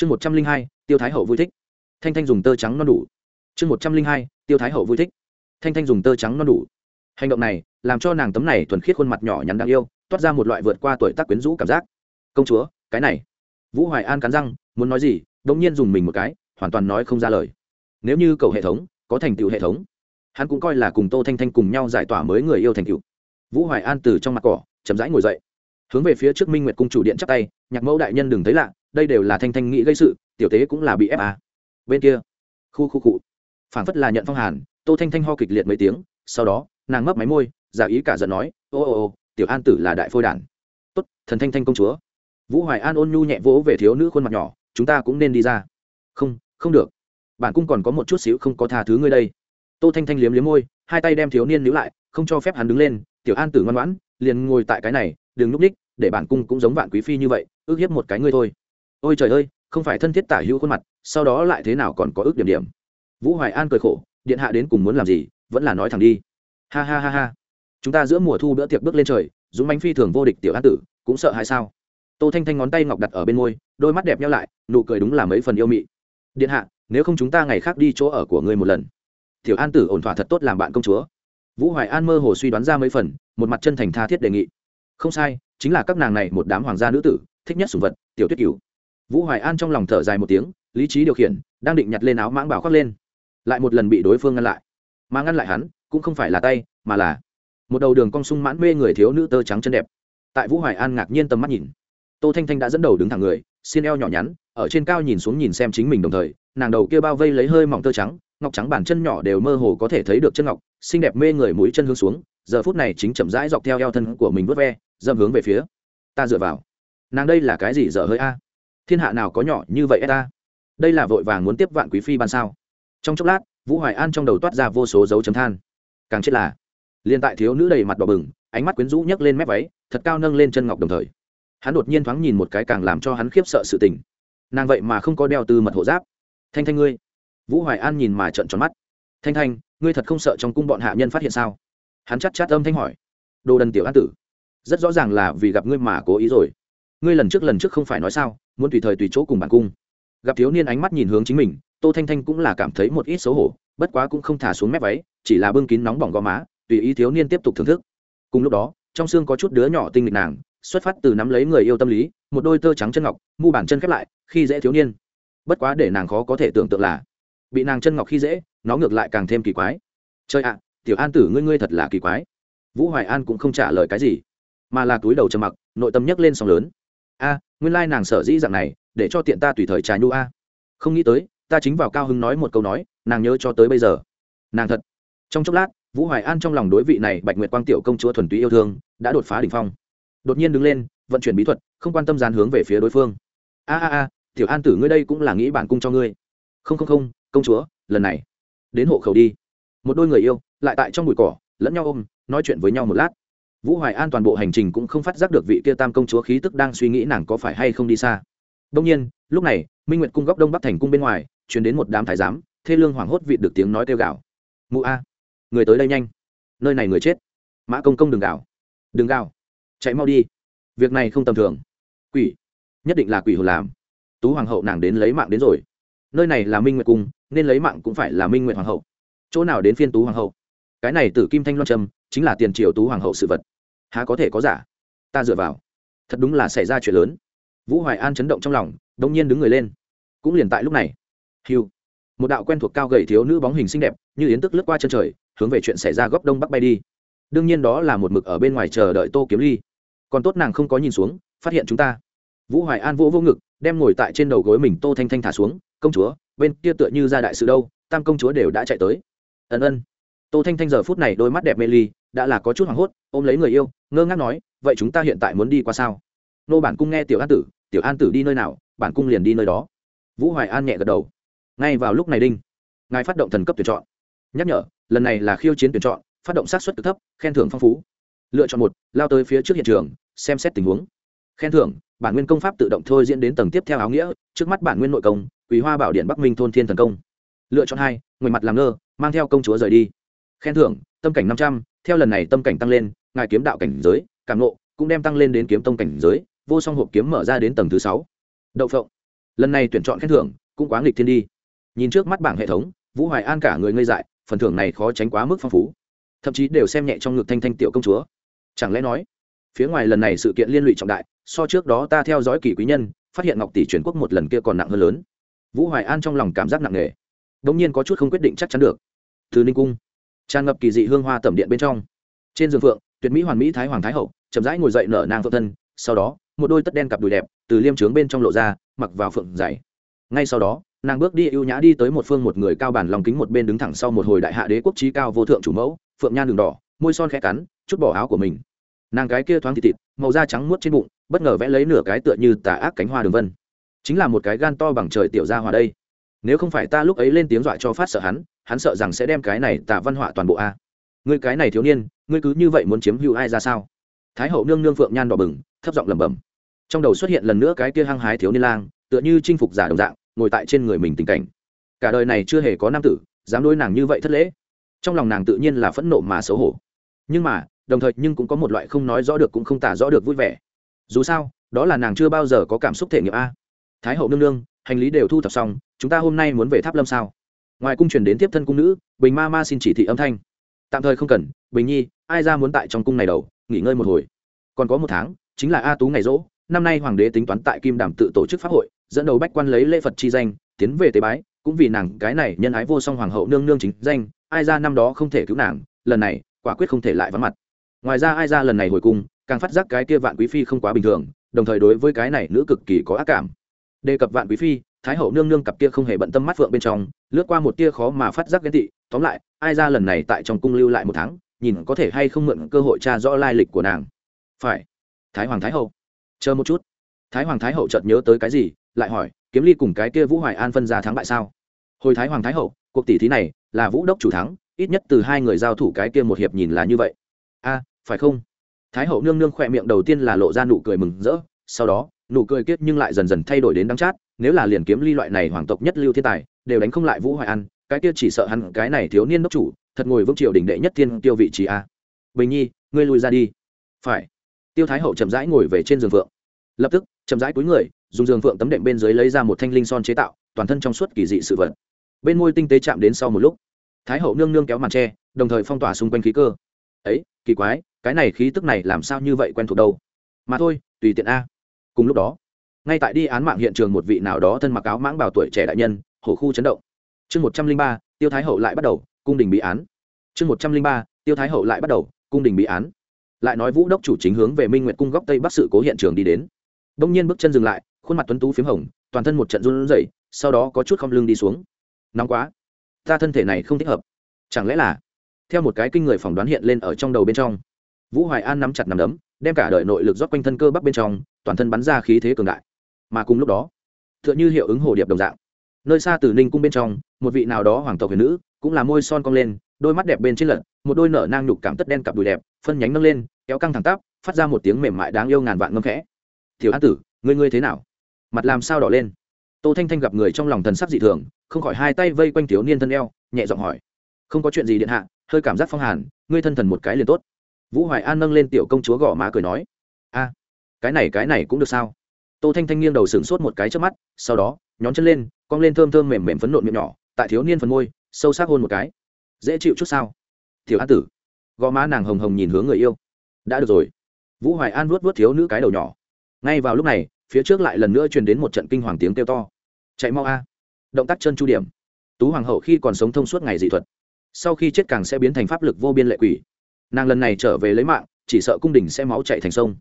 chương một trăm linh hai, tiêu thái hậu vui thích. Thanh thanh dùng tơ trắng non đủ. Chương một trăm linh hai, tiêu thái hậu vui thích. Thanh thanh dùng tơ trắng non đủ. Hành động này làm cho nàng tấm này thuần khiết khuôn mặt nhỏ nhắn đáng yêu, toát ra một loại vượt qua tuổi tác quyến rũ cảm giác. Công chúa, cái này. Vũ hoài an cắn răng, muốn nói gì đ ỗ n g nhiên dùng mình một cái, hoàn toàn nói không ra lời. Nếu như cầu hệ thống có thành tựu hệ thống, hắn cũng coi là cùng tô thanh thanh cùng nhau giải tỏa mới người yêu thành tựu. Vũ hoài an từ trong mặt cỏ, chậm rãi ngồi dậy. Hướng về phía trước minh nguyệt cung chủ điện chắc tay, nhạc mẫu đại nhân đừng thấy lạ đây đều là thanh thanh nghĩ gây sự, tiểu tế cũng là bị ép à. bên kia, khu khu cụ phản phất là nhận phong hàn, tô thanh thanh ho kịch liệt mấy tiếng, sau đó, nàng mấp máy môi, giả ý cả giận nói, ô ô ô, tiểu an tử là đại phôi đản. Tốt, thần thanh thanh công chúa. Vũ hoài an ôn nhu nhẹ vỗ về thiếu nữ khuôn mặt nhỏ, chúng ta cũng nên đi ra. Không không được. Bản cung còn có một chút xíu không có tha thứ ngươi đây. Tô thanh thanh liếm liếm môi, hai tay đem thiếu niên níu lại, không cho phép hắn đứng lên, tiểu an tử ngoan ngoãn, liền ngồi tại cái này, đừng núp ních để bản cung cũng giống vạn quý phi như vậy, ước hiếp một cái ngươi thôi ôi trời ơi, không phải thân thiết tả hữu khuôn mặt, sau đó lại thế nào còn có ước điểm điểm. Vũ hoài an cười khổ, điện hạ đến cùng muốn làm gì, vẫn là nói thẳng đi. Ha ha ha ha. Chúng ta giữa mùa thu bữa tiệc bước lên trời, dũng bánh phi thường vô địch tiểu an tử, cũng sợ hay sao? Tô thanh thanh ngón tay ngọc đặt ở bên môi, đôi mắt đẹp nhau lại, nụ cười đúng là mấy phần yêu mị. Điện hạ, nếu không chúng ta ngày khác đi chỗ ở của ngươi một lần. Tiểu an tử ổn thỏa thật tốt làm bạn công chúa. Vũ hoài an mơ hồ suy đoán ra mấy phần, một mặt chân thành tha thiết đề nghị. Không sai, chính là các nàng này một đám hoàng gia nữ tử, thích nhất sùng vật, tiểu tuyết cửu vũ hoài an trong lòng thở dài một tiếng, lý trí điều khiển, đang định nhặt lên áo mãng bảo khoác lên. Lại một lần bị đối phương ngăn lại. Mà ngăn lại hắn, cũng không phải là tay, mà là một đầu đường cong sung mãn mê người thiếu nữ tơ trắng chân đẹp. Tại vũ hoài an ngạc nhiên tầm mắt nhìn, tô thanh thanh đã dẫn đầu đứng thẳng người xin eo nhỏ nhắn, ở trên cao nhìn xuống nhìn xem chính mình đồng thời, nàng đầu kia bao vây lấy hơi mỏng tơ trắng, ngọc trắng bàn chân nhỏ đều mơ hồ có thể thấy được chân ngọc, xinh đẹp mê người mũi chân hướng xuống, giờ phút này chính chậm rãi dọc theo eo thân của mình vớt ve dâm hướng về phía ta dựa vào. Nàng đây là cái gì dở hơi a? Thiên hạ nào có nhỏ như vậy ta? Đây là vội vàng muốn tiếp vạn quý phi ban sao? Trong chốc lát, vũ hoài an trong đầu toát ra vô số dấu chấm than. Càng chết là, liền tại thiếu nữ đầy mặt đỏ bừng, ánh mắt quyến rũ nhấc lên mép váy, thật cao nâng lên chân ngọc đồng thời. Hắn đột nhiên thoáng nhìn một cái càng làm cho hắn khiếp sợ sự tình. Nàng vậy mà không có đeo từ mật hộ giáp. Thanh thanh ngươi. Vũ hoài an nhìn mà trợn tròn mắt. Thanh thanh, ngươi thật không sợ trong cung bọn hạ nhân phát hiện sao? Hắn chắc chát âm thanh hỏi. Đồ đần tiểu an tử, rất rõ ràng là vì gặp ngươi mà cố ý rồi. Ngươi lần trước lần trước không phải nói sao? Muốn tùy thời tùy chỗ cùng bản cung. Gặp thiếu niên ánh mắt nhìn hướng chính mình, tô thanh thanh cũng là cảm thấy một ít xấu hổ, bất quá cũng không thả xuống mép váy, chỉ là bưng kín nóng bỏng gò má, tùy ý thiếu niên tiếp tục thưởng thức. Cùng lúc đó, trong xương có chút đứa nhỏ tinh lịch nàng, xuất phát từ nắm lấy người yêu tâm lý, một đôi tơ trắng chân ngọc, mu bàn chân khép lại, khi dễ thiếu niên. Bất quá để nàng khó có thể tưởng tượng là, bị nàng chân ngọc khi dễ, nó ngược lại càng thêm kỳ quái. Chơi ạ, tiểu an tử ngươi ngươi thật là kỳ quái. Vũ hoài an cũng không trả lời cái gì, mà là túi đầu trầm mặc, nội tâm nhấc lên sóng lớn. A nguyên lai nàng sở dĩ dạng này, để cho tiện ta tùy thời trà nhu a. Không nghĩ tới, ta chính vào cao hưng nói một câu nói, nàng nhớ cho tới bây giờ. Nàng thật. Trong chốc lát, vũ hoài an trong lòng đối vị này bạch nguyệt quang tiểu công chúa thuần túy yêu thương, đã đột phá đ ỉ n h phong. Đột nhiên đứng lên, vận chuyển bí thuật, không quan tâm dàn hướng về phía đối phương. A a a, tiểu an tử ngươi đây cũng là nghĩ bản cung cho ngươi. Không không không, công chúa, lần này, đến hộ khẩu đi. Một đôi người yêu, lại tại trong bụi cỏ, lẫn nhau ôm, nói chuyện với nhau một lát vũ hoài an toàn bộ hành trình cũng không phát giác được vị kia tam công chúa khí tức đang suy nghĩ nàng có phải hay không đi xa. Đông nhiên, lúc này, minh nguyệt cung góc đông bắc thành cung bên ngoài chuyển đến một đám thái giám, thê lương hoảng hốt vị được tiếng nói kêu gào. Mụ a, người tới đây nhanh. Nơi này người chết. Mã công công đừng gào. Đừng gào. Chạy mau đi. Việc này không tầm thường. Quỷ. Nhất định là quỷ hồn làm. Tú hoàng hậu nàng đến lấy mạng đến rồi. Nơi này là minh nguyệt cung, nên lấy mạng cũng phải là minh nguyệt hoàng hậu. Chỗ nào đến phiên tú hoàng hậu? Cái này tử kim thanh loan trâm chính là tiền triều tú hoàng hậu sự vật. Há có thể có giả? Ta dựa vào. Thật đúng là xảy ra chuyện lớn. Vũ hoài an chấn động trong lòng, đông nhiên đứng người lên. Cũng liền tại lúc này. Hiu một đạo quen thuộc cao gầy thiếu nữ bóng hình xinh đẹp, như yến tức lướt qua chân trời, hướng về chuyện xảy ra góc đông bắc bay đi. Đương nhiên đó là một mực ở bên ngoài chờ đợi tô kiếm ly. Còn tốt nàng không có nhìn xuống, phát hiện chúng ta. Vũ hoài an vỗ vô ngực, đem ngồi tại trên đầu gối mình tô thanh thanh thả xuống, công chúa, bên kia tựa như ra đại sự đâu, tam công chúa đều đã chạy tới. Ân ân tô thanh thanh giờ phút này đôi mắt đẹp mê ly, đã là có chút hoảng hốt, ôm lấy người yêu, ngơ ngác nói, vậy chúng ta hiện tại muốn đi qua sao? Nô bản cung nghe tiểu an tử, tiểu an tử đi nơi nào, bản cung liền đi nơi đó. Vũ hoài an nhẹ gật đầu. Ngay vào lúc này đinh, ngài phát động thần cấp tuyển chọn. Nhắc nhở, lần này là khiêu chiến tuyển chọn, phát động sát xuất cực thấp, khen thưởng phong phú. Lựa chọn một, lao tới phía trước hiện trường, xem xét tình huống. Khen thưởng, bản nguyên công pháp tự động thôi diễn đến tầng tiếp theo áo nghĩa, trước mắt bản nguyên nội công quý hoa bảo điện bắc minh thôn thiên thần công. Lựa chọn hai, người mặt làm ngơ, mang theo công chúa rời đi khen thưởng, tâm cảnh năm trăm, theo lần này tâm cảnh tăng lên, ngài kiếm đạo cảnh giới, cảm nộ cũng đem tăng lên đến kiếm tông cảnh giới, vô song hộp kiếm mở ra đến tầng thứ sáu. Đậu phộng. Lần này tuyển chọn khen thưởng, cũng quá nghịch thiên đi. Nhìn trước mắt bảng hệ thống, vũ hoài an cả người ngây dại, phần thưởng này khó tránh quá mức phong phú. Thậm chí đều xem nhẹ trong ngực thanh thanh tiểu công chúa. Chẳng lẽ nói, phía ngoài lần này sự kiện liên lụy trọng đại, so trước đó ta theo dõi kỳ quý nhân, phát hiện ngọc tỷ truyền quốc một lần kia còn nặng hơn lớn. Vũ hoài an trong lòng cảm giác nặng nề. Đ ỗ n g nhiên có chút không quyết định chắc chắn được. Từ ninh cung tràn ngập kỳ dị hương hoa tẩm điện bên trong. Trên giường phượng, tuyệt mỹ hoàn mỹ thái hoàng thái hậu, chậm rãi ngồi dậy nở nang phượng thân, sau đó, một đôi tất đen cặp đùi đẹp từ liêm trướng bên trong lộ ra, mặc vào phượng dày. Ngay sau đó, nàng bước đi ưu nhã đi tới một phương một người cao bản lòng kính một bên đứng thẳng sau một hồi đại hạ đế quốc trí cao vô thượng chủ mẫu, phượng nhan đường đỏ, môi son khẽ cắn, chút bỏ áo của mình. Nàng cái kia thoáng thịt thịt, màu da trắng muốt trên bụng, bất ngờ vẽ lấy nửa cái tựa như tà ác cánh hoa đường vân. Chính là một cái gan to bằng trời tiểu ra hòa đây nếu không phải ta lúc ấy lên tiếng dọa cho phát sợ hắn hắn sợ rằng sẽ đem cái này tả văn họa toàn bộ a. Ngươi cái này thiếu niên, ngươi cứ như vậy muốn chiếm hữu ai ra sao? Thái hậu nương nương phượng nhan đỏ bừng, thấp giọng lẩm bẩm. Trong đầu xuất hiện lần nữa cái kia hăng hái thiếu niên lang, tựa như chinh phục giả đồng dạng, ngồi tại trên người mình tình cảnh. Cả đời này chưa hề có nam tử, dám đối nàng như vậy thất lễ. Trong lòng nàng tự nhiên là phẫn nộ mà xấu hổ. Nhưng mà, đồng thời nhưng cũng có một loại không nói rõ được cũng không tả rõ được vui vẻ. Dù sao, đó là nàng chưa bao giờ có cảm xúc thể nghiệm a. Thái hậu nương nương hành lý đều thu thập xong, chúng ta hôm nay muốn về tháp lâm sao? Ngoài cung truyền đến tiếp thân cung nữ, bình ma ma xin chỉ thị âm thanh. Tạm thời không cần, bình nhi, ai ra muốn tại trong cung này đầu, nghỉ ngơi một hồi. Còn có một tháng, chính là a tú ngày rỗ, năm nay hoàng đế tính toán tại kim đàm tự tổ chức pháp hội, dẫn đầu bách quan lấy lễ phật chi danh, tiến về tế bái, cũng vì nàng cái này nhân ái vô song hoàng hậu nương nương chính danh, ai ra năm đó không thể cứu nàng, lần này, quả quyết không thể lại vắng mặt. Ngoài ra ai ra lần này hồi cung, càng phát giác cái kia vạn quý phi không quá bình thường, đồng thời đối với cái này nữ cực kỳ có ác cảm đề cập vạn quý phi, thái hậu nương nương cặp kia không hề bận tâm mắt phượng bên trong, lướt qua một tia khó mà phát giác ghen tị, tóm lại, ai ra lần này tại trong cung lưu lại một tháng, nhìn có thể hay không mượn cơ hội tra rõ lai lịch của nàng. Phải. Thái hoàng thái hậu. Chờ một chút. Thái hoàng thái hậu chợt nhớ tới cái gì, lại hỏi, kiếm ly cùng cái kia vũ hoài an phân ra thắng bại sao? Hồi thái hoàng thái hậu, cuộc tỷ thí này là vũ đốc chủ thắng, ít nhất từ hai người giao thủ cái kia một hiệp nhìn là như vậy. A, phải không? Thái hậu nương nương khỏe miệng đầu tiên là lộ ra nụ cười mừng rỡ, sau đó nụ cười kiết nhưng lại dần dần thay đổi đến đắng chát, nếu là liền kiếm ly loại này hoàng tộc nhất lưu thiên tài, đều đánh không lại vũ hoài an, cái kia chỉ sợ hắn, cái này thiếu niên đốc chủ, thật ngồi vững triều đỉnh đệ nhất thiên tiêu vị trí a. Bình nhi, ngươi lùi ra đi. Phải. Tiêu thái hậu chậm rãi ngồi về trên giường phượng. Lập tức, chậm rãi cúi người, dùng giường phượng tấm đệm bên dưới lấy ra một thanh linh son chế tạo, toàn thân trong suốt kỳ dị sự vật. Bên môi tinh tế chạm đến sau một lúc, thái hậu nương nương kéo màn tre đồng thời phong tỏa xung quanh khí cơ. Ấy, kỳ quái, cái này khí tức này làm sao như vậy quen thuộc đâu? Mà thôi, tùy tiện a cùng lúc đó, ngay tại đi án mạng hiện trường một vị nào đó thân mặc áo mãng bảo tuổi trẻ đại nhân, hổ khu chấn động. Chương một trăm linh ba, tiêu thái hậu lại bắt đầu, cung đình bị án. Chương một trăm linh ba, tiêu thái hậu lại bắt đầu, cung đình bị án. Lại nói vũ đốc chủ chính hướng về minh nguyệt cung góc tây bắc sự cố hiện trường đi đến. Đông nhiên bước chân dừng lại, khuôn mặt tuấn tú p h í m hồng, toàn thân một trận run rẩy, sau đó có chút không lưng đi xuống. Nóng quá, ta thân thể này không thích hợp. Chẳng lẽ là, theo một cái kinh người phỏng đoán hiện lên ở trong đầu bên trong vũ hoài an nắm chặt nằm đấm, đem cả đời nội lực rót quanh thân cơ bắp bên trong, toàn thân bắn ra khí thế cường đại. Mà cùng lúc đó t h ư ợ n h ư hiệu ứng hồ điệp đồng dạng. Nơi xa từ ninh cung bên trong, một vị nào đó hoàng tộc huyền nữ, cũng là môi son cong lên, đôi mắt đẹp bên trên lật một đôi nở nang nhục cảm tất đen cặp đùi đẹp, phân nhánh nâng lên, kéo căng thẳng tắp, phát ra một tiếng mềm mại đáng yêu ngàn vạn ngâm khẽ. Thiếu an tử, ngươi ngươi thế nào? Mặt làm sao đỏ lên? Tô thanh thanh gặp người trong lòng thần sắc dị thường, không khỏi hai tay vây quanh thiếu niên thân eo, nhẹ giọng hỏi. Không có chuyện gì điện hạ, hơi cảm giác phong hàn, ngươi thân thần một cái liền tốt vũ hoài an nâng lên tiểu công chúa gõ má cười nói, a, cái này cái này cũng được sao? Tô thanh thanh nghiêng đầu sửng sốt một cái trước mắt, sau đó, nhón chân lên, cong lên thơm thơm mềm mềm phấn nộn miệng nhỏ, tại thiếu niên phần môi, sâu sắc hôn một cái. Dễ chịu chút sao? Thiếu an tử. Gò má nàng hồng hồng nhìn hướng người yêu. Đã được rồi. Vũ hoài an vuốt vuốt thiếu nữ cái đầu nhỏ. Ngay vào lúc này, phía trước lại lần nữa truyền đến một trận kinh hoàng tiếng kêu to. Chạy mau a. Động tác chân chu điểm. Tú hoàng hậu khi còn sống thông suốt ngày dị thuật, sau khi chết càng sẽ biến thành pháp lực vô biên lệ quỷ nàng lần này trở về lấy mạng, chỉ sợ cung đình sẽ máu chạy thành sông.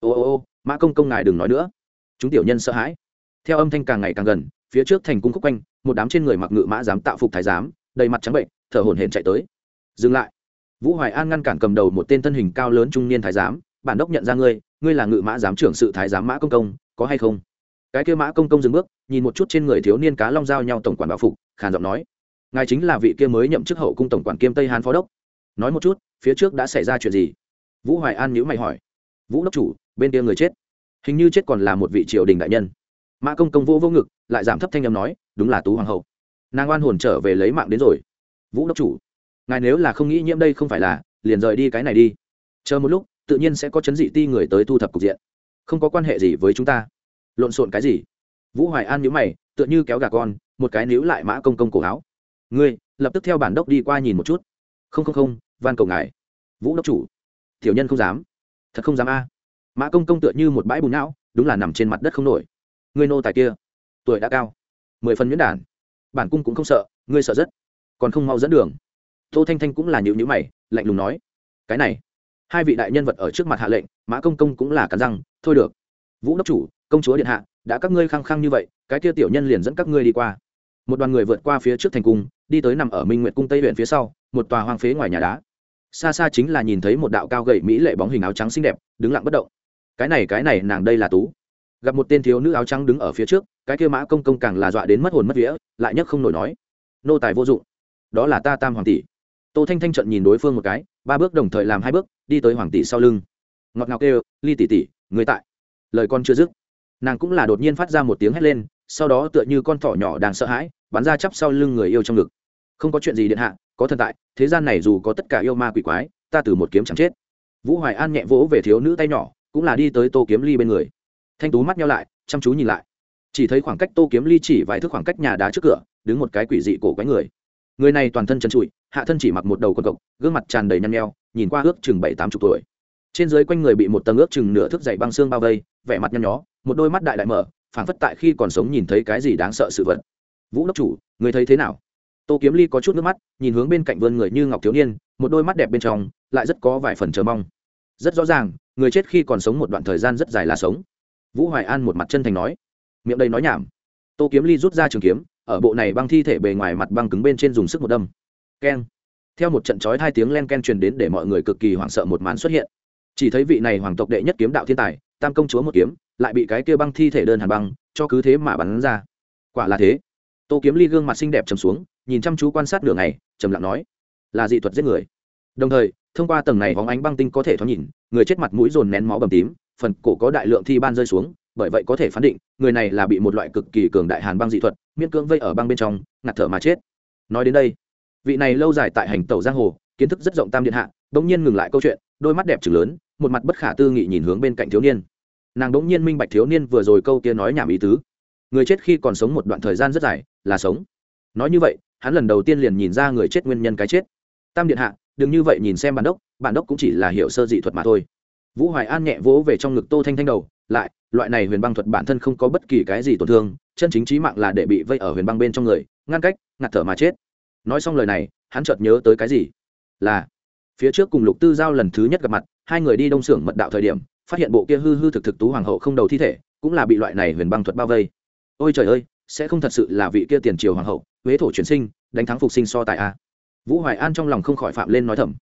Ô ô ô, mã công công ngài đừng nói nữa. Chúng tiểu nhân sợ hãi. Theo âm thanh càng ngày càng gần, phía trước thành cung khúc quanh, một đám trên người mặc ngự mã dám tạo phục thái giám, đầy mặt trắng bệnh, thở hổn hển chạy tới. Dừng lại. Vũ hoài an ngăn cản cầm đầu một tên thân hình cao lớn trung niên thái giám, bản đốc nhận ra ngươi ngươi là ngự mã giám trưởng sự thái giám mã công công, có hay không? Cái kia mã công công dừng bước, nhìn một chút trên người thiếu niên cá long giao nhau tổng quản bảo phục, khàn giọng nói, ngài chính là vị kia mới nhậm chức hậu cung tổng quản kiêm tây hán phó đốc nói một chút, phía trước đã xảy ra chuyện gì? Vũ hoài an nhữ mày hỏi. Vũ đốc chủ, bên kia người chết. Hình như chết còn là một vị triều đình đại nhân. Mã công công vô vô ngực, lại giảm thấp thanh âm nói, đúng là tú hoàng hậu. Nàng oan hồn trở về lấy mạng đến rồi. Vũ đốc chủ, ngài nếu là không nghĩ nhiễm đây không phải là, liền rời đi cái này đi. Chờ một lúc, tự nhiên sẽ có chấn dị ti người tới thu thập cục diện. Không có quan hệ gì với chúng ta. Lộn xộn cái gì? Vũ hoài an nhữ mày, tựa như kéo gà con, một cái níu lại mã công công cổ áo. Ngươi, lập tức theo bản đốc đi qua nhìn một chút không không không, van cầu ngài. Vũ đốc chủ. Tiểu nhân không dám. Thật không dám a. Mã công công tựa như một bãi bùn não, đúng là nằm trên mặt đất không nổi. Ngươi nô tài kia, tuổi đã cao, mười phần miễn đản. Bản cung cũng không sợ, ngươi sợ rất. Còn không mau dẫn đường. Tô thanh thanh cũng là nhịu nhữ mày, lạnh lùng nói. Cái này, hai vị đại nhân vật ở trước mặt hạ lệnh, mã công công cũng là cắn răng, thôi được. Vũ đốc chủ, công chúa điện hạ, đã các ngươi khăng khăng như vậy, cái kia tiểu nhân liền dẫn các ngươi đi qua. Một đoàn người vượt qua phía trước thành cung đi tới nằm ở minh nguyện cung tây huyện phía sau, một tòa hoang phế ngoài nhà đá. Xa xa chính là nhìn thấy một đạo cao gậy mỹ lệ bóng hình áo trắng xinh đẹp, đứng lặng bất động. Cái này cái này, nàng đây là tú. Gặp một tên thiếu nữ áo trắng đứng ở phía trước, cái kia mã công công càng là dọa đến mất hồn mất vía, lại nhất không nổi nói. Nô tài vô dụng. Đó là ta tam hoàng tỷ. Tô thanh thanh trận nhìn đối phương một cái, ba bước đồng thời làm hai bước, đi tới hoàng tỷ sau lưng. Ngọt ngào kêu, ly tỷ tỷ, người tại. Lời con chưa dứt, nàng cũng là đột nhiên phát ra một tiếng hét lên, sau đó tựa như con thỏ nhỏ đang sợ hãi, bắn ra chắp sau lưng người yêu trong ngực không có chuyện gì điện hạ, có thần tại, thế gian này dù có tất cả yêu ma quỷ quái, ta từ một kiếm chẳng chết. Vũ hoài an nhẹ vỗ về thiếu nữ tay nhỏ, cũng là đi tới tô kiếm ly bên người. Thanh tú mắt nhau lại, chăm chú nhìn lại. Chỉ thấy khoảng cách tô kiếm ly chỉ vài thước khoảng cách nhà đá trước cửa, đứng một cái quỷ dị cổ quái người. Người này toàn thân chân trụi, hạ thân chỉ mặc một đầu quần cộc, gương mặt tràn đầy nhăn nheo, nhìn qua ước chừng bảy tám chục tuổi. Trên dưới quanh người bị một tầng ước chừng nửa thước dày băng xương bao vây, vẻ mặt nhăn nhó, một đôi mắt đại đại mở, phảng phất tại khi còn sống nhìn thấy cái gì đáng sợ sự vật. Vũ đốc chủ, người thấy thế nào? Tô kiếm ly có chút nước mắt, nhìn hướng bên cạnh vươn người như ngọc thiếu niên, một đôi mắt đẹp bên trong lại rất có vài phần chờ mong. Rất rõ ràng, người chết khi còn sống một đoạn thời gian rất dài là sống. Vũ hoài an một mặt chân thành nói. Miệng đây nói nhảm. Tô kiếm ly rút ra trường kiếm, ở bộ này băng thi thể bề ngoài mặt băng cứng bên trên dùng sức một đâm. Keng. Theo một trận chói hai tiếng len ken truyền đến để mọi người cực kỳ hoảng sợ một màn xuất hiện. Chỉ thấy vị này hoàng tộc đệ nhất kiếm đạo thiên tài, tam công chúa một kiếm, lại bị cái kia băng thi thể đơn hàn băng, cho cứ thế mà bắn ra. Quả là thế. Tô kiếm ly gương mặt xinh đẹp trầm xuống nhìn chăm chú quan sát đường này, trầm lặng nói là dị thuật giết người. Đồng thời thông qua tầng này hóng ánh băng tinh có thể thoáng nhìn người chết mặt mũi dồn nén máu bầm tím phần cổ có đại lượng thi ban rơi xuống bởi vậy có thể phán định người này là bị một loại cực kỳ cường đại hàn băng dị thuật miễn cưỡng vây ở băng bên trong ngạt thở mà chết. Nói đến đây vị này lâu dài tại hành tàu giang hồ kiến thức rất rộng tam điện hạ bỗng nhiên ngừng lại câu chuyện đôi mắt đẹp trừng lớn một mặt bất khả tư nghị nhìn hướng bên cạnh thiếu niên. Nàng bỗng nhiên minh bạch thiếu niên vừa rồi câu kia nói nhảm ý tứ. Người chết khi còn sống một đoạn thời gian rất dài là sống. Nói như vậy hắn lần đầu tiên liền nhìn ra người chết nguyên nhân cái chết. Tam điện hạ, đừng như vậy nhìn xem bản đốc bản đốc cũng chỉ là hiểu sơ dị thuật mà thôi. Vũ hoài an nhẹ vỗ về trong ngực tô thanh thanh đầu, lại, loại này huyền băng thuật bản thân không có bất kỳ cái gì tổn thương, chân chính trí mạng là để bị vây ở huyền băng bên trong người, ngăn cách, ngạt thở mà chết. Nói xong lời này, hắn chợt nhớ tới cái gì? Là, phía trước cùng lục tư giao lần thứ nhất gặp mặt, hai người đi đông xưởng mật đạo thời điểm, phát hiện bộ kia hư hư thực thực tú hoàng hậu không đầu thi thể, cũng là bị loại này huyền băng thuật bao vây. Ôi trời ơi sẽ không thật sự là vị kia tiền triều hoàng hậu, huế thổ chuyển sinh, đánh thắng phục sinh so tại a à. vũ hoài an trong lòng không khỏi phạm lên nói thầm.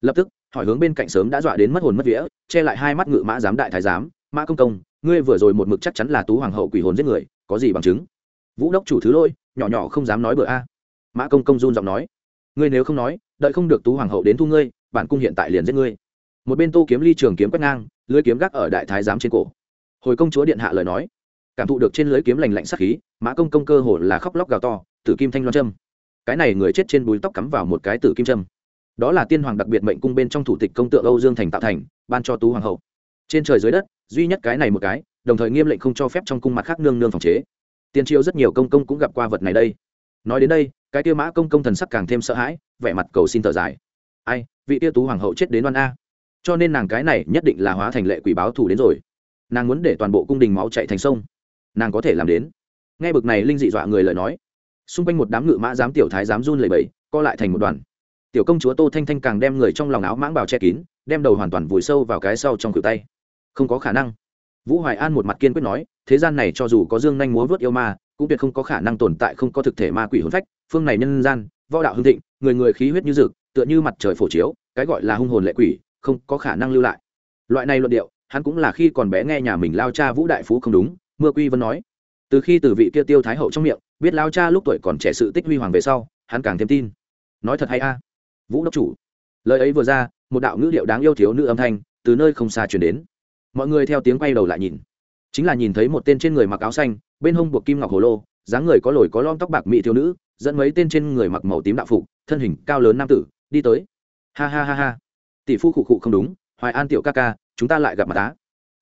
Lập tức, hỏi hướng bên cạnh sớm đã dọa đến mất hồn mất vía, che lại hai mắt ngự mã giám đại thái giám, mã công công, ngươi vừa rồi một mực chắc chắn là tú hoàng hậu quỷ hồn giết người, có gì bằng chứng? Vũ đốc chủ thứ lôi nhỏ nhỏ không dám nói bừa a. Mã công công run giọng nói, ngươi nếu không nói, đợi không được tú hoàng hậu đến thu ngươi, bản cung hiện tại liền giết ngươi. Một bên tô kiếm ly trường kiếm quét ngang, lưới kiếm gác ở đại thái giám trên cổ. Hồi công chúa điện hạ lời nói, cảm thụ được trên lưới kiếm lành lạnh sắc khí mã công công cơ hồ là khóc lóc gào to, tử kim thanh loan trâm cái này người chết trên búi tóc cắm vào một cái tử kim trâm đó là tiên hoàng đặc biệt mệnh cung bên trong thủ tịch công tượng âu dương thành tạo thành, ban cho tú hoàng hậu. Trên trời dưới đất, duy nhất cái này một cái, đồng thời nghiêm lệnh không cho phép trong cung mặt khác nương nương phòng chế. Tiên triều rất nhiều công công cũng gặp qua vật này đây. Nói đến đây, cái tiêu mã công công thần sắc càng thêm sợ hãi, vẻ mặt cầu xin thở dài. Ai, vị tiêu tú hoàng hậu chết đến oan a. Cho nên nàng cái này nhất định là hóa thành lệ quỷ báo thủ đến rồi. Nàng muốn để toàn bộ cung đình máu chạy thành sông. Nàng có thể làm đến nghe bực này linh dị dọa người lời nói, xung quanh một đám ngự mã dám tiểu thái dám run lầy bẫy co lại thành một đoàn. Tiểu công chúa tô thanh thanh càng đem người trong lòng áo mãng bào che kín, đem đầu hoàn toàn vùi sâu vào cái sau trong cựu tay. Không có khả năng. Vũ hoài an một mặt kiên quyết nói, thế gian này cho dù có dương nhanh múa vớt yêu ma, cũng tuyệt không có khả năng tồn tại không có thực thể ma quỷ hồn phách, phương này nhân gian, võ đạo hưng thịnh, người người khí huyết như rực, tựa như mặt trời phổ chiếu, cái gọi là hung hồn lệ quỷ, không có khả năng lưu lại. Loại này luận điệu, hắn cũng là khi còn bé nghe nhà mình lao cha vũ đại phú không đúng, mưa quy vân nói từ khi từ vị kia tiêu thái hậu trong miệng, biết lao cha lúc tuổi còn trẻ sự tích huy hoàng về sau, hắn càng thêm tin. Nói thật hay a? Vũ đốc chủ. Lời ấy vừa ra, một đạo ngữ điệu đáng yêu thiếu nữ âm thanh từ nơi không xa chuyển đến. Mọi người theo tiếng quay đầu lại nhìn. Chính là nhìn thấy một tên trên người mặc áo xanh, bên hông buộc kim ngọc hồ lô, dáng người có lồi có lom tóc bạc mỹ thiếu nữ, dẫn mấy tên trên người mặc màu tím đạo phục, thân hình cao lớn nam tử, đi tới. Ha ha ha ha. Tỷ phu khụ khụ không đúng, hoài an tiểu ca ca, chúng ta lại gặp mặt tá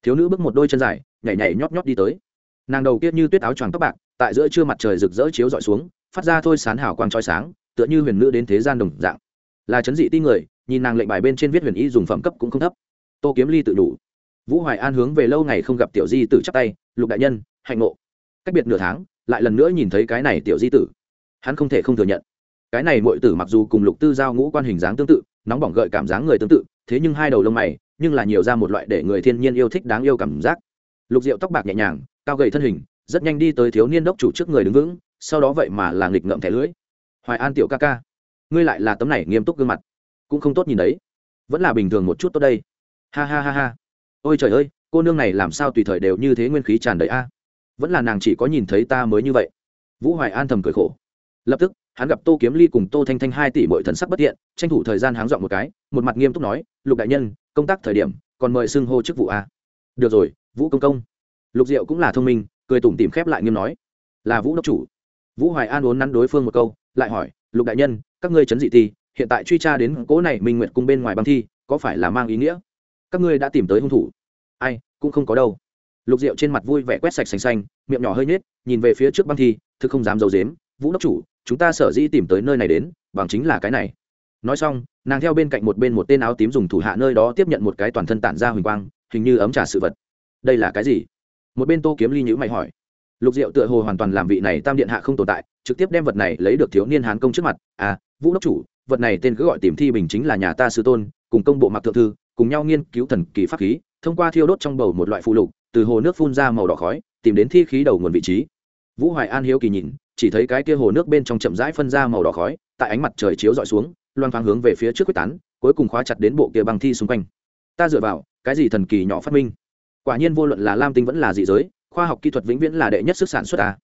thiếu nữ bước một đôi chân dài, nhảy nhảy nhót nhót đi tới nàng đầu kia như tuyết áo choàng tóc bạc, tại giữa trưa mặt trời rực rỡ chiếu dọi xuống, phát ra thôi sán hào quang trói sáng, tựa như huyền nữ đến thế gian đồng dạng. Là chấn dị ti người, nhìn nàng lệnh bài bên trên viết huyền y dùng phẩm cấp cũng không thấp. Tô kiếm ly tự đủ. Vũ hoài an hướng về lâu ngày không gặp tiểu di tử chắp tay, lục đại nhân, hạnh ngộ. Cách biệt nửa tháng, lại lần nữa nhìn thấy cái này tiểu di tử. Hắn không thể không thừa nhận. Cái này mọi tử mặc dù cùng lục tư giao ngũ quan hình dáng tương tự, nóng bỏng gợi cảm dáng người tương tự, thế nhưng hai đầu lông mày, nhưng là nhiều ra một loại để người thiên nhiên yêu thích đáng yêu cảm giác. Lục diệu tóc bạc nhẹ nhàng cao gầy thân hình, rất nhanh đi tới thiếu niên đốc chủ trước người đứng vững, sau đó vậy mà là nghịch ngợm thẻ lưỡi. Hoài an tiểu ca ca, ngươi lại là tấm này nghiêm túc gương mặt, cũng không tốt nhìn đấy. Vẫn là bình thường một chút tốt đây. Ha ha ha ha. Ôi trời ơi, cô nương này làm sao tùy thời đều như thế nguyên khí tràn đầy a? Vẫn là nàng chỉ có nhìn thấy ta mới như vậy. Vũ hoài an thầm cười khổ. Lập tức, hắn gặp tô kiếm ly cùng tô thanh thanh hai tỷ bội thần sắc bất thiện, tranh thủ thời gian háng dọn một cái, một mặt nghiêm túc nói, lục đại nhân, công tác thời điểm, còn mời xưng hô chức vụ a. Được rồi, vũ công công lục diệu cũng là thông minh, cười tủm tìm khép lại nghiêm nói, là vũ đốc chủ. Vũ hoài an uốn nắn đối phương một câu, lại hỏi, lục đại nhân, các ngươi chấn dị thi, hiện tại truy tra đến cố này minh nguyệt cung bên ngoài băng thi, có phải là mang ý nghĩa? Các ngươi đã tìm tới hung thủ. Ai, cũng không có đâu. Lục diệu trên mặt vui vẻ quét sạch xanh xanh, miệng nhỏ hơi nhết nhìn về phía trước băng thi, thực không dám d i ấ u dếm vũ đốc chủ, chúng ta sở dĩ tìm tới nơi này đến, bằng chính là cái này. Nói xong, nàng theo bên cạnh một bên một tên áo tím dùng thủ hạ nơi đó tiếp nhận một cái toàn thân tản ra huỳnh quang, hình như ấm trà sự vật. Đây là cái gì? Một bên tô kiếm ly nhữ mày hỏi. Lục diệu tựa hồ hoàn toàn làm vị này tam điện hạ không tồn tại, trực tiếp đem vật này lấy được thiếu niên hán công trước mặt. À vũ đốc chủ, vật này tên cứ gọi tìm thi bình chính là nhà ta sư tôn, cùng công bộ mặc thượng thư, cùng nhau nghiên cứu thần kỳ pháp khí, thông qua thiêu đốt trong bầu một loại phụ lục, từ hồ nước phun ra màu đỏ khói, tìm đến thi khí đầu nguồn vị trí. Vũ hoài an hiếu kỳ nhìn, chỉ thấy cái kia hồ nước bên trong chậm rãi phân ra màu đỏ khói, tại ánh mặt trời chiếu dọi xuống loan thoáng hướng về phía trước quyết tán, cuối cùng khóa chặt đến bộ kia băng thi xung quanh. Ta dựa vào, cái gì thần kỳ nhỏ phát minh? Quả nhiên vô luận là lam tinh vẫn là dị giới, khoa học kỹ thuật vĩnh viễn là đệ nhất sức sản xuất ta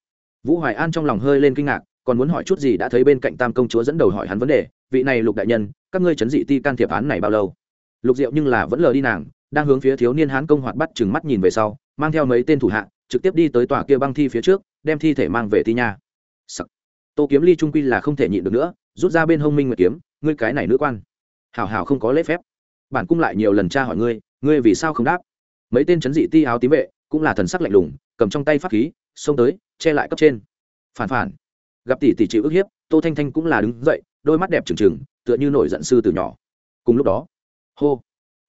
vũ hoài an trong lòng hơi lên kinh ngạc, còn muốn hỏi chút gì đã thấy bên cạnh tam công chúa dẫn đầu hỏi hắn vấn đề, vị này lục đại nhân, các ngươi chấn dị ti can thiệp án này bao lâu? Lục diệu nhưng là vẫn lờ đi nàng, đang hướng phía thiếu niên hán công hoạt bắt chừng mắt nhìn về sau, mang theo mấy tên thủ hạ, trực tiếp đi tới tòa kia băng thi phía trước, đem thi thể mang về ti nha. Sắc. tô kiếm ly trung quy là không thể nhịn được nữa, rút ra bên hông minh nguyệt kiếm, ngươi cái này nữ quan. Hảo hảo không có lễ phép. Bản cung lại nhiều lần tra hỏi ngươi ngươi vì sao không đáp? Mấy tên chấn dị ti áo tím vệ cũng là thần sắc lạnh lùng, cầm trong tay pháp khí, xông tới, che lại cấp trên. Phản phản. Gặp tỷ tỷ chịu ức hiếp, tô thanh thanh cũng là đứng dậy, đôi mắt đẹp trừng trừng, tựa như nổi giận sư từ nhỏ. Cùng lúc đó, hô,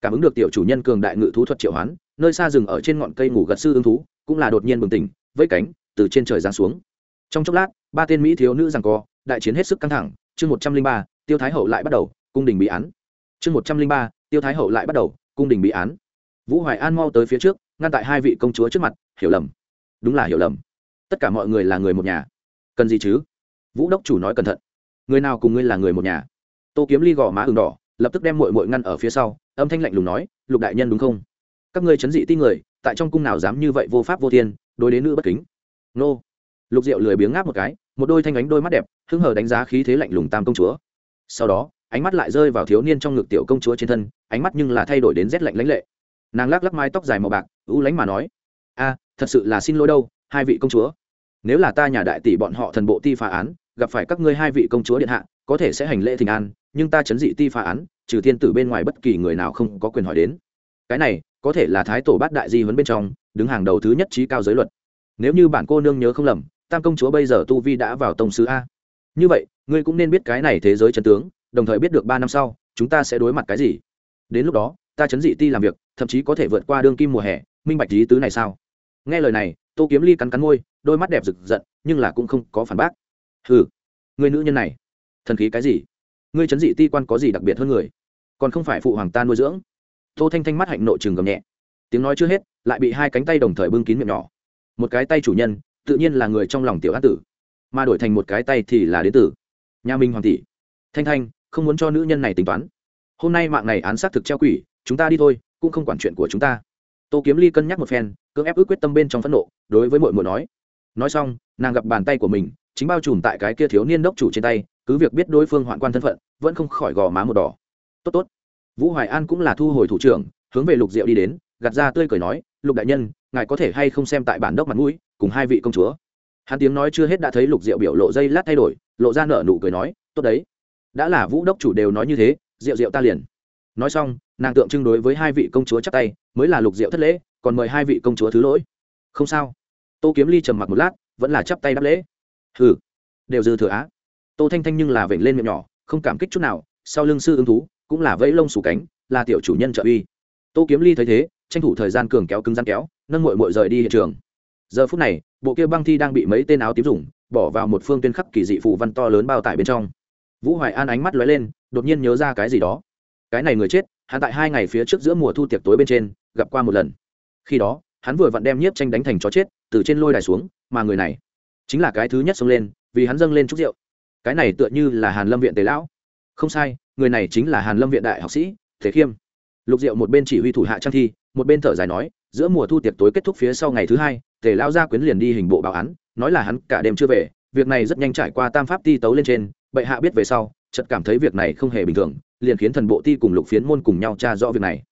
cảm ứng được tiểu chủ nhân cường đại ngự thú thuật triệu hoán, nơi xa rừng ở trên ngọn cây ngủ gật sư ưng thú, cũng là đột nhiên bừng tỉnh với cánh, từ trên trời giáng xuống. Trong chốc lát, ba tên mỹ thiếu nữ rằng co, đại chiến hết sức căng thẳng, chương một trăm linh ba, tiêu thái hậu lại bắt đầu, cung đình bị án. Chương một trăm linh ba, tiêu thái hậu lại bắt đầu, cung đình bị án vũ hoài an mau tới phía trước, ngăn tại hai vị công chúa trước mặt, hiểu lầm. Đúng là hiểu lầm. Tất cả mọi người là người một nhà. Cần gì chứ? Vũ đốc chủ nói cẩn thận. Người nào cùng ngươi là người một nhà? Tô kiếm ly gò má ừng đỏ, lập tức đem mội mội ngăn ở phía sau, âm thanh lạnh lùng nói, lục đại nhân đúng không? Các ngươi chấn dị tin người, tại trong cung nào dám như vậy vô pháp vô thiên, đối đến nữ bất kính? Nô. Lục diệu lười biếng ngáp một cái, một đôi thanh ánh đôi mắt đẹp hưng hờ đánh giá khí thế lạnh lùng tam công chúa. Sau đó, ánh mắt lại rơi vào thiếu niên trong ngực tiểu công chúa trên thân, ánh mắt nhưng là thay đổi đến rét lạnh lãnh lệ nàng lắc lắc mái tóc dài màu bạc, u lánh mà nói, a, thật sự là xin lỗi đâu, hai vị công chúa. Nếu là ta nhà đại tỷ bọn họ thần bộ ti phá án, gặp phải các ngươi hai vị công chúa điện hạ, có thể sẽ hành lễ thỉnh an, nhưng ta chấn dị ti phá án, trừ thiên tử bên ngoài bất kỳ người nào không có quyền hỏi đến. Cái này, có thể là thái tổ bát đại di huấn bên trong, đứng hàng đầu thứ nhất trí cao giới luật. Nếu như bản cô nương nhớ không lầm, tam công chúa bây giờ tu vi đã vào tông sứ a. Như vậy, ngươi cũng nên biết cái này thế giới chân tướng, đồng thời biết được ba năm sau, chúng ta sẽ đối mặt cái gì. Đến lúc đó ta chấn dị ti làm việc, thậm chí có thể vượt qua đương kim mùa hè, minh bạch lý tứ này sao? Nghe lời này, tô kiếm ly cắn cắn môi, đôi mắt đẹp rực giận nhưng là cũng không có phản bác. Ừ người nữ nhân này, thần khí cái gì? Ngươi chấn dị ti quan có gì đặc biệt hơn người? Còn không phải phụ hoàng ta nuôi dưỡng. Tô thanh thanh mắt hạnh nội trường gầm nhẹ. Tiếng nói chưa hết, lại bị hai cánh tay đồng thời bưng kín miệng nhỏ. Một cái tay chủ nhân, tự nhiên là người trong lòng tiểu an tử. Mà đổi thành một cái tay thì là đế tử. Nhà minh hoàng tỷ. Thanh thanh, không muốn cho nữ nhân này tính toán. Hôm nay mạng này án sát thực treo quỷ chúng ta đi thôi, cũng không quản chuyện của chúng ta. Tô kiếm ly cân nhắc một phen, cưỡng ép ước quyết tâm bên trong phẫn nộ, đối với mội mội nói. Nói xong, nàng gặp bàn tay của mình, chính bao trùm tại cái kia thiếu niên đốc chủ trên tay, cứ việc biết đối phương hoạn quan thân phận, vẫn không khỏi gò má một đỏ. Tốt tốt. Vũ hoài an cũng là thu hồi thủ trưởng, hướng về lục diệu đi đến, gạt ra tươi cười nói, lục đại nhân, ngài có thể hay không xem tại bản đốc mặt mũi, cùng hai vị công chúa? Hắn tiếng nói chưa hết đã thấy lục diệu biểu lộ dây lát thay đổi, lộ ra nở nụ cười nói, tốt đấy. Đã là vũ đốc chủ đều nói như thế, diệu diệu ta liền. Nói xong nàng tượng trưng đối với hai vị công chúa chắp tay, mới là lục diệu thất lễ, còn mời hai vị công chúa thứ lỗi. Không sao. Tô kiếm ly trầm mặc một lát, vẫn là chắp tay đáp lễ. Hừ, đều dư thừa á. Tô thanh thanh nhưng là vểnh lên miệng nhỏ, không cảm kích chút nào, sau lưng sư ứng thú, cũng là vẫy lông sủ cánh, là tiểu chủ nhân trợ uy. Tô kiếm ly thấy thế, tranh thủ thời gian cường kéo cứng gian kéo, nâng mội mội rời đi hiện trường. Giờ phút này, bộ kia băng thi đang bị mấy tên áo tím dùng, bỏ vào một phương tuyên khắc kỳ dị phụ văn to lớn bao tải bên trong. Vũ hoài an ánh mắt lóe lên, đột nhiên nhớ ra cái gì đó. Cái này người chết hắn tại hai ngày phía trước giữa mùa thu tiệc tối bên trên, gặp qua một lần. Khi đó, hắn vừa vặn đem nhiếp tranh đánh thành chó chết, từ trên lôi đài xuống, mà người này chính là cái thứ nhất xông lên, vì hắn dâng lên chút rượu. Cái này tựa như là hàn lâm viện tế lão. Không sai, người này chính là hàn lâm viện đại học sĩ thế khiêm. Lục diệu một bên chỉ huy thủ hạ trang thi, một bên thở dài nói, giữa mùa thu tiệc tối kết thúc phía sau ngày thứ hai, tề lao gia quyến liền đi hình bộ báo án, nói là hắn cả đêm chưa về, việc này rất nhanh trải qua tam pháp ti tấu lên trên, bệ hạ biết về sau, chợt cảm thấy việc này không hề bình thường liền khiến thần bộ ti cùng lục phiến môn cùng nhau tra rõ việc này.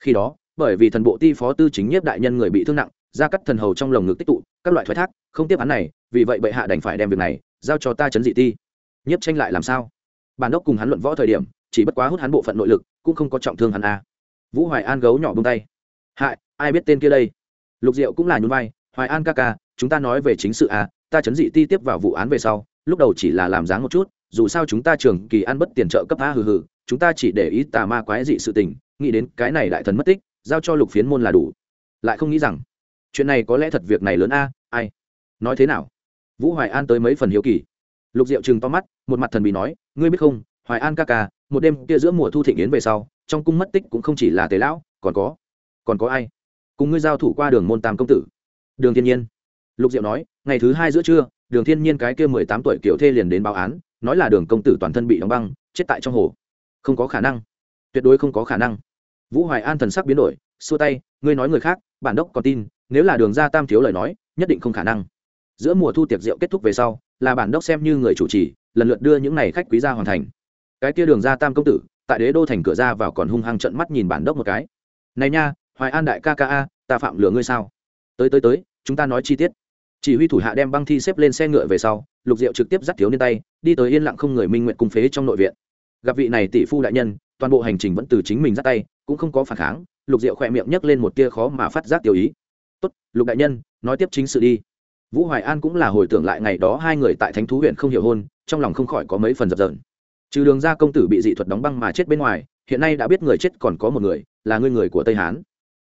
Khi đó, bởi vì thần bộ ti phó tư chính nhiếp đại nhân người bị thương nặng ra cắt thần hầu trong lồng ngực tích tụ, các loại thoái thác, không tiếp án này, vì vậy bệ hạ đành phải đem việc này giao cho ta chấn dị ti. Nhiếp tranh lại làm sao? Bản đốc cùng hắn luận võ thời điểm, chỉ bất quá hút hắn bộ phận nội lực, cũng không có trọng thương hắn a. Vũ hoài an gấu nhỏ bông tay. Hại ai biết tên kia đây? Lục diệu cũng là nhún vai, hoài an ca ca, chúng ta nói về chính sự a, ta chấn dị ti tiếp vào vụ án về sau, lúc đầu chỉ là làm dáng một chút, dù sao chúng ta trường kỳ ăn bất tiền trợ cấp a, hừ hừ chúng ta chỉ để ý tà ma quái dị sự tình, nghĩ đến cái này đại thần mất tích, giao cho lục phiến môn là đủ. Lại không nghĩ rằng, chuyện này có lẽ thật việc này lớn a, ai? Nói thế nào? Vũ hoài an tới mấy phần hiếu kỳ. Lục diệu chừng to mắt, một mặt thần bị nói, ngươi biết không, hoài an ca ca, một đêm kia giữa mùa thu thịnh yến về sau, trong cung mất tích cũng không chỉ là tế lão, còn có còn có ai? Cùng ngươi giao thủ qua đường môn tam công tử. Đường thiên nhiên. Lục diệu nói, ngày thứ hai giữa trưa, đường thiên nhiên cái kia mười tám tuổi kiểu thê liền đến báo án, nói là đường công tử toàn thân bị đóng băng, chết tại trong hồ không có khả năng. Tuyệt đối không có khả năng. Vũ hoài an thần sắc biến đổi, xua tay, ngươi nói người khác, bản đốc còn tin, nếu là đường ra tam thiếu lời nói, nhất định không khả năng. Giữa mùa thu tiệc rượu kết thúc về sau, là bản đốc xem như người chủ trì, lần lượt đưa những n à y khách quý ra hoàn thành. Cái kia đường ra tam công tử, tại đế đô thành cửa ra vào còn hung hăng trận mắt nhìn bản đốc một cái. Này nha, hoài an đại ca ca a, ta phạm lừa ngươi sao? Tới tới tới, chúng ta nói chi tiết. Chỉ huy thủ hạ đem băng thi xếp lên xe ngựa về sau, lục diệu trực tiếp dắt thiếu niên tay, đi tới yên lặng không người minh nguyện cung phế trong nội viện gặp vị này tỷ phu đại nhân, toàn bộ hành trình vẫn từ chính mình dắt tay, cũng không có phản kháng, lục diệu khỏe miệng nhấc lên một tia khó mà phát giác tiểu ý. Tốt, lục đại nhân, nói tiếp chính sự đi. Vũ hoài an cũng là hồi tưởng lại ngày đó hai người tại thánh thú huyện không hiểu hôn, trong lòng không khỏi có mấy phần dập dờn. Trừ đường ra công tử bị dị thuật đóng băng mà chết bên ngoài, hiện nay đã biết người chết còn có một người, là người người của tây hán.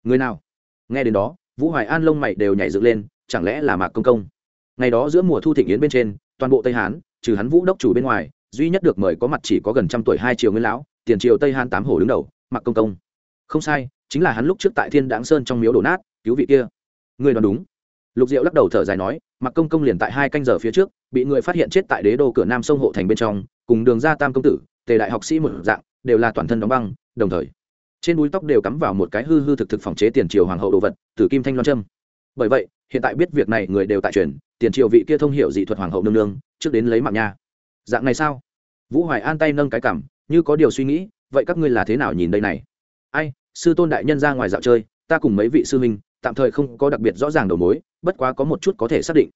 Người nào? Nghe đến đó, vũ hoài an lông mày đều nhảy dựng lên, chẳng lẽ là mạc công công? Ngày đó giữa mùa thu thịnh yến bên trên, toàn bộ tây hán, trừ hắn vũ đốc chủ bên ngoài duy nhất được mời có mặt chỉ có gần trăm tuổi hai triều nguyên lão, tiền triều tây han tám hổ đứng đầu mặc công công. Không sai, chính là hắn lúc trước tại thiên đáng sơn trong miếu đổ nát, cứu vị kia. Người đoán đúng. Lục diệu lắc đầu thở dài nói mặc công công liền tại hai canh giờ phía trước, bị người phát hiện chết tại đế đô cửa nam sông hộ thành bên trong, cùng đường ra tam công tử, tề đại học sĩ một dạng, đều là toàn thân đóng băng, đồng thời, trên búi tóc đều cắm vào một cái hư hư thực thực phòng chế tiền triều hoàng hậu đồ vật từ kim thanh loan trâm. Bởi vậy, hiện tại biết việc này người đều tại truyền, tiền triều vị kia thông hiệu dị thuật hoàng hậu nương nương, trước đến lấy mạng nha dạng này sao? Vũ hoài an tay nâng cái cảm như có điều suy nghĩ, vậy các ngươi là thế nào nhìn đây này? Ai, sư tôn đại nhân ra ngoài dạo chơi, ta cùng mấy vị sư huynh, tạm thời không có đặc biệt rõ ràng đầu mối, bất quá có một chút có thể xác định.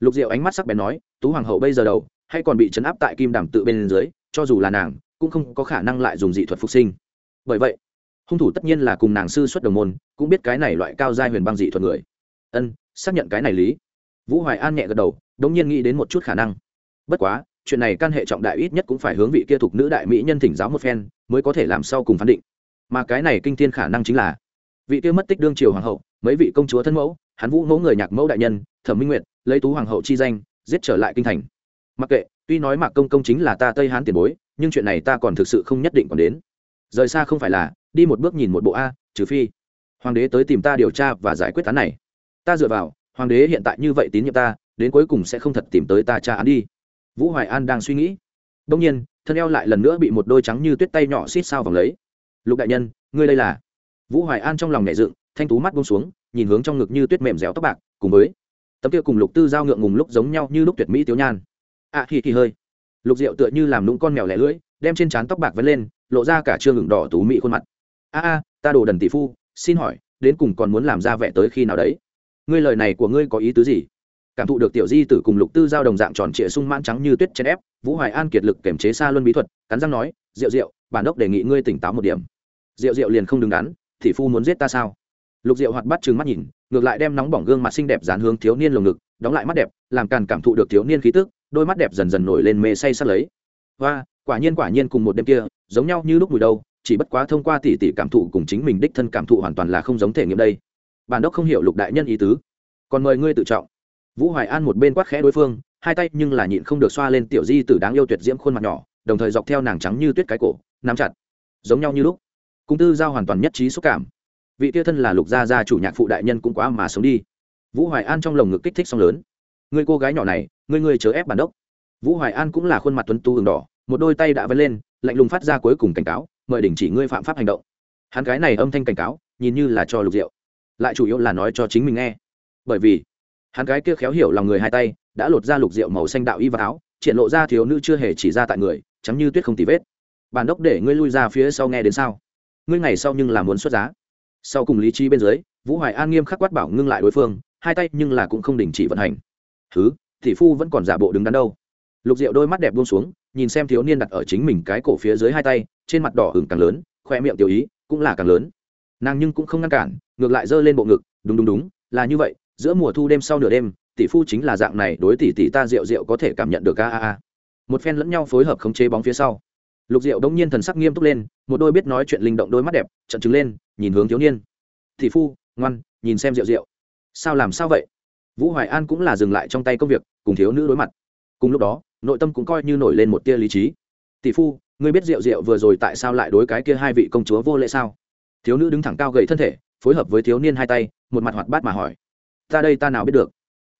Lục diệu ánh mắt sắc bén nói, tú hoàng hậu bây giờ đầu, hay còn bị chấn áp tại kim đàm tự bên dưới, cho dù là nàng, cũng không có khả năng lại dùng dị thuật phục sinh. Bởi vậy, hung thủ tất nhiên là cùng nàng sư xuất đồng môn, cũng biết cái này loại cao giai huyền băng dị thuật người. Ân, xác nhận cái này lý. Vũ hoài an nhẹ gật đầu, đống nhiên nghĩ đến một chút khả năng. Bất quá chuyện này can hệ trọng đại ít nhất cũng phải hướng vị kia thuộc nữ đại mỹ nhân thỉnh giáo một phen, mới có thể làm sau cùng phán định. Mà cái này kinh thiên khả năng chính là, vị kia mất tích đương triều hoàng hậu, mấy vị công chúa thân mẫu, hắn vũ mẫu người nhạc mẫu đại nhân, thẩm minh nguyệt, lấy tú hoàng hậu chi danh, giết trở lại kinh thành. Mặc kệ, tuy nói mạc công công chính là ta tây hán tiền bối, nhưng chuyện này ta còn thực sự không nhất định còn đến. Rời xa không phải là, đi một bước nhìn một bộ a, trừ phi, hoàng đế tới tìm ta điều tra và giải quyết án này. Ta dựa vào, hoàng đế hiện tại như vậy tín nhiệm ta, đến cuối cùng sẽ không thật tìm tới ta tra án đi vũ hoài an đang suy nghĩ. Đông nhiên thân eo lại lần nữa bị một đôi trắng như tuyết tay nhỏ xít sao vòng lấy. Lục đại nhân ngươi đây là? Vũ hoài an trong lòng nhẹ dựng thanh tú mắt bông xuống nhìn hướng trong ngực như tuyết mềm dẻo tóc bạc cùng với tấm kia cùng lục tư giao ngượng ngùng lúc giống nhau như lúc tuyệt mỹ tiểu nhan. Ạ à, thì thì hơi. Lục rượu tựa như làm lũng con mèo lẻ lưỡi đem trên trán tóc bạc vẫn lên lộ ra cả trương ngừng đỏ tú mỹ khuôn mặt. A a ta đồ đần tỷ phu xin hỏi đến cùng còn muốn làm ra vẻ tới khi nào đấy? Ngươi lời này của ngươi có ý tứ gì? Cảm thụ được tiểu di tử cùng lục tư giao đồng dạng tròn trịa sung mãn trắng như tuyết chèn ép, vũ hoài an kiệt lực kiểm chế xa luân bí thuật, cắn răng nói rượu rượu bản đốc đề nghị ngươi tỉnh táo một điểm. Rượu rượu liền không đứng đắn, thì phu muốn giết ta sao? Lục rượu hoạt bắt trừng mắt nhìn, ngược lại đem nóng bỏng gương mặt xinh đẹp dán hướng thiếu niên lồng ngực, đóng lại mắt đẹp, làm càn cảm thụ được thiếu niên khí tức, đôi mắt đẹp dần dần nổi lên mê say sắt lấy. Và quả nhiên quả nhiên cùng một đêm kia, giống nhau như lúc mùi đâu, chỉ bất quá thông qua tỉ tỉ cảm thụ cùng chính mình đích thân cảm thụ hoàn toàn là không giống thể nghiệm đây. Bản đốc không hiểu lục đại nhân ý tứ. Còn mời ngươi tự trọng vũ hoài an một bên quát khẽ đối phương, hai tay nhưng là nhịn không được xoa lên tiểu di tử đáng yêu tuyệt diễm khuôn mặt nhỏ, đồng thời dọc theo nàng trắng như tuyết cái cổ, nắm chặt, giống nhau như lúc. Cung tư giao hoàn toàn nhất trí xúc cảm. Vị tia thân là lục gia gia chủ nhạc phụ đại nhân cũng quá mà sống đi. Vũ hoài an trong lồng ngực kích thích song lớn. Người cô gái nhỏ này, người người chớ ép bản đốc. Vũ hoài an cũng là khuôn mặt tuấn tu hừng đỏ, một đôi tay đã vén lên, lạnh lùng phát ra cuối cùng cảnh cáo, mời đình chỉ ngươi phạm pháp hành động. Hắn cái này âm thanh cảnh cáo, nhìn như là cho lục diệu lại chủ yếu là nói cho chính mình nghe. Bởi vì hắn gái kia khéo hiểu lòng người hai tay, đã lột ra lục rượu màu xanh đạo y và áo, triển lộ ra thiếu nữ chưa hề chỉ ra tại người chấm như tuyết không tì vết. Bản đốc để ngươi lui ra phía sau nghe đến sao? Ngươi ngày sau nhưng là muốn xuất giá. Sau cùng lý trí bên dưới, vũ hoài an nghiêm khắc quát bảo ngưng lại đối phương, hai tay nhưng là cũng không đình chỉ vận hành. Thứ thị phu vẫn còn giả bộ đứng đắn đâu. Lục rượu đôi mắt đẹp buông xuống, nhìn xem thiếu niên đặt ở chính mình cái cổ phía dưới hai tay, trên mặt đỏ hừng càng lớn, khoe miệng tiểu ý cũng là càng lớn. Nàng nhưng cũng không ngăn cản, ngược lại giơ lên bộ ngực, đúng đúng đúng, là như vậy giữa mùa thu đêm sau nửa đêm, tỷ phu chính là dạng này đối tỷ tỷ ta rượu rượu có thể cảm nhận được, a a a. Một phen lẫn nhau phối hợp khống chế bóng phía sau. Lục rượu đông nhiên thần sắc nghiêm túc lên, một đôi biết nói chuyện linh động đôi mắt đẹp trận trứng lên, nhìn hướng thiếu niên. Tỷ phu, ngoan, nhìn xem rượu rượu. Sao làm sao vậy? Vũ hoài an cũng là dừng lại trong tay công việc, cùng thiếu nữ đối mặt. Cùng lúc đó, nội tâm cũng coi như nổi lên một tia lý trí. Tỷ phu, ngươi biết rượu rượu vừa rồi tại sao lại đối cái kia hai vị công chúa vô lễ sao? Thiếu nữ đứng thẳng cao gậy thân thể, phối hợp với thiếu niên hai tay, một mặt hoạt bát mà hỏi ta đây ta nào biết được.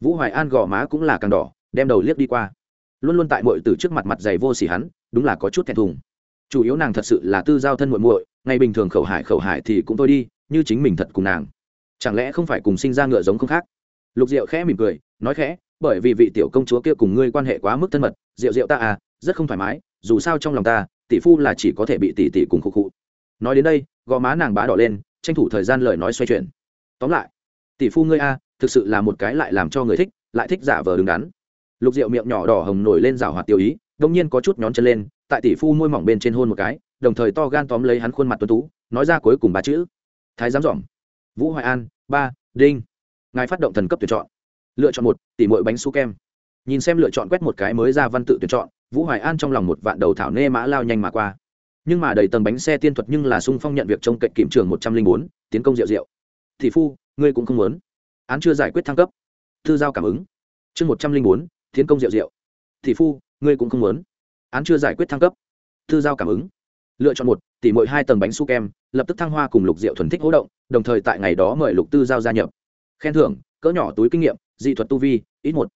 Vũ hoài an gò má cũng là càng đỏ, đem đầu liếc đi qua. Luôn luôn tại mội từ trước mặt mặt dày vô xỉ hắn, đúng là có chút thẹn thùng. Chủ yếu nàng thật sự là tư giao thân muội muội, ngày bình thường khẩu hải khẩu hải thì cũng thôi đi, như chính mình thật cùng nàng. Chẳng lẽ không phải cùng sinh ra ngựa giống không khác? Lục diệu khẽ mỉm cười, nói khẽ, bởi vì vị tiểu công chúa kia cùng ngươi quan hệ quá mức thân mật, diệu diệu ta à rất không thoải mái, dù sao trong lòng ta, tỷ phu là chỉ có thể bị tỷ tỷ cùng khụ khụ. Nói đến đây, gò má nàng bá đỏ lên, tranh thủ thời gian lời nói xoay chuyển. Tóm lại, tỷ phu ngươi a thực sự là một cái lại làm cho người thích, lại thích giả vờ đứng đắn. Lục rượu miệng nhỏ đỏ hồng nổi lên rào hoạt tiêu ý, đông nhiên có chút nhón chân lên, tại tỷ phu môi mỏng bên trên hôn một cái, đồng thời to gan tóm lấy hắn khuôn mặt tuấn tú, nói ra cuối cùng ba chữ. Thái giám dỏm vũ hoài an, ba, đinh. Ngài phát động thần cấp tuyển chọn. Lựa chọn một, tỷ mỗi bánh su kem. Nhìn xem lựa chọn quét một cái mới ra văn tự tuyển chọn, vũ hoài an trong lòng một vạn đầu thảo nê mã lao nhanh mà qua. Nhưng mà đầy tầng bánh xe tiên thuật nhưng là sung phong nhận việc trông cạnh kiểm trường một trăm linh bốn, tiến công rượu rượu. Thị phu, ngươi cũng không muốn án chưa giải quyết thăng cấp. Thư giao cảm ứng. Chương một trăm linh bốn, tiến công rượu rượu. Thì phu, ngươi cũng không muốn. Án chưa giải quyết thăng cấp. Thư giao cảm ứng. Lựa chọn một tỷ mỗi hai tầng bánh su kem, lập tức thăng hoa cùng lục rượu thuần thích hỗ động, đồng thời tại ngày đó mời lục tư giao gia nhập. Khen thưởng, cỡ nhỏ túi kinh nghiệm, dị thuật tu vi, ít một.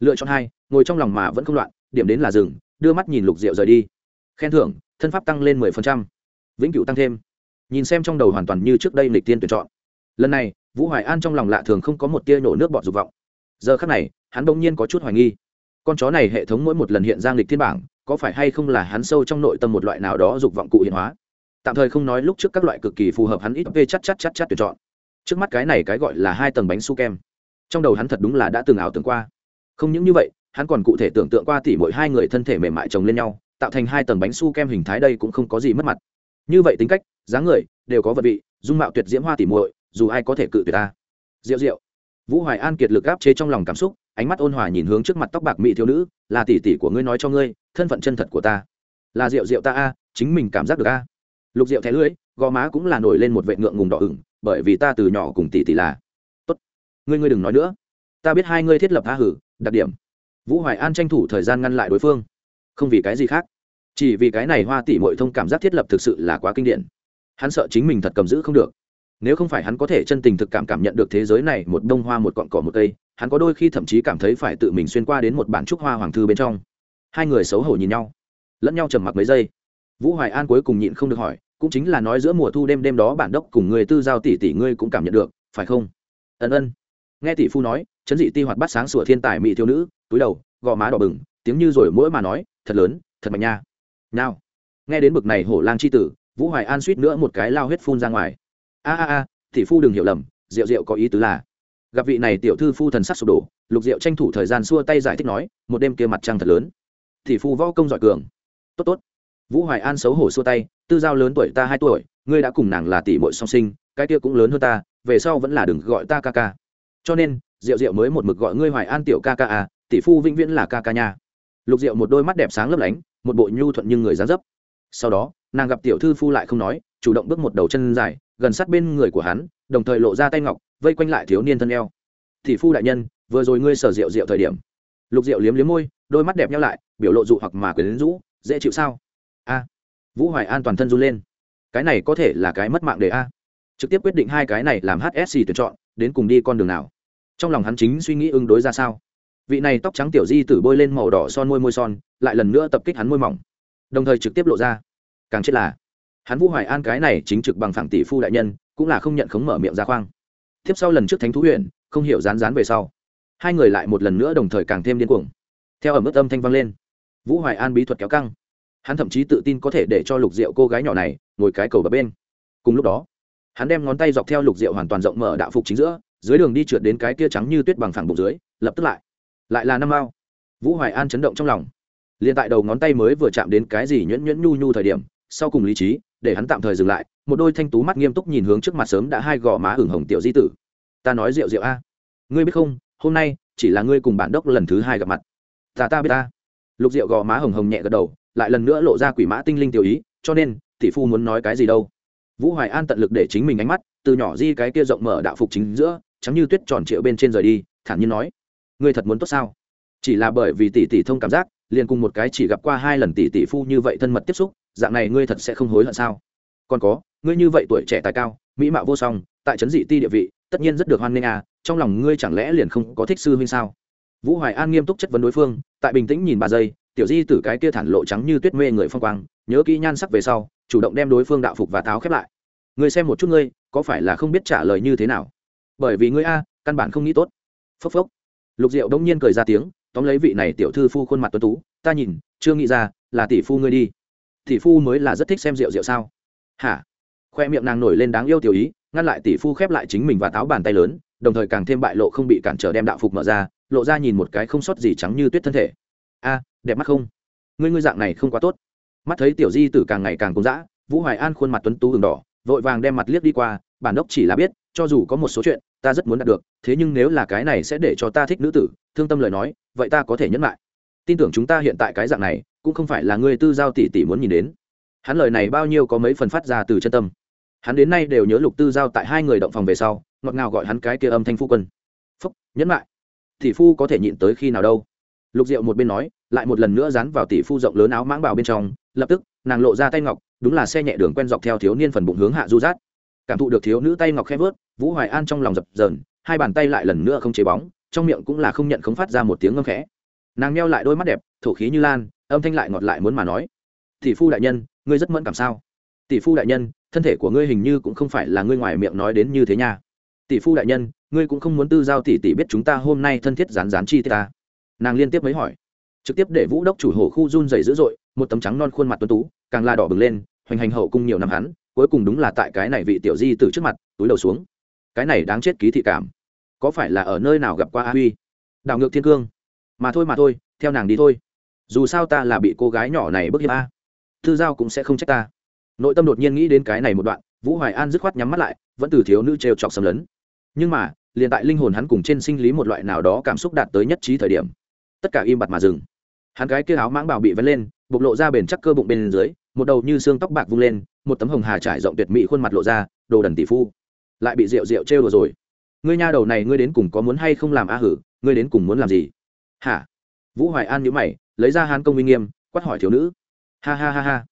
Lựa chọn hai, ngồi trong lòng mà vẫn không loạn, điểm đến là rừng đưa mắt nhìn lục rượu rời đi. Khen thưởng, thân pháp tăng lên mười phần trăm. Vĩnh cửu tăng thêm. Nhìn xem trong đầu hoàn toàn như trước đây lịch tiên tuyển chọn. Lần này vũ hoài an trong lòng lạ thường không có một tia nổ nước bọt dục vọng. Giờ khắc này, hắn bỗng nhiên có chút hoài nghi. Con chó này hệ thống mỗi một lần hiện giang lịch thiên bảng, có phải hay không là hắn sâu trong nội tâm một loại nào đó dục vọng cụ hiện hóa? Tạm thời không nói lúc trước các loại cực kỳ phù hợp hắn ít vê chắc chắc chắc chắc tuyển chọn. Trước mắt cái này cái gọi là hai tầng bánh su kem. Trong đầu hắn thật đúng là đã từng ảo tưởng qua. Không những như vậy, hắn còn cụ thể tưởng tượng qua tỉ mỗi hai người thân thể mềm mại chồng lên nhau, tạo thành hai tầng bánh su kem hình thái đây cũng không có gì mất mặt. Như vậy tính cách, dáng người, đều có vật vị, dung mạo tuyệt diễm hoa tỉ muội dù ai có thể cự tuyệt ta. Diệu diệu. Vũ hoài an kiệt lực áp chế trong lòng cảm xúc, ánh mắt ôn hòa nhìn hướng trước mặt tóc bạc mỹ thiếu nữ, là tỷ tỷ của ngươi nói cho ngươi, thân phận chân thật của ta. Là rượu rượu ta a, chính mình cảm giác được a. Lục rượu thẻ lưỡi, gò má cũng là nổi lên một vệ ngượng ngùng đỏ ửng, bởi vì ta từ nhỏ cùng tỷ tỷ là. Tốt, ngươi ngươi đừng nói nữa. Ta biết hai ngươi thiết lập tha hử, đặc điểm. Vũ hoài an tranh thủ thời gian ngăn lại đối phương. Không vì cái gì khác. Chỉ vì cái này hoa tỷ mội thông cảm giác thiết lập thực sự là quá kinh điển. Hắn sợ chính mình thật cầm giữ không được nếu không phải hắn có thể chân tình thực cảm cảm nhận được thế giới này, một đông hoa, một cọn cỏ, một cây, hắn có đôi khi thậm chí cảm thấy phải tự mình xuyên qua đến một bản trúc hoa hoàng thư bên trong. Hai người xấu hổ nhìn nhau, lẫn nhau trầm mặc mấy giây. Vũ hoài an cuối cùng nhịn không được hỏi, cũng chính là nói giữa mùa thu đêm đêm đó bản đốc cùng người tư giao tỷ tỷ ngươi cũng cảm nhận được, phải không? Ân ân. Nghe tỷ phu nói, chấn dị ti hoạt bắt sáng sủa thiên tài mỹ thiếu nữ, túi đầu, gò má đỏ bừng, tiếng như rồi mỗi mà nói, thật lớn, thật mạnh nha. Nào. Nghe đến bực này hổ lang c h i tử, vũ hoài an suýt nữa một cái lao huyết phun ra ngoài a a a, tỷ phu đừng hiểu lầm, rượu rượu có ý tứ là, gặp vị này tiểu thư phu thần sắc sụp đổ, lục rượu tranh thủ thời gian xua tay giải thích nói, một đêm kia mặt trăng thật lớn. Tỷ phu võ công giỏi cường. Tốt tốt. Vũ hoài an xấu hổ xua tay, tư giao lớn tuổi ta hai tuổi, ngươi đã cùng nàng là tỷ mội song sinh, cái kia cũng lớn hơn ta, về sau vẫn là đừng gọi ta ca ca. Cho nên diệu diệu mới một mực gọi ngươi hoài an tiểu ca ca à tỷ phu vĩnh viễn là ca ca nha. Lục diệu một đôi mắt đẹp sáng lấp lánh, một bộ nhu thuận nhưng người dán dấp. Sau đó, nàng gặp tiểu thư phu lại không nói, chủ động bước một đầu chân dài gần sát bên người của hắn, đồng thời lộ ra tay ngọc, vây quanh lại thiếu niên thân eo. Thị phu đại nhân, vừa rồi ngươi sở rượu rượu thời điểm. Lục rượu liếm liếm môi, đôi mắt đẹp nhau lại, biểu lộ dụ hoặc mà quyền rũ, dễ chịu sao? A. Vũ hoài an toàn thân run lên. Cái này có thể là cái mất mạng đề a. Trực tiếp quyết định hai cái này làm hsc tuyển chọn, đến cùng đi con đường nào. Trong lòng hắn chính suy nghĩ ứng đối ra sao. Vị này tóc trắng tiểu di tử bôi lên màu đỏ son môi môi son, lại lần nữa tập kích hắn môi mỏng. Đồng thời trực tiếp lộ ra. Càng chết là hắn vũ hoài an cái này chính trực bằng phẳng tỷ phu đại nhân, cũng là không nhận khống mở miệng ra khoang. Tiếp sau lần trước thánh thú huyện không hiểu rán rán về sau, hai người lại một lần nữa đồng thời càng thêm điên cuồng. Theo ở mức âm thanh vang lên, vũ hoài an bí thuật kéo căng. Hắn thậm chí tự tin có thể để cho lục Diệu cô gái nhỏ này ngồi cái cầu bập bên. Cùng lúc đó, hắn đem ngón tay dọc theo lục Diệu hoàn toàn rộng mở đạo phục chính giữa, dưới đường đi trượt đến cái kia trắng như tuyết bằng phẳng bụng dưới, lập tức lại lại là năm mao vũ hoài an chấn động trong lòng. Liền tại đầu ngón tay mới vừa chạm đến cái gì nhuyễn nhuyễn nhu nhu thời điểm sau cùng lý trí, để hắn tạm thời dừng lại, một đôi thanh tú mắt nghiêm túc nhìn hướng trước mặt sớm đã hai gò má hửng hồng tiểu di tử. Ta nói rượu rượu a. Ngươi biết không, hôm nay chỉ là ngươi cùng bản đốc lần thứ hai gặp mặt. Ta ta biết ta. Lục rượu gò má hồng hồng nhẹ gật đầu, lại lần nữa lộ ra quỷ mã tinh linh tiểu ý, cho nên, tỷ phu muốn nói cái gì đâu. Vũ hoài an tận lực để chính mình ánh mắt, từ nhỏ di cái kia rộng mở đạo phục chính giữa chắm như tuyết tròn triệu bên trên rời đi, thản nhiên nói. Ngươi thật muốn tốt sao? Chỉ là bởi vì tỷ tỷ thông cảm giác, liền cùng một cái chỉ gặp qua hai lần tỷ tỷ phu như vậy thân mật tiếp xúc dạng này ngươi thật sẽ không hối hận sao? Còn có, ngươi như vậy tuổi trẻ tài cao, mỹ mạo vô song, tại trấn dị ti địa vị, tất nhiên rất được hoan nghênh à trong lòng ngươi chẳng lẽ liền không có thích sư huynh sao? Vũ hoài an nghiêm túc chất vấn đối phương, tại bình tĩnh nhìn ba giây tiểu di tử cái kia thản lộ trắng như tuyết mê người phong quang, nhớ kỹ nhan sắc về sau, chủ động đem đối phương đạo phục và táo khép lại. Ngươi xem một chút ngươi, có phải là không biết trả lời như thế nào? Bởi vì ngươi a, căn bản không nghĩ tốt. Phốc phốc. Lục diệu đông nhiên cười ra tiếng, tóm lấy vị này tiểu thư phu khuôn mặt tuấn tú, ta nhìn, chưa nghĩ ra, là tỷ phu ngươi đi tỷ phu mới là rất thích xem rượu rượu sao? Hả? Khoe miệng nàng nổi lên đáng yêu tiểu ý, ngăn lại tỷ phu khép lại chính mình và táo bàn tay lớn, đồng thời càng thêm bại lộ không bị cản trở đem đạo phục mở ra, lộ ra nhìn một cái không sót gì trắng như tuyết thân thể. A, đẹp mắt không? Ngươi ngươi dạng này không quá tốt. Mắt thấy tiểu di tử càng ngày càng cúng dã, vũ hoài an khuôn mặt tuấn tú hừng đỏ, vội vàng đem mặt liếc đi qua, bản đốc chỉ là biết, cho dù có một số chuyện, ta rất muốn đạt được, thế nhưng nếu là cái này sẽ để cho ta thích nữ tử, thương tâm lời nói, vậy ta có thể nhẫn lại. Tin tưởng chúng ta hiện tại cái dạng này cũng không phải là ngươi tư giao tỷ tỷ muốn nhìn đến. Hắn lời này bao nhiêu có mấy phần phát ra từ chân tâm. Hắn đến nay đều nhớ lục tư giao tại hai người động phòng về sau, ngọt ngào gọi hắn cái kia âm thanh phu quân. Phúc, nhẫn lại. Tỷ phu có thể nhịn tới khi nào đâu? Lục diệu một bên nói, lại một lần nữa dán vào tỷ phu rộng lớn áo mãng bào bên trong, lập tức, nàng lộ ra tay ngọc, đúng là xe nhẹ đường quen dọc theo thiếu niên phần bụng hướng hạ du rát. Cảm thụ được thiếu nữ tay ngọc khẽ vớt, vũ hoài an trong lòng dập dờn, hai bàn tay lại lần nữa không chế bóng, trong miệng cũng là không nhận không phát ra một tiếng ngâm khẽ. Nàng meo lại đôi mắt đẹp, thổ khí như lan âm thanh lại ngọt lại muốn mà nói. Tỷ phu đại nhân, ngươi rất mẫn cảm sao? Tỷ phu đại nhân, thân thể của ngươi hình như cũng không phải là ngươi ngoài miệng nói đến như thế nha. Tỷ phu đại nhân, ngươi cũng không muốn tư giao tỷ tỷ biết chúng ta hôm nay thân thiết rán rán chi tiết ta. Nàng liên tiếp mới hỏi. Trực tiếp để vũ đốc chủ hộ khu run dày dữ dội, một tấm trắng non khuôn mặt tuấn tú, càng la đỏ bừng lên, hoành hành hậu cung nhiều năm hắn, cuối cùng đúng là tại cái này vị tiểu di từ trước mặt, túi đầu xuống. Cái này đáng chết ký thị cảm. Có phải là ở nơi nào gặp qua a huy? Đảo ngược thiên cương. Mà thôi mà thôi, theo nàng đi thôi dù sao ta là bị cô gái nhỏ này bức hiếp a. Thư giao cũng sẽ không trách ta. Nội tâm đột nhiên nghĩ đến cái này một đoạn, vũ hoài an dứt khoát nhắm mắt lại, vẫn từ thiếu nữ trêu chọc xâm lấn. Nhưng mà, liền tại linh hồn hắn cùng trên sinh lý một loại nào đó cảm xúc đạt tới nhất trí thời điểm, tất cả im bặt mà dừng. Hắn gái kia áo mãng bảo bị vén lên, bộc lộ ra bền chắc cơ bụng bên dưới, một đầu như xương tóc bạc vung lên, một tấm hồng hà trải rộng tuyệt mỹ khuôn mặt lộ ra, đồ đần tỷ phu. Lại bị rượu rượu trêu đùa rồi. Ngươi nha đầu này ngươi đến cùng có muốn hay không làm a hử, ngươi đến cùng muốn làm gì? Hả? Vũ hoài an nhíu mày lấy ra hán công uy nghiêm, quát hỏi thiếu nữ. Ha ha ha ha.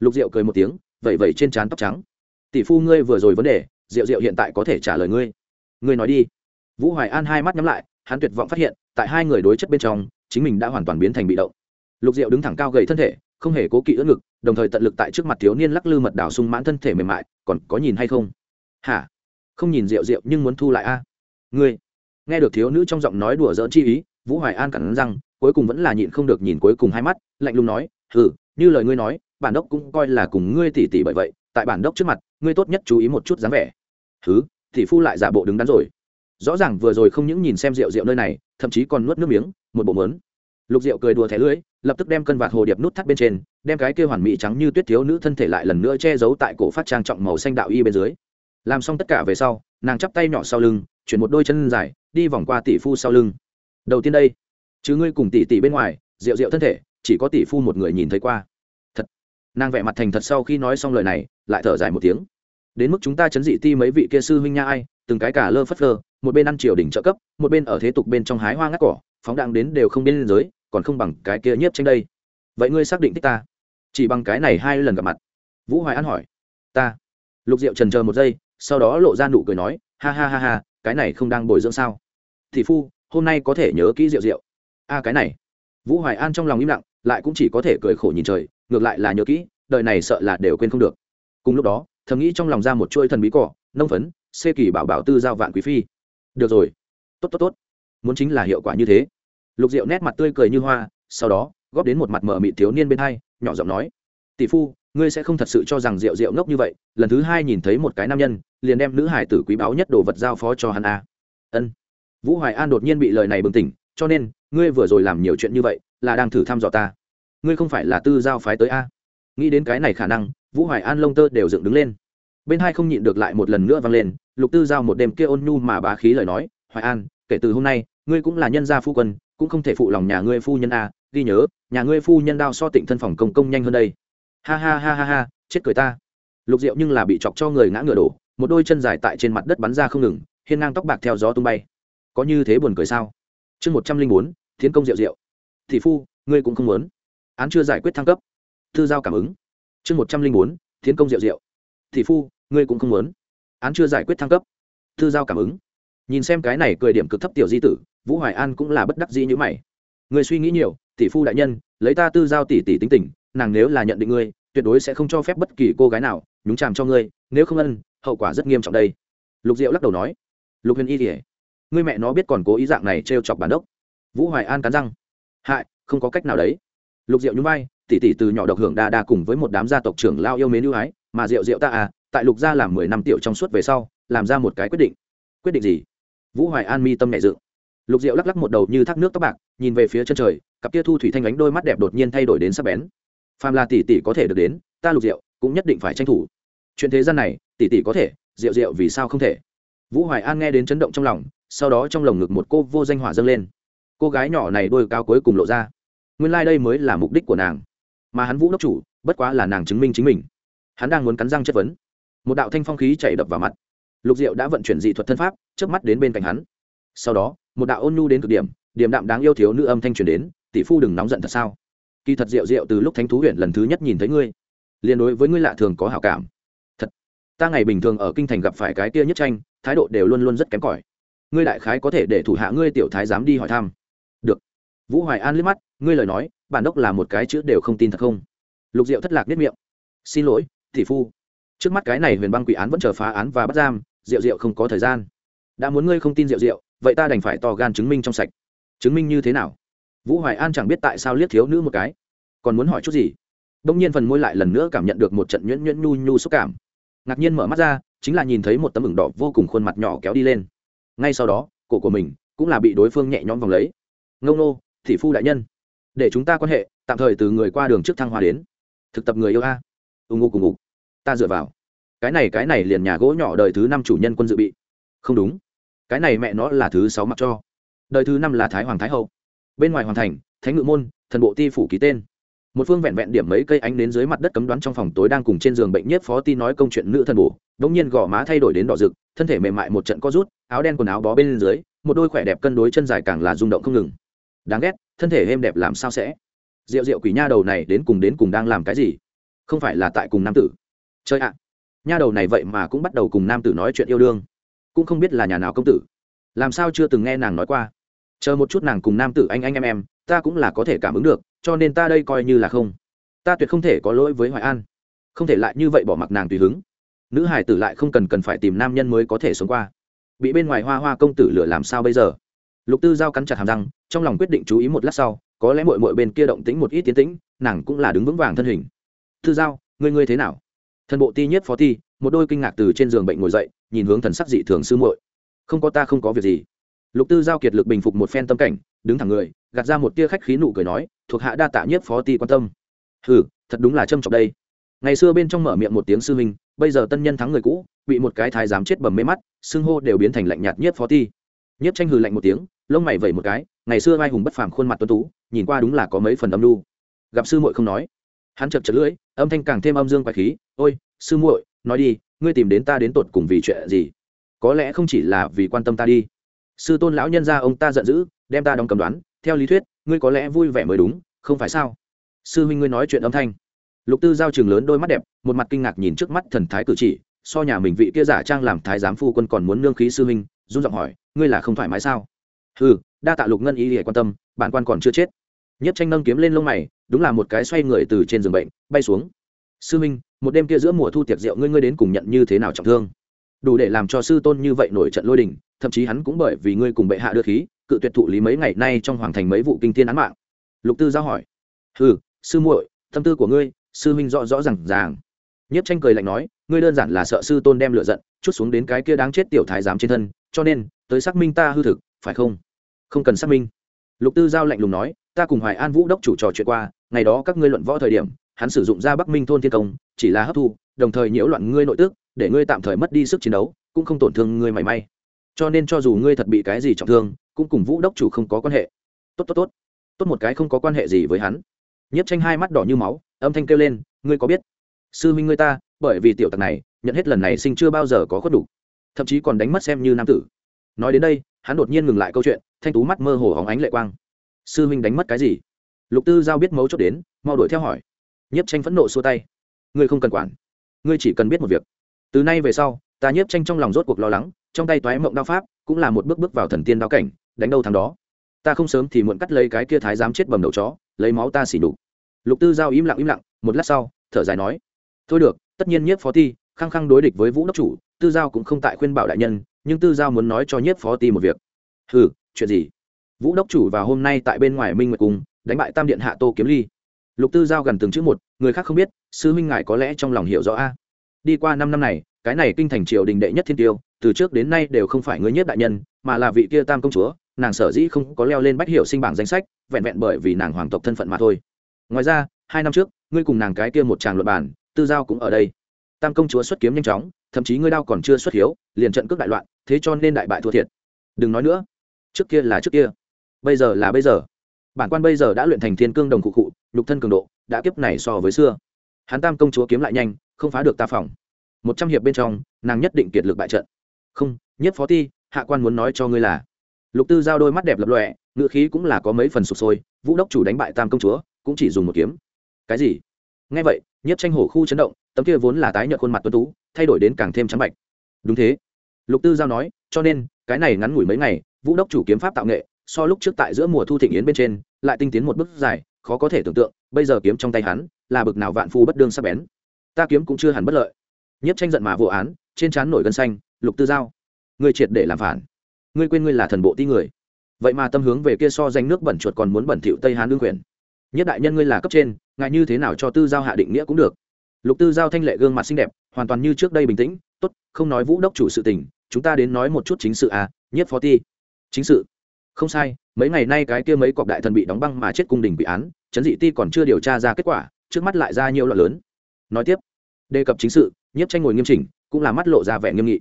Lục diệu cười một tiếng vẩy vẩy trên trán tóc trắng. Tỷ phu ngươi vừa rồi vấn đề, diệu diệu hiện tại có thể trả lời ngươi. Ngươi nói đi. Vũ hoài an hai mắt nhắm lại, hắn tuyệt vọng phát hiện, tại hai người đối chất bên trong, chính mình đã hoàn toàn biến thành bị động. Lục diệu đứng thẳng cao gầy thân thể, không hề cố kỵ ưỡn ngực, đồng thời tận lực tại trước mặt thiếu niên lắc lư mật đảo sung mãn thân thể mềm mại, còn có nhìn hay không? Hả? Không nhìn rượu rượu nhưng muốn thu lại a. Ngươi? Nghe được thiếu nữ trong giọng nói đùa giỡn chi ý, vũ hoài an cẳng răng cuối cùng vẫn là nhịn không được nhìn cuối cùng hai mắt, lạnh lùng nói ừ như lời ngươi nói, bản đốc cũng coi là cùng ngươi tỉ tỉ bởi vậy, tại bản đốc trước mặt, ngươi tốt nhất chú ý một chút dáng vẻ. Thứ tỷ phu lại giả bộ đứng đắn rồi. Rõ ràng vừa rồi không những nhìn xem rượu rượu nơi này, thậm chí còn nuốt nước miếng, một bộ mớn. Lục rượu cười đùa thẻ lưỡi, lập tức đem cân vạt hồ điệp nút thắt bên trên, đem cái kia hoàn mỹ trắng như tuyết thiếu nữ thân thể lại lần nữa che giấu tại cổ phát trang trọng màu xanh đạo y bên dưới. Làm xong tất cả về sau, nàng chắp tay nhỏ sau lưng, chuyển một đôi chân dài, đi vòng qua tỷ phu sau lưng. Đầu tiên đây chứ ngươi cùng tỷ tỷ bên ngoài, rượu rượu thân thể, chỉ có tỷ phu một người nhìn thấy qua. Thật. Nàng vẽ mặt thành thật sau khi nói xong lời này, lại thở dài một tiếng. Đến mức chúng ta chấn dị ti mấy vị kia sư huynh nha ai, từng cái cả lơ phất lơ một bên ăn triều đỉnh trợ cấp, một bên ở thế tục bên trong hái hoa ngắt cỏ, phóng đạn đến đều không biên giới, còn không bằng cái kia nhiếp tranh đây. Vậy ngươi xác định thích ta? Chỉ bằng cái này hai lần gặp mặt. Vũ hoài an hỏi. Ta. Lục diệu trần chờ một giây, sau đó lộ ra nụ cười nói, ha ha ha ha, cái này không đang bồi dưỡng sao? Thì phu, hôm nay có thể nhớ kỹ rượu rượu a, cái này. Vũ hoài an trong lòng im lặng, lại cũng chỉ có thể cười khổ nhìn trời, ngược lại là nhớ kỹ, đời này sợ là đều quên không được. Cùng lúc đó, thầm nghĩ trong lòng ra một chuôi thần bí cỏ, nông phấn, xê kỳ bảo bảo tư giao vạn quý phi. Được rồi. Tốt tốt tốt. Muốn chính là hiệu quả như thế. Lục diệu nét mặt tươi cười như hoa, sau đó, góp đến một mặt mở mị thiếu niên bên hai, nhỏ giọng nói. Tỷ phu, ngươi sẽ không thật sự cho rằng rượu rượu ngốc như vậy, lần thứ hai nhìn thấy một cái nam nhân, liền đem nữ hải tử quý báu nhất đồ vật giao phó cho hắn a. Ân. Vũ hoài an đột nhiên bị lời này bừng tỉnh, cho nên ngươi vừa rồi làm nhiều chuyện như vậy, là đang thử thăm dò ta. Ngươi không phải là tư giao phái tới a? Nghĩ đến cái này khả năng, vũ hoài an lông tơ đều dựng đứng lên. Bên hai không nhịn được lại một lần nữa vang lên, lục tư giao một đêm kia ôn nhu mà bá khí lời nói, hoài an, kể từ hôm nay, ngươi cũng là nhân gia phu quân, cũng không thể phụ lòng nhà ngươi phu nhân a. Ghi nhớ, nhà ngươi phu nhân đao so tịnh thân phòng công công nhanh hơn đây. Ha ha ha ha ha, chết cười ta. Lục diệu nhưng là bị chọc cho người ngã ngựa đổ, một đôi chân dài tại trên mặt đất bắn ra không ngừng, hiên ngang tóc bạc theo gió tung bay. Có như thế buồn cười sao? Chương một trăm linh bốn thiến công diệu diệu. Thị phu, ngươi cũng không muốn. Án chưa giải quyết thăng cấp. Thư giao cảm ứng. Chương một trăm linh bốn thiến công diệu diệu. Thị phu, ngươi cũng không muốn. Án chưa giải quyết thăng cấp. Thư giao cảm ứng. Nhìn xem cái này cười điểm cực thấp tiểu di tử, vũ hoài an cũng là bất đắc dĩ như mày. Người suy nghĩ nhiều, tỷ phu đại nhân, lấy ta tư giao tỷ tỷ tính tình, nàng nếu là nhận định ngươi, tuyệt đối sẽ không cho phép bất kỳ cô gái nào nhúng chàm cho ngươi, nếu không ân, hậu quả rất nghiêm trọng đây. Lục diệu lắc đầu nói. Lục huyền y thì ngươi mẹ nó biết còn cố ý dạng này t chọc bản đốc. Vũ hoài an cắn răng. Hại, không có cách nào đấy. Lục diệu nhún vai tỷ tỷ từ nhỏ độc hưởng đa đa cùng với một đám gia tộc trưởng lao yêu mến ưu ái, mà diệu diệu ta à tại lục gia làm mười năm tiểu trong suốt về sau, làm ra một cái quyết định. Quyết định gì? Vũ hoài an mi tâm nhẹ dự lục diệu lắc lắc một đầu như thác nước tóc bạc, nhìn về phía chân trời, cặp kia thu thủy thanh ánh đôi mắt đẹp đột nhiên thay đổi đến sắc bén. Phàm là tỷ tỷ có thể được đến, ta lục diệu cũng nhất định phải tranh thủ. Chuyện thế gian này tỷ tỷ có thể, diệu diệu vì sao không thể? Vũ hoài an nghe đến chấn động trong lòng sau đó trong lồng ngực một cô vô danh hỏa dâng lên. Cô gái nhỏ này đôi cao cuối cùng lộ ra. Nguyên lai、like、đây mới là mục đích của nàng. Mà hắn vũ đốc chủ, bất quá là nàng chứng minh chính mình. Hắn đang muốn cắn răng chất vấn. Một đạo thanh phong khí chạy đập vào mặt. Lục diệu đã vận chuyển dị thuật thân pháp trước mắt đến bên cạnh hắn. Sau đó, một đạo ôn nhu đến cực điểm điểm đạm đáng yêu thiếu nữ âm thanh truyền đến, tỷ phu đừng nóng giận thật sao? Kỳ thật diệu diệu từ lúc thánh thú huyện lần thứ nhất nhìn thấy ngươi liên đối với ngươi lạ thường có hảo cảm. Thật, ta ngày bình thường ở kinh thành gặp phải cái kia nhất tranh, thái độ đều luôn luôn rất kém cỏi ngươi đại khái có thể để thủ hạ ngươi tiểu thái dám đi hỏi thăm. Được. Vũ hoài an liếc mắt, ngươi lời nói, bản đốc là một cái chữ đều không tin thật không? Lục diệu thất lạc biết miệng. Xin lỗi, tỷ phu. Trước mắt cái này huyền băng quỷ án vẫn chờ phá án và bắt giam, diệu diệu không có thời gian. Đã muốn ngươi không tin diệu diệu, vậy ta đành phải to gan chứng minh trong sạch. Chứng minh như thế nào? Vũ hoài an chẳng biết tại sao liếc thiếu nữ một cái. Còn muốn hỏi chút gì? Đông nhiên phần môi lại lần nữa cảm nhận được một trận nhuyễn nhuyễn nhu nhu xúc cảm. Ngạc nhiên mở mắt ra, chính là nhìn thấy một tấm ửng đỏ vô cùng khuôn mặt nhỏ kéo đi lên ngay sau đó, cổ của mình cũng là bị đối phương nhẹ nhõm vòng lấy. Ngông nô thị phu đại nhân, để chúng ta quan hệ, tạm thời từ người qua đường trước thăng hoa đến. Thực tập người yêu a. Ưng ngô cùng ngục. Ta dựa vào. Cái này cái này liền nhà gỗ nhỏ đời thứ năm chủ nhân quân dự bị. Không đúng. Cái này mẹ nó là thứ sáu mặc cho. Đời thứ năm là thái hoàng thái hậu. Bên ngoài hoàn thành, thánh ngự môn, thần bộ ti phủ ký tên một phương vẹn vẹn điểm mấy cây ánh đến dưới mặt đất cấm đoán trong phòng tối đang cùng trên giường bệnh nhất phó ti nói công chuyện nữ thần bổ. Đống nhiên gò má thay đổi đến đỏ rực, thân thể mềm mại một trận co rút, áo đen quần áo bó bên dưới, một đôi khỏe đẹp cân đối chân dài càng là rung động không ngừng. Đáng ghét, thân thể êm đẹp làm sao sẽ? Rượu rượu quỷ nha đầu này đến cùng đến cùng đang làm cái gì? Không phải là tại cùng nam tử. Chơi ạ. Nha đầu này vậy mà cũng bắt đầu cùng nam tử nói chuyện yêu đương. Cũng không biết là nhà nào công tử. Làm sao chưa từng nghe nàng nói qua. Chờ một chút nàng cùng nam tử anh anh em em ta cũng là có thể cảm ứng được, cho nên ta đây coi như là không. Ta tuyệt không thể có lỗi với hoài an. Không thể lại như vậy bỏ mặc nàng tùy hứng. Nữ hải tử lại không cần cần phải tìm nam nhân mới có thể sống qua. Bị bên ngoài hoa hoa công tử lửa làm sao bây giờ? Lục tư giao cắn chặt hàm răng, trong lòng quyết định chú ý một lát sau, có lẽ mội mội bên kia động tĩnh một ít tiến tĩnh, nàng cũng là đứng vững vàng thân hình. Tư giao, ngươi ngươi thế nào? Thần bộ ti nhất phó ti, một đôi kinh ngạc từ trên giường bệnh ngồi dậy, nhìn hướng thần sắc dị thường sư muội. Không có ta không có việc gì. Lục tư giao kiệt lực bình phục một phen tâm cảnh đứng thẳng người, gạt ra một tia khách khí nụ cười nói, thuộc hạ đa tạ nhất phó ti quan tâm. Hừ, thật đúng là trâm trọng đây. Ngày xưa bên trong mở miệng một tiếng sư huynh, bây giờ tân nhân thắng người cũ, bị một cái thái giám chết bầm mê mắt, xưng hô đều biến thành lạnh nhạt nhất phó ti. Nhất tranh hừ lạnh một tiếng, lông mày vẩy một cái, ngày xưa vai hùng bất phàm khuôn mặt tuấn tú, nhìn qua đúng là có mấy phần âm lưu gặp sư muội không nói. Hắn chật chật lưỡi, âm thanh càng thêm âm dương quái khí, ôi, sư muội, nói đi, ngươi tìm đến ta đến tột cùng vì chuyện gì? Có lẽ không chỉ là vì quan tâm ta đi sư tôn lão nhân ra ông ta giận dữ, đem ta đóng cầm đoán, theo lý thuyết, ngươi có lẽ vui vẻ mới đúng, không phải sao? Sư huynh ngươi nói chuyện âm thanh. Lục tư giao trường lớn đôi mắt đẹp, một mặt kinh ngạc nhìn trước mắt thần thái cử chỉ, so nhà mình vị kia giả trang làm thái giám phu quân còn muốn nương khí sư huynh, run giọng hỏi, ngươi là không thoải mái sao? Ừ đa tạ lục ngân ý để quan tâm, bản quan còn chưa chết. Nhất tranh nâng kiếm lên lông mày, đúng là một cái xoay người từ trên giường bệnh, bay xuống. Sư huynh, một đêm kia giữa mùa thu tiệc rượu ngươi ngươi đến cùng nhận như thế nào trọng thương? Đủ để làm cho sư tôn như vậy nổi trận lôi đình thậm chí hắn cũng bởi vì ngươi cùng bệ hạ đưa khí, cự tuyệt thụ lý mấy ngày nay trong hoàng thành mấy vụ kinh thiên án mạng. Lục tư giao hỏi. Ừ sư muội, tâm tư của ngươi, sư Minh rõ rõ ràng ràng. Nhất tranh cười lạnh nói, ngươi đơn giản là sợ sư tôn đem lựa giận, chút xuống đến cái kia đáng chết tiểu thái giám trên thân, cho nên, tới xác minh ta hư thực, phải không? Không cần xác minh. Lục tư giao lạnh lùng nói, ta cùng hoài an vũ đốc chủ trò chuyện qua, ngày đó các ngươi luận võ thời điểm, hắn sử dụng ra bắc minh thôn thiên công, chỉ là hấp thu, đồng thời nhiễu loạn ngươi nội tức, để ngươi tạm thời mất đi sức chiến đấu, cũng không tổn thương ngươi mảy may cho nên cho dù ngươi thật bị cái gì trọng thương, cũng cùng vũ đốc chủ không có quan hệ. Tốt tốt tốt. Tốt một cái không có quan hệ gì với hắn. Nhiếp tranh hai mắt đỏ như máu, âm thanh kêu lên, ngươi có biết, sư minh ngươi ta, bởi vì tiểu tặc này, nhận hết lần này sinh chưa bao giờ có khuất đủ. Thậm chí còn đánh mất xem như nam tử. Nói đến đây, hắn đột nhiên ngừng lại câu chuyện, thanh tú mắt mơ hồ hóng ánh lệ quang. Sư minh đánh mất cái gì? Lục tư giao biết mấu chốt đến, mau đuổi theo hỏi. Nhiếp tranh phẫn nộ xua tay. Ngươi không cần quản. Ngươi chỉ cần biết một việc. Từ nay về sau, ta nhiếp tranh trong lòng rốt cuộc lo lắng trong tay toái mộng đao pháp cũng là một bước bước vào thần tiên đao cảnh, đánh đâu thằng đó. Ta không sớm thì muộn cắt lấy cái kia thái dám chết bầm đầu chó, lấy máu ta xỉ đủ lục tư giao im lặng im lặng, một lát sau, thở dài nói, thôi được, tất nhiên nhiếp phó ti, khăng khăng đối địch với vũ đốc chủ, tư giao cũng không tại khuyên bảo đại nhân, nhưng tư giao muốn nói cho nhiếp phó ti một việc. Ừ chuyện gì? Vũ đốc chủ và hôm nay tại bên ngoài minh nguyệt cùng đánh bại tam điện hạ tô kiếm ly. Lục tư giao gần từng chữ một, người khác không biết, sư minh ngài có lẽ trong lòng hiểu rõ a. Đi qua năm năm này, cái này kinh thành triều đình đệ nhất thiên tiêu từ trước đến nay đều không phải người nhất đại nhân, mà là vị kia tam công chúa, nàng sở dĩ không có leo lên bách hiệu sinh bảng danh sách, vẹn vẹn bởi vì nàng hoàng tộc thân phận mà thôi. Ngoài ra, hai năm trước, ngươi cùng nàng cái kia một tràng luật bản tư giao cũng ở đây. Tam công chúa xuất kiếm nhanh chóng, thậm chí ngươi đao còn chưa xuất hiếu, liền trận cướp đại loạn, thế cho nên đại bại thua thiệt. Đừng nói nữa. Trước kia là trước kia. Bây giờ là bây giờ. Bản quan bây giờ đã luyện thành thiên cương đồng cụ cụ, nhục thân cường độ, đã kiếp này so với xưa. Hắn tam công chúa kiếm lại nhanh, không phá được ta phòng. Một trăm hiệp bên trong, nàng nhất định kiệt lực bại trận không, nhất phó ti, hạ quan muốn nói cho ngươi là, lục tư giao đôi mắt đẹp lập lọe ngự khí cũng là có mấy phần sụp sôi, vũ đốc chủ đánh bại tam công chúa, cũng chỉ dùng một kiếm. Cái gì? Ngay vậy, nhất tranh hổ khu chấn động, tấm kia vốn là tái nhợt khuôn mặt tuấn tú, thay đổi đến càng thêm trắng bạch. Đúng thế. Lục tư giao nói, cho nên, cái này ngắn ngủi mấy ngày, vũ đốc chủ kiếm pháp tạo nghệ, so lúc trước tại giữa mùa thu thịnh yến bên trên, lại tinh tiến một bước dài, khó có thể tưởng tượng, bây giờ kiếm trong tay hắn, là bực nào vạn phu bất đương sắp bén. Ta kiếm cũng chưa hẳn bất lợi. Nhất tranh giận mà vụ án, trên trán nổi gân xanh lục tư giao. Ngươi triệt để làm phản. Ngươi quên ngươi là thần bộ ti người. Vậy mà tâm hướng về kia so danh nước bẩn chuột còn muốn bẩn thỉu tây hán đương quyền. Nhất đại nhân ngươi là cấp trên, ngại như thế nào cho tư giao hạ định nghĩa cũng được. Lục tư giao thanh lệ gương mặt xinh đẹp, hoàn toàn như trước đây bình tĩnh, tốt, không nói vũ đốc chủ sự tình, chúng ta đến nói một chút chính sự à nhất phó ti. Chính sự? Không sai, mấy ngày nay cái kia mấy cọc đại thần bị đóng băng mà chết cung đình bị án, chấn dị ti còn chưa điều tra ra kết quả, trước mắt lại ra nhiều loạn lớn. Nói tiếp, đề cập chính sự, nhất tranh ngồi nghiêm chỉnh, cũng là mắt lộ ra vẻ nghiêm nghị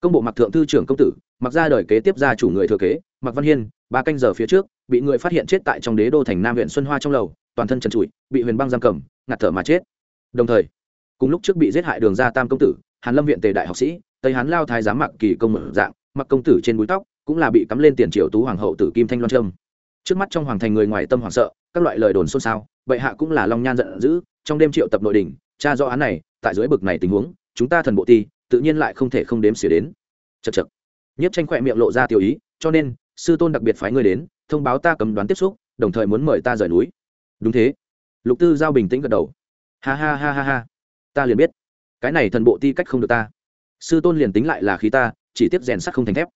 công bộ mặc thượng thư trưởng công tử mặc ra đời kế tiếp ra chủ người thừa kế mặc văn hiên, ba canh giờ phía trước, bị người phát hiện chết tại trong đế đô thành nam huyện xuân hoa trong lầu, toàn thân trần trụi, bị huyền băng giam cầm, ngạt thở mà chết. Đồng thời, cùng lúc trước bị giết hại đường ra tam công tử, hàn lâm viện tề đại học sĩ, tây hán lao thái giám mặc kỳ công mở dạng mặc công tử trên búi tóc cũng là bị cắm lên tiền triều tú hoàng hậu tử kim thanh loan trâm. Trước mắt trong hoàng thành người ngoài tâm hoảng sợ, các loại lời đồn xôn xao, bệ hạ cũng là long nhan giận dữ, trong đêm triệu tập nội đình, tra rõ án này, tại dưới bực này tình huống, chúng ta thần bộ ti tự nhiên lại không thể không đếm xỉa đến. Chật chật nhất tranh khỏe miệng lộ ra tiểu ý, cho nên, sư tôn đặc biệt phái người đến, thông báo ta cấm đoán tiếp xúc, đồng thời muốn mời ta rời núi. Đúng thế. Lục tư giao bình tĩnh gật đầu. Ha ha ha ha ha. Ta liền biết. Cái này thần bộ ti cách không được ta. Sư tôn liền tính lại là khí ta, chỉ tiếp rèn sắt không thành thép.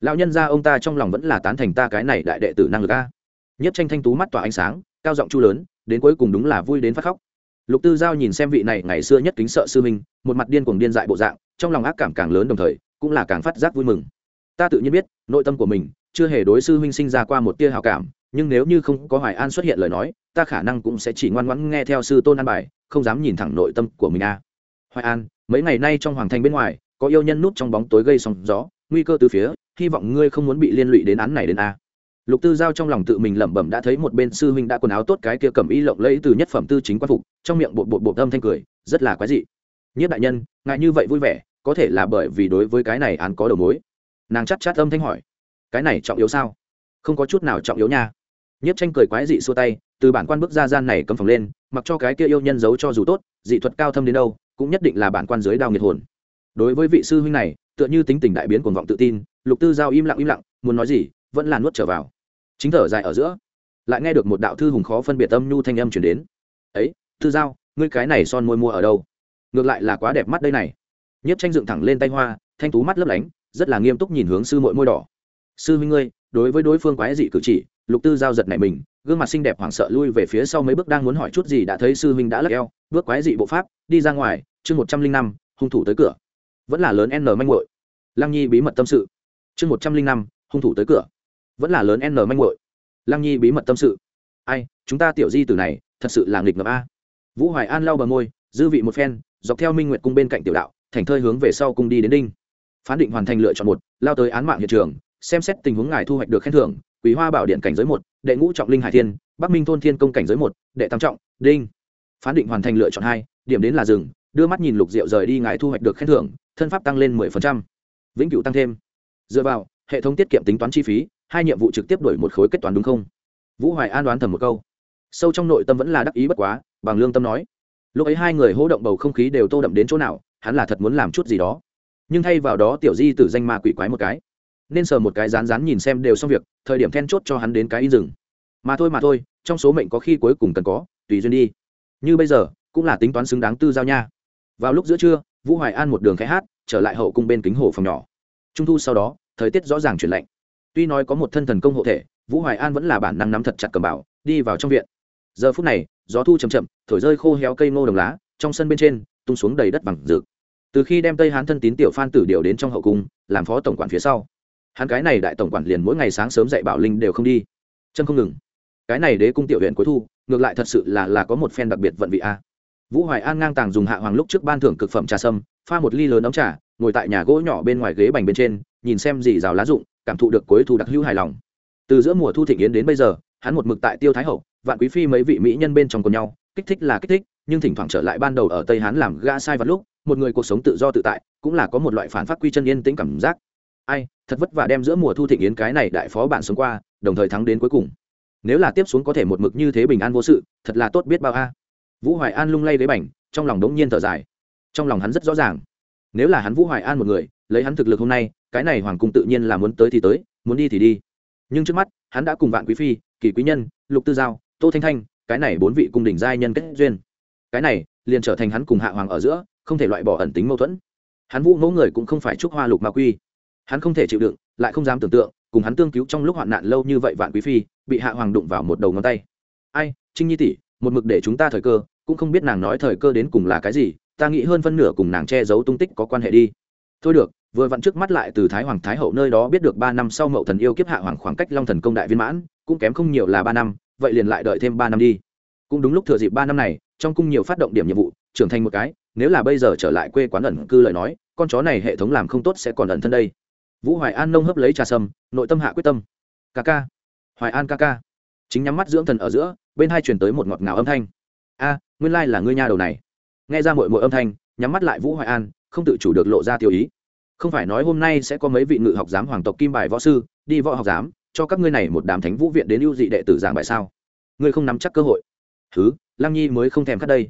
Lão nhân ra ông ta trong lòng vẫn là tán thành ta cái này đại đệ tử năng lực a. Nhất tranh thanh tú mắt tỏa ánh sáng, cao giọng chu lớn, đến cuối cùng đúng là vui đến phát khóc lục tư giao nhìn xem vị này ngày xưa nhất kính sợ sư minh một mặt điên cuồng điên dại bộ dạng, trong lòng ác cảm càng lớn đồng thời, cũng là càng phát giác vui mừng. Ta tự nhiên biết, nội tâm của mình chưa hề đối sư Minh sinh ra qua một tia hào cảm, nhưng nếu như không có hoài an xuất hiện lời nói, ta khả năng cũng sẽ chỉ ngoan ngoãn nghe theo sư tôn an bài, không dám nhìn thẳng nội tâm của mình a. Hoài an, mấy ngày nay trong hoàng thành bên ngoài, có yêu nhân núp trong bóng tối gây sóng gió, nguy cơ từ phía, hy vọng ngươi không muốn bị liên lụy đến án này đến a lục tư giao trong lòng tự mình lẩm bẩm đã thấy một bên sư huynh đã quần áo tốt cái kia cầm y lộng lẫy từ nhất phẩm tư chính quan phục, trong miệng bột bột bột âm thanh cười, rất là quái dị. Nhất đại nhân ngại như vậy vui vẻ, có thể là bởi vì đối với cái này án có đầu mối. Nàng chắc chát âm thanh hỏi, cái này trọng yếu sao? Không có chút nào trọng yếu nha. Nhất tranh cười quái dị xua tay, từ bản quan bước ra gian này cấm phòng lên, mặc cho cái kia yêu nhân giấu cho dù tốt, dị thuật cao thâm đến đâu, cũng nhất định là bản quan dưới đao nghiệt hồn. Đối với vị sư huynh này, tựa như tính tình đại biến cuồng vọng tự tin, lục tư giao im lặng im lặng, muốn nói gì, vẫn là nuốt trở vào chính thở dài ở giữa, lại nghe được một đạo thư hùng khó phân biệt âm nhu thanh âm chuyển đến. Ấy, thư giao, ngươi cái này son môi mua ở đâu? Ngược lại là quá đẹp mắt đây này. Nhiếp tranh dựng thẳng lên tay hoa, thanh tú mắt lấp lánh, rất là nghiêm túc nhìn hướng sư mội môi đỏ. Sư huynh ngươi, đối với đối phương quái dị cử chỉ, lục tư giao giật này mình, gương mặt xinh đẹp hoảng sợ lui về phía sau mấy bước đang muốn hỏi chút gì đã thấy sư huynh đã lắc eo, bước quái dị bộ pháp, đi ra ngoài, chương một trăm linh năm, hung thủ tới cửa. Vẫn là lớn n manh muội. Lăng nhi bí mật tâm sự. Chương một trăm linh năm, hung thủ tới cửa vẫn là lớn n manh muội. Lăng nhi bí mật tâm sự. Ai, chúng ta tiểu di từ này, thật sự là nghịch ngợm a. Vũ hoài an lau bờ môi, dư vị một phen, dọc theo minh nguyệt cung bên cạnh tiểu đạo, thành thơi hướng về sau cung đi đến đinh. Phán định hoàn thành lựa chọn một, lao tới án mạng hiện trường, xem xét tình huống ngài thu hoạch được khen thưởng quý hoa bảo điện cảnh giới một, đệ ngũ trọng linh hải thiên, bắc minh thôn thiên công cảnh giới một, đệ tam trọng, đinh. Phán định hoàn thành lựa chọn hai, điểm đến là rừng đưa mắt nhìn lục rượu rời đi ngài thu hoạch được khen thưởng, thân pháp tăng lên mười phần trăm. Vĩnh cửu tăng thêm. Dựa vào, hệ thống tiết kiệm tính toán chi phí hai nhiệm vụ trực tiếp đổi một khối kết toán đúng không? Vũ hoài an đoán thầm một câu. Sâu trong nội tâm vẫn là đắc ý bất quá, bằng lương tâm nói. Lúc ấy hai người hỗ động bầu không khí đều tô đậm đến chỗ nào, hắn là thật muốn làm chút gì đó. Nhưng thay vào đó tiểu di tử danh ma quỷ quái một cái. Nên sờ một cái rán rán nhìn xem đều xong việc, thời điểm then chốt cho hắn đến cái in rừng. Mà thôi mà thôi, trong số mệnh có khi cuối cùng cần có, tùy duyên đi. Như bây giờ, cũng là tính toán xứng đáng tư giao nha. Vào lúc giữa trưa, vũ hoài an một đường khai hát, trở lại hậu cung bên kính hồ phòng nhỏ. Trung thu sau đó, thời tiết rõ ràng chuyển lạnh tuy nói có một thân thần công hộ thể, vũ hoài an vẫn là bản năng nắm thật chặt cầm bảo, đi vào trong viện. Giờ phút này, gió thu chầm chậm, thổi rơi khô héo cây ngô đồng lá, trong sân bên trên, tung xuống đầy đất bằng rực. Từ khi đem tây hán thân tín tiểu phan tử điều đến trong hậu cung, làm phó tổng quản phía sau, hắn cái này đại tổng quản liền mỗi ngày sáng sớm dạy bảo linh đều không đi. Chân không ngừng. Cái này đế cung tiểu huyện cuối thu, ngược lại thật sự là là có một phen đặc biệt vận vị a. Vũ hoài an ngang tàng dùng hạ hoàng lúc trước ban thưởng cực phẩm trà sâm, pha một ly lớn ấm trà, ngồi tại nhà gỗ nhỏ bên ngoài ghế bành bên trên, nhìn xem dì rào lá rụng cảm thụ được cuối thu đặc hữu hài lòng. Từ giữa mùa thu thịnh yến đến bây giờ, hắn một mực tại tiêu thái hậu, vạn quý phi mấy vị mỹ nhân bên trong cùng nhau, kích thích là kích thích, nhưng thỉnh thoảng trở lại ban đầu ở tây hán làm gã sai vào lúc, một người cuộc sống tự do tự tại, cũng là có một loại phản phát quy chân yên tĩnh cảm giác. Ai, thật vất vả đem giữa mùa thu thịnh yến cái này đại phó bản sống qua, đồng thời thắng đến cuối cùng. Nếu là tiếp xuống có thể một mực như thế bình an vô sự, thật là tốt biết bao a. Vũ hoài an lung lay lấy bảnh, trong lòng đống nhiên thở dài. Trong lòng hắn rất rõ ràng. Nếu là hắn vũ hoài an một người, lấy hắn thực lực hôm nay cái này hoàng cung tự nhiên là muốn tới thì tới, muốn đi thì đi. Nhưng trước mắt, hắn đã cùng vạn quý phi, kỳ quý nhân, lục tư giao, tô thanh thanh, cái này bốn vị cung đình giai nhân kết duyên. Cái này, liền trở thành hắn cùng hạ hoàng ở giữa, không thể loại bỏ ẩn tính mâu thuẫn. Hắn vũ mẫu người cũng không phải trúc hoa lục ma quy. Hắn không thể chịu đựng, lại không dám tưởng tượng, cùng hắn tương cứu trong lúc hoạn nạn lâu như vậy vạn quý phi, bị hạ hoàng đụng vào một đầu ngón tay. Ai, trinh nhi tỷ, một mực để chúng ta thời cơ, cũng không biết nàng nói thời cơ đến cùng là cái gì, ta nghĩ hơn phân nửa cùng nàng che giấu tung tích có quan hệ đi. Thôi được vừa vặn trước mắt lại từ thái hoàng thái hậu nơi đó biết được ba năm sau mậu thần yêu kiếp hạ hoàng khoảng cách long thần công đại viên mãn, cũng kém không nhiều là ba năm, vậy liền lại đợi thêm ba năm đi. Cũng đúng lúc thừa dịp ba năm này, trong cung nhiều phát động điểm nhiệm vụ, trưởng thành một cái, nếu là bây giờ trở lại quê quán ẩn cư lời nói, con chó này hệ thống làm không tốt sẽ còn ẩn thân đây. Vũ hoài an nông hấp lấy trà sâm, nội tâm hạ quyết tâm. Ca ca. Hoài an ca ca. Chính nhắm mắt dưỡng thần ở giữa, bên hai truyền tới một ngọt ngào âm thanh. A, nguyên lai là ngươi nha đầu này. Nghe ra mội mội âm thanh, nhắm mắt lại vũ hoài an, không tự chủ được lộ ra tiêu ý không phải nói hôm nay sẽ có mấy vị ngự học giám hoàng tộc kim bài võ sư, đi võ học giám, cho các ngươi này một đám thánh vũ viện đến ưu dị đệ tử giảng bài sao? Ngươi không nắm chắc cơ hội. Thứ lăng nhi mới không thèm cắt đây.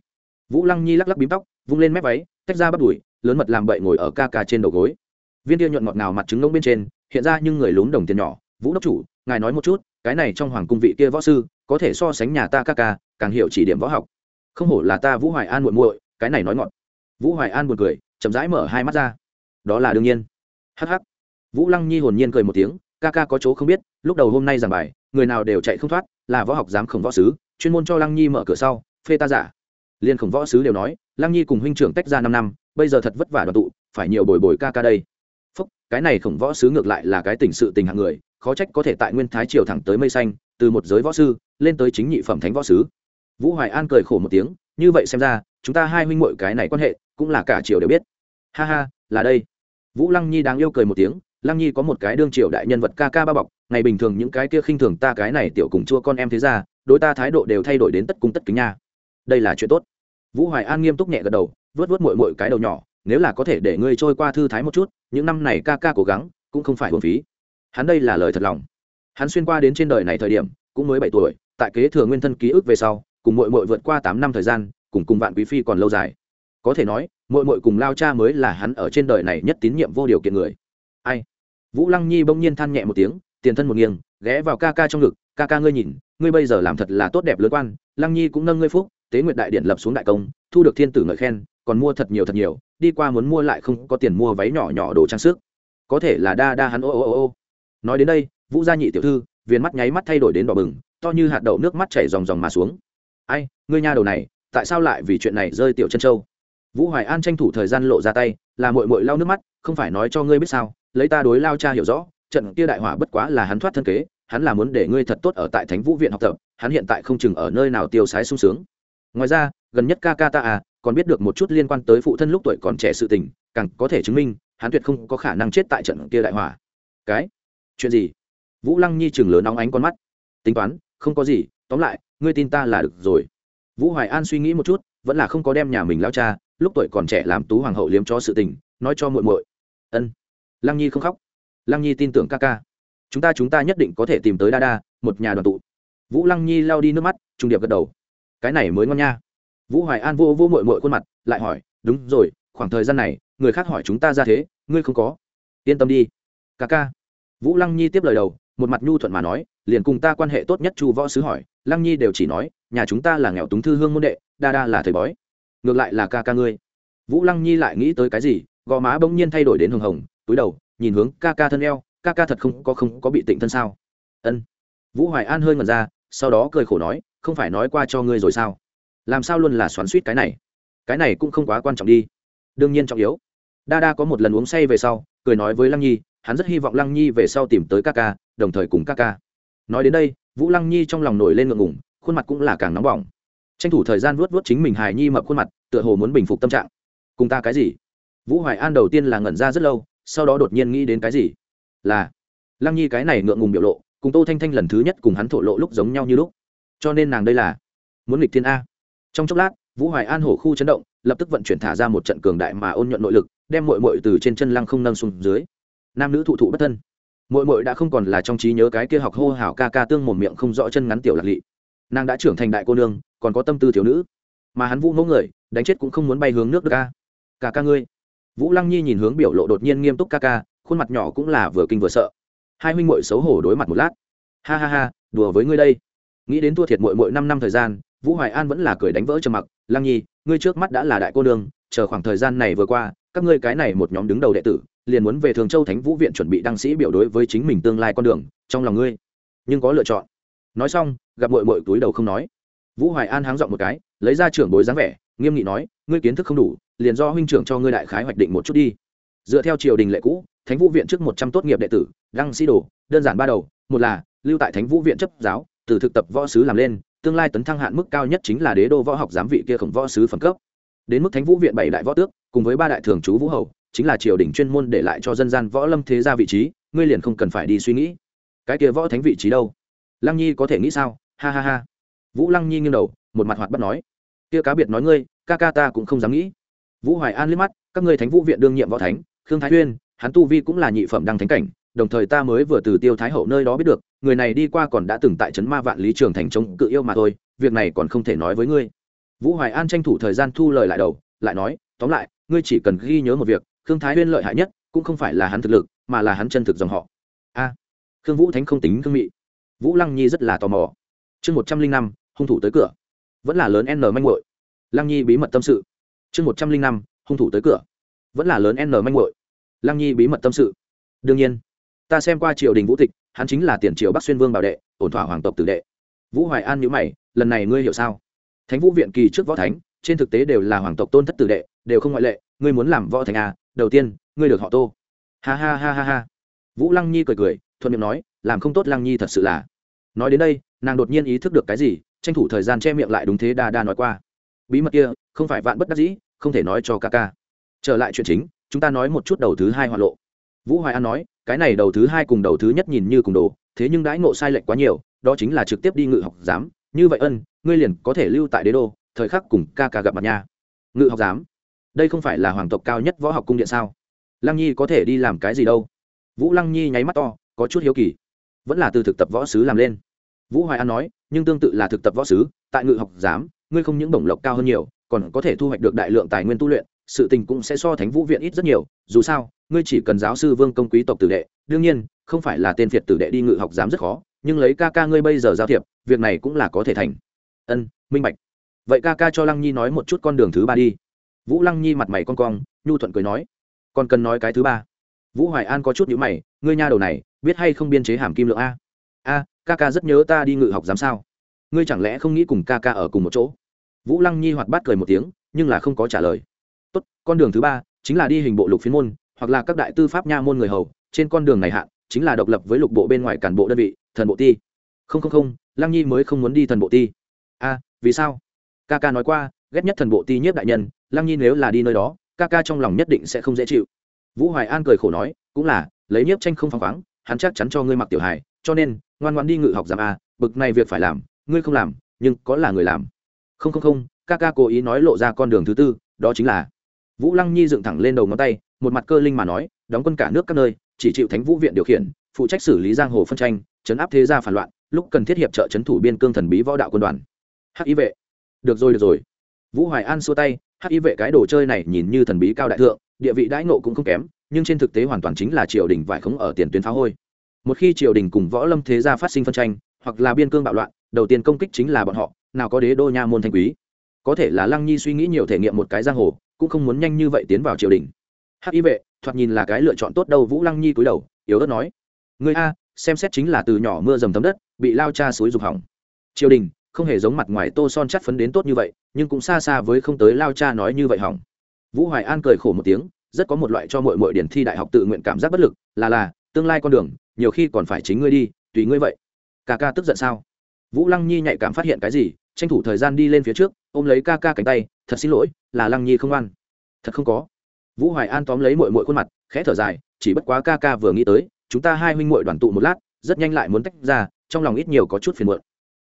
Vũ lăng nhi lắc lắc bím tóc, vung lên mép váy, tách ra bắt đùi, lớn mật làm bậy ngồi ở ca ca trên đầu gối. Viên tiêu nhuận ngọt ngào mặt trứng ngông bên trên, hiện ra nhưng người lún đồng tiền nhỏ. Vũ đốc chủ, ngài nói một chút, cái này trong hoàng cung vị kia võ sư, có thể so sánh nhà ta ca ca, càng hiểu chỉ điểm võ học. Không hổ là ta vũ hoài an muội muội, cái này nói ngọt. Vũ hoài an buồn cười, chậm rãi mở hai mắt ra đó là đương nhiên. Hh vũ lăng nhi hồn nhiên cười một tiếng, ca ca có chỗ không biết, lúc đầu hôm nay giảng bài, người nào đều chạy không thoát, là võ học giám khổng võ sứ, chuyên môn cho lăng nhi mở cửa sau, phê ta giả. Liên khổng võ sứ đều nói, lăng nhi cùng huynh trưởng tách ra năm năm, bây giờ thật vất vả đoàn tụ, phải nhiều bồi bồi ca ca đây. Phúc, cái này khổng võ sứ ngược lại là cái tình sự tình hạng người, khó trách có thể tại nguyên thái triều thẳng tới mây xanh, từ một giới võ sư, lên tới chính nhị phẩm thánh võ sứ. Vũ hoài an cười khổ một tiếng, như vậy xem ra, chúng ta hai huynh muội cái này quan hệ, cũng là cả triều đều biết. Ha ha, là đây vũ lăng nhi đáng yêu cười một tiếng, lăng nhi có một cái đương triều đại nhân vật ca ca ba bọc, ngày bình thường những cái kia khinh thường ta cái này tiểu cùng chua con em thế ra, đối ta thái độ đều thay đổi đến tất cung tất kính nha. Đây là chuyện tốt. Vũ hoài an nghiêm túc nhẹ gật đầu, vớt vớt mội mội cái đầu nhỏ, nếu là có thể để ngươi trôi qua thư thái một chút, những năm này ca ca cố gắng, cũng không phải hồn phí. Hắn đây là lời thật lòng. Hắn xuyên qua đến trên đời này thời điểm, cũng mới bảy tuổi, tại kế thừa nguyên thân ký ức về sau, cùng mội mội vượt qua tám năm thời gian, cùng cùng vạn quý phi còn lâu dài có thể nói mội mội cùng lao cha mới là hắn ở trên đời này nhất tín nhiệm vô điều kiện người. Ai? Vũ lăng nhi bỗng nhiên than nhẹ một tiếng, tiền thân một nghiêng, ghé vào ca ca trong ngực, ca ca ngươi nhìn, ngươi bây giờ làm thật là tốt đẹp lớn quan. Lăng nhi cũng nâng ngươi phúc, tế nguyệt đại điện lập xuống đại công, thu được thiên tử ngợi khen, còn mua thật nhiều thật nhiều, đi qua muốn mua lại không có tiền mua váy nhỏ nhỏ đồ trang sức. Có thể là đa đa hắn ô ô ô ô. Nói đến đây, vũ gia nhị tiểu thư viên mắt nháy mắt thay đổi đến đỏ bừng, to như hạt đậu nước mắt chảy ròng ròng mà xuống. Ai, ngươi nha đầu này, tại sao lại vì chuyện này rơi tiểu chân châu? Vũ hoài an tranh thủ thời gian lộ ra tay, là mội mội lau nước mắt, không phải nói cho ngươi biết sao, lấy ta đối lao cha hiểu rõ, trận kia đại hỏa bất quá là hắn thoát thân kế, hắn là muốn để ngươi thật tốt ở tại thánh vũ viện học tập, hắn hiện tại không chừng ở nơi nào tiêu sái sung sướng. Ngoài ra, gần nhất ca ca ta à còn biết được một chút liên quan tới phụ thân lúc tuổi còn trẻ sự tình, càng có thể chứng minh, hắn tuyệt không có khả năng chết tại trận kia đại hỏa. Cái? Chuyện gì? Vũ lăng nhi chừng lớn nóng ánh con mắt. Tính toán, không có gì, tóm lại, ngươi tin ta là được rồi. Vũ hoài an suy nghĩ một chút, vẫn là không có đem nhà mình lao cha lúc tuổi còn trẻ làm tú hoàng hậu liếm cho sự tình, nói cho muội muội. Ân. Lăng nhi không khóc. Lăng nhi tin tưởng ca ca. Chúng ta chúng ta nhất định có thể tìm tới đa đa, một nhà đoàn tụ. Vũ lăng nhi lao đi nước mắt, trung điệp gật đầu. Cái này mới ngon nha. Vũ hoài an vô vô mội mội khuôn mặt, lại hỏi, đúng rồi, khoảng thời gian này, người khác hỏi chúng ta ra thế, ngươi không có. Yên tâm đi, ca ca. Vũ lăng nhi tiếp lời đầu, một mặt nhu thuận mà nói, liền cùng ta quan hệ tốt nhất chu võ sứ hỏi. Lăng nhi đều chỉ nói, nhà chúng ta là nghèo túng thư hương môn đệ, đa đa là thầy bói ngược lại là ca ca ngươi. Vũ lăng nhi lại nghĩ tới cái gì, gò má bỗng nhiên thay đổi đến hồng hồng, túi đầu, nhìn hướng ca ca thân eo, ca ca thật không có không có bị tịnh thân sao? Ân. Vũ hoài an hơi ngần ra, sau đó cười khổ nói, không phải nói qua cho ngươi rồi sao? Làm sao luôn là xoắn suýt cái này? Cái này cũng không quá quan trọng đi. Đương nhiên trọng yếu. Đa đa có một lần uống say về sau, cười nói với lăng nhi, hắn rất hy vọng lăng nhi về sau tìm tới ca ca, đồng thời cùng ca ca. Nói đến đây, vũ lăng nhi trong lòng nổi lên ngượng ngủng khuôn mặt cũng là càng nóng bỏng tranh thủ thời gian vuốt vuốt chính mình hài nhi mập khuôn mặt, tựa hồ muốn bình phục tâm trạng. Cùng ta cái gì? Vũ hoài an đầu tiên là ngẩn ra rất lâu, sau đó đột nhiên nghĩ đến cái gì? Là, lăng nhi cái này ngượng ngùng biểu lộ, cùng tô thanh thanh lần thứ nhất cùng hắn thổ lộ lúc giống nhau như lúc. Cho nên nàng đây là muốn nghịch thiên a. Trong chốc lát, vũ hoài an hổ khu chấn động, lập tức vận chuyển thả ra một trận cường đại mà ôn nhuận nội lực, đem mội mội từ trên chân lăng không nâng xuống dưới. Nam nữ thụ thụ bất thân. Mội mội đã không còn là trong trí nhớ cái kia học hô hào ca ca tương một miệng không rõ chân ngắn tiểu lạc lị nàng đã trưởng thành đại cô nương, còn có tâm tư thiếu nữ. Mà hắn vũ mẫu người, đánh chết cũng không muốn bay hướng nước được ca. Ca ca ngươi. Vũ lăng nhi nhìn hướng biểu lộ đột nhiên nghiêm túc ca ca, khuôn mặt nhỏ cũng là vừa kinh vừa sợ. Hai huynh muội xấu hổ đối mặt một lát. Ha ha ha, đùa với ngươi đây. Nghĩ đến thua thiệt muội muội năm năm thời gian, vũ hoài an vẫn là cười đánh vỡ trầm mặc. Lăng nhi, ngươi trước mắt đã là đại cô nương, chờ khoảng thời gian này vừa qua, các ngươi cái này một nhóm đứng đầu đệ tử, liền muốn về thường châu thánh vũ viện chuẩn bị đăng sĩ biểu đối với chính mình tương lai con đường, trong lòng ngươi. Nhưng có lựa chọn. Nói xong gặp muội muội túi đầu không nói. Vũ hoài an háng dọn một cái, lấy ra trưởng bối dáng vẻ, nghiêm nghị nói, ngươi kiến thức không đủ, liền do huynh trưởng cho ngươi đại khái hoạch định một chút đi. Dựa theo triều đình lệ cũ, thánh vũ viện trước một trăm tốt nghiệp đệ tử đăng sĩ đồ, đơn giản ba đầu, một là lưu tại thánh vũ viện chấp giáo, từ thực tập võ sứ làm lên, tương lai tấn thăng hạn mức cao nhất chính là đế đô võ học giám vị kia khổng võ sứ phẩm cấp. Đến mức thánh vũ viện bảy đại võ tước, cùng với ba đại thường chú vũ hầu, chính là triều đình chuyên môn để lại cho dân gian võ lâm thế gia vị trí, ngươi liền không cần phải đi suy nghĩ. Cái kia võ thánh vị trí đâu? Lăng nhi có thể nghĩ sao? Ha ha ha. Vũ lăng nhi nghiêng đầu, một mặt hoạt bắt nói, kia cá biệt nói ngươi, ca ca ta cũng không dám nghĩ. Vũ hoài an liếc mắt, các ngươi thánh vũ viện đương nhiệm võ thánh, khương thái uyên hắn tu vi cũng là nhị phẩm đăng thánh cảnh, đồng thời ta mới vừa từ tiêu thái hậu nơi đó biết được, người này đi qua còn đã từng tại trấn ma vạn lý trường thành chống cự yêu mà thôi, việc này còn không thể nói với ngươi. Vũ hoài an tranh thủ thời gian thu lời lại đầu, lại nói, tóm lại, ngươi chỉ cần ghi nhớ một việc, khương thái huyên lợi hại nhất, cũng không phải là hắn thực lực, mà là hắn chân thực dòng họ. A, khương vũ thánh không tính khương mị. Vũ lăng nhi rất là tò mò chương một trăm linh năm, hung thủ tới cửa. Vẫn là lớn n manh muội. Lăng nhi bí mật tâm sự. Chương một trăm linh năm, hung thủ tới cửa. Vẫn là lớn n manh muội. Lăng nhi bí mật tâm sự. Đương nhiên, ta xem qua triều đình vũ tịch, hắn chính là tiền triều bắc xuyên vương bảo đệ, ổn thỏa hoàng tộc tử đệ. Vũ hoài an nhữ mày, lần này ngươi hiểu sao? Thánh vũ viện kỳ trước võ thánh, trên thực tế đều là hoàng tộc tôn thất tử đệ, đều không ngoại lệ, ngươi muốn làm võ thánh à? Đầu tiên, ngươi được họ tô. Ha ha ha ha ha. Vũ lăng nhi cười cười, thuận miệng nói, làm không tốt lăng nhi thật sự là. Nói đến đây nàng đột nhiên ý thức được cái gì, tranh thủ thời gian che miệng lại đúng thế đa đa nói qua. Bí mật kia, không phải vạn bất đắc dĩ, không thể nói cho ca ca. Trở lại chuyện chính, chúng ta nói một chút đầu thứ hai hoạn lộ. Vũ hoài an nói, cái này đầu thứ hai cùng đầu thứ nhất nhìn như cùng đồ, thế nhưng đãi ngộ sai lệch quá nhiều, đó chính là trực tiếp đi ngự học giám. Như vậy ân, ngươi liền có thể lưu tại đế đô, thời khắc cùng ca ca gặp mặt nha. Ngự học giám? Đây không phải là hoàng tộc cao nhất võ học cung điện sao? Lăng nhi có thể đi làm cái gì đâu? Vũ lăng nhi nháy mắt to, có chút hiếu kỳ. Vẫn là từ thực tập võ sứ làm lên vũ hoài an nói, nhưng tương tự là thực tập võ sứ, tại ngự học giám, ngươi không những bổng lộc cao hơn nhiều, còn có thể thu hoạch được đại lượng tài nguyên tu luyện, sự tình cũng sẽ so thánh vũ viện ít rất nhiều. Dù sao, ngươi chỉ cần giáo sư vương công quý tộc tử đệ, đương nhiên, không phải là tên phiệt tử đệ đi ngự học giám rất khó, nhưng lấy ca ca ngươi bây giờ giao thiệp, việc này cũng là có thể thành. Ân, minh bạch. Vậy ca ca cho lăng nhi nói một chút con đường thứ ba đi. Vũ lăng nhi mặt mày con cong, nhu thuận cười nói, còn cần nói cái thứ ba. Vũ hoài an có chút nhữ mày, ngươi nha đầu này, biết hay không biên chế hàm kim lượng a? A ca ca rất nhớ ta đi ngự học giám sao? Ngươi chẳng lẽ không nghĩ cùng ca ca ở cùng một chỗ? Vũ lăng nhi hoạt bát cười một tiếng, nhưng là không có trả lời. Tốt, con đường thứ ba chính là đi hình bộ lục phiên môn, hoặc là các đại tư pháp nha môn người hầu, trên con đường này hạn chính là độc lập với lục bộ bên ngoài cản bộ đơn vị, thần bộ ti. Không không không, lăng nhi mới không muốn đi thần bộ ti. A vì sao? Ca ca nói qua, ghét nhất thần bộ ti nhiếp đại nhân, lăng nhi nếu là đi nơi đó, ca ca trong lòng nhất định sẽ không dễ chịu. Vũ hoài an cười khổ nói, cũng là, lấy nhiếp tranh không phăng khoáng, hắn chắc chắn cho ngươi mặc tiểu hài cho nên, ngoan ngoan đi ngự học giảm a, bực này việc phải làm, ngươi không làm, nhưng có là người làm. Không không không ca ca cố ý nói lộ ra con đường thứ tư, đó chính là vũ lăng nhi dựng thẳng lên đầu ngón tay, một mặt cơ linh mà nói, đóng quân cả nước các nơi, chỉ chịu thánh vũ viện điều khiển, phụ trách xử lý giang hồ phân tranh, chấn áp thế gia phản loạn, lúc cần thiết hiệp trợ chấn thủ biên cương thần bí võ đạo quân đoàn. Hắc ý vệ. Được rồi được rồi. Vũ hoài an xua tay, hắc ý vệ cái đồ chơi này nhìn như thần bí cao đại thượng, địa vị đãi nộ cũng không kém, nhưng trên thực tế hoàn toàn chính là triều đình vải khống ở tiền tuyến phá hôi một khi triều đình cùng võ lâm thế gia phát sinh phân tranh, hoặc là biên cương bạo loạn, đầu tiên công kích chính là bọn họ, nào có đế đô nha môn thanh quý. Có thể là lăng nhi suy nghĩ nhiều thể nghiệm một cái giang hồ, cũng không muốn nhanh như vậy tiến vào triều đình. Hắc y vệ, thoạt nhìn là cái lựa chọn tốt đâu, vũ lăng nhi cúi đầu, yếu ớt nói. Người a, xem xét chính là từ nhỏ mưa dầm thấm đất, bị lao cha suối dục hỏng. Triều đình, không hề giống mặt ngoài tô son chắt phấn đến tốt như vậy, nhưng cũng xa xa với không tới lao cha nói như vậy hỏng. Vũ hoài an cười khổ một tiếng, rất có một loại cho mọi mọi điển thi đại học tự nguyện cảm giác bất lực, là là, tương lai con đường nhiều khi còn phải chính ngươi đi, tùy ngươi vậy. Ca ca tức giận sao? Vũ lăng nhi nhạy cảm phát hiện cái gì, tranh thủ thời gian đi lên phía trước, ôm lấy ca ca cánh tay, thật xin lỗi, là lăng nhi không ăn thật không có. Vũ hoài an tóm lấy mội mội khuôn mặt, khẽ thở dài, chỉ bất quá ca ca vừa nghĩ tới, chúng ta hai huynh mội đoàn tụ một lát, rất nhanh lại muốn tách ra, trong lòng ít nhiều có chút phiền muộn.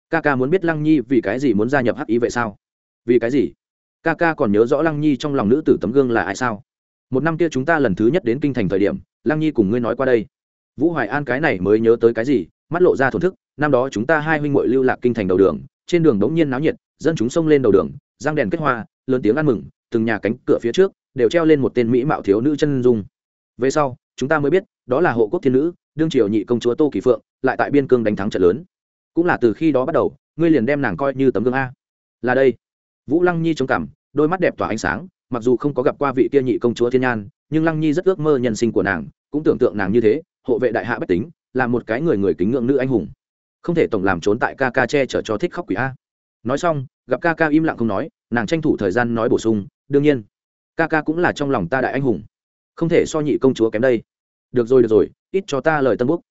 Ca ca muốn biết lăng nhi vì cái gì muốn gia nhập hắc ý vậy sao? Vì cái gì? Ca ca còn nhớ rõ lăng nhi trong lòng nữ tử tấm gương là ai sao? Một năm kia chúng ta lần thứ nhất đến kinh thành thời điểm, lăng nhi cùng ngươi nói qua đây vũ hoài an cái này mới nhớ tới cái gì, mắt lộ ra thổn thức, năm đó chúng ta hai huynh muội lưu lạc kinh thành đầu đường, trên đường đống nhiên náo nhiệt, dân chúng xông lên đầu đường giang đèn kết hoa, lớn tiếng ăn mừng, từng nhà cánh cửa phía trước đều treo lên một tên mỹ mạo thiếu nữ chân dung. Về sau, chúng ta mới biết, đó là hộ quốc thiên nữ, đương triều nhị công chúa tô kỳ phượng, lại tại biên cương đánh thắng trận lớn. Cũng là từ khi đó bắt đầu, ngươi liền đem nàng coi như tấm gương a. Là đây. Vũ lăng nhi trông cảm, đôi mắt đẹp tỏa ánh sáng, mặc dù không có gặp qua vị kia nhị công chúa thiên nhan, nhưng lăng nhi rất ước mơ nhân sinh của nàng, cũng tưởng tượng nàng như thế hộ vệ đại hạ bách tính, là một cái người người kính ngưỡng nữ anh hùng. Không thể tổng làm trốn tại ca ca che chở cho thích khóc quỷ a. Nói xong, gặp ca ca im lặng không nói, nàng tranh thủ thời gian nói bổ sung, đương nhiên, ca ca cũng là trong lòng ta đại anh hùng. Không thể so nhị công chúa kém đây. Được rồi được rồi, ít cho ta lời tân búc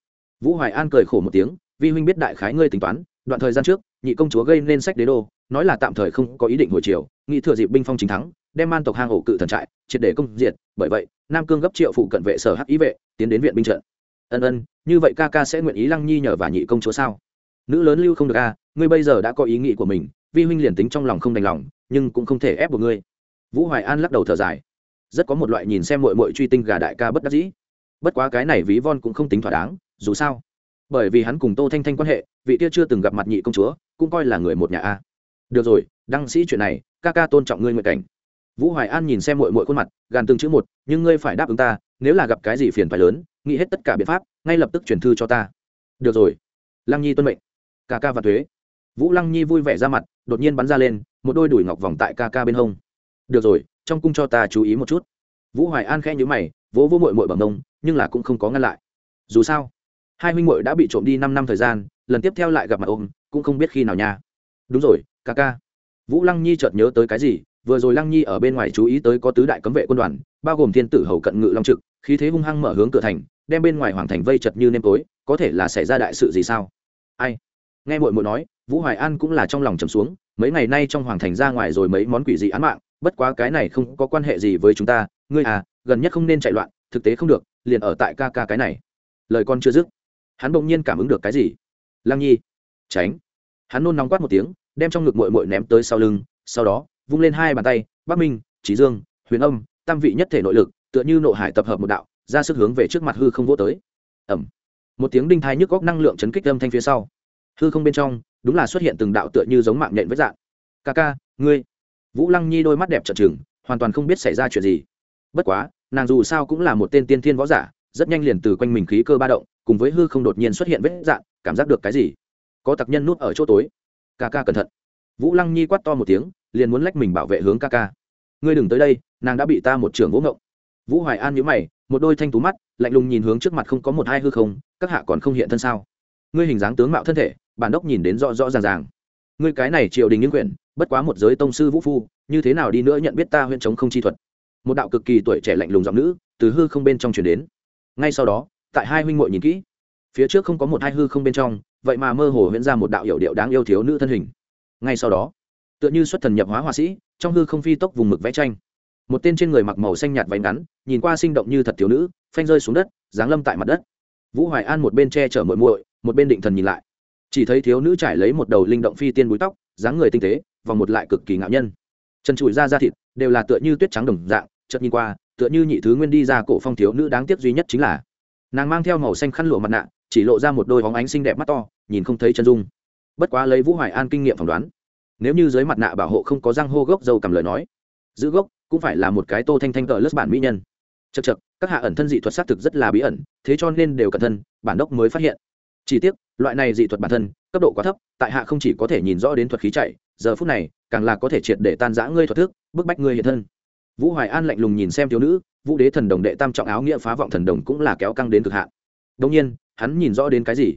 vũ hoài an cười khổ một tiếng, vi huynh biết đại khái ngươi tính toán, đoạn thời gian trước, nhị công chúa gây nên sách đế đô, nói là tạm thời không có ý định hồi chiều nghĩ thừa dịp binh phong chính thắng, đem man tộc hang ổ cự thần trại, triệt để công diệt, bởi vậy, nam cương gấp triệu phụ cận vệ sở hắc ý vệ, tiến đến viện binh trận ân ân, như vậy ca ca sẽ nguyện ý lăng nhi nhờ và nhị công chúa sao? Nữ lớn lưu không được a ngươi bây giờ đã có ý nghĩ của mình, vi huynh liền tính trong lòng không đành lòng, nhưng cũng không thể ép buộc ngươi. Vũ hoài an lắc đầu thở dài. Rất có một loại nhìn xem mội mội truy tinh gà đại ca bất đắc dĩ. Bất quá cái này ví von cũng không tính thỏa đáng, dù sao. Bởi vì hắn cùng tô thanh thanh quan hệ, vị kia chưa từng gặp mặt nhị công chúa, cũng coi là người một nhà a. Được rồi, đăng sĩ chuyện này, ca ca tôn trọng ngươi nguyện cảnh. Vũ hoài an nhìn xem mội mội khuôn mặt, gàn từng chữ một, nhưng ngươi phải đáp ứng ta, nếu là gặp cái gì phiền phải lớn nghĩ hết tất cả biện pháp, ngay lập tức chuyển thư cho ta. Được rồi. Lăng nhi tuân mệnh. Ca ca và thuế. Vũ lăng nhi vui vẻ ra mặt, đột nhiên bắn ra lên, một đôi đùi ngọc vòng tại ca ca bên hông. Được rồi, trong cung cho ta chú ý một chút. Vũ hoài an khẽ nhớ mày, vỗ vỗ mội mội bằng mông nhưng là cũng không có ngăn lại. Dù sao, hai huynh mội đã bị trộm đi năm năm thời gian, lần tiếp theo lại gặp mặt ôm, cũng không biết khi nào nha. Đúng rồi, ca ca. Vũ lăng nhi chợt nhớ tới cái gì vừa rồi lăng nhi ở bên ngoài chú ý tới có tứ đại cấm vệ quân đoàn, bao gồm thiên tử hầu cận ngự long trực, khí thế hung hăng mở hướng cửa thành, đem bên ngoài hoàng thành vây chật như nêm tối, có thể là xảy ra đại sự gì sao? Ai? Nghe mội mội nói, vũ hoài an cũng là trong lòng trầm xuống, mấy ngày nay trong hoàng thành ra ngoài rồi mấy món quỷ dị án mạng, bất quá cái này không có quan hệ gì với chúng ta, ngươi à gần nhất không nên chạy loạn, thực tế không được, liền ở tại ca ca cái này. Lời con chưa dứt, hắn bỗng nhiên cảm ứng được cái gì? Lăng nhi, tránh. Hắn nôn nóng quát một tiếng, đem trong ngực mội mội ném tới sau lưng, sau đó vung lên hai bàn tay, bắc minh trí dương, huyền âm, tam vị nhất thể nội lực, tựa như nộ hải tập hợp một đạo, ra sức hướng về trước mặt hư không vô tới. Ẩm một tiếng đinh thai nhức góc năng lượng chấn kích âm thanh phía sau. Hư không bên trong, đúng là xuất hiện từng đạo tựa như giống mạng nhện với dạng. Ca ca, ngươi. Vũ lăng nhi đôi mắt đẹp trợn trừng, hoàn toàn không biết xảy ra chuyện gì. Bất quá, nàng dù sao cũng là một tên tiên thiên võ giả, rất nhanh liền từ quanh mình khí cơ ba động, cùng với hư không đột nhiên xuất hiện vết dạng, cảm giác được cái gì? Có tặc nhân nút ở chỗ tối. Ca ca cẩn thận vũ lăng nhi quát to một tiếng, liền muốn lách mình bảo vệ hướng ca ca. Ngươi đừng tới đây, nàng đã bị ta một trường vỗ ngộng. Vũ hoài an nhíu mày, một đôi thanh tú mắt, lạnh lùng nhìn hướng trước mặt không có một hai hư không, các hạ còn không hiện thân sao? Ngươi hình dáng tướng mạo thân thể, bản đốc nhìn đến rõ rõ ràng ràng. Ngươi cái này triều đình những quyển, bất quá một giới tông sư vũ phu, như thế nào đi nữa nhận biết ta huyện chống không chi thuật? Một đạo cực kỳ tuổi trẻ lạnh lùng giọng nữ, từ hư không bên trong truyền đến. Ngay sau đó, tại hai huynh muội nhìn kỹ, phía trước không có một hai hư không bên trong, vậy mà mơ hồ huyễn ra một đạo hiệu điệu đáng yêu thiếu nữ thân hình ngay sau đó, tựa như xuất thần nhập hóa họa sĩ, trong hư không phi tốc vùng mực vẽ tranh. Một tên trên người mặc màu xanh nhạt váy ngắn, nhìn qua sinh động như thật thiếu nữ, phanh rơi xuống đất, giáng lâm tại mặt đất. Vũ hoài an một bên che chở muội muội, một bên định thần nhìn lại. Chỉ thấy thiếu nữ trải lấy một đầu linh động phi tiên búi tóc, dáng người tinh tế và một lại cực kỳ ngạo nhân. Chân trụi ra da thịt, đều là tựa như tuyết trắng đồng dạng, chợt nhìn qua, tựa như nhị thứ nguyên đi ra cổ phong thiếu nữ đáng tiếc duy nhất chính là. Nàng mang theo màu xanh khăn lụa mặt nạ, chỉ lộ ra một đôi bóng ánh xinh đẹp mắt to, nhìn không thấy chân dung bất quá lấy vũ hoài an kinh nghiệm phỏng đoán, nếu như dưới mặt nạ bảo hộ không có răng hô gốc dâu cầm lời nói, giữ gốc cũng phải là một cái tô thanh thanh cờ lớp bản mỹ nhân. Chật chật các hạ ẩn thân dị thuật xác thực rất là bí ẩn, thế cho nên đều cẩn thân, bản đốc mới phát hiện. Chỉ tiếc, loại này dị thuật bản thân, cấp độ quá thấp, tại hạ không chỉ có thể nhìn rõ đến thuật khí chạy, giờ phút này, càng là có thể triệt để tan giã ngươi thuật thức, bức bách ngươi hiện thân. Vũ hoài an lạnh lùng nhìn xem thiếu nữ, vũ đế thần đồng đệ tam trọng áo nghĩa phá vọng thần đồng cũng là kéo căng đến cực hạn. Đông nhiên, hắn nhìn rõ đến cái gì?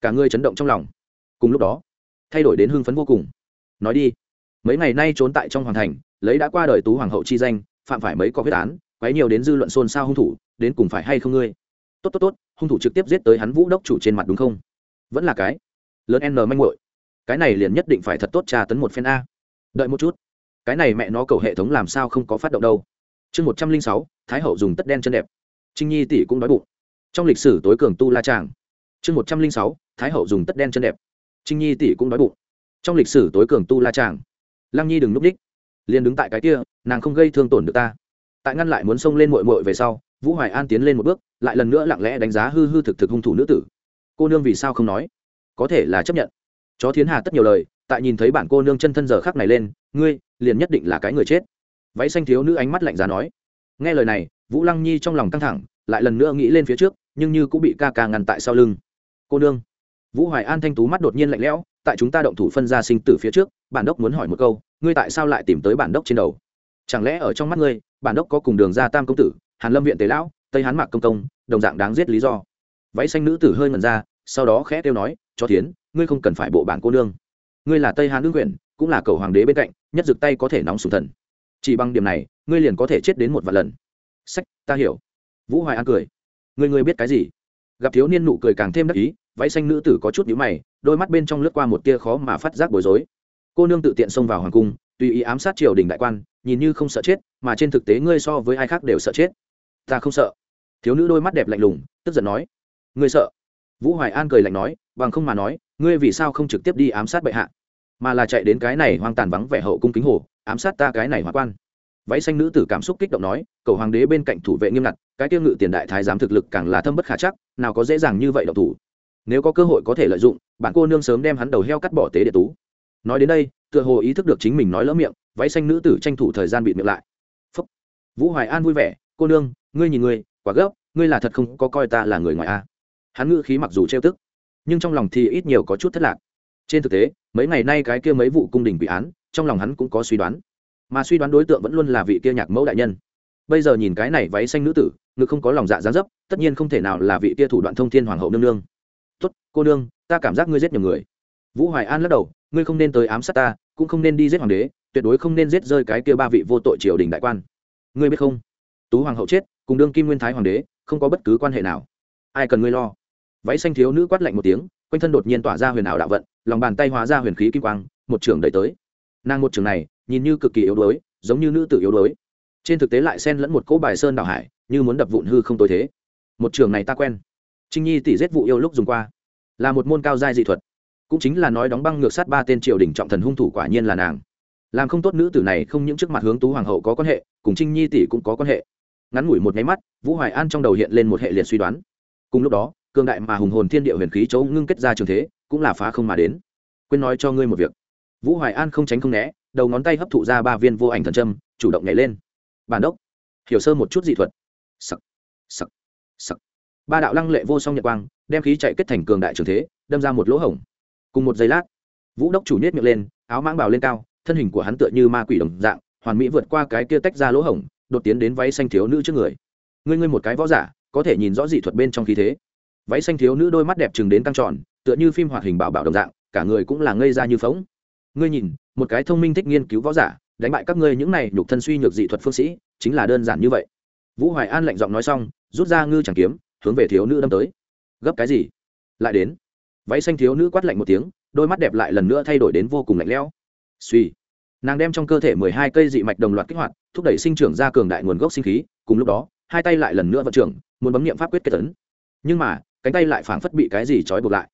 Cả ngươi chấn động trong lòng cùng lúc đó, thay đổi đến hưng phấn vô cùng. Nói đi, mấy ngày nay trốn tại trong hoàng thành, lấy đã qua đời tú hoàng hậu chi danh, phạm phải mấy có huyết án, quấy nhiều đến dư luận xôn xao hung thủ, đến cùng phải hay không ngươi? Tốt tốt tốt, hung thủ trực tiếp giết tới hắn vũ đốc chủ trên mặt đúng không? Vẫn là cái lớn n manh muội. Cái này liền nhất định phải thật tốt trà tấn một phen a. Đợi một chút. Cái này mẹ nó cầu hệ thống làm sao không có phát động đâu. Chương một trăm linh sáu, thái hậu dùng tất đen chân đẹp. Trinh nhi tỷ cũng đói bụng. Trong lịch sử tối cường tu la tràng. Chương một trăm linh sáu, thái hậu dùng tất đen chân đẹp trinh nhi tỷ cũng đói bụng. Trong lịch sử tối cường tu la tràng, lăng nhi đừng núp đích. Liền đứng tại cái kia, nàng không gây thương tổn được ta. Tại ngăn lại muốn xông lên mội mội về sau, vũ hoài an tiến lên một bước, lại lần nữa lặng lẽ đánh giá hư hư thực thực hung thủ nữ tử. Cô nương vì sao không nói? Có thể là chấp nhận. Chó thiến hà tất nhiều lời, tại nhìn thấy bản cô nương chân thân giờ khắc này lên, ngươi, liền nhất định là cái người chết. Váy xanh thiếu nữ ánh mắt lạnh giá nói. Nghe lời này, vũ lăng nhi trong lòng căng thẳng, lại lần nữa nghĩ lên phía trước, nhưng như cũng bị ca ca ngăn tại sau lưng. Cô nương vũ hoài an thanh tú mắt đột nhiên lạnh lẽo tại chúng ta động thủ phân ra sinh tử phía trước bản đốc muốn hỏi một câu ngươi tại sao lại tìm tới bản đốc trên đầu? Chẳng lẽ ở trong mắt ngươi bản đốc có cùng đường ra tam công tử hàn lâm viện tế lão tây hán mạc công công đồng dạng đáng giết lý do? Váy xanh nữ tử hơi ngẩn ra sau đó khẽ kêu nói cho thiến, ngươi không cần phải bộ bản cô nương. Ngươi là tây hán nữ quyền cũng là cầu hoàng đế bên cạnh nhất dực tay có thể nóng sùng thần. Chỉ bằng điểm này ngươi liền có thể chết đến một vài lần. Sách ta hiểu. Vũ hoài an cười. Ngươi ngươi biết cái gì? Gặp thiếu niên nụ cười càng thêm đắc ý váy xanh nữ tử có chút nhíu mày, đôi mắt bên trong lướt qua một tia khó mà phát giác bối rối. Cô nương tự tiện xông vào hoàng cung, tùy ý ám sát triều đình đại quan, nhìn như không sợ chết, mà trên thực tế ngươi so với ai khác đều sợ chết. Ta không sợ. Thiếu nữ đôi mắt đẹp lạnh lùng, tức giận nói. Ngươi sợ? Vũ hoài an cười lạnh nói, bằng không mà nói, ngươi vì sao không trực tiếp đi ám sát bệ hạ? Mà là chạy đến cái này hoang tàn vắng vẻ hậu cung kính hồ, ám sát ta cái này hoa quan. Váy xanh nữ tử cảm xúc kích động nói, cầu hoàng đế bên cạnh thủ vệ nghiêm ngặt, cái tiêu ngự tiền đại thái giám thực lực càng là thâm bất khả chắc, nào có dễ dàng như vậy độc thủ nếu có cơ hội có thể lợi dụng, bạn cô nương sớm đem hắn đầu heo cắt bỏ tế địa tú. Nói đến đây, tựa hồ ý thức được chính mình nói lỡ miệng, váy xanh nữ tử tranh thủ thời gian bị miệng lại. Phúc. vũ hoài an vui vẻ, cô nương, ngươi nhìn ngươi quả gấp, ngươi là thật không có coi ta là người ngoài a. Hắn ngữ khí mặc dù trêu tức, nhưng trong lòng thì ít nhiều có chút thất lạc. Trên thực tế, mấy ngày nay cái kia mấy vụ cung đình bị án, trong lòng hắn cũng có suy đoán. Mà suy đoán đối tượng vẫn luôn là vị kia nhạc mẫu đại nhân. Bây giờ nhìn cái này váy xanh nữ tử, ngực không có lòng dạ gián dấp, tất nhiên không thể nào là vị kia thủ đoạn thông thiên hoàng hậu nương nương tốt, cô nương, ta cảm giác ngươi giết nhiều người. Vũ hoài an lắc đầu, ngươi không nên tới ám sát ta, cũng không nên đi giết hoàng đế, tuyệt đối không nên giết rơi cái kia ba vị vô tội triều đình đại quan. Ngươi biết không? Tú hoàng hậu chết, cùng đương kim nguyên thái hoàng đế, không có bất cứ quan hệ nào. Ai cần ngươi lo? Váy xanh thiếu nữ quát lạnh một tiếng, quanh thân đột nhiên tỏa ra huyền ảo đạo vận, lòng bàn tay hóa ra huyền khí kim quang, một trường đẩy tới. Nàng một trường này, nhìn như cực kỳ yếu đuối, giống như nữ tử yếu đuối. Trên thực tế lại xen lẫn một cỗ bài sơn đảo hải, như muốn đập vụn hư không tối thế. Một trường này ta quen trinh nhi tỷ giết vụ yêu lúc dùng qua. Là một môn cao giai dị thuật. Cũng chính là nói đóng băng ngược sát ba tên triều đình trọng thần hung thủ quả nhiên là nàng. Làm không tốt nữ tử này không những trước mặt hướng tú hoàng hậu có quan hệ, cùng trinh nhi tỷ cũng có quan hệ. Ngắn ngủi một nháy mắt, vũ hoài an trong đầu hiện lên một hệ liệt suy đoán. Cùng lúc đó cương đại mà hùng hồn thiên địa huyền khí chỗ ngưng kết ra trường thế, cũng là phá không mà đến. Quên nói cho ngươi một việc. Vũ hoài an không tránh không né, đầu ngón tay hấp thụ ra ba viên vô ảnh thần trâm chủ động nhảy lên. Bản đốc, hiểu sơ một chút dị thuật. Sặc sặc sặc ba đạo lăng lệ vô song nhật quang, đem khí chạy kết thành cường đại trường thế, đâm ra một lỗ hổng. Cùng một giây lát, vũ đốc chủ nhét miệng lên, áo mãng bào lên cao, thân hình của hắn tựa như ma quỷ đồng dạng, hoàn mỹ vượt qua cái kia tách ra lỗ hổng, đột tiến đến váy xanh thiếu nữ trước người. Ngươi ngươi một cái võ giả, có thể nhìn rõ dị thuật bên trong khí thế. Váy xanh thiếu nữ đôi mắt đẹp chừng đến căng tròn, tựa như phim hoạt hình bảo bảo đồng dạng, cả người cũng là ngây ra như phóng ngươi nhìn, một cái thông minh thích nghiên cứu võ giả, đánh bại các ngươi những này nhục thân suy nhược dị thuật phương sĩ, chính là đơn giản như vậy. Vũ hoài an lạnh giọng nói xong, rút ra ngư chẳng kiếm hướng về thiếu nữ đâm tới. Gấp cái gì? Lại đến. Váy xanh thiếu nữ quát lạnh một tiếng, đôi mắt đẹp lại lần nữa thay đổi đến vô cùng lạnh lẽo. Suy nàng đem trong cơ thể mười hai cây dị mạch đồng loạt kích hoạt, thúc đẩy sinh trưởng ra cường đại nguồn gốc sinh khí, cùng lúc đó, hai tay lại lần nữa vận trưởng, muốn bấm nghiệm pháp quyết kết tấn nhưng mà, cánh tay lại phảng phất bị cái gì trói buộc lại.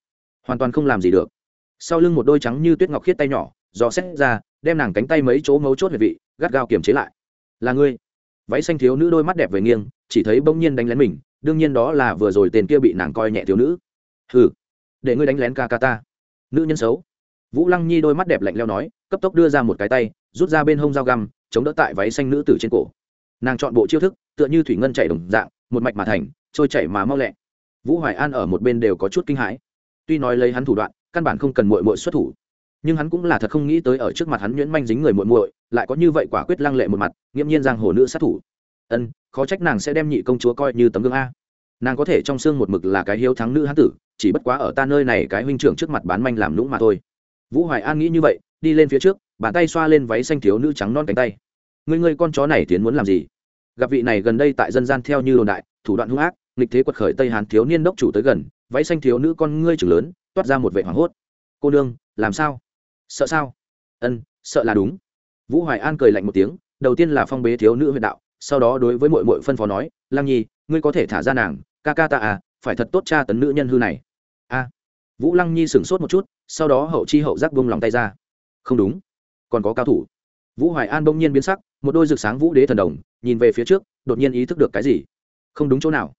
Hoàn toàn không làm gì được. Sau lưng một đôi trắng như tuyết ngọc khiết tay nhỏ, do xét ra, đem nàng cánh tay mấy chỗ mấu chốt về vị, gắt gao kiềm chế lại. Là ngươi. Váy xanh thiếu nữ đôi mắt đẹp về nghiêng, chỉ thấy bỗng nhiên đánh lén mình đương nhiên đó là vừa rồi tên kia bị nàng coi nhẹ thiếu nữ. Hừ, để ngươi đánh lén ca ca ta. Nữ nhân xấu. Vũ lăng nhi đôi mắt đẹp lạnh leo nói, cấp tốc đưa ra một cái tay, rút ra bên hông dao găm, chống đỡ tại váy xanh nữ tử trên cổ. Nàng chọn bộ chiêu thức, tựa như thủy ngân chảy đồng dạng, một mạch mà thành, trôi chảy mà mau lẹ. Vũ hoài an ở một bên đều có chút kinh hãi. Tuy nói lấy hắn thủ đoạn, căn bản không cần mội mội xuất thủ. Nhưng hắn cũng là thật không nghĩ tới ở trước mặt hắn nhuyễn manh dính người muội muội, lại có như vậy quả quyết lăng lệ một mặt, nghiễm nhiên giang hồ nữ sát thủ. Ân khó trách nàng sẽ đem nhị công chúa coi như tấm gương a. Nàng có thể trong xương một mực là cái hiếu thắng nữ hán tử, chỉ bất quá ở ta nơi này cái huynh trưởng trước mặt bán manh làm lũng mà thôi. Vũ hoài an nghĩ như vậy, đi lên phía trước, bàn tay xoa lên váy xanh thiếu nữ trắng non cánh tay. Người người con chó này tiến muốn làm gì? Gặp vị này gần đây tại dân gian theo như đồn đại, thủ đoạn hung ác, nghịch thế quật khởi tây hán thiếu niên đốc chủ tới gần, váy xanh thiếu nữ con ngươi chừng lớn, toát ra một vệ hoảng hốt. Cô nương, làm sao? Sợ sao? Ân, sợ là đúng. Vũ hoài an cười lạnh một tiếng, đầu tiên là phong bế thiếu nữ huyện đạo sau đó đối với mội mội phân phó nói, lăng nhi, ngươi có thể thả ra nàng, ca ca ta à phải thật tốt cha tấn nữ nhân hư này. A. Vũ lăng nhi sửng sốt một chút, sau đó hậu chi hậu giác bông lòng tay ra. Không đúng. Còn có cao thủ. Vũ hoài an bỗng nhiên biến sắc, một đôi rực sáng vũ đế thần đồng, nhìn về phía trước, đột nhiên ý thức được cái gì? Không đúng chỗ nào.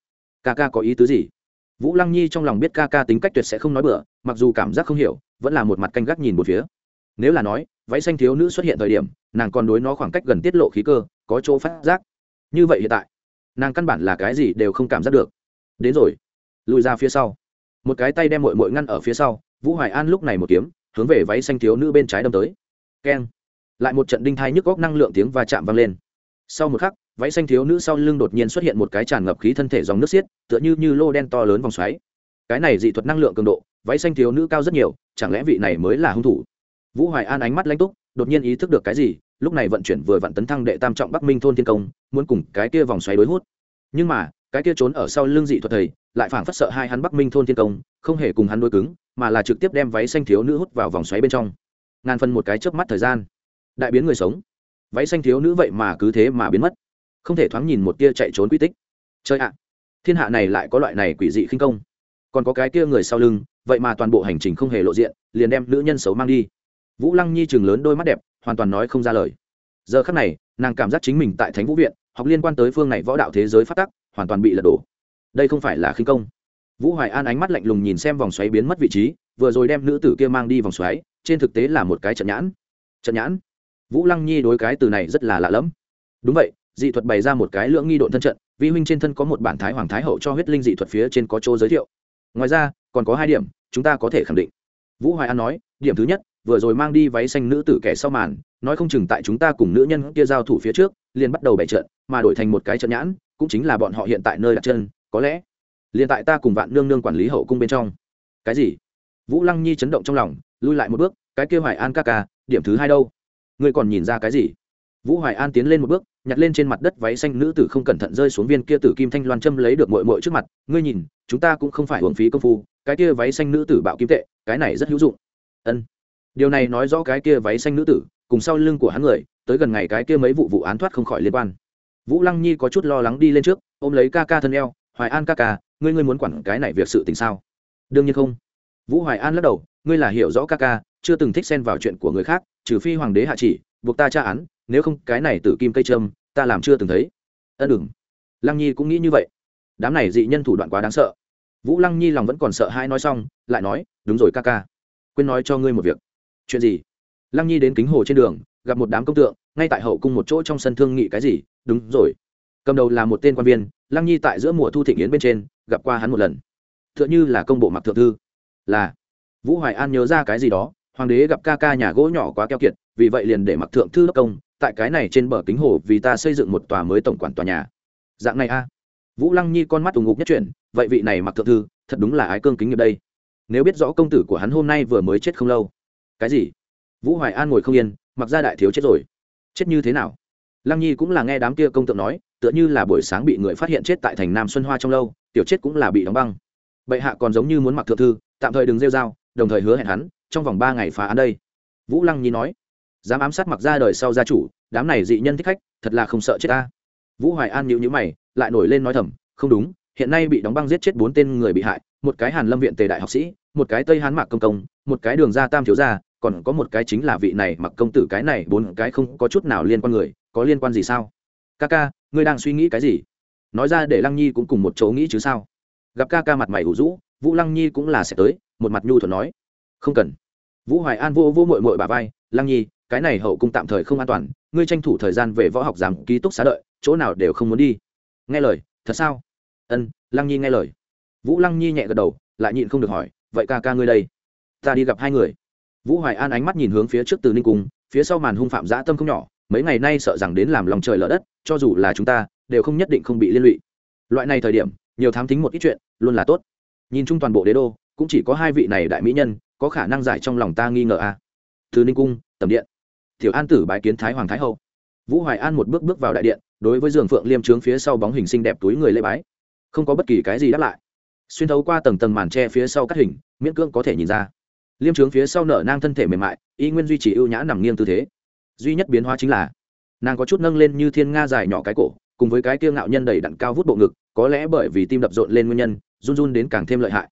Ca ca có ý tứ gì? Vũ lăng nhi trong lòng biết ca ca tính cách tuyệt sẽ không nói bừa, mặc dù cảm giác không hiểu, vẫn là một mặt canh gác nhìn một phía. Nếu là nói váy xanh thiếu nữ xuất hiện thời điểm, nàng còn đối nó khoảng cách gần tiết lộ khí cơ, có chỗ phát giác. Như vậy hiện tại, nàng căn bản là cái gì đều không cảm giác được. Đến rồi. Lùi ra phía sau. Một cái tay đem mội mội ngăn ở phía sau, vũ hoài an lúc này một kiếm, hướng về váy xanh thiếu nữ bên trái đâm tới. Keng. Lại một trận đinh thai nhức góc năng lượng tiếng va chạm vang lên. Sau một khắc, váy xanh thiếu nữ sau lưng đột nhiên xuất hiện một cái tràn ngập khí thân thể dòng nước xiết, tựa như như lô đen to lớn vòng xoáy. Cái này dị thuật năng lượng cường độ, váy xanh thiếu nữ cao rất nhiều, chẳng lẽ vị này mới là hung thủ? Vũ hoài an ánh mắt lãnh túc, đột nhiên ý thức được cái gì, lúc này vận chuyển vừa vặn tấn thăng đệ tam trọng bắc minh thôn thiên công, muốn cùng cái kia vòng xoáy đối hút. Nhưng mà, cái kia trốn ở sau lưng dị thuật thầy, lại phảng phất sợ hai hắn bắc minh thôn thiên công, không hề cùng hắn đối cứng, mà là trực tiếp đem váy xanh thiếu nữ hút vào vòng xoáy bên trong. Ngàn phần một cái chớp mắt thời gian, đại biến người sống. Váy xanh thiếu nữ vậy mà cứ thế mà biến mất. Không thể thoáng nhìn một tia chạy trốn quy tích. Chơi ạ, thiên hạ này lại có loại này quỷ dị khinh công. Còn có cái kia người sau lưng, vậy mà toàn bộ hành trình không hề lộ diện, liền đem nữ nhân xấu mang đi vũ lăng nhi chừng lớn đôi mắt đẹp, hoàn toàn nói không ra lời. Giờ khắc này, nàng cảm giác chính mình tại thánh vũ viện, học liên quan tới phương này võ đạo thế giới phát tắc, hoàn toàn bị lật đổ. Đây không phải là khinh công. Vũ hoài an ánh mắt lạnh lùng nhìn xem vòng xoáy biến mất vị trí, vừa rồi đem nữ tử kia mang đi vòng xoáy, trên thực tế là một cái trận nhãn. Trận nhãn? Vũ lăng nhi đối cái từ này rất là lạ lẫm. Đúng vậy, dị thuật bày ra một cái lưỡng nghi độn thân trận, vi huynh trên thân có một bản thái hoàng thái hậu cho huyết linh dị thuật phía trên có chỗ giới thiệu. Ngoài ra, còn có hai điểm, chúng ta có thể khẳng định. Vũ hoài an nói, điểm thứ nhất vừa rồi mang đi váy xanh nữ tử kẻ sau màn, nói không chừng tại chúng ta cùng nữ nhân kia giao thủ phía trước, liền bắt đầu bày trận, mà đổi thành một cái trận nhãn, cũng chính là bọn họ hiện tại nơi đặt chân, có lẽ, liền tại ta cùng vạn nương nương quản lý hậu cung bên trong. Cái gì? Vũ lăng nhi chấn động trong lòng, lui lại một bước, cái kia hoài an ca ca, điểm thứ hai đâu? Ngươi còn nhìn ra cái gì? Vũ hoài an tiến lên một bước, nhặt lên trên mặt đất váy xanh nữ tử không cẩn thận rơi xuống viên kia tử kim thanh loan châm lấy được mội mội trước mặt, ngươi nhìn, chúng ta cũng không phải hưởng phí công phu, cái kia váy xanh nữ tử bạo kim tệ, cái này rất hữu dụng. Ân điều này nói rõ cái kia váy xanh nữ tử, cùng sau lưng của hắn người, tới gần ngày cái kia mấy vụ vụ án thoát không khỏi liên quan. Vũ lăng nhi có chút lo lắng đi lên trước, ôm lấy ca ca thân eo, hoài an ca ca, ngươi ngươi muốn quản cái này việc sự tình sao? Đương nhiên không. Vũ hoài an lắc đầu, ngươi là hiểu rõ ca ca, chưa từng thích xen vào chuyện của người khác, trừ phi hoàng đế hạ chỉ, buộc ta tra án, nếu không cái này tử kim cây trâm, ta làm chưa từng thấy. Ân đừng. Lăng nhi cũng nghĩ như vậy. Đám này dị nhân thủ đoạn quá đáng sợ. Vũ lăng nhi lòng vẫn còn sợ hai nói xong, lại nói, đúng rồi ca ca, quên nói cho ngươi một việc chuyện gì? Lăng nhi đến kính hồ trên đường, gặp một đám công tượng, ngay tại hậu cung một chỗ trong sân thương nghị cái gì? Đúng rồi. Cầm đầu là một tên quan viên, lăng nhi tại giữa mùa thu thị nghiến bên trên, gặp qua hắn một lần. T h ư ợ n h ư là công bộ mặc thượng thư. Là. Vũ hoài an nhớ ra cái gì đó, hoàng đế gặp ca ca nhà gỗ nhỏ quá keo kiệt, vì vậy liền để mặc thượng thư đốc công, tại cái này trên bờ kính hồ vì ta xây dựng một tòa mới tổng quản tòa nhà. Dạng này a. Vũ lăng nhi con mắt ù ngục nhất chuyển, vậy vị này mặc thượng thư, thật đúng là ái cương kính nghiệp đây. Nếu biết rõ công tử của hắn hôm nay vừa mới chết không lâu cái gì? Vũ hoài an ngồi không yên, mặc ra đại thiếu chết rồi. Chết như thế nào? Lăng nhi cũng là nghe đám kia công tượng nói, tựa như là buổi sáng bị người phát hiện chết tại thành nam xuân hoa trong lâu, tiểu chết cũng là bị đóng băng. Bệ hạ còn giống như muốn mặc thượng thư, tạm thời đừng rêu dao đồng thời hứa hẹn hắn, trong vòng ba ngày phá án đây. Vũ lăng nhi nói, dám ám sát mặc ra đời sau gia chủ, đám này dị nhân thích khách, thật là không sợ chết ta. Vũ hoài an nhịu nhữ mày, lại nổi lên nói thầm, không đúng, hiện nay bị đóng băng giết chết bốn tên người bị hại, một cái hàn lâm viện tề đại học sĩ, một cái tây hán mạc công công, một cái đường gia tam thiếu gia còn có một cái chính là vị này mặc công tử cái này, bốn cái không có chút nào liên quan người, có liên quan gì sao? Ca ca, ngươi đang suy nghĩ cái gì? Nói ra để lăng nhi cũng cùng một chỗ nghĩ chứ sao? Gặp ca ca mặt mày ủ rũ, vũ lăng nhi cũng là sẽ tới, một mặt nhu thuận nói. Không cần. Vũ hoài an vô vô mội mội bà vai, lăng nhi, cái này hậu cung tạm thời không an toàn, ngươi tranh thủ thời gian về võ học giảm ký túc xá đợi, chỗ nào đều không muốn đi. Nghe lời, thật sao? Ân, lăng nhi nghe lời. Vũ lăng nhi nhẹ gật đầu, lại nhịn không được hỏi, vậy ca ca ngươi đây? Ta đi gặp hai người vũ hoài an ánh mắt nhìn hướng phía trước từ ninh cung, phía sau màn hung phạm dã tâm không nhỏ, mấy ngày nay sợ rằng đến làm lòng trời lỡ đất, cho dù là chúng ta, đều không nhất định không bị liên lụy. Loại này thời điểm, nhiều thám tính một ít chuyện, luôn là tốt. Nhìn chung toàn bộ đế đô, cũng chỉ có hai vị này đại mỹ nhân, có khả năng giải trong lòng ta nghi ngờ a. À. từ ninh cung, tầm điện, tiểu an tử bái kiến thái hoàng thái hậu. Vũ hoài an một bước bước vào đại điện, đối với giường phượng liêm trướng phía sau bóng hình xinh đẹp túi người lễ bái. Không có bất kỳ cái gì đáp lại. Xuyên thấu qua tầng tầng màn tre phía sau cắt hình, miễn cưỡng có thể nhìn ra liêm trướng phía sau nở nang thân thể mềm mại, y nguyên duy trì ưu nhã nằm nghiêng tư thế. Duy nhất biến hóa chính là, nàng có chút nâng lên như thiên nga dài nhỏ cái cổ, cùng với cái kiêng ngạo nhân đầy đặn cao vút bộ ngực, có lẽ bởi vì tim đập rộn lên nguyên nhân, run run đến càng thêm lợi hại.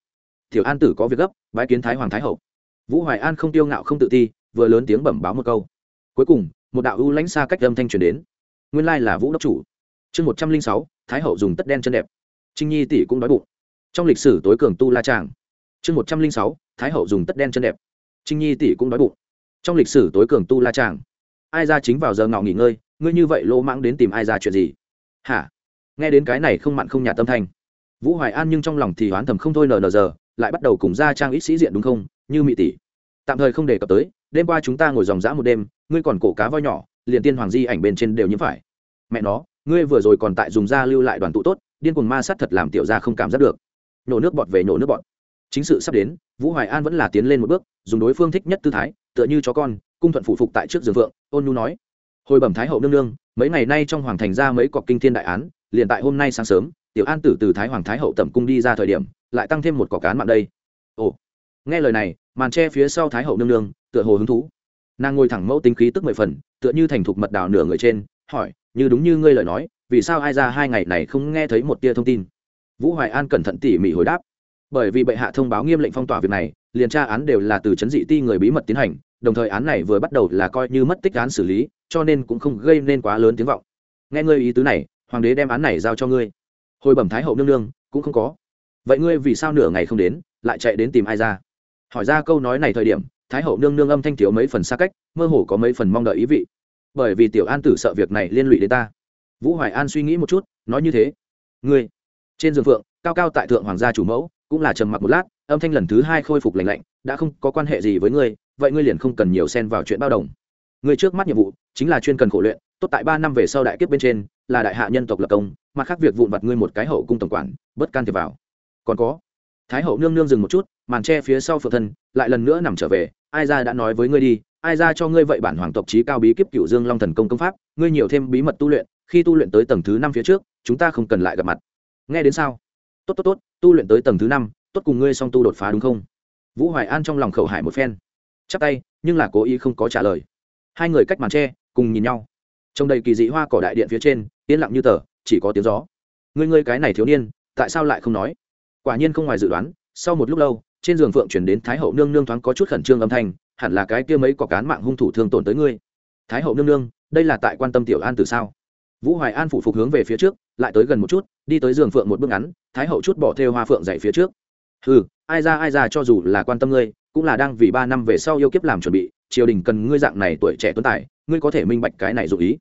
Tiểu an tử có việc gấp, bái kiến thái hoàng thái hậu. Vũ hoài an không tiêu ngạo không tự ti, vừa lớn tiếng bẩm báo một câu. Cuối cùng, một đạo ưu lãnh xa cách âm thanh truyền đến. Nguyên lai là vũ đốc chủ. Chương một trăm linh sáu, thái hậu dùng tất đen chân đẹp. Trinh nhi tỷ cũng đói bụng. Trong lịch sử tối cường tu la tràng. Chương một trăm linh sáu thái hậu dùng tất đen chân đẹp. Trinh nhi tỷ cũng đói bụng. Trong lịch sử tối cường tu la tràng ai ra chính vào giờ ngọ nghỉ ngơi, ngươi như vậy lỗ mãng đến tìm ai ra chuyện gì? Hả? Nghe đến cái này không mặn không nhạt tâm thành. vũ hoài an nhưng trong lòng thì hoán thầm không thôi nờ nờ giờ, lại bắt đầu cùng ra trang ít sĩ diện đúng không? Như mị tỷ. Tạm thời không đề cập tới, đêm qua chúng ta ngồi dòng dã một đêm, ngươi còn cổ cá voi nhỏ, liền tiên hoàng di ảnh bên trên đều nhiễm phải. Mẹ nó, ngươi vừa rồi còn tại dùng da lưu lại đoàn tụ tốt, điên cuồng ma sát thật làm tiểu ra không cảm giác được. Nhổ nước bọt về nhổ nước bọt chính sự sắp đến, vũ hoài an vẫn là tiến lên một bước, dùng đối phương thích nhất tư thái, tựa như chó con, cung thuận phụ phục tại trước giường vượng, ôn nhu nói. Hồi bẩm thái hậu nương nương, mấy ngày nay trong hoàng thành ra mấy cọc kinh thiên đại án, liền tại hôm nay sáng sớm, tiểu an tử từ thái hoàng thái hậu tẩm cung đi ra thời điểm, lại tăng thêm một cọc cán mạng đây. Ồ, nghe lời này, màn tre phía sau thái hậu nương nương, tựa hồ hứng thú. Nàng ngồi thẳng mẫu tính khí tức mười phần, tựa như thành thục mật đào nửa người trên, hỏi, như đúng như ngươi lời nói, vì sao ai ra hai ngày này không nghe thấy một tia thông tin? Vũ hoài an cẩn thận tỉ mỉ hồi đáp bởi vì bệ hạ thông báo nghiêm lệnh phong tỏa việc này, liền tra án đều là từ chấn dị ti người bí mật tiến hành, đồng thời án này vừa bắt đầu là coi như mất tích án xử lý, cho nên cũng không gây nên quá lớn tiếng vọng. Nghe ngươi ý tứ này, hoàng đế đem án này giao cho ngươi. Hồi bẩm thái hậu nương nương, cũng không có. Vậy ngươi vì sao nửa ngày không đến, lại chạy đến tìm ai ra? Hỏi ra câu nói này thời điểm, thái hậu nương nương âm thanh thiếu mấy phần xa cách, mơ hồ có mấy phần mong đợi ý vị. Bởi vì tiểu an tử sợ việc này liên lụy đến ta. Vũ hoài an suy nghĩ một chút, nói như thế. Ngươi, trên giường phượng, cao cao tại thượng hoàng gia chủ mẫu cũng là trầm mặc một lát, âm thanh lần thứ hai khôi phục lành lạnh, đã không có quan hệ gì với ngươi, vậy ngươi liền không cần nhiều xen vào chuyện bao đồng. Ngươi trước mắt nhiệm vụ chính là chuyên cần khổ luyện, tốt tại ba năm về sau đại kiếp bên trên, là đại hạ nhân tộc lập công mà khác việc vụn vặt ngươi một cái hậu cung tổng quản, bất can thiệp vào. Còn có. Thái hậu nương nương dừng một chút, màn tre phía sau phượng thân, lại lần nữa nằm trở về, ai ra đã nói với ngươi đi, ai ra cho ngươi vậy bản hoàng tộc trí cao bí kíp cựu dương long thần công công pháp, ngươi nhiều thêm bí mật tu luyện, khi tu luyện tới tầng thứ năm phía trước, chúng ta không cần lại gặp mặt. Nghe đến sao? Tốt tốt tốt, tu luyện tới tầng thứ năm, tốt cùng ngươi song tu đột phá đúng không? Vũ hoài an trong lòng khẩu hải một phen. Chắp tay, nhưng là cố ý không có trả lời. Hai người cách màn tre, cùng nhìn nhau. Trong đầy kỳ dị hoa cỏ đại điện phía trên, yên lặng như tờ, chỉ có tiếng gió. Ngươi ngươi cái này thiếu niên, tại sao lại không nói? Quả nhiên không ngoài dự đoán, sau một lúc lâu, trên giường phượng chuyển đến thái hậu nương nương thoáng có chút khẩn trương âm thanh, hẳn là cái kia mấy có cán mạng hung thủ thương tổn tới ngươi. Thái hậu nương nương, đây là tại quan tâm tiểu an từ sao? Vũ hoài an phủ phục hướng về phía trước, lại tới gần một chút, đi tới giường phượng một bước ngắn, thái hậu chút bỏ theo hoa phượng dậy phía trước. Ừ ai ra ai ra, cho dù là quan tâm ngươi, cũng là đang vì ba năm về sau yêu kiếp làm chuẩn bị, triều đình cần ngươi dạng này tuổi trẻ tuấn tài, ngươi có thể minh bạch cái này dụ ý.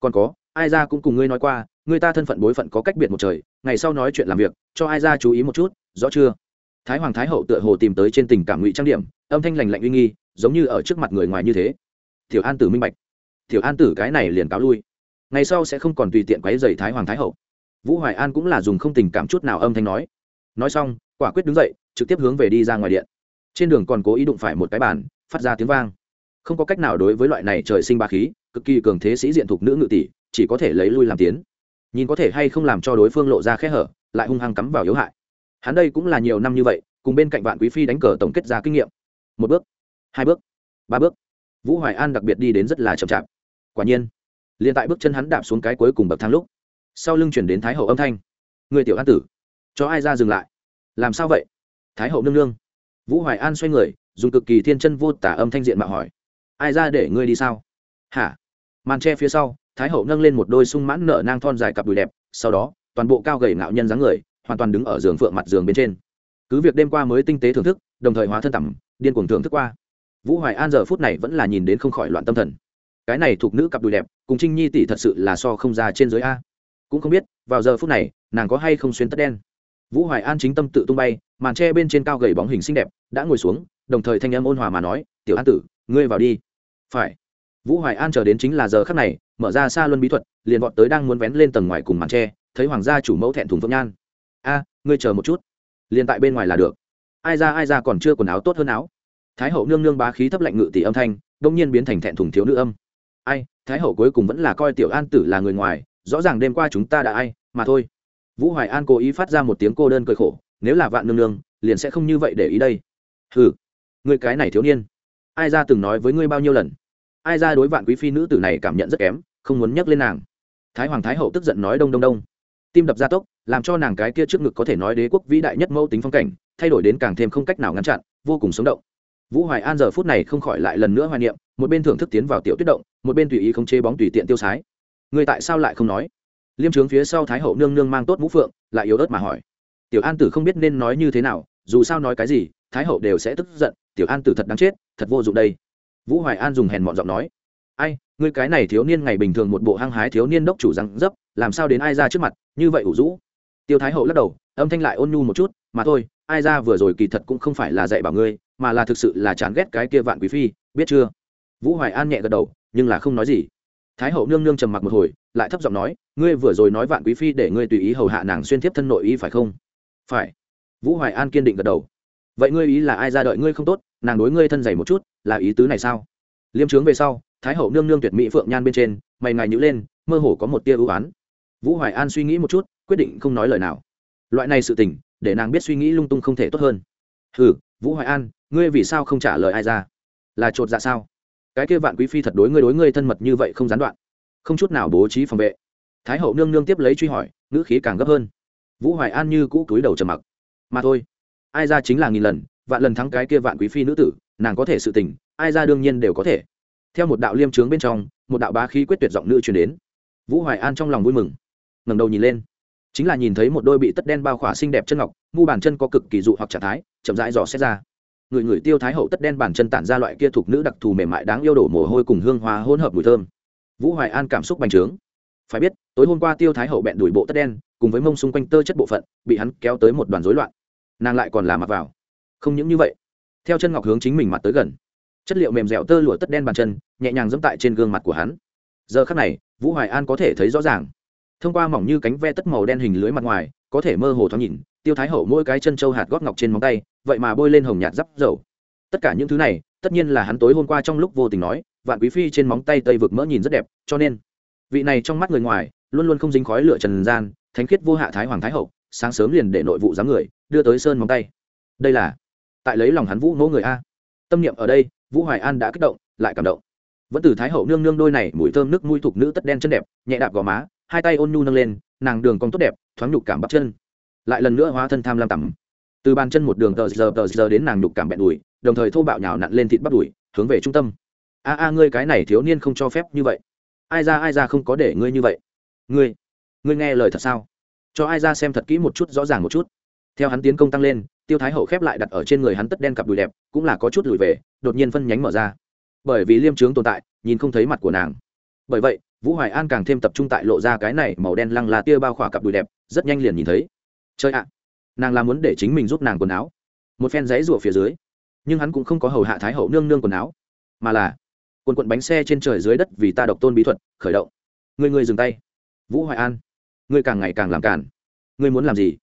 Còn có, ai ra cũng cùng ngươi nói qua người ta thân phận bối phận có cách biệt một trời, ngày sau nói chuyện làm việc, cho ai ra chú ý một chút, rõ chưa? Thái hoàng thái hậu tựa hồ tìm tới trên tình cảm ngụy trang điểm, âm thanh lành lạnh uy nghi, giống như ở trước mặt người ngoài như thế. Tiểu an tử minh bạch. Tiểu an tử cái này liền cáo lui ngày sau sẽ không còn tùy tiện quấy dày thái hoàng thái hậu. Vũ hoài an cũng là dùng không tình cảm chút nào âm thanh nói. Nói xong, quả quyết đứng dậy, trực tiếp hướng về đi ra ngoài điện. Trên đường còn cố ý đụng phải một cái bàn, phát ra tiếng vang. Không có cách nào đối với loại này trời sinh ba khí, cực kỳ cường thế sĩ diện thuộc nữ ngự tỷ, chỉ có thể lấy lui làm tiến. Nhìn có thể hay không làm cho đối phương lộ ra khe hở, lại hung hăng cắm vào yếu hại. Hắn đây cũng là nhiều năm như vậy, cùng bên cạnh vạn quý phi đánh cờ tổng kết ra kinh nghiệm. Một bước, hai bước, ba bước. Vũ hoài an đặc biệt đi đến rất là chậm chạp. Quả nhiên liền tại bước chân hắn đạp xuống cái cuối cùng bậc thang lúc, sau lưng chuyển đến thái hậu âm thanh. Người tiểu an tử, cho ai ra dừng lại? Làm sao vậy? Thái hậu nương nương. Vũ hoài an xoay người, dùng cực kỳ thiên chân vô tả âm thanh diện mạo hỏi. Ai ra để ngươi đi sao? Hả? Màn tre phía sau, thái hậu nâng lên một đôi sung mãn nợ nang thon dài cặp đùi đẹp, sau đó, toàn bộ cao gầy ngạo nhân dáng người, hoàn toàn đứng ở giường phượng mặt giường bên trên. Cứ việc đêm qua mới tinh tế thưởng thức, đồng thời hóa thân tẩm, điên cuồng thưởng thức qua. Vũ hoài an giờ phút này vẫn là nhìn đến không khỏi loạn tâm thần. Cái này thuộc nữ cặp đùi đẹp cùng trinh nhi tỷ thật sự là so không ra trên giới a. Cũng không biết, vào giờ phút này, nàng có hay không xuyên tất đen. Vũ hoài an chính tâm tự tung bay, màn tre bên trên cao gầy bóng hình xinh đẹp, đã ngồi xuống, đồng thời thanh âm ôn hòa mà nói, tiểu an tử, ngươi vào đi. Phải. Vũ hoài an chờ đến chính là giờ khắc này, mở ra xa luân bí thuật, liền vọt tới đang muốn vén lên tầng ngoài cùng màn tre, thấy hoàng gia chủ mẫu thẹn thùng phượng nhan. A, ngươi chờ một chút. Liền tại bên ngoài là được. Ai ra ai ra còn chưa quần áo tốt hơn áo. Thái hậu nương nương bá khí thấp lạnh ngự tỷ âm thanh, đông nhiên biến thành thẹn thùng thiếu nữ âm ai, thái hậu cuối cùng vẫn là coi tiểu an tử là người ngoài, rõ ràng đêm qua chúng ta đã ai, mà thôi. Vũ hoài an cố ý phát ra một tiếng cô đơn cười khổ, nếu là vạn nương nương, liền sẽ không như vậy để ý đây. Ừ người cái này thiếu niên, ai ra từng nói với ngươi bao nhiêu lần? Ai ra đối vạn quý phi nữ tử này cảm nhận rất kém, không muốn nhắc lên nàng. Thái hoàng thái hậu tức giận nói đông đông đông. Tim đập gia tốc, làm cho nàng cái kia trước ngực có thể nói đế quốc vĩ đại nhất mẫu tính phong cảnh, thay đổi đến càng thêm không cách nào ngăn chặn, vô cùng sống động. Vũ hoài an giờ phút này không khỏi lại lần nữa hoài niệm, một bên thưởng thức tiến vào tiểu tuyết động một bên tùy ý không chế bóng tùy tiện tiêu sái. Người tại sao lại không nói? Liêm trướng phía sau thái hậu nương nương mang tốt mũ phượng, lại yếu ớt mà hỏi. Tiểu an tử không biết nên nói như thế nào, dù sao nói cái gì, thái hậu đều sẽ tức giận, tiểu an tử thật đáng chết, thật vô dụng đây. Vũ hoài an dùng hèn mọn giọng nói. Ai ngươi cái này thiếu niên ngày bình thường một bộ hăng hái thiếu niên đốc chủ răng dấp, làm sao đến ai ra trước mặt, như vậy ủ rũ. Tiêu thái hậu lắc đầu, âm thanh lại ôn nhu một chút, mà thôi, ai ra vừa rồi kỳ thật cũng không phải là dạy bảo ngươi, mà là thực sự là chán ghét cái kia vạn quý phi, biết chưa? Vũ hoài an nhẹ gật đầu nhưng là không nói gì. Thái hậu nương nương trầm mặc một hồi, lại thấp giọng nói, ngươi vừa rồi nói vạn quý phi để ngươi tùy ý hầu hạ nàng xuyên tiếp thân nội y phải không? Phải. Vũ hoài an kiên định gật đầu. Vậy ngươi ý là ai ra đợi ngươi không tốt, nàng đối ngươi thân dày một chút, là ý tứ này sao? Liêm trướng về sau, thái hậu nương nương tuyệt mỹ phượng nhan bên trên, mày ngài nhữ lên, mơ hồ có một tia ưu oán vũ hoài an suy nghĩ một chút, quyết định không nói lời nào. Loại này sự tình, để nàng biết suy nghĩ lung tung không thể tốt hơn. Ừ vũ hoài an, ngươi vì sao không trả lời ai ra? Là chột dạ sao? Cái kia vạn quý phi thật đối ngươi đối ngươi thân mật như vậy không gián đoạn. Không chút nào bố trí phòng vệ. Thái hậu nương nương tiếp lấy truy hỏi, ngữ khí càng gấp hơn. Vũ hoài an như cũ túi đầu trầm mặc. Mà thôi, ai ra chính là nghìn lần, vạn lần thắng cái kia vạn quý phi nữ tử, nàng có thể sự tình, ai ra đương nhiên đều có thể. Theo một đạo liêm trướng bên trong, một đạo bá khí quyết tuyệt giọng nữ truyền đến. Vũ hoài an trong lòng vui mừng, ngẩng đầu nhìn lên. Chính là nhìn thấy một đôi bị tất đen bao khỏa xinh đẹp chân ngọc, mu bàn chân có cực kỳ dụ hoặc trạng thái, chậm rãi dò xét ra người người tiêu thái hậu tất đen bàn chân tản ra loại kia thuộc nữ đặc thù mềm mại đáng yêu đổ mồ hôi cùng hương hoa hỗn hợp mùi thơm. Vũ hoài an cảm xúc bành trướng. Phải biết, tối hôm qua tiêu thái hậu bẹn đuổi bộ tất đen, cùng với mông xung quanh tơ chất bộ phận, bị hắn kéo tới một đoàn rối loạn. Nàng lại còn là mặc vào. Không những như vậy, theo chân ngọc hướng chính mình mặt tới gần. Chất liệu mềm dẻo tơ lụa tất đen bàn chân, nhẹ nhàng dẫm tại trên gương mặt của hắn. Giờ khắc này, vũ hoài an có thể thấy rõ ràng. Thông qua mỏng như cánh ve tất màu đen hình lưới mặt ngoài, có thể mơ hồ thoáng nhìn, tiêu thái hậu mỗi cái chân châu hạt gót ngọc trên móng tay vậy mà bôi lên hồng nhạt giáp dầu. Tất cả những thứ này, tất nhiên là hắn tối hôm qua trong lúc vô tình nói, vạn quý phi trên móng tay tây vực mỡ nhìn rất đẹp, cho nên, vị này trong mắt người ngoài, luôn luôn không dính khói lửa trần gian, thánh khiết vô hạ thái hoàng thái hậu, sáng sớm liền để nội vụ giám người, đưa tới sơn móng tay. Đây là, tại lấy lòng hắn vũ ngô người a. Tâm niệm ở đây, vũ hoài an đã kích động, lại cảm động. Vẫn từ thái hậu nương nương đôi này, mùi thơm nước mũi thục nữ tất đen chân đẹp, nhẹ đạp gò má, hai tay ôn nhu nâng lên, nàng đường cong tốt đẹp, thoáng nhục cảm bắp chân. Lại lần nữa hóa thân tham lam tắm từ bàn chân một đường tờ giờ tờ giờ đến nàng nhục cảm bẹn đùi, đồng thời thô bạo nhào nặn lên thịt bắp đùi, hướng về trung tâm. A a, ngươi cái này thiếu niên không cho phép như vậy. Ai ra ai ra không có để ngươi như vậy. Ngươi ngươi nghe lời thật sao? Cho ai ra xem thật kỹ một chút, rõ ràng một chút. Theo hắn tiến công tăng lên, tiêu thái hậu khép lại đặt ở trên người hắn tất đen cặp đùi đẹp, cũng là có chút lùi về, đột nhiên phân nhánh mở ra. Bởi vì liêm trướng tồn tại, nhìn không thấy mặt của nàng. Bởi vậy, vũ hoài an càng thêm tập trung tại lộ ra cái này màu đen lăng là tia bao khỏa cặp đùi đẹp, rất nhanh liền nhìn thấy. Chơi ạ! Nàng là muốn để chính mình giúp nàng quần áo. Một phen giấy rủa phía dưới, nhưng hắn cũng không có hầu hạ thái hậu nương nương quần áo, mà là quần quận bánh xe trên trời dưới đất vì ta độc tôn bí thuật khởi động. Người người dừng tay. Vũ hoài an, người càng ngày càng làm cản người muốn làm gì?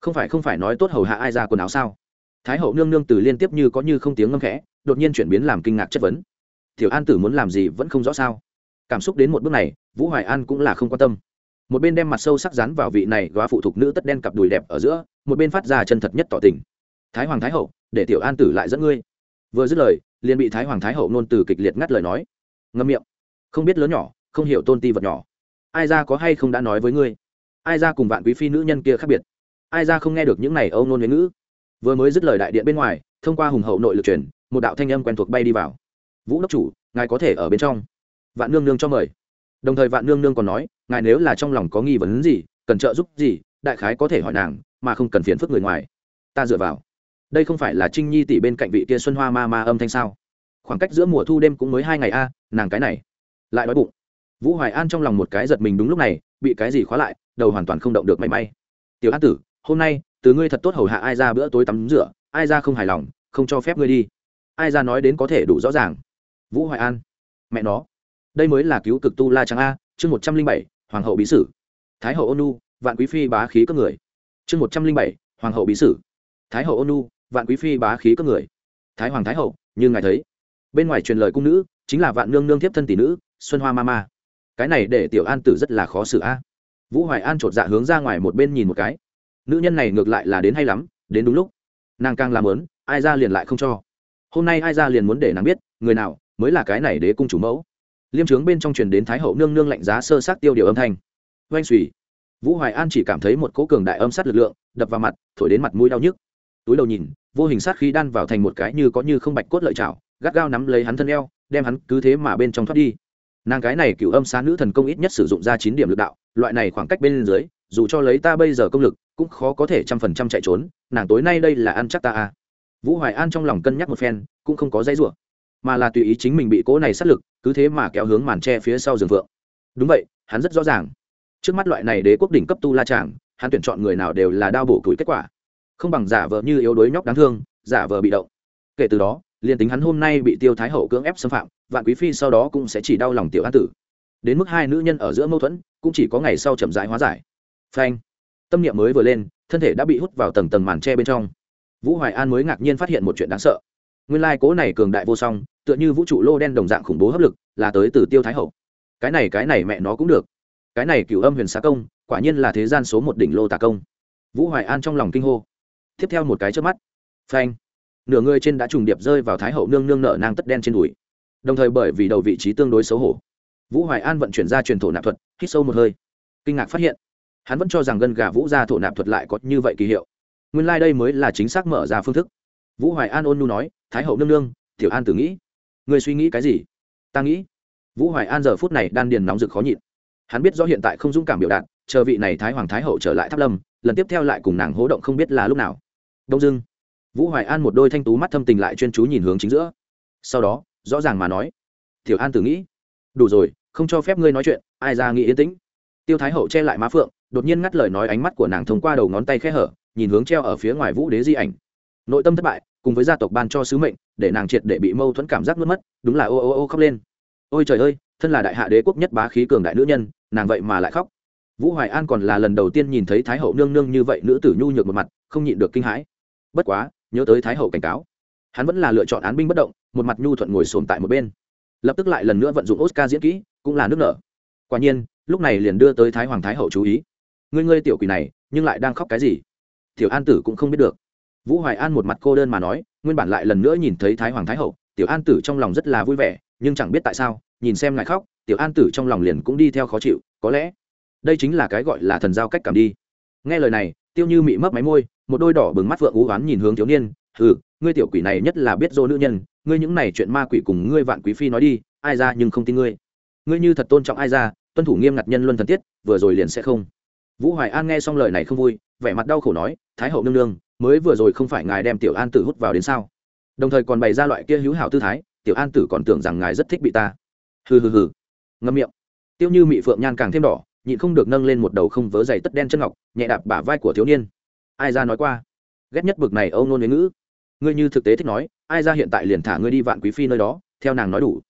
Không phải không phải nói tốt hầu hạ ai ra quần áo sao? Thái hậu nương nương từ liên tiếp như có như không tiếng ngâm khẽ, đột nhiên chuyển biến làm kinh ngạc chất vấn. Tiểu an tử muốn làm gì vẫn không rõ sao? Cảm xúc đến một bước này, vũ hoài an cũng là không quan tâm một bên đem mặt sâu sắc rắn vào vị này góa phụ thuộc nữ tất đen cặp đùi đẹp ở giữa, một bên phát ra chân thật nhất tỏ tình. Thái hoàng thái hậu, để tiểu an tử lại dẫn ngươi. Vừa dứt lời, liền bị thái hoàng thái hậu nôn từ kịch liệt ngắt lời nói. Ngâm miệng. Không biết lớn nhỏ, không hiểu tôn ti vật nhỏ. Ai ra có hay không đã nói với ngươi? Ai ra cùng vạn quý phi nữ nhân kia khác biệt? Ai ra không nghe được những này âu nôn với ngữ? Vừa mới dứt lời đại điện bên ngoài, thông qua hùng hậu nội lực truyền, một đạo thanh âm quen thuộc bay đi vào. Vũ đốc chủ, ngài có thể ở bên trong. Vạn nương nương cho mời đồng thời vạn nương nương còn nói, ngài nếu là trong lòng có nghi vấn gì, cần trợ giúp gì, đại khái có thể hỏi nàng, mà không cần phiền phức người ngoài. Ta dựa vào. Đây không phải là trinh nhi tỷ bên cạnh vị kia xuân hoa ma ma âm thanh sao? Khoảng cách giữa mùa thu đêm cũng mới hai ngày a, nàng cái này, lại đói bụng. Vũ hoài an trong lòng một cái giật mình đúng lúc này, bị cái gì khóa lại, đầu hoàn toàn không động được mảy may. Tiểu an tử, hôm nay, từ ngươi thật tốt hầu hạ ai ra bữa tối tắm rửa, ai ra không hài lòng, không cho phép ngươi đi. Ai ra nói đến có thể đủ rõ ràng. Vũ hoài an, mẹ nó đây mới là cứu cực tu la trắng a, chương một trăm linh bảy, hoàng hậu bí sử. Thái hậu ônu vạn quý phi bá khí cấp người. Chương một trăm linh bảy, hoàng hậu bí sử. Thái hậu ônu vạn quý phi bá khí cấp người. Thái hoàng thái hậu, như ngài thấy. Bên ngoài truyền lời cung nữ, chính là vạn nương nương tiếp thân tỷ nữ, xuân hoa ma ma cái này để tiểu an tử rất là khó xử a. Vũ hoài an chột dạ hướng ra ngoài một bên nhìn một cái. Nữ nhân này ngược lại là đến hay lắm, đến đúng lúc. Nàng càng làm lớn ai ra liền lại không cho. Hôm nay ai ra liền muốn để nàng biết, người nào mới là cái này đế cung chủ mẫu liêm trướng bên trong truyền đến thái hậu nương nương lạnh giá sơ sát tiêu điều âm thanh. Oanh xùy vũ hoài an chỉ cảm thấy một cỗ cường đại âm sát lực lượng đập vào mặt, thổi đến mặt mũi đau nhức. Túi đầu nhìn, vô hình sát khí đan vào thành một cái như có như không bạch cốt lợi chảo, gắt gao nắm lấy hắn thân eo, đem hắn cứ thế mà bên trong thoát đi. Nàng cái này cựu âm xá nữ thần công ít nhất sử dụng ra chín điểm lực đạo, loại này khoảng cách bên dưới, dù cho lấy ta bây giờ công lực, cũng khó có thể trăm phần trăm chạy trốn, nàng tối nay đây là ăn chắc ta à. Vũ hoài an trong lòng cân nhắc một phen, cũng không có dây rủa mà là tùy ý chính mình bị cỗ này sát lực, cứ thế mà kéo hướng màn tre phía sau rừng vượng. Đúng vậy, hắn rất rõ ràng. Trước mắt loại này đế quốc đỉnh cấp tu la tràng hắn tuyển chọn người nào đều là đao bổ củi kết quả. Không bằng giả vờ như yếu đuối nhóc đáng thương, giả vờ bị động. Kể từ đó, liền tính hắn hôm nay bị tiêu thái hậu cưỡng ép xâm phạm, vạn quý phi sau đó cũng sẽ chỉ đau lòng tiểu an tử. Đến mức hai nữ nhân ở giữa mâu thuẫn, cũng chỉ có ngày sau chậm rãi hóa giải. Phanh. Tâm niệm mới vừa lên, thân thể đã bị hút vào tầng tầng màn tre bên trong. Vũ hoài an mới ngạc nhiên phát hiện một chuyện đáng sợ nguyên lai cố này cường đại vô song, tựa như vũ trụ lô đen đồng dạng khủng bố hấp lực, là tới từ tiêu thái hậu. Cái này cái này mẹ nó cũng được. Cái này cửu âm huyền xá công, quả nhiên là thế gian số một đỉnh lô tà công. Vũ hoài an trong lòng kinh hô. Tiếp theo một cái trước mắt. Phanh. Nửa người trên đã trùng điệp rơi vào thái hậu nương nương nợ nang tất đen trên đùi. Đồng thời bởi vì đầu vị trí tương đối xấu hổ, vũ hoài an vận chuyển ra truyền thổ nạp thuật, hít sâu một hơi. Kinh ngạc phát hiện, hắn vẫn cho rằng gân gà vũ ra thổ nạp thuật lại có như vậy kỳ hiệu. Nguyên lai、like、đây mới là chính xác mở ra phương thức. Vũ hoài an ôn nu nói thái hậu nương nương, tiểu an tử nghĩ. Người suy nghĩ cái gì? Ta nghĩ. Vũ hoài an giờ phút này đan điền nóng rực khó nhịn. Hắn biết do hiện tại không dũng cảm biểu đạt, chờ vị này thái hoàng thái hậu trở lại tháp lâm, lần tiếp theo lại cùng nàng hố động không biết là lúc nào. Đông dưng vũ hoài an một đôi thanh tú mắt thâm tình lại chuyên chú nhìn hướng chính giữa. Sau đó, rõ ràng mà nói, tiểu an tử nghĩ. Đủ rồi, không cho phép ngươi nói chuyện, ai ra nghĩ yên tĩnh. Tiêu thái hậu che lại má phượng, đột nhiên ngắt lời nói ánh mắt của nàng thông qua đầu ngón tay khe hở, nhìn hướng treo ở phía ngoài vũ đế di ảnh. Nội tâm thất bại cùng với gia tộc ban cho sứ mệnh, để nàng triệt để bị mâu thuẫn cảm giác mất mất, đúng là ô ô ô khóc lên. Ôi trời ơi, thân là đại hạ đế quốc nhất bá khí cường đại nữ nhân, nàng vậy mà lại khóc. Vũ hoài an còn là lần đầu tiên nhìn thấy thái hậu nương nương như vậy nữ tử nhu nhược một mặt, không nhịn được kinh hãi. Bất quá, nhớ tới thái hậu cảnh cáo, hắn vẫn là lựa chọn án binh bất động, một mặt nhu thuận ngồi sồn tại một bên. Lập tức lại lần nữa vận dụng oscar diễn kỹ, cũng là nước nở. Quả nhiên, lúc này liền đưa tới thái hoàng thái hậu chú ý. Ngươi ngươi tiểu quỷ này, nhưng lại đang khóc cái gì? Tiểu an tử cũng không biết được vũ hoài an một mặt cô đơn mà nói, nguyên bản lại lần nữa nhìn thấy thái hoàng thái hậu, tiểu an tử trong lòng rất là vui vẻ, nhưng chẳng biết tại sao, nhìn xem ngài khóc, tiểu an tử trong lòng liền cũng đi theo khó chịu, có lẽ đây chính là cái gọi là thần giao cách cảm đi. Nghe lời này, tiêu như mị mấp máy môi, một đôi đỏ bừng mắt vượng ú oán nhìn hướng thiếu niên ừ ngươi tiểu quỷ này nhất là biết dỗ nữ nhân, ngươi những này chuyện ma quỷ cùng ngươi vạn quý phi nói đi, ai ra nhưng không tin ngươi. Ngươi như thật tôn trọng ai ra, tuân thủ nghiêm ngặt nhân luân thần tiết, vừa rồi liền sẽ không. Vũ hoài an nghe xong lời này không vui, vẻ mặt đau khổ nói, thái hậu nương nương mới vừa rồi không phải ngài đem tiểu an tử hút vào đến sao? Đồng thời còn bày ra loại kia hữu hảo tư thái, tiểu an tử còn tưởng rằng ngài rất thích bị ta. Hừ hừ hừ. Ngâm miệng. Tiêu như mị phượng nhan càng thêm đỏ, nhịn không được nâng lên một đầu không vớ dày tất đen chân ngọc, nhẹ đạp bả vai của thiếu niên. Ai ra nói qua? Ghét nhất bực này âu nôn với ngữ. Ngươi như thực tế thích nói, ai ra hiện tại liền thả ngươi đi vạn quý phi nơi đó, theo nàng nói đủ.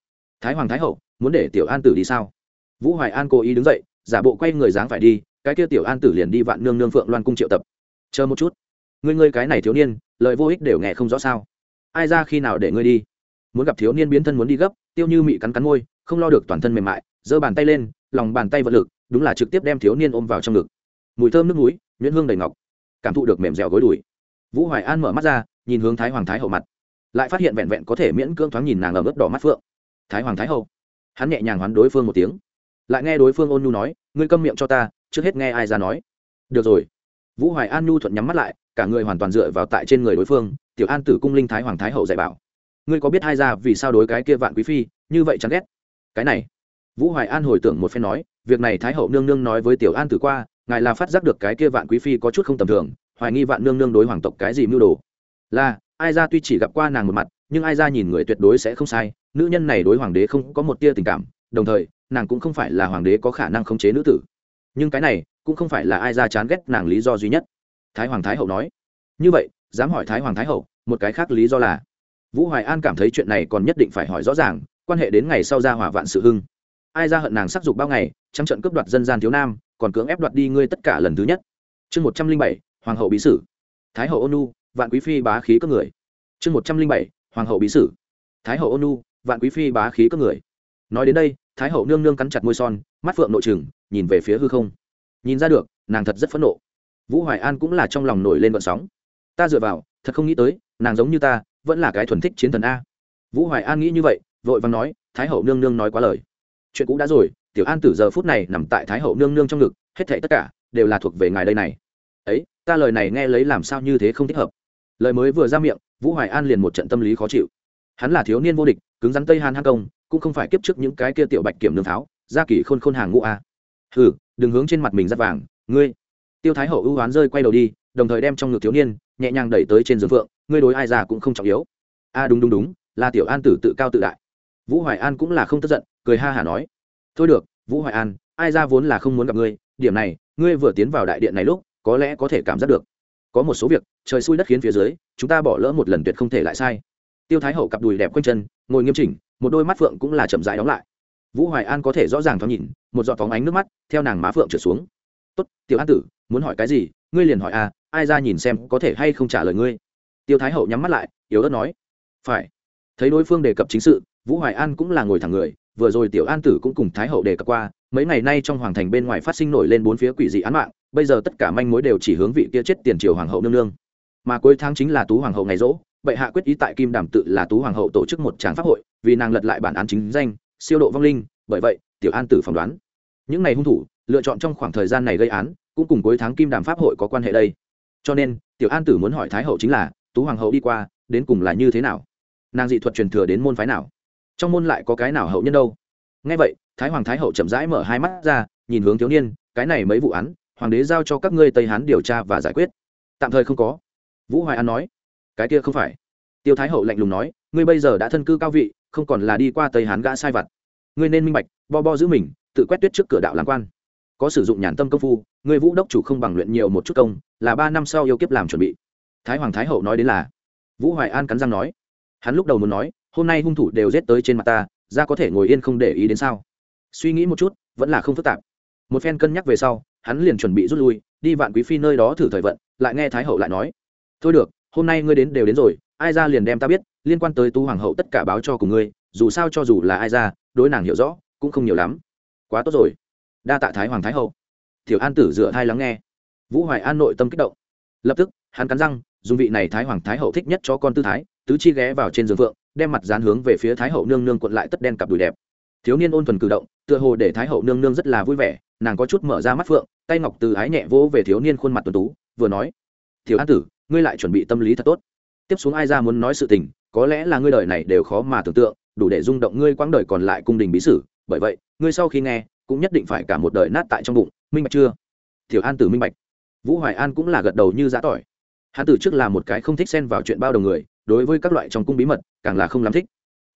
Thái hoàng thái hậu, muốn để tiểu an tử đi sao? Vũ hoài an cố ý đứng dậy, giả bộ quay người dáng phải đi, cái kia tiểu an tử liền đi vạn nương nương phượng loan cung triệu tập. Chờ một chút ngươi ngươi cái này thiếu niên, lời vô ích đều nghe không rõ sao. Ai ra khi nào để ngươi đi? Muốn gặp thiếu niên biến thân muốn đi gấp, tiêu như mị cắn cắn môi, không lo được toàn thân mềm mại, giơ bàn tay lên, lòng bàn tay vật lực, đúng là trực tiếp đem thiếu niên ôm vào trong ngực. Mùi thơm nước núi nhuyễn hương đầy ngọc, cảm thụ được mềm dẻo gối đùi. Vũ hoài an mở mắt ra, nhìn hướng thái hoàng thái hậu mặt, lại phát hiện vẹn vẹn có thể miễn cưỡng thoáng nhìn nàng ở mức đỏ mắt phượng. Thái hoàng thái hậu? Hắn nhẹ nhàng hoán đối phương một tiếng, lại nghe đối phương ôn nhu nói, ngươi câm miệng cho ta, trước hết nghe ai ra nói. Được rồi vũ hoài an nhu thuận nhắm mắt lại, cả người hoàn toàn dựa vào tại trên người đối phương, tiểu an tử cung linh thái hoàng thái hậu dạy bảo. Ngươi có biết hai ra vì sao đối cái kia vạn quý phi, như vậy chẳng ghét? Cái này. Vũ hoài an hồi tưởng một phen nói, việc này thái hậu nương nương nói với tiểu an tử qua, ngài là phát giác được cái kia vạn quý phi có chút không tầm thường, hoài nghi vạn nương nương đối hoàng tộc cái gì mưu đồ. Là, ai ra tuy chỉ gặp qua nàng một mặt, nhưng ai ra nhìn người tuyệt đối sẽ không sai, nữ nhân này đối hoàng đế không có một tia tình cảm, đồng thời, nàng cũng không phải là hoàng đế có khả năng khống chế nữ tử. Nhưng cái này cũng không phải là ai ra chán ghét nàng lý do duy nhất. Thái hoàng thái hậu nói. Như vậy, dám hỏi thái hoàng thái hậu, một cái khác lý do là? Vũ hoài an cảm thấy chuyện này còn nhất định phải hỏi rõ ràng, quan hệ đến ngày sau ra hỏa vạn sự hưng. Ai ra hận nàng sắc dục bao ngày, trắng trận cướp đoạt dân gian thiếu nam, còn cưỡng ép đoạt đi ngươi tất cả lần thứ nhất. Chương một trăm linh bảy, hoàng hậu bí sử. Thái hậu ônu vạn quý phi bá khí cấp người. Chương một trăm linh bảy, hoàng hậu bí sử. Thái hậu ônu vạn quý phi bá khí cấp người. Nói đến đây, thái hậu nương nương cắn chặt môi son, mắt phượng nội trừng, nhìn về phía hư không nhìn ra được, nàng thật rất phẫn nộ. Vũ hoài an cũng là trong lòng nổi lên vận sóng. Ta dựa vào, thật không nghĩ tới, nàng giống như ta, vẫn là cái thuần thích chiến thần a. Vũ hoài an nghĩ như vậy, vội vàng nói, thái hậu nương nương nói quá lời. Chuyện cũ đã rồi, tiểu an tử giờ phút này nằm tại thái hậu nương nương trong ngực, hết thảy tất cả đều là thuộc về ngài đây này. Ấy, ta lời này nghe lấy làm sao như thế không thích hợp? Lời mới vừa ra miệng, vũ hoài an liền một trận tâm lý khó chịu. Hắn là thiếu niên vô địch, cứng rắn tây hàn hang công, cũng không phải kiếp trước những cái kia tiểu bạch kiểm nương pháo gia kỳ khôn khôn hàng ngũ a. Hừ đừng hướng trên mặt mình rất vàng, ngươi. Tiêu thái hậu ưu hoán rơi quay đầu đi, đồng thời đem trong ngực thiếu niên, nhẹ nhàng đẩy tới trên giường phượng, ngươi đối ai già cũng không trọng yếu. A, đúng đúng đúng, là tiểu an tử tự cao tự đại. Vũ hoài an cũng là không tức giận, cười ha hả nói, thôi được, vũ hoài an, ai ra vốn là không muốn gặp ngươi, điểm này, ngươi vừa tiến vào đại điện này lúc, có lẽ có thể cảm giác được. Có một số việc, trời xui đất khiến phía dưới, chúng ta bỏ lỡ một lần tuyệt không thể lại sai. Tiêu thái hậu cặp đùi đẹp quanh chân, ngồi nghiêm chỉnh, một đôi mắt phượng cũng là chậm rãi đóng lại vũ hoài an có thể rõ ràng thoáng nhìn một giọt phóng ánh nước mắt theo nàng má phượng trượt xuống. Tốt tiểu an tử muốn hỏi cái gì ngươi liền hỏi a à, ai ra nhìn xem có thể hay không trả lời ngươi. Tiêu thái hậu nhắm mắt lại yếu ớt nói phải. Thấy đối phương đề cập chính sự vũ hoài an cũng là ngồi thẳng người vừa rồi tiểu an tử cũng cùng thái hậu đề cập qua mấy ngày nay trong hoàng thành bên ngoài phát sinh nổi lên bốn phía quỷ dị án mạng bây giờ tất cả manh mối đều chỉ hướng vị kia chết tiền triều hoàng hậu nương nương. Mà cuối tháng chính là tú hoàng hậu ngày rỗ bệ hạ quyết ý tại kim đàm tự là tú hoàng hậu tổ chức một tràng pháp hội vì nàng lật lại bản án chính danh siêu độ vong linh, bởi vậy, tiểu an tử phỏng đoán, những ngày hung thủ lựa chọn trong khoảng thời gian này gây án, cũng cùng cuối tháng kim đàm pháp hội có quan hệ đây. Cho nên, tiểu an tử muốn hỏi thái hậu chính là, tú hoàng hậu đi qua, đến cùng là như thế nào? Nàng dị thuật truyền thừa đến môn phái nào? Trong môn lại có cái nào hậu nhân đâu? Ngay vậy, thái hoàng thái hậu chậm rãi mở hai mắt ra, nhìn hướng thiếu niên, cái này mấy vụ án, hoàng đế giao cho các ngươi tây hán điều tra và giải quyết. Tạm thời không có. Vũ hoài an nói, cái kia không phải. Tiêu thái hậu lạnh lùng nói, ngươi bây giờ đã thân cư cao vị không còn là đi qua tây hán gã sai vặt. Ngươi nên minh bạch, bo bo giữ mình, tự quét tuyết trước cửa đạo làm quan. Có sử dụng nhàn tâm công phu, ngươi vũ đốc chủ không bằng luyện nhiều một chút công, là ba năm sau yêu kiếp làm chuẩn bị. Thái hoàng thái hậu nói đến là, vũ hoài an cắn răng nói, hắn lúc đầu muốn nói, hôm nay hung thủ đều giết tới trên mặt ta, ra có thể ngồi yên không để ý đến sao? Suy nghĩ một chút, vẫn là không phức tạp. Một phen cân nhắc về sau, hắn liền chuẩn bị rút lui, đi vạn quý phi nơi đó thử thời vận, lại nghe thái hậu lại nói, thôi được, hôm nay ngươi đến đều đến rồi, ai ra liền đem ta biết liên quan tới tú hoàng hậu tất cả báo cho cùng ngươi, dù sao cho dù là ai ra, đối nàng hiểu rõ, cũng không nhiều lắm. Quá tốt rồi. Đa tạ thái hoàng thái hậu. Tiểu an tử dựa hai lắng nghe. Vũ hoài an nội tâm kích động. Lập tức, hắn cắn răng, dùng vị này thái hoàng thái hậu thích nhất cho con tư thái, tứ chi ghé vào trên giường phượng, đem mặt dán hướng về phía thái hậu nương nương cuộn lại tất đen cặp đùi đẹp. Thiếu niên ôn thuần cử động, tựa hồ để thái hậu nương nương rất là vui vẻ, nàng có chút mở ra mắt phượng, tay ngọc từ ái nhẹ vỗ về thiếu niên khuôn mặt tuần tú, vừa nói thiếu an tử, ngươi lại chuẩn bị tâm lý thật tốt. Tiếp xuống ai ra muốn nói sự tình có lẽ là ngươi đời này đều khó mà tưởng tượng, đủ để rung động ngươi quãng đời còn lại cung đình bí sử. Bởi vậy, ngươi sau khi nghe, cũng nhất định phải cả một đời nát tại trong bụng. Minh bạch chưa? Tiểu an tử minh bạch. Vũ hoài an cũng là gật đầu như giã tỏi. Hắn từ trước là một cái không thích xen vào chuyện bao đồng người, đối với các loại trong cung bí mật, càng là không lắm thích.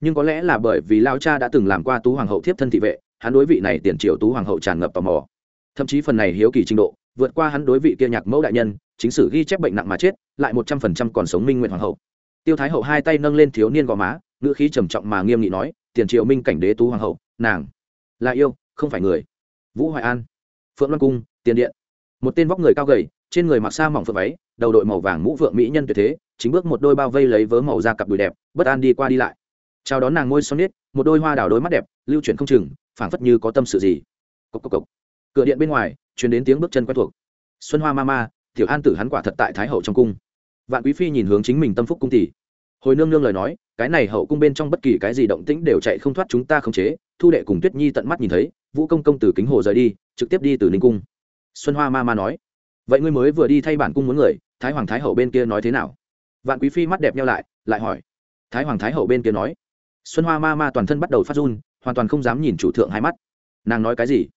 Nhưng có lẽ là bởi vì lao cha đã từng làm qua tú hoàng hậu thiếp thân thị vệ, hắn đối vị này tiền triệu tú hoàng hậu tràn ngập tò mò. Thậm chí phần này hiếu kỳ trình độ, vượt qua hắn đối vị kia nhạc mẫu đại nhân, chính sử ghi chép bệnh nặng mà chết, lại một trăm phần trăm còn sống minh nguyện hoàng hậu tiêu thái hậu hai tay nâng lên thiếu niên gò má, ngữ khí trầm trọng mà nghiêm nghị nói, tiền triệu minh cảnh đế tú hoàng hậu, nàng là yêu, không phải người. Vũ hoài an, phượng loan cung, tiền điện. Một tên vóc người cao gầy, trên người mặc xa mỏng phượng váy, đầu đội màu vàng mũ vượng mỹ nhân tuyệt thế, chính bước một đôi bao vây lấy vớ màu da cặp đùi đẹp, bất an đi qua đi lại. Chào đón nàng ngôi son nết một đôi hoa đào đôi mắt đẹp, lưu chuyển không chừng, phảng phất như có tâm sự gì. Cộc cộc cộc. Cửa điện bên ngoài, truyền đến tiếng bước chân quen thuộc. Xuân hoa ma ma, tiểu an tử hắn quả thật tại thái hậu trong cung vạn quý phi nhìn hướng chính mình tâm phúc cung tỷ. Hồi nương nương lời nói, cái này hậu cung bên trong bất kỳ cái gì động tĩnh đều chạy không thoát chúng ta không chế. Thu đệ cùng tuyết nhi tận mắt nhìn thấy, vũ công công từ kính hồ rời đi, trực tiếp đi từ ninh cung. Xuân hoa ma ma nói, vậy ngươi mới vừa đi thay bản cung muốn người, thái hoàng thái hậu bên kia nói thế nào? Vạn quý phi mắt đẹp nhau lại lại hỏi, thái hoàng thái hậu bên kia nói. Xuân hoa ma ma toàn thân bắt đầu phát run, hoàn toàn không dám nhìn chủ thượng hai mắt. Nàng nói cái gì?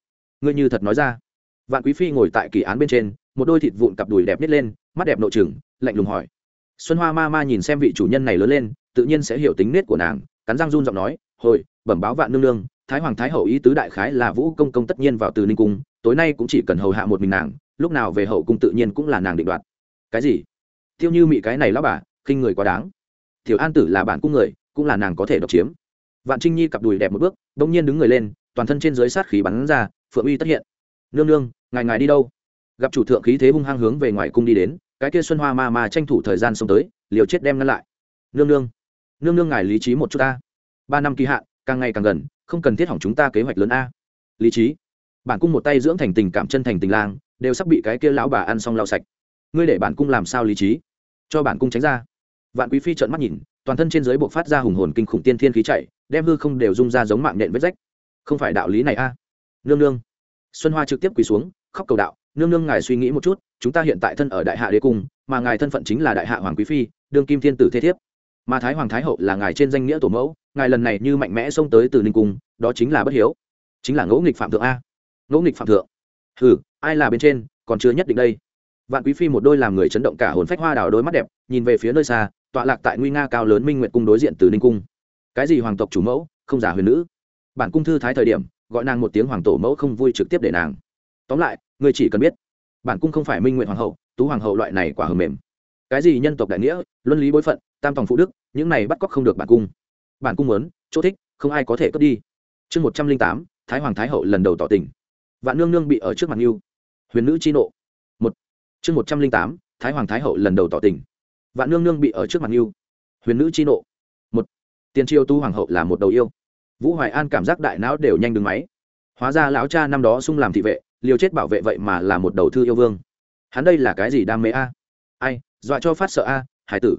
Ngươi như thật nói ra. Vạn quý phi ngồi tại kỳ án bên trên, một đôi thịt vụn cặp đùi đẹp nít lên mắt đẹp nội trừng, lạnh lùng hỏi. Xuân hoa ma ma nhìn xem vị chủ nhân này lớn lên, tự nhiên sẽ hiểu tính nết của nàng, cắn răng run giọng nói, hồi, bẩm báo vạn nương nương, thái hoàng thái hậu ý tứ đại khái là vũ công công tất nhiên vào từ ninh cung, tối nay cũng chỉ cần hầu hạ một mình nàng, lúc nào về hậu cung tự nhiên cũng là nàng định đoạt. Cái gì? Tiêu như mị cái này lão bà, khinh người quá đáng. Tiểu an tử là bản cung người, cũng là nàng có thể độc chiếm. Vạn trinh nhi cặp đùi đẹp một bước đông nhiên đứng người lên, toàn thân trên dưới sát khí bắn ra, phượng uy tất hiện. Nương nương, ngài ngài đi đâu? Gặp chủ thượng khí thế hung hăng hướng về ngoài cung đi đến cái kia xuân hoa ma ma tranh thủ thời gian xông tới, liều chết đem ngăn lại. Nương nương nương nương ngài lý trí một chút ta. Ba năm kỳ hạn, càng ngày càng gần, không cần thiết hỏng chúng ta kế hoạch lớn a. Lý trí, bản cung một tay dưỡng thành tình cảm chân thành tình lang, đều sắp bị cái kia lão bà ăn xong lau sạch. Ngươi để bản cung làm sao lý trí? Cho bản cung tránh ra. Vạn quý phi trợn mắt nhìn, toàn thân trên dưới buộc phát ra hùng hồn kinh khủng tiên thiên khí chạy, đem hư không đều rung ra giống mạng nện vết rách. Không phải đạo lý này a. Nương nương, xuân hoa trực tiếp quỳ xuống, khóc cầu đạo nương nương ngài suy nghĩ một chút, chúng ta hiện tại thân ở đại hạ đế cung, mà ngài thân phận chính là đại hạ hoàng quý phi, đương kim thiên tử thế thiếp. Mà thái hoàng thái hậu là ngài trên danh nghĩa tổ mẫu, ngài lần này như mạnh mẽ xông tới từ ninh cung, đó chính là bất hiếu. Chính là ngỗ nghịch phạm thượng a. Ngỗ nghịch phạm thượng. Ừ ai là bên trên, còn chưa nhất định đây. Vạn quý phi một đôi làm người chấn động cả hồn phách hoa đào đôi mắt đẹp, nhìn về phía nơi xa, tọa lạc tại nguy nga cao lớn minh nguyện cung đối diện từ ninh cung. Cái gì hoàng tộc chủ mẫu, không giả huyền nữ. Bản cung thư thái thời điểm, gọi nàng một tiếng hoàng tổ mẫu không vui trực tiếp để nàng. Tóm lại người chỉ cần biết, bản cung không phải minh nguyện hoàng hậu, tú hoàng hậu loại này quả hờ mềm. Cái gì nhân tộc đại nghĩa, luân lý bối phận, tam tòng phụ đức, những này bắt cóc không được bản cung. Bản cung muốn, chỗ thích, không ai có thể cướp đi. Chương một trăm linh tám, thái hoàng thái hậu lần đầu tỏ tình. Vạn nương nương bị ở trước mặt yêu huyền nữ chi nộ. Một. Chương một trăm linh tám, thái hoàng thái hậu lần đầu tỏ tình. Vạn nương nương bị ở trước mặt yêu huyền nữ chi nộ. Một. Tiền triều tu hoàng hậu là một đầu yêu. Vũ hoài an cảm giác đại não đều nhanh đứng máy. Hóa ra lão cha năm đó sung làm thị vệ liều chết bảo vệ vậy mà là một đầu thư yêu vương. Hắn đây là cái gì đam mê a? Ai, dọa cho phát sợ a, hải tử.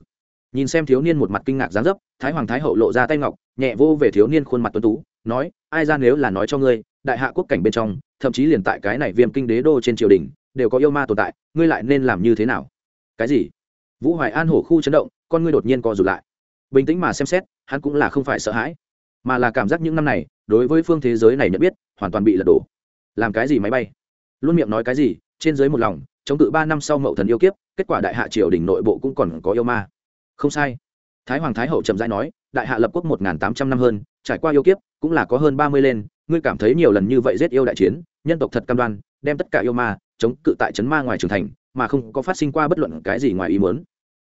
Nhìn xem thiếu niên một mặt kinh ngạc dáng dấp, thái hoàng thái hậu lộ ra tay ngọc, nhẹ vô về thiếu niên khuôn mặt tuấn tú, nói, ai ra nếu là nói cho ngươi, đại hạ quốc cảnh bên trong, thậm chí liền tại cái này viêm kinh đế đô trên triều đình, đều có yêu ma tồn tại, ngươi lại nên làm như thế nào? Cái gì? Vũ hoài an hổ khu chấn động, con ngươi đột nhiên co rụt lại. Bình tĩnh mà xem xét, hắn cũng là không phải sợ hãi, mà là cảm giác những năm này, đối với phương thế giới này nhận biết, hoàn toàn bị lật đổ làm cái gì máy bay? Luôn miệng nói cái gì, trên dưới một lòng, chống tự ba năm sau mậu thần yêu kiếp, kết quả đại hạ triều đình nội bộ cũng còn có yêu ma. Không sai. Thái hoàng thái hậu trầm rãi nói, đại hạ lập quốc một tám trăm năm hơn, trải qua yêu kiếp, cũng là có hơn ba mươi lên, ngươi cảm thấy nhiều lần như vậy giết yêu đại chiến, nhân tộc thật cam đoan, đem tất cả yêu ma, chống cự tại trấn ma ngoài trường thành, mà không có phát sinh qua bất luận cái gì ngoài ý muốn.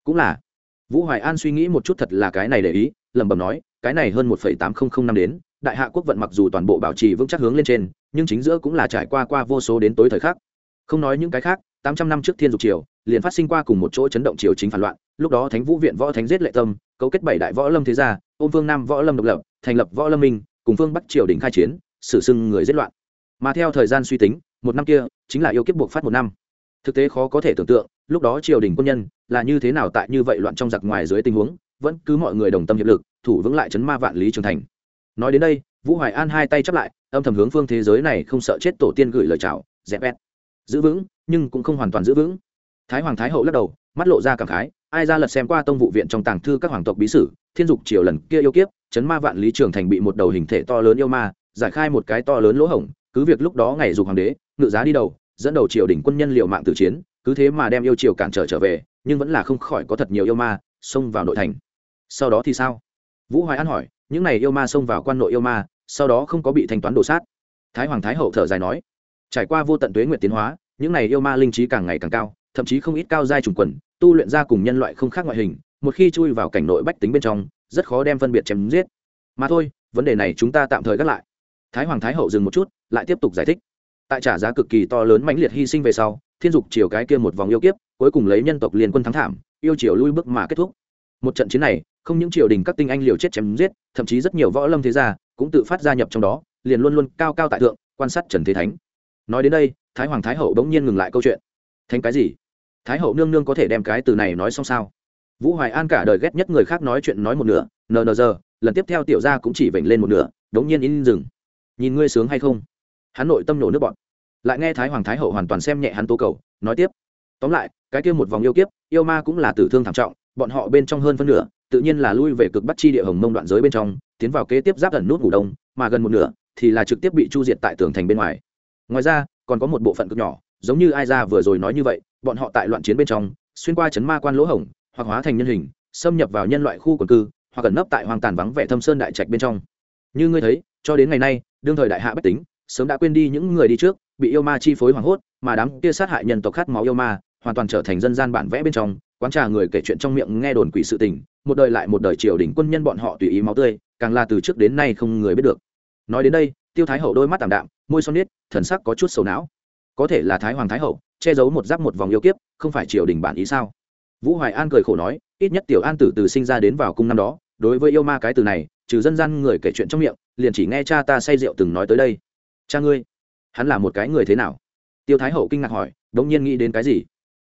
Cũng là. Vũ hoài an suy nghĩ một chút thật là cái này để ý, lẩm bẩm nói, cái này hơn một phẩy tám nghìn năm đến, đại hạ quốc vận mặc dù toàn bộ bảo trì vững chắc hướng lên trên nhưng chính giữa cũng là trải qua qua vô số đến tối thời khắc. Không nói những cái khác, tám trăm năm trước thiên dục triều liền phát sinh qua cùng một chỗ chấn động triều chính phản loạn. Lúc đó thánh vũ viện võ thánh giết lệ tâm, cấu kết bảy đại võ lâm thế gia, ôm vương nam võ lâm độc lập, thành lập võ lâm minh, cùng phương bắc triều đình khai chiến, xử sưng người giết loạn. Mà theo thời gian suy tính, một năm kia chính là yêu kiếp buộc phát một năm. Thực tế khó có thể tưởng tượng, lúc đó triều đình quân nhân là như thế nào tại như vậy loạn trong giặc ngoài dưới tình huống, vẫn cứ mọi người đồng tâm hiệp lực, thủ vững lại chấn ma vạn lý trường thành. Nói đến đây, vũ hoài an hai tay chắp lại âm thầm hướng phương thế giới này không sợ chết tổ tiên gửi lời chào, dẹp ép giữ vững, nhưng cũng không hoàn toàn giữ vững. Thái hoàng thái hậu lắc đầu, mắt lộ ra cảm khái, ai ra lật xem qua tông vụ viện trong tàng thư các hoàng tộc bí sử, thiên dục triều lần kia yêu kiếp, chấn ma vạn lý trường thành bị một đầu hình thể to lớn yêu ma, giải khai một cái to lớn lỗ hổng, cứ việc lúc đó ngày dục hoàng đế, ngự giá đi đầu, dẫn đầu triều đỉnh quân nhân liệu mạng tử chiến, cứ thế mà đem yêu triều cản trở trở về, nhưng vẫn là không khỏi có thật nhiều yêu ma xông vào nội thành. Sau đó thì sao? Vũ hoài an hỏi, những này yêu ma xông vào quan nội yêu ma sau đó không có bị thanh toán đổ sát. Thái hoàng thái hậu thở dài nói, trải qua vô tận tuế nguyện tiến hóa, những này yêu ma linh trí càng ngày càng cao, thậm chí không ít cao giai trùng quần, tu luyện ra cùng nhân loại không khác ngoại hình, một khi chui vào cảnh nội bách tính bên trong, rất khó đem phân biệt chém giết. Mà thôi, vấn đề này chúng ta tạm thời gác lại. Thái hoàng thái hậu dừng một chút, lại tiếp tục giải thích. Tại trả giá cực kỳ to lớn mãnh liệt hy sinh về sau, thiên dục chiều cái kia một vòng yêu kiếp, cuối cùng lấy nhân tộc liên quân thắng thảm, yêu chiều lui bước mà kết thúc. Một trận chiến này không những triều đình các tinh anh liều chết chém giết, thậm chí rất nhiều võ lâm thế gia cũng tự phát gia nhập trong đó, liền luôn luôn cao cao tại thượng, quan sát trần thế thánh. Nói đến đây, thái hoàng thái hậu bỗng nhiên ngừng lại câu chuyện. Thánh cái gì? Thái hậu nương nương có thể đem cái từ này nói xong sao? Vũ hoài an cả đời ghét nhất người khác nói chuyện nói một nửa, nờ nờ giờ, lần tiếp theo tiểu gia cũng chỉ vểnh lên một nửa, đống nhiên in dừng. Nhìn ngươi sướng hay không? Hắn nội tâm nổ nước bọn lại nghe thái hoàng thái hậu hoàn toàn xem nhẹ hắn tố cầu, nói tiếp. Tóm lại, cái kia một vòng yêu kiếp, yêu ma cũng là tử thương thảm trọng, bọn họ bên trong hơn phân nửa tự nhiên là lui về cực bắc chi địa hồng mông đoạn giới bên trong, tiến vào kế tiếp giáp ẩn nút ngủ đông, mà gần một nửa thì là trực tiếp bị chu diệt tại tường thành bên ngoài. Ngoài ra, còn có một bộ phận cực nhỏ, giống như ai ra vừa rồi nói như vậy, bọn họ tại loạn chiến bên trong, xuyên qua chấn ma quan lỗ hổng, hoặc hóa thành nhân hình, xâm nhập vào nhân loại khu quần cư, hoặc ẩn nấp tại hoang tàn vắng vẻ thâm sơn đại trạch bên trong. Như ngươi thấy, cho đến ngày nay, đương thời đại hạ bách tính, sớm đã quên đi những người đi trước, bị yêu ma chi phối hoảng hốt, mà đám kia sát hại nhân tộc khát máu yêu ma, hoàn toàn trở thành dân gian bản vẽ bên trong quán trà người kể chuyện trong miệng nghe đồn quỷ sự tình, một đời lại một đời triều đình quân nhân bọn họ tùy ý máu tươi, càng là từ trước đến nay không người biết được. Nói đến đây, tiêu thái hậu đôi mắt tạm đạm, môi son nít, thần sắc có chút sầu não. Có thể là thái hoàng thái hậu, che giấu một giáp một vòng yêu kiếp, không phải triều đình bản ý sao? Vũ hoài an cười khổ nói, ít nhất tiểu an tử từ sinh ra đến vào cung năm đó, đối với yêu ma cái từ này, trừ dân gian người kể chuyện trong miệng, liền chỉ nghe cha ta say rượu từng nói tới đây. Cha ngươi, hắn là một cái người thế nào? Tiêu thái hậu kinh ngạc hỏi, đống nhiên nghĩ đến cái gì?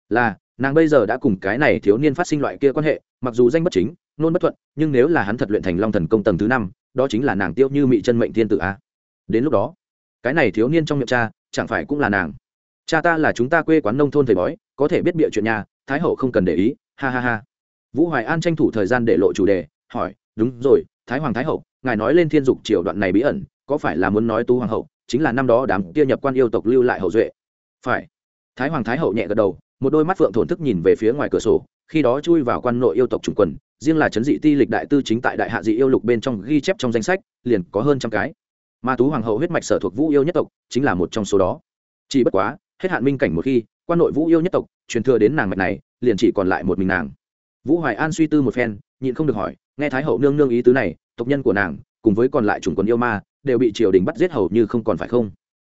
Là nàng bây giờ đã cùng cái này thiếu niên phát sinh loại kia quan hệ, mặc dù danh bất chính, nôn bất thuận, nhưng nếu là hắn thật luyện thành long thần công tầng thứ năm, đó chính là nàng tiêu như mị chân mệnh thiên tử a. Đến lúc đó, cái này thiếu niên trong miệng cha, chẳng phải cũng là nàng? Cha ta là chúng ta quê quán nông thôn thầy bói, có thể biết bịa chuyện nhà, thái hậu không cần để ý, ha ha ha. Vũ hoài an tranh thủ thời gian để lộ chủ đề, hỏi, đúng rồi, thái hoàng thái hậu, ngài nói lên thiên dục triều đoạn này bí ẩn, có phải là muốn nói tú hoàng hậu, chính là năm đó đám kia nhập quan yêu tộc lưu lại hậu duệ? Phải. Thái hoàng thái hậu nhẹ gật đầu một đôi mắt phượng thổn thức nhìn về phía ngoài cửa sổ, khi đó chui vào quan nội yêu tộc trùng quần, riêng là chấn dị ti lịch đại tư chính tại đại hạ dị yêu lục bên trong ghi chép trong danh sách, liền có hơn trăm cái. Ma tú hoàng hậu huyết mạch sở thuộc vũ yêu nhất tộc, chính là một trong số đó. Chỉ bất quá, hết hạn minh cảnh một khi, quan nội vũ yêu nhất tộc truyền thừa đến nàng mạch này, liền chỉ còn lại một mình nàng. Vũ hoài an suy tư một phen, nhịn không được hỏi, nghe thái hậu nương nương ý tứ này, tộc nhân của nàng, cùng với còn lại chủng quần yêu ma, đều bị triều đình bắt giết hầu như không còn phải không?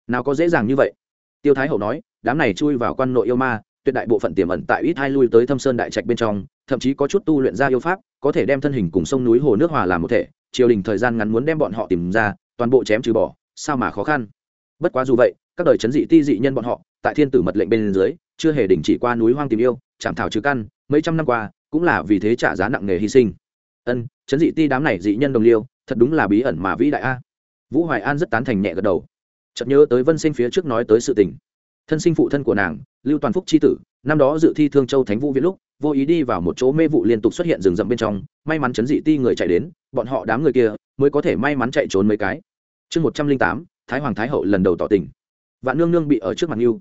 Nào có dễ dàng như vậy? Tiêu thái hậu nói, đám này chui vào quan nội yêu ma tuyệt đại bộ phận tiềm ẩn tại ít hai lui tới thâm sơn đại trạch bên trong, thậm chí có chút tu luyện ra yêu pháp, có thể đem thân hình cùng sông núi hồ nước hòa làm một thể, triều đình thời gian ngắn muốn đem bọn họ tìm ra, toàn bộ chém trừ bỏ, sao mà khó khăn? Bất quá dù vậy, các đời chấn dị ti dị nhân bọn họ, tại thiên tử mật lệnh bên dưới, chưa hề đình chỉ qua núi hoang tìm yêu, chạm thảo trừ căn, mấy trăm năm qua, cũng là vì thế trả giá nặng nề hy sinh. Ân, chấn dị ti đám này dị nhân đồng liêu, thật đúng là bí ẩn mà vĩ đại a. Vũ hoài an rất tán thành nhẹ gật đầu. Chợt nhớ tới vân sinh phía trước nói tới sự tình thân sinh phụ thân của nàng, lưu toàn phúc c h i tử, năm đó dự thi thương châu thánh vũ viễn lúc, vô ý đi vào một chỗ mê vụ liên tục xuất hiện rừng rậm bên trong, may mắn chấn dị ti người chạy đến, bọn họ đám người kia mới có thể may mắn chạy trốn mấy cái. Chương một trăm linh tám, thái hoàng thái hậu lần đầu tỏ tình. Vạn nương nương bị ở trước mặt yêu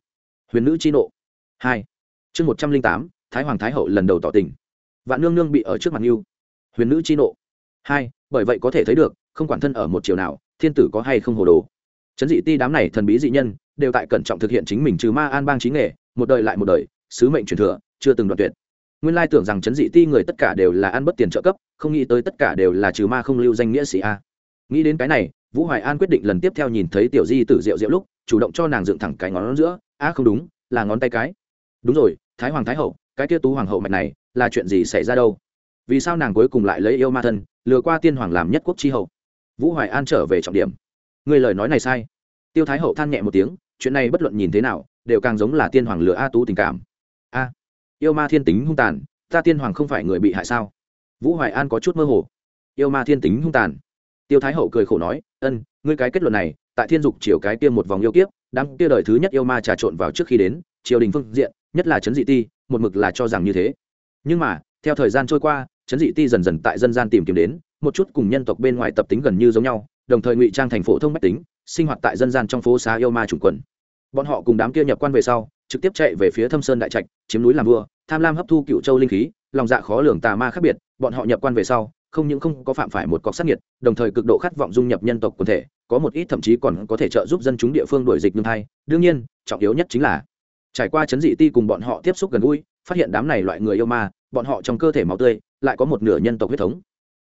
huyền nữ chi nộ. Hai. Chương một trăm linh tám, thái hoàng thái hậu lần đầu tỏ tình. Vạn nương nương bị ở trước mặt yêu huyền nữ chi nộ. Hai, bởi vậy có thể thấy được, không quản thân ở một chiều nào, thiên tử có hay không hồ đồ. Chấn dị ti đám này thần bí dị nhân đều tại cẩn trọng thực hiện chính mình trừ ma an bang trí nghề, một đời lại một đời, sứ mệnh truyền thừa, chưa từng đoạn tuyệt. Nguyên lai tưởng rằng chấn dị ti người tất cả đều là ăn bất tiền trợ cấp, không nghĩ tới tất cả đều là trừ ma không lưu danh nghĩa sĩ a. Nghĩ đến cái này, vũ hoài an quyết định lần tiếp theo nhìn thấy tiểu di tử diệu diệu lúc, chủ động cho nàng dựng thẳng cái ngón giữa, a, không đúng, là ngón tay cái. Đúng rồi, thái hoàng thái hậu, cái tia tú hoàng hậu mạch này, là chuyện gì xảy ra đâu? Vì sao nàng cuối cùng lại lấy yêu ma thân, lừa qua tiên hoàng làm nhất quốc tri hậu? Vũ hoài an trở về trọng điểm. Người lời nói này sai. Tiêu thái hậu than nhẹ một tiếng chuyện này bất luận nhìn thế nào, đều càng giống là tiên hoàng lừa a tú tình cảm. A, yêu ma thiên tính hung tàn, ta tiên hoàng không phải người bị hại sao? Vũ hoài an có chút mơ hồ. Yêu ma thiên tính hung tàn. Tiêu thái hậu cười khổ nói, ân, ngươi cái kết luận này, tại thiên dục triều cái kia một vòng yêu kiếp, đám kia đời thứ nhất yêu ma trà trộn vào trước khi đến, triều đình phương diện, nhất là trấn dị ti, một mực là cho rằng như thế. Nhưng mà, theo thời gian trôi qua, trấn dị ti dần dần tại dân gian tìm kiếm đến, một chút cùng nhân tộc bên ngoài tập tính gần như giống nhau, đồng thời ngụy trang thành phổ thông mách tính sinh hoạt tại dân gian trong phố xá yêu ma chủng quần. Bọn họ cùng đám kia nhập quan về sau, trực tiếp chạy về phía thâm sơn đại trạch, chiếm núi làm vua, tham lam hấp thu cựu châu linh khí, lòng dạ khó lường tà ma khác biệt, bọn họ nhập quan về sau, không những không có phạm phải một cọc sát nhiệt đồng thời cực độ khát vọng dung nhập nhân tộc quần thể, có một ít thậm chí còn có thể trợ giúp dân chúng địa phương đuổi dịch nương thai. Đương nhiên, trọng yếu nhất chính là, trải qua chấn dị ti cùng bọn họ tiếp xúc gần gũi, phát hiện đám này loại người yêu ma, bọn họ trong cơ thể máu tươi, lại có một nửa nhân tộc huyết thống.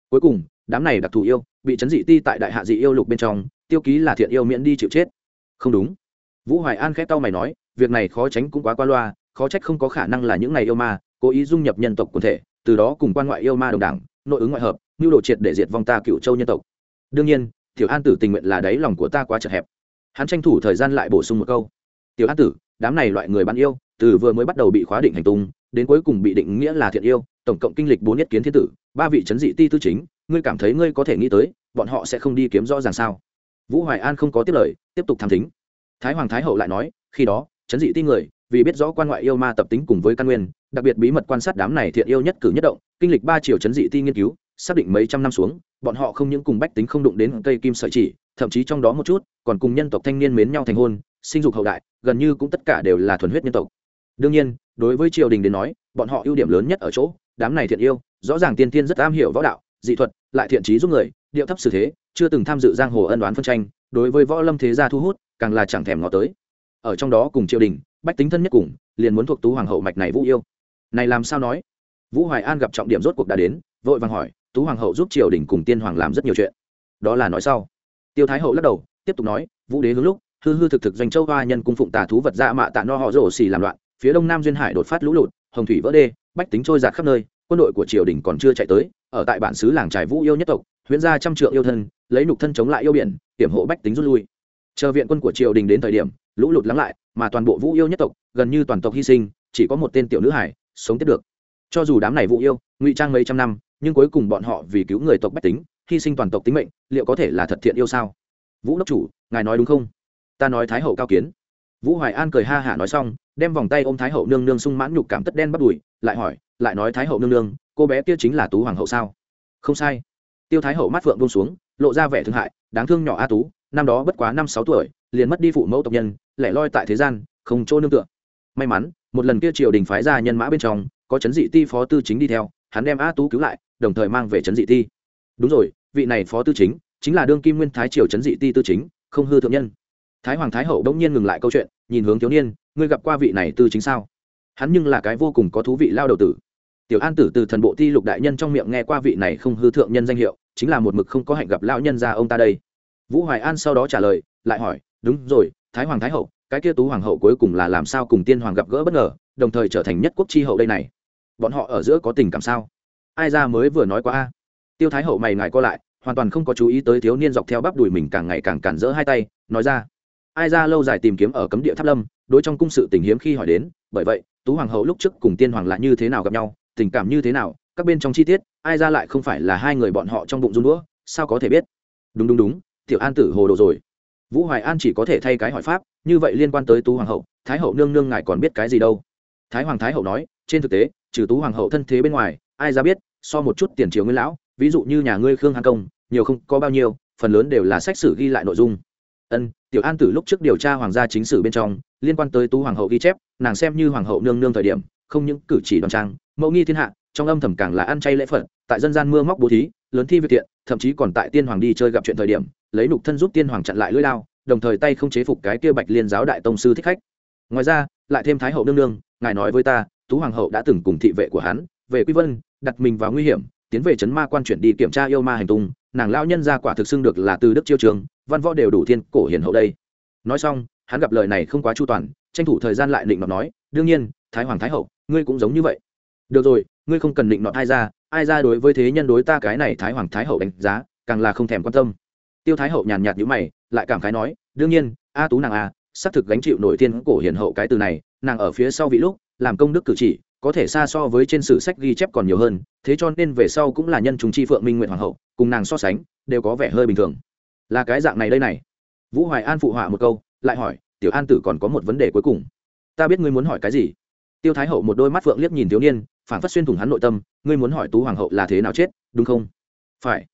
Cuối cùng, đám này đặc thù yêu, bị chấn dị ti tại đại hạ dị yêu lục bên trong tiêu ký là thiện yêu miễn đi chịu chết. Không đúng. Vũ hoài an khép tao mày nói, việc này khó tránh cũng quá qua loa, khó trách không có khả năng là những này yêu ma, cố ý dung nhập nhân tộc quần thể, từ đó cùng quan ngoại yêu ma đồng đảng nội ứng ngoại hợp, mưu đồ triệt để diệt vong ta cựu châu nhân tộc. Đương nhiên, tiểu an tử tình nguyện là đáy lòng của ta quá chật hẹp. Hắn tranh thủ thời gian lại bổ sung một câu. Tiểu an tử, đám này loại người bạn yêu, từ vừa mới bắt đầu bị khóa định hành tung, đến cuối cùng bị định nghĩa là thiện yêu, tổng cộng kinh lịch bốn nhất kiến thiên tử, ba vị chấn dị ti tư chính, ngươi cảm thấy ngươi có thể nghĩ tới, bọn họ sẽ không đi kiếm rõ ràng sao? Vũ hoài an không có tiếp lời, tiếp tục tham thính. Thái hoàng thái hậu lại nói, khi đó chấn dị ti người, vì biết rõ quan ngoại yêu ma tập tính cùng với căn nguyên, đặc biệt bí mật quan sát đám này thiện yêu nhất cử nhất động, kinh lịch ba chiều chấn dị ti nghiên cứu, xác định mấy trăm năm xuống, bọn họ không những cùng bách tính không đụng đến cây kim sợi chỉ, thậm chí trong đó một chút, còn cùng nhân tộc thanh niên mến nhau thành hôn, sinh dục hậu đại, gần như cũng tất cả đều là thuần huyết nhân tộc. Đương nhiên, đối với triều đình đến nói, bọn họ ưu điểm lớn nhất ở chỗ, đám này thiện yêu, rõ ràng tiên tiên rất am hiểu võ đạo, dị thuật, lại thiện trí giúp người điệu thấp xử thế, chưa từng tham dự giang hồ ân đoán phân tranh, đối với võ lâm thế gia thu hút, càng là chẳng thèm ngó tới. Ở trong đó cùng triều đình, bách tính thân nhất cùng, liền muốn thuộc tú hoàng hậu mạch này vũ yêu. Này làm sao nói? Vũ hoài an gặp trọng điểm rốt cuộc đã đến, vội vàng hỏi, tú hoàng hậu giúp triều đình cùng tiên hoàng làm rất nhiều chuyện. Đó là nói sau. Tiêu thái hậu lắc đầu, tiếp tục nói, vũ đế hướng lúc, hư hư thực thực doanh châu hoa nhân cung phụng tà thú vật dạ mạ tạ no họ rổ xì làm loạn, phía đông nam duyên hải đột phát lũ lụt, hồng thủy vỡ đê, bách tính trôi giạt khắp nơi, quân đội của triều đình còn chưa chạy tới, ở tại bản xứ làng trải vũ yêu nhất tộc huyễn gia trăm trượng yêu thân, lấy nục thân chống lại yêu biển, hiểm hộ bách tính rút lui. Chờ viện quân của triều đình đến thời điểm, lũ lụt lắng lại, mà toàn bộ vũ yêu nhất tộc, gần như toàn tộc hy sinh, chỉ có một tên tiểu nữ hải sống tiếp được. Cho dù đám này vũ yêu, ngụy trang mấy trăm năm, nhưng cuối cùng bọn họ vì cứu người tộc bách tính, hy sinh toàn tộc tính mệnh, liệu có thể là thật thiện yêu sao? Vũ đốc chủ, ngài nói đúng không? Ta nói thái hậu cao kiến. Vũ hoài an cười ha hả nói xong, đem vòng tay ôm thái hậu nương nương sung mãn nhục cảm tất đen bắt đùi, lại hỏi, lại nói thái hậu nương nương, cô bé kia chính là tú hoàng hậu sao? Không sai tiêu thái hậu mắt phượng bông xuống, lộ ra vẻ thương hại, đáng thương nhỏ a tú, năm đó bất quá năm sáu tuổi, liền mất đi phụ mẫu tộc nhân, lẻ loi tại thế gian, không chỗ nương tựa. May mắn, một lần kia triều đình phái ra nhân mã bên trong, có chấn dị ti phó tư chính đi theo, hắn đem a tú cứu lại, đồng thời mang về chấn dị ti. Đúng rồi, vị này phó tư chính chính là đương kim nguyên thái triều chấn dị ti tư chính, không hư thượng nhân. Thái hoàng thái hậu bỗng nhiên ngừng lại câu chuyện, nhìn hướng thiếu niên, ngươi gặp qua vị này tư chính sao? Hắn nhưng là cái vô cùng có thú vị lao đầu tử tiểu an tử từ thần bộ ti lục đại nhân trong miệng nghe qua vị này không hư thượng nhân danh hiệu, chính là một mực không có hạnh gặp lão nhân ra ông ta đây. Vũ hoài an sau đó trả lời, lại hỏi, đúng rồi, thái hoàng thái hậu, cái kia tú hoàng hậu cuối cùng là làm sao cùng tiên hoàng gặp gỡ bất ngờ, đồng thời trở thành nhất quốc tri hậu đây này? Bọn họ ở giữa có tình cảm sao? Ai ra mới vừa nói qua a? Tiêu thái hậu mày ngài co lại, hoàn toàn không có chú ý tới thiếu niên dọc theo bắp đùi mình càng ngày càng cản rỡ hai tay, nói ra, ai ra lâu dài tìm kiếm ở cấm địa tháp lâm, đối trong cung sự tình hiếm khi hỏi đến, bởi vậy, tú hoàng hậu lúc trước cùng tiên hoàng lại như thế nào gặp nhau tình cảm như thế nào, các bên trong chi tiết, ai ra lại không phải là hai người bọn họ trong bụng run đũa, sao có thể biết? Đúng đúng đúng, tiểu an tử hồ đồ rồi. Vũ hoài an chỉ có thể thay cái hỏi pháp, như vậy liên quan tới tú hoàng hậu, thái hậu nương nương ngài còn biết cái gì đâu? Thái hoàng thái hậu nói, trên thực tế, trừ tú hoàng hậu thân thế bên ngoài, ai ra biết, so một chút tiền triều nguyên lão, ví dụ như nhà ngươi khương hàn công, nhiều không có bao nhiêu, phần lớn đều là sách sử ghi lại nội dung. Ân, tiểu an tử lúc trước điều tra hoàng gia chính sử bên trong, liên quan tới tú hoàng hậu ghi chép, nàng xem như hoàng hậu nương nương thời điểm, không những cử chỉ đoàn trang mẫu nghi thiên hạ, trong âm thầm càng là ăn chay lễ phật, tại dân gian mưa móc bố thí, lớn thi việc tiện thậm chí còn tại tiên hoàng đi chơi gặp chuyện thời điểm, lấy nục thân giúp tiên hoàng chặn lại lưỡi lao, đồng thời tay không chế phục cái kia bạch liên giáo đại tông sư thích khách. Ngoài ra, lại thêm thái hậu nương nương, ngài nói với ta, tú hoàng hậu đã từng cùng thị vệ của hắn, về quy vân, đặt mình vào nguy hiểm, tiến về trấn ma quan chuyển đi kiểm tra yêu ma hành tung, nàng lão nhân ra quả thực xưng được là từ đức chiêu trường, văn võ đều đủ thiên cổ hiền hậu đây. Nói xong, hắn gặp lời này không quá chu toàn, tranh thủ thời gian lại định mà nói, đương nhiên, thái hoàng thái hậu, ngươi cũng giống như vậy được rồi, ngươi không cần định nọt ai ra ai ra đối với thế nhân đối ta cái này thái hoàng thái hậu đánh giá, càng là không thèm quan tâm. Tiêu thái hậu nhàn nhạt nhữ mày, lại cảm khái nói, đương nhiên, a tú nàng a, xác thực gánh chịu nổi tiên cổ hiền hậu cái từ này, nàng ở phía sau vị lúc, làm công đức cử chỉ, có thể xa so với trên sử sách ghi chép còn nhiều hơn, thế cho nên về sau cũng là nhân trùng chi phượng minh nguyện hoàng hậu, cùng nàng so sánh, đều có vẻ hơi bình thường. Là cái dạng này đây này. Vũ hoài an phụ họa một câu, lại hỏi, tiểu an tử còn có một vấn đề cuối cùng. Ta biết ngươi muốn hỏi cái gì? Tiêu thái hậu một đôi mắt phượng liếc nhìn thiếu niên phản phát xuyên thủng hắn nội tâm, ngươi muốn hỏi tú hoàng hậu là thế nào chết, đúng không? Phải.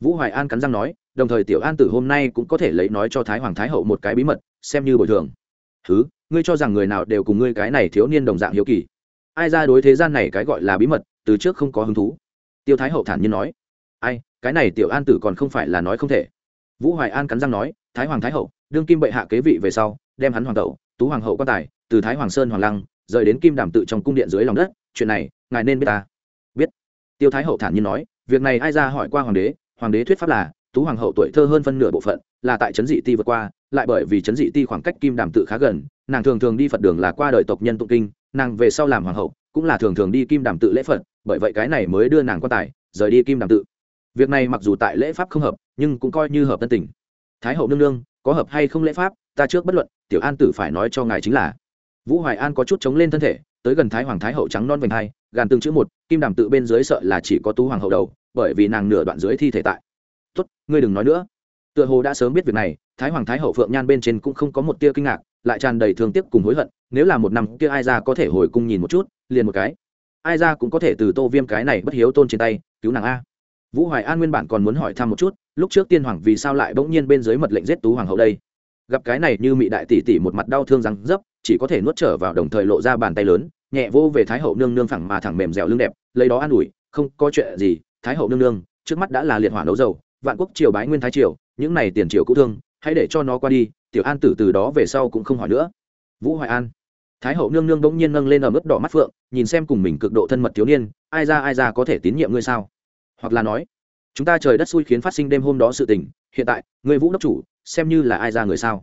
Vũ hoài an cắn răng nói, đồng thời tiểu an tử hôm nay cũng có thể lấy nói cho thái hoàng thái hậu một cái bí mật, xem như bồi thường. Thứ ngươi cho rằng người nào đều cùng ngươi cái này thiếu niên đồng dạng hiếu kỳ? Ai ra đối thế gian này cái gọi là bí mật, từ trước không có hứng thú? Tiêu thái hậu thản nhiên nói. Ai, cái này tiểu an tử còn không phải là nói không thể. Vũ hoài an cắn răng nói, thái hoàng thái hậu, đương kim bệ hạ kế vị về sau, đem hắn hoàng tẩu, tú hoàng hậu quan tài, từ thái hoàng sơn hoàng lăng, rời đến kim đàm tự trong cung điện dưới lòng đất chuyện này, ngài nên biết ta. Biết. Tiêu thái hậu thản nhiên nói, việc này ai ra hỏi qua hoàng đế hoàng đế thuyết pháp là, tú hoàng hậu tuổi thơ hơn phân nửa bộ phận, là tại trấn dị ti vượt qua, lại bởi vì trấn dị ti khoảng cách kim đàm tự khá gần, nàng thường thường đi phật đường là qua đời tộc nhân tụng kinh, nàng về sau làm hoàng hậu, cũng là thường thường đi kim đàm tự lễ phật, bởi vậy cái này mới đưa nàng quan tài, rời đi kim đàm tự. Việc này mặc dù tại lễ pháp không hợp, nhưng cũng coi như hợp tân tình. Thái hậu nương nương, có hợp hay không lễ pháp, ta trước bất luận, tiểu an tử phải nói cho ngài chính là. Vũ hoài an có chút chống lên thân thể tới gần thái hoàng thái hậu trắng non vành hai, gàn từng chữ một, kim đàm tự bên dưới sợ là chỉ có tú hoàng hậu đầu, bởi vì nàng nửa đoạn dưới thi thể tại. Tốt, ngươi đừng nói nữa. Tựa hồ đã sớm biết việc này, thái hoàng thái hậu phượng nhan bên trên cũng không có một tia kinh ngạc, lại tràn đầy thương tiếc cùng hối hận, nếu là một năm kia ai ra có thể hồi cung nhìn một chút, liền một cái. Ai ra cũng có thể từ tô viêm cái này bất hiếu tôn trên tay, cứu nàng a. Vũ hoài an nguyên bản còn muốn hỏi thăm một chút, lúc trước tiên hoàng vì sao lại bỗng nhiên bên dưới mật lệnh giết tú hoàng hậu đây? Gặp cái này như mị đại tỷ tỷ một mặt đau thương rằng dấp chỉ có thể nuốt trở vào đồng thời lộ ra bàn tay lớn, nhẹ vô về thái hậu nương nương phẳng mà thẳng mềm dẻo lưng đẹp, lấy đó an ủi, không có chuyện gì, thái hậu nương nương, trước mắt đã là liệt hỏa nấu dầu, vạn quốc triều bái nguyên thái triều, những này tiền triều cũ thương, hãy để cho nó qua đi. Tiểu an tử từ đó về sau cũng không hỏi nữa. Vũ hoài an. Thái hậu nương nương bỗng nhiên nâng lên ở mức đỏ mắt phượng, nhìn xem cùng mình cực độ thân mật thiếu niên, ai ra ai ra có thể tín nhiệm ngươi sao? Hoặc là nói, chúng ta trời đất xui khiến phát sinh đêm hôm đó sự tình, hiện tại người vũ đốc chủ, xem như là ai ra người sao?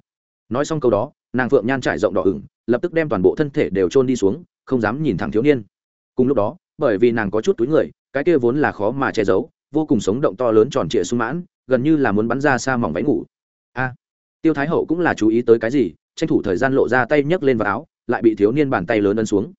Nói xong câu đó nàng phượng nhan trải rộng đỏ ửng, lập tức đem toàn bộ thân thể đều trôn đi xuống, không dám nhìn thẳng thiếu niên. Cùng lúc đó, bởi vì nàng có chút túi người, cái kia vốn là khó mà che giấu, vô cùng sống động to lớn tròn trịa sung mãn, gần như là muốn bắn ra xa mỏng váy ngủ. A, tiêu thái hậu cũng là chú ý tới cái gì, tranh thủ thời gian lộ ra tay nhấc lên vào áo, lại bị thiếu niên bàn tay lớn ân xuống.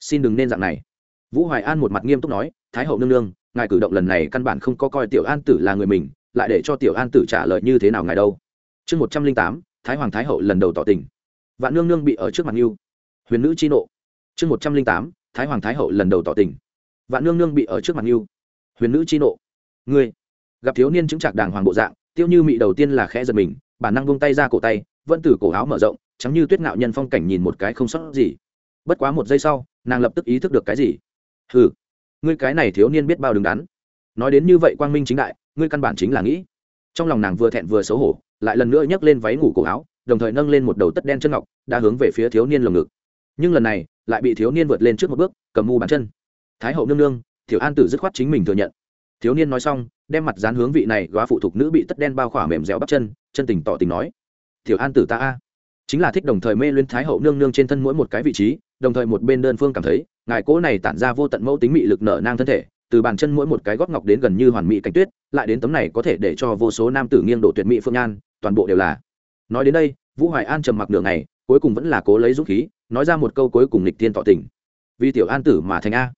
Xin đừng nên dạng này. Vũ hoài an một mặt nghiêm túc nói, thái hậu nương nương, ngài cử động lần này căn bản không có coi tiểu an tử là người mình, lại để cho tiểu an tử trả lời như thế nào ngài đâu? Chương một trăm linh tám, thái hoàng thái hậu lần đầu tỏ tình vạn nương nương bị ở trước mặt yêu huyền nữ chi nộ. Chương một trăm linh tám, thái hoàng thái hậu lần đầu tỏ tình. Vạn nương nương bị ở trước mặt yêu huyền nữ chi nộ. Ngươi, gặp thiếu niên chứng trạc đàng hoàng bộ dạng, tiêu như mị đầu tiên là khẽ giật mình, bản năng buông tay ra cổ tay, vẫn từ cổ áo mở rộng chẳng như tuyết ngạo nhân phong cảnh nhìn một cái không sót gì. Bất quá một giây sau, nàng lập tức ý thức được cái gì. Hừ, ngươi cái này thiếu niên biết bao đứng đắn. Nói đến như vậy quang minh chính đại, ngươi căn bản chính là nghĩ. Trong lòng nàng vừa thẹn vừa xấu hổ, lại lần nữa nhấc lên váy ngủ cổ áo đồng thời nâng lên một đầu tất đen chân ngọc, đã hướng về phía thiếu niên lồng ngực. Nhưng lần này, lại bị thiếu niên vượt lên trước một bước, cầm mu bàn chân. Thái hậu nương nương thiểu an tử dứt khoát chính mình thừa nhận. Thiếu niên nói xong, đem mặt dán hướng vị này góa phụ thuộc nữ bị tất đen bao khỏa mềm dẻo bắp chân chân tình tỏ tình nói thiểu an tử ta a. Chính là thích đồng thời mê luyến thái hậu nương nương trên thân mỗi một cái vị trí, đồng thời một bên đơn phương cảm thấy, ngài cố này tản ra vô tận mẫu tính mị lực nở nang thân thể, từ bàn chân mỗi một cái gót ngọc đến gần như hoàn mỹ cảnh tuyết, lại đến tấm này có thể để cho vô số nam tử nghiêng đổ tuyệt mỹ phương nhan, toàn bộ đều là nói đến đây, vũ hoài an trầm mặc nửa ngày, cuối cùng vẫn là cố lấy dũng khí, nói ra một câu cuối cùng nịch tiên tỏ tình. Vì tiểu an tử mà thành a.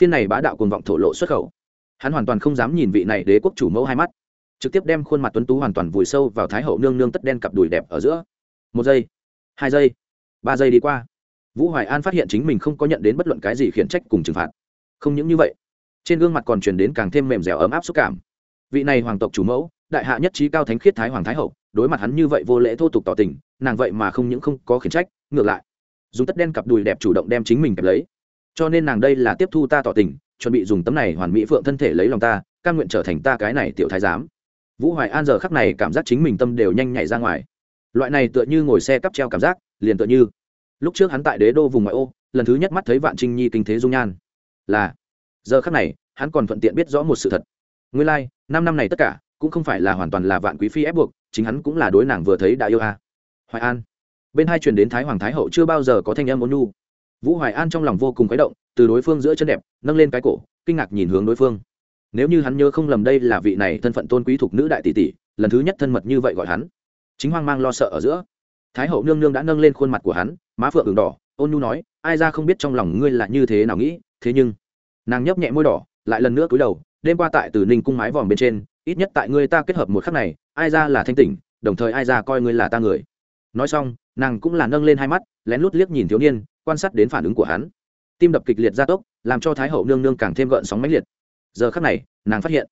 Phiên này bá đạo cuồng vọng thổ lộ xuất khẩu. Hắn hoàn toàn không dám nhìn vị này đế quốc chủ mẫu hai mắt. Trực tiếp đem khuôn mặt tuấn tú hoàn toàn vùi sâu vào thái hậu nương nương tất đen cặp đùi đẹp ở giữa. Một giây, hai giây, ba giây đi qua. Vũ hoài an phát hiện chính mình không có nhận đến bất luận cái gì khiển trách cùng trừng phạt. Không những như vậy, trên gương mặt còn truyền đến càng thêm mềm dẻo ấm áp xúc cảm. Vị này hoàng tộc chủ mẫu, đại hạ nhất trí cao thánh khiết thái hoàng thái hậu đối mặt hắn như vậy vô lễ thô tục tỏ tình nàng vậy mà không những không có khiển trách ngược lại dùng tất đen cặp đùi đẹp chủ động đem chính mình kẹp lấy. Cho nên nàng đây là tiếp thu ta tỏ tình chuẩn bị dùng tấm này hoàn mỹ phượng thân thể lấy lòng ta căn nguyện trở thành ta cái này tiểu thái giám. Vũ hoài an giờ khắc này cảm giác chính mình tâm đều nhanh nhảy ra ngoài. Loại này tựa như ngồi xe cắp treo cảm giác liền tựa như lúc trước hắn tại đế đô vùng ngoại ô lần thứ nhất mắt thấy vạn trinh nhi kinh thế dung nhan. Là giờ khắc này hắn còn thuận tiện biết rõ một sự thật. Nguyên lai、like, năm năm này tất cả cũng không phải là hoàn toàn là vạn quý phi ép buộc chính hắn cũng là đối nàng vừa thấy đã yêu a. Hoài an. Bên hai truyền đến thái hoàng thái hậu chưa bao giờ có thanh âm ôn nhu. Vũ hoài an trong lòng vô cùng khuấy động, từ đối phương giữa chân đẹp, nâng lên cái cổ, kinh ngạc nhìn hướng đối phương. Nếu như hắn nhớ không lầm đây là vị này thân phận tôn quý thuộc nữ đại tỷ tỷ, lần thứ nhất thân mật như vậy gọi hắn. Chính hoang mang lo sợ ở giữa. Thái hậu nương nương đã nâng lên khuôn mặt của hắn, má phượng đường đỏ, ôn nhu nói, ai ra không biết trong lòng ngươi là như thế nào nghĩ, thế nhưng nàng nhấp nhẹ môi đỏ, lại lần nữa cúi đầu, đêm qua tại từ ninh cung mái vòm bên trên ít nhất tại ngươi ta kết hợp một khắc này, ai ra là thanh tỉnh, đồng thời ai ra coi ngươi là ta người. Nói xong, nàng cũng là nâng lên hai mắt, lén lút liếc nhìn thiếu niên, quan sát đến phản ứng của hắn. Tim đập kịch liệt gia tốc, làm cho thái hậu nương nương càng thêm gợn sóng mãnh liệt. Giờ khắc này, nàng phát hiện,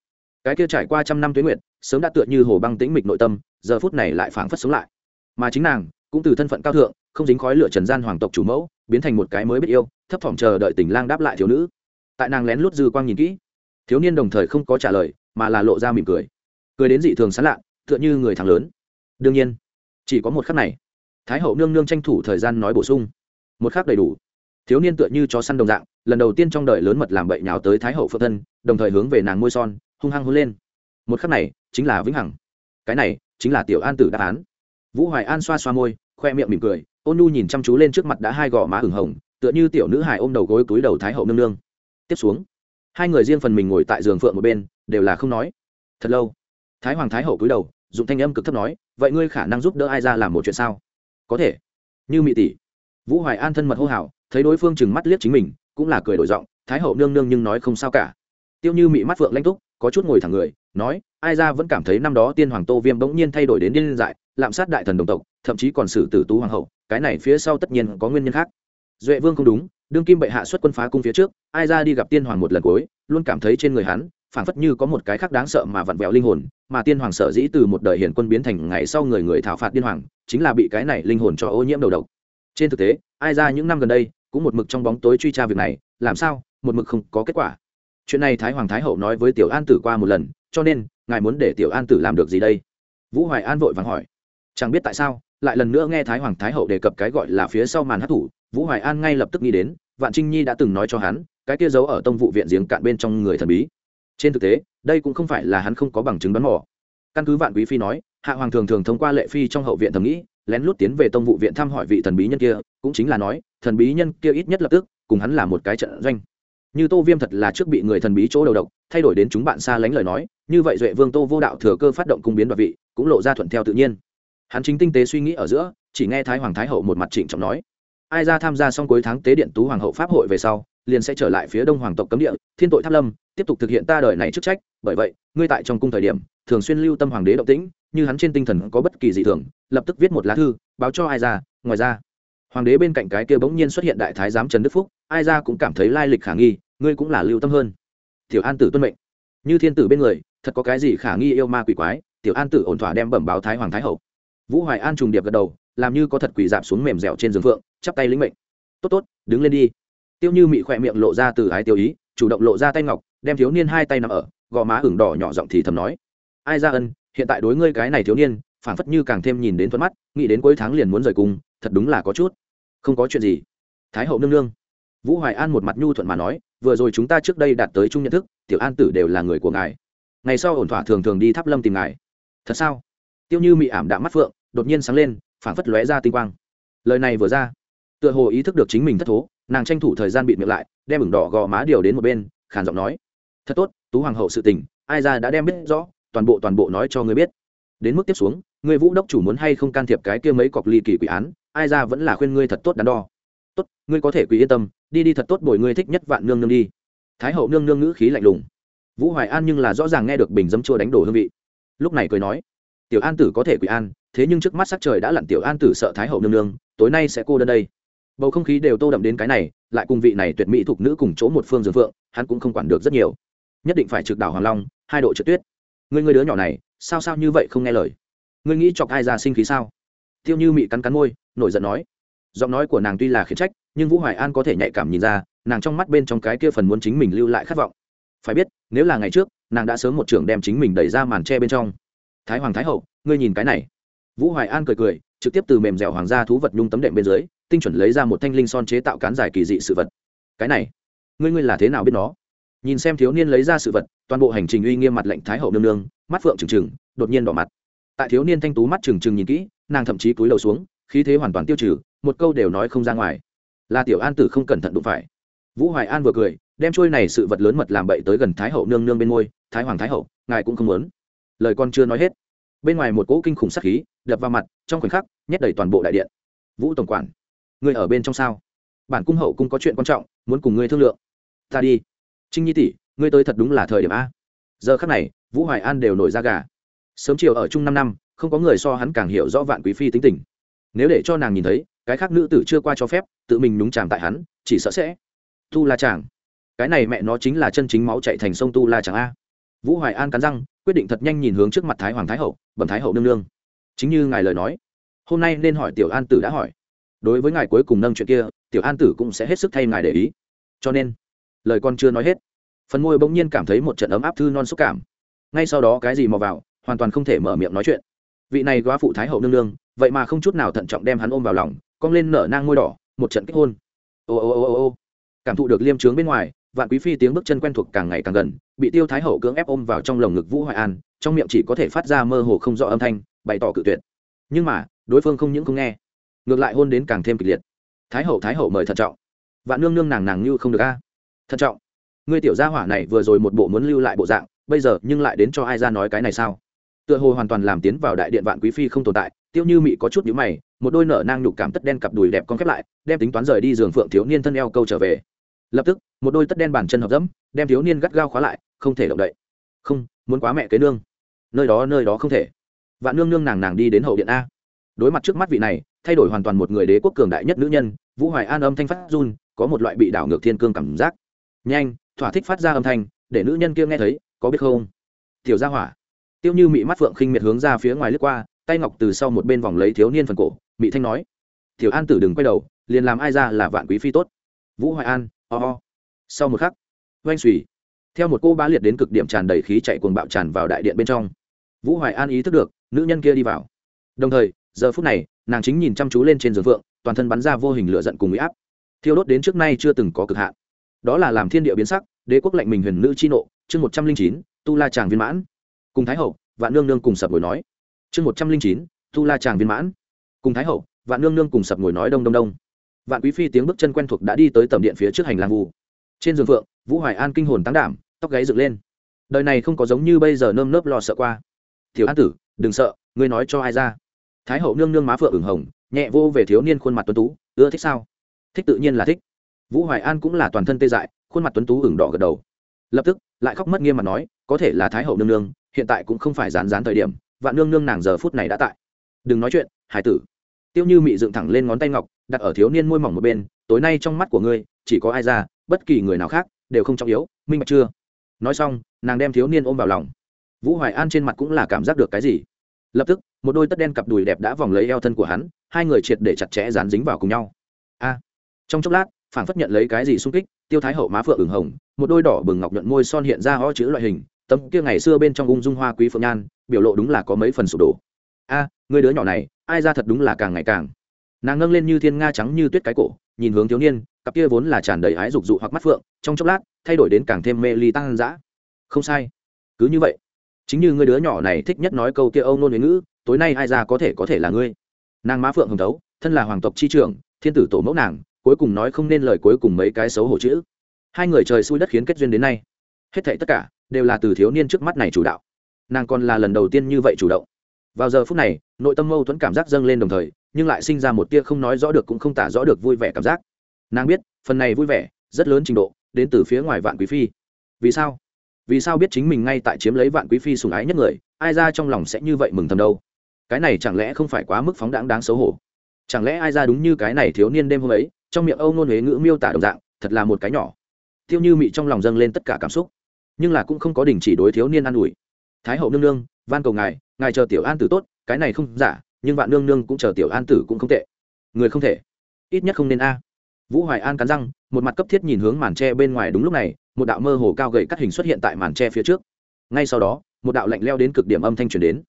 cái kia trải qua trăm năm tuyến nguyện sớm đã tựa như hồ băng tĩnh mịch nội tâm, giờ phút này lại phảng phất sống lại. Mà chính nàng, cũng từ thân phận cao thượng, không dính khói lửa trần gian hoàng tộc chủ mẫu, biến thành một cái mới biết yêu, thấp thỏm chờ đợi tình lang đáp lại thiếu nữ. Tại nàng lén lút dư quang nhìn kỹ, thiếu niên đồng thời không có trả lời mà là lộ ra mỉm cười. Cười đến dị thường sán lạ tựa như người thằng lớn. Đương nhiên, chỉ có một khắc này, thái hậu nương nương tranh thủ thời gian nói bổ sung. Một khắc đầy đủ. Thiếu niên tựa như chó săn đồng dạng, lần đầu tiên trong đời lớn mật làm bậy nhào tới thái hậu phượng thân, đồng thời hướng về nàng môi son, hung hăng hôn lên. Một khắc này, chính là vĩnh hằng. Cái này, chính là tiểu an tử đáp án. Vũ hoài an xoa xoa môi, khoe miệng mỉm cười, ôn nu nhìn chăm chú lên trước mặt đã hai gò má hửng hồng, tựa như tiểu nữ hài ôm đầu gối túi đầu thái hậu nương nương. Tiếp xuống, hai người riêng phần mình ngồi tại giường phượng một bên đều là không nói. Thật lâu, thái hoàng thái hậu cúi đầu, dùng thanh âm cực thấp nói, vậy ngươi khả năng giúp đỡ ai ra làm một chuyện sao? Có thể. Như mỹ tỷ. Vũ hoài an thân mật hô hào, thấy đối phương chừng mắt liếc chính mình, cũng là cười đổi giọng, thái hậu nương nương nhưng nói không sao cả. Tiêu như mị mắt phượng lanh túc, có chút ngồi thẳng người, nói, ai ra vẫn cảm thấy năm đó tiên hoàng tô viêm bỗng nhiên thay đổi đến điên dại, lạm sát đại thần đồng tộc, thậm chí còn xử tử tú hoàng hậu, cái này phía sau tất nhiên có nguyên nhân khác. Duệ vương không đúng, đương kim bệ hạ xuất quân phá cung phía trước, ai ra đi gặp tiên hoàng một lần cuối, luôn cảm thấy trên người hắn phảng phất như có một cái khác đáng sợ mà vặn vẹo linh hồn, mà tiên hoàng sợ dĩ từ một đời hiển quân biến thành ngày sau người người thảo phạt tiên hoàng, chính là bị cái này linh hồn cho ô nhiễm đầu độc. Trên thực tế, ai ra những năm gần đây, cũng một mực trong bóng tối truy tra việc này, làm sao, một mực không có kết quả. Chuyện này thái hoàng thái hậu nói với tiểu an tử qua một lần, cho nên, ngài muốn để tiểu an tử làm được gì đây? Vũ hoài an vội vàng hỏi. Chẳng biết tại sao, lại lần nữa nghe thái hoàng thái hậu đề cập cái gọi là phía sau màn hát thủ vũ hoài an ngay lập tức nghĩ đến, vạn trinh nhi đã từng nói cho hắn, cái kia giấu ở tông vụ viện giếng cạn bên trong người thần bí trên thực tế, đây cũng không phải là hắn không có bằng chứng đoán mò. Căn cứ vạn quý phi nói, hạ hoàng thường thường thông qua lệ phi trong hậu viện thầm nghĩ, lén lút tiến về tông vụ viện thăm hỏi vị thần bí nhân kia, cũng chính là nói, thần bí nhân kia ít nhất lập tức, cùng hắn là một cái trận doanh. Như tô viêm thật là trước bị người thần bí chỗ đầu độc, thay đổi đến chúng bạn xa lánh lời nói, như vậy duệ vương tô vô đạo thừa cơ phát động cung biến đoạt vị, cũng lộ ra thuận theo tự nhiên. Hắn chính tinh tế suy nghĩ ở giữa, chỉ nghe thái hoàng thái hậu một mặt trịnh trọng nói, ai ra tham gia xong cuối tháng tế điện tú hoàng hậu pháp hội về sau, liền sẽ trở lại phía đông hoàng tộc cấm địa, thiên tội tháp lâm tiếp tục thực hiện ta đời này chức trách, bởi vậy, ngươi tại trong cung thời điểm, thường xuyên lưu tâm hoàng đế động tĩnh, như hắn trên tinh thần có bất kỳ gì thường, lập tức viết một lá thư, báo cho ai ra, ngoài ra, hoàng đế bên cạnh cái kia bỗng nhiên xuất hiện đại thái giám trần đức phúc, ai ra cũng cảm thấy lai lịch khả nghi, ngươi cũng là lưu tâm hơn. Tiểu an tử tuân mệnh. Như thiên tử bên người, thật có cái gì khả nghi yêu ma quỷ quái, tiểu an tử ổn thỏa đem bẩm báo thái hoàng thái hậu. Vũ hoài an trùng điệp gật đầu, làm như có thật quỷ dạp xuống mềm dẻo trên giường phượng, chắp tay lĩnh mệnh. Tốt tốt, đứng lên đi. Tiêu như mị khỏe miệng lộ ra từ ái tiêu ý, chủ động lộ ra tay ngọc đem thiếu niên hai tay nằm ở gò má ửng đỏ nhỏ giọng thì thầm nói. Ai ra ân hiện tại đối ngươi cái này thiếu niên phản phất như càng thêm nhìn đến thuận mắt nghĩ đến cuối tháng liền muốn rời cùng, thật đúng là có chút. Không có chuyện gì. Thái hậu nương nương. Vũ hoài an một mặt nhu thuận mà nói vừa rồi chúng ta trước đây đạt tới chung nhận thức tiểu an tử đều là người của ngài. Ngày sau ổn thỏa thường thường đi tháp lâm tìm ngài. Thật sao? Tiêu như mị ảm đạm mắt phượng đột nhiên sáng lên phản phất lóe ra tinh quang. Lời này vừa ra tựa hồ ý thức được chính mình thất thố nàng tranh thủ thời gian bịt miệng lại đem ửng đỏ gò má điều đến một bên khàn giọng nói thật tốt, tú hoàng hậu sự tình, ai ra đã đem biết rõ, toàn bộ toàn bộ nói cho ngươi biết. Đến mức tiếp xuống, ngươi vũ đốc chủ muốn hay không can thiệp cái kia mấy cọc ly kỳ quỷ án, ai ra vẫn là khuyên ngươi thật tốt đắn đo. Tốt, ngươi có thể quỷ yên tâm, đi đi thật tốt bồi ngươi thích nhất vạn nương nương đi. Thái hậu nương nương ngữ khí lạnh lùng. Vũ hoài an nhưng là rõ ràng nghe được bình dấm chua đánh đổ hương vị. Lúc này cười nói, tiểu an tử có thể quỷ an, thế nhưng trước mắt sắc trời đã lặn tiểu an tử sợ thái hậu nương nương, tối nay sẽ cô đơn đây. Bầu không khí đều tô đậm đến cái này, lại cùng vị này tuyệt mỹ thuộc nữ cùng chỗ một phương dương phượng, hắn cũng không quản được rất nhiều nhất định phải trực đảo hoàng long, hai độ trượt tuyết. Ngươi người đứa nhỏ này, sao sao như vậy không nghe lời? Ngươi nghĩ chọc ai ra sinh khí sao? Tiêu như mị cắn cắn môi, nổi giận nói. Giọng nói của nàng tuy là khiển trách, nhưng vũ hoài an có thể nhạy cảm nhìn ra, nàng trong mắt bên trong cái kia phần muốn chính mình lưu lại khát vọng. Phải biết, nếu là ngày trước, nàng đã sớm một trưởng đem chính mình đẩy ra màn tre bên trong. Thái hoàng thái hậu, ngươi nhìn cái này. Vũ hoài an cười cười, trực tiếp từ mềm dẻo hoàng gia thú vật nhung tấm đệm bên dưới, tinh chuẩn lấy ra một thanh linh son chế tạo cán giải kỳ dị sự vật. Cái này, ngươi ngươi là thế nào biết nó? Nhìn xem thiếu niên lấy ra sự vật, toàn bộ hành trình uy nghiêm mặt lệnh thái hậu nương nương, mắt phượng trừng trừng, đột nhiên đỏ mặt. Tại thiếu niên thanh tú mắt trừng trừng nhìn kỹ, nàng thậm chí cúi đầu xuống, khí thế hoàn toàn tiêu trừ, một câu đều nói không ra ngoài. Là tiểu an tử không cẩn thận đụng phải. Vũ hoài an vừa cười, đem trôi này sự vật lớn mật làm bậy tới gần thái hậu nương nương bên môi, thái hoàng thái hậu, ngài cũng không muốn. Lời con chưa nói hết, bên ngoài một cỗ kinh khủng sắc khí đập vào mặt, trong khoảnh khắc, nhét đầy toàn bộ đại điện. Vũ tổng quản người ở bên trong sao? Bản cung hậu cung có chuyện quan trọng, muốn cùng ngươi thương lượng. Ta đi trinh nhi tỷ, ngươi tới thật đúng là thời điểm a. Giờ khắc này, vũ hoài an đều nổi ra gà. Sớm chiều ở chung năm năm, không có người so hắn càng hiểu rõ vạn quý phi tính tình. Nếu để cho nàng nhìn thấy, cái khác nữ tử chưa qua cho phép, tự mình nhúng chàm tại hắn, chỉ sợ sẽ tu la chàng. Cái này mẹ nó chính là chân chính máu chạy thành sông tu la chàng a. Vũ hoài an cắn răng, quyết định thật nhanh nhìn hướng trước mặt thái hoàng thái hậu, bẩm thái hậu nương nương. Chính như ngài lời nói, hôm nay nên hỏi tiểu an tử đã hỏi. Đối với ngài cuối cùng nâng chuyện kia, tiểu an tử cũng sẽ hết sức thay ngài để ý. Cho nên lời con chưa nói hết. Phần môi bỗng nhiên cảm thấy một trận ấm áp thư non xúc cảm. Ngay sau đó cái gì mò vào, hoàn toàn không thể mở miệng nói chuyện. Vị này góa phụ thái hậu nương nương, vậy mà không chút nào thận trọng đem hắn ôm vào lòng, cong lên nở nang môi đỏ, một trận kích hôn. Ô ô ô ô ô. Cảm thụ được liêm trướng bên ngoài, vạn quý phi tiếng bước chân quen thuộc càng ngày càng gần, bị tiêu thái hậu cưỡng ép ôm vào trong lồng ngực vũ hoài an, trong miệng chỉ có thể phát ra mơ hồ không rõ âm thanh, bày tỏ cự tuyệt. Nhưng mà, đối phương không những không nghe, ngược lại hôn đến càng thêm kịch liệt. Thái hậu thái hậu mời thận trọng. Vạn nương nương nàng nàng như không được a thận trọng. Ngươi tiểu gia hỏa này vừa rồi một bộ muốn lưu lại bộ dạng, bây giờ nhưng lại đến cho ai ra nói cái này sao? Tựa hồ hoàn toàn làm tiến vào đại điện vạn quý phi không tồn tại, tiêu như mị có chút nhíu mày, một đôi nở nang nhục cảm tất đen cặp đùi đẹp con khép lại, đem tính toán rời đi giường phượng thiếu niên thân eo câu trở về. Lập tức, một đôi tất đen bàn chân hợp dẫm, đem thiếu niên gắt gao khóa lại, không thể động đậy. Không, muốn quá mẹ kế nương. Nơi đó nơi đó không thể. Vạn nương nương nàng nàng đi đến hậu điện a. Đối mặt trước mắt vị này, thay đổi hoàn toàn một người đế quốc cường đại nhất nữ nhân, vũ hoài an âm thanh phát run, có một loại bị đảo ngược thiên cương cảm giác nhanh, thỏa thích phát ra âm thanh, để nữ nhân kia nghe thấy, có biết không? Tiểu gia hỏa. Tiêu như mị mắt phượng khinh miệt hướng ra phía ngoài lướt qua, tay ngọc từ sau một bên vòng lấy thiếu niên phần cổ, mị thanh nói, tiểu an tử đừng quay đầu, liền làm ai ra là vạn quý phi tốt. Vũ hoài an, ho、oh、ho. Sau một khắc, oanh xùy theo một cô bá liệt đến cực điểm tràn đầy khí chạy cuồng bạo tràn vào đại điện bên trong. Vũ hoài an ý thức được, nữ nhân kia đi vào. Đồng thời, giờ phút này, nàng chính nhìn chăm chú lên trên giường phượng, toàn thân bắn ra vô hình lửa giận cùng bị áp. Thiêu đốt đến trước nay chưa từng có cực hạn đó là làm thiên địa biến sắc, đế quốc lệnh mình huyền nữ chi nộ, chương một trăm linh chín, tu la tràng viên mãn. Cùng thái hậu, vạn nương nương cùng sập ngồi nói. Chương một trăm linh chín, tu la tràng viên mãn. Cùng thái hậu, vạn nương nương cùng sập ngồi nói đông đông đông. Vạn quý phi tiếng bước chân quen thuộc đã đi tới tầm điện phía trước hành lang vu. Trên giường phượng vũ hoài an kinh hồn tăng đảm, tóc gáy dựng lên. Đời này không có giống như bây giờ nơm nớp lo sợ qua. Thiếu an tử, đừng sợ, ngươi nói cho ai ra. Thái hậu nương nương má phượng ửng hồng, nhẹ vô về thiếu niên khuôn mặt tuấn tú, ưa thích sao? Thích tự nhiên là thích vũ hoài an cũng là toàn thân tê dại, khuôn mặt tuấn tú ửng đỏ gật đầu. Lập tức, lại khóc mất nghiêm mặt nói, có thể là thái hậu nương nương, hiện tại cũng không phải rán rán thời điểm, vạn nương nương nàng giờ phút này đã tại. Đừng nói chuyện, hải tử. Tiêu như mị dựng thẳng lên ngón tay ngọc, đặt ở thiếu niên môi mỏng một bên, tối nay trong mắt của ngươi, chỉ có ai ra, bất kỳ người nào khác, đều không trọng yếu, minh bạch chưa? Nói xong, nàng đem thiếu niên ôm vào lòng. Vũ hoài an trên mặt cũng là cảm giác được cái gì? Lập tức, một đôi tất đen cặp đùi đẹp đã vòng lấy eo thân của hắn, hai người triệt để chặt chẽ dán dính vào cùng nhau. A. Trong chốc lát Phảng phất nhận lấy cái gì sung kích, tiêu thái hậu má phượng ửng hồng, một đôi đỏ bừng ngọc nhuận môi son hiện ra ho chữ loại hình, tấm kia ngày xưa bên trong ung dung hoa quý phượng nhan, biểu lộ đúng là có mấy phần sụp đổ. A, người đứa nhỏ này, ai ra thật đúng là càng ngày càng. Nàng ngâng lên như thiên nga trắng như tuyết cái cổ, nhìn hướng thiếu niên, cặp kia vốn là tràn đầy ái dục dụ hoặc mắt phượng, trong chốc lát, thay đổi đến càng thêm mê ly tăng dã. Không sai. Cứ như vậy, chính như người đứa nhỏ này thích nhất nói câu kia âu nôn huế ngữ, tối nay ai ra có thể có thể là ngươi. Nàng má phượng hồng tấu thân là hoàng tộc chi trưởng, thiên tử tổ mẫu nàng cuối cùng nói không nên lời cuối cùng mấy cái xấu hổ chữ. Hai người trời xui đất khiến kết duyên đến nay. Hết thảy tất cả đều là từ thiếu niên trước mắt này chủ đạo. Nàng còn là lần đầu tiên như vậy chủ động. Vào giờ phút này, nội tâm mâu thuẫn cảm giác dâng lên đồng thời, nhưng lại sinh ra một tia không nói rõ được cũng không tả rõ được vui vẻ cảm giác. Nàng biết, phần này vui vẻ, rất lớn trình độ, đến từ phía ngoài vạn quý phi. Vì sao? Vì sao biết chính mình ngay tại chiếm lấy vạn quý phi sùng ái nhất người, ai ra trong lòng sẽ như vậy mừng thầm đâu? Cái này chẳng lẽ không phải quá mức phóng đáng đáng xấu hổ? Chẳng lẽ ai ra đúng như cái này thiếu niên đêm hôm ấy trong miệng âu nôn huế ngữ miêu tả đồng dạng, thật là một cái nhỏ. Tiêu như mị trong lòng dâng lên tất cả cảm xúc, nhưng là cũng không có đình chỉ đối thiếu niên an ủi. Thái hậu nương nương, van cầu ngài ngài chờ tiểu an tử tốt, cái này không giả, nhưng vạn nương nương cũng chờ tiểu an tử cũng không tệ. Người không thể, ít nhất không nên a. À. Vũ hoài an cắn răng, một mặt cấp thiết nhìn hướng màn tre bên ngoài đúng lúc này, một đạo mơ hồ cao gậy cắt hình xuất hiện tại màn tre phía trước. Ngay sau đó, một đạo lạnh leo đến cực điểm âm thanh truyền đến.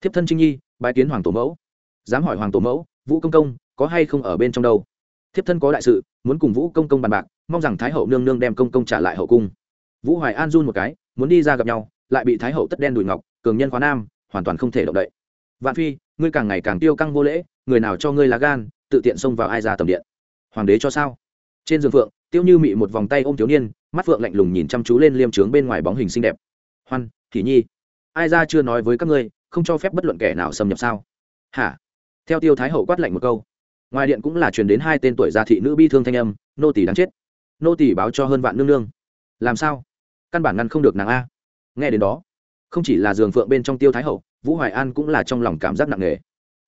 Thiếp thân trinh nhi, bái kiến hoàng tổ mẫu. Dám hỏi hoàng tổ mẫu, vũ công công, có hay không ở bên trong đâu? Thiếp thân có đại sự, muốn cùng vũ công công bàn bạc, mong rằng thái hậu nương nương đem công công trả lại hậu cung. Vũ hoài an run một cái, muốn đi ra gặp nhau, lại bị thái hậu tất đen đùi ngọc, cường nhân khóa nam, hoàn toàn không thể động đậy. Vạn phi, ngươi càng ngày càng tiêu căng vô lễ, người nào cho ngươi lá gan, tự tiện xông vào ai ra tầm điện? Hoàng đế cho sao? Trên giường phượng, tiêu như mị một vòng tay ôm thiếu niên, mắt phượng lạnh lùng nhìn chăm chú lên liêm trướng bên ngoài bóng hình xinh đẹp. Hoan thì nhi, ai ra chưa nói với các ngươi, không cho phép bất luận kẻ nào xâm nhập sao? Hả? Theo tiêu thái hậu quát lạnh một câu ngoài điện cũng là truyền đến hai tên tuổi gia thị nữ bi thương thanh âm, nô tỷ đáng chết. Nô tỷ báo cho hơn vạn nương nương. Làm sao? Căn bản ngăn không được nàng a. Nghe đến đó, không chỉ là giường phượng bên trong tiêu thái hậu, vũ hoài an cũng là trong lòng cảm giác nặng nề.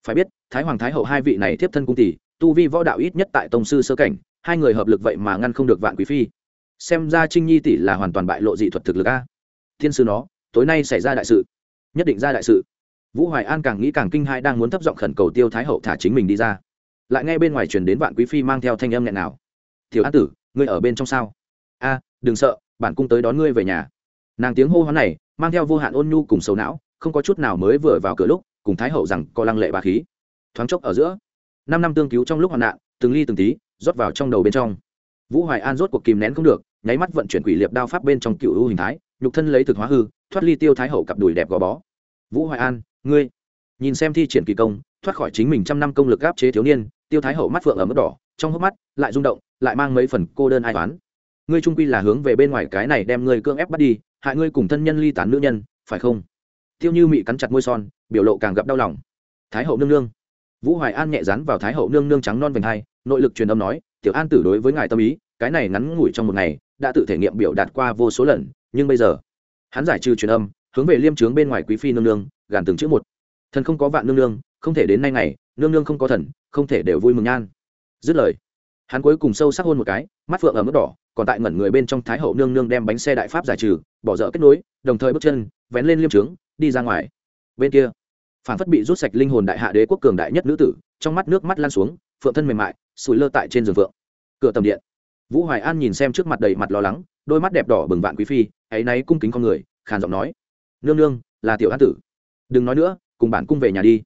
Phải biết, thái hoàng thái hậu hai vị này tiếp thân cung tỷ, tu vi võ đạo ít nhất tại tông sư sơ cảnh, hai người hợp lực vậy mà ngăn không được vạn quý phi. Xem ra trinh nhi tỷ là hoàn toàn bại lộ dị thuật thực lực a. Thiên sư nó, tối nay xảy ra đại sự. Nhất định ra đại sự. Vũ hoài an càng nghĩ càng kinh hai đang muốn thấp giọng khẩn cầu tiêu thái hậu thả chính mình đi ra lại nghe bên ngoài truyền đến vạn quý phi mang theo thanh âm nghẹn nào. Thiếu an tử, ngươi ở bên trong sao? A, đừng sợ, bản cung tới đón ngươi về nhà. Nàng tiếng hô hoán này mang theo vô hạn ôn nhu cùng sầu não, không có chút nào mới vừa vào cửa lúc, cùng thái hậu rằng có lăng lệ bà khí. Thoáng chốc ở giữa, năm năm tương cứu trong lúc hoạn nạn, từng ly từng tí, rót vào trong đầu bên trong. Vũ hoài an rốt cuộc kìm nén không được, nháy mắt vận chuyển quỷ liệp đao pháp bên trong cựu u hình thái, nhục thân lấy thực hóa hư, thoát ly tiêu thái hậu cặp đùi đẹp gò bó. Vũ hoài an, ngươi, nhìn xem thi triển kỳ công thoát khỏi chính mình trăm năm công lực áp chế thiếu niên, tiêu thái hậu mắt phượng ở mức đỏ, trong hốc mắt lại rung động, lại mang mấy phần cô đơn ai toán ngươi trung quy là hướng về bên ngoài cái này đem ngươi cưỡng ép bắt đi, hại ngươi cùng thân nhân ly tán nữ nhân, phải không? Tiêu như mị cắn chặt môi son, biểu lộ càng gặp đau lòng. Thái hậu nương nương. Vũ hoài an nhẹ rắn vào thái hậu nương nương trắng non vành hai, nội lực truyền âm nói, tiểu an tử đối với ngài tâm ý, cái này ngắn ngủi trong một ngày, đã tự thể nghiệm biểu đạt qua vô số lần, nhưng bây giờ, hắn giải trừ truyền âm, hướng về liêm trướng bên ngoài quý phi nương nương, gàn từng chữ một. Thần không có vạn nương nương không thể đến nay ngày, nương nương không có thần, không thể đều vui mừng nhan. Dứt lời, hắn cuối cùng sâu sắc hôn một cái, mắt phượng ở mức đỏ, còn tại ngẩn người bên trong thái hậu nương nương đem bánh xe đại pháp giải trừ, bỏ dở kết nối, đồng thời bước chân, vén lên liêm trướng, đi ra ngoài. Bên kia phản phất bị rút sạch linh hồn đại hạ đế quốc cường đại nhất nữ tử, trong mắt nước mắt lan xuống, phượng thân mềm mại, sủi lơ tại trên giường phượng. Cửa tầm điện, vũ hoài an nhìn xem trước mặt đầy mặt lo lắng, đôi mắt đẹp đỏ bừng vạn quý phi hãy náy cung kính con người, khàn giọng nói, nương nương, là tiểu an tử. Đừng nói nữa, cùng bản cung về nhà đi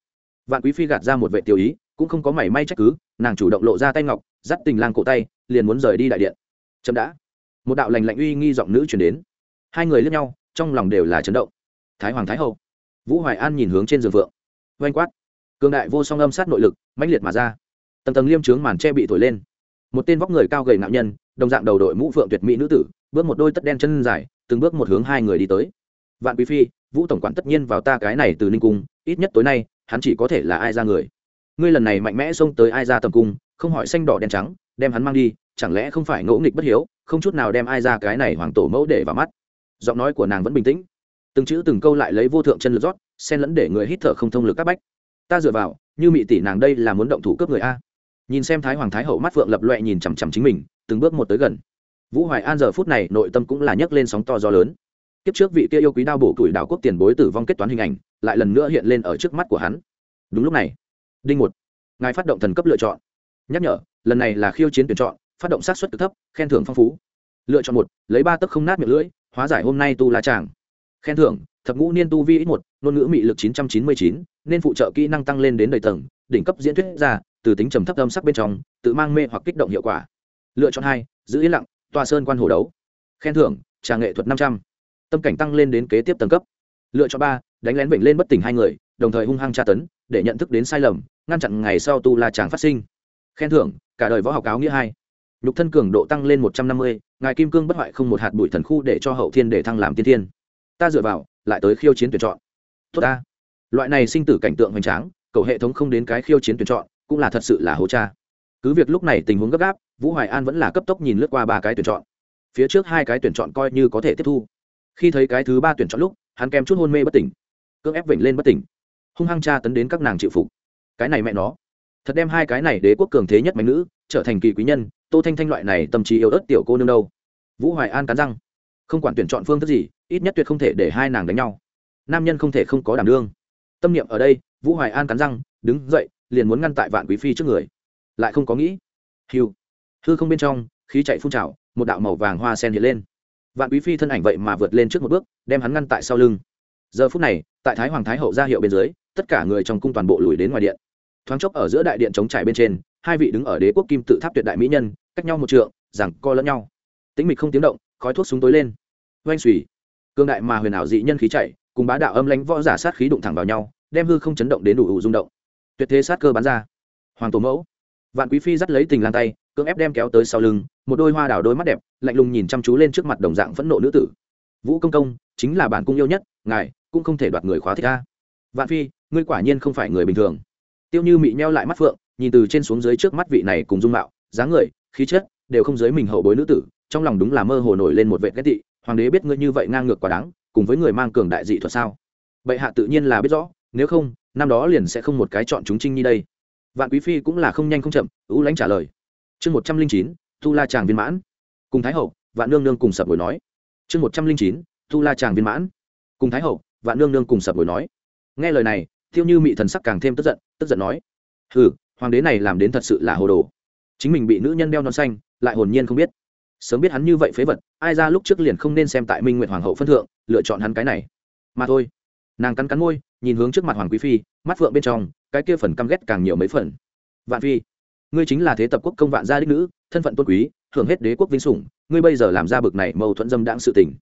vạn quý phi gạt ra một vệ tiểu ý, cũng không có mảy may trách cứ, nàng chủ động lộ ra tay ngọc, dắt tình lang cổ tay, liền muốn rời đi đại điện. Chậm đã. Một đạo lành lạnh uy nghi giọng nữ chuyển đến. Hai người lướt nhau, trong lòng đều là chấn động. Thái hoàng thái hậu. Vũ hoài an nhìn hướng trên giường vượng. Oanh quát. Cường đại vô song âm sát nội lực, mãnh liệt mà ra. Tầng tầng liêm trướng màn tre bị thổi lên. Một tên vóc người cao gầy nạo nhân, đồng dạng đầu đội mũ phượng tuyệt mỹ nữ tử, bước một đôi tất đen chân dài, từng bước một hướng hai người đi tới. Vạn quý phi, vũ tổng quản tất nhiên vào ta cái này từ ninh cung, ít nhất tối nay hắn chỉ có thể là ai ra người. Ngươi lần này mạnh mẽ xông tới ai ra tầm cung, không hỏi xanh đỏ đen trắng, đem hắn mang đi, chẳng lẽ không phải ngỗ nghịch bất hiếu, không chút nào đem ai ra cái này hoàng tổ mẫu để vào mắt. Giọng nói của nàng vẫn bình tĩnh. Từng chữ từng câu lại lấy vô thượng chân lực rót, xen lẫn để người hít thở không thông lực các bách. Ta dựa vào, như mị tỷ nàng đây là muốn động thủ cướp người a. Nhìn xem thái hoàng thái hậu mắt phượng lập loẹ nhìn chằm chằm chính mình, từng bước một tới gần. Vũ hoài an giờ phút này nội tâm cũng là nhấc lên sóng to gió lớn. Kiếp trước vị kia yêu quý đao bổ tuổi đảo quốc tiền bối tử vong kết toán hình ảnh lại lần nữa hiện lên ở trước mắt của hắn. Đúng lúc này, đinh một, ngài phát động thần cấp lựa chọn. Nhắc nhở, lần này là khiêu chiến tuyển chọn, phát động sát xuất cực thấp, khen thưởng phong phú. Lựa chọn một, lấy ba tấc không nát miệng lưỡi, hóa giải hôm nay tu lá tràng khen thưởng, thập ngũ niên tu vi ít một, ngôn ngữ mị lực chín trăm chín mươi chín, nên phụ trợ kỹ năng tăng lên đến đầy tầng, đỉnh cấp diễn thuyết ra, từ tính trầm thấp âm sắc bên trong, tự mang mê hoặc kích động hiệu quả. Lựa chọn hai, giữ yên lặng, tòa sơn quan hồ đấu. Khen thưởng, trà nghệ thuật năm trăm, tâm cảnh tăng lên đến kế tiếp tầng cấp. Lựa chọn ba đánh lén bệnh lên bất tỉnh hai người, đồng thời hung hăng tra tấn, để nhận thức đến sai lầm, ngăn chặn ngày sau tu la chàng phát sinh. Khen thưởng, cả đời võ học áo nghĩa hai. Nhục thân cường độ tăng lên một trăm năm mươi, ngài kim cương bất hoại không một hạt bụi thần khu để cho hậu thiên để thăng làm tiên thiên. Ta dựa vào, lại tới khiêu chiến tuyển chọn. Tốt ta. Loại này sinh tử cảnh tượng hoành tráng, cầu hệ thống không đến cái khiêu chiến tuyển chọn, cũng là thật sự là hố cha. Cứ việc lúc này tình huống gấp gáp, vũ hoài an vẫn là cấp tốc nhìn lướt qua ba cái tuyển chọn. Phía trước hai cái tuyển chọn coi như có thể tiếp thu. Khi thấy cái thứ ba tuyển chọn lúc, hắn kèm chút hôn mê bất tỉnh cưỡng ép vểnh lên bất tỉnh. Hung hăng tra tấn đến các nàng chịu phục. Cái này mẹ nó. Thật đem hai cái này đế quốc cường thế nhất mạnh nữ, trở thành kỳ quý nhân, tô thanh thanh loại này tâm trí yếu ớt tiểu cô nương đâu. Vũ hoài an cắn răng. Không quản tuyển chọn phương thức gì, ít nhất tuyệt không thể để hai nàng đánh nhau. Nam nhân không thể không có đảm đương. Tâm niệm ở đây, vũ hoài an cắn răng, đứng dậy, liền muốn ngăn tại vạn quý phi trước người. Lại không có nghĩ. Hiu hư không bên trong, khí chạy phun trào, một đạo màu vàng hoa sen hiện lên. Vạn quý phi thân ảnh vậy mà vượt lên trước một bước, đem hắn ngăn tại sau lưng giờ phút này, tại thái hoàng thái hậu ra hiệu bên dưới, tất cả người trong cung toàn bộ lùi đến ngoài điện. Thoáng chốc ở giữa đại điện chống trải bên trên, hai vị đứng ở đế quốc kim tự tháp tuyệt đại mỹ nhân, cách nhau một trượng rằng co lẫn nhau. Tĩnh mịch không tiếng động, khói thuốc súng tối lên. Oanh xùy cương đại mà huyền ảo dị nhân khí chạy, cùng bá đạo âm lãnh võ giả sát khí đụng thẳng vào nhau, đem hư không chấn động đến đủ ủ rung động. Tuyệt thế sát cơ bắn ra. Hoàng tổ mẫu. Vạn quý phi dắt lấy tình lang tay, cưỡng ép đem kéo tới sau lưng, một đôi hoa đảo đôi mắt đẹp, lạnh lùng nhìn chăm chú lên trước mặt đồng dạng phẫn nộ nữ tử. Vũ công công chính là bản cung yêu nhất, ngài cũng không thể đoạt người khóa thích ta vạn phi, ngươi quả nhiên không phải người bình thường. Tiêu như mị nheo lại mắt phượng, nhìn từ trên xuống dưới trước mắt vị này cùng dung mạo, dáng người, khí chất đều không giới mình hậu bối nữ tử, trong lòng đúng là mơ hồ nổi lên một vệ ghét tị, hoàng đế biết ngươi như vậy ngang ngược quá đáng, cùng với người mang cường đại dị thuật sao? Bệ hạ tự nhiên là biết rõ, nếu không, năm đó liền sẽ không một cái chọn chúng trinh như đây. Vạn quý phi cũng là không nhanh không chậm, ưu lãnh trả lời. Chương một trăm linh chín tu la tràng viên mãn. Cùng thái hậu, vạn nương nương cùng sập ngồi nói. Chương một trăm linh chín tu la tràng viên mãn. Cùng thái hậu, vạn nương nương cùng sập ngồi nói. Nghe lời này tiêu như mị thần sắc càng thêm tức giận tức giận nói. Hừ, hoàng đế này làm đến thật sự là hồ đồ. Chính mình bị nữ nhân đeo non xanh, lại hồn nhiên không biết. Sớm biết hắn như vậy phế vật, ai ra lúc trước liền không nên xem tại minh nguyện hoàng hậu phân thượng, lựa chọn hắn cái này. Mà thôi. Nàng cắn cắn môi, nhìn hướng trước mặt hoàng quý phi, mắt phượng bên trong, cái kia phần căm ghét càng nhiều mấy phần. Vạn phi, ngươi chính là thế tập quốc công vạn gia đích nữ, thân phận tôn quý hưởng hết đế quốc vinh sủng, ngươi bây giờ làm ra bực này mâu thuẫn dâm đãng sự tình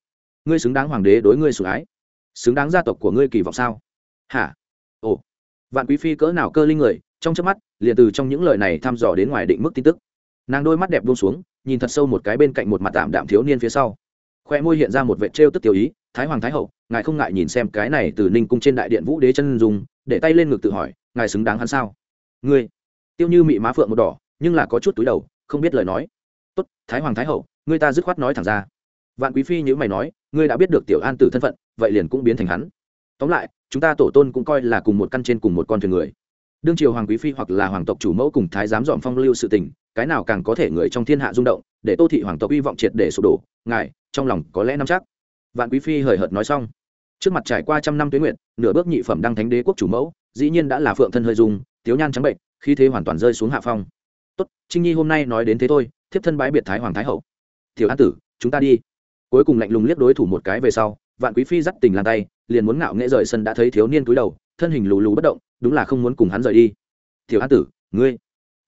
ngươi xứng đáng hoàng đế đối ngươi sủng ái, xứng đáng gia tộc của ngươi kỳ vọng sao? Hả? Ồ. Vạn quý phi cỡ nào cơ linh người, trong chớp mắt, liền từ trong những lời này thăm dò đến ngoài định mức tin tức. Nàng đôi mắt đẹp buông xuống, nhìn thật sâu một cái bên cạnh một mặt tạm đạm thiếu niên phía sau. Khoe môi hiện ra một vệ trêu tức tiểu ý, thái hoàng thái hậu, ngài không ngại nhìn xem cái này từ ninh cung trên đại điện vũ đế chân dùng để tay lên ngực tự hỏi, ngài xứng đáng hắn sao? Ngươi. Tiêu như mị má phượng một đỏ, nhưng là có chút túi đầu, không biết lời nói. Tốt, thái hoàng thái hậu, ngươi ta dứt khoát nói thẳng ra vạn quý phi như mày nói, ngươi đã biết được tiểu an tử thân phận, vậy liền cũng biến thành hắn. Tóm lại, chúng ta tổ tôn cũng coi là cùng một căn trên cùng một con thuyền người. Đương triều hoàng quý phi hoặc là hoàng tộc chủ mẫu cùng thái giám dọn phong lưu sự tình, cái nào càng có thể người trong thiên hạ rung động, để tô thị hoàng tộc hy vọng triệt để sụp đổ, ngài, trong lòng có lẽ nắm chắc. Vạn quý phi hời hợt nói xong. Trước mặt trải qua trăm năm tuyến nguyện nửa bước nhị phẩm đăng thánh đế quốc chủ mẫu, dĩ nhiên đã là phượng thân hơi dung tiếu nhan trắng bệnh khi thế hoàn toàn rơi xuống hạ phong. Tốt, trinh nhi hôm nay nói đến thế thôi, thiếp thân bái biệt thái hoàng thái hậu. Tiểu an tử, chúng ta đi cuối cùng lạnh lùng liếc đối thủ một cái về sau, vạn quý phi dắt tình lan tay, liền muốn ngạo nghễ rời sân đã thấy thiếu niên túi đầu, thân hình lù lù bất động, đúng là không muốn cùng hắn rời đi. Tiểu an tử, ngươi.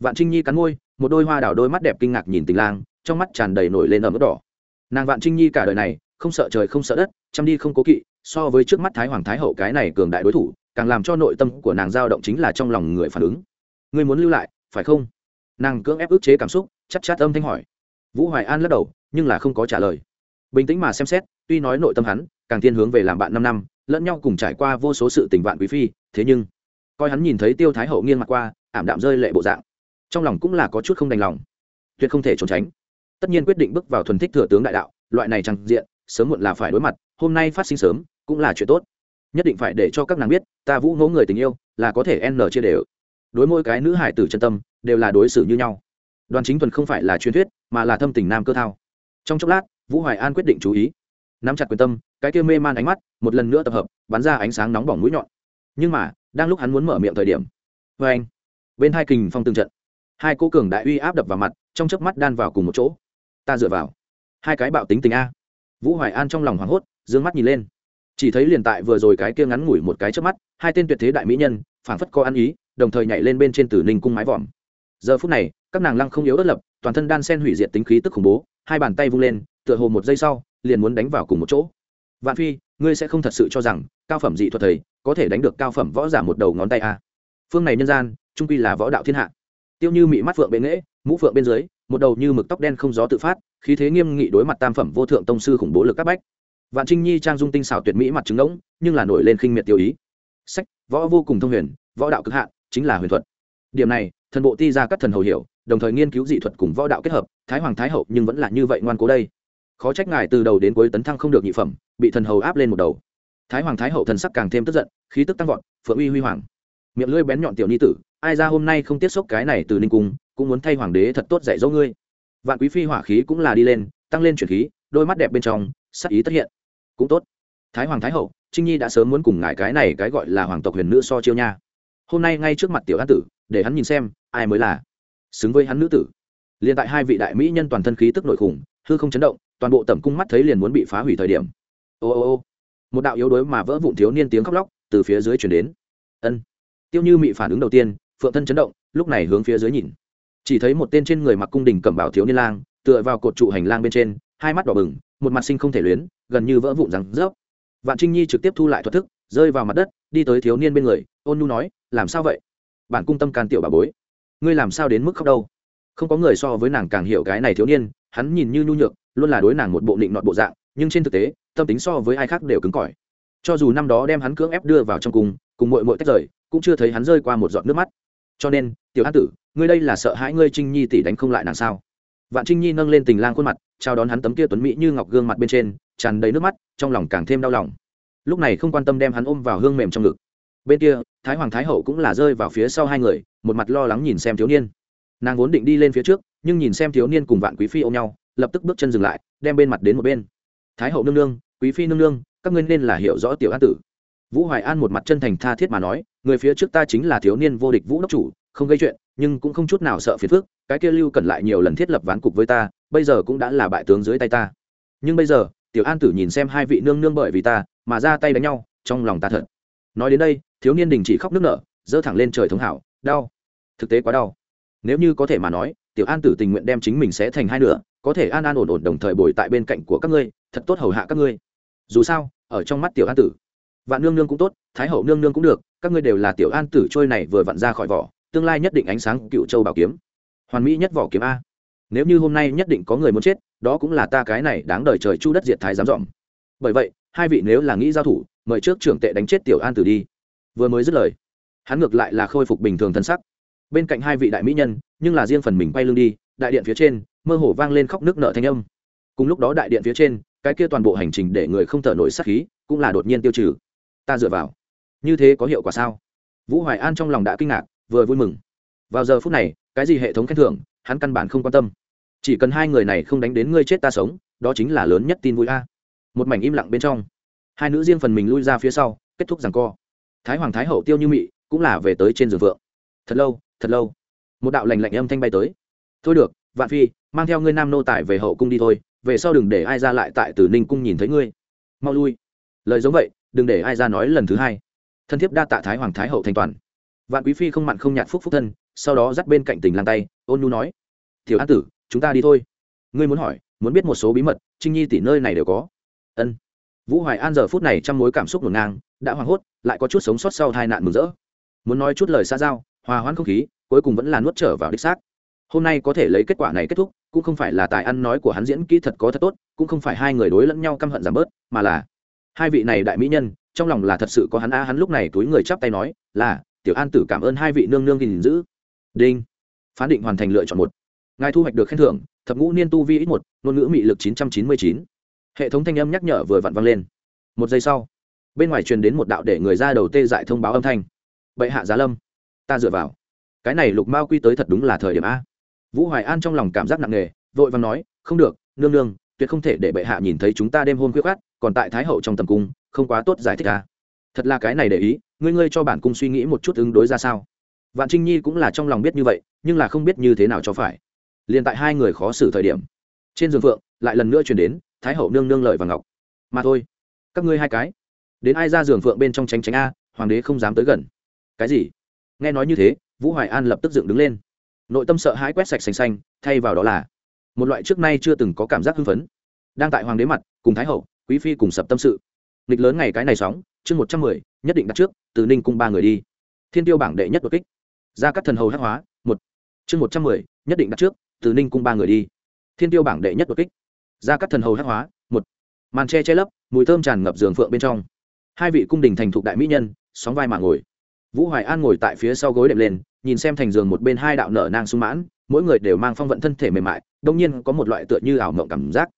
Vạn trinh nhi cắn môi, một đôi hoa đảo đôi mắt đẹp kinh ngạc nhìn tình lang trong mắt tràn đầy nổi lên ở mức đỏ. Nàng vạn trinh nhi cả đời này, không sợ trời không sợ đất, chăm đi không cố kỵ, so với trước mắt thái hoàng thái hậu cái này cường đại đối thủ, càng làm cho nội tâm của nàng dao động chính là trong lòng người phản ứng. Ngươi muốn lưu lại, phải không? Nàng cưỡng ép ức chế cảm xúc chắc chát âm thanh hỏi. Vũ hoài an lắc đầu, nhưng là không có trả lời bình tĩnh mà xem xét, tuy nói nội tâm hắn, càng thiên hướng về làm bạn năm năm, lẫn nhau cùng trải qua vô số sự tình vạn quý phi, thế nhưng, coi hắn nhìn thấy tiêu thái hậu nghiêng mặt qua, ảm đạm rơi lệ bộ dạng, trong lòng cũng là có chút không đành lòng. Tuyệt không thể trốn tránh. Tất nhiên quyết định bước vào thuần thích thừa tướng đại đạo, loại này chẳng diện, sớm muộn là phải đối mặt, hôm nay phát sinh sớm, cũng là chuyện tốt. Nhất định phải để cho các nàng biết, ta vũ ngỗ người tình yêu, là có thể n chia đều. Đối mỗi cái nữ hải tử chân tâm, đều là đối xử như nhau. Đoàn chính thuần không phải là truyền thuyết, mà là thâm tình nam cơ thao. Trong chốc lát vũ hoài an quyết định chú ý. Nắm chặt quyền tâm, cái kia mê man ánh mắt, một lần nữa tập hợp, bắn ra ánh sáng nóng bỏng mũi nhọn. Nhưng mà, đang lúc hắn muốn mở miệng thời điểm. Vê anh, bên hai kình phong từng trận. Hai cô cường đại uy áp đập vào mặt, trong chớp mắt đan vào cùng một chỗ. Ta dựa vào. Hai cái bạo tính tình a. Vũ hoài an trong lòng hoảng hốt d ư ơ n g mắt nhìn lên. Chỉ thấy liền tại vừa rồi cái kia ngắn ngủi một cái trước mắt, hai tên tuyệt thế đại mỹ nhân, phảng phất có ăn ý, đồng thời nhảy lên bên trên tử ninh cung mái vòm. Giờ phút này, các nàng lăng không yếu đất lập, toàn thân đan sen hủy diệt tính khí tức khủng bố, hai bàn tay vung lên tựa hồ một giây sau, liền muốn đánh vào cùng một chỗ. Vạn phi, ngươi sẽ không thật sự cho rằng cao phẩm dị thuật thầy có thể đánh được cao phẩm võ giả một đầu ngón tay a phương này nhân gian, trung quy là võ đạo thiên hạ. Tiêu như mị mắt phượng bệ nghễ, mũ phượng bên dưới, một đầu như mực tóc đen không gió tự phát, khí thế nghiêm nghị đối mặt tam phẩm vô thượng tông sư khủng bố lực các bách. Vạn trinh nhi trang dung tinh xảo tuyệt mỹ mặt trứng ngỗng, nhưng là nổi lên khinh miệt tiêu ý. Sách, võ vô cùng thông huyền, võ đạo cực hạn, chính là huyền thuật. Điểm này, thần bộ ti ra các thần hầu hiểu, đồng thời nghiên cứu dị thuật cùng võ đạo kết hợp, thái hoàng thái hậu nhưng vẫn là như vậy ngoan cố đây khó trách ngài từ đầu đến cuối tấn thăng không được nhị phẩm, bị thần hầu áp lên một đầu. Thái hoàng thái hậu thần sắc càng thêm tức giận, khí tức tăng vọt, phượng uy huy hoàng. Miệng lưỡi bén nhọn tiểu ni tử, ai ra hôm nay không tiếp xúc cái này từ ninh cung, cũng muốn thay hoàng đế thật tốt dạy dỗ ngươi. Vạn quý phi hỏa khí cũng là đi lên, tăng lên chuyển khí, đôi mắt đẹp bên trong, sắc ý tất hiện. Cũng tốt. Thái hoàng thái hậu, trinh nhi đã sớm muốn cùng ngài cái này cái gọi là hoàng tộc huyền nữ so chiêu nha. Hôm nay ngay trước mặt tiểu an tử, để hắn nhìn xem, ai mới là xứng với hắn nữ tử. Liền tại hai vị đại mỹ nhân toàn thân khí tức nội khủng, hư không chấn động toàn bộ tẩm cung mắt thấy liền muốn bị phá hủy thời điểm. Ô ô ô. Một đạo yếu đuối mà vỡ vụn thiếu niên tiếng khóc lóc từ phía dưới chuyển đến. Ân. Tiêu như mị phản ứng đầu tiên, phượng thân chấn động, lúc này hướng phía dưới nhìn. Chỉ thấy một tên trên người mặc cung đình cẩm bảo thiếu niên lang, tựa vào cột trụ hành lang bên trên, hai mắt đỏ bừng, một mặt sinh không thể luyến, gần như vỡ vụn rằng rớp. Vạn trinh nhi trực tiếp thu lại thoát thức, rơi vào mặt đất, đi tới thiếu niên bên người, ôn nhu nói, làm sao vậy? Bản cung tâm can tiểu bà bối, ngươi làm sao đến mức khóc đâu? Không có người so với nàng càng hiểu cái này thiếu niên, hắn nhìn như nhu nhược luôn là đối nàng một bộ định nọt bộ dạng, nhưng trên thực tế, tâm tính so với ai khác đều cứng cỏi. Cho dù năm đó đem hắn cưỡng ép đưa vào trong cung, cùng mội mội tách rời, cũng chưa thấy hắn rơi qua một giọt nước mắt. Cho nên, tiểu an tử, ngươi đây là sợ hãi ngươi trinh nhi tỷ đánh không lại nàng sao? Vạn trinh nhi nâng lên tình lang khuôn mặt, chào đón hắn tấm kia tuấn mỹ như ngọc gương mặt bên trên, tràn đầy nước mắt, trong lòng càng thêm đau lòng. Lúc này không quan tâm đem hắn ôm vào hương mềm trong ngực. Bên kia, thái hoàng thái hậu cũng là rơi vào phía sau hai người, một mặt lo lắng nhìn xem thiếu niên. Nàng vốn định đi lên phía trước, nhưng nhìn xem thiếu niên cùng vạn quý phi ôm nhau lập tức bước chân dừng lại, đem bên mặt đến một bên. Thái hậu nương nương, quý phi nương nương, các ngươi nên là hiểu rõ tiểu an tử. Vũ hoài an một mặt chân thành tha thiết mà nói, người phía trước ta chính là thiếu niên vô địch vũ đốc chủ, không gây chuyện, nhưng cũng không chút nào sợ phiền phức, cái kia lưu cần lại nhiều lần thiết lập ván cục với ta, bây giờ cũng đã là bại tướng dưới tay ta. Nhưng bây giờ, tiểu an tử nhìn xem hai vị nương nương bởi vì ta, mà ra tay đánh nhau, trong lòng ta thật. Nói đến đây, thiếu niên đình chỉ khóc nước nở, giơ thẳng lên trời thống hảo, đau. Thực tế quá đau. Nếu như có thể mà nói, tiểu an tử tình nguyện đem chính mình sẽ thành hai nửa có thể an an ổn ổn đồng thời bồi tại bên cạnh của các ngươi, thật tốt hầu hạ các ngươi. Dù sao, ở trong mắt tiểu an tử, vạn nương nương cũng tốt, thái hậu nương nương cũng được, các ngươi đều là tiểu an tử trôi này vừa vặn ra khỏi vỏ, tương lai nhất định ánh sáng cựu châu bảo kiếm. Hoàn mỹ nhất vỏ kiếm a. Nếu như hôm nay nhất định có người muốn chết, đó cũng là ta cái này đáng đời trời chu đất diệt thái dám dọn. Bởi vậy, hai vị nếu là nghĩ giao thủ, mời trước trưởng tệ đánh chết tiểu an tử đi. Vừa mới dứt lời, hắn ngược lại là khôi phục bình thường thân sắc. Bên cạnh hai vị đại mỹ nhân, nhưng là riêng phần mình quay lưng đi, đại điện phía trên mơ hồ vang lên khóc nước nợ thanh âm. Cùng lúc đó đại điện phía trên, cái kia toàn bộ hành trình để người không thở nổi sát khí, cũng là đột nhiên tiêu trừ. Ta dựa vào. Như thế có hiệu quả sao? Vũ hoài an trong lòng đã kinh ngạc, vừa vui mừng. Vào giờ phút này, cái gì hệ thống khen thưởng, hắn căn bản không quan tâm. Chỉ cần hai người này không đánh đến ngươi chết ta sống, đó chính là lớn nhất tin vui a. Một mảnh im lặng bên trong. Hai nữ riêng phần mình lui ra phía sau, kết thúc rằng co. Thái hoàng thái hậu tiêu như mị, cũng là về tới trên giường vượng. Thật lâu thật lâu. Một đạo lành lạnh âm thanh bay tới. Thôi được, vạn phi mang theo ngươi nam nô tài về hậu cung đi thôi, về sau đừng để ai ra lại tại tử ninh cung nhìn thấy ngươi. Mau lui. Lời giống vậy, đừng để ai ra nói lần thứ hai. Thân thiết đa tạ thái hoàng thái hậu thành toàn. Vạn quý phi không mặn không nhạt phúc phúc thân, sau đó dắt bên cạnh tình lang tay, ôn nhu nói thiếu an tử, chúng ta đi thôi. Ngươi muốn hỏi, muốn biết một số bí mật, trinh nhi tỷ nơi này đều có. Ân. Vũ hoài an giờ phút này trong mối cảm xúc ngổn ngang, đã hoảng hốt, lại có chút sống sót sau tai nạn mừng rỡ. Muốn nói chút lời xa giao, hòa hoãn không khí, cuối cùng vẫn là nuốt trở vào đích xác hôm nay có thể lấy kết quả này kết thúc, cũng không phải là tài ăn nói của hắn diễn kỹ thật có thật tốt, cũng không phải hai người đối lẫn nhau căm hận giảm bớt, mà là hai vị này đại mỹ nhân, trong lòng là thật sự có hắn a, hắn lúc này túi người chắp tay nói, là, tiểu an tử cảm ơn hai vị nương nương gìn giữ. Đinh. Phán định hoàn thành lựa chọn một. Ngài thu hoạch được khen thưởng, thập ngũ niên tu vi ít một, ngôn ngữ mị lực chín trăm chín mươi chín. Hệ thống thanh âm nhắc nhở vừa vặn vang lên. Một giây sau, bên ngoài truyền đến một đạo để người ra đầu tê dại thông báo âm thanh. Bệ hạ giá lâm, ta dựa vào. Cái này lục mao quy tới thật đúng là thời điểm a vũ hoài an trong lòng cảm giác nặng nề, vội và nói, không được, nương nương, tuyệt không thể để bệ hạ nhìn thấy chúng ta đêm hôm khuyết khát còn tại thái hậu trong tầm cung, không quá tốt giải thích a thật là cái này để ý, ngươi ngươi cho bản cung suy nghĩ một chút ứng đối ra sao? Vạn trinh nhi cũng là trong lòng biết như vậy, nhưng là không biết như thế nào cho phải. Liền tại hai người khó xử thời điểm, trên giường phượng lại lần nữa chuyển đến, thái hậu nương nương lợi và ngọc. Mà thôi, các ngươi hai cái, đến ai ra giường phượng bên trong tránh tránh a, hoàng đế không dám tới gần. Cái gì? Nghe nói như thế, vũ hoài an lập tức dựng đứng lên nội tâm sợ hãi quét sạch xanh xanh, thay vào đó là một loại trước nay chưa từng có cảm giác hưng phấn. Đang tại hoàng đế mặt, cùng thái hậu, quý phi cùng sập tâm sự. Nghịch lớn ngày cái này sóng, chương một trăm mười, nhất định đặt trước, từ ninh cung ba người đi. Thiên tiêu bảng đệ nhất đột kích. Ra các thần hầu hắc hóa, một. Chương một trăm mười, nhất định đặt trước, từ ninh cung ba người đi. Thiên tiêu bảng đệ nhất đột kích. Ra các thần hầu hắc hóa, một. Màn che che lấp, mùi thơm tràn ngập giường phượng bên trong. Hai vị cung đình thành thục đại mỹ nhân, sóng vai mà ngồi. Vũ hoài an ngồi tại phía sau gối đệm lên nhìn xem thành giường một bên hai đạo nở nang sung mãn, mỗi người đều mang phong vận thân thể mềm mại, đông nhiên có một loại tựa như ảo mộng cảm giác.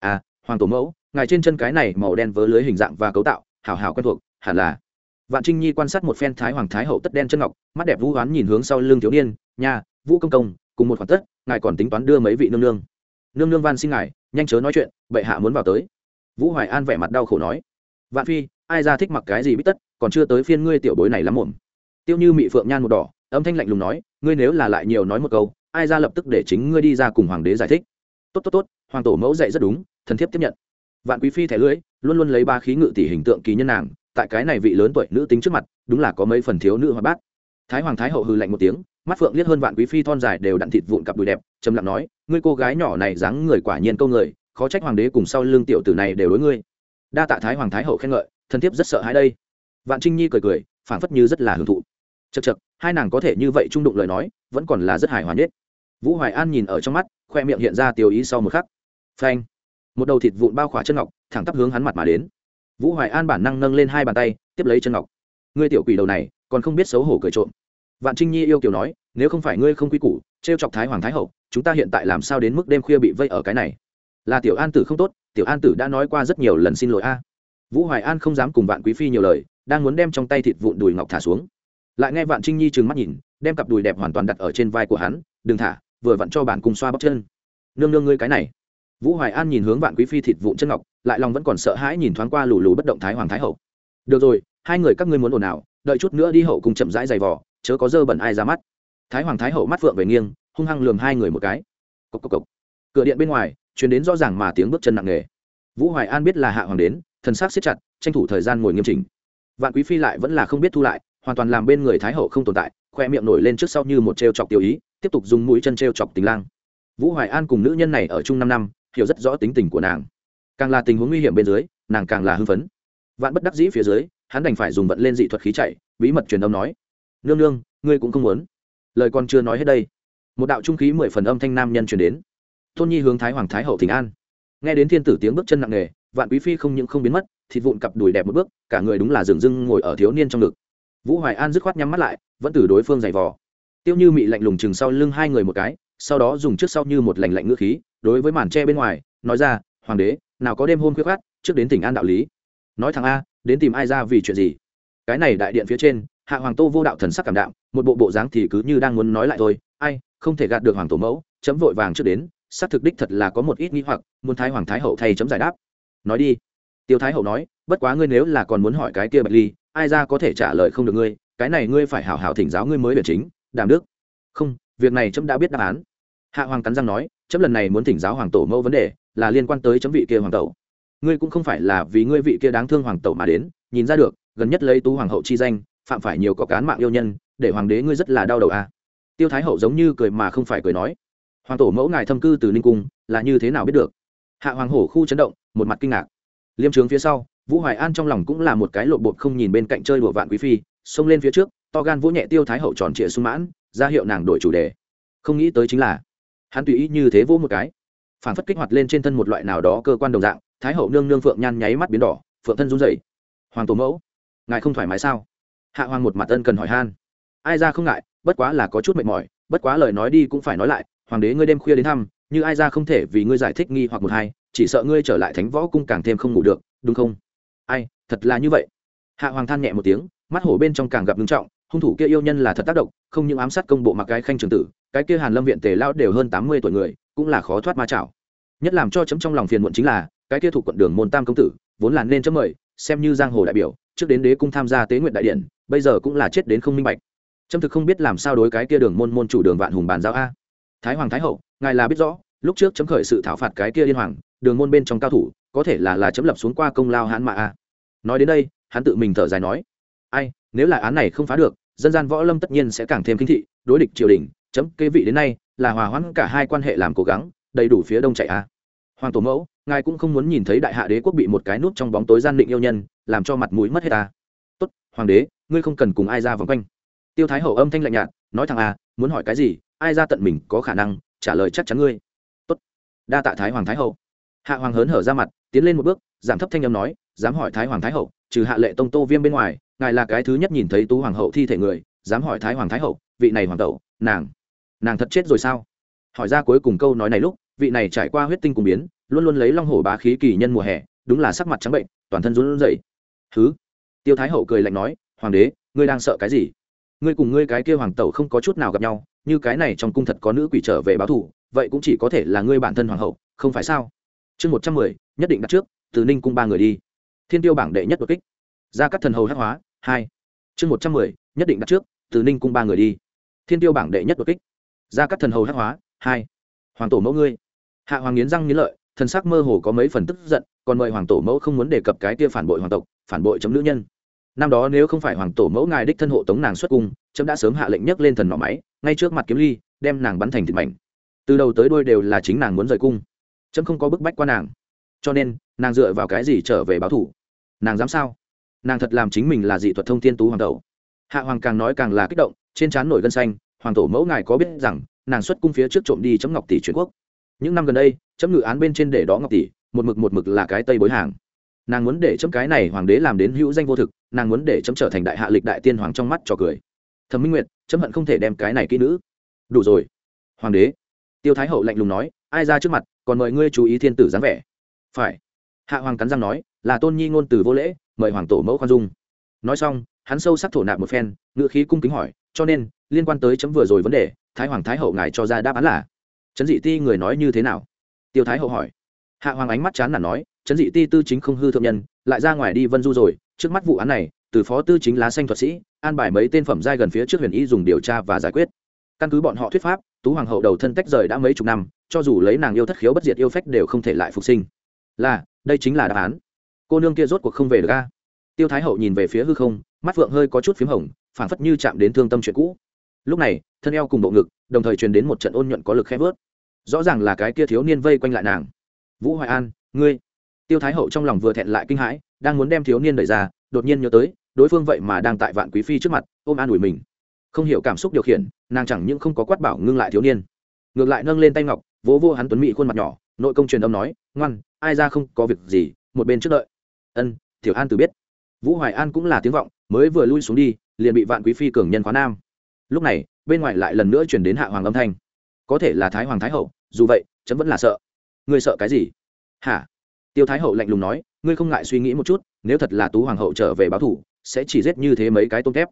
À hoàng tổ mẫu, ngài trên chân cái này màu đen vớ lưới hình dạng và cấu tạo, hảo hảo quen thuộc, hẳn là vạn trinh nhi quan sát một phen thái hoàng thái hậu tất đen chân ngọc, mắt đẹp vũ hoán nhìn hướng sau lưng thiếu niên nhà vũ công công, cùng một khoản tất, ngài còn tính toán đưa mấy vị nương nương? Nương nương van xin ngài, nhanh chớ nói chuyện, bệ hạ muốn vào tới. Vũ hoài an vẻ mặt đau khổ nói. Vạn phi, ai ra thích mặc cái gì bít tất, còn chưa tới phiên ngươi tiểu bối này lắm muộn. Tiêu như mị phượng nhan một đỏ âm thanh lạnh lùng nói, ngươi nếu là lại nhiều nói một câu, ai ra lập tức để chính ngươi đi ra cùng hoàng đế giải thích? Tốt tốt tốt, hoàng tổ mẫu dạy rất đúng, thần thiếp tiếp nhận. Vạn quý phi thẻ lưỡi, luôn luôn lấy ba khí ngự tỷ hình tượng kỳ nhân nàng, tại cái này vị lớn tuổi nữ tính trước mặt, đúng là có mấy phần thiếu nữ hoa bát. Thái hoàng thái hậu hư lạnh một tiếng, mắt phượng liếc hơn vạn quý phi thon dài đều đặn thịt vụn cặp đùi đẹp, trầm lặng nói, ngươi cô gái nhỏ này dáng người quả nhiên câu người, khó trách hoàng đế cùng sau lưng tiểu tử này đều đối ngươi. Đa tạ thái hoàng thái hậu khen ngợi thân thiếp rất sợ hãi đây. Vạn trinh nhi cười cười, phảng phất như rất là hưởng thụ chật chật, hai nàng có thể như vậy trung đụng lời nói, vẫn còn là rất hài hòa nhất. Vũ hoài an nhìn ở trong mắt, khoe miệng hiện ra tiêu ý sau một khắc. Phanh. Một đầu thịt vụn bao khỏa chân ngọc, thẳng tắp hướng hắn mặt mà đến. Vũ hoài an bản năng nâng lên hai bàn tay, tiếp lấy chân ngọc. Ngươi tiểu quỷ đầu này, còn không biết xấu hổ cười trộm. Vạn trinh nhi yêu kiều nói, nếu không phải ngươi không quy củ t r e o chọc thái hoàng thái hậu, chúng ta hiện tại làm sao đến mức đêm khuya bị vây ở cái này? Là tiểu an tử không tốt, tiểu an tử đã nói qua rất nhiều lần xin lỗi a. Vũ hoài an không dám cùng vạn quý phi nhiều lời, đang muốn đem trong tay thịt vụn đùi ngọc thả xuống lại nghe vạn trinh nhi trừng mắt nhìn, đem cặp đùi đẹp hoàn toàn đặt ở trên vai của hắn, đừng thả, vừa vặn cho bản cùng xoa bóc chân. Nương nương ngươi cái này. Vũ hoài an nhìn hướng vạn quý phi thịt vụn chân ngọc, lại lòng vẫn còn sợ hãi nhìn thoáng qua lù lù bất động thái hoàng thái hậu. Được rồi, hai người các ngươi muốn ồn ào, đợi chút nữa đi hậu cùng chậm rãi giày vò, chớ có dơ bẩn ai ra mắt. Thái hoàng thái hậu mắt phượng về nghiêng, hung hăng lườm hai người một cái. Cốc cốc cốc. cửa điện bên ngoài chuyển đến rõ ràng mà tiếng bước chân nặng nề. Vũ hoài an biết là hạ hoàng đến, thần sắc siết chặt, tranh thủ thời gian ngồi nghiêm chỉnh. Vạn quý phi lại vẫn là không biết thu lại hoàn toàn làm bên người thái hậu không tồn tại, khoe miệng nổi lên trước sau như một t chọc tiêu ý, tiếp tục dùng mũi chân t chọc tình lang. Vũ hoài an cùng nữ nhân này ở chung năm năm, hiểu rất rõ tính tình của nàng. Càng là tình huống nguy hiểm bên dưới, nàng càng là hưng phấn. Vạn bất đắc dĩ phía dưới, hắn đành phải dùng vận lên dị thuật khí chạy, bí mật truyền âm nói, nương nương, ngươi cũng không muốn. Lời còn chưa nói hết đây, một đạo trung khí mười phần âm thanh nam nhân truyền đến. Tôn nhi hướng thái hoàng thái hậu thỉnh an. Nghe đến thiên tử tiếng bước chân nặng nề, vạn quý phi không những không biến mất, thịt vụn cặp đùi đẹp một bước, cả người đúng là dường dưng ngồi ở thiếu niên trong ngực vũ hoài an dứt khoát nhắm mắt lại, vẫn từ đối phương giày vò. Tiêu như mị lạnh lùng chừng sau lưng hai người một cái, sau đó dùng trước sau như một lành lạnh ngữ khí, đối với màn tre bên ngoài, nói ra, hoàng đế, nào có đêm hôn khuyết khát trước đến tỉnh an đạo lý. Nói thằng a, đến tìm ai ra vì chuyện gì? Cái này đại điện phía trên, hạ hoàng tô vô đạo thần sắc cảm đạm, một bộ bộ dáng thì cứ như đang muốn nói lại thôi, ai, không thể gạt được hoàng tổ mẫu, chấm vội vàng trước đến, xác thực đích thật là có một ít nghĩ hoặc, muốn thái hoàng thái hậu thay chấm giải đáp. Nói đi. Tiêu thái hậu nói, bất quá ngươi nếu là còn muốn hỏi cái kia bạch ly ai ra có thể trả lời không được ngươi, cái này ngươi phải hảo hảo thỉnh giáo ngươi mới biện chính đàm đức. Không, việc này chấm đã biết đáp án. Hạ hoàng cắn răng nói, chấm lần này muốn thỉnh giáo hoàng tổ mẫu vấn đề là liên quan tới chấm vị kia hoàng tẩu. Ngươi cũng không phải là vì ngươi vị kia đáng thương hoàng tẩu mà đến, nhìn ra được, gần nhất lấy tú hoàng hậu chi danh, phạm phải nhiều có cán mạng yêu nhân, để hoàng đế ngươi rất là đau đầu à. tiêu thái hậu giống như cười mà không phải cười nói, hoàng tổ mẫu ngài thâm cư từ ninh cung, là như thế nào biết được? Hạ hoàng hổ khu chấn động, một mặt kinh ngạc. Liêm trướng phía sau vũ hoài an trong lòng cũng là một cái lộ bột không nhìn bên cạnh chơi đùa vạn quý phi, xông lên phía trước, to gan vỗ nhẹ tiêu thái hậu tròn trịa sung mãn, ra hiệu nàng đổi chủ đề. Không nghĩ tới chính là, hắn tùy ý như thế vỗ một cái. Phản phất kích hoạt lên trên thân một loại nào đó cơ quan đồng dạng, thái hậu nương nương phượng nhan nháy mắt biến đỏ, phượng thân run dậy hoàng tổ mẫu, ngài không thoải mái sao? Hạ hoàng một mặt ân cần hỏi han. Ai ra không ngại, bất quá là có chút mệt mỏi, bất quá lời nói đi cũng phải nói lại, hoàng đế ngươi đêm khuya đến thăm, như ai ra không thể vì ngươi giải thích nghi hoặc một hai, chỉ sợ ngươi trở lại thánh võ cung càng thêm không ngủ được, đúng không? Ai, thật là như vậy. Hạ hoàng than nhẹ một tiếng, mắt hổ bên trong càng gặp ngưng trọng, hung thủ kia yêu nhân là thật tác động, không những ám sát công bộ mặc cái khanh trường tử, cái kia hàn lâm viện tề lao đều hơn tám mươi tuổi người, cũng là khó thoát ma chảo nhất làm cho chấm trong lòng phiền muộn chính là, cái kia thuộc quận đường môn tam công tử, vốn là nên chấm mời, xem như giang hồ đại biểu, trước đến đế cung tham gia tế nguyện đại điện, bây giờ cũng là chết đến không minh bạch. Trâm thực không biết làm sao đối cái kia đường môn môn chủ đường vạn hùng bàn giao a. Thái hoàng thái hậu, ngài là biết rõ, lúc trước chấm khởi sự thảo phạt cái kia liên hoàng đường môn bên trong cao thủ, có thể là là chấm lập xuống qua công lao hãn mạ a. Nói đến đây, hắn tự mình thở dài nói, ai, nếu là án này không phá được, dân gian võ lâm tất nhiên sẽ càng thêm kinh thị, đối địch triều đình, chấm kê vị đến nay là hòa hoãn cả hai quan hệ làm cố gắng, đầy đủ phía đông chạy a. Hoàng tổ mẫu, ngài cũng không muốn nhìn thấy đại hạ đế quốc bị một cái nút trong bóng tối gian định yêu nhân, làm cho mặt mũi mất hết ta tốt, hoàng đế, ngươi không cần cùng ai ra vòng quanh. Tiêu thái hậu âm thanh lạnh nhạt, nói thằng à muốn hỏi cái gì, ai ra tận mình có khả năng, trả lời chắc chắn ngươi. Tốt. Đa tạ thái hoàng thái hậu hạ hoàng hớn hở ra mặt, tiến lên một bước, giảm thấp thanh âm nói, dám hỏi thái hoàng thái hậu, trừ hạ lệ tông tô viêm bên ngoài, ngài là cái thứ nhất nhìn thấy tú hoàng hậu thi thể người, dám hỏi thái hoàng thái hậu, vị này hoàng tẩu nàng nàng thật chết rồi sao? Hỏi ra cuối cùng câu nói này lúc, vị này trải qua huyết tinh cùng biến, luôn luôn lấy long hổ bá khí kỳ nhân mùa hè, đúng là sắc mặt trắng bệnh, toàn thân run rẩy. Thứ tiêu thái hậu cười lạnh nói, hoàng đế, ngươi đang sợ cái gì? Ngươi cùng ngươi cái kia hoàng tẩu không có chút nào gặp nhau, như cái này trong cung thật có nữ quỷ trở về báo thù, vậy cũng chỉ có thể là ngươi bản thân hoàng hậu, không phải sao? Chương một trăm mười, nhất định đặt trước, từ ninh cung ba người đi. Thiên tiêu bảng đệ nhất đột kích. Gia các thần hầu hát hóa, hai. Chương một trăm mười, nhất định đặt trước, từ ninh cung ba người đi. Thiên tiêu bảng đệ nhất đột kích. Gia các thần hầu hát hóa, hai. Hoàng tổ mẫu ngươi. Hạ hoàng nghiến răng nghiến lợi, thần sắc mơ hồ có mấy phần tức giận, còn mời hoàng tổ mẫu không muốn đề cập cái tia phản bội hoàng tộc, phản bội chấm nữ nhân. Năm đó nếu không phải hoàng tổ mẫu ngài đích thân hộ tống nàng xuất cung, chấm đã sớm hạ lệnh nhấc lên thần nỏ máy, ngay trước mặt kiếm ly, đem nàng bắn thành thịt mảnh. Từ đầu tới đuôi đều là chính nàng muốn rời cung chấm không có bức bách qua nàng. Cho nên, nàng dựa vào cái gì trở về báo thủ? Nàng dám sao? Nàng thật làm chính mình là dị thuật thông tiên tú hoàng tẩu hạ hoàng càng nói càng là kích động, trên trán nổi gân xanh, hoàng tổ mẫu ngài có biết rằng, nàng xuất cung phía trước trộm đi chấm ngọc tỷ truyền quốc. Những năm gần đây, chấm ngự án bên trên để đó ngọc tỷ, một mực một mực là cái tây bối hàng. Nàng muốn để chấm cái này hoàng đế làm đến hữu danh vô thực, nàng muốn để chấm trở thành đại hạ lịch đại tiên hoàng trong mắt trò cười. Thẩm minh nguyệt, chấm hận không thể đem cái này kỹ nữ. Đủ rồi. Hoàng đế. Tiêu thái hậu lạnh lùng nói ai ra trước mặt, còn mời ngươi chú ý thiên tử dáng vẻ. Phải. Hạ hoàng cắn răng nói, là tôn nhi ngôn từ vô lễ, mời hoàng tổ mẫu khoan dung. Nói xong, hắn sâu sắc thổ nạp một phen ngựa khí cung kính hỏi, cho nên, liên quan tới chấm vừa rồi vấn đề, thái hoàng thái hậu ngài cho ra đáp án là? Chấn dị ti người nói như thế nào? Tiêu thái hậu hỏi. Hạ hoàng ánh mắt chán là nói chấn dị ti tư chính không hư thượng nhân, lại ra ngoài đi vân du rồi, trước mắt vụ án này, từ phó tư chính lá xanh thuật sĩ, an bài mấy tên phẩm giai gần phía trước huyền y dùng điều tra và giải quyết. Căn cứ bọn họ thuyết pháp tú hoàng hậu đầu thân tách rời đã mấy chục năm, cho dù lấy nàng yêu thất khiếu bất diệt yêu phách đều không thể lại phục sinh. Là, đây chính là đáp án. Cô nương kia rốt cuộc không về được ca tiêu thái hậu nhìn về phía hư không, mắt phượng hơi có chút p h í m hồng, phảng phất như chạm đến thương tâm chuyện cũ. Lúc này, thân eo cùng bộ ngực, đồng thời truyền đến một trận ôn nhuận có lực khép vớt. Rõ ràng là cái kia thiếu niên vây quanh lại nàng. Vũ hoài an, ngươi. Tiêu thái hậu trong lòng vừa thẹn lại kinh hãi, đang muốn đem thiếu niên đẩy ra, đột nhiên nhớ tới, đối phương vậy mà đang tại vạn quý phi trước mặt, ôm an ủi mình không hiểu cảm xúc điều khiển, nàng chẳng những không có quát bảo ngưng lại thiếu niên, ngược lại nâng lên tay ngọc, vỗ vô hắn tuấn mỹ khuôn mặt nhỏ, nội công truyền âm nói, ngoan, ai ra không có việc gì, một bên trước đợi. Ân, tiểu an từ biết. Vũ hoài an cũng là tiếng vọng, mới vừa lui xuống đi, liền bị vạn quý phi cường nhân khóa nam. Lúc này, bên ngoài lại lần nữa chuyển đến hạ hoàng âm thanh. Có thể là thái hoàng thái hậu, dù vậy, chấm vẫn là sợ. Ngươi sợ cái gì? Hả? Tiêu thái hậu lạnh lùng nói, ngươi không ngại suy nghĩ một chút, nếu thật là tú hoàng hậu trở về báo thủ, sẽ chỉ giết như thế mấy cái tôm thép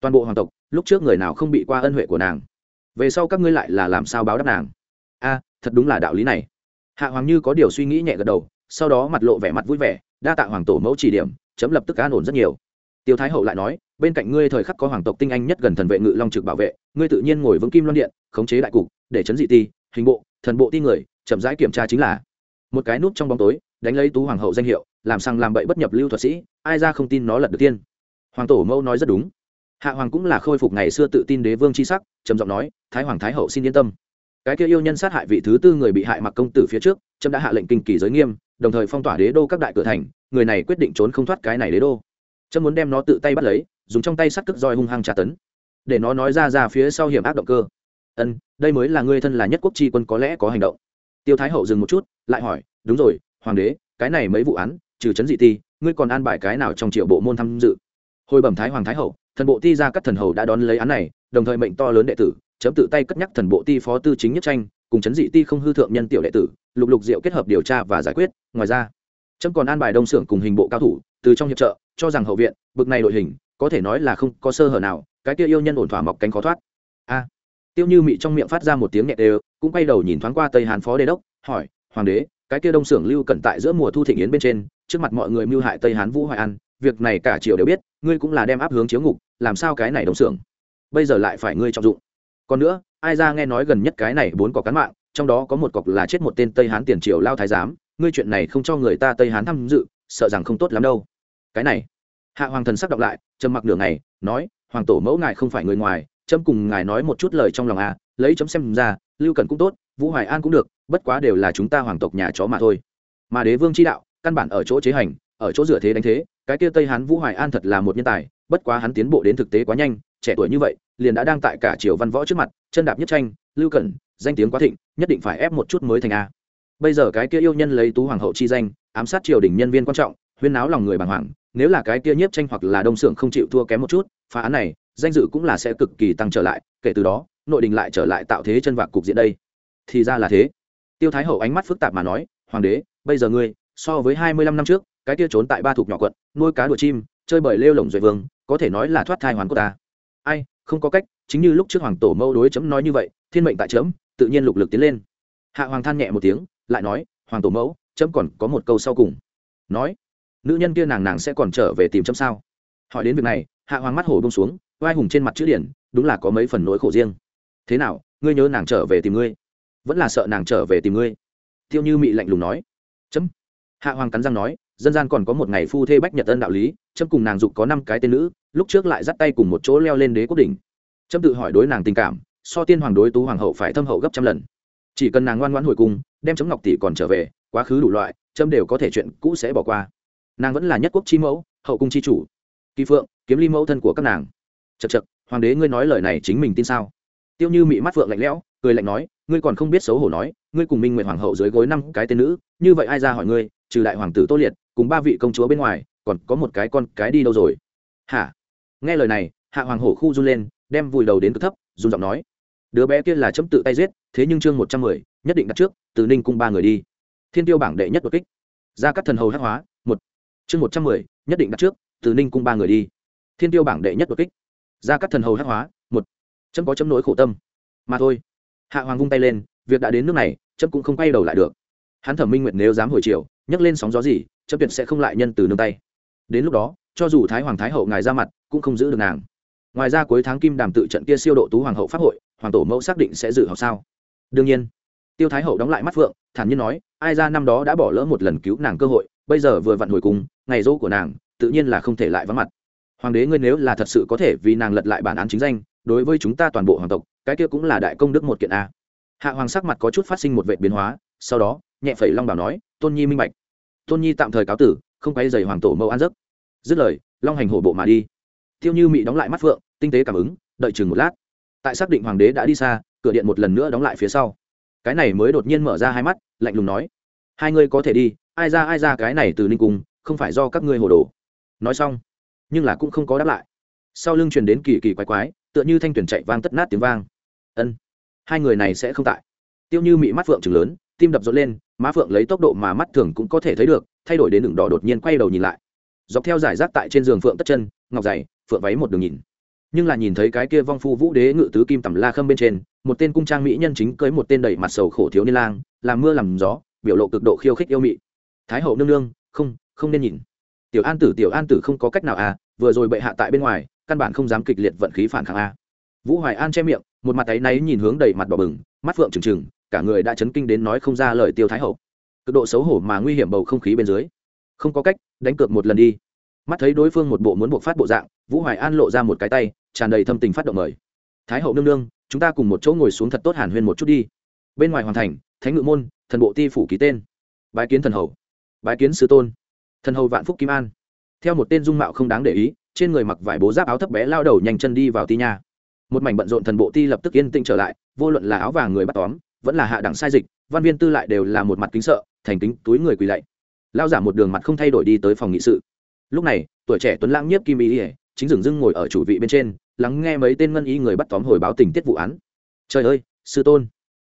toàn bộ hoàng tộc, lúc trước người nào không bị qua ân huệ của nàng? Về sau các ngươi lại là làm sao báo đáp nàng? A, thật đúng là đạo lý này. Hạ hoàng như có điều suy nghĩ nhẹ gật đầu, sau đó mặt lộ vẻ mặt vui vẻ, đa tạ hoàng tổ mẫu chỉ điểm, chấm lập tức an ổn rất nhiều. Tiêu thái hậu lại nói, bên cạnh ngươi thời khắc có hoàng tộc tinh anh nhất gần thần vệ ngự long trực bảo vệ, ngươi tự nhiên ngồi vững kim loan điện, khống chế đại cục, để chấn dị ti, hình bộ, thần bộ ti người, chậm rãi kiểm tra chính là. Một cái nút trong bóng tối, đánh lấy tú hoàng hậu danh hiệu, làm sang làm bậy bất nhập lưu thuật sĩ, ai ra không tin nó lật được tiên. Hoàng tổ mẫu nói rất đúng hạ hoàng cũng là khôi phục ngày xưa tự tin đế vương c h i sắc, trầm giọng nói, thái hoàng, thái hậu xin yên tâm. Cái kia yêu nhân sát hại vị thứ tư người bị hại mặc công tử phía trước trâm đã hạ lệnh kinh kỳ giới nghiêm, đồng thời phong tỏa đế đô các đại cửa thành, người này quyết định trốn không thoát cái này đế đô. Trâm muốn đem nó tự tay bắt lấy, dùng trong tay sắt cước roi hung hăng tra tấn. Để nó nói ra ra phía sau hiểm ác động cơ. Ân, đây mới là người thân là nhất quốc tri quân có lẽ có hành động. Tiêu thái hậu dừng một chút, lại hỏi, đúng rồi, hoàng đế, cái này mấy vụ án, trừ chấn dị ti, ngươi còn an bài cái nào trong triệu bộ môn tham dự? Hồi bẩm thái hoàng, thái hậu thần bộ ti ra các thần hầu đã đón lấy án này, đồng thời mệnh to lớn đệ tử, chấm tự tay cất nhắc thần bộ ti phó tư chính nhất tranh, cùng chấn dị ti không hư thượng nhân tiểu đệ tử, lục lục diệu kết hợp điều tra và giải quyết. Ngoài ra, chấm còn an bài đông xưởng cùng hình bộ cao thủ, từ trong hiệp trợ, cho rằng hậu viện, bực này đội hình, có thể nói là không có sơ hở nào, cái kia yêu nhân ổn thỏa mọc cánh khó thoát. A, tiêu như mị trong miệng phát ra một tiếng nhẹ đều, cũng quay đầu nhìn thoáng qua tây hàn phó đế đốc, hỏi, hoàng đế, cái kia đông xưởng lưu cẩn tại giữa mùa thu thịnh yến bên trên, trước mặt mọi người mưu hại tây hán vũ hoài an, việc này cả triều đều biết, ngươi cũng là đem áp hướng chiếu ngục làm sao cái này đồng xưởng? Bây giờ lại phải ngươi trọng dụng. Còn nữa, ai ra nghe nói gần nhất cái này bốn cọc cán mạng, trong đó có một cọc là chết một tên tây hán tiền triều lao thái giám, ngươi chuyện này không cho người ta tây hán tham dự, sợ rằng không tốt lắm đâu. Cái này. Hạ hoàng thần sắc đọc lại, trầm mặc nửa ngày, nói, hoàng tổ mẫu ngài không phải người ngoài trâm cùng ngài nói một chút lời trong lòng à lấy chấm xem ra, lưu cần cũng tốt, vũ hoài an cũng được, bất quá đều là chúng ta hoàng tộc nhà chó mà thôi. Mà đế vương chi đạo, căn bản ở chỗ chế hành, ở chỗ dựa thế đánh thế cái kia tây hán vũ hoài an thật là một nhân tài, bất quá hắn tiến bộ đến thực tế quá nhanh, trẻ tuổi như vậy, liền đã đang tại cả triều văn võ trước mặt, chân đạp nhất tranh, lưu cẩn, danh tiếng quá thịnh, nhất định phải ép một chút mới thành a. Bây giờ cái kia yêu nhân lấy tú hoàng hậu chi danh, ám sát triều đình nhân viên quan trọng, huyên náo lòng người bàng hoàng, nếu là cái kia nhiếp tranh hoặc là đông xưởng không chịu thua kém một chút, phá án này, danh dự cũng là sẽ cực kỳ tăng trở lại, kể từ đó, nội đình lại trở lại tạo thế chân vạc cục diện đây. Thì ra là thế. Tiêu thái hậu ánh mắt phức tạp mà nói, hoàng đế, bây giờ ngươi, so với hai mươi lăm năm trước cái kia trốn tại ba thuộc nhỏ quận, nuôi cá đùa chim, chơi bời lêu lồng duệ vương, có thể nói là thoát thai hoàn của ta. Ai, không có cách, chính như lúc trước hoàng tổ mâu đối chấm nói như vậy, thiên mệnh tại chấm, tự nhiên lục lực tiến lên. Hạ hoàng than nhẹ một tiếng, lại nói, hoàng tổ mẫu, chấm còn có một câu sau cùng. Nói, nữ nhân kia nàng nàng sẽ còn trở về tìm chấm sao? Hỏi đến việc này, hạ hoàng mắt hổ bông xuống vai hùng trên mặt chữ điển, đúng là có mấy phần nỗi khổ riêng. Thế nào, ngươi nhớ nàng trở về tìm ngươi? Vẫn là sợ nàng trở về tìm ngươi? Tiêu như mị lạnh lùng nói. Chấm. Hạ hoàng cắn răng nói dân gian còn có một ngày phu thê bách nhật ân đạo lý, trâm cùng nàng dục có năm cái tên nữ, lúc trước lại dắt tay cùng một chỗ leo lên đế quốc đỉnh. Trâm tự hỏi đối nàng tình cảm, so tiên hoàng đối tú hoàng hậu phải thâm hậu gấp trăm lần. Chỉ cần nàng ngoan ngoãn hồi cung, đem chấm ngọc tỷ còn trở về, quá khứ đủ loại, trâm đều có thể chuyện cũ sẽ bỏ qua. Nàng vẫn là nhất quốc chi mẫu, hậu cung chi chủ. Kỳ phượng, kiếm ly mẫu thân của các nàng. Chật chật hoàng đế ngươi nói lời này chính mình tin sao? Tiêu như mị mắt phượng lạnh lẽo, cười lạnh nói, ngươi còn không biết xấu hổ nói, ngươi cùng minh nguyện hoàng hậu dưới gối năm cái tên nữ, như vậy ai ra hỏi ngươi? Trừ đại hoàng tử tô liệt, cùng ba vị công chúa bên ngoài, còn có một cái con cái đi đâu rồi? Hả? Nghe lời này, hạ hoàng hổ khu run lên, đem vùi đầu đến cực thấp, run giọng nói. Đứa bé kia là chấm tự tay giết, thế nhưng chương một trăm mười, nhất định đặt trước, từ ninh cung ba người đi. Thiên tiêu bảng đệ nhất đột kích. Ra các thần hầu hắc hóa, một. Chương một trăm mười, nhất định đặt trước, từ ninh cung ba người đi. Thiên tiêu bảng đệ nhất đột kích. Ra các thần hầu hắc hóa, một. Chấm có chấm nỗi khổ tâm. Mà thôi. Hạ hoàng vung tay lên, việc đã đến nước này, chấm cũng không quay đầu lại được. Hắn thẩm minh nguyệt nếu dám hồi chiều nhấc lên sóng gió gì chấp tuyệt sẽ không lại nhân từ nương tay. Đến lúc đó, cho dù thái hoàng thái hậu ngài ra mặt, cũng không giữ được nàng. Ngoài ra cuối tháng kim đàm tự trận kia siêu độ tú hoàng hậu pháp hội, hoàng tổ mẫu xác định sẽ dự học sao? Đương nhiên. Tiêu thái hậu đóng lại mắt phượng, thản nhiên nói, ai ra năm đó đã bỏ lỡ một lần cứu nàng cơ hội, bây giờ vừa vặn hồi cùng, ngày dỗ của nàng, tự nhiên là không thể lại vắng mặt. Hoàng đế ngươi nếu là thật sự có thể vì nàng lật lại bản án chính danh, đối với chúng ta toàn bộ hoàng tộc, cái kia cũng là đại công đức một kiện a. Hạ hoàng sắc mặt có chút phát sinh một vệ biến hóa, sau đó nhẹ phẩy long bảo nói, tôn nhi minh bạch. Tôn nhi tạm thời cáo tử, không quay dày hoàng tổ mẫu an giấc. Dứt lời, long hành hổ bộ mà đi. Tiêu như mị đóng lại mắt phượng, tinh tế cảm ứng, đợi chừng một lát. Tại xác định hoàng đế đã đi xa, cửa điện một lần nữa đóng lại phía sau. Cái này mới đột nhiên mở ra hai mắt, lạnh lùng nói, hai ngươi có thể đi, ai ra ai ra cái này từ ninh cung, không phải do các ngươi hồ đồ. Nói xong, nhưng là cũng không có đáp lại. Sau lưng truyền đến kỳ kỳ quái quái, tựa như thanh tuyển chạy vang tất nát tiếng vang. Ân, hai người này sẽ không tại. Tiêu như mị mắt phượng chừng lớn, tim đập rộn lên má phượng lấy tốc độ mà mắt thường cũng có thể thấy được, thay đổi đến đường đỏ đột nhiên quay đầu nhìn lại. Dọc theo giải rác tại trên giường phượng tất chân, ngọc dày, phượng váy một đường nhìn. Nhưng là nhìn thấy cái kia vong phu vũ đế ngự tứ kim tầm la khâm bên trên, một tên cung trang mỹ nhân chính cưới một tên đầy mặt sầu khổ thiếu niên lang, làm mưa làm gió, biểu lộ cực độ khiêu khích yêu mị. Thái hậu nương nương, không không nên nhìn. Tiểu an tử, tiểu an tử không có cách nào à vừa rồi bệ hạ tại bên ngoài, căn bản không dám kịch liệt vận khí phản kháng a vũ hoài an che miệng, một mặt áy náy nhìn hướng đầy mặt đỏ bừng, mắt phượng trừng trừng cả người đã chấn kinh đến nói không ra lời tiêu thái hậu. Cực độ xấu hổ mà nguy hiểm bầu không khí bên dưới. Không có cách, đánh cược một lần đi. Mắt thấy đối phương một bộ muốn buộc phát bộ dạng, vũ hoài an lộ ra một cái tay, tràn đầy thâm tình phát động mời. Thái hậu nương nương, chúng ta cùng một chỗ ngồi xuống thật tốt hàn huyên một chút đi. Bên ngoài hoàn thành, thánh ngự môn, thần bộ ti phủ ký tên. Bái kiến thần hầu. Bái kiến sư tôn. Thần hầu vạn phúc kim an. Theo một tên dung mạo không đáng để ý, trên người mặc vải bố giáp áo thấp bé lao đầu nhanh chân đi vào ti nha. Một mảnh bận rộn thần bộ ti lập tức yên tĩnh trở lại, vô luận là áo vàng người bắt tóm vẫn là hạ đẳng sai dịch, văn viên tư lại đều là một mặt kính sợ, thành kính túi người quỳ lạy. Lao giả một đường mặt không thay đổi đi tới phòng nghị sự. Lúc này, tuổi trẻ tuấn lãng nhiếp kim ý ỉa chính dừng dưng ngồi ở chủ vị bên trên, lắng nghe mấy tên ngân y người bắt tóm hồi báo tình tiết vụ án. Trời ơi, sư tôn,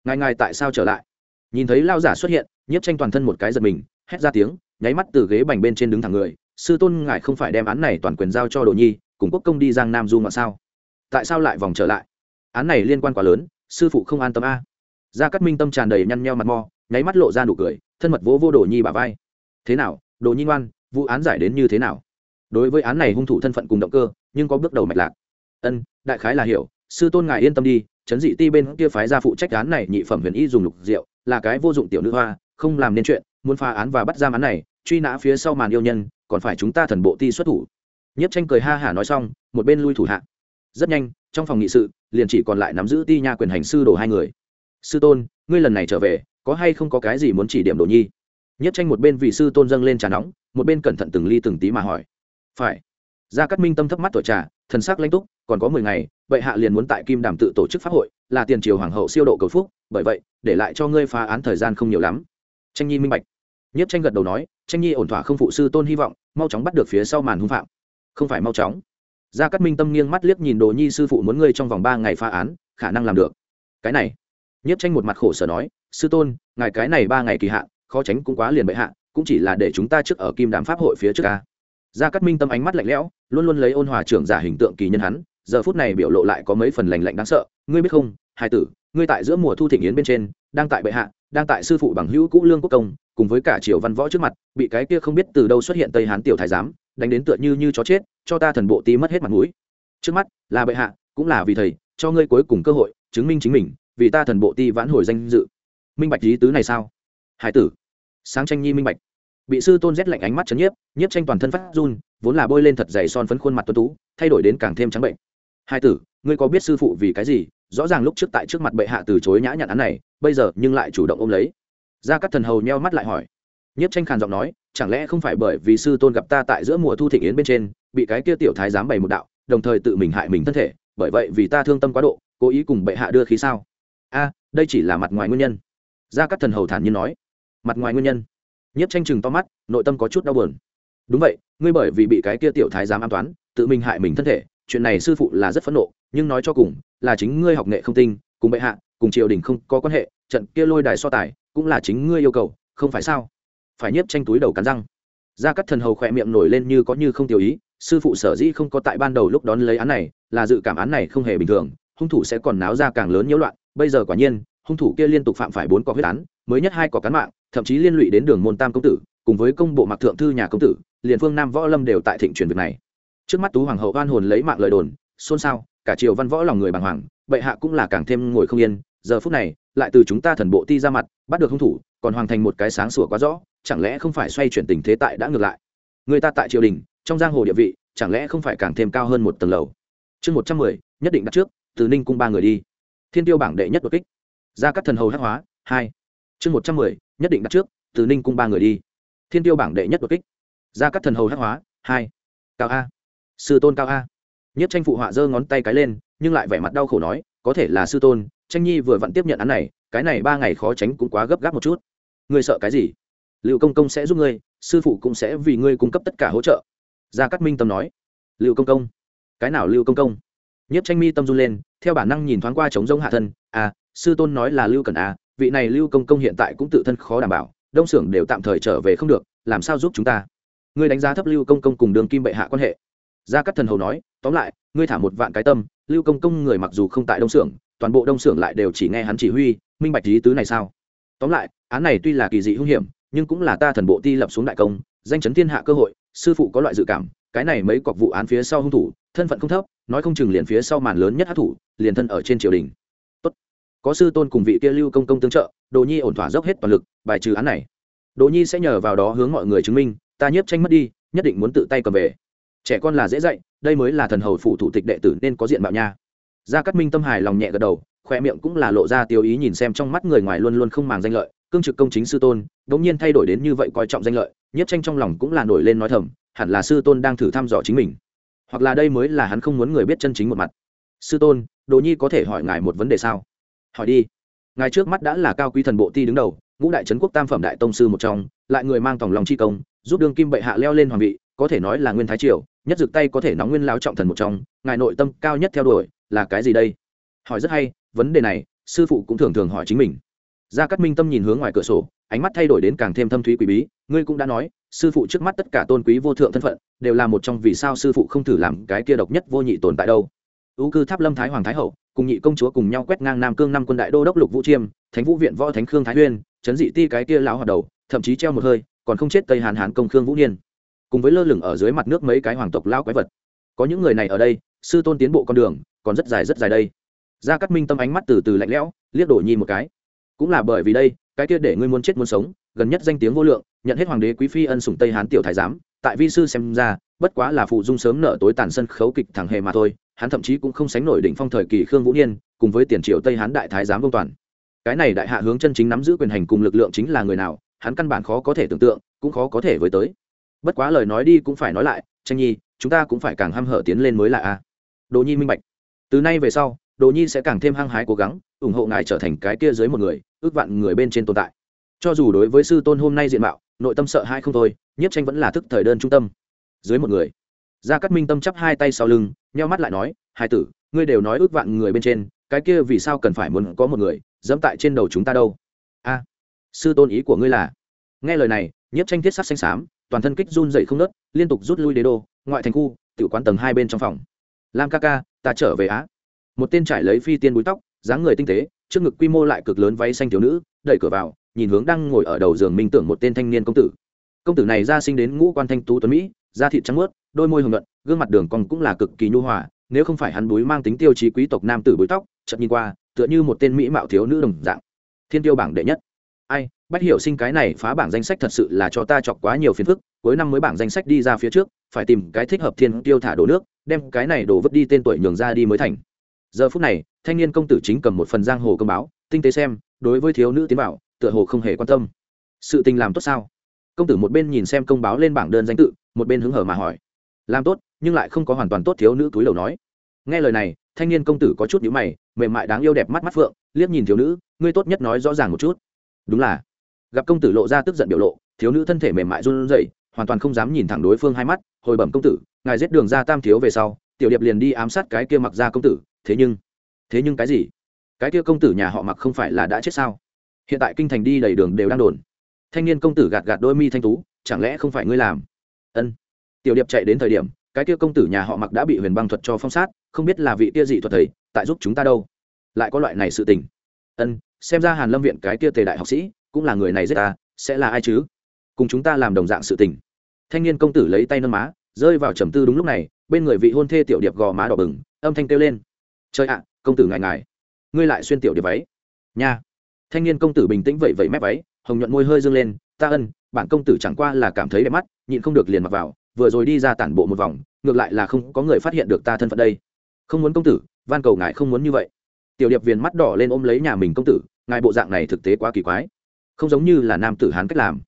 ngài ngài tại sao trở lại? Nhìn thấy lao giả xuất hiện, nhiếp tranh toàn thân một cái giật mình, hét ra tiếng, nháy mắt từ ghế bành bên trên đứng thẳng người. Sư tôn, ngài không phải đem án này toàn quyền giao cho đồ nhi, cùng quốc công đi giang nam du mà sao? Tại sao lại vòng trở lại? Án này liên quan quá lớn, sư phụ không an tâm a gia cát minh tâm tràn đầy nhăn nheo mặt mò nháy mắt lộ ra nụ cười, thân mật vỗ vô đồ nhi bà vai. Thế nào, đồ nhi ngoan, vụ án giải đến như thế nào? Đối với án này hung thủ thân phận cùng động cơ, nhưng có bước đầu mạch lạc. Ân, đại khái là hiểu, sư tôn ngài yên tâm đi chấn dị ti bên kia phái ra phụ trách án này nhị phẩm huyền y dùng lục rượu là cái vô dụng tiểu nữ hoa, không làm nên chuyện, muốn phá án và bắt giam án này, truy nã phía sau màn yêu nhân, còn phải chúng ta thần bộ ti xuất thủ. Nhất tranh cười ha hả nói xong, một bên lui thủ hạ. Rất nhanh, trong phòng nghị sự, liền chỉ còn lại nắm giữ ti nha quyền hành sư đồ hai người sư tôn, ngươi lần này trở về, có hay không có cái gì muốn chỉ điểm đồ nhi? Nhất tranh một bên vì sư tôn dâng lên trà nóng, một bên cẩn thận từng ly từng tí mà hỏi. Phải. Gia cát minh tâm thấp mắt tuổi trà, thần sắc lãnh túc, còn có mười ngày, vậy hạ liền muốn tại kim đàm tự tổ chức pháp hội, là tiền triều hoàng hậu siêu độ cầu phúc, bởi vậy, để lại cho ngươi phá án thời gian không nhiều lắm. Tranh nhi minh bạch. Nhất tranh gật đầu nói, tranh nhi ổn thỏa không phụ sư tôn hy vọng, mau chóng bắt được phía sau màn hung phạm. Không phải mau chóng. Gia cát minh tâm nghiêng mắt liếc nhìn đồ nhi sư phụ muốn ngươi trong vòng ba ngày phá án, khả năng làm được. Cái này nhất tranh một mặt khổ sở nói, sư tôn, ngài cái này ba ngày kỳ hạn, khó tránh cũng quá liền bệ hạ, cũng chỉ là để chúng ta trước ở kim đàm pháp hội phía trước ca gia cát minh tâm ánh mắt lạnh lẽo, luôn luôn lấy ôn hòa trưởng giả hình tượng kỳ nhân hắn, giờ phút này biểu lộ lại có mấy phần lành lạnh đáng sợ, ngươi biết không, hai tử, ngươi tại giữa mùa thu thịnh yến bên trên, đang tại bệ hạ, đang tại sư phụ bằng hữu cũ lương quốc công, cùng với cả triều văn võ trước mặt, bị cái kia không biết từ đâu xuất hiện tây hán tiểu thái giám, đánh đến tựa như như chó chết, cho ta thần bộ tí mất hết mặt mũi. Trước mắt là bệ hạ, cũng là vì thầy, cho ngươi cuối cùng cơ hội, chứng minh chính mình vì ta thần bộ ti vãn hồi danh dự. Minh bạch lý tứ này sao? Hải tử. Sáng tranh nhi minh bạch. Bị sư tôn rét lạnh ánh mắt chấn nhiếp nhiếp tranh toàn thân phát run, vốn là bôi lên thật dày son phấn khuôn mặt tuấn tú, thay đổi đến càng thêm trắng bệnh. Hai tử, ngươi có biết sư phụ vì cái gì? Rõ ràng lúc trước tại trước mặt bệ hạ từ chối nhã nhặn án này, bây giờ nhưng lại chủ động ôm lấy. Ra các thần hầu nheo mắt lại hỏi. Nhiếp tranh khàn giọng nói, chẳng lẽ không phải bởi vì sư tôn gặp ta tại giữa mùa thu thịnh yến bên trên, bị cái kia tiểu thái giám bày một đạo, đồng thời tự mình hại mình thân thể, bởi vậy vì ta thương tâm quá độ, cố ý cùng bệ hạ đưa khí sao? A, đây chỉ là mặt ngoài nguyên nhân. Gia Cát thần hầu thản nhiên nói. Mặt ngoài nguyên nhân? Nhiếp tranh chừng to mắt, nội tâm có chút đau buồn. Đúng vậy, ngươi bởi vì bị cái kia tiểu thái giám an toán, tự mình hại mình thân thể, chuyện này sư phụ là rất phẫn nộ, nhưng nói cho cùng, là chính ngươi học nghệ không tinh, cùng bệ hạ, cùng triều đình không có quan hệ, trận kia lôi đài so tài, cũng là chính ngươi yêu cầu, không phải sao? Phải nhiếp tranh túi đầu cắn răng. Gia Cát thần hầu khỏe miệng nổi lên như có như không tiểu ý, sư phụ sở dĩ không có tại ban đầu lúc đón lấy án này, là dự cảm án này không hề bình thường, hung thủ sẽ còn náo ra càng lớn nhiễu loạn bây giờ quả nhiên, hung thủ kia liên tục phạm phải bốn cọc huyết án, mới nhất hai cọc cán mạng, thậm chí liên lụy đến đường môn tam công tử, cùng với công bộ mặc thượng thư nhà công tử, liền phương nam võ lâm đều tại thịnh truyền việc này. Trước mắt tú hoàng hậu oan hồn lấy mạng lời đồn, xôn xao, cả triều văn võ lòng người bàng hoàng, bệ hạ cũng là càng thêm ngồi không yên, giờ phút này, lại từ chúng ta thần bộ ti ra mặt, bắt được hung thủ, còn hoàn thành một cái sáng sủa quá rõ, chẳng lẽ không phải xoay chuyển tình thế tại đã ngược lại? Người ta tại triều đình, trong giang hồ địa vị, chẳng lẽ không phải càng thêm cao hơn một tầng lầu? Chương một trăm mười, nhất định đặt trước, từ ninh cung ba người đi thiên tiêu bảng đệ nhất đột kích. Ra các thần hầu hắc hóa, hai. Chương một trăm mười, nhất định đặt trước, từ ninh cung ba người đi. Thiên tiêu bảng đệ nhất đột kích. Ra các thần hầu hắc hóa, hai. Cao a. Sư tôn cao a. Nhất tranh phụ họa giơ ngón tay cái lên, nhưng lại vẻ mặt đau khổ nói, có thể là sư tôn, tranh nhi vừa vặn tiếp nhận án này, cái này ba ngày khó tránh cũng quá gấp gáp một chút. Ngươi sợ cái gì? Liệu công công sẽ giúp ngươi, sư phụ cũng sẽ vì ngươi cung cấp tất cả hỗ trợ. Gia cát minh tâm nói. Liệu công công. Cái nào lưu công công? Nhất tranh mi tâm run lên theo bản năng nhìn thoáng qua chống rông hạ thân à sư tôn nói là lưu cần à vị này lưu công công hiện tại cũng tự thân khó đảm bảo, đông xưởng đều tạm thời trở về không được, làm sao giúp chúng ta? Ngươi đánh giá thấp lưu công công cùng đường kim bệ hạ quan hệ? Gia cát thần hầu nói, tóm lại, ngươi thả một vạn cái tâm, lưu công công người mặc dù không tại đông xưởng, toàn bộ đông xưởng lại đều chỉ nghe hắn chỉ huy, minh bạch lý tứ này sao? Tóm lại, án này tuy là kỳ dị hung hiểm, nhưng cũng là ta thần bộ ti lập xuống đại công, danh chấn thiên hạ cơ hội, sư phụ có loại dự cảm, cái này mấy cọc vụ án phía sau hung thủ thân phận không thấp, nói không chừng liền phía sau màn lớn nhất hát thủ, liền thân ở trên triều đình. Tốt. có sư tôn cùng vị kia lưu công công tương trợ, đồ nhi ổn thỏa dốc hết toàn lực, bài trừ án này. Đồ nhi sẽ nhờ vào đó hướng mọi người chứng minh, ta nhiếp tranh mất đi, nhất định muốn tự tay cầm về. Trẻ con là dễ dạy, đây mới là thần hầu phụ thủ tịch đệ tử nên có diện mạo nha. Gia cát minh tâm hài lòng nhẹ gật đầu, khoe miệng cũng là lộ ra tiêu ý nhìn xem trong mắt người ngoài luôn luôn không màng danh lợi, cương trực công chính sư tôn bỗng nhiên thay đổi đến như vậy coi trọng danh lợi nhất tranh trong lòng cũng là nổi lên nói thầm, hẳn là sư tôn đang thử thăm dò chính mình hoặc là đây mới là hắn không muốn người biết chân chính một mặt. Sư tôn, đồ nhi có thể hỏi ngài một vấn đề sao? Hỏi đi. Ngài trước mắt đã là cao quý thần bộ ti đứng đầu, ngũ đại trấn quốc tam phẩm đại tông sư một trong, lại người mang tòng lòng chi công, giúp đương kim bệ hạ leo lên hoàng vị, có thể nói là nguyên thái triều, nhất dực tay có thể nóng nguyên lao trọng thần một trong, ngài nội tâm cao nhất theo đuổi là cái gì đây? Hỏi rất hay, vấn đề này, sư phụ cũng thường thường hỏi chính mình gia cát minh tâm nhìn hướng ngoài cửa sổ, ánh mắt thay đổi đến càng thêm thâm thúy quý bí. Ngươi cũng đã nói, sư phụ trước mắt tất cả tôn quý vô thượng thân phận, đều là một trong vì sao sư phụ không thử làm cái kia độc nhất vô nhị tồn tại đâu. Ưu cư tháp lâm thái hoàng thái hậu, cùng nhị công chúa cùng nhau quét ngang nam cương năm quân đại đô đốc lục vũ chiêm, thánh vũ viện võ thánh khương thái huyên chấn dị ti cái kia lão hoạt đầu, thậm chí treo một hơi, còn không chết tây hàn hán công khương vũ niên. Cùng với lơ lửng ở dưới mặt nước mấy cái hoàng tộc lao quái vật. Có những người này ở đây, sư tôn tiến bộ con đường, còn rất dài rất dài đây. Gia cát minh tâm ánh mắt từ từ lạnh lẽo, liếc đổ nhi một cái cũng là bởi vì đây, cái kia để ngươi muốn chết muốn sống, gần nhất danh tiếng vô lượng, nhận hết hoàng đế quý phi ân sủng tây hán tiểu thái giám, tại vi sư xem ra, bất quá là phụ dung sớm nợ tối tàn sân khấu kịch thẳng hề mà thôi, hắn thậm chí cũng không sánh nổi đỉnh phong thời kỳ khương vũ niên, cùng với tiền triệu tây hán đại thái giám vương toàn. Cái này đại hạ hướng chân chính nắm giữ quyền hành cùng lực lượng chính là người nào, hắn căn bản khó có thể tưởng tượng, cũng khó có thể với tới. Bất quá lời nói đi cũng phải nói lại, tranh nhi, chúng ta cũng phải càng hăm hở tiến lên mới là a. Đồ nhi minh bạch. Từ nay về sau đồ nhi sẽ càng thêm hăng hái cố gắng, ủng hộ ngài trở thành cái kia dưới một người, ước vạn người bên trên tồn tại. Cho dù đối với sư tôn hôm nay diện mạo, nội tâm sợ hai không thôi, nhiếp tranh vẫn là thức thời đơn trung tâm. Dưới một người, gia cát minh tâm chắp hai tay sau lưng, nheo mắt lại nói, hai tử, ngươi đều nói ước vạn người bên trên, cái kia vì sao cần phải muốn có một người, dẫm tại trên đầu chúng ta đâu? A, sư tôn ý của ngươi là nghe lời này, nhiếp tranh thiết sắc xanh xám, toàn thân kích run dậy không nớt liên tục rút lui đế đô, ngoại thành khu tự quán tầng hai bên trong phòng. Lam ca ca, ta trở về á một tên trải lấy phi tiên búi tóc, dáng người tinh tế, trước ngực quy mô lại cực lớn váy xanh thiếu nữ, đẩy cửa vào, nhìn hướng đang ngồi ở đầu giường minh tưởng một tên thanh niên công tử. Công tử này ra sinh đến ngũ quan thanh tú tuấn mỹ, da thịt trắng mướt đôi môi hồng luận gương mặt đường còn cũng là cực kỳ nhu hòa, nếu không phải hắn búi mang tính tiêu chí quý tộc nam tử búi tóc, chợt nhìn qua, tựa như một tên mỹ mạo thiếu nữ đồng dạng. Thiên tiêu bảng đệ nhất. Ai, bách hiểu sinh cái này phá bảng danh sách thật sự là cho ta chọc quá nhiều phiền phức, cuối năm mới bảng danh sách đi ra phía trước, phải tìm cái thích hợp thiên tiêu thả đổ nước, đem cái này đổ vứt đi tên tuổi nhường ra đi mới thành giờ phút này, thanh niên công tử chính cầm một phần giang hồ công báo, tinh tế xem, đối với thiếu nữ tiến bảo tựa hồ không hề quan tâm. Sự tình làm tốt sao? Công tử một bên nhìn xem công báo lên bảng đơn danh tự, một bên hứng hở mà hỏi. Làm tốt, nhưng lại không có hoàn toàn tốt thiếu nữ túi đầu nói. Nghe lời này, thanh niên công tử có chút nhíu mày, mềm mại đáng yêu đẹp mắt mắt phượng, liếc nhìn thiếu nữ, ngươi tốt nhất nói rõ ràng một chút. Đúng là. Gặp công tử lộ ra tức giận biểu lộ, thiếu nữ thân thể mềm mại run rẩy, hoàn toàn không dám nhìn thẳng đối phương hai mắt, hồi bẩm công tử, ngài giết đường ra tam thiếu về sau, tiểu điệp liền đi ám sát cái kia mặc ra công tử thế nhưng thế nhưng cái gì? Cái kia công tử nhà họ mặc không phải là đã chết sao? Hiện tại kinh thành đi đầy đường đều đang đồn. Thanh niên công tử gạt gạt đôi mi thanh tú, chẳng lẽ không phải ngươi làm? Ân. Tiểu điệp chạy đến thời điểm, cái kia công tử nhà họ mặc đã bị huyền băng thuật cho phong sát, không biết là vị kia dị thuật thầy, tại giúp chúng ta đâu? Lại có loại này sự tình. Ân, xem ra hàn lâm viện cái kia tề đại học sĩ, cũng là người này giết ta, sẽ là ai chứ? Cùng chúng ta làm đồng dạng sự tình. Thanh niên công tử lấy tay nâng má, rơi vào trầm tư đúng lúc này, bên người vị hôn thê tiểu điệp gò má đỏ bừng, âm thanh kêu lên trời ạ, công tử ngài ngài. Ngươi lại xuyên tiểu điệp váy. Nha. Thanh niên công tử bình tĩnh vậy vậy mép váy, hồng nhuận môi hơi dương lên, ta ân, bản công tử chẳng qua là cảm thấy đẹp mắt, nhịn không được liền mặc vào, vừa rồi đi ra tản bộ một vòng, ngược lại là không có người phát hiện được ta thân phận đây. Không muốn công tử, van cầu ngài không muốn như vậy. Tiểu điệp viền mắt đỏ lên ôm lấy nhà mình công tử, ngài bộ dạng này thực tế quá kỳ quái. Không giống như là nam tử hán cách làm,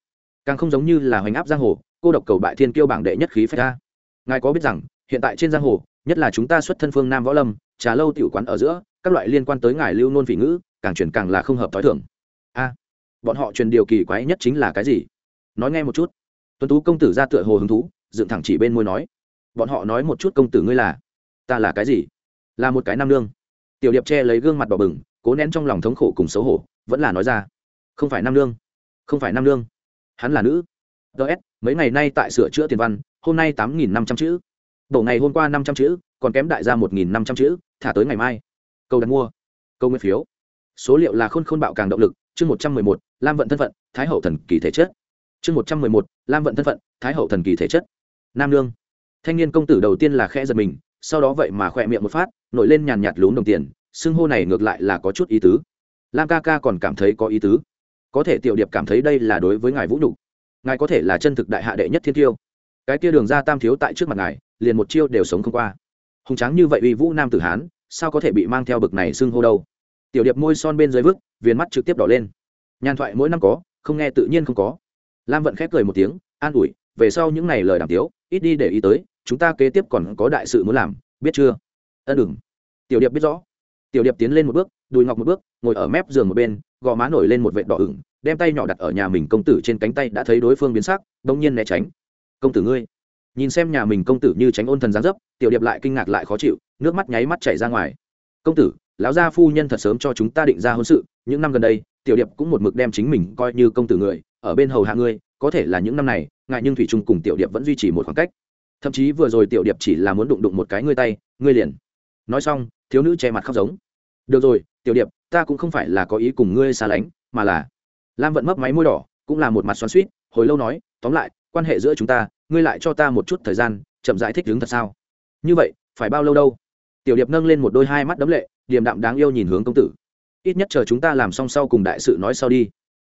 càng không giống như là hoành áp giang hồ, cô độc cầu bại thiên kiêu bảng đệ nhất khí phách ta. ngài có biết rằng, hiện tại trên giang hồ nhất là chúng ta xuất thân phương nam võ lâm, trà lâu tiểu quán ở giữa, các loại liên quan tới ngài lưu nôn phỉ ngữ, càng truyền càng là không hợp t h o i thưởng a, bọn họ truyền điều kỳ quái nhất chính là cái gì? Nói nghe một chút. Tuấn tú công tử ra tựa hồ hứng thú, dựng thẳng chỉ bên môi nói. Bọn họ nói một chút công tử ngươi là, ta là cái gì? Là một cái nam nương. Tiểu điệp che lấy gương mặt đỏ bừng, cố nén trong lòng thống khổ cùng xấu hổ, vẫn là nói ra. Không phải nam nương. Không phải nam nương. Hắn là nữ. Ts mấy ngày nay tại sửa chữa tiền văn, hôm nay tám nghìn năm trăm chữ đổ ngày hôm qua năm trăm chữ, còn kém đại gia một nghìn năm trăm chữ, thả tới ngày mai. Câu đặt mua. Câu nguyên phiếu. Số liệu là khôn khôn bạo càng động lực, chương một trăm mười một, lam vận thân phận, thái hậu thần kỳ thể chất. Chương một trăm mười một, lam vận thân phận, thái hậu thần kỳ thể chất. Nam lương thanh niên công tử đầu tiên là khẽ giật mình, sau đó vậy mà khỏe miệng một phát, nổi lên nhàn nhạt lún đồng tiền, xưng hô này ngược lại là có chút ý tứ. Lam ca ca còn cảm thấy có ý tứ. Có thể tiểu điệp cảm thấy đây là đối với ngài vũ nhục. Ngài có thể là chân thực đại hạ đệ nhất thiên tiêu. Cái kia đường ra tam thiếu tại trước mặt ngài liền một chiêu đều sống không qua. Hùng tráng như vậy uy vũ nam tử hán, sao có thể bị mang theo bực này xưng hô đâu? Tiểu điệp môi son bên dưới vức viền mắt trực tiếp đỏ lên. Nhàn thoại mỗi năm có, không nghe tự nhiên không có. Lam vận khép cười một tiếng, an ủi, về sau những ngày lời đàm tiếu, ít đi để ý tới, chúng ta kế tiếp còn có đại sự muốn làm, biết chưa? Ân đừng. Tiểu điệp biết rõ. Tiểu điệp tiến lên một bước, đùi ngọc một bước, ngồi ở mép giường một bên, gò má nổi lên một vệt đỏ ửng, đem tay nhỏ đặt ở nhà mình công tử trên cánh tay đã thấy đối phương biến sắc đông nhiên né tránh. Công tử ngươi nhìn xem nhà mình công tử như tránh ôn thần gián dấp, tiểu điệp lại kinh ngạc lại khó chịu, nước mắt nháy mắt chảy ra ngoài. Công tử, lão gia phu nhân thật sớm cho chúng ta định ra hôn sự, những năm gần đây, tiểu điệp cũng một mực đem chính mình coi như công tử người, ở bên hầu hạ ngươi, có thể là những năm này, ngại nhưng thủy trung cùng tiểu điệp vẫn duy trì một khoảng cách. Thậm chí vừa rồi tiểu điệp chỉ là muốn đụng đụng một cái ngươi tay, ngươi liền. Nói xong, thiếu nữ che mặt khóc giống. Được rồi, tiểu điệp, ta cũng không phải là có ý cùng ngươi xa lánh, mà là lam vận mấp máy môi đỏ, cũng là một mặt xoắn suýt hồi lâu nói, tóm lại, quan hệ giữa chúng ta ngươi lại cho ta một chút thời gian, chậm giải thích đứng thật sao? Như vậy, phải bao lâu đâu? Tiểu điệp nâng lên một đôi hai mắt đấm lệ, điềm đạm đáng yêu nhìn hướng công tử. Ít nhất chờ chúng ta làm xong sau cùng đại sự nói sau đi.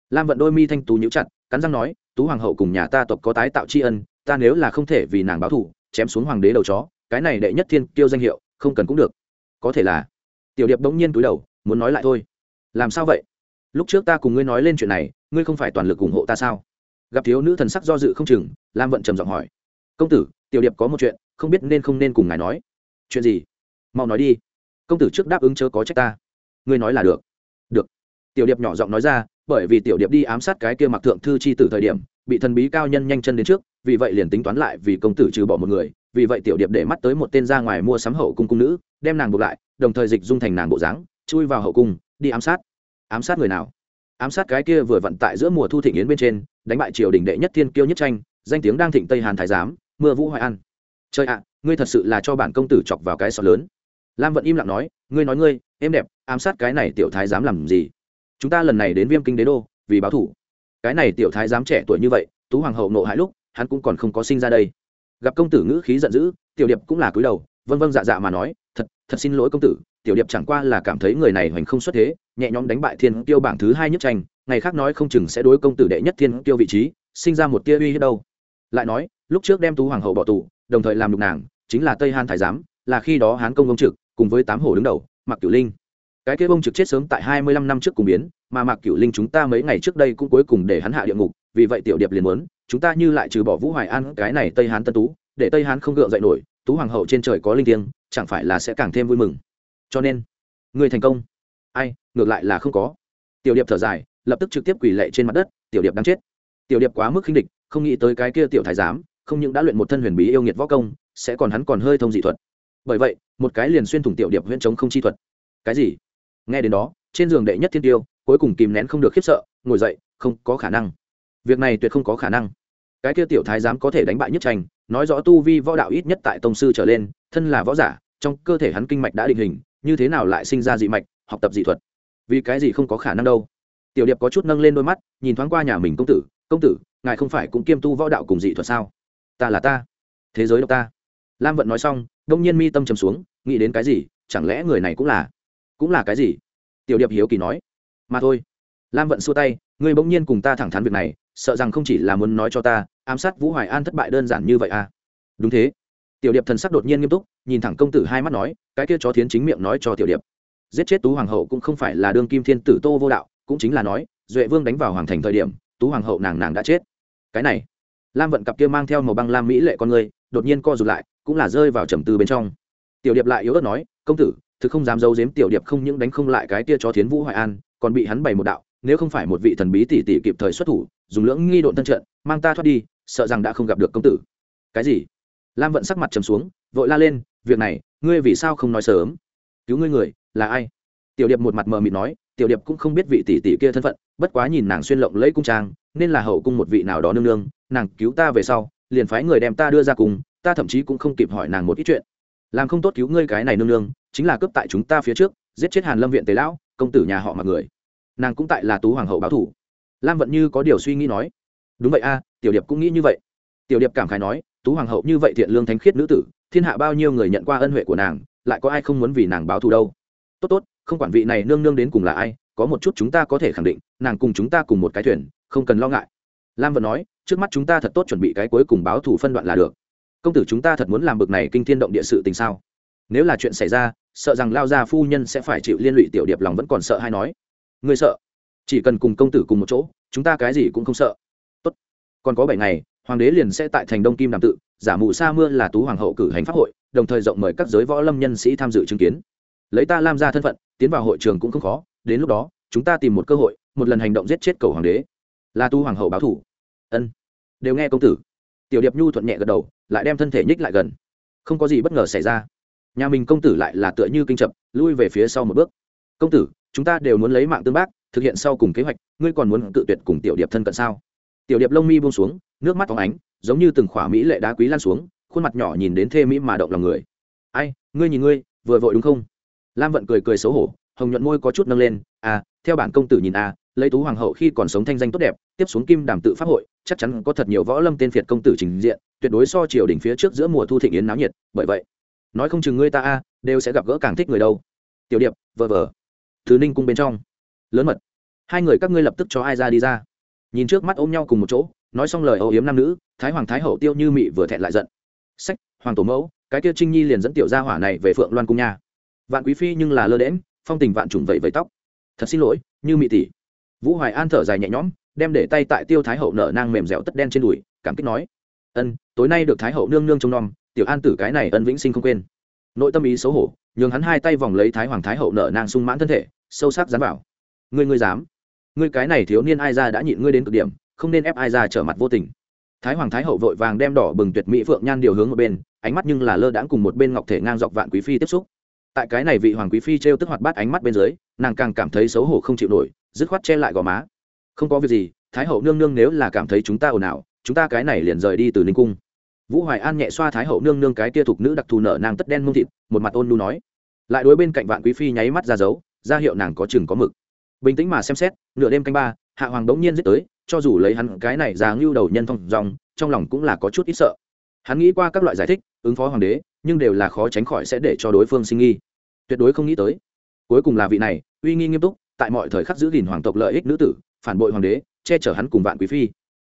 Lam vận đôi mi thanh tú nhíu chặt, cắn răng nói, tú hoàng hậu cùng nhà ta tộc có tái tạo tri ân, ta nếu là không thể vì nàng báo thù, chém xuống hoàng đế đầu chó, cái này đệ nhất thiên kiêu danh hiệu, không cần cũng được. Có thể là. Tiểu điệp bỗng nhiên túi đầu, muốn nói lại thôi. Làm sao vậy? Lúc trước ta cùng ngươi nói lên chuyện này, ngươi không phải toàn lực ủng hộ ta sao? Gặp thiếu nữ thần sắc do dự không chừng, lam vận trầm giọng hỏi. Công tử, tiểu điệp có một chuyện, không biết nên không nên cùng ngài nói. Chuyện gì? Mau nói đi. Công tử trước đáp ứng chớ có trách ta. Ngươi nói là được. Được. Tiểu điệp nhỏ giọng nói ra, bởi vì tiểu điệp đi ám sát cái kia mặc thượng thư chi tử thời điểm, bị thần bí cao nhân nhanh chân đến trước, vì vậy liền tính toán lại vì công tử trừ bỏ một người, vì vậy tiểu điệp để mắt tới một tên ra ngoài mua sắm hậu cung cung nữ, đem nàng buộc lại, đồng thời dịch dung thành nàng bộ dáng, chui vào hậu cung, đi ám sát. Ám sát người nào? Ám sát cái kia vừa vận tại giữa mùa thu thịnh yến bên trên đánh bại triều đình đệ nhất thiên kiêu nhất tranh, danh tiếng đang thịnh tây hàn thái giám, mưa vũ hoài an. Trời ạ, ngươi thật sự là cho bản công tử chọc vào cái sọt lớn. Lam vẫn im lặng nói, ngươi nói ngươi, em đẹp, ám sát cái này tiểu thái giám làm gì? Chúng ta lần này đến viêm kinh đế đô, vì báo thủ. Cái này tiểu thái giám trẻ tuổi như vậy, tú hoàng hậu nộ hại lúc, hắn cũng còn không có sinh ra đây. Gặp công tử ngữ khí giận dữ, tiểu điệp cũng là cúi đầu vân vân dạ dạ mà nói, thật thật xin lỗi công tử, tiểu điệp chẳng qua là cảm thấy người này hoành không xuất thế, nhẹ nhõm đánh bại thiên tiêu bảng thứ hai nhất tranh ngày khác nói không chừng sẽ đối công tử đệ nhất thiên tiêu vị trí, sinh ra một tia uy hiếp đâu. Lại nói, lúc trước đem tú hoàng hậu bỏ tù, đồng thời làm đục nàng, chính là tây han thái giám, là khi đó hán công công trực, cùng với tám hổ đứng đầu mặc cửu linh. Cái kia bông trực chết sớm tại hai mươi lăm năm trước cùng biến, mà mặc cửu linh chúng ta mấy ngày trước đây cũng cuối cùng để hắn hạ địa ngục, vì vậy tiểu điệp liền muốn, chúng ta như lại trừ bỏ vũ hoài an, cái này tây hán tân tú, để tây hán không gượng dậy nổi, tú hoàng hậu trên trời có linh thiêng, chẳng phải là sẽ càng thêm vui mừng. Cho nên người thành công. Ai, ngược lại là không có. Tiểu điệp thở dài lập tức trực tiếp quỳ lệ trên mặt đất, tiểu điệp đang chết. Tiểu điệp quá mức khinh địch, không nghĩ tới cái kia tiểu thái giám, không những đã luyện một thân huyền bí yêu nghiệt võ công, sẽ còn hắn còn hơi thông dị thuật. Bởi vậy, một cái liền xuyên thủng tiểu điệp huyễn chống không chi thuật. Cái gì? Nghe đến đó, trên giường đệ nhất thiên tiêu, cuối cùng kìm nén không được khiếp sợ, ngồi dậy, không có khả năng. Việc này tuyệt không có khả năng. Cái kia tiểu thái giám có thể đánh bại nhất tranh, nói rõ tu vi võ đạo ít nhất tại tông sư trở lên, thân là võ giả, trong cơ thể hắn kinh mạch đã định hình, như thế nào lại sinh ra dị mạch, học tập dị thuật? Vì cái gì không có khả năng đâu? Tiểu điệp có chút nâng lên đôi mắt, nhìn thoáng qua nhà mình công tử công tử, ngài không phải cũng kiêm tu võ đạo cùng dị thuật sao? Ta là ta, thế giới độc ta. Lam vận nói xong, đông nhiên mi tâm trầm xuống, nghĩ đến cái gì, chẳng lẽ người này cũng là cũng là cái gì? Tiểu điệp hiếu kỳ nói. Mà thôi. Lam vận xua tay, ngươi bỗng nhiên cùng ta thẳng thắn việc này, sợ rằng không chỉ là muốn nói cho ta, ám sát vũ hoài an thất bại đơn giản như vậy à? Đúng thế. Tiểu điệp thần sắc đột nhiên nghiêm túc, nhìn thẳng công tử hai mắt nói, cái kia chó thiến chính miệng nói cho tiểu điệp. Giết chết tú hoàng hậu cũng không phải là đương kim thiên tử tô vô đạo cũng chính là nói, duệ vương đánh vào hoàng thành thời điểm, tú hoàng hậu nàng nàng đã chết. Cái này, lam vận cặp kia mang theo màu băng lam mỹ lệ con người, đột nhiên co rụt lại, cũng là rơi vào trầm tư bên trong. Tiểu điệp lại yếu ớt nói, công tử, thực không dám giấu giếm tiểu điệp không những đánh không lại cái kia chó thiến vũ hoài an, còn bị hắn bày một đạo, nếu không phải một vị thần bí tỷ tỷ kịp thời xuất thủ, dùng lưỡng nghi độn tân trận, mang ta thoát đi, sợ rằng đã không gặp được công tử. Cái gì? Lam vận sắc mặt trầm xuống, vội la lên, việc này, ngươi vì sao không nói sớm? Cứu ngươi người, là ai? Tiểu điệp một mặt mờ mịt nói tiểu điệp cũng không biết vị tỷ tỷ kia thân phận, bất quá nhìn nàng xuyên lộng lẫy cung trang, nên là hậu cung một vị nào đó nương nương, nàng cứu ta về sau, liền phái người đem ta đưa ra cùng, ta thậm chí cũng không kịp hỏi nàng một ít chuyện. Làm không tốt cứu ngươi cái này nương nương, chính là cướp tại chúng ta phía trước, giết chết hàn lâm viện tế lão, công tử nhà họ mặc người. Nàng cũng tại là tú hoàng hậu báo thủ. Lam vận như có điều suy nghĩ nói, đúng vậy a, tiểu điệp cũng nghĩ như vậy. Tiểu điệp cảm khái nói, tú hoàng hậu như vậy thiện lương thánh khiết nữ tử, thiên hạ bao nhiêu người nhận qua ân huệ của nàng, lại có ai không muốn vì nàng báo thù đâu? Tốt tốt không quản vị này nương nương đến cùng là ai, có một chút chúng ta có thể khẳng định, nàng cùng chúng ta cùng một cái thuyền, không cần lo ngại. Lam vẫn nói, trước mắt chúng ta thật tốt chuẩn bị cái cuối cùng báo thù phân đoạn là được. Công tử chúng ta thật muốn làm bực này kinh thiên động địa sự tình sao? Nếu là chuyện xảy ra, sợ rằng lao gia phu nhân sẽ phải chịu liên lụy tiểu điệp lòng vẫn còn sợ hay nói. Ngươi sợ? Chỉ cần cùng công tử cùng một chỗ, chúng ta cái gì cũng không sợ. Tốt. Còn có bảy ngày, hoàng đế liền sẽ tại thành đông kim đàm tự, giả mù sa mưa là tú hoàng hậu cử hành pháp hội, đồng thời rộng mời các giới võ lâm nhân sĩ tham dự chứng kiến. Lấy ta Lam ra thân phận tiến vào hội trường cũng không khó, đến lúc đó, chúng ta tìm một cơ hội, một lần hành động giết chết cầu hoàng đế. Là tu hoàng hậu báo thủ. Ân. Đều nghe công tử. Tiểu điệp nhu thuận nhẹ gật đầu, lại đem thân thể nhích lại gần. Không có gì bất ngờ xảy ra. Nhà mình công tử lại là tựa như kinh chập, lui về phía sau một bước. Công tử, chúng ta đều muốn lấy mạng tương bác, thực hiện sau cùng kế hoạch, ngươi còn muốn tự tuyệt cùng tiểu điệp thân cận sao? Tiểu điệp lông mi buông xuống, nước mắt phóng ánh, giống như từng khỏa mỹ lệ đá quý lan xuống, khuôn mặt nhỏ nhìn đến thê mỹ mà động lòng người. Ai, ngươi nhìn ngươi, vừa vội đúng không? Lam vận cười cười xấu hổ, hồng nhuận môi có chút nâng lên à theo bản công tử nhìn à lấy tú hoàng hậu khi còn sống thanh danh tốt đẹp, tiếp xuống kim đàm tự pháp hội, chắc chắn có thật nhiều võ lâm tên phiệt công tử trình diện, tuyệt đối so triều đỉnh phía trước giữa mùa thu thịnh yến náo nhiệt, bởi vậy, nói không chừng ngươi ta a đều sẽ gặp gỡ càng thích người đâu. Tiểu điệp, vờ vờ. Thứ ninh cung bên trong, lớn mật. Hai người các ngươi lập tức cho ai ra đi ra. Nhìn trước mắt ôm nhau cùng một chỗ, nói xong lời âu yếm nam nữ, thái hoàng thái hậu tiêu như mị vừa thẹn lại giận. Sách, hoàng tổ mẫu, cái kia trinh nhi liền dẫn tiểu gia hỏa này về phượng loan cung nha vạn quý phi nhưng là lơ đễm phong tình vạn trùng vẫy vẫy tóc. Thật xin lỗi, như mị tỷ. Vũ hoài an thở dài nhẹ nhõm, đem để tay tại tiêu thái hậu nở nang mềm dẻo tất đen trên đùi, cảm kích nói. Ân, tối nay được thái hậu nương nương trông nom, tiểu an tử cái này ân vĩnh sinh không quên. Nội tâm ý xấu hổ, nhường hắn hai tay vòng lấy thái hoàng thái hậu nở nang sung mãn thân thể, sâu sắc dán vào. Ngươi ngươi dám? Ngươi cái này thiếu niên ai ra đã nhịn ngươi đến cực điểm, không nên ép ai ra trở mặt vô tình. Thái hoàng thái hậu vội vàng đem đỏ bừng tuyệt mỹ phượng nhan điều hướng một bên, ánh mắt nhưng là lơ đãng cùng một bên ngọc thể ngang dọc vạn quý phi tiếp xúc tại cái này vị hoàng quý phi t r e o tức hoạt bát ánh mắt bên dưới, nàng càng cảm thấy xấu hổ không chịu nổi, dứt khoát che lại gò má. Không có việc gì, thái hậu nương nương nếu là cảm thấy chúng ta ồn ào, chúng ta cái này liền rời đi từ ninh cung. Vũ hoài an nhẹ xoa thái hậu nương nương cái tia thục nữ đặc thù nở nàng tất đen mông thịt, một mặt ôn nu nói. Lại đối bên cạnh vạn quý phi nháy mắt ra dấu, ra hiệu nàng có chừng có mực. Bình tĩnh mà xem xét, nửa đêm canh ba, hạ hoàng đống nhiên giết tới, cho dù lấy hắn cái này ra ngưu đầu nhân phong dòng, trong lòng cũng là có chút ít sợ. Hắn nghĩ qua các loại giải thích, ứng phó hoàng đế, nhưng đều là khó tránh khỏi sẽ để cho đối phương sinh nghi tuyệt đối không nghĩ tới. Cuối cùng là vị này, uy nghi nghiêm túc, tại mọi thời khắc giữ gìn hoàng tộc lợi ích nữ tử, phản bội hoàng đế, che chở hắn cùng vạn quý phi.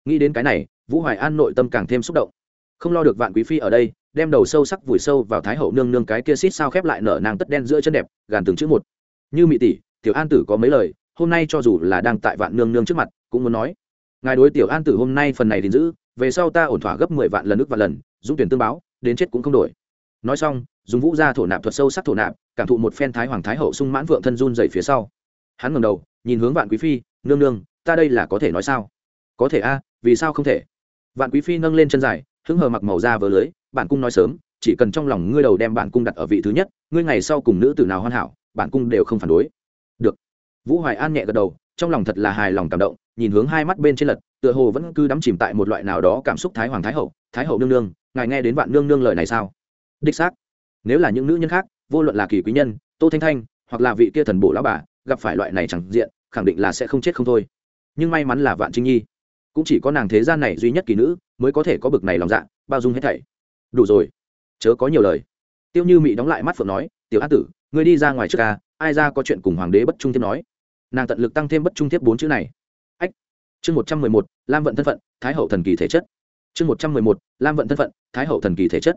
Nghĩ đến cái này, vũ hoài an nội tâm càng thêm xúc động. Không lo được vạn quý phi ở đây, đem đầu sâu sắc vùi sâu vào thái hậu nương nương cái kia xít sao khép lại nở nàng tất đen giữa chân đẹp, gàn từng chữ một. Như mỹ tỷ, tiểu an tử có mấy lời, hôm nay cho dù là đang tại vạn nương nương trước mặt, cũng muốn nói. Ngài đối tiểu an tử hôm nay phần này thì giữ, về sau ta ổn thỏa gấp mười vạn lần ước và lần, dũng tuyển tương báo, đến chết cũng không đổi. Nói xong, dùng vũ ra thổ nạp thuật sâu sắc thổ nạp cảm thụ một phen thái hoàng thái hậu sung mãn vượng thân run dậy phía sau. Hắn ngầm đầu, nhìn hướng vạn quý phi, nương nương, ta đây là có thể nói sao? Có thể a, vì sao không thể? Vạn quý phi nâng lên chân dài, hứng hờ mặc màu da vờ lưới, bản cung nói sớm, chỉ cần trong lòng ngươi đầu đem bản cung đặt ở vị thứ nhất, ngươi ngày sau cùng nữ tử nào hoàn hảo, bản cung đều không phản đối. Được. Vũ hoài an nhẹ gật đầu, trong lòng thật là hài lòng cảm động, nhìn hướng hai mắt bên trên lật, tựa hồ vẫn cứ đắm chìm tại một loại nào đó cảm xúc thái hoàng thái hậu thái hậu nương nương, ngài nghe đến vạn nương nương lời này sao? Đích xác. Nếu là những nữ nhân khác vô luận là kỳ quý nhân, tô thanh thanh, hoặc là vị kia thần bổ lão bà, gặp phải loại này chẳng diện, khẳng định là sẽ không chết không thôi. Nhưng may mắn là vạn trinh nhi. Cũng chỉ có nàng thế gian này duy nhất kỳ nữ, mới có thể có bực này lòng dạ bao dung hết thảy. Đủ rồi. Chớ có nhiều lời. Tiêu như mị đóng lại mắt phượng nói, tiểu an tử, ngươi đi ra ngoài trước ca ai ra có chuyện cùng hoàng đế bất trung tiếp nói. Nàng tận lực tăng thêm bất trung tiếp bốn chữ này. Ách. Chương một trăm mười một, lam vận thân phận, thái hậu thần kỳ thể chất. Chương một trăm mười một, lam vận thân phận, thái hậu thần kỳ thể chất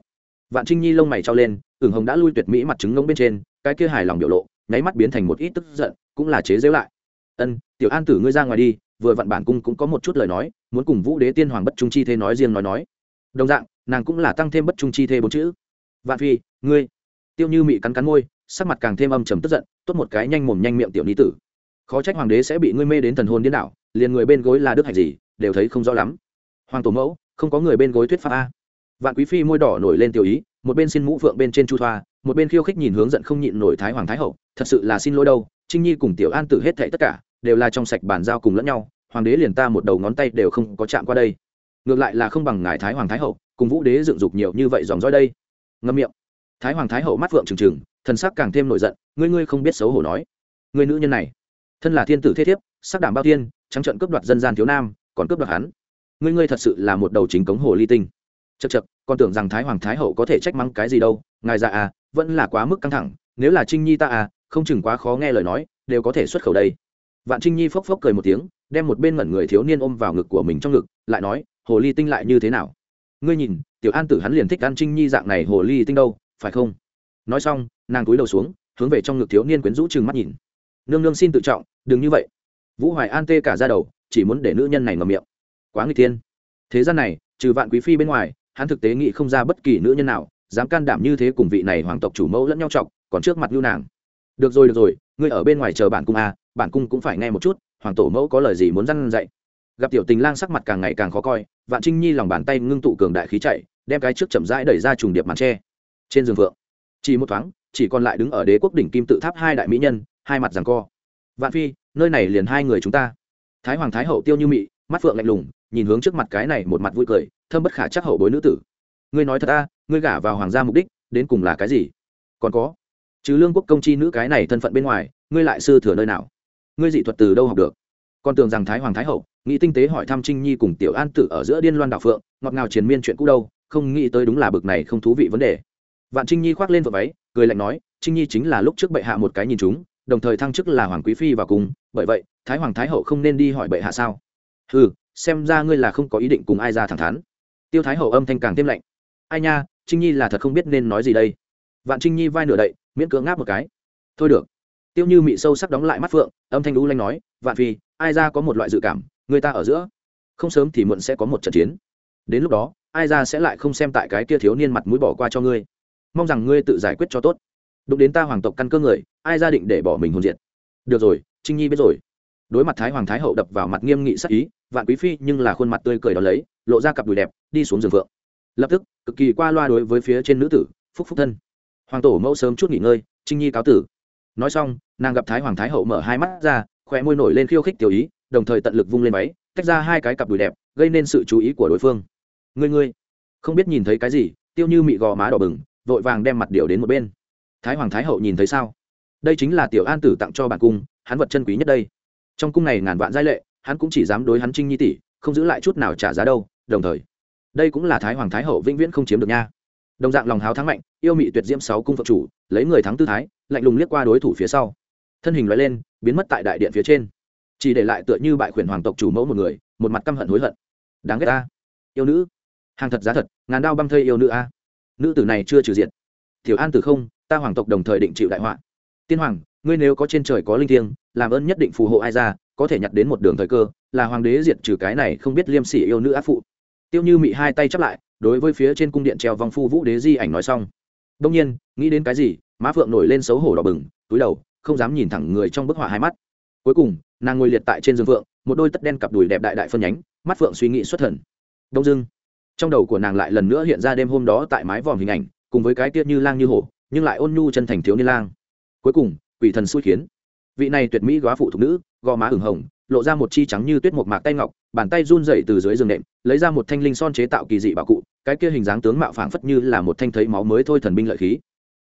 vạn trinh nhi lông mày trao lên, ửng hồng đã lui tuyệt mỹ mặt trứng ngông bên trên, cái kia hài lòng biểu lộ, nháy mắt biến thành một ít tức giận, cũng là chế giễu lại. Ân, tiểu an tử ngươi ra ngoài đi, vừa vặn bản cung cũng có một chút lời nói, muốn cùng vũ đế tiên hoàng bất trung chi thế nói riêng nói nói. Đồng dạng, nàng cũng là tăng thêm bất trung chi thế bốn chữ. Vạn phi, ngươi. Tiêu như mị cắn cắn môi, sắc mặt càng thêm âm trầm tức giận, tốt một cái nhanh mồm nhanh miệng tiểu ní tử. Khó trách hoàng đế sẽ bị ngươi mê đến thần hồn điên đảo, liền người bên gối là đức hạnh gì, đều thấy không rõ lắm. Hoàng tổ mẫu, không có người bên gối thuyết pháp a vạn quý phi môi đỏ nổi lên tiểu ý, một bên xin mũ phượng bên trên chu thoa, một bên khiêu khích nhìn hướng giận không nhịn nổi thái hoàng thái hậu, thật sự là xin lỗi đâu, trinh nhi cùng tiểu an tử hết thảy tất cả, đều là trong sạch bàn giao cùng lẫn nhau, hoàng đế liền ta một đầu ngón tay đều không có chạm qua đây. Ngược lại là không bằng ngài thái hoàng thái hậu, cùng vũ đế dựng dục nhiều như vậy dòng dõi đây. Ngâm miệng. Thái hoàng thái hậu mắt phượng trừng trừng, thần sắc càng thêm nổi giận, ngươi ngươi không biết xấu hổ nói. Người nữ nhân này, thân là thiên tử thế thiếp, sắc đảm bao tiên trắng trận cướp đoạt dân gian thiếu nam, còn cướp đoạt hắn. Ngươi ngươi thật sự là một đầu chính cống hồ ly tinh. Chật chật còn tưởng rằng thái hoàng thái hậu có thể trách mắng cái gì đâu, ngài già à vẫn là quá mức căng thẳng, nếu là trinh nhi ta à không chừng quá khó nghe lời nói, đều có thể xuất khẩu đây. Vạn trinh nhi phốc phốc cười một tiếng, đem một bên ngẩn người thiếu niên ôm vào ngực của mình trong ngực, lại nói, hồ ly tinh lại như thế nào? Ngươi nhìn, tiểu an tử hắn liền thích ăn trinh nhi dạng này hồ ly tinh đâu, phải không? Nói xong, nàng cúi đầu xuống, hướng về trong ngực thiếu niên quyến rũ chừng mắt nhìn. Nương nương xin tự trọng, đừng như vậy. Vũ hoài an tê cả ra đầu, chỉ muốn để nữ nhân này ngầm miệng. Quá người tiên thế gian này, trừ vạn quý phi bên ngoài hắn thực tế nghĩ không ra bất kỳ nữ nhân nào dám can đảm như thế cùng vị này hoàng tộc chủ mẫu lẫn nhau trọng còn trước mặt lưu nàng. Được rồi được rồi, ngươi ở bên ngoài chờ bản cung à bản cung cũng phải nghe một chút, hoàng tổ mẫu có lời gì muốn răn dạy. Gặp tiểu tình lang sắc mặt càng ngày càng khó coi, vạn trinh nhi lòng bàn tay ngưng tụ cường đại khí chạy, đem cái trước chậm rãi đẩy ra trùng điệp màn tre trên giường phượng chỉ một thoáng, chỉ còn lại đứng ở đế quốc đỉnh kim tự tháp hai đại mỹ nhân, hai mặt rằng co. Vạn phi, nơi này liền hai người chúng ta. Thái hoàng thái hậu tiêu như mị, mắt phượng lạnh lùng nhìn hướng trước mặt cái này một mặt vui cười thơm bất khả chắc hậu bối nữ tử. Ngươi nói thật ta, ngươi gả vào hoàng gia mục đích, đến cùng là cái gì? Còn có, trừ lương quốc công chi nữ cái này thân phận bên ngoài, ngươi lại sư thừa nơi nào? Ngươi dị thuật từ đâu học được? Con tưởng rằng thái hoàng thái hậu, nghĩ tinh tế hỏi thăm trinh nhi cùng tiểu an tử ở giữa điên loan đạo phượng, ngọt ngào triền miên chuyện cũ đâu, không nghĩ tới đúng là bực này không thú vị vấn đề. Vạn trinh nhi khoác lên vợ váy, cười lạnh nói, trinh nhi chính là lúc trước bệ hạ một cái nhìn chúng, đồng thời thăng chức là hoàng quý phi vào cùng, bởi vậy, thái hoàng thái hậu không nên đi hỏi bệ hạ sao? Ừ xem ra ngươi là không có ý định cùng ai ra thẳng thắn. Tiêu thái hậu âm thanh càng thêm lạnh. Ai nha, trinh nhi là thật không biết nên nói gì đây. Vạn trinh nhi vai nửa đậy, miễn cưỡng ngáp một cái. Thôi được. Tiêu như mị sâu sắc đóng lại mắt phượng, âm thanh lũ lanh nói, vạn phi, ai ra có một loại dự cảm, người ta ở giữa. Không sớm thì muộn sẽ có một trận chiến. Đến lúc đó, ai ra sẽ lại không xem tại cái kia thiếu niên mặt mũi bỏ qua cho ngươi. Mong rằng ngươi tự giải quyết cho tốt. Đụng đến ta hoàng tộc căn cơ người, ai ra định để bỏ mình hồn diệt. Được rồi, trinh nhi biết rồi đối mặt thái hoàng thái hậu đập vào mặt nghiêm nghị sắc ý, vạn quý phi nhưng là khuôn mặt tươi cười đó lấy, lộ ra cặp đùi đẹp, đi xuống giường phượng lập tức, cực kỳ qua loa đối với phía trên nữ tử, phúc phúc thân. Hoàng tổ mẫu sớm chút nghỉ ngơi, trinh nhi cáo tử. Nói xong, nàng gặp thái hoàng thái hậu mở hai mắt ra khỏe môi nổi lên khiêu khích tiểu ý, đồng thời tận lực vung lên váy, tách ra hai cái cặp đùi đẹp, gây nên sự chú ý của đối phương. Ngươi ngươi. Không biết nhìn thấy cái gì, tiêu như mị gò má đỏ bừng, vội vàng đem mặt điều đến một bên. Thái hoàng thái hậu nhìn thấy sao? Đây chính là tiểu an tử tặng cho bản cung, hắn vật chân quý nhất đây trong cung này ngàn vạn giai lệ, hắn cũng chỉ dám đối hắn trinh nhi tỷ, không giữ lại chút nào trả giá đâu, đồng thời, đây cũng là thái hoàng thái hậu vĩnh viễn không chiếm được nha. Đồng dạng lòng háo thắng mạnh, yêu mị tuyệt diễm sáu cung phật chủ, lấy người thắng tư thái, lạnh lùng liếc qua đối thủ phía sau. Thân hình loại lên, biến mất tại đại điện phía trên. Chỉ để lại tựa như bại khuyển hoàng tộc chủ mẫu một người, một mặt căm hận hối hận. Đáng ghét ta. Yêu nữ. Hàng thật giá thật, ngàn đao băm thây yêu nữ a. Nữ tử này chưa trừ diện thiểu an tử không, ta hoàng tộc đồng thời định chịu đại họa. Tiên hoàng, ngươi nếu có trên trời có linh thiêng làm ơn nhất định phù hộ ai ra, có thể nhặt đến một đường thời cơ, là hoàng đế diệt trừ cái này không biết liêm sỉ yêu nữ ác phụ. Tiêu như mị hai tay chắp lại, đối với phía trên cung điện treo vòng phu vũ đế di ảnh nói xong. Đông nhiên, nghĩ đến cái gì má phượng nổi lên xấu hổ đỏ bừng, túi đầu, không dám nhìn thẳng người trong bức họa hai mắt. Cuối cùng, nàng ngồi liệt tại trên giường phượng, một đôi tất đen cặp đùi đẹp đại đại phân nhánh, mắt phượng suy nghĩ xuất thần. Đông dưng trong đầu của nàng lại lần nữa hiện ra đêm hôm đó tại mái vòm hình ảnh, cùng với cái tiết như lang như hổ, nhưng lại ôn nhu chân thành thiếu niên lang. Cuối cùng, quỷ thần xui khiến vị này tuyệt mỹ góa phụ thục nữ, gò má ửng hồng, lộ ra một chi trắng như tuyết một mạc tay ngọc, bàn tay run dậy từ dưới giường nệm, lấy ra một thanh linh son chế tạo kỳ dị bảo cụ, cái kia hình dáng tướng mạo phảng phất như là một thanh thấy máu mới thôi thần binh lợi khí.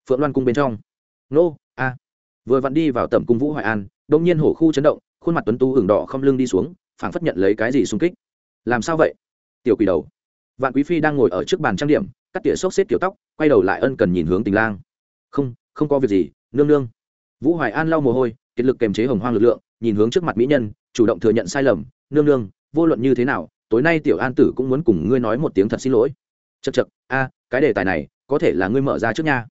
Phượng loan cung bên trong. Nô, a. Vừa vặn đi vào tẩm cung vũ hoài an đông nhiên hổ khu chấn động, khuôn mặt tuấn Tu hưởng đỏ không lưng đi xuống, phảng phất nhận lấy cái gì xung kích. Làm sao vậy? Tiểu quỷ đầu. Vạn quý phi đang ngồi ở trước bàn trang điểm, cắt tỉa xốc xếp kiểu tóc, quay đầu lại ân cần nhìn hướng tình lang. Không không có việc gì, nương nương. Vũ hoài an lau mồ hôi kiệt lực kềm chế hồng hoang lực lượng, nhìn hướng trước mặt mỹ nhân, chủ động thừa nhận sai lầm, nương nương, vô luận như thế nào, tối nay tiểu an tử cũng muốn cùng ngươi nói một tiếng thật xin lỗi. Chật chật a, cái đề tài này, có thể là ngươi mở ra trước nha.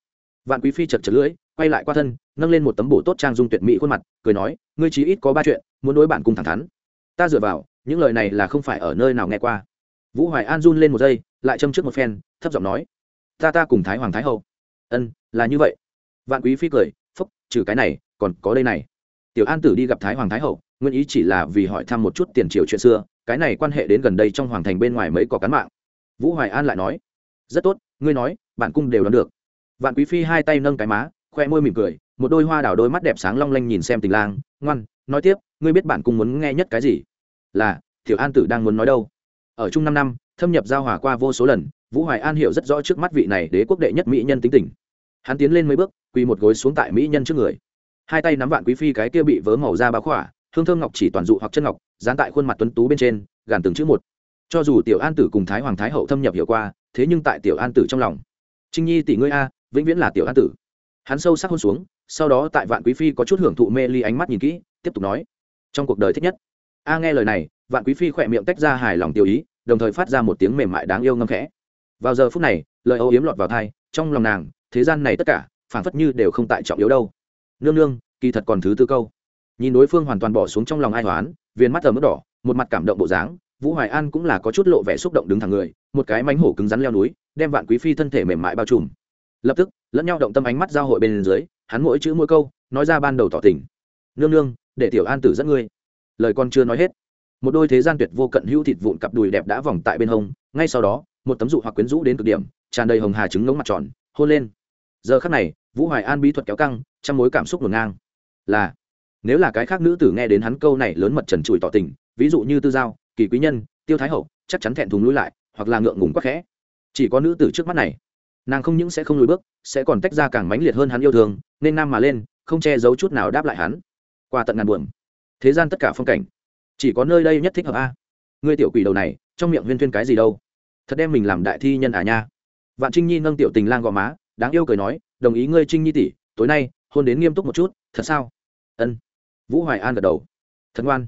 Vạn quý phi chật chật lưỡi, quay lại qua thân, nâng lên một tấm bổ tốt trang dung tuyệt mỹ khuôn mặt, cười nói, ngươi chí ít có ba chuyện, muốn đối bạn cùng thẳng thắn. Ta dựa vào, những lời này là không phải ở nơi nào nghe qua. Vũ hoài an run lên một giây, lại châm trước một phen, thấp giọng nói, ta ta cùng thái hoàng thái hậu. Ân, là như vậy. Vạn quý phi cười, phúc, trừ cái này, còn có đây này tiểu an tử đi gặp thái hoàng thái hậu, nguyên ý chỉ là vì hỏi thăm một chút tiền triều chuyện xưa, cái này quan hệ đến gần đây trong hoàng thành bên ngoài mấy có cán mạng. Vũ hoài an lại nói, rất tốt, ngươi nói, bạn cung đều đoán được. Vạn quý phi hai tay nâng cái má, khoe môi mỉm cười, một đôi hoa đào đôi mắt đẹp sáng long lanh nhìn xem tình lang, ngoan, nói tiếp, ngươi biết bạn cung muốn nghe nhất cái gì? Là, tiểu an tử đang muốn nói đâu? Ở chung năm năm, thâm nhập giao hòa qua vô số lần, vũ hoài an hiểu rất rõ trước mắt vị này đế quốc đệ nhất mỹ nhân tính tình. Hắn tiến lên mấy bước, quỳ một gối xuống tại mỹ nhân trước người hai tay nắm vạn quý phi cái kia bị vớ màu da bá khỏa, hương thơm ngọc chỉ toàn dụ hoặc chân ngọc, dán tại khuôn mặt tuấn tú bên trên, gàn từng chữ một. Cho dù tiểu an tử cùng thái hoàng thái hậu thâm nhập hiểu qua, thế nhưng tại tiểu an tử trong lòng, trinh nhi tỷ ngươi a, vĩnh viễn là tiểu an tử. Hắn sâu sắc hôn xuống, sau đó tại vạn quý phi có chút hưởng thụ mê ly ánh mắt nhìn kỹ, tiếp tục nói, trong cuộc đời thích nhất. A nghe lời này, vạn quý phi khỏe miệng tách ra hài lòng tiêu ý, đồng thời phát ra một tiếng mềm mại đáng yêu ngâm khẽ. Vào giờ phút này, lời âu yếm lọt vào thai trong lòng nàng, thế gian này tất cả, phảng phất như đều không tại trọng yếu đâu nương nương kỳ thật còn thứ tư câu. Nhìn đối phương hoàn toàn bỏ xuống trong lòng ai hoán, viên mắt tờ mức đỏ một mặt cảm động bộ dáng vũ hoài an cũng là có chút lộ vẻ xúc động đứng thẳng người một cái mánh hổ cứng rắn leo núi đem vạn quý phi thân thể mềm mại bao trùm. Lập tức lẫn nhau động tâm ánh mắt giao hội bên dưới hắn mỗi chữ mỗi câu nói ra ban đầu tỏ tình. Nương nương để tiểu an tử dẫn ngươi. Lời con chưa nói hết một đôi thế gian tuyệt vô cận hữu thịt vụn cặp đùi đẹp đã vòng tại bên hông ngay sau đó một tấm dụ hoặc quyến rũ đến cực điểm tràn đầy hồng hà trứng ngống mặt tròn hôn lên. Giờ khắc này vũ hoài an bí thuật kéo căng trong mối cảm xúc ngổn ngang. Là, nếu là cái khác nữ tử nghe đến hắn câu này lớn mật trần trụi tỏ tình, ví dụ như tư giao, kỳ quý nhân, tiêu thái hậu, chắc chắn thẹn thùng lui lại, hoặc là ngượng ngùng quắc khẽ. Chỉ có nữ tử trước mắt này, nàng không những sẽ không lùi bước, sẽ còn tách ra càng mãnh liệt hơn hắn yêu thương, nên nam mà lên, không che giấu chút nào đáp lại hắn. Qua tận ngàn buồm, thế gian tất cả phong cảnh, chỉ có nơi đây nhất thích hợp a. Ngươi tiểu quỷ đầu này, trong miệng huyên thuyên cái gì đâu? Thật đem mình làm đại thi nhân à nha. Vạn trinh nhi nâng tiểu tình lang gò má, đáng yêu cười nói, đồng ý ngươi trinh nhi tỷ, tối nay hôn đến nghiêm túc một chút, thật sao? Ân. Vũ hoài an gật đầu. Thật ngoan.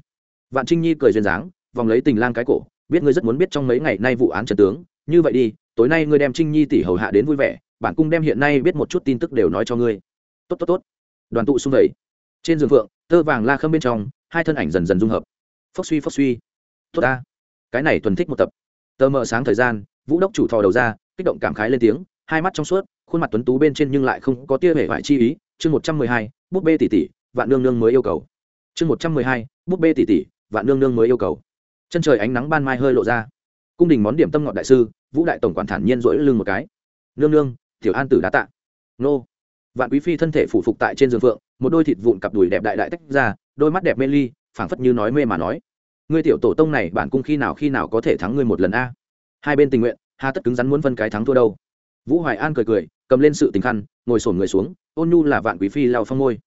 Vạn trinh nhi cười duyên dáng, vòng lấy tình lang cái cổ, biết ngươi rất muốn biết trong mấy ngày nay vụ án trần tướng, như vậy đi, tối nay ngươi đem trinh nhi tỷ hầu hạ đến vui vẻ, bản cung đem hiện nay biết một chút tin tức đều nói cho ngươi. Tốt tốt tốt. Đoàn tụ xung vầy. Trên giường phượng tơ vàng la khâm bên trong, hai thân ảnh dần dần dung hợp. Phốc suy phốc suy. Tốt ta. Cái này tuần thích một tập. Tơ mờ sáng thời gian, vũ đốc chủ thò đầu ra, kích động cảm khái lên tiếng, hai mắt trong suốt, khuôn mặt tuấn tú bên trên nhưng lại không có tia hệ hoại chi ý chương một trăm mười hai, búp bê tỷ tỷ vạn nương nương mới yêu cầu. Chương một trăm mười hai, búp bê tỷ tỷ vạn nương nương mới yêu cầu. Chân trời ánh nắng ban mai hơi lộ ra. Cung đình món điểm tâm ngọt đại sư, vũ đại tổng quản thản nhiên rỗi lưng một cái. Nương nương, tiểu an tử đã tạ. Nô. Vạn quý phi thân thể phủ phục tại trên giường phượng, một đôi thịt vụn cặp đùi đẹp đại đại tách ra, đôi mắt đẹp mê ly, phảng phất như nói mê mà nói. Ngươi tiểu tổ tông này, bản cung khi nào khi nào có thể thắng ngươi một lần a? Hai bên tình nguyện, hà tất cứng rắn muốn phân cái thắng thua đâu? Vũ hoài an cười cười cầm lên sự tình khăn, ngồi sổn người xuống, ôn nhu là vạn quý phi lao phong môi.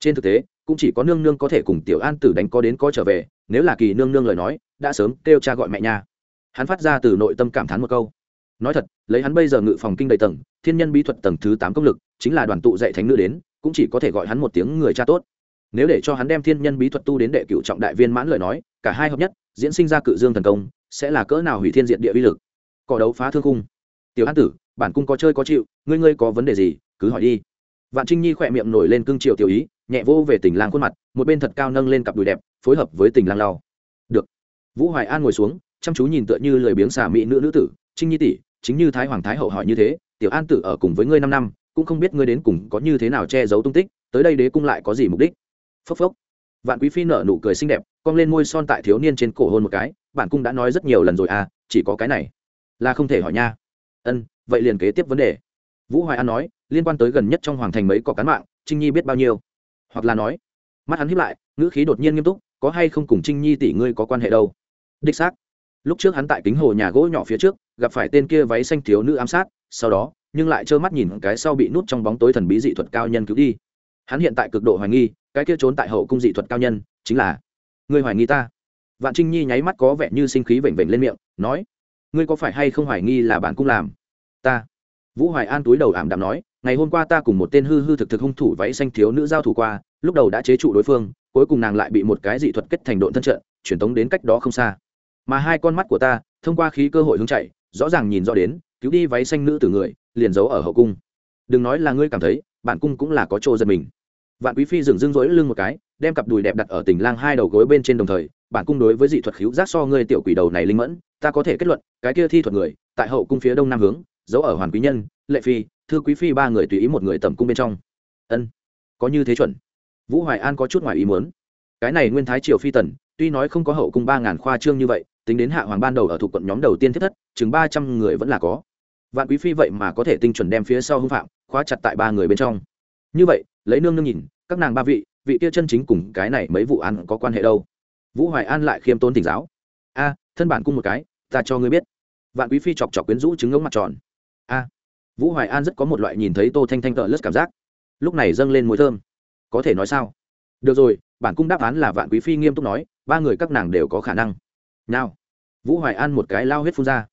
Trên thực tế, cũng chỉ có nương nương có thể cùng tiểu an tử đánh có đến có trở về, nếu là kỳ nương nương lời nói, đã sớm kêu cha gọi mẹ nha. Hắn phát ra từ nội tâm cảm thán một câu. Nói thật, lấy hắn bây giờ ngự phòng kinh đầy tầng, thiên nhân bí thuật tầng thứ tám công lực, chính là đoàn tụ dạy thánh nữ đến, cũng chỉ có thể gọi hắn một tiếng người cha tốt. Nếu để cho hắn đem thiên nhân bí thuật tu đến đệ cựu trọng đại viên mãn lời nói, cả hai hợp nhất, diễn sinh ra cự dương thần công, sẽ là cỡ nào hủy thiên diện địa uy lực? Cỏ đấu phá thương cung tiểu an tử bản cung có chơi có chịu, ngươi ngươi có vấn đề gì, cứ hỏi đi. Vạn trinh nhi khỏe miệng nổi lên cưng triệu tiểu ý, nhẹ vô về tình lang khuôn mặt, một bên thật cao nâng lên cặp đùi đẹp, phối hợp với tình lang lau. Được. Vũ hoài an ngồi xuống, chăm chú nhìn tựa như lười biếng xà mỹ nữ nữ tử, trinh nhi tỷ, chính như thái hoàng thái hậu hỏi như thế, tiểu an tử ở cùng với ngươi năm năm, cũng không biết ngươi đến cùng có như thế nào che giấu tung tích, tới đây đế cung lại có gì mục đích? Phốc phốc. Vạn quý phi nở nụ cười xinh đẹp, cong lên môi son tại thiếu niên trên cổ hôn một cái, bản cung đã nói rất nhiều lần rồi à chỉ có cái này là không thể hỏi nha. Ân vậy liền kế tiếp vấn đề. Vũ hoài an nói, liên quan tới gần nhất trong hoàng thành mấy có cán mạng, trinh nhi biết bao nhiêu? Hoặc là nói, mắt hắn hiếp lại, ngữ khí đột nhiên nghiêm túc, có hay không cùng trinh nhi tỷ ngươi có quan hệ đâu? Đích xác. Lúc trước hắn tại kính hồ nhà gỗ nhỏ phía trước, gặp phải tên kia váy xanh thiếu nữ ám sát, sau đó, nhưng lại trơ mắt nhìn cái sau bị nút trong bóng tối thần bí dị thuật cao nhân cứu đi. Hắn hiện tại cực độ hoài nghi, cái kia trốn tại hậu cung dị thuật cao nhân, chính là, ngươi hoài nghi ta. Vạn trinh nhi nháy mắt có vẻ như sinh khí vểnh vểnh lên miệng, nói, ngươi có phải hay không hoài nghi là bản cung làm? Ta. Vũ hoài an túi đầu ảm đạm nói, ngày hôm qua ta cùng một tên hư hư thực thực hung thủ váy xanh thiếu nữ giao thủ qua, lúc đầu đã chế trụ đối phương, cuối cùng nàng lại bị một cái dị thuật kết thành độn thân trận, truyền tống đến cách đó không xa. Mà hai con mắt của ta, thông qua khí cơ hội hướng chạy, rõ ràng nhìn rõ đến, cứu đi váy xanh nữ từ người, liền giấu ở hậu cung. Đừng nói là ngươi cảm thấy, bản cung cũng là có chỗ giật mình. Vạn quý phi dừng dưng dối lưng một cái, đem cặp đùi đẹp đặt ở tỉnh lang hai đầu gối bên trên đồng thời, bản cung đối với dị thuật khíu giác so ngươi tiểu quỷ đầu này linh mẫn, ta có thể kết luận, cái kia thi thuật người, tại hậu cung phía đông nam hướng giấu ở hoàn quý nhân, lệ phi, thư quý phi ba người tùy ý một người tầm cung bên trong. Ân, có như thế chuẩn. Vũ hoài an có chút ngoài ý muốn. Cái này nguyên thái triều phi tần, tuy nói không có hậu cung ba ngàn khoa trương như vậy, tính đến hạ hoàng ban đầu ở thuộc quận nhóm đầu tiên thiết thất, chừng ba trăm người vẫn là có. Vạn quý phi vậy mà có thể tinh chuẩn đem phía sau hưng phạm, khóa chặt tại ba người bên trong. Như vậy, lấy nương nương nhìn, các nàng ba vị vị kia chân chính cùng cái này mấy vụ án có quan hệ đâu? Vũ hoài an lại khiêm tốn tỉnh giáo. A, thân bản cung một cái, ta cho ngươi biết. Vạn quý phi chọc chọc quyến rũ chứng ngống mặt tròn a vũ hoài an rất có một loại nhìn thấy tô thanh thanh tợ lất cảm giác. Lúc này dâng lên mùi thơm. Có thể nói sao? Được rồi, bản cung đáp án là vạn quý phi nghiêm túc nói, ba người các nàng đều có khả năng. Nào, vũ hoài an một cái lao huyết phun ra.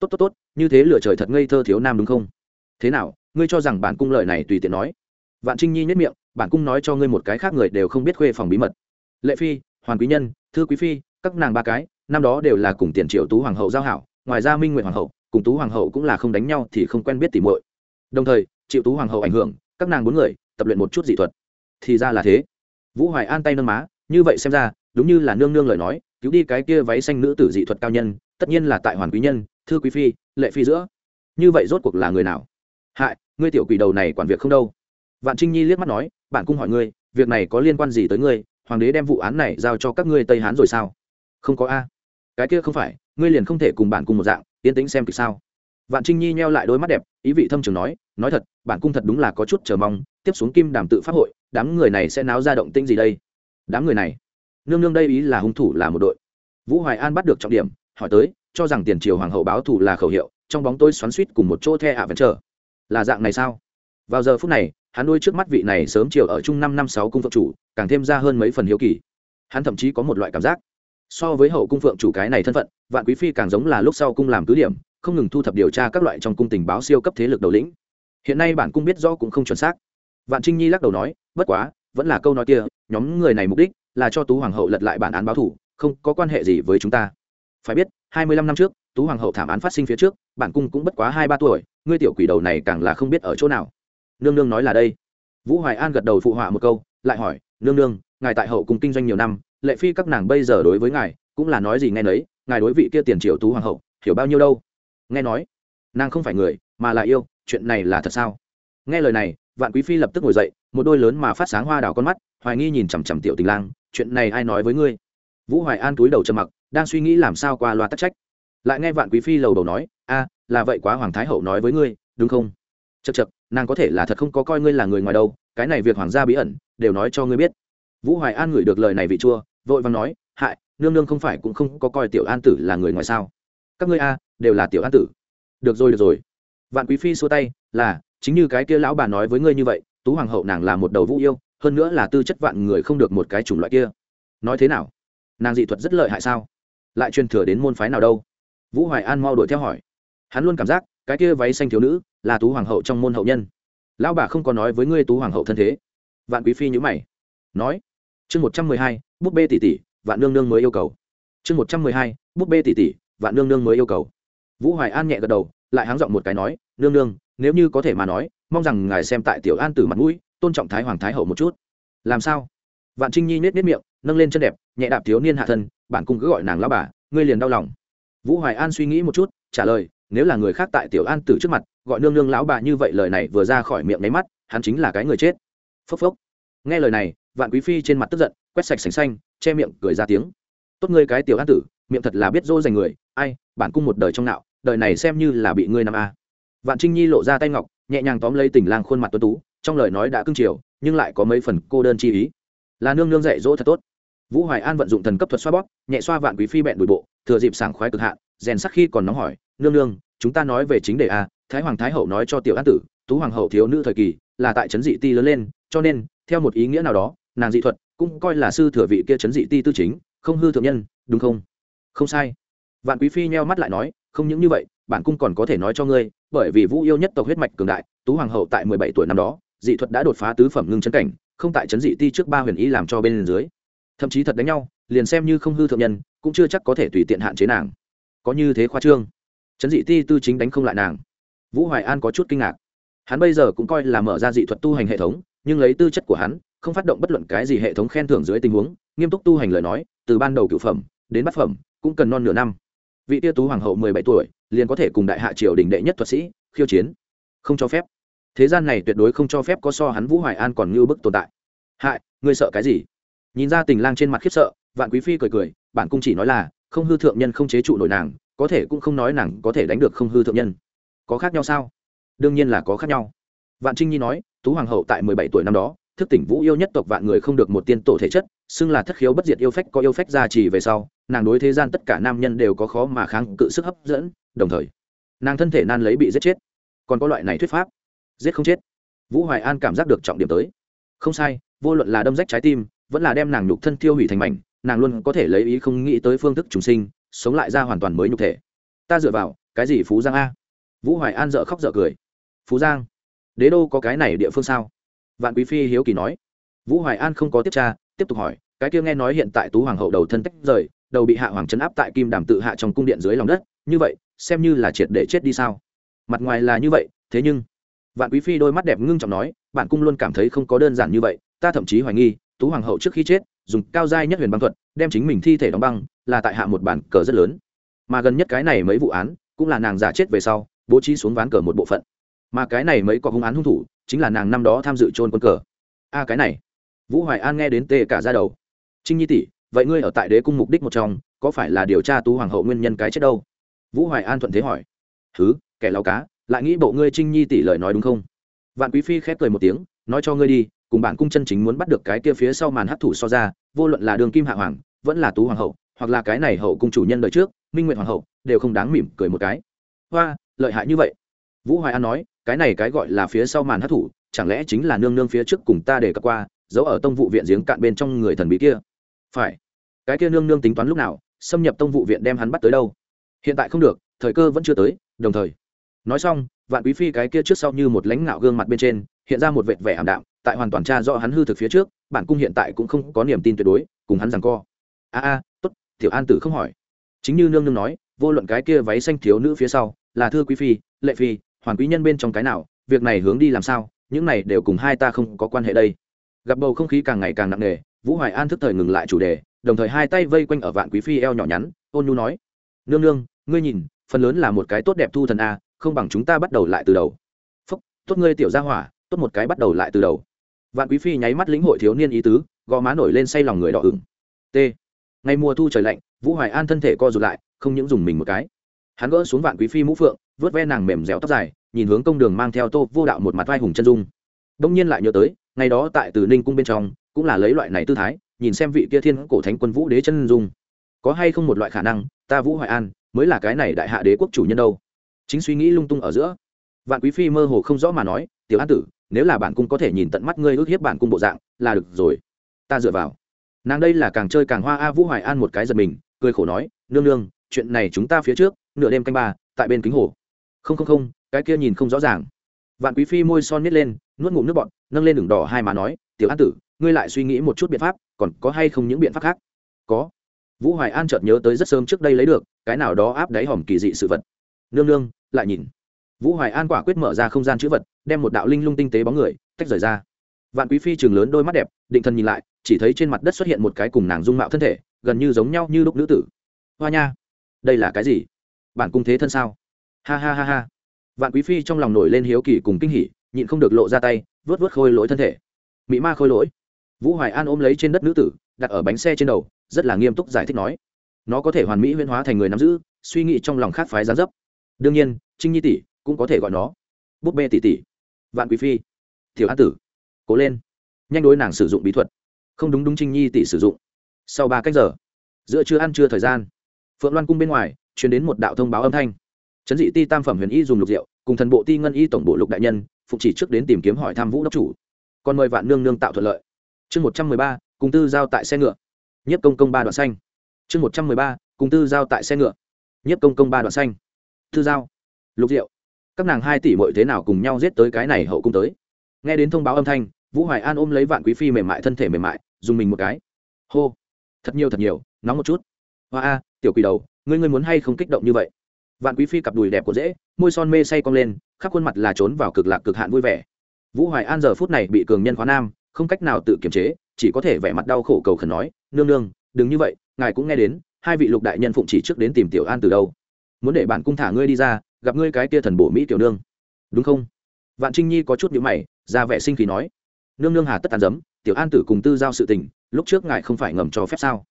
Tốt tốt tốt, như thế lựa trời thật ngây thơ thiếu nam đúng không? Thế nào, ngươi cho rằng bản cung lợi này tùy tiện nói? Vạn trinh nhi nhất miệng, bản cung nói cho ngươi một cái khác người đều không biết khuê phòng bí mật. Lệ phi hoàn quý nhân, thư quý phi, các nàng ba cái, năm đó đều là cùng tiền triệu tú hoàng hậu giao hảo, ngoài ra minh nguyện hoàng hậu cùng tú hoàng hậu cũng là không đánh nhau thì không quen biết tỉ muội. Đồng thời, chịu tú hoàng hậu ảnh hưởng, các nàng bốn người tập luyện một chút dị thuật. Thì ra là thế. Vũ hoài an tay nâng má, như vậy xem ra, đúng như là nương nương lời nói, cứu đi cái kia váy xanh nữ tử dị thuật cao nhân, tất nhiên là tại hoàn quý nhân, thư quý phi, lệ phi giữa. Như vậy rốt cuộc là người nào? Hại, ngươi tiểu quỷ đầu này quản việc không đâu. Vạn trinh nhi liếc mắt nói, bạn cung hỏi ngươi, việc này có liên quan gì tới ngươi? Hoàng đế đem vụ án này giao cho các ngươi tây hán rồi sao? Không có a cái kia không phải, ngươi liền không thể cùng bản cung một dạng yên tĩnh xem kịch sao? Vạn trinh nhi nheo lại đôi mắt đẹp, ý vị thâm trường nói nói thật, bản cung thật đúng là có chút chờ mong, tiếp xuống kim đàm tự pháp hội, đám người này sẽ náo ra động tĩnh gì đây? Đám người này, nương nương đây ý là hung thủ là một đội. Vũ hoài an bắt được trọng điểm, hỏi tới, cho rằng tiền triều hoàng hậu báo thù là khẩu hiệu, trong bóng tôi xoắn suýt cùng một chỗ the ạ vẫn chờ là dạng này sao? Vào giờ phút này, hắn đôi trước mắt vị này sớm chiều ở chung năm năm sáu cung phượng chủ, càng thêm ra hơn mấy phần hiếu kỳ. Hắn thậm chí có một loại cảm giác so với hậu cung phượng chủ cái này thân phận, vạn quý phi càng giống là lúc sau cung làm cứ điểm, không ngừng thu thập điều tra các loại trong cung tình báo siêu cấp thế lực đầu lĩnh. Hiện nay bản cung biết rõ cũng không chuẩn xác. Vạn trinh nhi lắc đầu nói, bất quá, vẫn là câu nói kia, nhóm người này mục đích là cho tú hoàng hậu lật lại bản án báo thủ, không có quan hệ gì với chúng ta. Phải biết, hai mươi lăm năm trước, tú hoàng hậu thảm án phát sinh phía trước, bản cung cũng bất quá hai ba tuổi, ngươi tiểu quỷ đầu này càng là không biết ở chỗ nào. Nương nương nói là đây. Vũ hoài an gật đầu phụ họa một câu, lại hỏi, nương nương, ngài tại hậu cung kinh doanh nhiều năm lệ phi các nàng bây giờ đối với ngài, cũng là nói gì nghe nấy, ngài đối vị kia tiền triệu tú hoàng hậu, hiểu bao nhiêu đâu? Nghe nói, nàng không phải người, mà là yêu, chuyện này là thật sao? Nghe lời này, vạn quý phi lập tức ngồi dậy, một đôi lớn mà phát sáng hoa đào con mắt, hoài nghi nhìn chằm chằm tiểu tình lang, chuyện này ai nói với ngươi? Vũ hoài an túi đầu trầm mặc, đang suy nghĩ làm sao qua loa tắc trách. Lại nghe vạn quý phi lầu đầu nói, a, là vậy quá hoàng thái hậu nói với ngươi, đúng không? Chật chật nàng có thể là thật không có coi ngươi là người ngoài đâu, cái này việc hoàng gia bí ẩn, đều nói cho ngươi biết. Vũ hoài an ngửi được lời này vị chua vội vàng nói, hại, nương nương không phải cũng không có coi tiểu an tử là người ngoài sao? Các ngươi a, đều là tiểu an tử. Được rồi được rồi. Vạn quý phi xua tay, là, chính như cái kia lão bà nói với ngươi như vậy, tú hoàng hậu nàng là một đầu vũ yêu, hơn nữa là tư chất vạn người không được một cái chủng loại kia. Nói thế nào? Nàng dị thuật rất lợi hại sao? Lại truyền thừa đến môn phái nào đâu? Vũ hoài an mau đuổi theo hỏi. Hắn luôn cảm giác, cái kia váy xanh thiếu nữ, là tú hoàng hậu trong môn hậu nhân. Lão bà không có nói với ngươi tú hoàng hậu thân thế. Vạn quý phi nhữ mày, nói, chương một trăm mười hai búp bê tỷ tỷ vạn nương nương mới yêu cầu. Chương một trăm mười hai, búp bê tỷ tỷ vạn nương nương mới yêu cầu. Vũ hoài an nhẹ gật đầu, lại háng giọng một cái nói, nương nương, nếu như có thể mà nói, mong rằng ngài xem tại tiểu an tử mặt mũi, tôn trọng thái hoàng thái hậu một chút. Làm sao? Vạn trinh nhi nết nết miệng, nâng lên chân đẹp, nhẹ đạp thiếu niên hạ thân, bản cung cứ gọi nàng lao bà, ngươi liền đau lòng. Vũ hoài an suy nghĩ một chút, trả lời, nếu là người khác tại tiểu an tử trước mặt, gọi nương nương lão bà như vậy lời này vừa ra khỏi miệng nháy mắt, hắn chính là cái người chết. Phốc phốc. Nghe lời này, vạn quý phi trên mặt tức giận quét sạch sành xanh, che miệng, cười ra tiếng. Tốt ngươi cái tiểu an tử, miệng thật là biết dỗ dành người, ai, bản cung một đời trong nạo, đời này xem như là bị ngươi nằm a. Vạn trinh nhi lộ ra tay ngọc, nhẹ nhàng tóm lấy tình lang khuôn mặt tuấn tú, trong lời nói đã cưng chiều, nhưng lại có mấy phần cô đơn chi ý. Là nương nương dạy dỗ thật tốt. Vũ hoài an vận dụng thần cấp thuật xoa bóp, nhẹ xoa vạn quý phi bẹn đùi bộ, thừa dịp sảng khoái cực hạn, rèn sắc khi còn nóng hỏi, nương nương, chúng ta nói về chính đề a, thái hoàng thái hậu nói cho tiểu an tử, tú hoàng hậu thiếu nữ thời kỳ, là tại trấn dị ti lớn lên, cho nên, theo một ý nghĩa nào đó, nàng dị thuật cũng coi là sư thừa vị kia chấn dị ti tư chính, không hư thượng nhân, đúng không? Không sai. Vạn quý phi nheo mắt lại nói, không những như vậy, bản cung còn có thể nói cho ngươi, bởi vì vũ yêu nhất tộc huyết mạch cường đại, tú hoàng hậu tại mười bảy tuổi năm đó, dị thuật đã đột phá tứ phẩm ngưng chấn cảnh, không tại chấn dị ti trước ba huyền ý làm cho bên dưới. Thậm chí thật đánh nhau, liền xem như không hư thượng nhân, cũng chưa chắc có thể tùy tiện hạn chế nàng. Có như thế khoa trương. Chấn dị ti tư chính đánh không lại nàng. Vũ hoài an có chút kinh ngạc. Hắn bây giờ cũng coi là mở ra dị thuật tu hành hệ thống, nhưng lấy tư chất của hắn không phát động bất luận cái gì hệ thống khen thưởng dưới tình huống, nghiêm túc tu hành lời nói, từ ban đầu cựu phẩm, đến bát phẩm, cũng cần non nửa năm. Vị tia tú hoàng hậu mười bảy tuổi, liền có thể cùng đại hạ triều đình đệ nhất thuật sĩ, khiêu chiến. Không cho phép. Thế gian này tuyệt đối không cho phép có so hắn vũ hoài an còn ngưu bức tồn tại. Hại, ngươi sợ cái gì? Nhìn ra tình lang trên mặt khiếp sợ, vạn quý phi cười cười, bản cung chỉ nói là, không hư thượng nhân không chế trụ nổi nàng, có thể cũng không nói nàng có thể đánh được không hư thượng nhân. Có khác nhau sao? Đương nhiên là có khác nhau. Vạn trinh nhi nói, tú hoàng hậu tại mười bảy tuổi năm đó thức tỉnh vũ yêu nhất tộc vạn người không được một tiên tổ thể chất, xưng là thất khiếu bất diệt yêu phách có yêu phách gia trì về sau, nàng đối thế gian tất cả nam nhân đều có khó mà kháng cự sức hấp dẫn, đồng thời, nàng thân thể nan lấy bị giết chết. Còn có loại này thuyết pháp, giết không chết. Vũ hoài an cảm giác được trọng điểm tới. Không sai, vô luận là đâm rách trái tim, vẫn là đem nàng nhục thân tiêu hủy thành mảnh, nàng luôn có thể lấy ý không nghĩ tới phương thức trùng sinh, sống lại ra hoàn toàn mới nhục thể. Ta dựa vào, cái gì phú giang a? Vũ hoài an dợ khóc dợ cười. Phú giang, đế đô có cái này địa phương sao? Vạn quý phi hiếu kỳ nói. Vũ hoài an không có tiếp tra, tiếp tục hỏi, cái kia nghe nói hiện tại tú hoàng hậu đầu thân tách rời, đầu bị hạ hoàng chấn áp tại kim đàm tự hạ trong cung điện dưới lòng đất, như vậy, xem như là triệt để chết đi sao? Mặt ngoài là như vậy, thế nhưng, vạn quý phi đôi mắt đẹp ngưng trọng nói, bạn cung luôn cảm thấy không có đơn giản như vậy, ta thậm chí hoài nghi, tú hoàng hậu trước khi chết, dùng cao giai nhất huyền băng thuật, đem chính mình thi thể đóng băng, là tại hạ một bản cờ rất lớn. Mà gần nhất cái này mấy vụ án, cũng là nàng giả chết về sau, bố trí xuống ván cờ một bộ phận. Mà cái này mấy có hung án hung thủ chính là nàng năm đó tham dự trôn quân cờ. A cái này. Vũ hoài an nghe đến tê cả ra đầu. Trinh nhi tỷ, vậy ngươi ở tại đế cung mục đích một trong, có phải là điều tra tú hoàng hậu nguyên nhân cái chết đâu? Vũ hoài an thuận thế hỏi. Thứ kẻ lao cá, lại nghĩ bộ ngươi trinh nhi tỷ lời nói đúng không? Vạn quý phi khép cười một tiếng, nói cho ngươi đi, cùng bản cung chân chính muốn bắt được cái kia phía sau màn hấp thủ so ra, vô luận là đường kim hạ hoàng, vẫn là tú hoàng hậu, hoặc là cái này hậu cung chủ nhân đời trước, minh nguyện hoàng hậu, đều không đáng mỉm cười một cái. Hoa, lợi hại như vậy. Vũ hoài an nói cái này cái gọi là phía sau màn hấp thủ chẳng lẽ chính là nương nương phía trước cùng ta để cập qua, giấu ở tông vụ viện giếng cạn bên trong người thần bí kia? Phải. Cái kia nương nương tính toán lúc nào, xâm nhập tông vụ viện đem hắn bắt tới đâu? Hiện tại không được, thời cơ vẫn chưa tới, đồng thời. Nói xong, vạn quý phi cái kia trước sau như một lãnh ngạo gương mặt bên trên, hiện ra một vệt vẻ ảm đạm, tại hoàn toàn tra rõ hắn hư thực phía trước, bản cung hiện tại cũng không có niềm tin tuyệt đối, cùng hắn rằng co. A a, tốt, tiểu an tử không hỏi. Chính như nương nương nói, vô luận cái kia váy xanh thiếu nữ phía sau, là thưa quý phi, lệ phi hoàn quý nhân bên trong cái nào, việc này hướng đi làm sao, những này đều cùng hai ta không có quan hệ đây. Gặp bầu không khí càng ngày càng nặng nề, vũ hoài an thức thời ngừng lại chủ đề, đồng thời hai tay vây quanh ở vạn quý phi eo nhỏ nhắn, ôn nhu nói, nương nương, ngươi nhìn, phần lớn là một cái tốt đẹp thu thần a, không bằng chúng ta bắt đầu lại từ đầu. Phúc, tốt ngươi tiểu gia hỏa, tốt một cái bắt đầu lại từ đầu. Vạn quý phi nháy mắt lĩnh hội thiếu niên ý tứ, gò má nổi lên say lòng người đỏ ửng. T. Ngày mùa thu trời lạnh, vũ hoài an thân thể co rụt lại, không những dùng mình một cái. Hắn gỡ xuống vạn quý phi mũ phượng vớt ve nàng mềm dẻo tóc dài, nhìn hướng công đường mang theo tô vô đạo một mặt vai hùng chân dung. Đông nhiên lại nhớ tới, ngày đó tại từ ninh cung bên trong, cũng là lấy loại này tư thái, nhìn xem vị kia thiên cổ thánh quân vũ đế chân dung. Có hay không một loại khả năng, ta vũ hoài an, mới là cái này đại hạ đế quốc chủ nhân đâu? Chính suy nghĩ lung tung ở giữa. Vạn quý phi mơ hồ không rõ mà nói, tiểu an tử, nếu là bản cung có thể nhìn tận mắt ngươi ước hiếp bản cung bộ dạng, là được rồi. Ta dựa vào. Nàng đây là càng chơi càng hoa a, vũ hoài an một cái giật mình, cười khổ nói, nương nương, chuyện này chúng ta phía trước, nửa đêm canh ba, tại bên kính hồ không không không, cái kia nhìn không rõ ràng. Vạn quý phi môi son nít lên, nuốt ngụm nước bọn nâng lên đường đỏ hai má nói, tiểu an tử, ngươi lại suy nghĩ một chút biện pháp, còn có hay không những biện pháp khác? Có. Vũ hoài an chợt nhớ tới rất sớm trước đây lấy được, cái nào đó áp đáy hòm kỳ dị sự vật. Nương nương, lại nhìn. Vũ hoài an quả quyết mở ra không gian chữ vật, đem một đạo linh lung tinh tế bóng người, tách rời ra. Vạn quý phi trường lớn đôi mắt đẹp, định thần nhìn lại, chỉ thấy trên mặt đất xuất hiện một cái cùng nàng dung mạo thân thể, gần như giống nhau như lúc nữ tử. Hoa nha, đây là cái gì? Bản cung thế thân sao? Ha ha ha ha. Vạn quý phi trong lòng nổi lên hiếu kỳ cùng kinh hỉ, nhịn không được lộ ra tay, vớt vớt khôi lỗi thân thể. Mỹ ma khôi lỗi. Vũ hoài an ôm lấy trên đất nữ tử, đặt ở bánh xe trên đầu, rất là nghiêm túc giải thích nói. Nó có thể hoàn mỹ huyên hóa thành người nắm giữ, suy nghĩ trong lòng khác phái gián dấp. Đương nhiên, trinh nhi tỷ cũng có thể gọi nó. Búp bê tỷ tỷ. Vạn quý phi. Thiểu an tử. Cố lên. Nhanh đối nàng sử dụng bí thuật. Không đúng đúng trinh nhi tỷ sử dụng. Sau ba cách giờ, giữa trưa ăn trưa thời gian, phượng loan cung bên ngoài chuyển đến một đạo thông báo âm thanh chấn dị ti tam phẩm huyền y dùng lục rượu cùng thần bộ ti ngân y tổng bộ lục đại nhân phụng chỉ trước đến tìm kiếm hỏi tham vũ đốc chủ. Còn mời vạn nương nương tạo thuận lợi. Chương một trăm mười ba, cùng tư giao tại xe ngựa. Nhất công công ba đoạn xanh. Chương một trăm mười ba, cùng tư giao tại xe ngựa. Nhất công công ba đoạn xanh. Tư giao. Lục diệu. Các nàng hai tỷ mội thế nào cùng nhau giết tới cái này hậu cung tới? Nghe đến thông báo âm thanh, vũ hoài an ôm lấy vạn quý phi mềm mại thân thể mềm mại, dùng mình một cái. Hô. Thật nhiều thật nhiều, nóng một chút. Hoa a, tiểu quỷ đầu, ngươi ngươi muốn hay không kích động như vậy? Vạn quý phi cặp đùi đẹp của dễ, môi son mê say cong lên, khắp khuôn mặt là trốn vào cực lạc cực hạn vui vẻ. Vũ hoài an giờ phút này bị cường nhân khóa nam, không cách nào tự kiềm chế, chỉ có thể vẻ mặt đau khổ cầu khẩn nói, nương nương, đừng như vậy, ngài cũng nghe đến, hai vị lục đại nhân phụng chỉ trước đến tìm tiểu an từ đâu. Muốn để bản cung thả ngươi đi ra, gặp ngươi cái kia thần bổ mỹ tiểu nương. Đúng không? Vạn trinh nhi có chút nhữ mày, ra vẻ sinh khí nói, nương nương hà tất tàn dấm tiểu an tử cùng tư giao sự tình, lúc trước ngài không phải ngầm cho phép sao?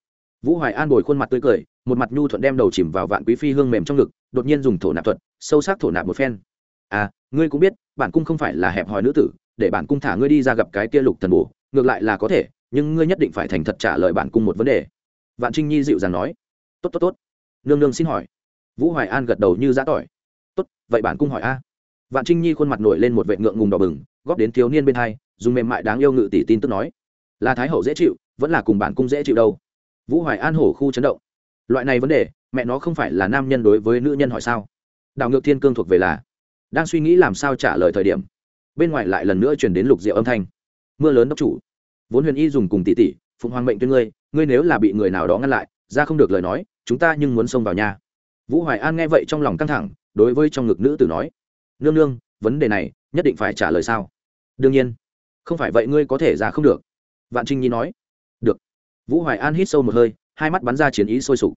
Vũ hoài an bồi khuôn mặt tươi cười, một mặt nhu thuận đem đầu chìm vào vạn quý phi hương mềm trong ngực, đột nhiên dùng thổ nạp thuật, sâu sắc thổ nạp một phen. À ngươi cũng biết, bản cung không phải là hẹp hòi nữ tử, để bản cung thả ngươi đi ra gặp cái kia lục thần bổ, ngược lại là có thể, nhưng ngươi nhất định phải thành thật trả lời bản cung một vấn đề. Vạn trinh nhi dịu dàng nói. Tốt tốt tốt. Nương nương xin hỏi. Vũ hoài an gật đầu như giã tỏi. Tốt, vậy bản cung hỏi a. Vạn trinh nhi khuôn mặt nổi lên một vệ ngượng ngùng đỏ bừng, góp đến thiếu niên bên hai, dùng mềm mại đáng yêu ngự tỷ tin tức nói. Là thái hậu dễ chịu, vẫn là cùng bản cung dễ chịu đâu vũ hoài an hổ khu chấn động. Loại này vấn đề, mẹ nó không phải là nam nhân đối với nữ nhân hỏi sao? Đảo ngược thiên cương thuộc về là, đang suy nghĩ làm sao trả lời thời điểm, bên ngoài lại lần nữa chuyển đến lục diệu âm thanh. Mưa lớn đốc chủ. Vốn huyền y dùng cùng tỷ tỷ, phụng hoàng mệnh tuyên ngươi ngươi nếu là bị người nào đó ngăn lại, ra không được lời nói, chúng ta nhưng muốn xông vào nhà. Vũ hoài an nghe vậy trong lòng căng thẳng, đối với trong ngực nữ tử nói, nương nương, vấn đề này nhất định phải trả lời sao? Đương nhiên. Không phải vậy ngươi có thể ra không được. Vạn trinh nhi nói vũ hoài an hít sâu một hơi, hai mắt bắn ra chiến ý sôi sục.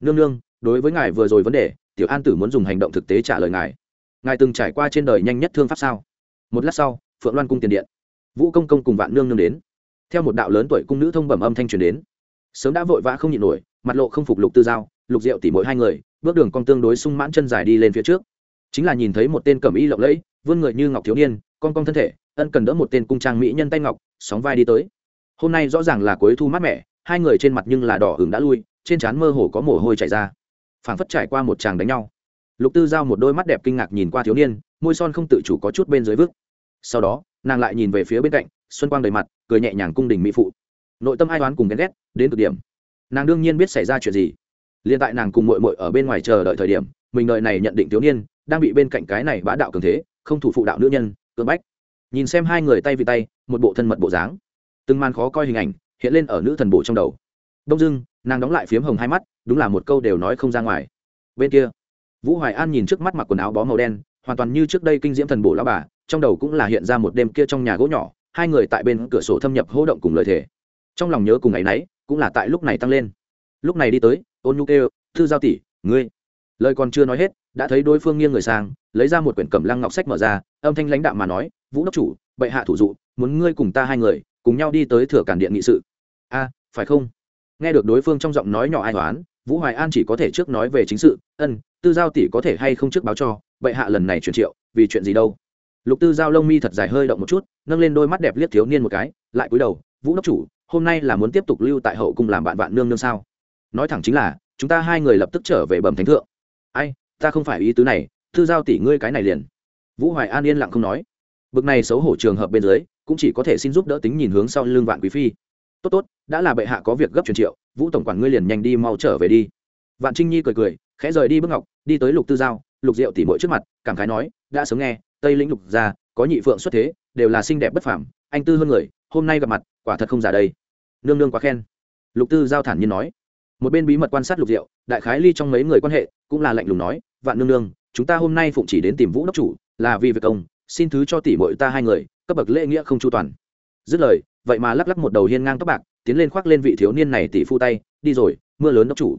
Nương nương, đối với ngài vừa rồi vấn đề, tiểu an tử muốn dùng hành động thực tế trả lời ngài. Ngài từng trải qua trên đời nhanh nhất thương pháp sao? Một lát sau, phượng loan cung tiền điện. Vũ công công cùng vạn nương nương đến. Theo một đạo lớn tuổi cung nữ thông bẩm âm thanh truyền đến. Sớm đã vội vã không nhịn nổi, mặt lộ không phục lục tư giao, lục rượu tỉ mỗi hai người, bước đường con tương đối sung mãn chân dài đi lên phía trước. Chính là nhìn thấy một tên cẩm y lộng lẫy, vươn người như ngọc thiếu niên con con thân thể, ân cần đỡ một tên cung trang mỹ nhân tay ngọc, sóng vai đi tới. Hôm nay rõ ràng là cuối thu mát mẻ hai người trên mặt nhưng là đỏ hừng đã lui, trên trán mơ hồ có mồ hôi chảy ra. Phảng phất trải qua một tràng đánh nhau. Lục tư giao một đôi mắt đẹp kinh ngạc nhìn qua thiếu niên, môi son không tự chủ có chút bên dưới vức. Sau đó, nàng lại nhìn về phía bên cạnh, xuân quang đầy mặt, cười nhẹ nhàng cung đình mỹ phụ. Nội tâm ai đoán cùng ghen ghét, đến cực điểm. Nàng đương nhiên biết xảy ra chuyện gì. Liên tại nàng cùng mội mội ở bên ngoài chờ đợi thời điểm, mình đợi này nhận định thiếu niên đang bị bên cạnh cái này bá đạo cường thế, không thủ phụ đạo nữ nhân, cưỡng bách. Nhìn xem hai người tay vì tay, một bộ thân mật bộ dáng. Từng màn khó coi hình ảnh hiện lên ở nữ thần bộ trong đầu. Đông dưng nàng đóng lại phiếm hồng hai mắt, đúng là một câu đều nói không ra ngoài. Bên kia, vũ hoài an nhìn trước mắt mặc quần áo bó màu đen, hoàn toàn như trước đây kinh diễm thần bộ lao bà, trong đầu cũng là hiện ra một đêm kia trong nhà gỗ nhỏ, hai người tại bên cửa sổ thâm nhập hô động cùng lời thề. Trong lòng nhớ cùng ngày nấy cũng là tại lúc này tăng lên. Lúc này đi tới, ôn nhu kêu, thư giao tỷ, ngươi. Lời còn chưa nói hết, đã thấy đối phương nghiêng người sang, lấy ra một quyển cẩm lăng ngọc sách mở ra, âm thanh lãnh đạm mà nói, vũ đốc chủ, bệ hạ thủ dụ, muốn ngươi cùng ta hai người, cùng nhau đi tới thừa cản điện nghị sự a, phải không? Nghe được đối phương trong giọng nói nhỏ ai toán vũ hoài an chỉ có thể trước nói về chính sự, ân, tư giao tỷ có thể hay không trước báo cho bệ hạ lần này chuyển triệu, vì chuyện gì đâu? Lục tư giao lông mi thật dài hơi động một chút, nâng lên đôi mắt đẹp liếc thiếu niên một cái, lại cúi đầu, vũ đốc chủ, hôm nay là muốn tiếp tục lưu tại hậu cung làm bạn vạn nương nương sao? Nói thẳng chính là, chúng ta hai người lập tức trở về bẩm thánh thượng. Ai, ta không phải ý tứ này, tư giao tỷ ngươi cái này liền. Vũ hoài an yên lặng không nói. Bực này xấu hổ trường hợp bên dưới, cũng chỉ có thể xin giúp đỡ tính nhìn hướng sau lưng vạn quý phi tốt tốt, đã là bệ hạ có việc gấp truyền triệu, vũ tổng quản ngươi liền nhanh đi mau trở về đi. Vạn trinh nhi cười cười, khẽ rời đi bước ngọc, đi tới lục tư giao, lục diệu tỉ mỗi trước mặt, cảm khái nói, đã sớm nghe, tây lĩnh lục gia, có nhị phượng xuất thế, đều là xinh đẹp bất phảm anh tư hơn người, hôm nay gặp mặt, quả thật không giả đây. Nương nương quá khen. Lục tư giao thản nhiên nói. Một bên bí mật quan sát lục diệu, đại khái ly trong mấy người quan hệ, cũng là lạnh lùng nói, vạn nương nương, chúng ta hôm nay phụng chỉ đến tìm vũ đốc chủ, là vì việc công, xin thứ cho tỷ muội ta hai người, cấp bậc lễ nghĩa không chu toàn. Dứt lời vậy mà lắc lắc một đầu hiên ngang tóc bạc, tiến lên khoác lên vị thiếu niên này tỷ phu tay, đi rồi, mưa lớn đốc chủ.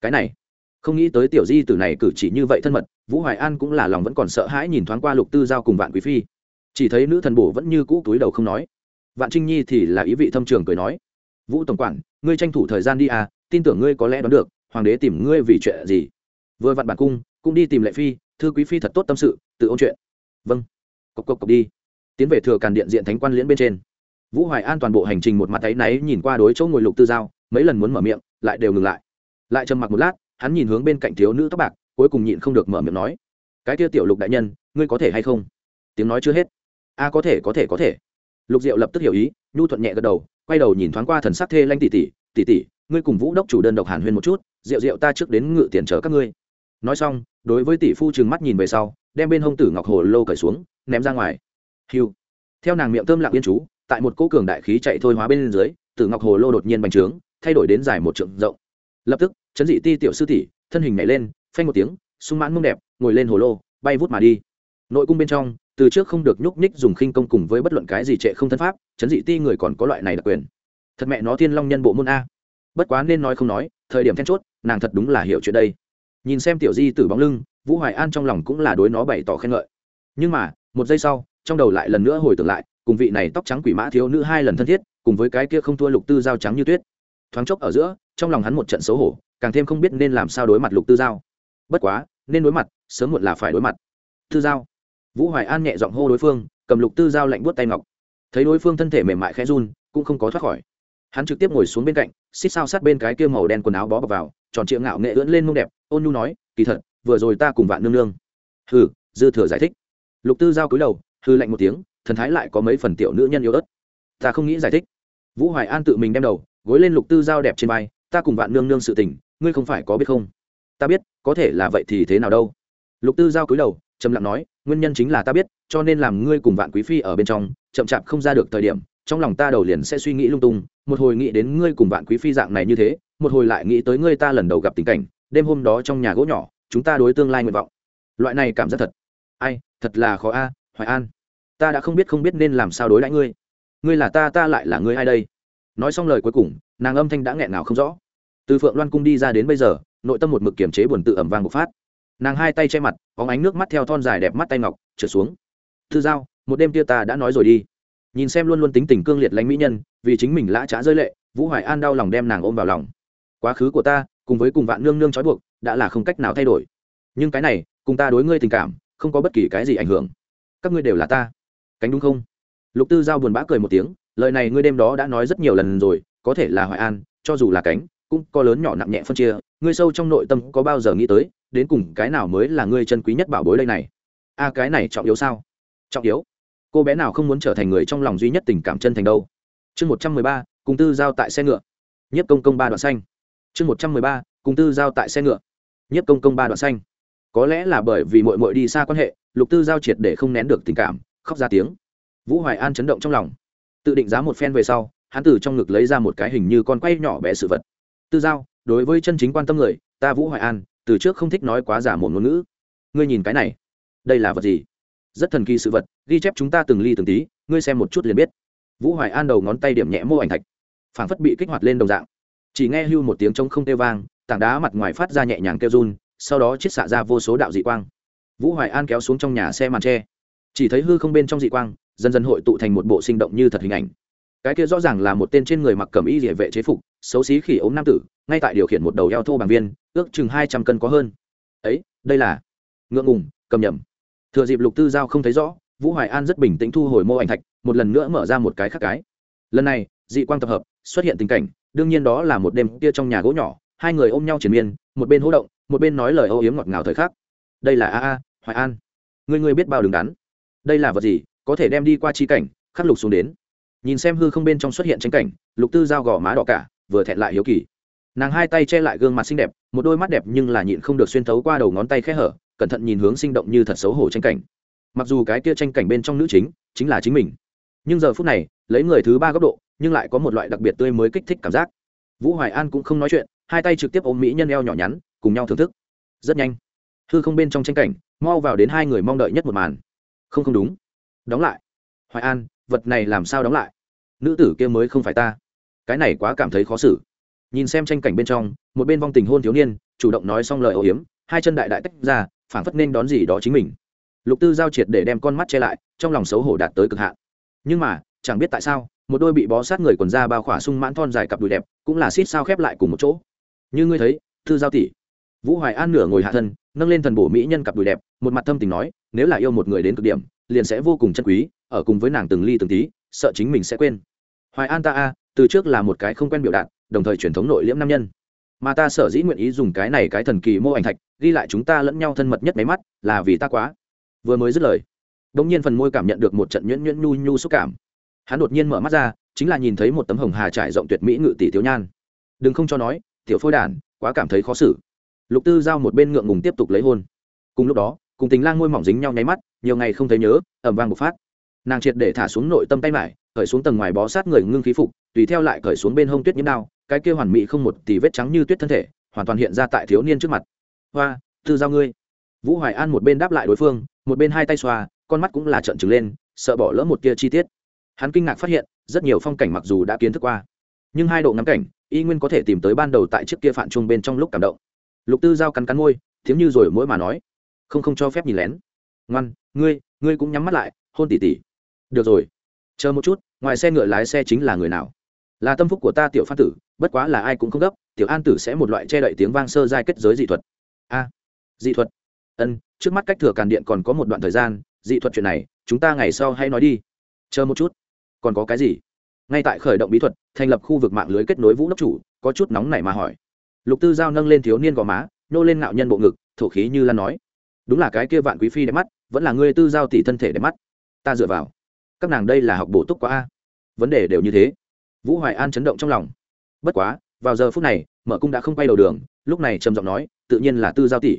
Cái này, không nghĩ tới tiểu di tử này cử chỉ như vậy thân mật, vũ hoài an cũng là lòng vẫn còn sợ hãi nhìn thoáng qua lục tư giao cùng vạn quý phi. Chỉ thấy nữ thần bổ vẫn như cũ túi đầu không nói. Vạn trinh nhi thì là ý vị thâm trường cười nói, vũ tổng quản, ngươi tranh thủ thời gian đi à tin tưởng ngươi có lẽ đoán được, hoàng đế tìm ngươi vì chuyện gì. Vừa vặn bản cung, cũng đi tìm lệ phi, thư quý phi thật tốt tâm sự, tự ôn chuyện. Vâng cộc cộc cộc đi. Tiến về thừa càn điện diện thánh quan liễn bên trên vũ hoài an toàn bộ hành trình một mặt áy náy nhìn qua đối chỗ ngồi lục tư giao, mấy lần muốn mở miệng, lại đều ngừng lại. Lại trầm mặc một lát, hắn nhìn hướng bên cạnh thiếu nữ tóc bạc, cuối cùng nhịn không được mở miệng nói, cái kia tiểu lục đại nhân, ngươi có thể hay không? Tiếng nói chưa hết. A, có thể có thể có thể. Lục diệu lập tức hiểu ý, nhu thuận nhẹ gật đầu, quay đầu nhìn thoáng qua thần sắc thê lanh tỷ tỷ tỷ tỷ, ngươi cùng vũ đốc chủ đơn độc hàn huyên một chút Diệu Diệu ta trước đến ngự tiền chở các ngươi. Nói xong, đối với tỷ phu trừng mắt nhìn về sau, đem bên hông tử ngọc hồ lô cởi xuống, ném ra ngoài. Hiu theo nàng miệng thơm lặng yên chú tại một cỗ cường đại khí chạy thôi hóa bên dưới, tử ngọc hồ lô đột nhiên bành trướng, thay đổi đến dài một trượng rộng. Lập tức, chấn dị ti tiểu sư tỷ, thân hình nhảy lên, phanh một tiếng, sung mãn mông đẹp, ngồi lên hồ lô, bay vút mà đi. Nội cung bên trong, từ trước không được nhúc nhích dùng khinh công cùng với bất luận cái gì trệ không thân pháp, chấn dị ti người còn có loại này đặc quyền. Thật mẹ nó thiên long nhân bộ môn a. Bất quá nên nói không nói, thời điểm then chốt, nàng thật đúng là hiểu chuyện đây. Nhìn xem tiểu di tử bóng lưng, vũ hoài an trong lòng cũng là đối nó bày tỏ khen ngợi. Nhưng mà, một giây sau, trong đầu lại lần nữa hồi tưởng lại cùng vị này tóc trắng quỷ mã thiếu nữ hai lần thân thiết, cùng với cái kia không thua lục tư giao trắng như tuyết. Thoáng chốc ở giữa, trong lòng hắn một trận xấu hổ, càng thêm không biết nên làm sao đối mặt lục tư giao. Bất quá, nên đối mặt, sớm muộn là phải đối mặt. Tư giao. Vũ hoài an nhẹ giọng hô đối phương, cầm lục tư giao lạnh buốt tay ngọc. Thấy đối phương thân thể mềm mại khẽ run, cũng không có thoát khỏi. Hắn trực tiếp ngồi xuống bên cạnh, xích sao sát bên cái kia màu đen quần áo bó bọc vào, tròn trịa ngạo nghệ ưỡn lên mông đẹp, ôn nhu nói, kỳ thật, vừa rồi ta cùng vạn nương nương. Hừ, dư thừa giải thích. Lục tư giao cúi đầu hư lạnh một tiếng thần thái lại có mấy phần tiểu nữ nhân yếu ớt. Ta không nghĩ giải thích. Vũ hoài an tự mình đem đầu, gối lên lục tư giao đẹp trên vai, ta cùng vạn nương nương sự tình, ngươi không phải có biết không? Ta biết, có thể là vậy thì thế nào đâu? Lục tư giao cúi đầu, trầm lặng nói, nguyên nhân chính là ta biết, cho nên làm ngươi cùng vạn quý phi ở bên trong, chậm chạp không ra được thời điểm, trong lòng ta đầu liền sẽ suy nghĩ lung tung, một hồi nghĩ đến ngươi cùng vạn quý phi dạng này như thế, một hồi lại nghĩ tới ngươi ta lần đầu gặp tình cảnh, đêm hôm đó trong nhà gỗ nhỏ, chúng ta đối tương lai nguyện vọng. Loại này cảm giác thật. Ai, thật là khó a, hoài an ta đã không biết không biết nên làm sao đối đãi ngươi. Ngươi là ta ta lại là ngươi ai đây? Nói xong lời cuối cùng, nàng âm thanh đã nghẹn nào không rõ. Từ phượng loan cung đi ra đến bây giờ, nội tâm một mực kiềm chế buồn tự ẩm vang một phát. Nàng hai tay che mặt có ánh nước mắt theo thon dài đẹp mắt tay ngọc trượt xuống. Thư giao, một đêm kia ta đã nói rồi đi. Nhìn xem luôn luôn tính tình cương liệt lãnh mỹ nhân, vì chính mình lã trá rơi lệ, vũ hoài an đau lòng đem nàng ôm vào lòng. Quá khứ của ta, cùng với cùng vạn nương nương trói buộc, đã là không cách nào thay đổi. Nhưng cái này, cùng ta đối ngươi tình cảm, không có bất kỳ cái gì ảnh hưởng. Các ngươi đều là ta cánh đúng không? Lục tư giao buồn bã cười một tiếng, lời này ngươi đêm đó đã nói rất nhiều lần rồi, có thể là hoài an, cho dù là cánh, cũng có lớn nhỏ nặng nhẹ phân chia, ngươi sâu trong nội tâm có bao giờ nghĩ tới, đến cùng cái nào mới là ngươi chân quý nhất bảo bối đây này? A cái này trọng yếu sao? Trọng yếu? Cô bé nào không muốn trở thành người trong lòng duy nhất tình cảm chân thành đâu? Chương một trăm mười ba, cùng tư giao tại xe ngựa. Nhất công công ba đoạn xanh. Chương một trăm mười ba, cùng tư giao tại xe ngựa. Nhất công công ba đoạn xanh. Có lẽ là bởi vì mội mội đi xa quan hệ, lục tư giao triệt để không nén được tình cảm khóc ra tiếng. Vũ hoài an chấn động trong lòng. Tự định giá một phen về sau, hắn từ trong ngực lấy ra một cái hình như con quay nhỏ bé sự vật. Tư giao, đối với chân chính quan tâm người, ta vũ hoài an, từ trước không thích nói quá giả mồm ngôn ngữ. Ngươi nhìn cái này, đây là vật gì? Rất thần kỳ sự vật, ghi chép chúng ta từng ly từng tí, ngươi xem một chút liền biết. Vũ hoài an đầu ngón tay điểm nhẹ mô ảnh thạch, phảng phất bị kích hoạt lên đồng dạng. Chỉ nghe hưu một tiếng trống không kêu vang, tảng đá mặt ngoài phát ra nhẹ nhàng kêu run, sau đó chiết xạ ra vô số đạo dị quang. Vũ hoài an kéo xuống trong nhà xe màn tre chỉ thấy hư không bên trong dị quang, dần dần hội tụ thành một bộ sinh động như thật hình ảnh. Cái kia rõ ràng là một tên trên người mặc cầm y địa vệ chế phục, xấu xí khỉ ốm nam tử, ngay tại điều khiển một đầu eo thô bằng viên, ước chừng hai trăm cân có hơn. Ấy, đây là ngượng ngùng, cầm nhầm. Thừa dịp lục tư giao không thấy rõ, vũ hoài an rất bình tĩnh thu hồi mô ảnh thạch, một lần nữa mở ra một cái khác cái. Lần này, dị quang tập hợp, xuất hiện tình cảnh, đương nhiên đó là một đêm kia trong nhà gỗ nhỏ, hai người ôm nhau triển miên, một bên hỗ động, một bên nói lời âu yếm ngọt ngào thời khắc. Đây là a a, hoài an. Người người biết bao đứng đắn đây là vật gì, có thể đem đi qua chi cảnh, khắc lục xuống đến. Nhìn xem hư không bên trong xuất hiện tranh cảnh, lục tư giao gò má đỏ cả, vừa thẹn lại hiếu kỳ. Nàng hai tay che lại gương mặt xinh đẹp, một đôi mắt đẹp nhưng là nhịn không được xuyên thấu qua đầu ngón tay khẽ hở, cẩn thận nhìn hướng sinh động như thật xấu hổ tranh cảnh. Mặc dù cái kia tranh cảnh bên trong nữ chính chính là chính mình, nhưng giờ phút này, lấy người thứ ba góc độ, nhưng lại có một loại đặc biệt tươi mới kích thích cảm giác. Vũ hoài an cũng không nói chuyện, hai tay trực tiếp ôm mỹ nhân eo nhỏ nhắn, cùng nhau thưởng thức. Rất nhanh, hư không bên trong tranh cảnh, mau vào đến hai người mong đợi nhất một màn không không đúng. Đóng lại. Hoài an, vật này làm sao đóng lại? Nữ tử kia mới không phải ta. Cái này quá cảm thấy khó xử. Nhìn xem tranh cảnh bên trong, một bên vong tình hôn thiếu niên, chủ động nói xong lời âu hiếm, hai chân đại đại tách ra, phảng phất nên đón gì đó chính mình. Lục tư giao triệt để đem con mắt che lại, trong lòng xấu hổ đạt tới cực hạn. Nhưng mà, chẳng biết tại sao, một đôi bị bó sát người quần da bao khỏa sung mãn thon dài cặp đùi đẹp, cũng là xít sao khép lại cùng một chỗ. Như ngươi thấy, tư giao tỷ. Vũ hoài an nửa ngồi hạ thân, nâng lên thần bổ mỹ nhân cặp đùi đẹp, một mặt thâm tình nói nếu là yêu một người đến cực điểm, liền sẽ vô cùng chân quý, ở cùng với nàng từng ly từng tí, sợ chính mình sẽ quên. Hoài an ta a, từ trước là một cái không quen biểu đạt, đồng thời truyền thống nội liễm nam nhân. Mà ta sở dĩ nguyện ý dùng cái này cái thần kỳ mô ảnh thạch, ghi lại chúng ta lẫn nhau thân mật nhất máy mắt, là vì ta quá. Vừa mới dứt lời đ ỗ n g nhiên phần môi cảm nhận được một trận nhuyễn nhuyễn nhu nhu xúc cảm. Hắn đột nhiên mở mắt ra, chính là nhìn thấy một tấm hồng hà trải rộng tuyệt mỹ ngự tỷ thiếu nhan. Đừng không cho nói, tiểu phôi đản quá cảm thấy khó xử. Lục tư giao một bên ngượng ngùng tiếp tục lấy hôn. Cùng lúc đó cùng tình lang môi mỏng dính nhau nháy mắt, nhiều ngày không thấy nhớ ẩm vang một phát. Nàng triệt để thả xuống nội tâm tay mải, cởi xuống tầng ngoài bó sát người ngưng khí phục, tùy theo lại cởi xuống bên hông tuyết nhiễm đao, cái kia hoàn mỹ không một tỷ vết trắng như tuyết thân thể, hoàn toàn hiện ra tại thiếu niên trước mặt. Hoa tư giao ngươi. Vũ hoài an một bên đáp lại đối phương, một bên hai tay xoa, con mắt cũng là trợn trừng lên, sợ bỏ lỡ một tia chi tiết. Hắn kinh ngạc phát hiện, rất nhiều phong cảnh mặc dù đã kiến thức qua, nhưng hai độ ngắm cảnh, y nguyên có thể tìm tới ban đầu tại chiếc kia phản trung bên trong lúc cảm động. Lục tư giao cắn cắn môi thiếu như rồi mỗi mà nói không không cho phép nhìn lén. Ngoan, ngươi ngươi cũng nhắm mắt lại, hôn tỉ tỉ. Được rồi. Chờ một chút, ngoài xe ngựa lái xe chính là người nào? Là tâm phúc của ta tiểu phan tử, bất quá là ai cũng không gấp, tiểu an tử sẽ một loại che đậy tiếng vang sơ giai kết giới dị thuật. A, dị thuật. Ân, trước mắt cách thừa càn điện còn có một đoạn thời gian, dị thuật chuyện này, chúng ta ngày sau hay nói đi. Chờ một chút. Còn có cái gì? Ngay tại khởi động bí thuật, thành lập khu vực mạng lưới kết nối vũ đốc chủ, có chút nóng này mà hỏi. Lục tư giao nâng lên thiếu niên gò má, nhô lên ngạo nhân bộ ngực, thổ khí như lan nói đúng là cái kia vạn quý phi đẹp mắt, vẫn là ngươi tư giao tỷ thân thể đẹp mắt. Ta dựa vào. Các nàng đây là học bổ túc quá a. Vấn đề đều như thế. Vũ hoài an chấn động trong lòng. Bất quá, vào giờ phút này, mở cung đã không quay đầu đường, lúc này trầm giọng nói, tự nhiên là tư giao tỷ.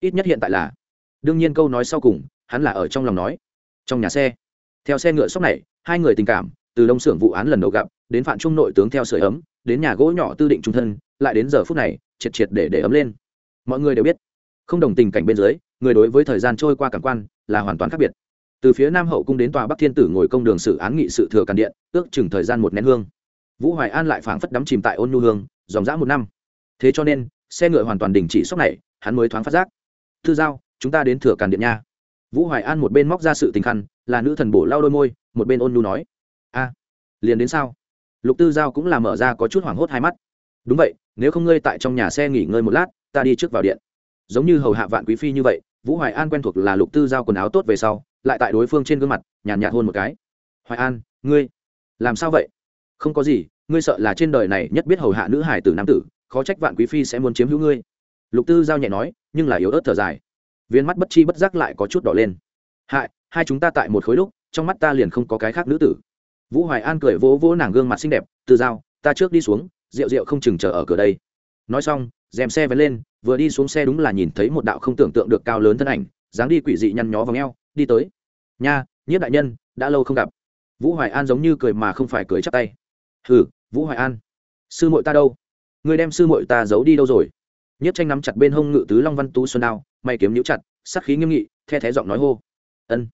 Ít nhất hiện tại là. Đương nhiên câu nói sau cùng, hắn là ở trong lòng nói. Trong nhà xe. Theo xe ngựa sóc này, hai người tình cảm, từ đông xưởng vụ án lần đầu gặp, đến phạm trung nội tướng theo sửa ấm, đến nhà gỗ nhỏ tư định trung thân, lại đến giờ phút này, triệt triệt để để ấm lên. Mọi người đều biết, không đồng tình cảnh bên dưới người đối với thời gian trôi qua cảm quan là hoàn toàn khác biệt. Từ phía nam hậu cung đến tòa bắc thiên tử ngồi công đường xử án nghị sự thừa càn điện, ước chừng thời gian một nén hương. Vũ hoài an lại phảng phất đắm chìm tại ôn nhu hương, dòng dã một năm. Thế cho nên, xe ngựa hoàn toàn đình chỉ sốc này, hắn mới thoáng phát giác. Thư giao, chúng ta đến thừa càn điện nha. Vũ hoài an một bên móc ra sự tình khăn, là nữ thần bổ lau đôi môi, một bên ôn nhu nói. A, liền đến sao? Lục tư giao cũng là mở ra có chút hoảng hốt hai mắt. Đúng vậy, nếu không ngươi tại trong nhà xe nghỉ ngơi một lát, ta đi trước vào điện. Giống như hầu hạ vạn quý phi như vậy vũ hoài an quen thuộc là lục tư giao quần áo tốt về sau, lại tại đối phương trên gương mặt, nhàn nhạt hôn một cái. Hoài an, ngươi làm sao vậy? Không có gì, ngươi sợ là trên đời này nhất biết hầu hạ nữ hải tử nam tử, khó trách vạn quý phi sẽ muốn chiếm hữu ngươi. Lục tư giao nhẹ nói, nhưng là yếu ớt thở dài. Viên mắt bất chi bất giác lại có chút đỏ lên. Hại, hai chúng ta tại một khối lúc, trong mắt ta liền không có cái khác nữ tử. Vũ hoài an cười vỗ vỗ nàng gương mặt xinh đẹp, tư giao, ta trước đi xuống, rượu rượu không chừng chờ ở cửa đây. Nói xong dèm xe vén lên vừa đi xuống xe đúng là nhìn thấy một đạo không tưởng tượng được cao lớn thân ảnh, dáng đi quỷ dị nhăn nhó vào ngheo đi tới. Nha, nhiếp đại nhân, đã lâu không gặp. Vũ hoài an giống như cười mà không phải cười chắp tay. Hừ, vũ hoài an, sư muội ta đâu? Người đem sư muội ta giấu đi đâu rồi? Nhất tranh nắm chặt bên hông ngự tứ long văn tú xuân đao, mày kiếm nhũ chặt, sắc khí nghiêm nghị, the thé giọng nói hô. Ân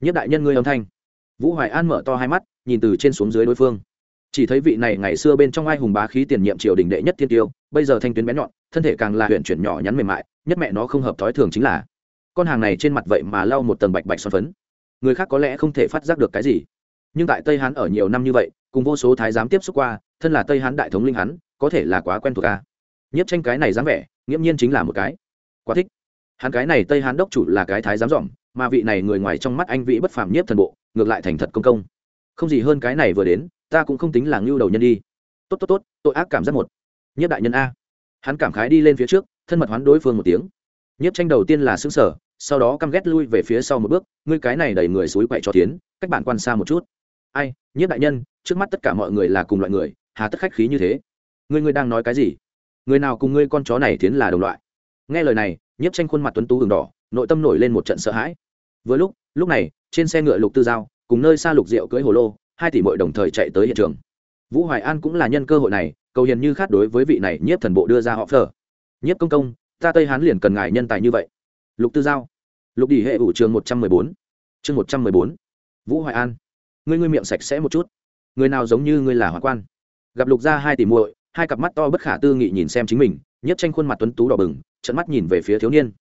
nhất đại nhân ngươi âm thanh. Vũ hoài an mở to hai mắt, nhìn từ trên xuống dưới đối phương chỉ thấy vị này ngày xưa bên trong ai hùng bá khí tiền nhiệm triều đình đệ nhất thiên tiêu, bây giờ thanh tuyến bén nhọn, thân thể càng là huyện chuyển nhỏ nhắn mềm mại, nhất mẹ nó không hợp thói thường chính là con hàng này trên mặt vậy mà lau một tầng bạch bạch son phấn. Người khác có lẽ không thể phát giác được cái gì, nhưng tại tây hán ở nhiều năm như vậy, cùng vô số thái giám tiếp xúc qua, thân là tây hán đại thống linh hắn, có thể là quá quen thuộc ca nhất tranh cái này dám vẻ, nghiễm nhiên chính là một cái quá thích. Hắn cái này tây hán đốc chủ là cái thái giám dỏm mà vị này người ngoài trong mắt anh vị bất phàm nhất thần bộ, ngược lại thành thật công công. Không gì hơn cái này vừa đến ta cũng không tính là ngưu đầu nhân đi. Tốt tốt tốt, tội ác cảm giác một. Nhất đại nhân a. Hắn cảm khái đi lên phía trước, thân mật hoán đối phương một tiếng. Nhất tranh đầu tiên là xứng sở sau đó căm ghét lui về phía sau một bước, ngươi cái này đẩy người suối quậy cho tiến, cách bạn quan xa một chút. Ai, nhất đại nhân, trước mắt tất cả mọi người là cùng loại người, hà tất khách khí như thế. Ngươi ngươi đang nói cái gì? Người nào cùng ngươi con chó này tiến là đồng loại? Nghe lời này nhiếp tranh khuôn mặt tuấn tú đường đỏ, nội tâm nổi lên một trận sợ hãi. Vừa lúc lúc này, trên xe ngựa lục tư giao, cùng nơi xa lục rượu cưới hồ lô hai tỷ mội đồng thời chạy tới hiện trường. Vũ hoài an cũng là nhân cơ hội này, cầu hiền như khát đối với vị này nhiếp thần bộ đưa ra họ phờ nhiếp công công, ta tây hán liền cần ngài nhân tài như vậy. Lục tư giao. Lục đỉ hệ ủ trường một trăm mười bốn. Chương một trăm mười bốn. Vũ hoài an. Ngươi ngươi miệng sạch sẽ một chút. Người nào giống như ngươi là hòa quan. Gặp lục gia hai tỷ muội, hai cặp mắt to bất khả tư nghị nhìn xem chính mình, nhất tranh khuôn mặt tuấn tú đỏ bừng trận mắt nhìn về phía thiếu niên.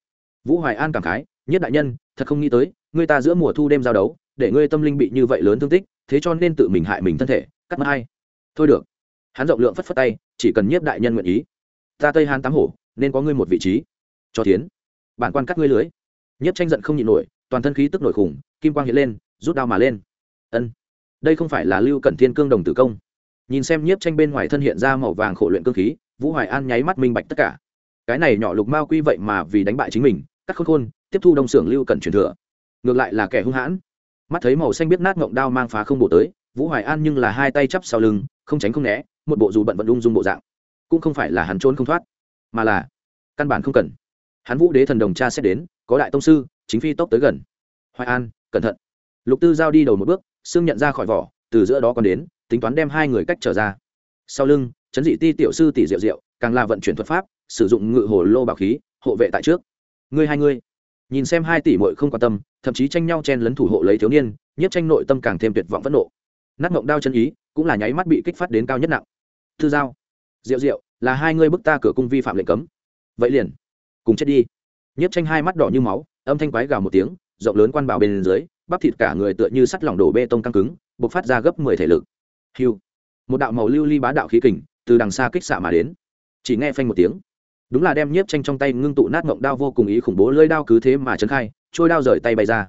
Vũ hoài an cảm khái, nhất đại nhân, thật không nghĩ tới, ngươi ta giữa mùa thu đêm giao đấu, để ngươi tâm linh bị như vậy lớn thương tích thế cho nên tự mình hại mình thân thể, cắt mất hay thôi được. Hắn rộng lượng phất phất tay, chỉ cần nhiếp đại nhân nguyện ý. Ta tây hán tám hổ, nên có ngươi một vị trí. Cho tiến bản quan cắt ngươi lưới. Nhiếp tranh giận không nhịn nổi, toàn thân khí tức nổi khủng, kim quang hiện lên, rút đao mà lên. Ân. Đây không phải là lưu cẩn thiên cương đồng tử công. Nhìn xem nhiếp tranh bên ngoài thân hiện ra màu vàng khổ luyện cơ khí, vũ hoài an nháy mắt minh bạch tất cả. Cái này nhỏ lục mao quy vậy mà vì đánh bại chính mình, cắt khôn khôn, tiếp thu đông xưởng lưu cẩn truyền thừa. Ngược lại là kẻ hung hãn mắt thấy màu xanh biết nát ngộng đao mang phá không bổ tới, vũ hoài an nhưng là hai tay chắp sau lưng, không tránh không né, một bộ dù bận vận ung dung bộ dạng. Cũng không phải là hắn trốn không thoát, mà là căn bản không cần. Hắn vũ đế thần đồng cha sẽ đến, có đại tông sư, chính phi tốc tới gần. Hoài an, cẩn thận. Lục tư giao đi đầu một bước, xương nhận ra khỏi vỏ, từ giữa đó còn đến, tính toán đem hai người cách trở ra. Sau lưng chấn dị ti tiểu sư tỷ diệu diệu, càng là vận chuyển thuật pháp, sử dụng ngự hồ lô bảo khí, hộ vệ tại trước. Ngươi hai ngươi, nhìn xem hai tỷ muội không quan tâm thậm chí tranh nhau chen lấn thủ hộ lấy thiếu niên nhất tranh nội tâm càng thêm tuyệt vọng phẫn nộ. Nát mộng đao chân ý, cũng là nháy mắt bị kích phát đến cao nhất nặng. Thư giao, diệu diệu, là hai ngươi bức ta cửa cung vi phạm lệnh cấm. Vậy liền, cùng chết đi. Nhất tranh hai mắt đỏ như máu, âm thanh quái gào một tiếng, rộng lớn quan bảo bên dưới, bắp thịt cả người tựa như sắt lỏng đổ bê tông căng cứng, bộc phát ra gấp mười thể lực. Hiu một đạo màu lưu ly bá đạo khí kình, từ đằng xa kích xạ mà đến. Chỉ nghe phanh một tiếng. Đúng là đem nhiếp tranh trong tay ngưng tụ nát mộng đao vô cùng ý khủng bố lơi đao cứ thế mà trấn khai trôi đao rời tay bay ra.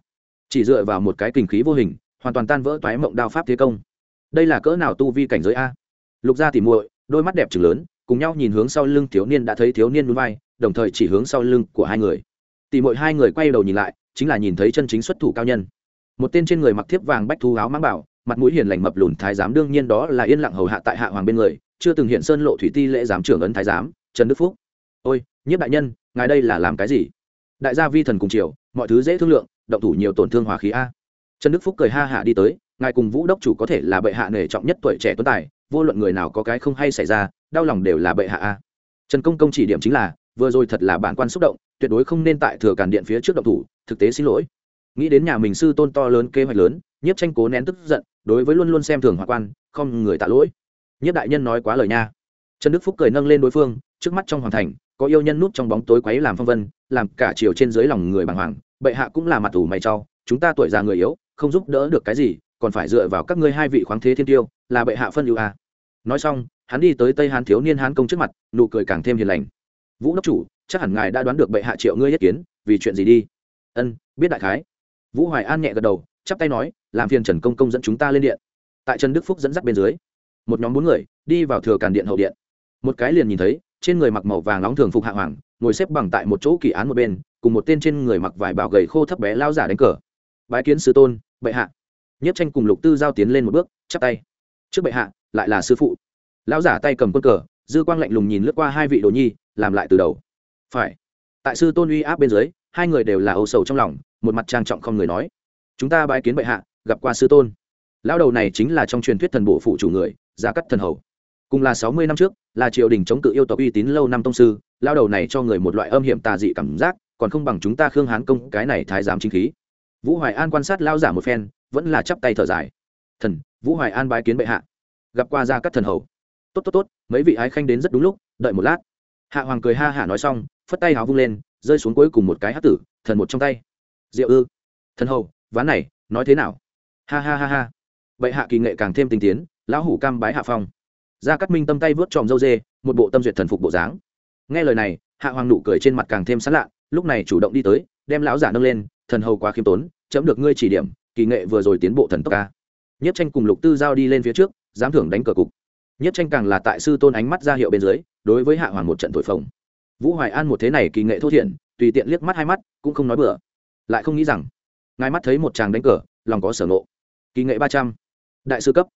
Chỉ dựa vào một cái kình khí vô hình, hoàn toàn tan vỡ toái mộng đao pháp thế công. Đây là cỡ nào tu vi cảnh giới a? Lục gia tỉ muội, đôi mắt đẹp trừng lớn, cùng nhau nhìn hướng sau lưng thiếu niên đã thấy thiếu niên núi vai, đồng thời chỉ hướng sau lưng của hai người. Tỉ muội hai người quay đầu nhìn lại, chính là nhìn thấy chân chính xuất thủ cao nhân. Một tên trên người mặc thiếp vàng bách thu áo mang bảo, mặt mũi hiền lành mập lùn thái giám, đương nhiên đó là yên lặng hầu hạ tại hạ hoàng bên người, chưa từng hiện sơn lộ thủy ti lễ giám trưởng ấn thái giám, trần đức phúc. Ôi, nhiếp đại nhân, ngài đây là làm cái gì? Đại gia vi thần cùng chiều mọi thứ dễ thương lượng, động thủ nhiều tổn thương hòa khí a. Trần đức phúc cười ha hạ đi tới, ngài cùng vũ đốc chủ có thể là bệ hạ nể trọng nhất tuổi trẻ tuấn tài, vô luận người nào có cái không hay xảy ra, đau lòng đều là bệ hạ a. Trần công công chỉ điểm chính là, vừa rồi thật là bản quan xúc động, tuyệt đối không nên tại thừa cản điện phía trước động thủ, thực tế xin lỗi. Nghĩ đến nhà mình sư tôn to lớn kế hoạch lớn, nhiếp tranh cố nén tức giận, đối với luôn luôn xem thường hòa quan, không người tạ lỗi. Nhiếp đại nhân nói quá lời nha. Trần đức phúc cười nâng lên đối phương, trước mắt trong hoàng thành có yêu nhân núp trong bóng tối quấy làm phong vân, làm cả chiều trên dưới lòng người bàng hoàng, bệ hạ cũng là mặt ủ mày trau chúng ta tuổi già người yếu, không giúp đỡ được cái gì, còn phải dựa vào các ngươi hai vị khoáng thế thiên tiêu, là bệ hạ phân ưu à? nói xong, hắn đi tới tây hán thiếu niên hán công trước mặt, nụ cười càng thêm hiền lành. Vũ đốc chủ, chắc hẳn ngài đã đoán được bệ hạ triệu ngươi nhất kiến, vì chuyện gì đi? Ân, biết đại khái. Vũ hoài an nhẹ gật đầu, chắp tay nói, làm phiền trần công công dẫn chúng ta lên điện. Tại trần đức phúc dẫn dắt bên dưới, một nhóm bốn người đi vào thừa càn điện hậu điện. Một cái liền nhìn thấy trên người mặc màu vàng nóng thường phục hạ hoàng, ngồi xếp bằng tại một chỗ kỳ án một bên, cùng một tên trên người mặc vải bảo gầy khô thấp bé lao giả đánh cờ. Bái kiến sư tôn, bệ hạ. Nhất tranh cùng lục tư giao tiến lên một bước, chắp tay. Trước bệ hạ, lại là sư phụ. Lão giả tay cầm quân cờ, dư quang lạnh lùng nhìn lướt qua hai vị đồ nhi, làm lại từ đầu. Phải. Tại sư tôn uy áp bên dưới, hai người đều là âu sầu trong lòng, một mặt trang trọng không người nói. Chúng ta bãi kiến bệ hạ, gặp qua sư tôn. Lão đầu này chính là trong truyền thuyết thần bộ phụ chủ người giá cắt thần hầu cùng là sáu mươi năm trước, là triều đình chống cự yêu tộc uy tín lâu năm tông sư, lao đầu này cho người một loại âm hiểm tà dị cảm giác, còn không bằng chúng ta khương hán công, cái này thái giám chính khí. Vũ hoài an quan sát lao giả một phen, vẫn là chắp tay thở dài. Thần, vũ hoài an bái kiến bệ hạ. Gặp qua ra các thần hầu. Tốt tốt tốt, mấy vị ái khanh đến rất đúng lúc, đợi một lát. Hạ hoàng cười ha hả nói xong, phất tay háo vung lên, rơi xuống cuối cùng một cái hát tử, thần một trong tay. Diệu ư. Thần hầu, ván này, nói thế nào? Ha ha ha ha. Bệ hạ kỳ nghệ càng thêm tinh tiến, lão hủ cam bái hạ phong gia cắt minh tâm tay vớt tròm dâu dê, một bộ tâm duyệt thần phục bộ dáng. Nghe lời này, hạ hoàng nụ cười trên mặt càng thêm sán lạ, lúc này chủ động đi tới, đem lão giả nâng lên, thần hầu quá khiêm tốn, chấm được ngươi chỉ điểm, kỳ nghệ vừa rồi tiến bộ thần tốc ca nhất tranh cùng lục tư giao đi lên phía trước, dám thưởng đánh cờ cục. Nhất tranh càng là tại sư tôn ánh mắt ra hiệu bên dưới, đối với hạ hoàng một trận thổi phồng. Vũ hoài an một thế này kỳ nghệ thô thiển, tùy tiện liếc mắt hai mắt, cũng không nói bừa. Lại không nghĩ rằng, ngài mắt thấy một chàng đánh cờ, lòng có sở ngộ. Kỳ nghệ ba trăm. Đại sư cấp.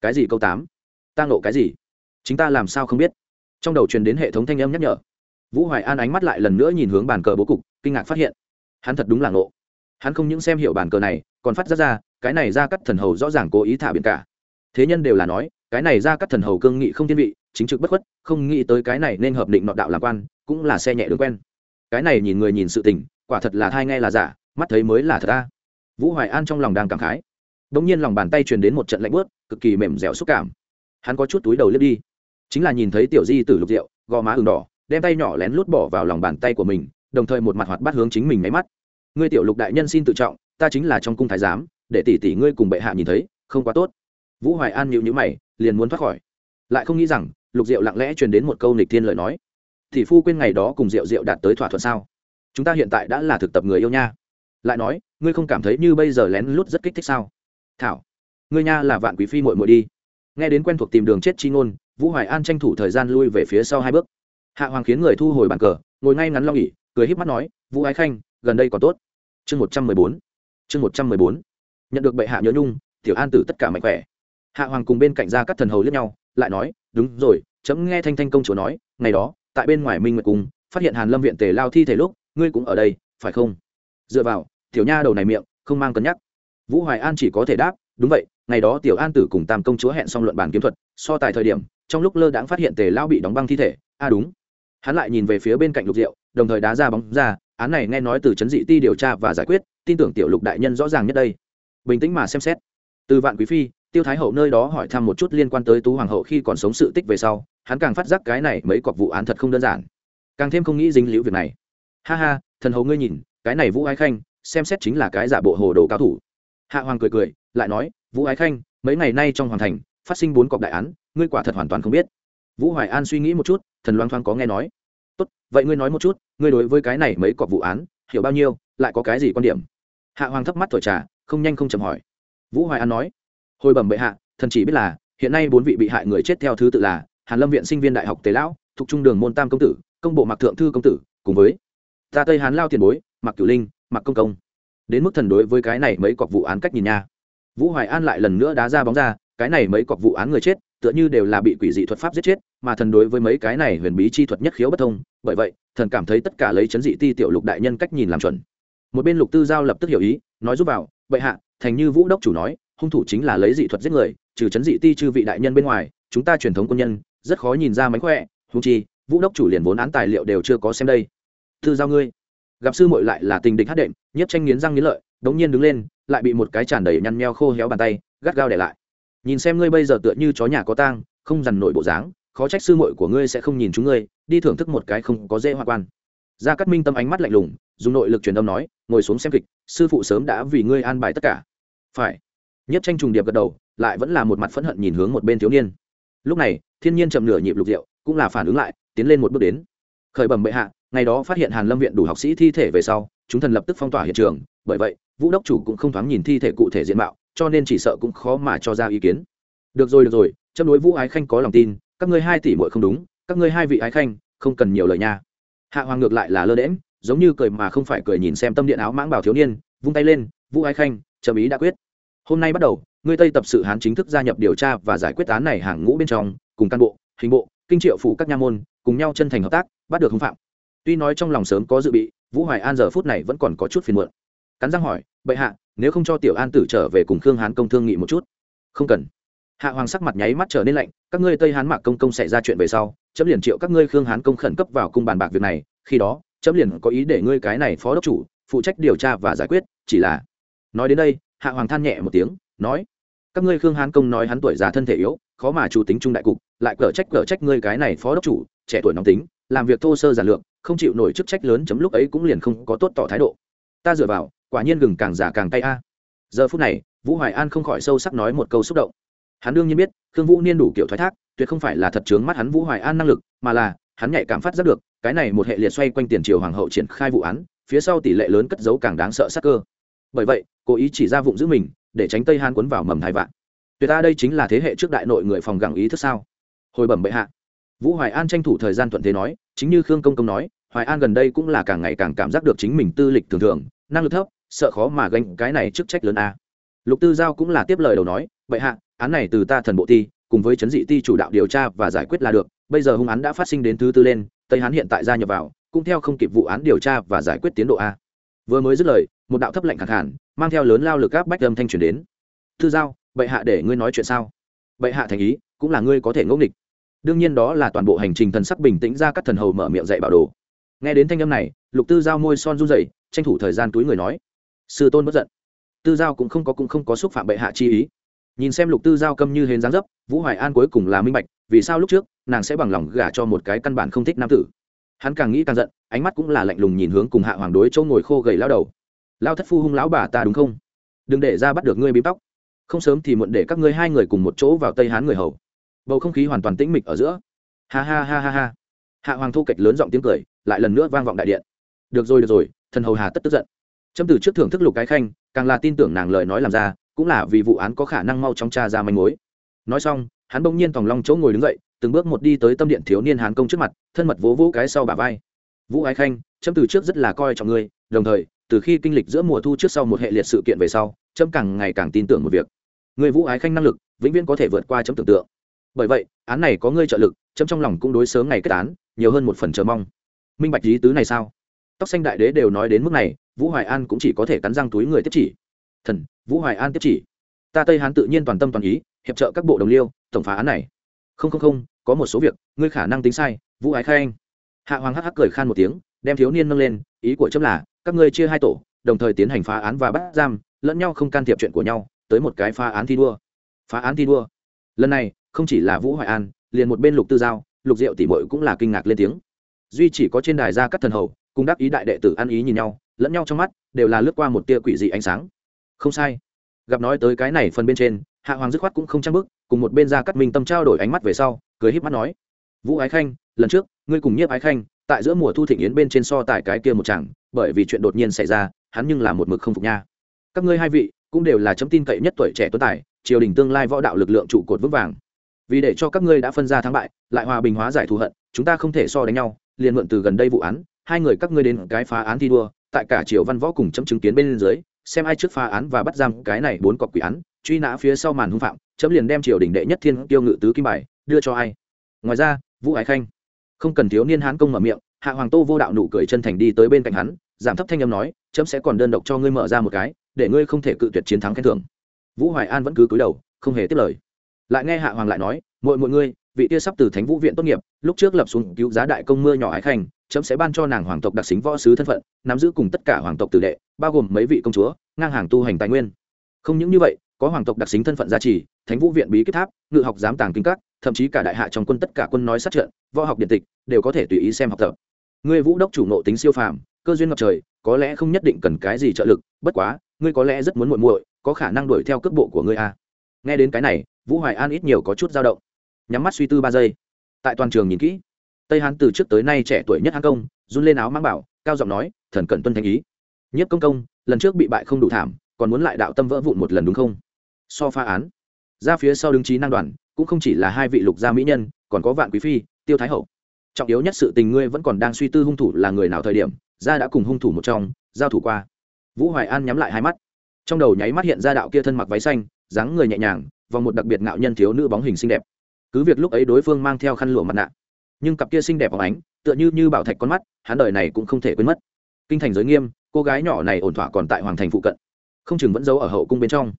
Cái gì câu tám? Ta ngộ cái gì? Chính ta làm sao không biết? Trong đầu truyền đến hệ thống thanh âm nhắc nhở. Vũ hoài an ánh mắt lại lần nữa nhìn hướng bàn cờ bố cục, kinh ngạc phát hiện, hắn thật đúng là ngộ. Hắn không những xem hiểu bàn cờ này, còn phát ra ra, cái này ra cắt thần hầu rõ ràng cố ý thả biển cả. Thế nhân đều là nói, cái này ra cắt thần hầu cương nghị không thiên vị, chính trực bất khuất, không nghĩ tới cái này nên hợp định nọ đạo làm quan, cũng là xe nhẹ đường quen. Cái này nhìn người nhìn sự tình, quả thật là thai nghe là giả, mắt thấy mới là thật ta vũ hoài an trong lòng đang cảm khái. Đ ỗ n g nhiên lòng bàn tay truyền đến một trận lạnh bớt cực kỳ mềm dẻo xúc cảm hắn có chút túi đầu lướt đi. Chính là nhìn thấy tiểu di tử lục rượu, gò má ừng đỏ, đem tay nhỏ lén lút bỏ vào lòng bàn tay của mình, đồng thời một mặt hoạt bắt hướng chính mình máy mắt. Ngươi tiểu lục đại nhân xin tự trọng, ta chính là trong cung thái giám, để tỷ tỷ ngươi cùng bệ hạ nhìn thấy, không quá tốt. Vũ hoài an nhịu nhữ mày, liền muốn thoát khỏi. Lại không nghĩ rằng, lục diệu lặng lẽ truyền đến một câu nịch thiên lời nói. Thì phu quên ngày đó cùng diệu diệu đạt tới thỏa thuận sao? Chúng ta hiện tại đã là thực tập người yêu nha. Lại nói, ngươi không cảm thấy như bây giờ lén lút rất kích thích sao? Thảo, ngươi nha là vạn quý phi muội muội đi nghe đến quen thuộc tìm đường chết chi ngôn, vũ hoài an tranh thủ thời gian lui về phía sau hai bước. Hạ hoàng khiến người thu hồi bàn cờ, ngồi ngay ngắn lo nghỉ, cười híp mắt nói, vũ ái khanh, gần đây còn tốt. Chương một trăm mười bốn. Chương một trăm mười bốn. Nhận được bệ hạ nhớ nhung, tiểu an tử tất cả mạnh khỏe. Hạ hoàng cùng bên cạnh ra các thần hầu lẫn nhau, lại nói, đúng rồi, chấm nghe thanh thanh công chúa nói, ngày đó, tại bên ngoài minh nguyệt cung, phát hiện hàn lâm viện tề lao thi thể lúc, ngươi cũng ở đây, phải không? Dựa vào, tiểu nha đầu này miệng, không mang cân nhắc. Vũ hoài an chỉ có thể đáp đúng vậy, ngày đó tiểu an tử cùng tam công chúa hẹn xong luận bàn kiếm thuật, so tài thời điểm, trong lúc lơ đãng phát hiện tề lao bị đóng băng thi thể. A à đúng. Hắn lại nhìn về phía bên cạnh lục diệu, đồng thời đá ra bóng ra, án này nghe nói từ chấn dị ti điều tra và giải quyết, tin tưởng tiểu lục đại nhân rõ ràng nhất đây. Bình tĩnh mà xem xét. Từ vạn quý phi, tiêu thái hậu nơi đó hỏi thăm một chút liên quan tới tú hoàng hậu khi còn sống sự tích về sau, hắn càng phát giác cái này mấy cọc vụ án thật không đơn giản. Càng thêm không nghĩ dính liễu việc này. Ha ha, thần hầu ngươi nhìn, cái này vũ ái khanh, xem xét chính là cái giả bộ hồ đồ cao thủ. Hạ hoàng cười cười lại nói, vũ ái khanh, mấy ngày nay trong hoàng thành, phát sinh bốn cọc đại án, ngươi quả thật hoàn toàn không biết. Vũ hoài an suy nghĩ một chút, thần loang thoang có nghe nói. Tốt, vậy ngươi nói một chút, ngươi đối với cái này mấy cọc vụ án, hiểu bao nhiêu, lại có cái gì quan điểm? Hạ hoàng thấp mắt thổi trà, không nhanh không chậm hỏi. Vũ hoài an nói, hồi bẩm bệ hạ, thần chỉ biết là, hiện nay bốn vị bị hại người chết theo thứ tự là, hàn lâm viện sinh viên đại học tế lão, thuộc trung đường môn tam công tử, công bộ mặc thượng thư công tử, cùng với ta tây hán lao tiền bối mặc cửu linh mặc công công. Đến mức thần đối với cái này mấy cọc vụ án cách nhìn nha vũ hoài an lại lần nữa đá ra bóng ra, cái này mấy cọc vụ án người chết, tựa như đều là bị quỷ dị thuật pháp giết chết, mà thần đối với mấy cái này huyền bí chi thuật nhất khiếu bất thông, bởi vậy, thần cảm thấy tất cả lấy chấn dị ti tiểu lục đại nhân cách nhìn làm chuẩn. Một bên lục tư giao lập tức hiểu ý, nói giúp vào, bệ hạ, thành như vũ đốc chủ nói, hung thủ chính là lấy dị thuật giết người, trừ chấn dị ti chư vị đại nhân bên ngoài, chúng ta truyền thống quân nhân, rất khó nhìn ra mánh khỏe hung chi, vũ đốc chủ liền vốn án tài liệu đều chưa có xem đây. Tư giao ngươi. Gặp sư muội lại là tình địch hát đệm nhất tranh nghiến răng nghiến lợi, đống nhiên đứng lên lại bị một cái tràn đầy nhăn meo khô héo bàn tay, gắt gao để lại. Nhìn xem ngươi bây giờ tựa như chó nhà có tang, không dằn nổi bộ dáng, khó trách sư muội của ngươi sẽ không nhìn chúng ngươi, đi thưởng thức một cái không có dễ hoa quan. Gia cát minh tâm ánh mắt lạnh lùng, dùng nội lực truyền âm nói, ngồi xuống xem kịch, sư phụ sớm đã vì ngươi an bài tất cả. Phải. Nhất tranh trùng điệp gật đầu, lại vẫn là một mặt phẫn hận nhìn hướng một bên thiếu niên. Lúc này, thiên nhiên chậm nửa nhịp lục rượu cũng là phản ứng lại, tiến lên một bước đến. Khởi bẩm bệ hạ ngày đó phát hiện hàn lâm viện đủ học sĩ thi thể về sau, chúng thần lập tức phong tỏa hiện trường. Bởi vậy, vũ đốc chủ cũng không thoáng nhìn thi thể cụ thể diện mạo, cho nên chỉ sợ cũng khó mà cho ra ý kiến. Được rồi được rồi châm đối vũ ái khanh có lòng tin, các ngươi hai tỷ muội không đúng, các ngươi hai vị ái khanh, không cần nhiều lời nha. Hạ hoàng ngược lại là lơ đễm giống như cười mà không phải cười nhìn xem tâm điện áo mãng bảo thiếu niên, vung tay lên, vũ ái khanh trầm ý đã quyết. Hôm nay bắt đầu, ngươi tây tập sự hán chính thức gia nhập điều tra và giải quyết án này hàng ngũ bên trong, cùng cán bộ, hình bộ, kinh triệu phủ các nha môn, cùng nhau chân thành hợp tác, bắt được hung phạm tuy nói trong lòng sớm có dự bị, vũ hoài an giờ phút này vẫn còn có chút phiền muộn. Cắn răng hỏi, bệ hạ, nếu không cho tiểu an tử trở về cùng khương hán công thương nghị một chút? Không cần. Hạ hoàng sắc mặt nháy mắt trở nên lạnh, các ngươi tây hán mạc công công xảy ra chuyện về sau, chấm liền triệu các ngươi khương hán công khẩn cấp vào cung bàn bạc việc này, khi đó, chấm liền có ý để ngươi cái này phó đốc chủ phụ trách điều tra và giải quyết, chỉ là nói đến đây, hạ hoàng than nhẹ một tiếng, nói, các ngươi khương hán công nói hắn tuổi già thân thể yếu, khó mà chủ tính trung đại cục, lại cở trách cở trách ngươi cái này phó đốc chủ, trẻ tuổi nóng tính làm việc thô sơ giản lược, không chịu nổi chức trách lớn chấm lúc ấy cũng liền không có tốt tỏ thái độ. Ta dựa vào, quả nhiên gừng càng giả càng tay a. Giờ phút này, vũ hoài an không khỏi sâu sắc nói một câu xúc động. Hắn đương nhiên biết, khương vũ niên đủ kiểu thoái thác, tuyệt không phải là thật chướng mắt hắn vũ hoài an năng lực, mà là, hắn nhạy cảm phát giác được, cái này một hệ liệt xoay quanh tiền triều hoàng hậu triển khai vụ án, phía sau tỷ lệ lớn cất giấu càng đáng sợ sắc cơ. Bởi vậy, cố ý chỉ ra vụng giữ mình, để tránh tây han quấn vào mầm thái vạn. Tuyệt ta đây chính là thế hệ trước đại nội người phòng gẳng ý thức sao? Hồi bẩm bệ hạ vũ hoài an tranh thủ thời gian thuận thế nói, chính như khương công công nói, hoài an gần đây cũng là càng ngày càng cảm giác được chính mình tư lịch thường thường, năng lực thấp, sợ khó mà gánh cái này chức trách lớn a. Lục tư giao cũng là tiếp lời đầu nói, bệ hạ, án này từ ta thần bộ ti, cùng với chấn dị ti chủ đạo điều tra và giải quyết là được, bây giờ hung án đã phát sinh đến thứ tư lên, tây hán hiện tại gia nhập vào, cũng theo không kịp vụ án điều tra và giải quyết tiến độ a. Vừa mới dứt lời, một đạo thấp lệnh khẳng hẳn mang theo lớn lao lực các bách âm thanh truyền đến. Tư giao, bệ hạ để ngươi nói chuyện sao? Bệ hạ thành ý, cũng là ngươi có thể ngẫu nghịch đương nhiên đó là toàn bộ hành trình thần sắc bình tĩnh ra các thần hầu mở miệng dạy bảo đồ. Nghe đến thanh âm này, lục tư giao môi son run rẩy, tranh thủ thời gian túi người nói, sư tôn bất giận. Tư giao cũng không có cũng không có xúc phạm bệ hạ chi ý. Nhìn xem lục tư giao câm như hến dáng dấp, vũ hoài an cuối cùng là minh bạch, vì sao lúc trước, nàng sẽ bằng lòng gả cho một cái căn bản không thích nam tử. Hắn càng nghĩ càng giận, ánh mắt cũng là lạnh lùng nhìn hướng cùng hạ hoàng đối chỗ ngồi khô gầy lao đầu. Lao thất phu hung lão bà ta đúng không? Đừng để ra bắt được ngươi bím tóc. Không sớm thì muộn để các ngươi hai người cùng một chỗ vào tây hán người hầu bầu không khí hoàn toàn tĩnh mịch ở giữa. Ha ha ha ha ha. Hạ hoàng thu kịch lớn giọng tiếng cười, lại lần nữa vang vọng đại điện. Được rồi được rồi, thần hầu hà tất tức giận. Trâm từ trước thưởng thức lục cái khanh, càng là tin tưởng nàng lời nói làm ra, cũng là vì vụ án có khả năng mau chóng tra ra manh mối. Nói xong, hắn bỗng nhiên tòng long chỗ ngồi đứng dậy, từng bước một đi tới tâm điện thiếu niên hán công trước mặt, thân mật vỗ vỗ cái sau bà vai. Vũ ái khanh trâm từ trước rất là coi trọng ngươi, đồng thời, từ khi kinh lịch giữa mùa thu trước sau một hệ liệt sự kiện về sau trâm càng ngày càng tin tưởng một việc. Người vũ ái khanh năng lực, vĩnh viễn có thể vượt qua chấm tưởng tượng bởi vậy, án này có ngươi trợ lực, chấm trong lòng cũng đối sớm ngày kết án, nhiều hơn một phần chờ mong. Minh bạch lý tứ này sao? Tóc xanh đại đế đều nói đến mức này, vũ hoài an cũng chỉ có thể cắn răng túi người tiếp chỉ. Thần, vũ hoài an tiếp chỉ. Ta tây hán tự nhiên toàn tâm toàn ý, hiệp trợ các bộ đồng liêu, tổng phá án này. Không không không, có một số việc, ngươi khả năng tính sai, vũ ái khai anh hạ hoàng hắc hắc cười khan một tiếng, đem thiếu niên nâng lên, ý của chấm là, các ngươi chia hai tổ, đồng thời tiến hành phá án và bắt giam, lẫn nhau không can thiệp chuyện của nhau, tới một cái phá án thi đua. Phá án thi đua lần này, không chỉ là vũ hoài an, liền một bên lục tư giao, lục diệu tỷ mội cũng là kinh ngạc lên tiếng. Duy chỉ có trên đài ra các thần hầu, cùng đáp ý đại đệ tử ăn ý nhìn nhau, lẫn nhau trong mắt, đều là lướt qua một tia quỷ dị ánh sáng. Không sai. Gặp nói tới cái này phần bên trên, hạ hoàng dứt khoát cũng không trang bức cùng một bên ra cắt minh tâm trao đổi ánh mắt về sau, cười híp mắt nói, vũ ái khanh, lần trước, ngươi cùng nhiếp ái khanh, tại giữa mùa thu thịnh yến bên trên so tại cái kia một chẳng bởi vì chuyện đột nhiên xảy ra, hắn nhưng là một mực không phục nha. Các ngươi hai vị, cũng đều là chấm tin cậy nhất tuổi trẻ tuấn tài triều đình tương lai võ đạo lực lượng trụ cột vững vàng. Vì để cho các ngươi đã phân ra thắng bại, lại hòa bình hóa giải thù hận, chúng ta không thể so đánh nhau, liền mượn từ gần đây vụ án, hai người các ngươi đến cái phá án thi đua, tại cả triều văn võ cùng chấm chứng kiến bên dưới, xem ai trước phá án và bắt giam cái này bốn cọc quỷ án, truy nã phía sau màn hung phạm, chấm liền đem triều đình đệ nhất thiên tiêu ngự tứ kim bài, đưa cho ai. Ngoài ra, vũ ái khanh, không cần thiếu niên hán công mở miệng, hạ hoàng tô vô đạo nụ cười chân thành đi tới bên cạnh hắn, giảm thấp thanh âm nói, chấm sẽ còn đơn độc cho ngươi mở ra một cái, để ngươi không thể cự tuyệt chiến thắng khen thưởng vũ hoài an vẫn cứ cúi đầu, không hề tiếp lời. Lại nghe hạ hoàng lại nói mọi mọi ngươi, vị tia sắp từ thánh vũ viện tốt nghiệp, lúc trước lập xuống cứu giá đại công mưa nhỏ ái khanh, chấm sẽ ban cho nàng hoàng tộc đặc xính võ sứ thân phận, nắm giữ cùng tất cả hoàng tộc tử đệ, bao gồm mấy vị công chúa, ngang hàng tu hành tài nguyên. Không những như vậy, có hoàng tộc đặc xính thân phận gia trì, thánh vũ viện bí kíp tháp, ngự học giám tàng kinh các, thậm chí cả đại hạ trong quân tất cả quân nói sát trận, võ học điện tịch, đều có thể tùy ý xem học tập. Ngươi vũ đốc chủ nộ tính siêu phàm, cơ duyên ngập trời, có lẽ không nhất định cần cái gì trợ lực, bất quá, ngươi có lẽ rất muốn muội muội có khả năng đuổi theo cước bộ của ngươi a à. nghe đến cái này, vũ hoài an ít nhiều có chút dao động. Nhắm mắt suy tư ba giây. Tại toàn trường nhìn kỹ, tây hán từ trước tới nay trẻ tuổi nhất hán công, run lên áo mang bảo, cao giọng nói, thần cẩn tuân thanh ý. Nhất công công, lần trước bị bại không đủ thảm, còn muốn lại đạo tâm vỡ vụn một lần đúng không? So pha án. Ra phía sau đứng trí năng đoàn, cũng không chỉ là hai vị lục gia mỹ nhân, còn có vạn quý phi, tiêu thái hậu. Trọng yếu nhất sự tình ngươi vẫn còn đang suy tư hung thủ là người nào thời điểm, gia đã cùng hung thủ một trong, giao thủ qua. Vũ hoài an nhắm lại hai mắt trong đầu nháy mắt hiện ra đạo kia thân mặc váy xanh, dáng người nhẹ nhàng và một đặc biệt ngạo nhân thiếu nữ bóng hình xinh đẹp. Cứ việc lúc ấy đối phương mang theo khăn lụa mặt nạ, nhưng cặp kia xinh đẹp phóng ánh, tựa như như bảo thạch con mắt, hắn đời này cũng không thể quên mất. Kinh thành giới nghiêm, cô gái nhỏ này ổn thỏa còn tại hoàng thành phụ cận, không chừng vẫn giấu ở hậu cung bên trong.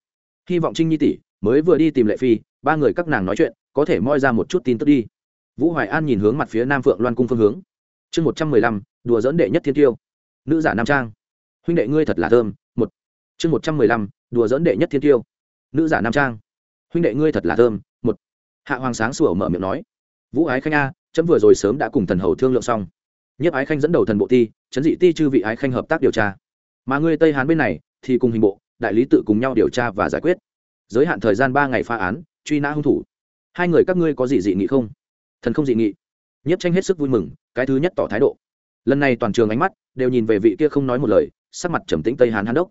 Hy vọng trinh nhi tỷ mới vừa đi tìm lệ phi, ba người các nàng nói chuyện, có thể moi ra một chút tin tức đi. Vũ hoài an nhìn hướng mặt phía nam phượng loan cung phương hướng. Chương một trăm mười lăm, đùa dỡn đệ nhất thiên tiêu. Nữ giả nam trang. Huynh đệ ngươi thật là thơm chương một trăm mười lăm, đùa dỡn đệ nhất thiên tiêu. Nữ giả nam trang. Huynh đệ ngươi thật là thơm, một. Hạ hoàng sáng sủa mở miệng nói. Vũ ái khanh a, chấm vừa rồi sớm đã cùng thần hầu thương lượng xong. Nhất ái khanh dẫn đầu thần bộ ti, chấn dị ti chư vị ái khanh hợp tác điều tra. Mà ngươi tây hán bên này, thì cùng hình bộ, đại lý tự cùng nhau điều tra và giải quyết. Giới hạn thời gian ba ngày phá án, truy nã hung thủ. Hai người các ngươi có gì dị nghị không? Thần không dị nghị. Nhất tranh hết sức vui mừng, cái thứ nhất tỏ thái độ. Lần này toàn trường ánh mắt đều nhìn về vị kia không nói một lời, sắc mặt trầm tĩnh tây hán hán đốc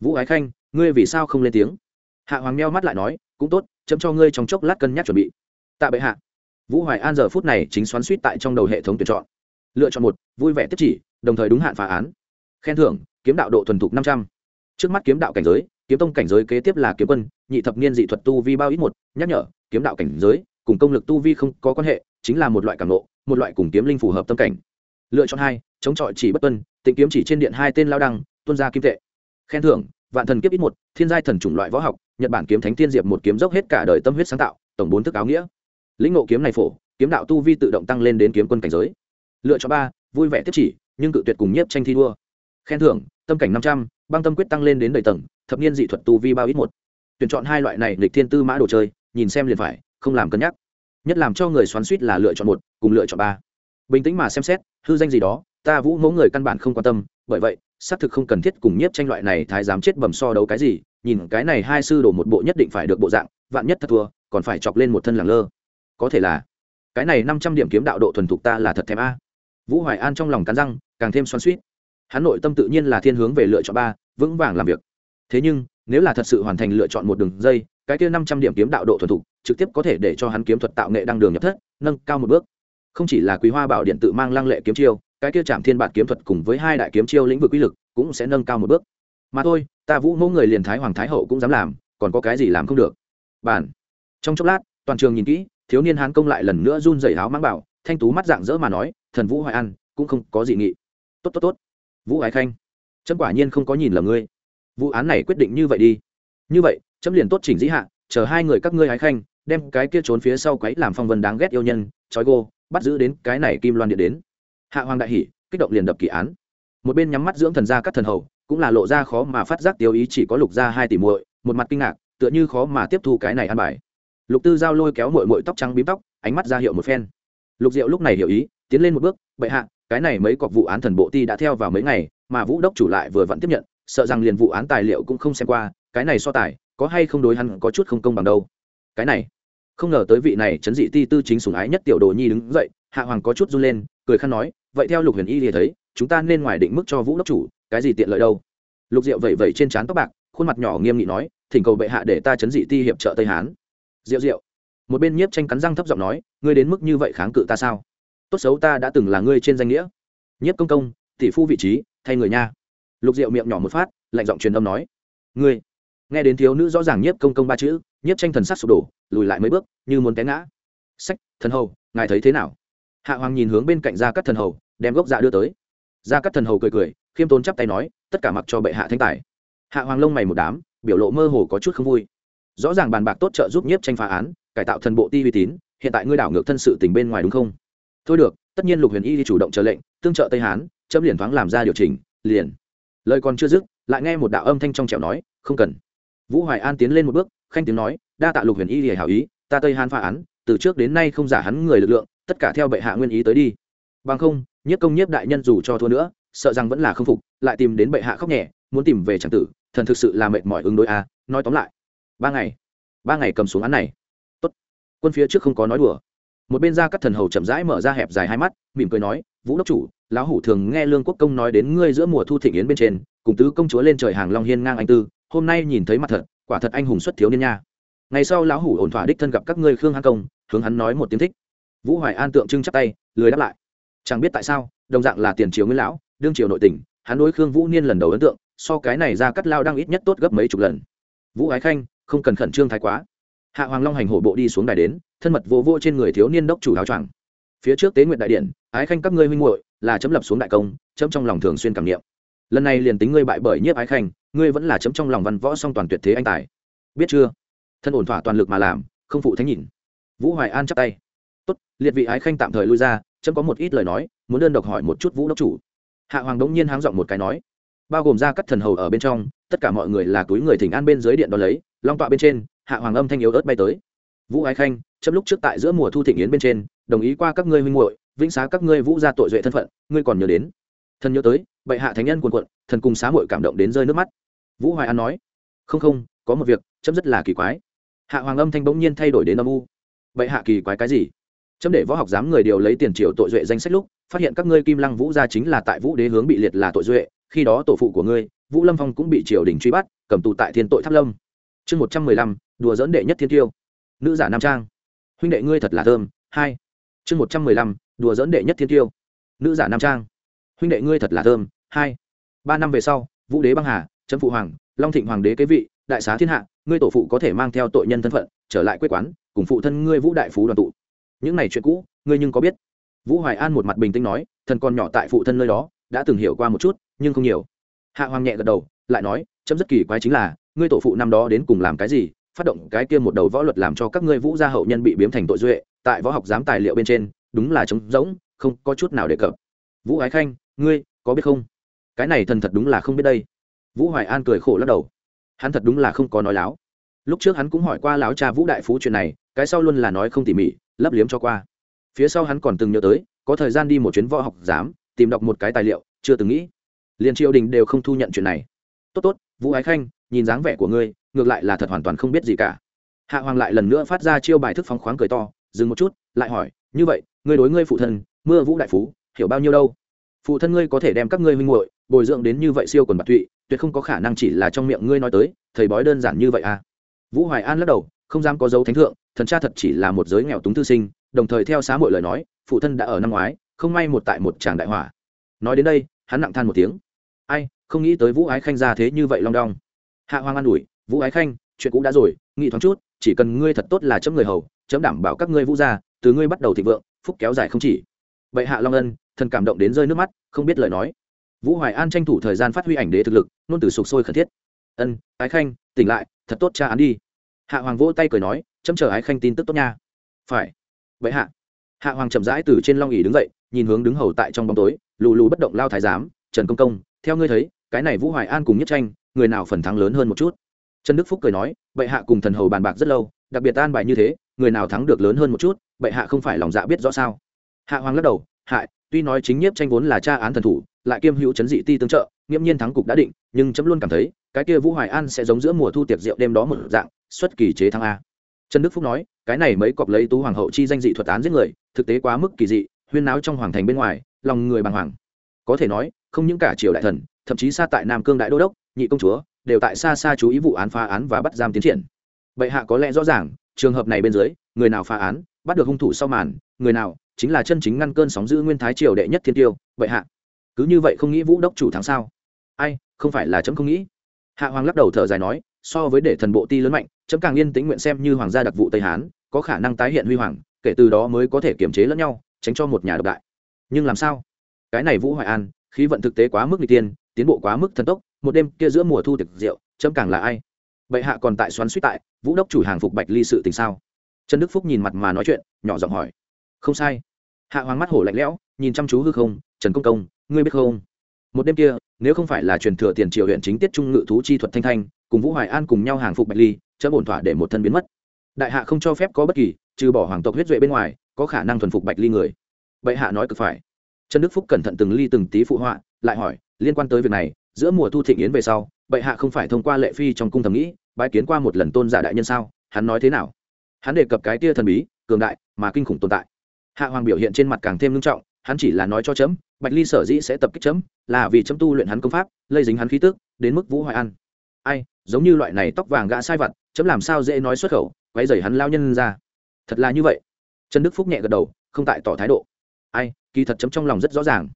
vũ ái khanh, ngươi vì sao không lên tiếng? Hạ hoàng meo mắt lại nói, cũng tốt, chấm cho ngươi trong chốc lát cân nhắc chuẩn bị. Tạ bệ hạ. Vũ hoài an giờ phút này chính xoắn suýt tại trong đầu hệ thống tuyển chọn. Lựa chọn một, vui vẻ tiếp chỉ, đồng thời đúng hạn phá án. Khen thưởng, kiếm đạo độ thuần thục năm trăm. Trước mắt kiếm đạo cảnh giới, kiếm tông cảnh giới kế tiếp là kiếm quân, nhị thập niên dị thuật tu vi bao ít một, nhắc nhở, kiếm đạo cảnh giới, cùng công lực tu vi không có quan hệ, chính là một loại cảm nộ một loại cùng kiếm linh phù hợp tâm cảnh. Lựa chọn hai, chống chọi chỉ bất tuân, tịnh kiếm chỉ trên điện hai tên lao đăng, tuân gia kim tệ khen thưởng, vạn thần kiếp ít một, thiên giai thần chủng loại võ học, nhật bản kiếm thánh thiên diệp một kiếm dốc hết cả đời tâm huyết sáng tạo, tổng bốn thức áo nghĩa. Lĩnh ngộ kiếm này phổ, kiếm đạo tu vi tự động tăng lên đến kiếm quân cảnh giới. Lựa chọn ba, vui vẻ tiếp chỉ, nhưng cự tuyệt cùng nhiếp tranh thi đua. Khen thưởng, tâm cảnh năm trăm, băng tâm quyết tăng lên đến đầy tầng, thập niên dị thuật tu vi bao ít một. Tuyển chọn hai loại này lịch thiên tư mã đồ chơi, nhìn xem liền phải, không làm cân nhắc. Nhất làm cho người xoắn suýt là lựa chọn một, cùng lựa chọn ba. Bình tĩnh mà xem xét, hư danh gì đó, ta vũ mẫu người căn bản không quan tâm, bởi vậy xác thực không cần thiết cùng nhiếp tranh loại này thái dám chết bầm so đấu cái gì, nhìn cái này hai sư đổ một bộ nhất định phải được bộ dạng, vạn nhất thật thua, còn phải chọc lên một thân làng lơ. Có thể là, cái này năm trăm điểm kiếm đạo độ thuần thục ta là thật thèm a. Vũ hoài an trong lòng cắn răng, càng thêm xoắn suýt hắn nội tâm tự nhiên là thiên hướng về lựa chọn ba, vững vàng làm việc. Thế nhưng, nếu là thật sự hoàn thành lựa chọn một đường dây, cái kia năm trăm điểm kiếm đạo độ thuần thục, trực tiếp có thể để cho hắn kiếm thuật tạo nghệ đăng đường nhập thất, nâng cao một bước. Không chỉ là quý hoa bảo điện tự mang lăng lệ kiếm chiêu cái kia chạm thiên bản kiếm thuật cùng với hai đại kiếm chiêu lĩnh vực quy lực cũng sẽ nâng cao một bước. Mà thôi, ta vũ mẫu người liền thái hoàng thái hậu cũng dám làm, còn có cái gì làm không được? Bản. Trong chốc lát, toàn trường nhìn kỹ, thiếu niên hán công lại lần nữa run rẩy áo mang bảo, thanh tú mắt dạng dỡ mà nói, thần vũ hoài an, cũng không có gì nghị. Tốt tốt tốt. Vũ ái khanh, chấm quả nhiên không có nhìn lầm ngươi. Vụ án này quyết định như vậy đi. Như vậy, chấm liền tốt chỉnh dĩ hạ, chờ hai người các ngươi ái khanh đem cái kia trốn phía sau quấy làm phong vân đáng ghét yêu nhân, trói gô, bắt giữ đến cái này kim loan điện đến hạ hoàng đại hỷ kích động liền đập kỳ án. Một bên nhắm mắt dưỡng thần gia các thần hầu, cũng là lộ ra khó mà phát giác tiêu ý chỉ có lục gia hai tỷ muội, một mặt kinh ngạc, tựa như khó mà tiếp thu cái này ăn bài. Lục tư giao lôi kéo mội mội tóc trắng bím tóc, ánh mắt ra hiệu một phen. Lục diệu lúc này hiểu ý, tiến lên một bước, bệ hạ, cái này mấy cọc vụ án thần bộ ti đã theo vào mấy ngày, mà vũ đốc chủ lại vừa vẫn tiếp nhận, sợ rằng liền vụ án tài liệu cũng không xem qua, cái này so tài, có hay không đối hắn có chút không công bằng đâu. Cái này, không ngờ tới vị này chấn dị ti tư chính sủng ái nhất tiểu đồ nhi đứng dậy, hạ hoàng có chút run lên, cười khăn nói vậy theo lục huyền y thì thấy, chúng ta nên ngoài định mức cho vũ đốc chủ, cái gì tiện lợi đâu? Lục diệu vẩy vẩy trên trán tóc bạc, khuôn mặt nhỏ nghiêm nghị nói, thỉnh cầu bệ hạ để ta chấn dị ti hiệp trợ tây hán. Diệu diệu, một bên nhiếp tranh cắn răng thấp giọng nói, ngươi đến mức như vậy kháng cự ta sao? Tốt xấu ta đã từng là ngươi trên danh nghĩa. Nhiếp công công, tỷ phu vị trí, thay người nha. Lục diệu miệng nhỏ một phát, lạnh giọng truyền âm nói, ngươi, nghe đến thiếu nữ rõ ràng nhiếp công công ba chữ, nhiếp tranh thần sắc sụp đổ, lùi lại mấy bước, như muốn té ngã. Sách, thần hầu, ngài thấy thế nào? Hạ hoàng nhìn hướng bên cạnh gia cắt thần hầu, đem gốc dạ đưa tới. Gia cắt thần hầu cười cười, khiêm tốn chắp tay nói, tất cả mặc cho bệ hạ thanh tài. Hạ hoàng lông mày một đám, biểu lộ mơ hồ có chút không vui. Rõ ràng bàn bạc tốt trợ giúp nhiếp tranh phá án, cải tạo thần bộ ti uy tín, hiện tại ngươi đảo ngược thân sự tình bên ngoài đúng không? Thôi được, tất nhiên lục huyền y đi chủ động chờ lệnh, tương trợ tây hán, chấm liền thoáng làm ra điều chỉnh, liền. Lời còn chưa dứt, lại nghe một đạo âm thanh trong trẻo nói, không cần. Vũ hoài an tiến lên một bước, khanh tiếng nói, đa tạ lục huyền y lìa hảo ý, ta tây hán phá án, từ trước đến nay không giả hắn người lực lượng tất cả theo bệ hạ nguyên ý tới đi. Bằng không, nhất công nhiếp đại nhân dù cho thua nữa, sợ rằng vẫn là không phục, lại tìm đến bệ hạ khóc nhẹ, muốn tìm về tràng tử, thần thực sự là mệt mỏi ứng đối a, nói tóm lại. Ba ngày ba ngày cầm xuống án này. Tốt. Quân phía trước không có nói đùa. Một bên ra các thần hầu chậm rãi mở ra hẹp dài hai mắt, mỉm cười nói, vũ đốc chủ, lão hủ thường nghe lương quốc công nói đến ngươi giữa mùa thu thịnh yến bên trên, cùng tứ công chúa lên trời hàng long hiên ngang anh tư, hôm nay nhìn thấy mặt thật, quả thật anh hùng xuất thiếu niên nha. Ngày sau lão hủ ổn thỏa đích thân gặp các ngươi khương hán công, hướng hắn nói một tiếng thích vũ hoài an tượng trưng chắp tay, lười đáp lại. Chẳng biết tại sao, đồng dạng là tiền triều nguyên lão, đương triều nội tỉnh hắn đối khương vũ niên lần đầu ấn tượng, so cái này ra cắt lao đang ít nhất tốt gấp mấy chục lần. Vũ ái khanh, không cần khẩn trương thái quá. Hạ hoàng long hành hổ bộ đi xuống đài đến, thân mật vô vô trên người thiếu niên đốc chủ áo choàng. Phía trước tế nguyện đại điện, ái khanh các ngươi huynh muội, là chấm lập xuống đại công, chấm trong lòng thường xuyên cảm niệm. Lần này liền tính ngươi bại bởi nhiếp ái khanh, ngươi vẫn là chấm trong lòng văn võ song toàn tuyệt thế anh tài. Biết chưa? Thân ổn thỏa toàn lực mà làm, không phụ thánh nhìn. Vũ hoài an chắp tay liệt vị ái khanh tạm thời lui ra, chấm có một ít lời nói, muốn đơn độc hỏi một chút vũ đốc chủ. Hạ hoàng đống nhiên háng giọng một cái nói, bao gồm ra các thần hầu ở bên trong, tất cả mọi người là túi người thỉnh an bên dưới điện đó lấy, long tọa bên trên, hạ hoàng âm thanh yếu ớt bay tới. Vũ ái khanh, chấm lúc trước tại giữa mùa thu thịnh yến bên trên, đồng ý qua các ngươi huynh muội, vĩnh xá các ngươi vũ ra tội duệ thân phận, ngươi còn nhớ đến. Thần nhớ tới, bệ hạ thánh nhân quần quận thần cùng xá muội cảm động đến rơi nước mắt. Vũ hoài an nói, không không, có một việc, chấm rất là kỳ quái. Hạ hoàng âm thanh bỗng nhiên thay đổi đến âm u. Bệ hạ kỳ quái cái gì? Chấm để võ học giám người điều lấy tiền triệu tội duệ danh sách lúc, phát hiện các ngươi kim lăng vũ gia chính là tại vũ đế hướng bị liệt là tội duệ, khi đó tổ phụ của ngươi, vũ lâm phong cũng bị triều đình truy bắt, cầm tù tại thiên tội tháp lâm. Chương một trăm mười lăm, đùa dẫn đệ nhất thiên tiêu. Nữ giả nam trang. Huynh đệ ngươi thật là thơm, hai. Chương một trăm mười lăm, đùa dẫn đệ nhất thiên tiêu. Nữ giả nam trang. Huynh đệ ngươi thật là thơm, hai. Ba năm về sau, vũ đế băng hà trâm phụ hoàng, long thịnh hoàng đế kế vị, đại xá thiên hạ, ngươi tổ phụ có thể mang theo tội nhân thân phận, trở lại quê quán, cùng phụ thân ngươi vũ đại phú đoàn tụ những này chuyện cũ, ngươi nhưng có biết? Vũ hoài an một mặt bình tĩnh nói, thần con nhỏ tại phụ thân nơi đó, đã từng hiểu qua một chút, nhưng không nhiều. Hạ hoàng nhẹ gật đầu, lại nói, chấm rất kỳ quái chính là, ngươi tổ phụ năm đó đến cùng làm cái gì? Phát động cái kia một đầu võ luật làm cho các ngươi vũ gia hậu nhân bị biếm thành tội duệ, tại võ học giám tài liệu bên trên, đúng là trống rỗng, không có chút nào đề cập. Vũ ái khanh, ngươi có biết không? Cái này thần thật đúng là không biết đây. Vũ hoài an cười khổ lắc đầu. Hắn thật đúng là không có nói láo. Lúc trước hắn cũng hỏi qua láo cha vũ đại phú chuyện này, cái sau luôn là nói không tỉ mỉ lấp liếm cho qua. Phía sau hắn còn từng nhớ tới, có thời gian đi một chuyến võ học giám, tìm đọc một cái tài liệu, chưa từng nghĩ. Liền triều đình đều không thu nhận chuyện này. Tốt tốt, vũ ái khanh, nhìn dáng vẻ của ngươi, ngược lại là thật hoàn toàn không biết gì cả. Hạ hoàng lại lần nữa phát ra chiêu bài thức phóng khoáng cười to, dừng một chút, lại hỏi, như vậy, ngươi đối ngươi phụ thân, mưa vũ đại phú, hiểu bao nhiêu đâu? Phụ thân ngươi có thể đem các ngươi huynh muội bồi dưỡng đến như vậy siêu quần bạc tụy, tuyệt không có khả năng chỉ là trong miệng ngươi nói tới, thầy bói đơn giản như vậy à? Vũ hoài an lắc đầu không dám có dấu thánh thượng, thần cha thật chỉ là một giới nghèo túng thư sinh, đồng thời theo xá mọi lời nói, phụ thân đã ở năm ngoái, không may một tại một tràng đại hỏa. Nói đến đây, hắn nặng than một tiếng. Ai, không nghĩ tới vũ ái khanh ra thế như vậy long đong. Hạ hoàng an ủi, vũ ái khanh, chuyện cũng đã rồi nghĩ thoáng chút, chỉ cần ngươi thật tốt là chấm người hầu, chấm đảm bảo các ngươi vũ gia, từ ngươi bắt đầu thịnh vượng, phúc kéo dài không chỉ. Vậy hạ long ân, thần cảm động đến rơi nước mắt, không biết lời nói. Vũ hoài an tranh thủ thời gian phát huy ảnh đế thực lực, nôn từ sục sôi khẩn thiết. Ân, ái khanh, tỉnh lại, thật tốt cha án đi hạ hoàng vỗ tay cười nói, chấm chờ ái khanh tin tức tốt nha. Phải. Vậy hạ. Hạ hoàng chậm rãi từ trên long ỉ đứng dậy, nhìn hướng đứng hầu tại trong bóng tối, lù lù bất động lao thái giám, trần công công, theo ngươi thấy, cái này vũ hoài an cùng nhất tranh, người nào phần thắng lớn hơn một chút? Trần đức phúc cười nói, bệ hạ cùng thần hầu bàn bạc rất lâu, đặc biệt an bài như thế, người nào thắng được lớn hơn một chút, bệ hạ không phải lòng dạ biết rõ sao? Hạ hoàng lắc đầu hại tuy nói chính nhiếp tranh vốn là cha án thần thủ, lại kiêm hữu chấn dị ti tương trợ, nghiễm nhiên thắng cục đã định, nhưng chấm luôn cảm thấy cái kia vũ hoài an sẽ giống giữa mùa thu tiệc rượu đêm đó một dạng, xuất kỳ chế thắng a. Trần đức phúc nói, cái này mấy cọp lấy tú hoàng hậu chi danh dị thuật án giết người, thực tế quá mức kỳ dị, huyên náo trong hoàng thành bên ngoài, lòng người bàng hoàng. Có thể nói, không những cả triều đại thần, thậm chí xa tại nam cương đại đô đốc, nhị công chúa, đều tại xa xa chú ý vụ án phá án và bắt giam tiến triển. Bệ hạ có lẽ rõ ràng, trường hợp này bên dưới, người nào phá án, bắt được hung thủ sau màn, người nào, chính là chân chính ngăn cơn sóng giữ nguyên thái triều đệ nhất thiên tiêu, bệ hạ. Cứ như vậy không nghĩ vũ đốc chủ thắng sao? Ai, không phải là chấm không nghĩ hạ hoàng lắc đầu thở dài nói, so với để thần bộ ti lớn mạnh, chấm càng yên tĩnh nguyện xem như hoàng gia đặc vụ tây hán, có khả năng tái hiện huy hoàng, kể từ đó mới có thể kiềm chế lẫn nhau, tránh cho một nhà độc đại. Nhưng làm sao? Cái này vũ hoài an, khí vận thực tế quá mức n tiên, tiến bộ quá mức thần tốc, một đêm kia giữa mùa thu tịch rượu, chấm càng là ai? Bệ hạ còn tại xoắn suýt tại, vũ đốc chủ hàng phục bạch ly sự tình sao? Trần đức phúc nhìn mặt mà nói chuyện, nhỏ giọng hỏi. Không sai. Hạ hoàng mắt hổ lạnh lẽo, nhìn chăm chú hư không, trần công công, ngươi biết không? Một đêm kia nếu không phải là truyền thừa tiền triều huyện chính tiết trung ngự thú chi thuật thanh thanh, cùng vũ hoài an cùng nhau hàng phục bạch ly, chớ ổn thỏa để một thân biến mất. Đại hạ không cho phép có bất kỳ, trừ bỏ hoàng tộc huyết duệ bên ngoài, có khả năng thuần phục bạch ly người. Bệ hạ nói cực phải. Trần đức phúc cẩn thận từng ly từng tí phụ họa, lại hỏi, liên quan tới việc này, giữa mùa thu thịnh yến về sau, bệ hạ không phải thông qua lệ phi trong cung thẩm nghĩ, bái kiến qua một lần tôn giả đại nhân sao, hắn nói thế nào? Hắn đề cập cái tia thần bí, cường đại, mà kinh khủng tồn tại. Hạ hoàng biểu hiện trên mặt càng thêm nghiêm trọng hắn chỉ là nói cho chấm, bạch ly sở dĩ sẽ tập kích chấm, là vì chấm tu luyện hắn công pháp, lây dính hắn khí tức, đến mức vũ hoài ăn. Ai, giống như loại này tóc vàng gã sai vặt, chấm làm sao dễ nói xuất khẩu quay dày hắn lao nhân ra. Thật là như vậy. Trần đức phúc nhẹ gật đầu, không tại tỏ thái độ. Ai, kỳ thật chấm trong lòng rất rõ ràng.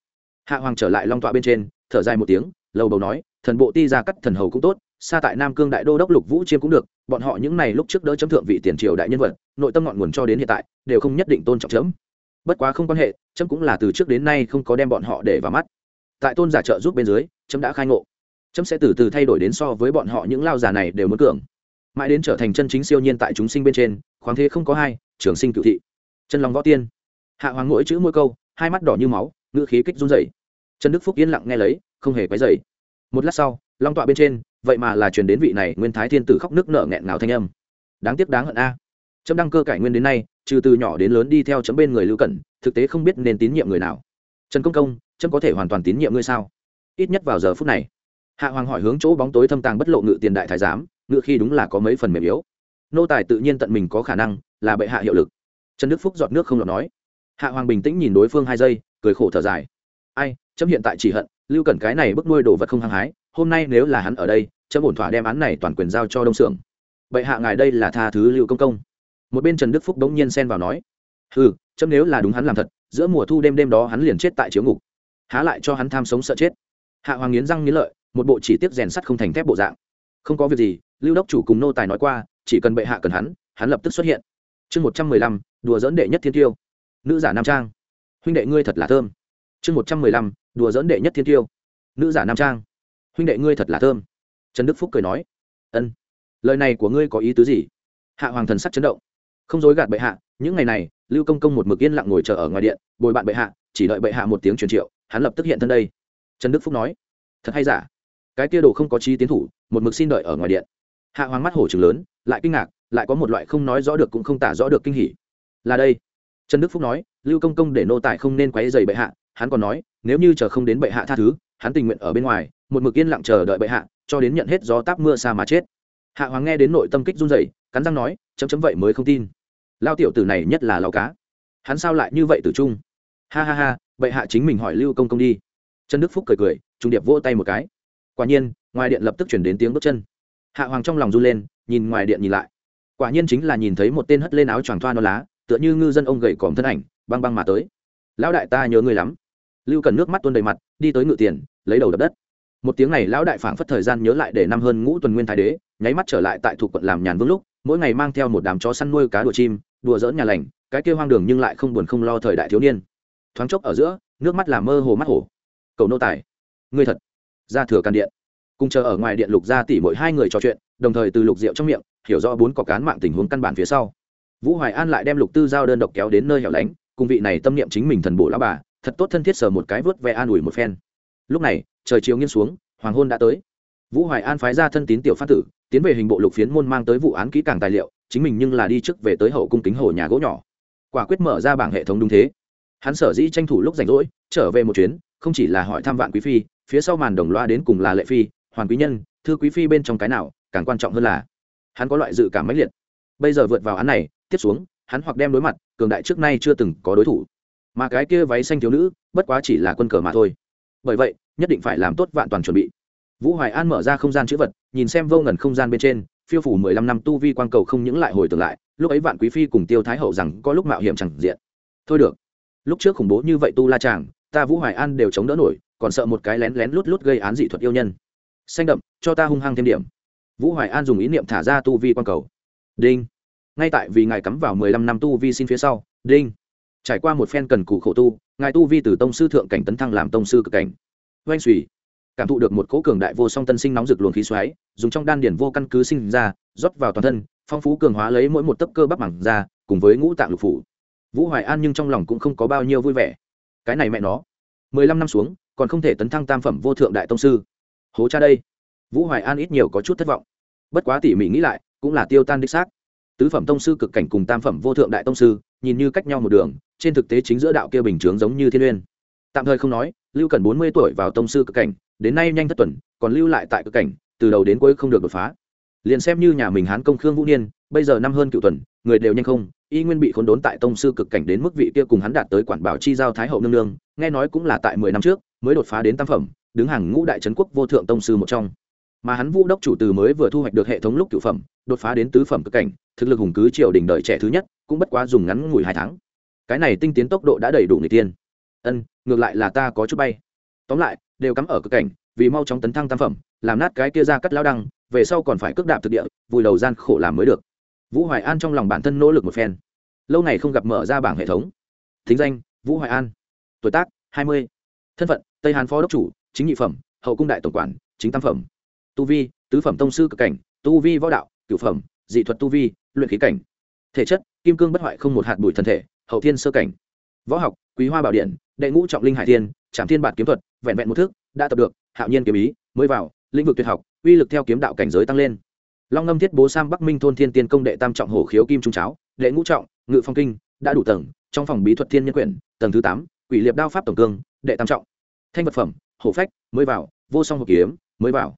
Hạ hoàng trở lại long tọa bên trên, thở dài một tiếng, lầu bầu nói, thần bộ ti ra cắt thần hầu cũng tốt, xa tại nam cương đại đô đốc lục vũ chiêm cũng được, bọn họ những này lúc trước đỡ chấm thượng vị tiền triều đại nhân vật, nội tâm ngọn nguồn cho đến hiện tại, đều không nhất định tôn trọng chấm bất quá không quan hệ, trâm cũng là từ trước đến nay không có đem bọn họ để vào mắt. Tại tôn giả trợ giúp bên dưới, trâm đã khai ngộ. Trâm sẽ từ từ thay đổi đến so với bọn họ những lao già này đều muốn cường. Mãi đến trở thành chân chính siêu nhiên tại chúng sinh bên trên, khoáng thế không có hai, trường sinh cựu thị. Chân lòng võ tiên. Hạ hoàng mỗi chữ mỗi câu, hai mắt đỏ như máu, ngữ khí kích run dày trần đức phúc yên lặng nghe lấy, không hề quấy dày một lát sau, long tọa bên trên, vậy mà là truyền đến vị này nguyên thái thiên tử khóc nước nở nghẹn ngào thanh âm. Đáng tiếc đáng hận a trâm đăng cơ cải nguyên đến nay, trừ từ nhỏ đến lớn đi theo chấm bên người lưu cẩn, thực tế không biết nên tín nhiệm người nào. Trần công công trâm có thể hoàn toàn tín nhiệm ngươi sao? Ít nhất vào giờ phút này. Hạ hoàng hỏi hướng chỗ bóng tối thâm tàng bất lộ ngự tiền đại thái giám, ngự khi đúng là có mấy phần mềm yếu. Nô tài tự nhiên tận mình có khả năng, là bệ hạ hiệu lực. Trần đức phúc giọt nước không lọt nói. Hạ hoàng bình tĩnh nhìn đối phương hai giây, cười khổ thở dài. Ai, chấm hiện tại chỉ hận, lưu cẩn cái này bức nuôi đồ vật không hăng hái, hôm nay nếu là hắn ở đây, chấm ổn thỏa đem án này toàn quyền giao cho đông xưởng bệ hạ ngài đây là tha thứ lưu công công một bên trần đức phúc đống nhiên xen vào nói ừ chấm nếu là đúng hắn làm thật giữa mùa thu đêm đêm đó hắn liền chết tại chiếu ngục há lại cho hắn tham sống sợ chết hạ hoàng nghiến răng nghiến lợi một bộ chỉ tiếp rèn sắt không thành thép bộ dạng không có việc gì lưu đốc chủ cùng nô tài nói qua chỉ cần bệ hạ cần hắn hắn lập tức xuất hiện chương một trăm mười lăm đùa dỡn đệ nhất thiên tiêu nữ giả nam trang huynh đệ ngươi thật là thơm chương một trăm mười lăm đùa dỡn đệ nhất thiên tiêu nữ giả nam trang huynh đệ ngươi thật là thơm trần đức phúc cười nói ân lời này của ngươi có ý tứ gì hạ hoàng thần sắc chấn động không dối gạt bệ hạ, những ngày này, lưu công công một mực yên lặng ngồi chờ ở ngoài điện, bồi bạn bệ hạ, chỉ đợi bệ hạ một tiếng truyền triệu, hắn lập tức hiện thân đây. Trần đức phúc nói, thật hay giả? Cái kia đồ không có chi tiến thủ, một mực xin đợi ở ngoài điện. Hạ hoàng mắt hổ trừng lớn, lại kinh ngạc, lại có một loại không nói rõ được cũng không tả rõ được kinh hỉ. Là đây. Trần đức phúc nói, lưu công công để nô tài không nên quấy dày bệ hạ. Hắn còn nói, nếu như chờ không đến bệ hạ tha thứ, hắn tình nguyện ở bên ngoài, một mực yên lặng chờ đợi bệ hạ, cho đến nhận hết gió táp mưa xa mà chết. Hạ hoàng nghe đến nội tâm kích run rẩy cắn răng nói, chấm chấm vậy mới không tin. Lao tiểu tử này nhất là lao cá. Hắn sao lại như vậy tử trung? Ha ha ha, bệ hạ chính mình hỏi lưu công công đi. Trần đức phúc cười cười, trung điệp vỗ tay một cái. Quả nhiên, ngoài điện lập tức chuyển đến tiếng bước chân. Hạ hoàng trong lòng run lên, nhìn ngoài điện nhìn lại. Quả nhiên chính là nhìn thấy một tên hất lên áo choàng thoa non lá, tựa như ngư dân ông gầy còm thân ảnh, băng băng mà tới. Lão đại ta nhớ ngươi lắm. Lưu cần nước mắt tuôn đầy mặt, đi tới ngự tiền, lấy đầu đập đất. Một tiếng này, lão đại phảng phất thời gian nhớ lại để năm hơn ngũ tuần nguyên thái đế, nháy mắt trở lại tại thuộc quận làm nhàn vương lúc mỗi ngày mang theo một đám chó săn nuôi cá đùa chim, đùa dỡn nhà lành, cái kêu hoang đường nhưng lại không buồn không lo thời đại thiếu niên. Thoáng chốc ở giữa, nước mắt làm mơ hồ mắt hổ. Cầu nô tài. Ngươi thật. Ra thừa căn điện. Cùng chờ ở ngoài điện lục gia tỷ mỗi hai người trò chuyện, đồng thời từ lục rượu trong miệng, hiểu rõ bốn cọc cán mạng tình huống căn bản phía sau. Vũ hoài an lại đem lục tư giao đơn độc kéo đến nơi hẻo lánh, cùng vị này tâm niệm chính mình thần bộ lão bà, thật tốt thân thiết sờ một cái vớt ve an ủi một phen. Lúc này, trời chiều nghiêng xuống, hoàng hôn đã tới vũ hoài an phái ra thân tín tiểu phát tử, tiến về hình bộ lục phiến môn mang tới vụ án kỹ càng tài liệu, chính mình nhưng là đi trước về tới hậu cung kính hồ nhà gỗ nhỏ. Quả quyết mở ra bảng hệ thống đúng thế. Hắn sở dĩ tranh thủ lúc rảnh rỗi, trở về một chuyến, không chỉ là hỏi thăm vạn quý phi, phía sau màn đồng loa đến cùng là lệ phi, hoàn quý nhân, thư quý phi bên trong cái nào, càng quan trọng hơn là, hắn có loại dự cảm mãnh liệt. Bây giờ vượt vào án này, tiếp xuống, hắn hoặc đem đối mặt, cường đại trước nay chưa từng có đối thủ. Mà cái kia váy xanh thiếu nữ, bất quá chỉ là quân cờ mà thôi. Bởi vậy, nhất định phải làm tốt vạn toàn chuẩn bị vũ hoài an mở ra không gian chữ vật, nhìn xem vô ngần không gian bên trên, phiêu phủ mười lăm năm tu vi quang cầu không những lại hồi tưởng lại, lúc ấy vạn quý phi cùng tiêu thái hậu rằng có lúc mạo hiểm chẳng diện. Thôi được, lúc trước khủng bố như vậy tu la chàng, ta vũ hoài an đều chống đỡ nổi, còn sợ một cái lén lén lút lút gây án dị thuật yêu nhân. Xanh đậm, cho ta hung hăng thêm điểm. Vũ hoài an dùng ý niệm thả ra tu vi quang cầu. Đinh. Ngay tại vì ngài cắm vào mười lăm năm tu vi xin phía sau, đinh. Trải qua một phen cần cù khổ tu, ngài tu vi từ tông sư thượng cảnh tấn thăng làm tông sư cực cảnh. Oanh suy cảm thụ được một cỗ cường đại vô song tân sinh nóng rực luồng khí xoáy, dùng trong đan điển vô căn cứ sinh ra, rót vào toàn thân, phong phú cường hóa lấy mỗi một tấc cơ bắp mảng ra cùng với ngũ tạng lục phủ. Vũ hoài an nhưng trong lòng cũng không có bao nhiêu vui vẻ. Cái này mẹ nó. Mười lăm năm xuống, còn không thể tấn thăng tam phẩm vô thượng đại tông sư. Hố cha đây. Vũ hoài an ít nhiều có chút thất vọng. Bất quá tỉ mỉ nghĩ lại, cũng là tiêu tan đích xác. Tứ phẩm tông sư cực cảnh cùng tam phẩm vô thượng đại tông sư, nhìn như cách nhau một đường, trên thực tế chính giữa đạo kia bình chướng giống như thiên uyên. Tạm thời không nói, lưu cần bốn mươi tuổi vào tông sư cực cảnh đến nay nhanh thất tuần, còn lưu lại tại cực cảnh, từ đầu đến cuối không được đột phá. Liền xem như nhà mình hán công khương vũ niên, bây giờ năm hơn cựu tuần, người đều nhanh không, y nguyên bị khốn đốn tại tông sư cực cảnh đến mức vị kia cùng hắn đạt tới quản bảo chi giao thái hậu nương nương, nghe nói cũng là tại mười năm trước, mới đột phá đến tam phẩm, đứng hàng ngũ đại trấn quốc vô thượng tông sư một trong. Mà hắn vũ đốc chủ từ mới vừa thu hoạch được hệ thống lúc cựu phẩm, đột phá đến tứ phẩm cực cảnh, thực lực hùng cứ triều đình đời trẻ thứ nhất, cũng bất quá dùng ngắn ngủi hai tháng. Cái này tinh tiến tốc độ đã đầy đủ người tiên. Ân, ngược lại là ta có chút bay. Tóm lại đều cắm ở cực cảnh, vì mau chóng tấn thăng tam phẩm, làm nát cái kia ra cắt lao đăng, về sau còn phải cước đạp thực địa, vùi đầu gian khổ làm mới được. Vũ hoài an trong lòng bản thân nỗ lực một phen. Lâu ngày không gặp mở ra bảng hệ thống. Thính danh, vũ hoài an. Tuổi tác, hai mươi. Thân phận, tây hàn phó đốc chủ, chính nhị phẩm, hậu cung đại tổng quản, chính tam phẩm. Tu vi, tứ phẩm tông sư cực cảnh, tu vi võ đạo, cửu phẩm, dị thuật tu vi, luyện khí cảnh. Thể chất, kim cương bất hoại không một hạt bụi thân thể, hậu thiên sơ cảnh. Võ học, quý hoa bảo điện, đệ ngũ trọng linh hải thiên trạm thiên bản kiếm thuật vẹn vẹn một thước, đã tập được, hạo nhiên kiếm ý, mới vào, lĩnh vực tuyệt học, uy lực theo kiếm đạo cảnh giới tăng lên. Long ngâm thiết bố sam bắc minh thôn thiên tiên công đệ tam trọng hổ khiếu kim trung cháo, đệ ngũ trọng, ngự phong kinh, đã đủ tầng, trong phòng bí thuật thiên nhân quyển, tầng thứ tám, quỷ liệp đao pháp tổng cương, đệ tam trọng. Thanh vật phẩm, hổ phách, mới vào, vô song hộp kiếm, mới vào.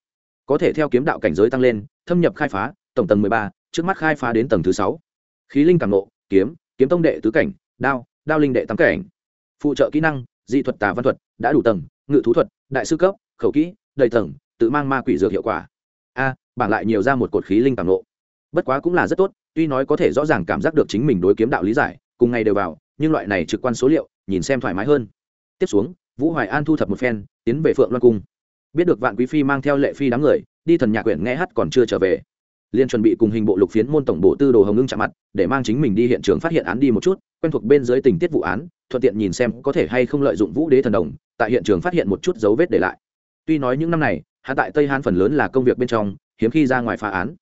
Có thể theo kiếm đạo cảnh giới tăng lên, thâm nhập khai phá, tổng tầng mười ba, trước mắt khai phá đến tầng thứ sáu. Khí linh cảm nộ kiếm kiếm tông đệ tứ cảnh, đao đao linh đệ tám cảnh. Phụ trợ kỹ năng, dị thuật tà văn thuật, đã đủ tầng ngự thú thuật, đại sư cấp, khẩu kỹ, đầy tầng, tự mang ma quỷ dược hiệu quả. A, bảng lại nhiều ra một cột khí linh tàng nộ bất quá cũng là rất tốt, tuy nói có thể rõ ràng cảm giác được chính mình đối kiếm đạo lý giải, cùng ngày đều vào, nhưng loại này trực quan số liệu, nhìn xem thoải mái hơn. Tiếp xuống, vũ hoài an thu thập một phen, tiến về phượng loan cung. Biết được vạn quý phi mang theo lệ phi đám người, đi thần nhạc quyển nghe hát còn chưa trở về. Liên chuẩn bị cùng hình bộ lục phiến môn tổng bộ tư đồ hồng ngưng chạm mặt, để mang chính mình đi hiện trường phát hiện án đi một chút quen thuộc bên dưới tình tiết vụ án, thuận tiện nhìn xem có thể hay không lợi dụng vũ đế thần đồng, tại hiện trường phát hiện một chút dấu vết để lại. Tuy nói những năm này, hắn tại tây hán phần lớn là công việc bên trong, hiếm khi ra ngoài phá án.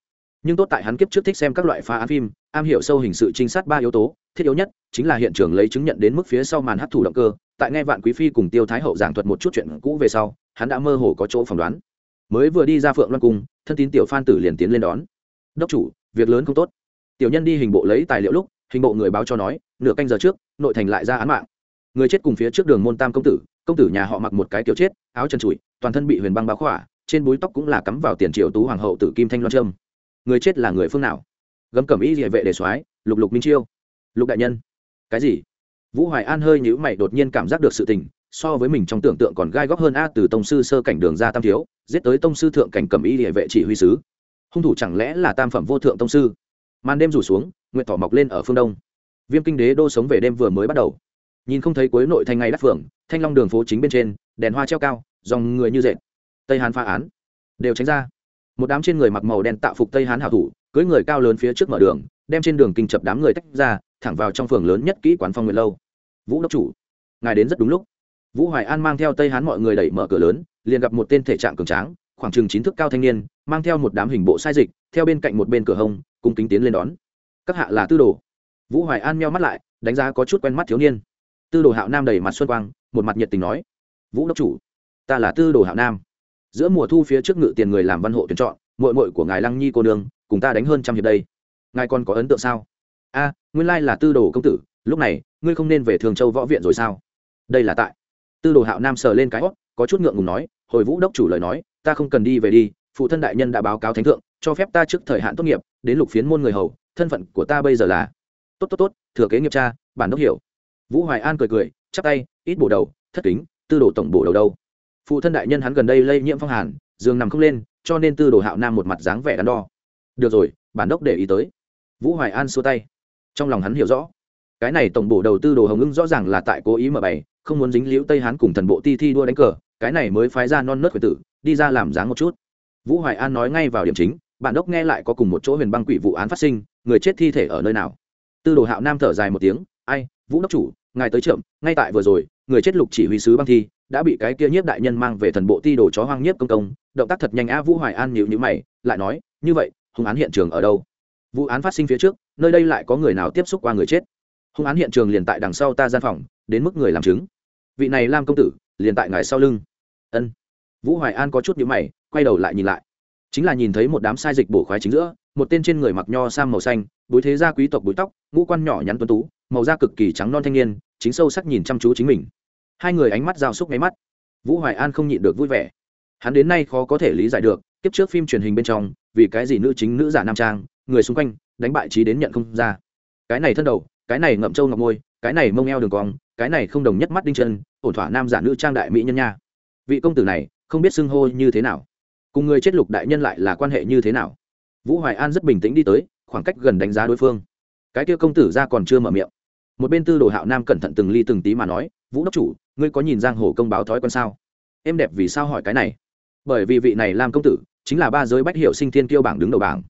Nhưng tốt tại hắn kiếp trước thích xem các loại phá án phim, am hiểu sâu hình sự trinh sát ba yếu tố, thiết yếu nhất chính là hiện trường lấy chứng nhận đến mức phía sau màn hấp thủ động cơ, tại nghe vạn quý phi cùng tiêu thái hậu giảng thuật một chút chuyện cũ về sau, hắn đã mơ hồ có chỗ phỏng đoán. Mới vừa đi ra phượng loan cung, thân tín tiểu phan tử liền tiến lên đón. Đốc chủ, việc lớn không tốt. Tiểu nhân đi hình bộ lấy tài liệu lúc hình bộ người báo cho nói, nửa canh giờ trước, nội thành lại ra án mạng. Người chết cùng phía trước đường môn tam công tử công tử nhà họ mặc một cái kiểu chết, áo chân trụi, toàn thân bị huyền băng báo khỏa, trên búi tóc cũng là cắm vào tiền triệu tú hoàng hậu tử kim thanh loan trâm. Người chết là người phương nào? Gấm cẩm y địa vệ đề soái, lục lục minh chiêu. Lục đại nhân. Cái gì? Vũ hoài an hơi nhữ mày đột nhiên cảm giác được sự tình, so với mình trong tưởng tượng còn gai góc hơn a từ tông sư sơ cảnh đường ra tam thiếu, giết tới tông sư thượng cảnh cẩm y địa vệ chỉ huy sứ. Hung thủ chẳng lẽ là tam phẩm vô thượng tông sư? Màn đêm rủ xuống nguyện thỏ mọc lên ở phương đông. Viêm kinh đế đô sống về đêm vừa mới bắt đầu. Nhìn không thấy cuối nội thành ngày đắt phường thanh long đường phố chính bên trên, đèn hoa treo cao, dòng người như dệt. Tây hàn phá án. Đều tránh ra. Một đám trên người mặc màu đen tạo phục tây hán hảo thủ cưới người cao lớn phía trước mở đường, đem trên đường kinh chập đám người tách ra, thẳng vào trong phường lớn nhất kỹ quán phong nguyệt lâu. Vũ đốc chủ, ngài đến rất đúng lúc. Vũ hoài an mang theo tây hán mọi người đẩy mở cửa lớn, liền gặp một tên thể trạng cường tráng, khoảng chừng chín thước cao thanh niên, mang theo một đám hình bộ sai dịch, theo bên cạnh một bên cửa hông cùng kính tiến lên đón các hạ là tư đồ. Vũ hoài an meo mắt lại, đánh giá có chút quen mắt thiếu niên. Tư đồ hạo nam đầy mặt xuân quang, một mặt nhiệt tình nói, vũ đốc chủ, ta là tư đồ hạo nam. Giữa mùa thu phía trước ngự tiền người làm văn hộ tuyển chọn mội mội của ngài lăng nhi cô nương, cùng ta đánh hơn trăm hiệp đây. Ngài còn có ấn tượng sao? A, nguyên lai là tư đồ công tử, lúc này, ngươi không nên về thường châu võ viện rồi sao? Đây là tại. Tư đồ hạo nam sờ lên cái hót, có chút ngượng ngùng nói, hồi vũ đốc chủ lời nói, ta không cần đi về đi, phụ thân đại nhân đã báo cáo thánh thượng, cho phép ta trước thời hạn tốt nghiệp, đến lục phiến môn người hầu thân phận của ta bây giờ là tốt tốt tốt thừa kế nghiệp cha bản đốc hiểu vũ hoài an cười cười chắp tay ít bổ đầu thất kính tư đồ tổng bổ đầu đâu phụ thân đại nhân hắn gần đây lây nhiễm phong hàn giường nằm không lên cho nên tư đồ hạo nam một mặt dáng vẻ đắn đo được rồi bản đốc để ý tới vũ hoài an xua tay trong lòng hắn hiểu rõ cái này tổng bổ đầu tư đồ hồng ưng rõ ràng là tại cố ý mở bày không muốn dính liễu tây hán cùng thần bộ ti thi đua đánh cờ cái này mới phái ra non nớt khuyển tử đi ra làm dáng một chút vũ hoài an nói ngay vào điểm chính bản đốc nghe lại có cùng một chỗ huyền băng quỷ vụ án phát sinh, người chết thi thể ở nơi nào? Tư đồ hạo nam thở dài một tiếng, ai, vũ đốc chủ, ngài tới chậm, ngay tại vừa rồi, người chết lục chỉ huy sứ băng thi, đã bị cái kia nhiếp đại nhân mang về thần bộ ti đồ chó hoang nhiếp công công, động tác thật nhanh a vũ hoài an nhịu nhữ mày, lại nói, như vậy, hung án hiện trường ở đâu? Vụ án phát sinh phía trước, nơi đây lại có người nào tiếp xúc qua người chết? Hung án hiện trường liền tại đằng sau ta gian phòng, đến mức người làm chứng. Vị này lam công tử, liền tại ngài sau lưng. Ân. Vũ hoài an có chút nhữ mày, quay đầu lại nhìn lại chính là nhìn thấy một đám sai dịch bổ khoái chính giữa, một tên trên người mặc nho sam màu xanh bối thế gia quý tộc búi tóc, ngũ quan nhỏ nhắn tuấn tú, màu da cực kỳ trắng non thanh niên, chính sâu sắc nhìn chăm chú chính mình. Hai người ánh mắt giao xúc nháy mắt. Vũ hoài an không nhịn được vui vẻ. Hắn đến nay khó có thể lý giải được, kiếp trước phim truyền hình bên trong, vì cái gì nữ chính nữ giả nam trang, người xung quanh, đánh bại trí đến nhận không ra. Cái này thân đầu, cái này ngậm trâu ngọc môi, cái này mông eo đường cong, cái này không đồng nhất mắt đinh chân, ổn thỏa nam giả nữ trang đại mỹ nhân nha. Vị công tử này, không biết xưng hô như thế nào cùng người chết lục đại nhân lại là quan hệ như thế nào? Vũ hoài an rất bình tĩnh đi tới, khoảng cách gần đánh giá đối phương. Cái kia công tử ra còn chưa mở miệng. Một bên tư đồ hạo nam cẩn thận từng ly từng tí mà nói, vũ đốc chủ, ngươi có nhìn giang hồ công báo thói quen sao? Em đẹp vì sao hỏi cái này? Bởi vì vị này làm công tử chính là ba giới bách hiệu sinh thiên kiêu bảng đứng đầu bảng.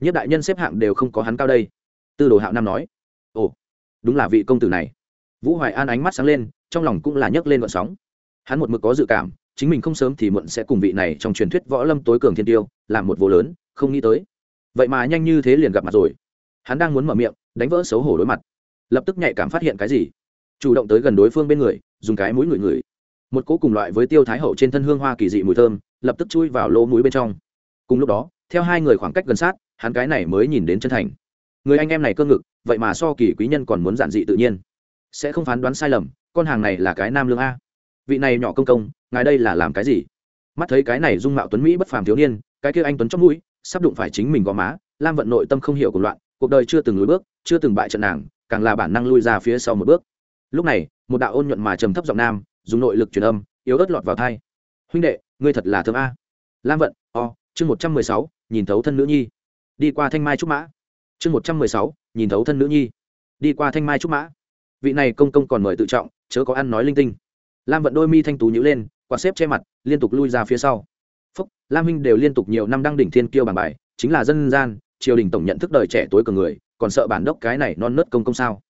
Nhất đại nhân xếp hạng đều không có hắn cao đây. Tư đồ hạo nam nói, ồ, đúng là vị công tử này. Vũ hoài an ánh mắt sáng lên, trong lòng cũng là nhấc lên vận sóng. Hắn một mực có dự cảm chính mình không sớm thì muộn sẽ cùng vị này trong truyền thuyết võ lâm tối cường thiên tiêu, làm một vô lớn, không nghĩ tới. Vậy mà nhanh như thế liền gặp mặt rồi. Hắn đang muốn mở miệng, đánh vỡ xấu hổ đối mặt. Lập tức nhạy cảm phát hiện cái gì? Chủ động tới gần đối phương bên người, dùng cái mũi ngửi ngửi. Một cỗ cùng loại với tiêu thái hậu trên thân hương hoa kỳ dị mùi thơm, lập tức chui vào lỗ mũi bên trong. Cùng lúc đó, theo hai người khoảng cách gần sát, hắn cái này mới nhìn đến chân thành. Người anh em này cơ ngực, vậy mà so kỳ quý nhân còn muốn giản dị tự nhiên. Sẽ không phán đoán sai lầm, con hàng này là cái nam lương a vị này nhỏ công công, ngài đây là làm cái gì? Mắt thấy cái này dung mạo tuấn mỹ bất phàm thiếu niên, cái kia anh tuấn trong mũi, sắp đụng phải chính mình gò má, lam vận nội tâm không hiểu cuộc loạn, cuộc đời chưa từng lùi bước, chưa từng bại trận nàng, càng là bản năng lui ra phía sau một bước. Lúc này, một đạo ôn nhuận mà trầm thấp giọng nam, dùng nội lực truyền âm, yếu ớt lọt vào thai huynh đệ, ngươi thật là thơm a. Lam vận, o, chương một trăm mười sáu, nhìn thấu thân nữ nhi. Đi qua thanh mai trúc mã. Chương một trăm mười sáu, nhìn thấu thân nữ nhi. Đi qua thanh mai trúc mã. Vị này công công còn mời tự trọng, chớ có ăn nói linh tinh lam vận đôi mi thanh tú nhữ lên, quạt xếp che mặt, liên tục lui ra phía sau. Phúc, lam huynh đều liên tục nhiều năm đăng đỉnh thiên kiêu bảng bài, chính là dân gian, triều đình tổng nhận thức đời trẻ tối cường người, còn sợ bản đốc cái này non nớt công công sao?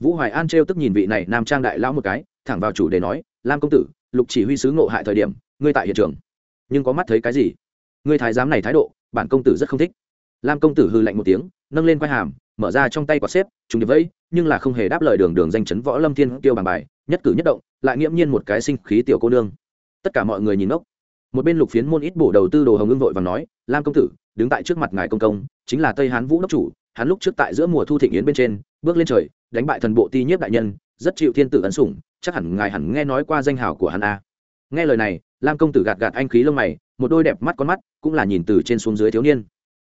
Vũ hoài an trêu tức nhìn vị này nam trang đại lão một cái, thẳng vào chủ đề nói, lam công tử, lục chỉ huy sứ ngộ hại thời điểm, ngươi tại hiện trường, nhưng có mắt thấy cái gì? Ngươi thái giám này thái độ, bản công tử rất không thích. Lam công tử hư lạnh một tiếng, nâng lên quai hàm, mở ra trong tay quạt xếp, trùng điệp vẫy, nhưng là không hề đáp lời đường đường danh chấn võ lâm thiên tiêu bàn bài, nhất cử nhất động lại nghiễm nhiên một cái sinh khí tiểu cô nương. Tất cả mọi người nhìn ngốc. Một bên lục phiến môn ít bổ đầu tư đồ hồng ưng vội và nói, lam công tử, đứng tại trước mặt ngài công công, chính là tây hán vũ đốc chủ, hắn lúc trước tại giữa mùa thu thịnh yến bên trên, bước lên trời, đánh bại thần bộ ti nhiếp đại nhân, rất chịu thiên tử ấn sủng, chắc hẳn ngài hẳn nghe nói qua danh hào của hắn a. Nghe lời này, lam công tử gạt gạt anh khí lông mày, một đôi đẹp mắt con mắt cũng là nhìn từ trên xuống dưới thiếu niên.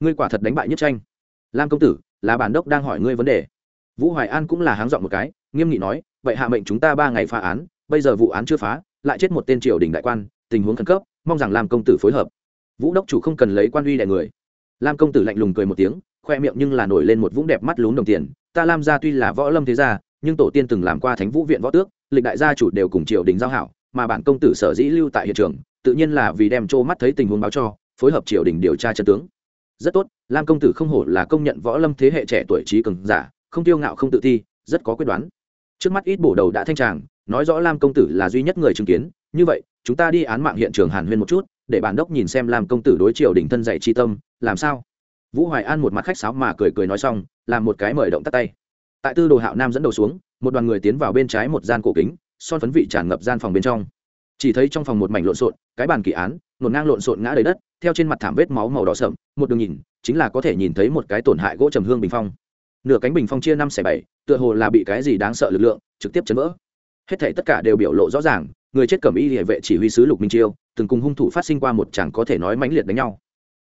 Ngươi quả thật đánh bại nhất tranh. Lam công tử, là bản đốc đang hỏi ngươi vấn đề. Vũ hoài an cũng là háng dọn một cái, nghiêm nghị nói, vậy hạ mệnh chúng ta ba ngày phá án bây giờ vụ án chưa phá, lại chết một tên triều đình đại quan, tình huống khẩn cấp, mong rằng lam công tử phối hợp. Vũ đốc chủ không cần lấy quan uy đại người. Lam công tử lạnh lùng cười một tiếng, khoe miệng nhưng là nổi lên một vũng đẹp mắt lún đồng tiền. Ta lam gia tuy là võ lâm thế gia, nhưng tổ tiên từng làm qua thánh vũ viện võ tước, lịch đại gia chủ đều cùng triều đình giao hảo, mà bản công tử sở dĩ lưu tại hiện trường, tự nhiên là vì đem trô mắt thấy tình huống báo cho, phối hợp triều đình điều tra chân tướng. Rất tốt, lam công tử không hổ là công nhận võ lâm thế hệ trẻ tuổi trí cường giả, không tiêu ngạo không tự thi rất có quyết đoán. Trước mắt ít bổ đầu đã thanh tràng nói rõ lam công tử là duy nhất người chứng kiến, như vậy, chúng ta đi án mạng hiện trường hàn huyên một chút, để bản đốc nhìn xem lam công tử đối triều đình thân dạy chi tâm, làm sao? Vũ hoài an một mặt khách sáo mà cười cười nói xong, làm một cái mời động tắt tay. Tại tư đồ hạo nam dẫn đầu xuống, một đoàn người tiến vào bên trái một gian cổ kính, son phấn vị tràn ngập gian phòng bên trong. Chỉ thấy trong phòng một mảnh lộn xộn, cái bàn kỳ án nổn ngang lộn xộn ngã đầy đất, theo trên mặt thảm vết máu màu đỏ sậm một đường nhìn, chính là có thể nhìn thấy một cái tổn hại gỗ trầm hương bình phong. Nửa cánh bình phong chia năm xẻ bảy, tựa hồ là bị cái gì đáng sợ lực lượng, trực tiếp chấn vỡ hết thảy tất cả đều biểu lộ rõ ràng, người chết cầm y địa vệ chỉ huy sứ lục minh chiêu, từng cùng hung thủ phát sinh qua một chàng có thể nói mãnh liệt đánh nhau.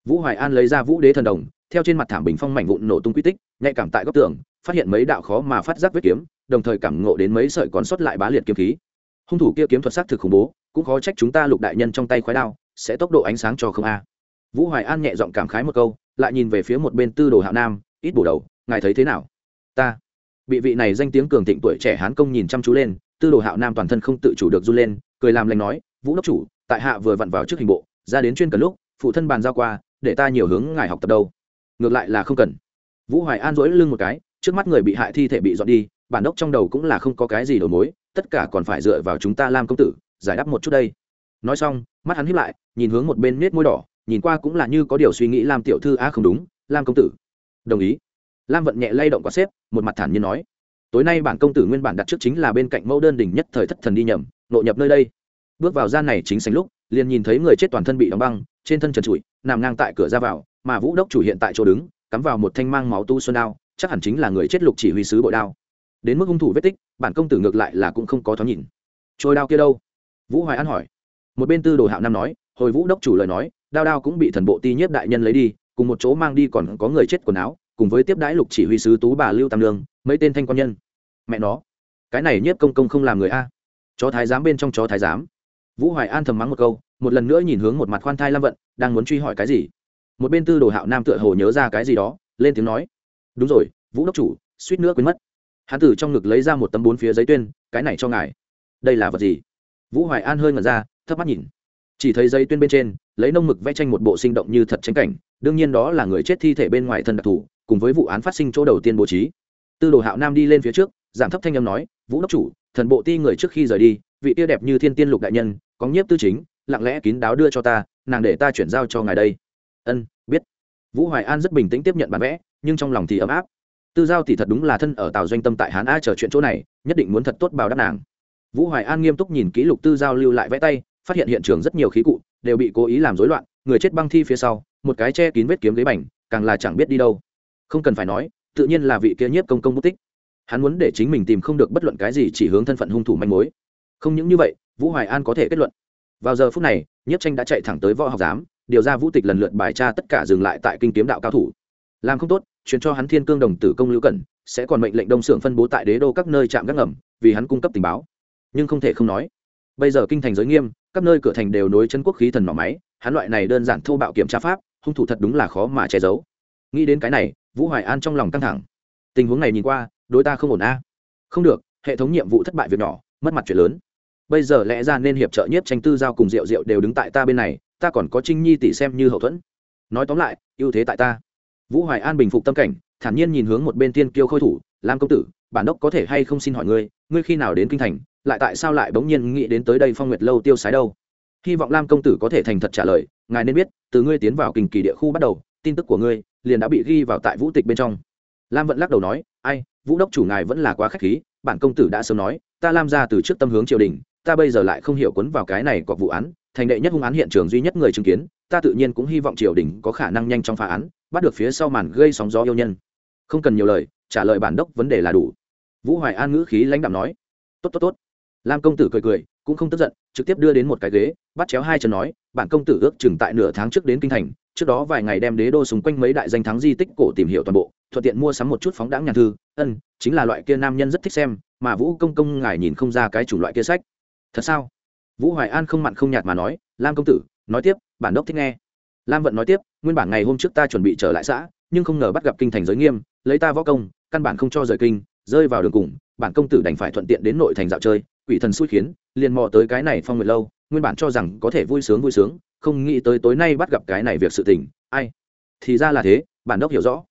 Vũ hoài an lấy ra vũ đế thần đồng, theo trên mặt thảm bình phong mảnh vụn nổ tung quy tích, nhạy cảm tại góc tường, phát hiện mấy đạo khó mà phát giác vết kiếm, đồng thời cảm ngộ đến mấy sợi còn sót lại bá liệt kiếm khí. Hung thủ kia kiếm thuật sắc thực khủng bố, cũng khó trách chúng ta lục đại nhân trong tay khói đao, sẽ tốc độ ánh sáng cho không a. Vũ hoài an nhẹ giọng cảm khái một câu, lại nhìn về phía một bên tư đồ hạo nam, ít bổ đầu, ngài thấy thế nào? Ta. Bị vị này danh tiếng cường thịnh tuổi trẻ hán công nhìn chăm chú lên tư đồ hạo nam toàn thân không tự chủ được run lên, cười làm lành nói, vũ đốc chủ, tại hạ vừa vặn vào trước hình bộ, ra đến chuyên cần lúc, phụ thân bàn giao qua, để ta nhiều hướng ngài học tập đâu. Ngược lại là không cần. Vũ hoài an dỗi lưng một cái, trước mắt người bị hại thi thể bị dọn đi, bản đốc trong đầu cũng là không có cái gì đầu mối, tất cả còn phải dựa vào chúng ta làm công tử, giải đáp một chút đây. Nói xong, mắt hắn hiếp lại, nhìn hướng một bên nết môi đỏ, nhìn qua cũng là như có điều suy nghĩ làm tiểu thư, a, không đúng, lam công tử. Đồng ý. Lam vận nhẹ lay động qua xếp, một mặt thản nhiên nói tối nay bản công tử nguyên bản đặt trước chính là bên cạnh mẫu đơn đỉnh nhất thời thất thần đi nhầm nội nhập nơi đây. Bước vào gian này chính sánh lúc, liền nhìn thấy người chết toàn thân bị đóng băng, trên thân trần trụi, nằm ngang tại cửa ra vào, mà vũ đốc chủ hiện tại chỗ đứng, cắm vào một thanh mang máu tu xuân đao, chắc hẳn chính là người chết lục chỉ huy sứ bội đao. Đến mức hung thủ vết tích, bản công tử ngược lại là cũng không có thoáng nhìn. Trôi đao kia đâu? Vũ hoài an hỏi. Một bên tư đồ hạo nam nói, hồi vũ đốc chủ lời nói, đao đao cũng bị thần bộ ti nhiếp đại nhân lấy đi, cùng một chỗ mang đi còn có người chết quần áo cùng với tiếp đãi lục chỉ huy sứ tú bà lưu tam lương, mấy tên thanh quan nhân. Mẹ nó, cái này nhiếp công công không làm người a. Chó thái giám bên trong chó thái giám. Vũ hoài an thầm mắng một câu, một lần nữa nhìn hướng một mặt khoan thai lam vận, đang muốn truy hỏi cái gì. Một bên tư đồ hạo nam tựa hồ nhớ ra cái gì đó, lên tiếng nói. Đúng rồi, vũ đốc chủ, suýt nữa quên mất. Hán tử trong ngực lấy ra một tấm bốn phía giấy tuyên, cái này cho ngài. Đây là vật gì? Vũ hoài an hơi ngẩn ra, thấp mắt nhìn. Chỉ thấy giấy tuyên bên trên, lấy nông mực vẽ tranh một bộ sinh động như thật tranh cảnh, đương nhiên đó là người chết thi thể bên ngoài thân đặc thù cùng với vụ án phát sinh chỗ đầu tiên bố trí. Tư đồ hạo nam đi lên phía trước, giảm thấp thanh âm nói, vũ đốc chủ, thần bộ ti người trước khi rời đi, vị tia đẹp như thiên tiên lục đại nhân, có nhiếp tư chính, lặng lẽ kín đáo đưa cho ta, nàng để ta chuyển giao cho ngài đây. Ân, biết. Vũ hoài an rất bình tĩnh tiếp nhận bản vẽ, nhưng trong lòng thì ấm áp. Tư giao thì thật đúng là thân ở tàu doanh tâm tại hán a chờ chuyện chỗ này, nhất định muốn thật tốt bảo đáp nàng. Vũ hoài an nghiêm túc nhìn kỹ lục tư giao lưu lại vẽ tay, phát hiện hiện trường rất nhiều khí cụ, đều bị cố ý làm rối loạn, người chết băng thi phía sau, một cái che kín vết kiếm ghế bành, càng là chẳng biết đi đâu không cần phải nói, tự nhiên là vị kia nhiếp công công mất tích. Hắn muốn để chính mình tìm không được bất luận cái gì chỉ hướng thân phận hung thủ manh mối. Không những như vậy, vũ hoài an có thể kết luận. Vào giờ phút này, nhiếp tranh đã chạy thẳng tới võ học giám, điều ra vũ tịch lần lượt bài tra tất cả dừng lại tại kinh kiếm đạo cao thủ. Làm không tốt, truyền cho hắn thiên cương đồng tử công lưu cẩn, sẽ còn mệnh lệnh đông xưởng phân bố tại đế đô các nơi trạm gác ngầm, vì hắn cung cấp tình báo. Nhưng không thể không nói, bây giờ kinh thành giới nghiêm, các nơi cửa thành đều nối chân quốc khí thần nỏ máy, hắn loại này đơn giản thô bạo kiểm tra pháp, hung thủ thật đúng là khó mà che giấu. Nghĩ đến cái này vũ hoài an trong lòng căng thẳng. Tình huống này nhìn qua, đối ta không ổn a. Không được, hệ thống nhiệm vụ thất bại việc nhỏ, mất mặt chuyện lớn. Bây giờ lẽ ra nên hiệp trợ nhất tranh tư giao cùng rượu rượu đều đứng tại ta bên này, ta còn có trinh nhi tỷ xem như hậu thuẫn. Nói tóm lại, ưu thế tại ta. Vũ hoài an bình phục tâm cảnh, thản nhiên nhìn hướng một bên tiên kiêu khôi thủ, lam công tử, bản đốc có thể hay không xin hỏi ngươi ngươi khi nào đến kinh thành, lại tại sao lại bỗng nhiên nghĩ đến tới đây phong nguyệt lâu tiêu sái đâu? Hy vọng lam công tử có thể thành thật trả lời, ngài nên biết, từ ngươi tiến vào kinh kỳ địa khu bắt đầu tin tức của ngươi liền đã bị ghi vào tại vũ tịch bên trong. Lam vẫn lắc đầu nói, ai, vũ đốc chủ ngài vẫn là quá k h á c h khí, bản công tử đã sớm nói, ta lam ra từ trước tâm hướng triều đình, ta bây giờ lại không hiểu quấn vào cái này có vụ án, thành đệ nhất hung án hiện trường duy nhất người chứng kiến, ta tự nhiên cũng hy vọng triều đình có khả năng nhanh trong phá án, bắt được phía sau màn gây sóng gió yêu nhân. Không cần nhiều lời, trả lời bản đốc vấn đề là đủ. Vũ hoài an ngữ khí lãnh đạo nói, tốt tốt tốt. Lam công tử cười cười, cũng không tức giận, trực tiếp đưa đến một cái ghế, bắt chéo hai chân nói, bản công tử ước chừng tại nửa tháng trước đến kinh thành trước đó vài ngày đem đế đô xung quanh mấy đại danh thắng di tích cổ tìm hiểu toàn bộ, thuận tiện mua sắm một chút phóng đãng nhàn thư. Ân, chính là loại kia nam nhân rất thích xem, mà vũ công công ngài nhìn không ra cái chủng loại kia sách. Thật sao? Vũ hoài an không mặn không nhạt mà nói, lam công tử, nói tiếp, bản đốc thích nghe. Lam vận nói tiếp, nguyên bản ngày hôm trước ta chuẩn bị trở lại xã, nhưng không ngờ bắt gặp kinh thành giới nghiêm, lấy ta võ công, căn bản không cho rời kinh, rơi vào đường cùng, bản công tử đành phải thuận tiện đến nội thành dạo chơi, quỷ thần xui khiến, liền mò tới cái này phong nguyệt lâu, nguyên bản cho rằng có thể vui sướng vui sướng không nghĩ tới tối nay bắt gặp cái này việc sự tình. Ai? Thì ra là thế, bản đốc hiểu rõ.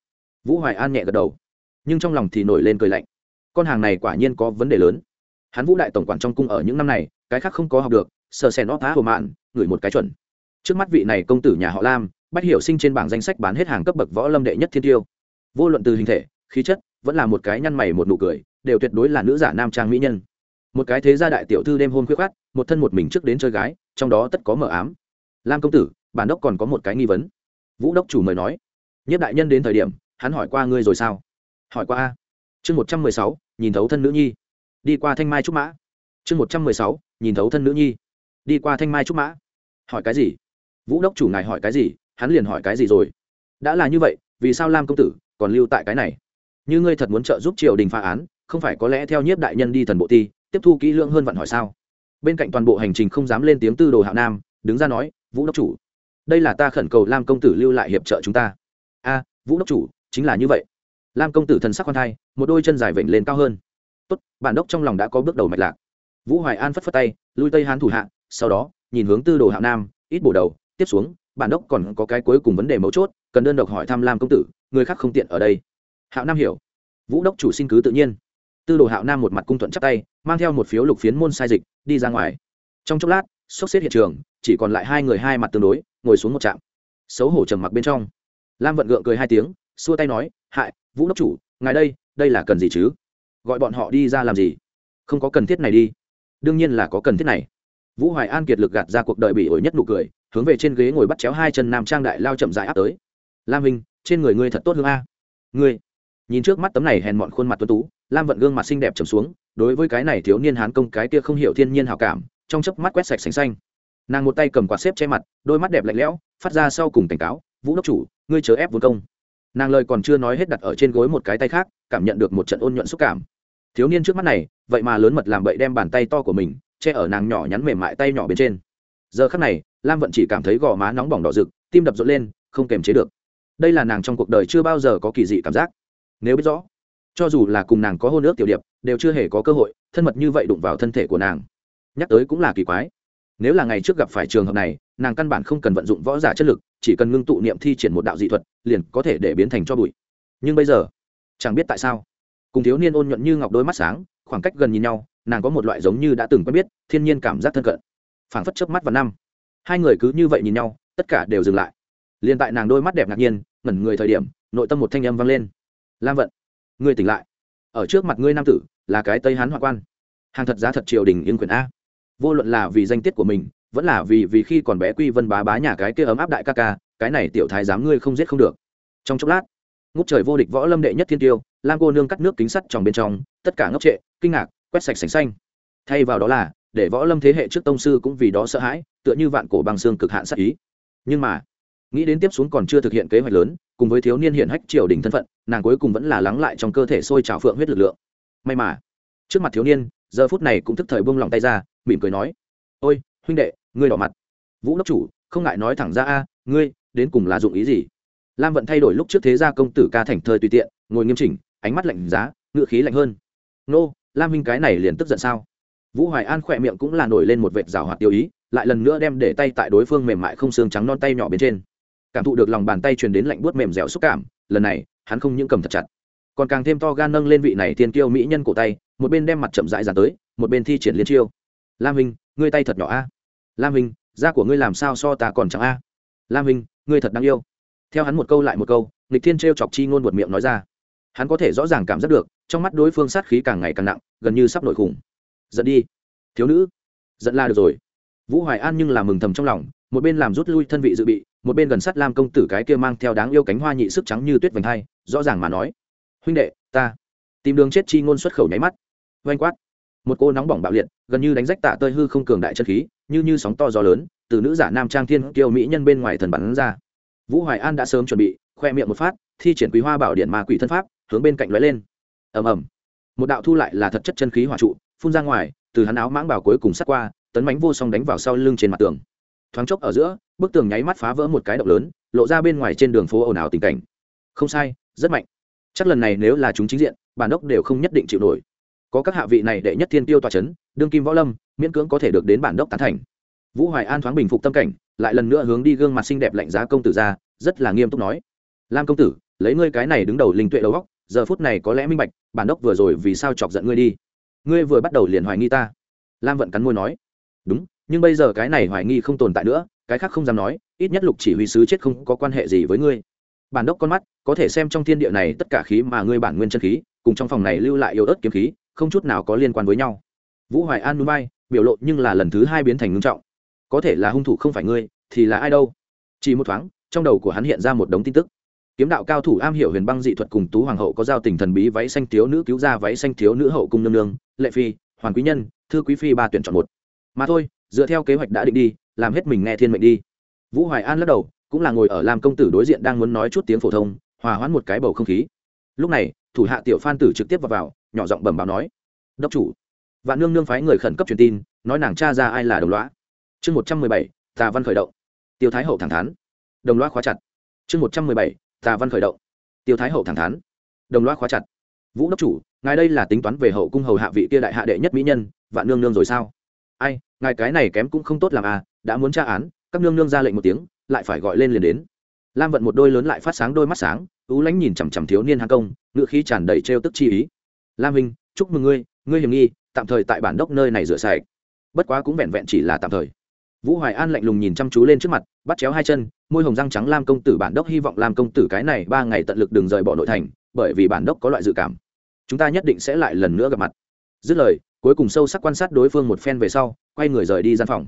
Vũ hoài an nhẹ gật đầu, nhưng trong lòng thì nổi lên cười lạnh. Con hàng này quả nhiên có vấn đề lớn. Hắn vũ đại tổng quản trong cung ở những năm này, cái khác không có học được, sờ sen óp phá hồ mạn gửi một cái chuẩn. Trước mắt vị này công tử nhà họ lam bắt hiểu sinh trên bảng danh sách bán hết hàng cấp bậc võ lâm đệ nhất thiên tiêu. Vô luận từ hình thể, khí chất, vẫn là một cái nhăn mày một nụ cười, đều tuyệt đối là nữ giả nam trang mỹ nhân. Một cái thế gia đại tiểu thư đêm hôm khuyết khát một thân một mình trước đến chơi gái, trong đó tất có mờ ám lam công tử, bản đốc còn có một cái nghi vấn. Vũ đốc chủ mời nói. Nhất đại nhân đến thời điểm, hắn hỏi qua ngươi rồi sao? Hỏi qua a. Chương một trăm mười sáu, nhìn thấu thân nữ nhi. Đi qua thanh mai trúc mã. Chương một trăm mười sáu, nhìn thấu thân nữ nhi. Đi qua thanh mai trúc mã. Hỏi cái gì? Vũ đốc chủ ngài hỏi cái gì, hắn liền hỏi cái gì rồi. Đã là như vậy, vì sao lam công tử còn lưu tại cái này? Như ngươi thật muốn trợ giúp triều đình phá án, không phải có lẽ theo nhiếp đại nhân đi thần bộ ti, tiếp thu kỹ lưỡng hơn vặn hỏi sao? Bên cạnh toàn bộ hành trình không dám lên tiếng tư đồ hạo nam, đứng ra nói vũ đốc chủ. Đây là ta khẩn cầu lam công tử lưu lại hiệp trợ chúng ta. A, vũ đốc chủ, chính là như vậy. Lam công tử thần sắc con thai, một đôi chân dài vểnh lên cao hơn. Tốt bản đốc trong lòng đã có bước đầu mạch lạc. Vũ hoài an phất phất tay, lui tây hán thủ hạ, sau đó, nhìn hướng tư đồ hạo nam, ít bổ đầu, tiếp xuống bản đốc còn có cái cuối cùng vấn đề mấu chốt, cần đơn độc hỏi thăm lam công tử, người khác không tiện ở đây. Hạo nam hiểu. Vũ đốc chủ xin cứ tự nhiên. Tư đồ hạo nam một mặt cung thuận chắp tay, mang theo một phiếu lục phiến môn sai dịch, đi ra ngoài. Trong chốc lát, sốc xếp hiện trường chỉ còn lại hai người hai mặt tương đối, ngồi xuống một trạm. Xấu hổ trầm mặc bên trong. Lam vận gượng cười hai tiếng, xua tay nói, hại, vũ đốc chủ, ngài đây đây là cần gì chứ? Gọi bọn họ đi ra làm gì? Không có cần thiết này đi. Đương nhiên là có cần thiết này. Vũ hoài an kiệt lực gạt ra cuộc đời bị ổi nhất nụ cười, hướng về trên ghế ngồi bắt chéo hai chân nam trang đại lao chậm dài áp tới. Lam hình trên người ngươi thật tốt hương a. Ngươi? Nhìn trước mắt tấm này hèn mọn khuôn mặt tuấn tú, lam vận gương mặt xinh đẹp trầm xuống, đối với cái này thiếu niên hán công cái kia không hiểu thiên nhiên hào cảm, trong chớp mắt quét sạch sành xanh nàng một tay cầm quạt xếp che mặt, đôi mắt đẹp lạnh lẽo, phát ra sau cùng cảnh cáo, vũ đốc chủ, ngươi chớ ép vốn công. Nàng lời còn chưa nói hết đặt ở trên gối một cái tay khác, cảm nhận được một trận ôn nhuận xúc cảm. Thiếu niên trước mắt này, vậy mà lớn mật làm bậy đem bàn tay to của mình, che ở nàng nhỏ nhắn mềm mại tay nhỏ bên trên. Giờ khắc này, lam vận chỉ cảm thấy gò má nóng bỏng đỏ rực, tim đập rộn lên, không kềm chế được. Đây là nàng trong cuộc đời chưa bao giờ có kỳ dị cảm giác. Nếu biết rõ, cho dù là cùng nàng có hôn ước tiểu điệp, đều chưa hề có cơ hội thân mật như vậy đụng vào thân thể của nàng. Nhắc tới cũng là kỳ quái nếu là ngày trước gặp phải trường hợp này, nàng căn bản không cần vận dụng võ giả chất lực, chỉ cần ngưng tụ niệm thi triển một đạo dị thuật, liền có thể để biến thành cho bụi. Nhưng bây giờ, chẳng biết tại sao, cùng thiếu niên ôn nhuận như ngọc đôi mắt sáng, khoảng cách gần nhìn nhau, nàng có một loại giống như đã từng quen biết, thiên nhiên cảm giác thân cận. Phảng phất chớp mắt vào năm, hai người cứ như vậy nhìn nhau, tất cả đều dừng lại. Liền tại nàng đôi mắt đẹp ngạc nhiên, ngẩn người thời điểm, nội tâm một thanh âm vang lên. Lam vận, ngươi tỉnh lại. Ở trước mặt ngươi nam tử là cái tây hán hoạn quan. Hàng thật giá thật triều đình yên quyền a vô luận là vì danh tiết của mình, vẫn là vì vì khi còn bé quy vân bá bá nhà cái kia ấm áp đại ca ca, cái này tiểu thái giám ngươi không giết không được. Trong chốc lát, ngút trời vô địch võ lâm đệ nhất thiên tiêu, lam cô nương cắt nước kính sắt tròng bên trong, tất cả ngốc trệ, kinh ngạc, quét sạch sành xanh. Thay vào đó là, để võ lâm thế hệ trước tông sư cũng vì đó sợ hãi, tựa như vạn cổ bằng xương cực hạn sát ý. Nhưng mà, nghĩ đến tiếp xuống còn chưa thực hiện kế hoạch lớn, cùng với thiếu niên hiện hách triều đình thân phận, nàng cuối cùng vẫn là lắng lại trong cơ thể sôi trào phượng huyết lực lượng. May mà, trước mặt thiếu niên giờ phút này cũng thức thời buông lòng tay ra, mỉm cười nói, ôi, huynh đệ, ngươi đỏ mặt. Vũ đốc chủ, không ngại nói thẳng ra a, ngươi đến cùng là dụng ý gì? Lam vận thay đổi lúc trước thế gia công tử ca thành thơi tùy tiện, ngồi nghiêm chỉnh, ánh mắt lạnh giá, ngựa khí lạnh hơn. Nô, lam huynh cái này liền tức giận sao? Vũ hoài an khỏe miệng cũng là nổi lên một vệt rào hoạt tiêu ý, lại lần nữa đem để tay tại đối phương mềm mại không xương trắng non tay nhỏ bên trên. Cảm thụ được lòng bàn tay truyền đến lạnh buốt mềm dẻo xúc cảm, lần này, hắn không những cầm thật chặt còn càng thêm to gan nâng lên vị này tiên kiêu mỹ nhân cổ tay, một bên đem mặt chậm rãi dàn tới, một bên thi triển liên chiêu. Lam hình ngươi tay thật nhỏ a. Lam hình da của ngươi làm sao so ta còn chẳng a? Lam hình ngươi thật đáng yêu. Theo hắn một câu lại một câu, nghịch thiên t chọc chi ngôn buột miệng nói ra. Hắn có thể rõ ràng cảm giác được, trong mắt đối phương sát khí càng ngày càng nặng, gần như sắp nổi khủng. Giận đi. Thiếu nữ. Giận la được rồi. Vũ hoài an nhưng là mừng thầm trong lòng, một bên làm rút lui thân vị dự bị, một bên gần sát lam công tử cái kia mang theo đáng yêu cánh hoa nhị sức trắng như tuyết vành hai, rõ ràng mà nói huynh đệ, ta. Tìm đường chết chi ngôn xuất khẩu nháy mắt. Oanh quát. Một cô nóng bỏng bạo liệt, gần như đánh rách tạ tơi hư không cường đại chân khí, như như sóng to gió lớn, từ nữ giả nam trang thiên kiêu mỹ nhân bên ngoài thần bắn ra. Vũ hoài an đã sớm chuẩn bị, khoe miệng một phát, thi triển quý hoa bảo điện ma quỷ thân pháp, hướng bên cạnh lóe lên. Ầm ầm. Một đạo thu lại là thật chất chân khí hỏa trụ, phun ra ngoài, từ hắn áo mãng bảo cuối cùng sát qua, tấn bánh vô song đánh vào sau lưng trên mặt tường. Thoáng chốc ở giữa, bức tường nháy mắt phá vỡ một cái động lớn, lộ ra bên ngoài trên đường phố ồn ào tình cảnh. Không sai, rất mạnh chắc lần này nếu là chúng chính diện, bản đốc đều không nhất định chịu nổi. Có các hạ vị này đệ nhất thiên tiêu tòa c h ấ n đương kim võ lâm, miễn cưỡng có thể được đến bản đốc tán thành. Vũ hoài an thoáng bình phục tâm cảnh, lại lần nữa hướng đi gương mặt xinh đẹp lạnh giá công tử ra, rất là nghiêm túc nói. Lam công tử, lấy ngươi cái này đứng đầu linh tuệ đầu góc giờ phút này có lẽ minh bạch, bản đốc vừa rồi vì sao chọc giận ngươi đi. Ngươi vừa bắt đầu liền hoài nghi ta. Lam vận cắn môi nói. Đúng, nhưng bây giờ cái này hoài nghi không tồn tại nữa, cái khác không dám nói, ít nhất lục chỉ huy sứ chết không có quan hệ gì với ngươi bản đốc con mắt, có thể xem trong thiên địa này tất cả khí mà ngươi bản nguyên chân khí, cùng trong phòng này lưu lại yếu ớt kiếm khí, không chút nào có liên quan với nhau. Vũ hoài an núi bay, biểu lộ nhưng là lần thứ hai biến thành ngưng trọng. Có thể là hung thủ không phải ngươi, thì là ai đâu? Chỉ một thoáng, trong đầu của hắn hiện ra một đống tin tức. Kiếm đạo cao thủ am hiểu huyền băng dị thuật cùng tú hoàng hậu có giao tình thần bí váy xanh thiếu nữ cứu ra váy xanh thiếu nữ hậu cung nương nương, lệ phi, hoàng quý nhân, thư quý phi ba tuyển chọn một. Mà thôi, dựa theo kế hoạch đã định đi, làm hết mình nghe thiên mệnh đi. Vũ hoài an lắc đầu cũng là ngồi ở làm công tử đối diện đang muốn nói chút tiếng phổ thông hòa hoãn một cái bầu không khí. Lúc này thủ hạ tiểu phan tử trực tiếp vào, vào nhỏ giọng bẩm báo nói đốc chủ. Vạn nương nương phái người khẩn cấp truyền tin nói nàng cha ra ai là đồng loã chương một trăm mười bảy tà văn khởi động. Tiêu thái hậu thẳng thắn. Đồng loa khóa chặt. Chương một trăm mười bảy tà văn khởi động. Tiêu thái hậu thẳng thắn. Đồng loa khóa chặt. Vũ đốc chủ ngài đây là tính toán về hậu cung hầu hạ vị kia đại hạ đệ nhất mỹ nhân vạn nương nương rồi sao? Ai ngài cái này kém cũng không tốt làm à đã muốn tra án các nương nương ra lệnh một tiếng, lại phải gọi lên liền đến. Lam vận một đôi lớn lại phát sáng đôi mắt sáng, ú lánh nhìn chằm chằm thiếu niên hàng công ngự khí tràn đầy trêu tức chi ý. Lam minh chúc mừng ngươi ngươi hiểm nghi, tạm thời tại bản đốc nơi này rửa sạch. Bất quá cũng vẹn vẹn chỉ là tạm thời. Vũ hoài an lạnh lùng nhìn chăm chú lên trước mặt, bắt chéo hai chân, môi hồng răng trắng lam công tử bản đốc hy vọng lam công tử cái này ba ngày tận lực đừng rời bỏ nội thành, bởi vì bản đốc có loại dự cảm. Chúng ta nhất định sẽ lại lần nữa gặp mặt. Dứt lời, cuối cùng sâu sắc quan sát đối phương một phen về sau, quay người rời đi gian phòng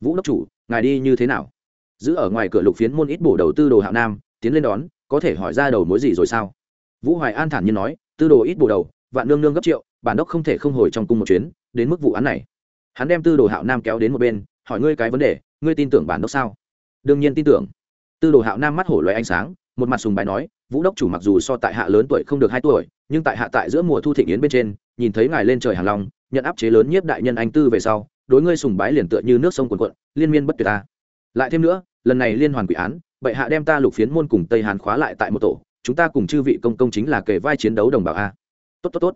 vũ đốc chủ, ngài đi như thế nào? Giữ ở ngoài cửa lục phiến môn ít bổ đầu tư đồ hạo nam, tiến lên đón, có thể hỏi ra đầu mối gì rồi sao? Vũ hoài an thản nhiên nói, tư đồ ít bổ đầu, vạn nương nương gấp triệu, bản đốc không thể không hồi trong cung một chuyến, đến mức vụ án này. Hắn đem tư đồ hạo nam kéo đến một bên, hỏi ngươi cái vấn đề, ngươi tin tưởng bản đốc sao? Đương nhiên tin tưởng. Tư đồ hạo nam mắt hổ loé ánh sáng, một mặt sùng bài nói, vũ đốc chủ mặc dù so tại hạ lớn tuổi không được hai tuổi, nhưng tại hạ tại giữa mùa thu thịnh yến bên trên, nhìn thấy ngài lên trời hàng long, nhận áp chế lớn nhiếp đại nhân anh tư về sau đối ngươi sùng bái liền tựa như nước sông cuồn cuộn, liên miên bất tuyệt ta. Lại thêm nữa, lần này liên hoàn quỷ án, bệ hạ đem ta lục phiến môn cùng tây hàn khóa lại tại một tổ, chúng ta cùng chư vị công công chính là kề vai chiến đấu đồng bào a. Tốt tốt tốt.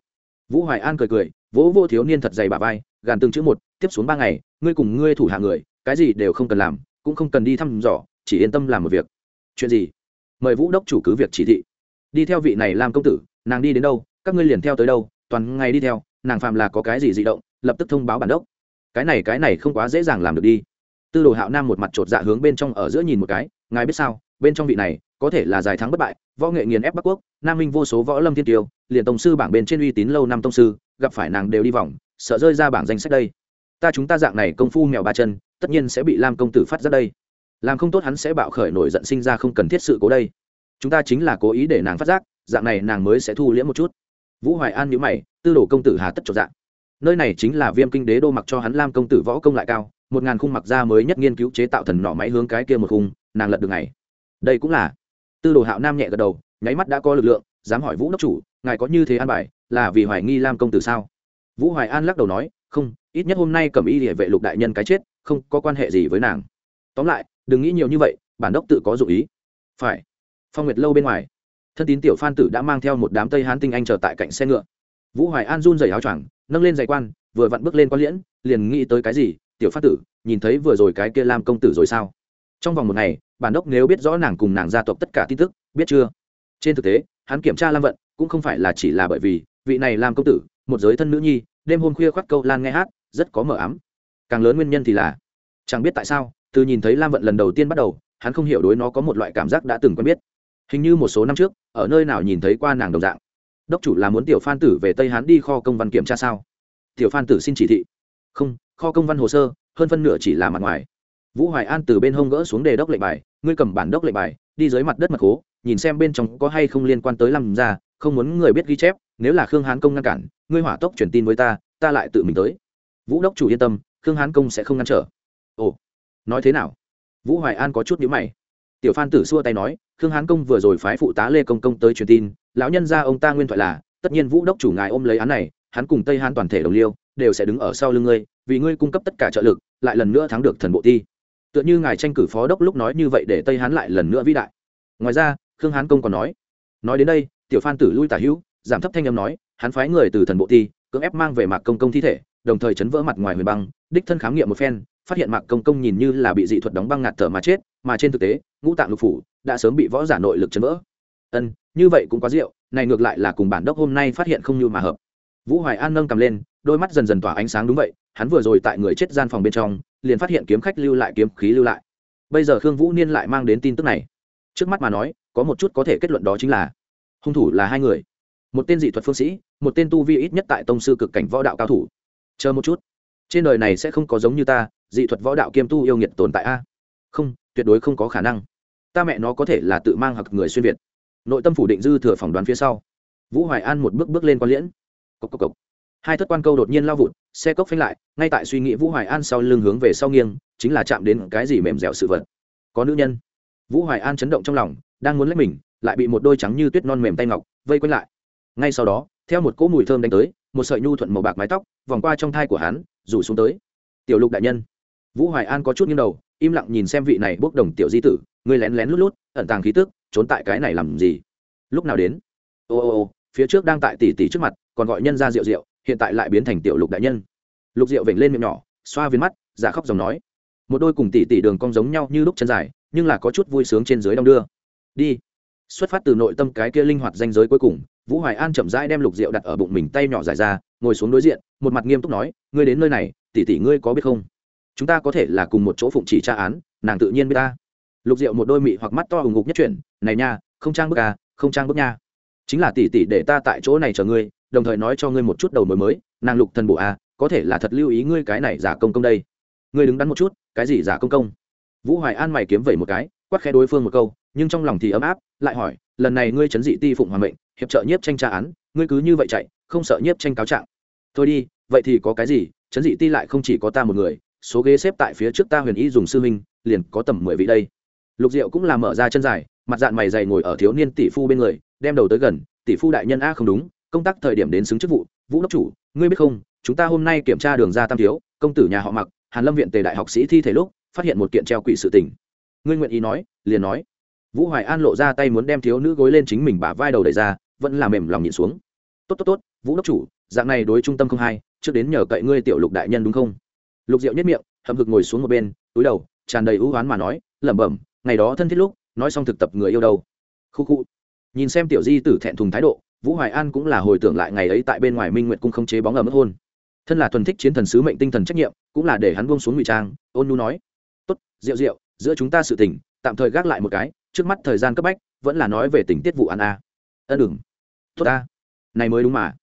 Vũ hoài an cười cười, vỗ vô thiếu niên thật dày bà vai, gàn từng chữ một, tiếp xuống ba ngày, ngươi cùng ngươi thủ hạ người, cái gì đều không cần làm, cũng không cần đi thăm dò, chỉ yên tâm làm một việc. Chuyện gì? Mời vũ đốc chủ cứ việc chỉ thị. Đi theo vị này làm công tử, nàng đi đến đâu, các ngươi liền theo tới đâu, toàn ngày đi theo, nàng phạm là có cái gì dị động, lập tức thông báo bản đốc cái này cái này không quá dễ dàng làm được đi. Tư đồ hạo nam một mặt chột dạ hướng bên trong ở giữa nhìn một cái, ngài biết sao, bên trong vị này, có thể là giải thắng bất bại, võ nghệ nghiền ép bắc quốc, nam minh vô số võ lâm thiên tiêu, liền tổng sư bảng bên trên uy tín lâu năm tông sư, gặp phải nàng đều đi vòng, sợ rơi ra bảng danh sách đây. Ta chúng ta dạng này công phu mèo ba chân, tất nhiên sẽ bị lam công tử phát ra đây. Làm không tốt hắn sẽ bạo khởi nổi giận sinh ra không cần thiết sự cố đây. Chúng ta chính là cố ý để nàng phát giác, dạng này nàng mới sẽ thu liễm một chút. Vũ hoài an nhữ mày, tư đồ công tử hà tất trọn dạng nơi này chính là viêm kinh đế đô mặc cho hắn lam công tử võ công lại cao, một ngàn khung mặc ra mới nhất nghiên cứu chế tạo thần nỏ máy hướng cái kia một khung, nàng lật được ngày. Đây cũng là. Tư đồ hạo nam nhẹ gật đầu, nháy mắt đã có lực lượng, dám hỏi vũ đốc chủ, ngài có như thế an bài, là vì hoài nghi lam công tử sao? Vũ hoài an lắc đầu nói, không, ít nhất hôm nay cầm y địa vệ lục đại nhân cái chết, không có quan hệ gì với nàng. Tóm lại, đừng nghĩ nhiều như vậy, bản đốc tự có dụ ý. Phải. Phong nguyệt lâu bên ngoài, thân tín tiểu phan tử đã mang theo một đám tây hán tinh anh chờ tại cạnh xe ngựa vũ hoài an run dày áo choàng, nâng lên giày quan, vừa vặn bước lên quan liễn, liền nghĩ tới cái gì, tiểu phát tử, nhìn thấy vừa rồi cái kia lam công tử rồi sao? Trong vòng một ngày, bản đốc nếu biết rõ nàng cùng nàng gia tộc tất cả tin tức, biết chưa? Trên thực tế, hắn kiểm tra lam vận, cũng không phải là chỉ là bởi vì, vị này lam công tử, một giới thân nữ nhi, đêm hôm khuya khoác câu lan nghe hát, rất có mờ ám. Càng lớn nguyên nhân thì là, chẳng biết tại sao, từ nhìn thấy lam vận lần đầu tiên bắt đầu, hắn không hiểu đối nó có một loại cảm giác đã từng quen biết. Hình như một số năm trước, ở nơi nào nhìn thấy qua nàng đồng dạng đốc chủ là muốn tiểu phan tử về tây hán đi kho công văn kiểm tra sao? Tiểu phan tử xin chỉ thị. Không, kho công văn hồ sơ, hơn phân nửa chỉ là mặt ngoài. Vũ hoài an từ bên hông gỡ xuống đề đốc lệnh bài, ngươi cầm bản đốc lệnh bài, đi dưới mặt đất mặt hố, nhìn xem bên trong có hay không liên quan tới làm ra không muốn người biết ghi chép, nếu là khương hán công ngăn cản, ngươi hỏa tốc truyền tin với ta ta lại tự mình tới. Vũ đốc chủ yên tâm, khương hán công sẽ không ngăn trở. Ồ, nói thế nào? Vũ hoài an có chút nhữ mày tiểu phan tử xua tay nói, khương hán công vừa rồi phái phụ tá lê công công tới truyền tin, lão nhân ra ông ta nguyên thoại là, tất nhiên vũ đốc chủ ngài ôm lấy án này, hắn cùng tây hán toàn thể đồng liêu, đều sẽ đứng ở sau lưng ngươi, vì ngươi cung cấp tất cả trợ lực, lại lần nữa thắng được thần bộ thi tựa như ngài tranh cử phó đốc lúc nói như vậy để tây hán lại lần nữa vĩ đại. Ngoài ra, khương hán công còn nói nói đến đây, tiểu phan tử lui tả hữu, giảm thấp thanh âm nói, hắn phái người từ thần bộ thi cưỡng ép mang về mạc công công thi thể, đồng thời chấn vỡ mặt ngoài huyền băng, đích thân khám nghiệm một phen phát hiện mạc công công nhìn như là bị dị thuật đóng băng ngạt thở mà chết, mà trên thực tế, ngũ tạng lục phủ đã sớm bị võ giả nội lực chấn vỡ. Ân, như vậy cũng quá rượu này ngược lại là cùng bản đốc hôm nay phát hiện không như mà hợp. Vũ hoài an nâng cầm lên, đôi mắt dần dần tỏa ánh sáng đúng vậy, hắn vừa rồi tại người chết gian phòng bên trong, liền phát hiện kiếm khách lưu lại kiếm khí lưu lại. Bây giờ khương vũ niên lại mang đến tin tức này. Trước mắt mà nói, có một chút có thể kết luận đó chính là, hung thủ là hai người. Một tên dị thuật phương sĩ, một tên tu vi ít nhất tại tông sư cực cảnh võ đạo cao thủ. Chờ một chút trên đời này sẽ không có giống như ta, dị thuật võ đạo kiêm tu yêu nghiệt tồn tại a. Không, tuyệt đối không có khả năng. Ta mẹ nó có thể là tự mang hoặc người xuyên việt. Nội tâm phủ định dư thừa phỏng đoán phía sau. Vũ hoài an một bước bước lên quan liễn. Cốc cốc cốc. hai thất quan câu đột nhiên lao vụt, xe cốc phanh lại, ngay tại suy nghĩ vũ hoài an sau lưng hướng về sau nghiêng, chính là chạm đến cái gì mềm dẻo sự vật. Có nữ nhân. Vũ hoài an chấn động trong lòng, đang muốn lấy mình, lại bị một đôi trắng như tuyết non mềm tay ngọc vây quanh lại. Ngay sau đó, theo một cỗ mùi thơm đánh tới một sợi nhu thuận màu bạc mái tóc vòng qua trong thai của hắn, rủ xuống tới. Tiểu lục đại nhân. Vũ hoài an có chút nghiêng đầu, im lặng nhìn xem vị này bốc đồng tiểu di tử, người lén lén lút lút, ẩn tàng khí tức, trốn tại cái này làm gì? Lúc nào đến? Ô ô ô, phía trước đang tại tỷ tỷ trước mặt, còn gọi nhân ra rượu rượu, hiện tại lại biến thành tiểu lục đại nhân. Lục rượu vểnh lên miệng nhỏ, xoa viên mắt, giả khóc dòng nói. Một đôi cùng tỷ tỷ đường cong giống nhau như lúc chân dài, nhưng là có chút vui sướng trên dưới đong đưa. Đi. Xuất phát từ nội tâm cái kia linh hoạt danh giới cuối cùng vũ hoài an chậm rãi đem lục rượu đặt ở bụng mình tay nhỏ dài ra, ngồi xuống đối diện, một mặt nghiêm túc nói, ngươi đến nơi này, tỷ tỷ ngươi có biết không? Chúng ta có thể là cùng một chỗ phụng chỉ tra án, nàng tự nhiên biết ta. Lục rượu một đôi mị hoặc mắt to hùng ngục nhất chuyển, này nha, không trang bức à không trang bức nha. Chính là tỷ tỷ để ta tại chỗ này chờ ngươi, đồng thời nói cho ngươi một chút đầu mối mới, nàng lục thần bộ à có thể là thật lưu ý ngươi cái này giả công công đây. Ngươi đứng đắn một chút, cái gì giả công công? Vũ hoài an mày kiếm vẩy một cái, quát khẽ đối phương một câu, nhưng trong lòng thì ấm áp, lại hỏi, lần này ngươi chấn dị ti phụng hoàng mệnh hiệp trợ nhiếp tranh tra án, ngươi cứ như vậy chạy, không sợ nhiếp tranh cáo trạng. Thôi đi, vậy thì có cái gì? Chấn dị ti lại không chỉ có ta một người, số ghế xếp tại phía trước ta huyền y dùng sư minh liền có tầm mười vị đây. Lục diệu cũng là mở ra chân dài, mặt dạng mày dày ngồi ở thiếu niên tỷ phu bên người, đem đầu tới gần, tỷ phu đại nhân a, không đúng, công tác thời điểm đến xứng chức vụ, vũ đốc chủ, ngươi biết không, chúng ta hôm nay kiểm tra đường ra tam thiếu, công tử nhà họ mặc hàn lâm viện tề đại học sĩ thi thể lúc, phát hiện một kiện treo quỷ sự tình. Ngươi nguyện ý nói, liền nói vũ hoài an lộ ra tay muốn đem thiếu nữ gối lên chính mình bả vai đầu đẩy ra, vẫn là mềm lòng nhìn xuống. Tốt tốt tốt, vũ đốc chủ, dạng này đối trung tâm không hay, trước đến nhờ cậy ngươi tiểu lục đại nhân đúng không? Lục diệu nhất miệng, hậm hực ngồi xuống một bên, túi đầu, tràn đầy ưu oán mà nói, lẩm bẩm, ngày đó thân thiết lúc, nói xong thực tập người yêu đâu. Khu khu. Nhìn xem tiểu di tử thẹn thùng thái độ, vũ hoài an cũng là hồi tưởng lại ngày ấy tại bên ngoài minh nguyệt cung không chế bóng ở mất hôn. Thân là thuần thích chiến thần sứ mệnh tinh thần trách nhiệm, cũng là để hắn buông xuống ngụy trang, ôn nu nói, tốt rượu rượu giữa chúng ta sự tình, tạm thời gác lại một cái trước mắt thời gian cấp bách, vẫn là nói về tình tiết vụ án a. Ân đừng. Tốt a này mới đúng mà.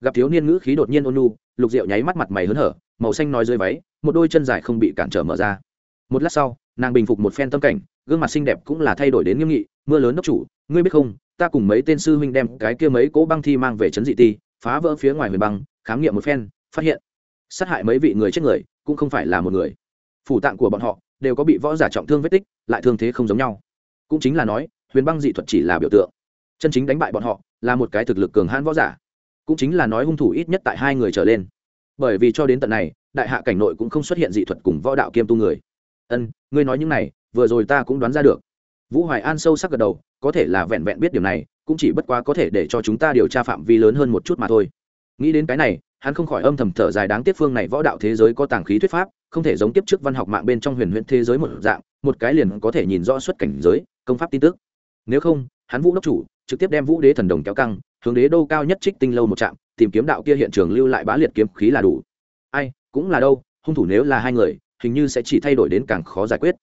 Gặp thiếu niên ngữ khí đột nhiên ôn nu lục rượu nháy mắt mặt mày hớn hở, màu xanh nói rơi váy, một đôi chân dài không bị cản trở mở ra. Một lát sau, nàng bình phục một phen tâm cảnh, gương mặt xinh đẹp cũng là thay đổi đến nghiêm nghị, mưa lớn đốc chủ, ngươi biết không, ta cùng mấy tên sư huynh đem cái kia mấy cỗ băng thi mang về trấn dị ti, phá vỡ phía ngoài huyền băng, khám nghiệm một phen, phát hiện, sát hại mấy vị người chết người, cũng không phải là một người. Phủ tạng của bọn họ đều có bị võ giả trọng thương vết tích, lại thương thế không giống nhau cũng chính là nói, huyền băng dị thuật chỉ là biểu tượng. Chân chính đánh bại bọn họ là một cái thực lực cường hãn võ giả, cũng chính là nói hung thủ ít nhất tại hai người trở lên. Bởi vì cho đến tận này, đại hạ cảnh nội cũng không xuất hiện dị thuật cùng võ đạo kiêm tu người. Ân, ngươi nói những này, vừa rồi ta cũng đoán ra được. Vũ hoài an sâu sắc gật đầu, có thể là vẹn vẹn biết điều này, cũng chỉ bất quá có thể để cho chúng ta điều tra phạm vi lớn hơn một chút mà thôi. Nghĩ đến cái này, hắn không khỏi âm thầm thở dài đáng tiếc phương này võ đạo thế giới có tàng khí thuyết pháp, không thể giống tiếp trước văn học mạng bên trong huyền huyễn thế giới một dạng, một cái liền có thể nhìn rõ xuất cảnh giới công pháp tin tức. Nếu không, hắn vũ đốc chủ trực tiếp đem vũ đế thần đồng kéo căng, hướng đế đô cao nhất trích tinh lâu một trạm, tìm kiếm đạo kia hiện trường lưu lại bá liệt kiếm khí là đủ. Ai, cũng là đâu, hung thủ nếu là hai người, hình như sẽ chỉ thay đổi đến càng khó giải quyết.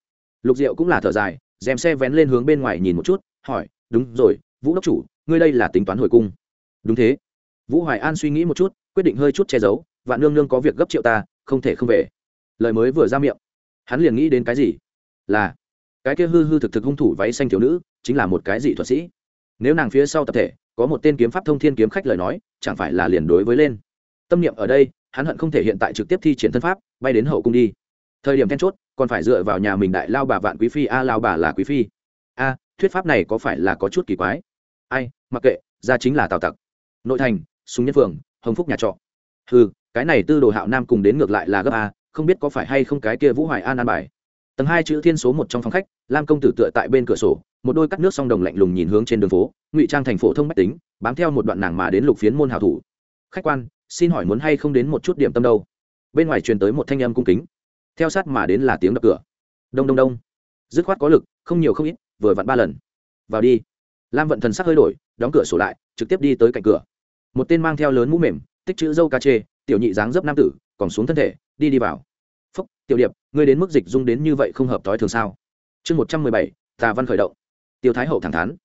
Lục diệu cũng là thở dài, dèm xe vén lên hướng bên ngoài nhìn một chút, hỏi, đúng rồi, vũ đốc chủ, ngươi đây là tính toán hồi cung? Đúng thế. Vũ hoài an suy nghĩ một chút, quyết định hơi chút che giấu, vạn nương nương có việc gấp triệu ta, không thể không về. Lời mới vừa ra miệng, hắn liền nghĩ đến cái gì? Là cái kia hư hư thực thực hung thủ váy xanh thiếu nữ, chính là một cái dị thuật sĩ. Nếu nàng phía sau tập thể, có một tên kiếm pháp thông thiên kiếm khách lời nói, chẳng phải là liền đối với lên. Tâm niệm ở đây, hắn hận không thể hiện tại trực tiếp thi triển thân pháp, bay đến hậu cung đi. Thời điểm then chốt, còn phải dựa vào nhà mình đại lao bà vạn quý phi, a lao bà là quý phi. A, thuyết pháp này có phải là có chút kỳ quái? Ai, mặc kệ, ra chính là tào tặc. Nội thành, súng nhân phường, hồng phúc nhà trọ. Ừ cái này tư đồ hạo nam cùng đến ngược lại là gấp a, không biết có phải hay không cái kia vũ hoài an an bài tầng hai chữ thiên số một trong phòng khách, lam công tử tựa tại bên cửa sổ, một đôi cắt nước song đồng lạnh lùng nhìn hướng trên đường phố, ngụy trang thành phổ thông mách tính, bám theo một đoạn nàng mà đến lục phiến môn hào thủ. Khách quan, xin hỏi muốn hay không đến một chút điểm tâm đâu? Bên ngoài truyền tới một thanh âm cung kính. Theo sát mà đến là tiếng đập cửa. Đông đông đông. Dứt khoát có lực, không nhiều không ít, vừa vặn ba lần. Vào đi. Lam vận thần sắc hơi đổi, đóng cửa sổ lại, trực tiếp đi tới cạnh cửa. Một tên mang theo lớn mũ mềm, tích chữ dâu ca chê, tiểu nhị dáng dấp nam tử, còn xuống thân thể, đi đi vào phúc, tiểu điệp, ngươi đến mức dịch dung đến như vậy không hợp thói thường sao? Chương một trăm mười bảy, tà văn khởi động. Tiêu thái hậu thẳng thắn.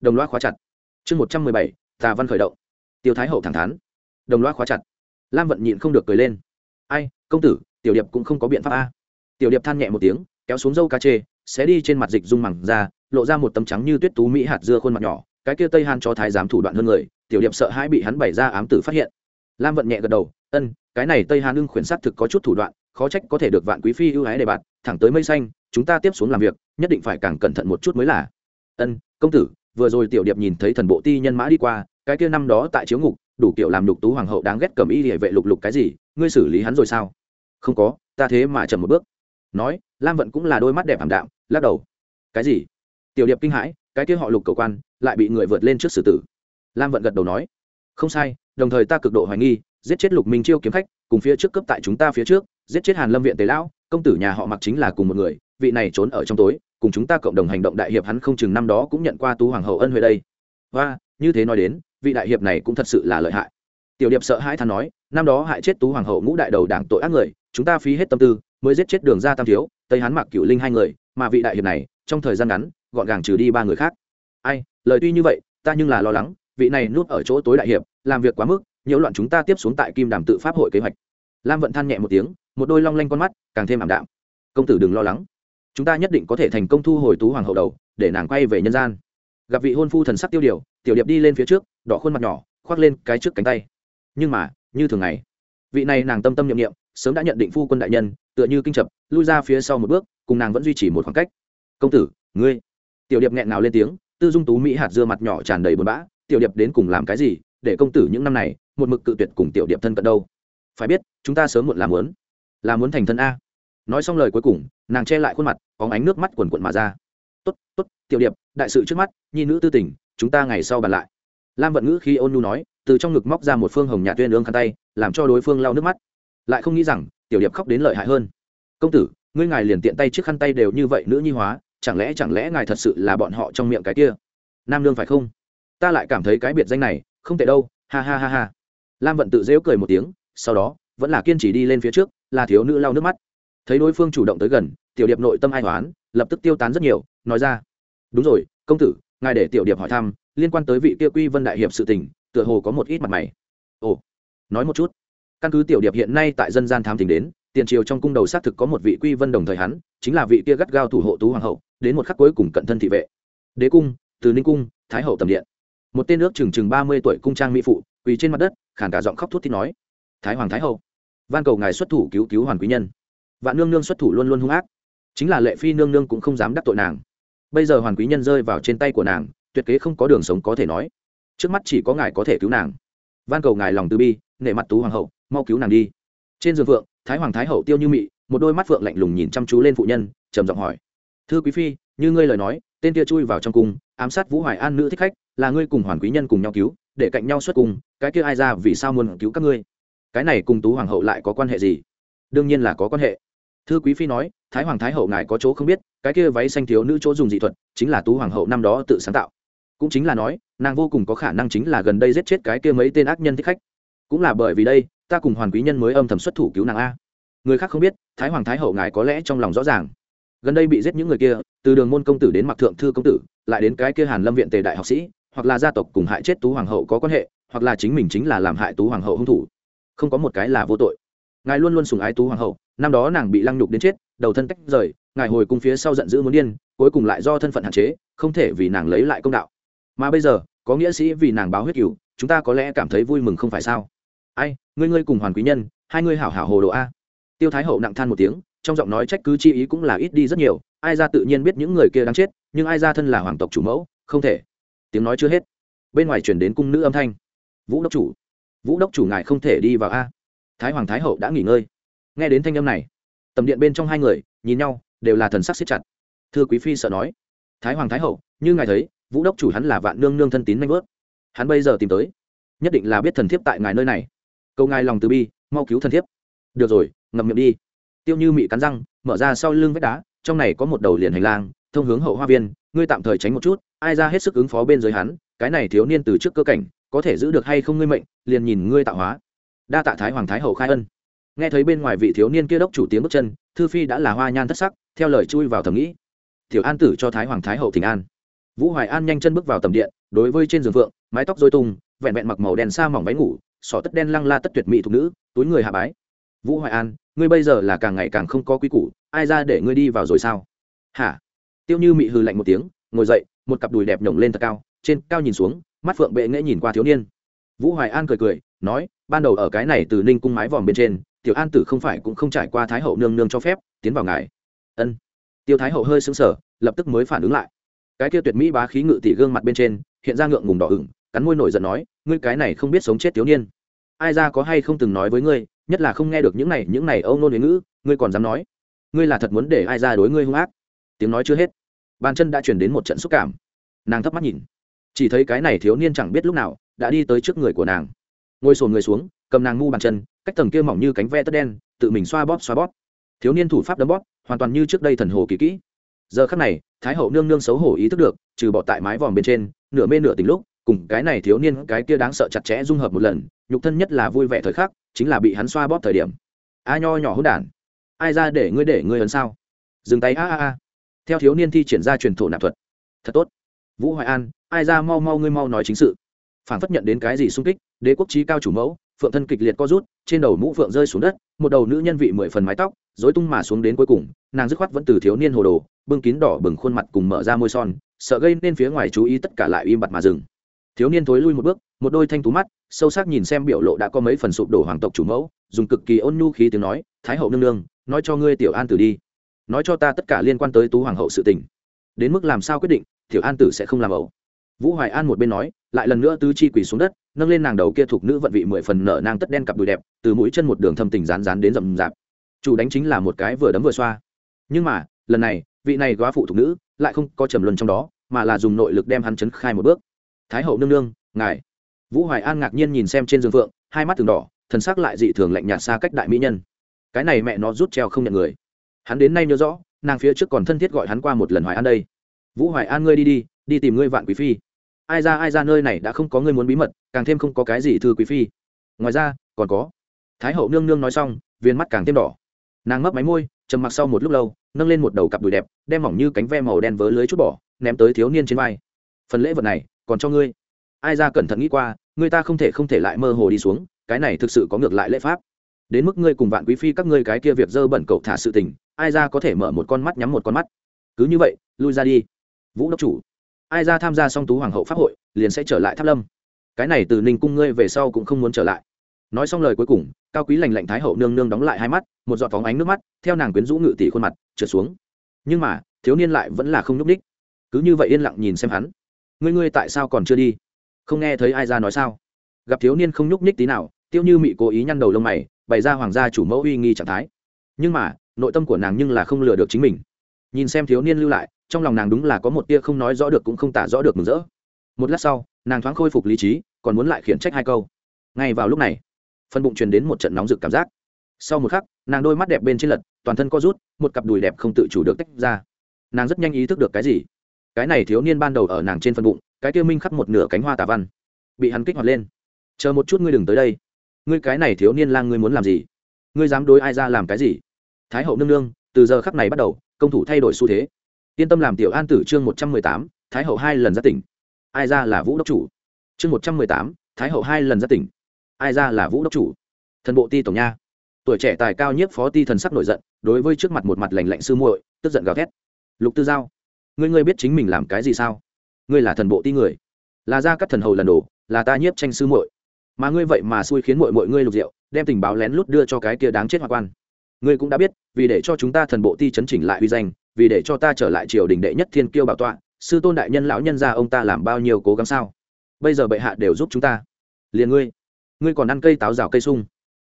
Đồng loa khóa chặt. Chương một trăm mười bảy, tà văn khởi động. Tiêu thái hậu thẳng thắn. Đồng loa khóa chặt. Lam vận nhịn không được cười lên. Ai, công tử, tiểu điệp cũng không có biện pháp a. Tiểu điệp than nhẹ một tiếng, kéo xuống dâu cá chê sẽ đi trên mặt dịch dung mẳng ra, lộ ra một tấm trắng như tuyết tú mỹ hạt dưa khuôn mặt nhỏ, cái kia tây han cho thái giám thủ đoạn hơn người, tiểu điệp sợ hãi bị hắn bày ra ám tử phát hiện. Lam vận nhẹ gật đầu, ân, cái này tây han ưng khuyển sát thực có chút thủ đoạn khó trách có thể được vạn quý phi ưu ái đề bạt, thẳng tới mây xanh, chúng ta tiếp xuống làm việc, nhất định phải càng cẩn thận một chút mới là. Ân, công tử, vừa rồi tiểu điệp nhìn thấy thần bộ ti nhân mã đi qua, cái kia năm đó tại chiếu ngục, đủ kiểu làm lục tú hoàng hậu đáng ghét cầm y địa vệ lục lục cái gì, ngươi xử lý hắn rồi sao? Không có, ta thế mà chậm một bước. Nói, lam vận cũng là đôi mắt đẹp ảm đạm, lắc đầu. Cái gì? Tiểu điệp kinh hãi, cái kia họ lục cầu quan, lại bị người vượt lên trước xử tử. Lam vận gật đầu nói. Không sai đồng thời ta cực độ hoài nghi, giết chết lục minh chiêu kiếm khách, cùng phía trước cấp tại chúng ta phía trước, giết chết hàn lâm viện tế lão, công tử nhà họ mặc chính là cùng một người, vị này trốn ở trong tối, cùng chúng ta cộng đồng hành động đại hiệp hắn không chừng năm đó cũng nhận qua tú hoàng hậu ân huệ đây. Và như thế nói đến, vị đại hiệp này cũng thật sự là lợi hại. Tiểu điệp sợ hãi than nói, năm đó hại chết tú hoàng hậu ngũ đại đầu đảng tội ác người, chúng ta phí hết tâm tư, mới giết chết đường ra tam thiếu, tây hán mặc cựu linh hai người, mà vị đại hiệp này, trong thời gian ngắn, gọn gàng trừ đi ba người khác. Ai, lời tuy như vậy, ta nhưng là lo lắng vị này nuốt ở chỗ tối đại hiệp, làm việc quá mức, nhiễu loạn chúng ta tiếp xuống tại kim đàm tự pháp hội kế hoạch. Lam vận than nhẹ một tiếng, một đôi long lanh con mắt, càng thêm ảm đạm. Công tử đừng lo lắng. Chúng ta nhất định có thể thành công thu hồi tú hoàng hậu đầu, để nàng quay về nhân gian. Gặp vị hôn phu thần sắc tiêu điều, tiểu điệp đi lên phía trước, đỏ khuôn mặt nhỏ, khoác lên cái trước cánh tay. Nhưng mà, như thường ngày, vị này nàng tâm tâm nhiệm nghiệm sớm đã nhận định phu quân đại nhân, tựa như kinh chập, lui ra phía sau một bước, cùng nàng vẫn duy trì một khoảng cách. Công tử, ngươi. Tiểu điệp nghẹn nào lên tiếng, tư dung tú mỹ hạt dưa mặt nhỏ tràn đầy buồn bã tiểu điệp đến cùng làm cái gì, để công tử những năm này, một mực cự tuyệt cùng tiểu điệp thân cận đâu? Phải biết, chúng ta sớm muộn làm muốn, là muốn thành thân a. Nói xong lời cuối cùng, nàng che lại khuôn mặt có ánh nước mắt quần quận mà ra. Tốt tốt, tiểu điệp, đại sự trước mắt, nhi nữ tư tình, chúng ta ngày sau bàn lại. Lam vận ngữ khi ôn nhu nói, từ trong ngực móc ra một phương hồng nhạt tuyên ương khăn tay, làm cho đối phương lau nước mắt. Lại không nghĩ rằng, tiểu điệp khóc đến lợi hại hơn. Công tử, ngươi ngài liền tiện tay chiếc khăn tay đều như vậy nữ nhi hóa, chẳng lẽ chẳng lẽ ngài thật sự là bọn họ trong miệng cái kia? Nam lương phải không? Ta lại cảm thấy cái biệt danh này không tệ đâu, ha ha ha ha. Lam vận tự dễu cười một tiếng, sau đó, vẫn là kiên trì đi lên phía trước, là thiếu nữ lau nước mắt. Thấy đối phương chủ động tới gần, tiểu điệp nội tâm ai toán lập tức tiêu tán rất nhiều, nói ra, đúng rồi, công tử, ngài để tiểu điệp hỏi thăm, liên quan tới vị kia quy vân đại hiệp sự tình, tựa hồ có một ít mặt mày. Ồ, nói một chút. Căn cứ tiểu điệp hiện nay tại dân gian thám tình đến, tiền triều trong cung đầu xác thực có một vị quy vân đồng thời hắn, chính là vị kia gắt gao thủ hộ tú hoàng hậu, đến một khắc cuối cùng cận thân thị vệ. Đế cung, từ ninh cung, thái hậu tầm điện một tên nước chừng chừng ba mươi tuổi cung trang mỹ phụ, quỳ trên mặt đất khản cả giọng khóc thút thít nói, thái hoàng thái hậu, van cầu ngài xuất thủ cứu cứu hoàn quý nhân. Vạn nương nương xuất thủ luôn luôn hung ác. Chính là lệ phi nương nương cũng không dám đắc tội nàng. Bây giờ hoàn quý nhân rơi vào trên tay của nàng, tuyệt kế không có đường sống có thể nói. Trước mắt chỉ có ngài có thể cứu nàng. Van cầu ngài lòng từ bi, nể mặt tú hoàng hậu, mau cứu nàng đi. Trên giường phượng, thái hoàng thái hậu tiêu như mị, một đôi mắt phượng lạnh lùng nhìn chăm chú lên phụ nhân, trầm giọng hỏi thưa quý phi, như ngươi lời nói tên kia chui vào trong cung, ám sát vũ hoài an nữ thích khách, là ngươi cùng hoàn quý nhân cùng nhau cứu, để cạnh nhau xuất cung, cái kia ai ra vì sao muốn cứu các ngươi? Cái này cùng tú hoàng hậu lại có quan hệ gì? Đương nhiên là có quan hệ. Thưa quý phi nói, thái hoàng thái hậu ngài có chỗ không biết, cái kia váy xanh thiếu nữ chỗ dùng dị thuật, chính là tú hoàng hậu năm đó tự sáng tạo. Cũng chính là nói, nàng vô cùng có khả năng chính là gần đây giết chết cái kia mấy tên ác nhân thích khách. Cũng là bởi vì đây, ta cùng hoàn quý nhân mới âm thầm xuất thủ cứu nàng a. Người khác không biết, thái hoàng thái hậu ngài có lẽ trong lòng rõ ràng gần đây bị giết những người kia, từ đường môn công tử đến mặc thượng thư công tử, lại đến cái kia hàn lâm viện tề đại học sĩ, hoặc là gia tộc cùng hại chết tú hoàng hậu có quan hệ, hoặc là chính mình chính là làm hại tú hoàng hậu hung thủ. Không có một cái là vô tội. Ngài luôn luôn sùng ái tú hoàng hậu, năm đó nàng bị lăng nhục đến chết, đầu thân tách rời, ngài hồi cung phía sau giận dữ muốn điên, cuối cùng lại do thân phận hạn chế, không thể vì nàng lấy lại công đạo. Mà bây giờ, có nghĩa sĩ vì nàng báo huyết cửu, chúng ta có lẽ cảm thấy vui mừng không phải sao? Ai, ngươi ngươi cùng hoàn quý nhân, hai ngươi hảo hảo hồ đồ a. Tiêu thái hậu nặng than một tiếng trong giọng nói trách cứ chi ý cũng là ít đi rất nhiều, ai ra tự nhiên biết những người kia đang chết, nhưng ai ra thân là hoàng tộc chủ mẫu, không thể. Tiếng nói chưa hết. Bên ngoài chuyển đến cung nữ âm thanh. Vũ đốc chủ, vũ đốc chủ ngài không thể đi vào a. Thái hoàng thái hậu đã nghỉ ngơi. Nghe đến thanh âm này, tầm điện bên trong hai người, nhìn nhau, đều là thần sắc siết chặt. Thưa quý phi sợ nói, thái hoàng thái hậu, như ngài thấy, vũ đốc chủ hắn là vạn nương nương thân tín manh vớt. Hắn bây giờ tìm tới, nhất định là biết thần thiếp tại ngài nơi này. Câu ngài lòng từ bi, mau cứu thần thiếp. Được rồi, ngậm miệng đi tiêu như mị cắn răng, mở ra sau lưng vách đá, trong này có một đầu liền hành lang, thông hướng hậu hoa viên, ngươi tạm thời tránh một chút, ai ra hết sức ứng phó bên dưới hắn, cái này thiếu niên từ trước cơ cảnh, có thể giữ được hay không ngươi mệnh, liền nhìn ngươi tạo hóa. Đa tạ thái hoàng thái hậu khai ân. Nghe thấy bên ngoài vị thiếu niên kia đốc chủ tiếng bước chân, thư phi đã là hoa nhan thất sắc, theo lời chui vào thầm nghĩ. Thiểu an tử cho thái hoàng thái hậu thỉnh an. Vũ hoài an nhanh chân bước vào tầm điện, đối với trên giường phượng, mái tóc dôi tung, vẹn vẹn mặc màu đen xa mỏng váy ngủ sỏ tất đen lăng la tất tuyệt mỹ thục nữ, túi người hạ bái. Vũ hoài an ngươi bây giờ là càng ngày càng không có quý củ, ai ra để ngươi đi vào rồi sao? Hả? Tiêu như mị hư lạnh một tiếng, ngồi dậy, một cặp đùi đẹp nhổng lên thật cao, trên cao nhìn xuống, mắt phượng bệ nghễ nhìn qua thiếu niên. Vũ hoài an cười cười, nói, ban đầu ở cái này từ ninh cung mái vòm bên trên, tiểu an tử không phải cũng không trải qua thái hậu nương nương cho phép, tiến vào ngài. Ân. Tiêu thái hậu hơi xứng sờ, lập tức mới phản ứng lại. Cái kia tuyệt mỹ bá khí ngự tỷ gương mặt bên trên, hiện ra ngượng ngùng đỏ ửng, cắn môi nổi giận nói, ngươi cái này không biết sống chết thiếu niên. Ai ra có hay không từng nói với ngươi nhất là không nghe được những này những này âu nôn huế ngữ, ngươi còn dám nói? Ngươi là thật muốn để ai ra đối ngươi hung ác? Tiếng nói chưa hết. Bàn chân đã chuyển đến một trận xúc cảm. Nàng thấp mắt nhìn. Chỉ thấy cái này thiếu niên chẳng biết lúc nào đã đi tới trước người của nàng. Ngồi sồn người xuống, cầm nàng ngu bàn chân, cách tầng kia mỏng như cánh ve tất đen, tự mình xoa bóp xoa bóp. Thiếu niên thủ pháp đấm bóp, hoàn toàn như trước đây thần hồ kỳ kỹ. Giờ khắc này, thái hậu nương nương xấu hổ ý thức được, trừ bỏ tại mái vòm bên trên, nửa mê nửa tình lúc, cùng cái này thiếu niên, cái kia đáng sợ chặt chẽ dung hợp một lần, nhục thân nhất là vui vẻ thời khắc chính là bị hắn xoa bóp thời điểm. A nho nhỏ hôn đản. Ai ra để ngươi để ngươi ấn sao? Dừng tay, a a a. Theo thiếu niên thi triển ra truyền thổ nạp thuật. Thật tốt. Vũ hoài an, ai ra mau mau ngươi mau nói chính sự. Phản phất nhận đến cái gì sung kích, đế quốc trí cao chủ mẫu, phượng thân kịch liệt co rút, trên đầu mũ phượng rơi xuống đất, một đầu nữ nhân vị mười phần mái tóc dối tung mà xuống đến cuối cùng, nàng dứt khoát vẫn từ thiếu niên hồ đồ, bưng kín đỏ bừng khuôn mặt cùng mở ra môi son, sợ gây nên phía ngoài chú ý tất cả lại im bặt mà dừng. Thiếu niên thối lui một bước một đôi thanh tú mắt, sâu sắc nhìn xem biểu lộ đã có mấy phần sụp đổ hoàng tộc chủ mẫu, dùng cực kỳ ôn nhu khí tiếng nói, thái hậu nương nương, nói cho ngươi tiểu an tử đi. Nói cho ta tất cả liên quan tới tú hoàng hậu sự tình. Đến mức làm sao quyết định, tiểu an tử sẽ không làm ẩu. Vũ hoài an một bên nói, lại lần nữa tứ chi quỳ xuống đất, nâng lên nàng đầu kia thuộc nữ vận vị mười phần nở nang tất đen cặp đùi đẹp, từ mũi chân một đường thâm tình rán rán đến rậm rạp. Chủ đánh chính là một cái vừa đấm vừa xoa. Nhưng mà, lần này, vị này góa phụ thuộc nữ lại không có trầm luân trong đó, mà là dùng nội lực đem hắn chấn khai một bước. Thái hậu nương nương, ngài vũ hoài an ngạc nhiên nhìn xem trên giường phượng, hai mắt từng đỏ, thần sắc lại dị thường lạnh nhạt xa cách đại mỹ nhân. Cái này mẹ nó rút treo không nhận người. Hắn đến nay nhớ rõ, nàng phía trước còn thân thiết gọi hắn qua một lần hoài an đây. Vũ hoài an ngươi đi đi đi tìm ngươi vạn quý phi. Ai ra ai ra nơi này đã không có ngươi muốn bí mật, càng thêm không có cái gì thư quý phi. Ngoài ra, còn có. Thái hậu nương nương nói xong, viên mắt càng thêm đỏ. Nàng mấp máy môi, trầm mặc sau một lúc lâu, nâng lên một đầu cặp đùi đẹp, đem mỏng như cánh ve màu đen vớ lưới chút bỏ, ném tới thiếu niên trên vai. Phần lễ vật này, còn cho ngươi ai ra cẩn thận nghĩ qua, người ta không thể không thể lại mơ hồ đi xuống, cái này thực sự có ngược lại lễ pháp. Đến mức ngươi cùng vạn quý phi các ngươi cái kia việc dơ bẩn cậu thả sự tình, ai ra có thể mở một con mắt nhắm một con mắt? Cứ như vậy, lui ra đi. Vũ đốc chủ. Ai ra tham gia song tú hoàng hậu pháp hội, liền sẽ trở lại tháp lâm. Cái này từ ninh cung ngươi về sau cũng không muốn trở lại. Nói xong lời cuối cùng, cao quý lành lạnh thái hậu nương nương đóng lại hai mắt, một giọt phóng ánh nước mắt, theo nàng quyến rũ ngự tỷ khuôn mặt, trượt xuống. Nhưng mà, thiếu niên lại vẫn là không nhúc ních cứ như vậy yên lặng nhìn xem hắn. Ngươi ngươi tại sao còn chưa đi? Không nghe thấy ai ra nói sao? Gặp thiếu niên không nhúc nhích tí nào, tiêu như mị cố ý nhăn đầu lông mày, bày ra hoàng gia chủ mẫu uy nghi trạng thái. Nhưng mà, nội tâm của nàng nhưng là không lừa được chính mình. Nhìn xem thiếu niên lưu lại, trong lòng nàng đúng là có một tia không nói rõ được cũng không tả rõ được mừng rỡ. Một lát sau, nàng thoáng khôi phục lý trí, còn muốn lại khiển trách hai câu. Ngay vào lúc này phân bụng truyền đến một trận nóng rực cảm giác. Sau một khắc, nàng đôi mắt đẹp bên trên lật, toàn thân co rút, một cặp đùi đẹp không tự chủ được tách ra. Nàng rất nhanh ý thức được cái gì? Cái này thiếu niên ban đầu ở nàng trên phân bụng cái tiêu minh khắc một nửa cánh hoa tà văn, bị hắn kích hoạt lên. Chờ một chút ngươi đừng tới đây. Ngươi cái này thiếu niên lang ngươi muốn làm gì? Ngươi dám đối ai ra làm cái gì? Thái hậu nương nương, từ giờ khắc này bắt đầu, công thủ thay đổi xu thế. Yên tâm làm tiểu an tử chương một trăm mười tám, thái hậu hai lần ra tỉnh. Ai ra là vũ đốc chủ? Chương một trăm mười tám, thái hậu hai lần ra tỉnh. Ai ra là vũ đốc chủ? Thần bộ ti tổng nha. Tuổi trẻ tài cao nhất phó ti thần sắc nổi giận, đối với trước mặt một mặt lành lạnh sư muội, tức giận gào thét. Lục tư giao, ngươi ngươi biết chính mình làm cái gì sao? Ngươi là thần bộ ti người. Là ra các thần hầu lần đồ là ta nhiếp tranh sư muội. Mà ngươi vậy mà xui khiến muội muội ngươi lục rượu, đem tình báo lén lút đưa cho cái kia đáng chết hoa quan. Ngươi cũng đã biết vì để cho chúng ta thần bộ ti chấn chỉnh lại uy danh vì để cho ta trở lại triều đình đệ nhất thiên kiêu bảo tọa sư tôn đại nhân lão nhân gia ông ta làm bao nhiêu cố gắng sao? Bây giờ bệ hạ đều giúp chúng ta. Liền ngươi ngươi còn ăn cây táo rào cây sung.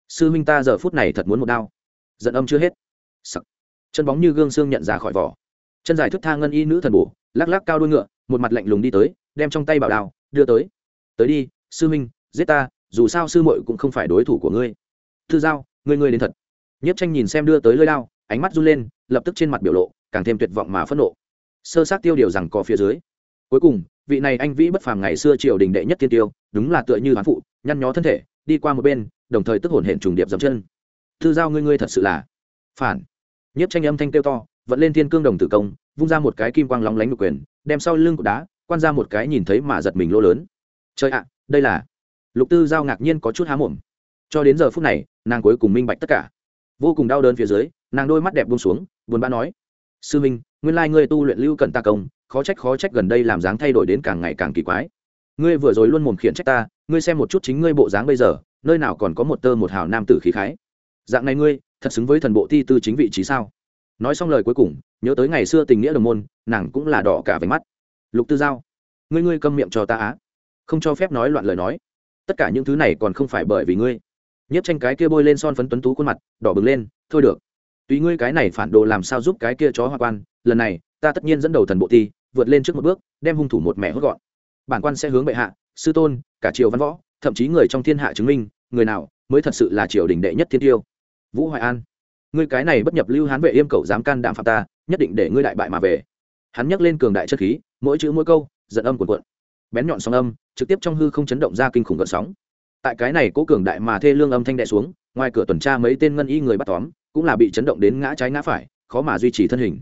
Sư huynh ta giờ phút này thật muốn một đao. Giận âm chưa hết. Sắc. chân bóng như gương xương nhận ra khỏi vỏ. Chân dài thức tha ngân y nữ thần bổ lắc lắc cao đuôi ngựa, một mặt lạnh lùng đi tới, đem trong tay bảo đao đưa tới. Tới đi, sư minh giết ta, dù sao sư muội cũng không phải đối thủ của ngươi. Thư giao, ngươi ngươi đến thật. Nhất tranh nhìn xem đưa tới lơi đao, ánh mắt run lên, lập tức trên mặt biểu lộ càng thêm tuyệt vọng mà phẫn nộ. Sơ sát tiêu điều rằng có phía dưới. Cuối cùng, vị này anh vĩ bất phàm ngày xưa triều đình đệ nhất tiên tiêu, đúng là tựa như hán phụ, nhăn nhó thân thể, đi qua một bên, đồng thời tức hồn hển trùng điệp dậm chân. Thư giao ngươi ngươi thật sự là phản. Nhất tranh âm thanh tiêu to vẫn lên thiên cương đồng tử công vung ra một cái kim quang lóng lánh ngược quyền, đem sau lưng của đá, quan ra một cái nhìn thấy mà giật mình lỗ lớn. Chơi ạ, đây là lục tư giao ngạc nhiên có chút há mồm. Cho đến giờ phút này, nàng cuối cùng minh bạch tất cả. Vô cùng đau đớn phía dưới, nàng đôi mắt đẹp buông xuống, buồn bã nói, sư minh, nguyên lai ngươi tu luyện lưu cận ta công, khó trách khó trách gần đây làm dáng thay đổi đến càng ngày càng kỳ quái. Ngươi vừa rồi luôn mồm khiển trách ta, ngươi xem một chút chính ngươi bộ dáng bây giờ, nơi nào còn có một tơ một hào nam tử khí khái. Dạng này ngươi, thật xứng với thần bộ thi tư chính vị trí sao? Nói xong lời cuối cùng, nhớ tới ngày xưa tình nghĩa đồng môn, nàng cũng là đỏ cả váy mắt. Lục tư giao, ngươi ngươi câm miệng cho ta á. Không cho phép nói loạn lời nói. Tất cả những thứ này còn không phải bởi vì ngươi. Nhất tranh cái kia bôi lên son phấn tuấn tú khuôn mặt, đỏ bừng lên, thôi được. Tùy ngươi cái này phản đồ làm sao giúp cái kia chó hoa quan, lần này, ta tất nhiên dẫn đầu thần bộ thi, vượt lên trước một bước, đem hung thủ một mẹ hốt gọn. Bản quan sẽ hướng bệ hạ, sư tôn, cả triều văn võ, thậm chí người trong thiên hạ chứng minh, người nào mới thật sự là triều đình đệ nhất thiên tiêu. Vũ hoài an ngươi cái này bất nhập lưu hán vệ yêm cầu dám can đảm phạm ta, nhất định để ngươi đại bại mà về. Hắn nhắc lên cường đại chất khí, mỗi chữ mỗi câu, giận âm cuộn cuộn. Bén nhọn sóng âm, trực tiếp trong hư không chấn động ra kinh khủng gợn sóng. Tại cái này cố cường đại mà thê lương âm thanh đại xuống, ngoài cửa tuần tra mấy tên ngân y người bắt tóm, cũng là bị chấn động đến ngã trái ngã phải, khó mà duy trì thân hình.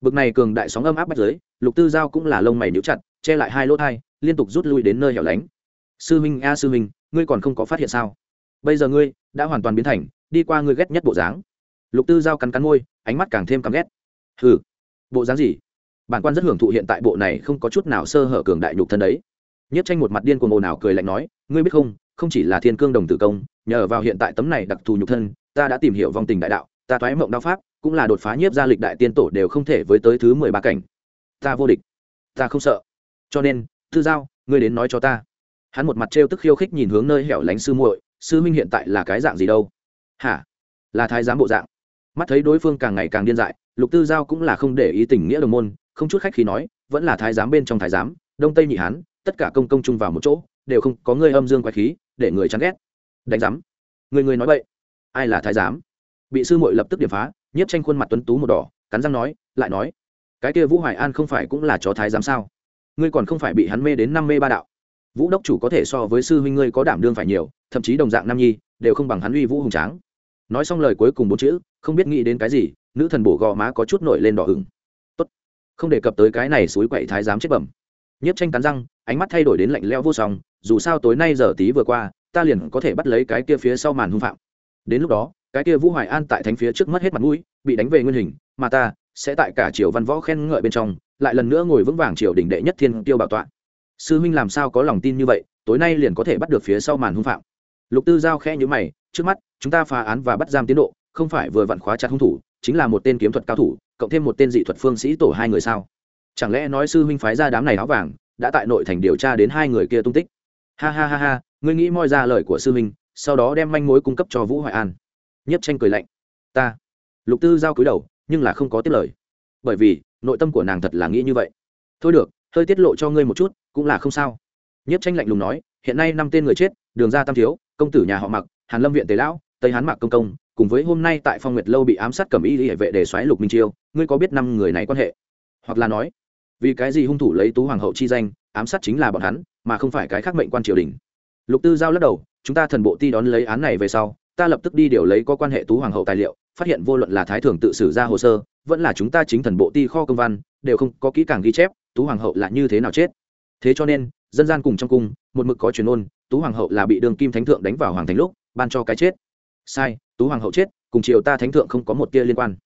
Bực này cường đại sóng âm áp bắt giới lục tư giao cũng là lông mày níu chặt, che lại hai lỗ thai liên tục rút lui đến nơi hẻo lánh. Sư minh a sư minh ngươi còn không có phát hiện sao? Bây giờ ngươi đã hoàn toàn biến thành, đi qua ngươi ghét nhất bộ dáng lục tư giao cắn cắn môi, ánh mắt càng thêm căm ghét. Hừ, bộ dáng gì? Bản quan rất hưởng thụ hiện tại bộ này không có chút nào sơ hở cường đại nhục thân đấy. Nhất tranh một mặt điên cuồng ồn ào cười lạnh nói, ngươi biết không không chỉ là thiên cương đồng tử công, nhờ vào hiện tại tấm này đặc thù nhục thân, ta đã tìm hiểu vong tình đại đạo, ta thoái mộng đao pháp, cũng là đột phá nhiếp gia lịch đại tiên tổ đều không thể với tới thứ mười ba cảnh. Ta vô địch, ta không sợ. Cho nên thư giao, ngươi đến nói cho ta. Hắn một mặt trêu tức khiêu khích nhìn hướng nơi hẻo lánh sư muội, sư minh hiện tại là cái dạng gì đâu? Hả? Là thái giám bộ dạng mắt thấy đối phương càng ngày càng điên dại, lục tư giao cũng là không để ý tình nghĩa đồng môn, không chút khách khi nói, vẫn là thái giám bên trong thái giám, đông tây nhị hán, tất cả công công chung vào một chỗ, đều không có người âm dương quái khí, để người chán ghét. Đánh giám. Người người nói vậy ai là thái giám? Bị sư muội lập tức điểm phá, nhiếp tranh khuôn mặt tuấn tú một đỏ, cắn răng nói, lại nói, cái kia vũ hoài an không phải cũng là chó thái giám sao? Ngươi còn không phải bị hắn mê đến năm mê ba đạo. Vũ đốc chủ có thể so với sư huynh ngươi có đảm đương phải nhiều, thậm chí đồng dạng nam nhi, đều không bằng hắn uy vũ hùng tráng nói xong lời cuối cùng bốn chữ, không biết nghĩ đến cái gì, nữ thần bổ gò má có chút nổi lên đỏ hừng tốt. Không đề cập tới cái này suối quậy thái giám chết bẩm. Nhiếp tranh cắn răng, ánh mắt thay đổi đến lạnh lẽo vô song, dù sao tối nay giờ tí vừa qua, ta liền có thể bắt lấy cái kia phía sau màn hung phạm. Đến lúc đó, cái kia vũ hoài an tại thánh phía trước mất hết mặt mũi, bị đánh về nguyên hình, mà ta sẽ tại cả triều văn võ khen ngợi bên trong, lại lần nữa ngồi vững vàng triều đỉnh đệ nhất thiên tiêu bảo tọa. Sư huynh làm sao có lòng tin như vậy, tối nay liền có thể bắt được phía sau màn hung phạm. Lục tư giao khẽ nhữ mày, trước mắt chúng ta phá án và bắt giam tiến độ, không phải vừa vặn khóa chặt hung thủ, chính là một tên kiếm thuật cao thủ, cộng thêm một tên dị thuật phương sĩ tổ hai người sao? Chẳng lẽ nói sư huynh phái ra đám này áo vàng, đã tại nội thành điều tra đến hai người kia tung tích? Ha ha ha ha, ngươi nghĩ moi ra lời của sư huynh, sau đó đem manh mối cung cấp cho vũ hoài an. Nhất tranh cười lạnh. Ta. Lục tư giao cúi đầu, nhưng là không có tiết lời. Bởi vì, nội tâm của nàng thật là nghĩ như vậy. Thôi được, hơi tiết lộ cho ngươi một chút, cũng là không sao. Nhất tranh lạnh lùng nói, hiện nay năm tên người chết, đường ra tam thiếu, công tử nhà họ mặc, hàn lâm viện tế lão tây hán mạc công công, cùng với hôm nay tại phong nguyệt lâu bị ám sát cầm y hệ vệ để xoáy lục minh chiêu, ngươi có biết năm người này quan hệ? Hoặc là nói, vì cái gì hung thủ lấy tú hoàng hậu chi danh, ám sát chính là bọn hắn, mà không phải cái khác mệnh quan triều đình? Lục tư giao lắc đầu, chúng ta thần bộ ti đón lấy án này về sau, ta lập tức đi điều lấy có quan hệ tú hoàng hậu tài liệu, phát hiện vô luận là thái thường tự xử ra hồ sơ, vẫn là chúng ta chính thần bộ ti kho công văn, đều không có kỹ càng ghi chép, tú hoàng hậu là như thế nào chết? Thế cho nên, dân gian cùng trong cung, một mực có truyền ôn, tú hoàng hậu là bị đường kim thánh thượng đánh vào hoàng thành lúc, ban cho cái chết sai, tú hoàng hậu chết, cùng triều ta thánh thượng không có một tia liên quan.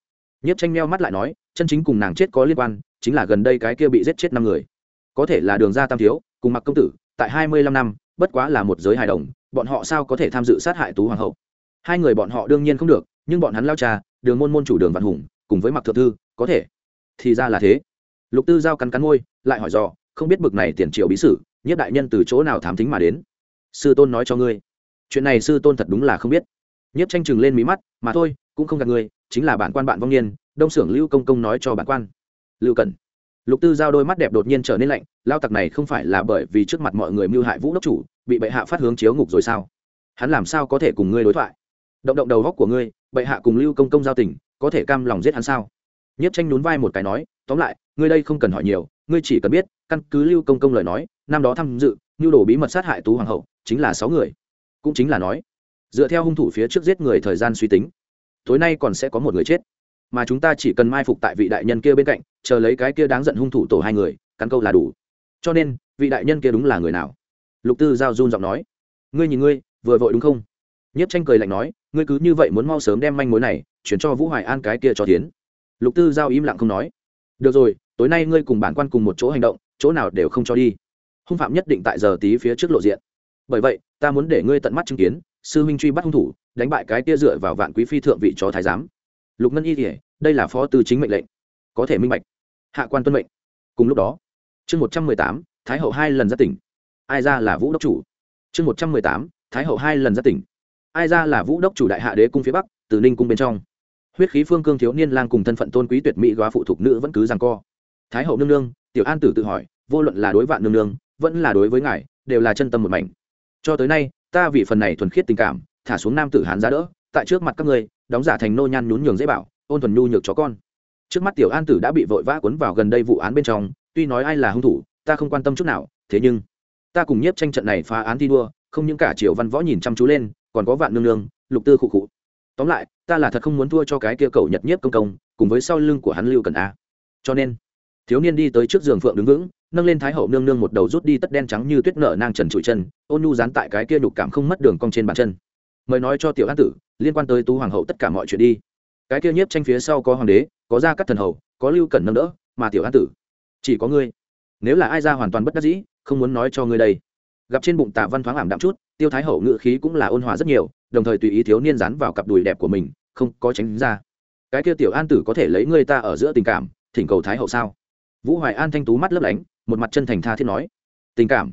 Nhất tranh meo mắt lại nói, chân chính cùng nàng chết có liên quan, chính là gần đây cái kia bị giết chết năm người. Có thể là đường gia tam thiếu, cùng mặc công tử, tại hai mươi lăm năm, bất quá là một giới hài đồng, bọn họ sao có thể tham dự sát hại tú hoàng hậu? Hai người bọn họ đương nhiên không được, nhưng bọn hắn lao trà đường môn môn chủ đường văn hùng, cùng với mặc thượng thư, có thể. Thì ra là thế. Lục tư giao cắn cắn môi, lại hỏi dò, không biết bực này tiền triệu bí sử nhất đại nhân từ chỗ nào thám thính mà đến? Sư tôn nói cho ngươi. Chuyện này sư tôn thật đúng là không biết nhất tranh chừng lên mí mắt mà thôi cũng không gạt người, chính là bản quan bạn vong niên đông xưởng lưu công công nói cho bản quan. Lưu cần lục tư giao đôi mắt đẹp đột nhiên trở nên lạnh lao tặc này không phải là bởi vì trước mặt mọi người mưu hại vũ đốc chủ bị bệ hạ phát hướng chiếu ngục rồi sao? Hắn làm sao có thể cùng ngươi đối thoại? Động động đầu góc của ngươi bệ hạ cùng lưu công công giao tình có thể cam lòng giết hắn sao? Nhất tranh nhún vai một cái nói tóm lại ngươi đây không cần hỏi nhiều ngươi chỉ cần biết căn cứ lưu công công lời nói năm đó tham dự nhu đồ bí mật sát hại tú hoàng hậu chính là sáu người. Cũng chính là nói dựa theo hung thủ phía trước giết người thời gian suy tính, tối nay còn sẽ có một người chết. Mà chúng ta chỉ cần mai phục tại vị đại nhân kia bên cạnh, chờ lấy cái kia đáng giận hung thủ tổ hai người căn câu là đủ. Cho nên, vị đại nhân kia đúng là người nào? Lục tư giao run giọng nói. Ngươi nhìn ngươi, vừa vội đúng không? Nhất tranh cười lạnh nói, ngươi cứ như vậy muốn mau sớm đem manh mối này chuyển cho vũ hoài an cái kia cho tiến. Lục tư giao im lặng không nói. Được rồi, tối nay ngươi cùng bản quan cùng một chỗ hành động, chỗ nào đều không cho đi. Hung phạm nhất định tại giờ tí phía trước lộ diện. Bởi vậy, ta muốn để ngươi tận mắt chứng kiến sư minh truy bắt hung thủ, đánh bại cái kia dựa vào vạn quý phi thượng vị chó thái giám. Lục ngân y kể đây là phó tư chính mệnh lệnh. Có thể minh bạch. Hạ quan tuân mệnh. Cùng lúc đó, chương một trăm mười tám, thái hậu hai lần ra tỉnh. Ai ra là vũ đốc chủ? Chương một trăm mười tám, thái hậu hai lần ra tỉnh. Ai ra là vũ đốc chủ đại hạ đế cung phía bắc, từ ninh cung bên trong. Huyết khí phương cương thiếu niên lang cùng thân phận tôn quý tuyệt mỹ góa phụ thuộc nữ vẫn cứ rằng co. Thái hậu nương nương, tiểu an tử tự hỏi, vô luận là đối vạn nương nương, vẫn là đối với ngài, đều là chân tâm một mảnh. Cho tới nay ta vì phần này thuần khiết tình cảm, thả xuống nam tử hán giá đỡ, tại trước mặt các ngươi, đóng giả thành nô nhan nhún nhường dễ bảo, ôn thuần nhu nhược chó con. Trước mắt tiểu an tử đã bị vội vã cuốn vào gần đây vụ án bên trong, tuy nói ai là hung thủ, ta không quan tâm chút nào, thế nhưng, ta cùng nhiếp tranh trận này phá án thi đua, không những cả triều văn võ nhìn chăm chú lên, còn có vạn nương nương, lục tư khụ khụ. Tóm lại, ta là thật không muốn thua cho cái kia cầu nhật nhiếp công công, cùng với sau lưng của hắn lưu cần a. Cho nên, thiếu niên đi tới trước giường phượng đứng vững nâng lên thái hậu nương nương một đầu rút đi tất đen trắng như tuyết nở nang trần trụi chân, ôn nhu dán tại cái kia nhục cảm không mất đường cong trên bàn chân. Mời nói cho tiểu an tử, liên quan tới tú hoàng hậu tất cả mọi chuyện đi. Cái kia nhiếp tranh phía sau có hoàng đế, có gia cắt thần hầu, có lưu cẩn nâng đỡ, mà tiểu an tử, chỉ có ngươi. Nếu là ai ra hoàn toàn bất đắc dĩ, không muốn nói cho ngươi đây. Gặp trên bụng tạ văn thoáng ảm đạm chút, tiêu thái hậu ngự khí cũng là ôn hòa rất nhiều, đồng thời tùy ý thiếu niên dán vào cặp đùi đẹp của mình, không có tránh ra. Cái kia tiểu an tử có thể lấy ngươi ta ở giữa tình cảm, thỉnh cầu thái hậu sao? Vũ hoài an thanh tú mắt lấp lánh một mặt chân thành tha thiết nói. Tình cảm.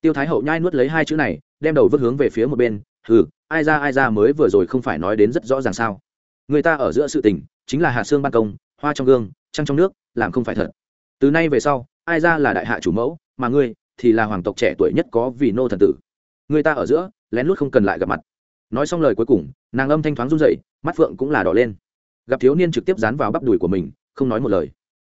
Tiêu thái hậu nhai nuốt lấy hai chữ này, đem đầu vứt hướng về phía một bên. Hừ, ai ra ai ra mới vừa rồi không phải nói đến rất rõ ràng sao? Người ta ở giữa sự tình, chính là hạ xương ban công, hoa trong gương, trăng trong nước, làm không phải thật. Từ nay về sau, ai ra là đại hạ chủ mẫu, mà ngươi thì là hoàng tộc trẻ tuổi nhất có vì nô thần tử. Người ta ở giữa, lén lút không cần lại gặp mặt. Nói xong lời cuối cùng, nàng âm thanh thoáng run dậy mắt phượng cũng là đỏ lên. Gặp thiếu niên trực tiếp dán vào bắp đùi của mình, không nói một lời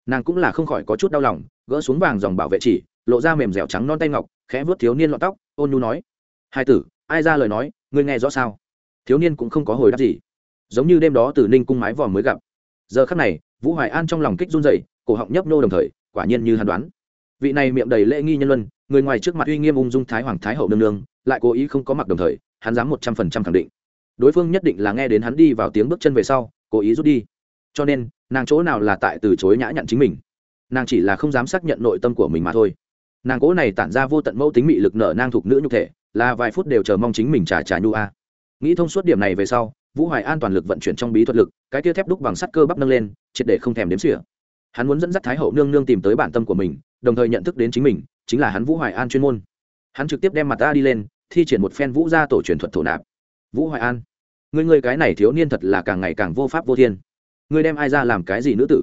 nàng cũng là không khỏi có chút đau lòng, gỡ xuống vàng dòng bảo vệ chỉ, lộ ra mềm dẻo trắng non tay ngọc, khẽ vớt thiếu niên lọt tóc, ôn nhu nói, hai tử, ai ra lời nói, ngươi nghe rõ sao? Thiếu niên cũng không có hồi đáp gì. Giống như đêm đó từ ninh cung mái vòm mới gặp. Giờ khắc này, vũ hoài an trong lòng kích run dậy cổ họng nhấp nô đồng thời, quả nhiên như hàn đoán. Vị này miệng đầy lễ nghi nhân luân, người ngoài trước mặt uy nghiêm ung dung thái hoàng thái hậu nương nương, lại cố ý không có mặc đồng thời, hắn dám một trăm phần trăm khẳng định. Đối phương nhất định là nghe đến hắn đi vào tiếng bước chân về sau, cố ý rút đi cho nên, nàng chỗ nào là tại từ chối nhã nhặn chính mình. Nàng chỉ là không dám xác nhận nội tâm của mình mà thôi. Nàng cố này tản ra vô tận mẫu tính mị lực nở nang thuộc nữ nhục thể, là vài phút đều chờ mong chính mình trả trả nhu a. Nghĩ thông suốt điểm này về sau, vũ hoài an toàn lực vận chuyển trong bí thuật lực, cái tia thép đúc bằng sắt cơ bắp nâng lên, triệt để không thèm đếm xỉa. Hắn muốn dẫn dắt thái hậu nương nương tìm tới bản tâm của mình, đồng thời nhận thức đến chính mình, chính là hắn vũ hoài an chuyên môn. Hắn trực tiếp đem mặt ta đi lên, thi triển một phen vũ gia tổ truyền thuật thổ nạp. Vũ hoài an người người cái này thiếu niên thật là càng ngày càng vô pháp vô thiên. Ngươi đem ai ra làm cái gì nữ tử?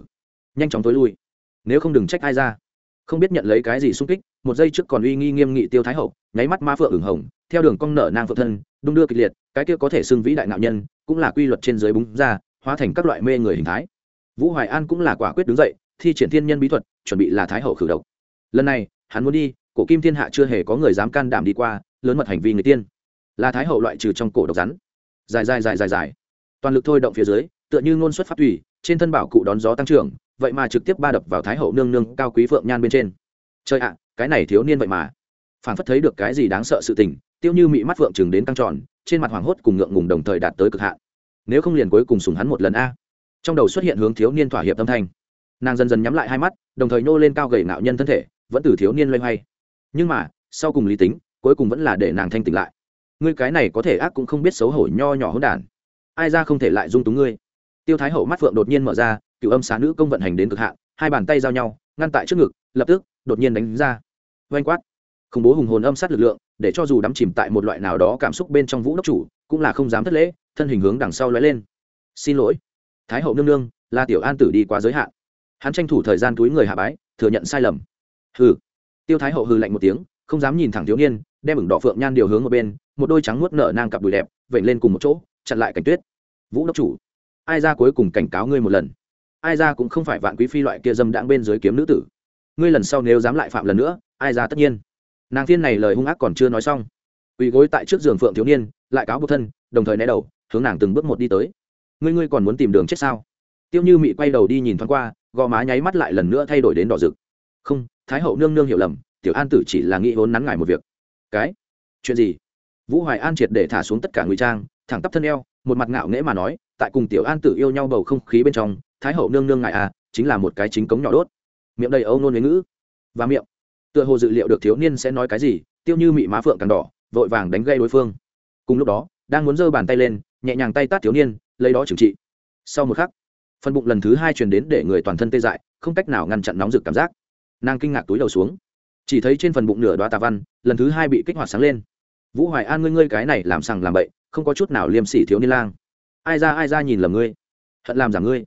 Nhanh chóng tối lui. Nếu không đừng trách ai ra. Không biết nhận lấy cái gì sung kích, một giây trước còn uy nghi nghiêm nghị tiêu thái hậu, nháy mắt ma phượng ửng hồng, theo đường cong nở nang phượng thân, đung đưa kịch liệt, cái kia có thể xưng vĩ đại nạo nhân, cũng là quy luật trên dưới búng ra, hóa thành các loại mê người hình thái. Vũ hoài an cũng là quả quyết đứng dậy, thi triển thiên nhân bí thuật, chuẩn bị là thái hậu khử độc. Lần này, hắn muốn đi, cổ kim thiên hạ chưa hề có người dám can đảm đi qua, lớn mật hành vi người tiên. Là thái hậu loại trừ trong cổ độc rắn. Dài dài dài dài dài. Toàn lực thôi động phía dưới tựa như ngôn xuất pháp thủy trên thân bảo cụ đón gió tăng trưởng, vậy mà trực tiếp ba đập vào thái hậu nương nương cao quý phượng nhan bên trên. Chơi ạ, cái này thiếu niên vậy mà. Phản phất thấy được cái gì đáng sợ sự tình, tiêu như mị mắt phượng chừng đến tăng tròn, trên mặt hoàng hốt cùng ngượng ngùng đồng thời đạt tới cực hạn. Nếu không liền cuối cùng sùng hắn một lần a. Trong đầu xuất hiện hướng thiếu niên thỏa hiệp tâm thanh. Nàng dần dần nhắm lại hai mắt, đồng thời nô lên cao gầy nạo nhân thân thể, vẫn từ thiếu niên loay hoay. Nhưng mà, sau cùng lý tính, cuối cùng vẫn là để nàng thanh tỉnh lại. Ngươi cái này có thể ác cũng không biết xấu hổ nho nhỏ hỗn đản. Ai ra không thể lại dung túng ngươi? Tiêu thái hậu mắt phượng đột nhiên mở ra cựu âm xá nữ công vận hành đến cực hạn, hai bàn tay giao nhau, ngăn tại trước ngực, lập tức, đột nhiên đánh ra. Oanh quát. Khủng bố hùng hồn âm sát lực lượng, để cho dù đắm chìm tại một loại nào đó cảm xúc bên trong vũ đốc chủ, cũng là không dám thất lễ, thân hình hướng đằng sau lóe lên. Xin lỗi. Thái hậu nương nương là tiểu an tử đi quá giới hạn. Hắn tranh thủ thời gian túi người hạ bái, thừa nhận sai lầm. Hừ. Tiêu thái hậu hừ lạnh một tiếng, không dám nhìn thẳng thiếu niên, đem ửng đỏ phượng nhan điều hướng một bên, một đôi trắng nuốt nở nang cặp đùi đẹp, vểnh lên cùng một chỗ, chặn lại cảnh tuyết. Vũ đốc chủ ai ra cuối cùng cảnh cáo ngươi một lần? Ai ra cũng không phải vạn quý phi loại kia dâm đãng bên dưới kiếm nữ tử. Ngươi lần sau nếu dám lại phạm lần nữa, ai ra tất nhiên. Nàng thiên này lời hung ác còn chưa nói xong. Quỳ gối tại trước giường phượng thiếu niên, lại cáo buộc thân, đồng thời né đầu, hướng nàng từng bước một đi tới. Ngươi ngươi còn muốn tìm đường chết sao? Tiêu như mị quay đầu đi nhìn thoáng qua, gò má nháy mắt lại lần nữa thay đổi đến đỏ rực. Không, thái hậu nương nương hiểu lầm, tiểu an tử chỉ là nghĩ vốn nắn ngài một việc. Cái? Chuyện gì? Vũ hoài an triệt để thả xuống tất cả ngụy trang, thẳng tắp thân eo, một mặt ngạo nghễ mà nói tại cùng tiểu an tử yêu nhau bầu không khí bên trong, thái hậu nương nương ngại à chính là một cái chính cống nhỏ đốt. Miệng đầy âu nôn với ngữ. Và miệng. Tựa hồ dự liệu được thiếu niên sẽ nói cái gì, tiêu như mị má phượng càng đỏ, vội vàng đánh gây đối phương. Cùng lúc đó, đang muốn giơ bàn tay lên, nhẹ nhàng tay tát thiếu niên, lấy đó trừng trị. Sau một khắc, phần bụng lần thứ hai truyền đến để người toàn thân tê dại, không cách nào ngăn chặn nóng rực cảm giác. Nàng kinh ngạc túi đầu xuống. Chỉ thấy trên phần bụng nửa đoá tà văn, lần thứ hai bị kích hoạt sáng lên. Vũ hoài an ngươi ngươi cái này làm sằng làm bậy, không có chút nào liêm sỉ thiếu niên lang ai ra ai ra nhìn lầm ngươi. Hận làm giảm ngươi.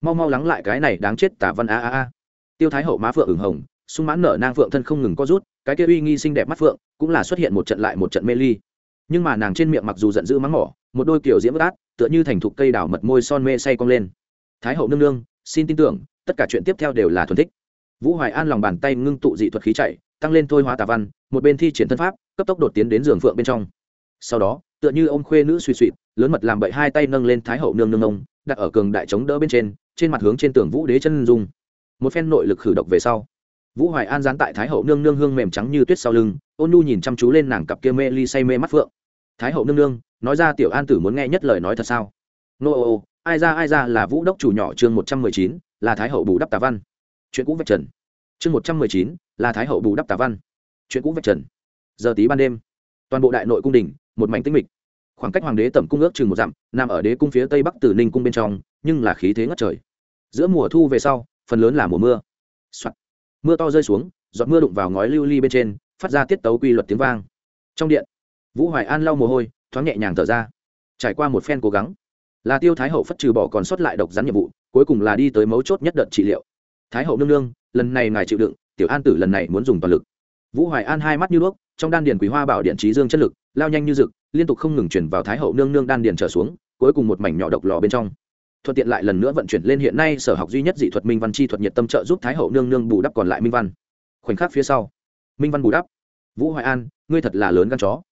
Mau mau lắng lại cái này đáng chết Tả văn a a a. Tiêu thái hậu má phượng ửng hồng, sung mãn nở nang phượng thân không ngừng co rút, cái kia uy nghi xinh đẹp mắt phượng cũng là xuất hiện một trận lại một trận mê ly. Nhưng mà nàng trên miệng mặc dù giận dữ mắng mỏ, một đôi kiểu diễm bất át tựa như thành thục cây đào mật môi son mê say cong lên. Thái hậu nương nương, xin tin tưởng, tất cả chuyện tiếp theo đều là thuần thích. Vũ hoài an lòng bàn tay ngưng tụ dị thuật khí chạy, tăng lên thôi hóa tà văn, một bên thi triển thân pháp, cấp tốc đột tiến đến giường phượng bên trong. Sau đó, tựa như ông khuê nữ suy suy lớn mật làm bậy hai tay nâng lên thái hậu nương nương ông, đặt ở cường đại chống đỡ bên trên trên mặt hướng trên tường vũ đế chân dung. Một phen nội lực khử độc về sau, vũ hoài an dán tại thái hậu nương nương hương mềm trắng như tuyết sau lưng, ôn nu nhìn chăm chú lên nàng cặp kia mê ly say mê mắt phượng. Thái hậu nương nương, nói ra tiểu an tử muốn nghe nhất lời nói thật sao? Nô, ô ai ra ai ra là vũ đốc chủ nhỏ chương một trăm mười chín, là thái hậu bù đắp tà văn. Chuyện cũ vạch trần. Chương một trăm mười chín, là thái hậu bù đắp tà văn. Chuyện cũ vạch trần. Giờ tí ban đêm, toàn bộ đại nội cung đình, một mảnh tinh mịch khoảng cách hoàng đế tẩm cung ước chừng một dặm, nằm ở đế cung phía tây bắc tử ninh cung bên trong, nhưng là khí thế ngất trời. Giữa mùa thu về sau, phần lớn là mùa mưa、Soạn. mưa to rơi xuống, giọt mưa đụng vào ngói lưu ly bên trên, phát ra tiết tấu quy luật tiếng vang. Trong điện, vũ hoài an lau mồ hôi, thoáng nhẹ nhàng thở ra. Trải qua một phen cố gắng, là tiêu thái hậu phất trừ bỏ còn sót lại độc rắn nhiệm vụ, cuối cùng là đi tới mấu chốt nhất đợt trị liệu. Thái hậu nương nương, lần này ngài chịu đựng, tiểu an tử lần này muốn dùng toàn lực. Vũ hoài an hai mắt như đuốc trong đan điền quý hoa bảo điện trí dương chất lực, lao nhanh như rực liên tục không ngừng chuyển vào thái hậu nương nương đan điền trở xuống, cuối cùng một mảnh nhỏ độc lò bên trong. Thuận tiện lại lần nữa vận chuyển lên hiện nay sở học duy nhất dị thuật minh văn chi thuật nhiệt tâm trợ giúp thái hậu nương nương bù đắp còn lại minh văn. Khoảnh khắc phía sau, minh văn bù đắp. Vũ hoài an, ngươi thật là lớn gan chó.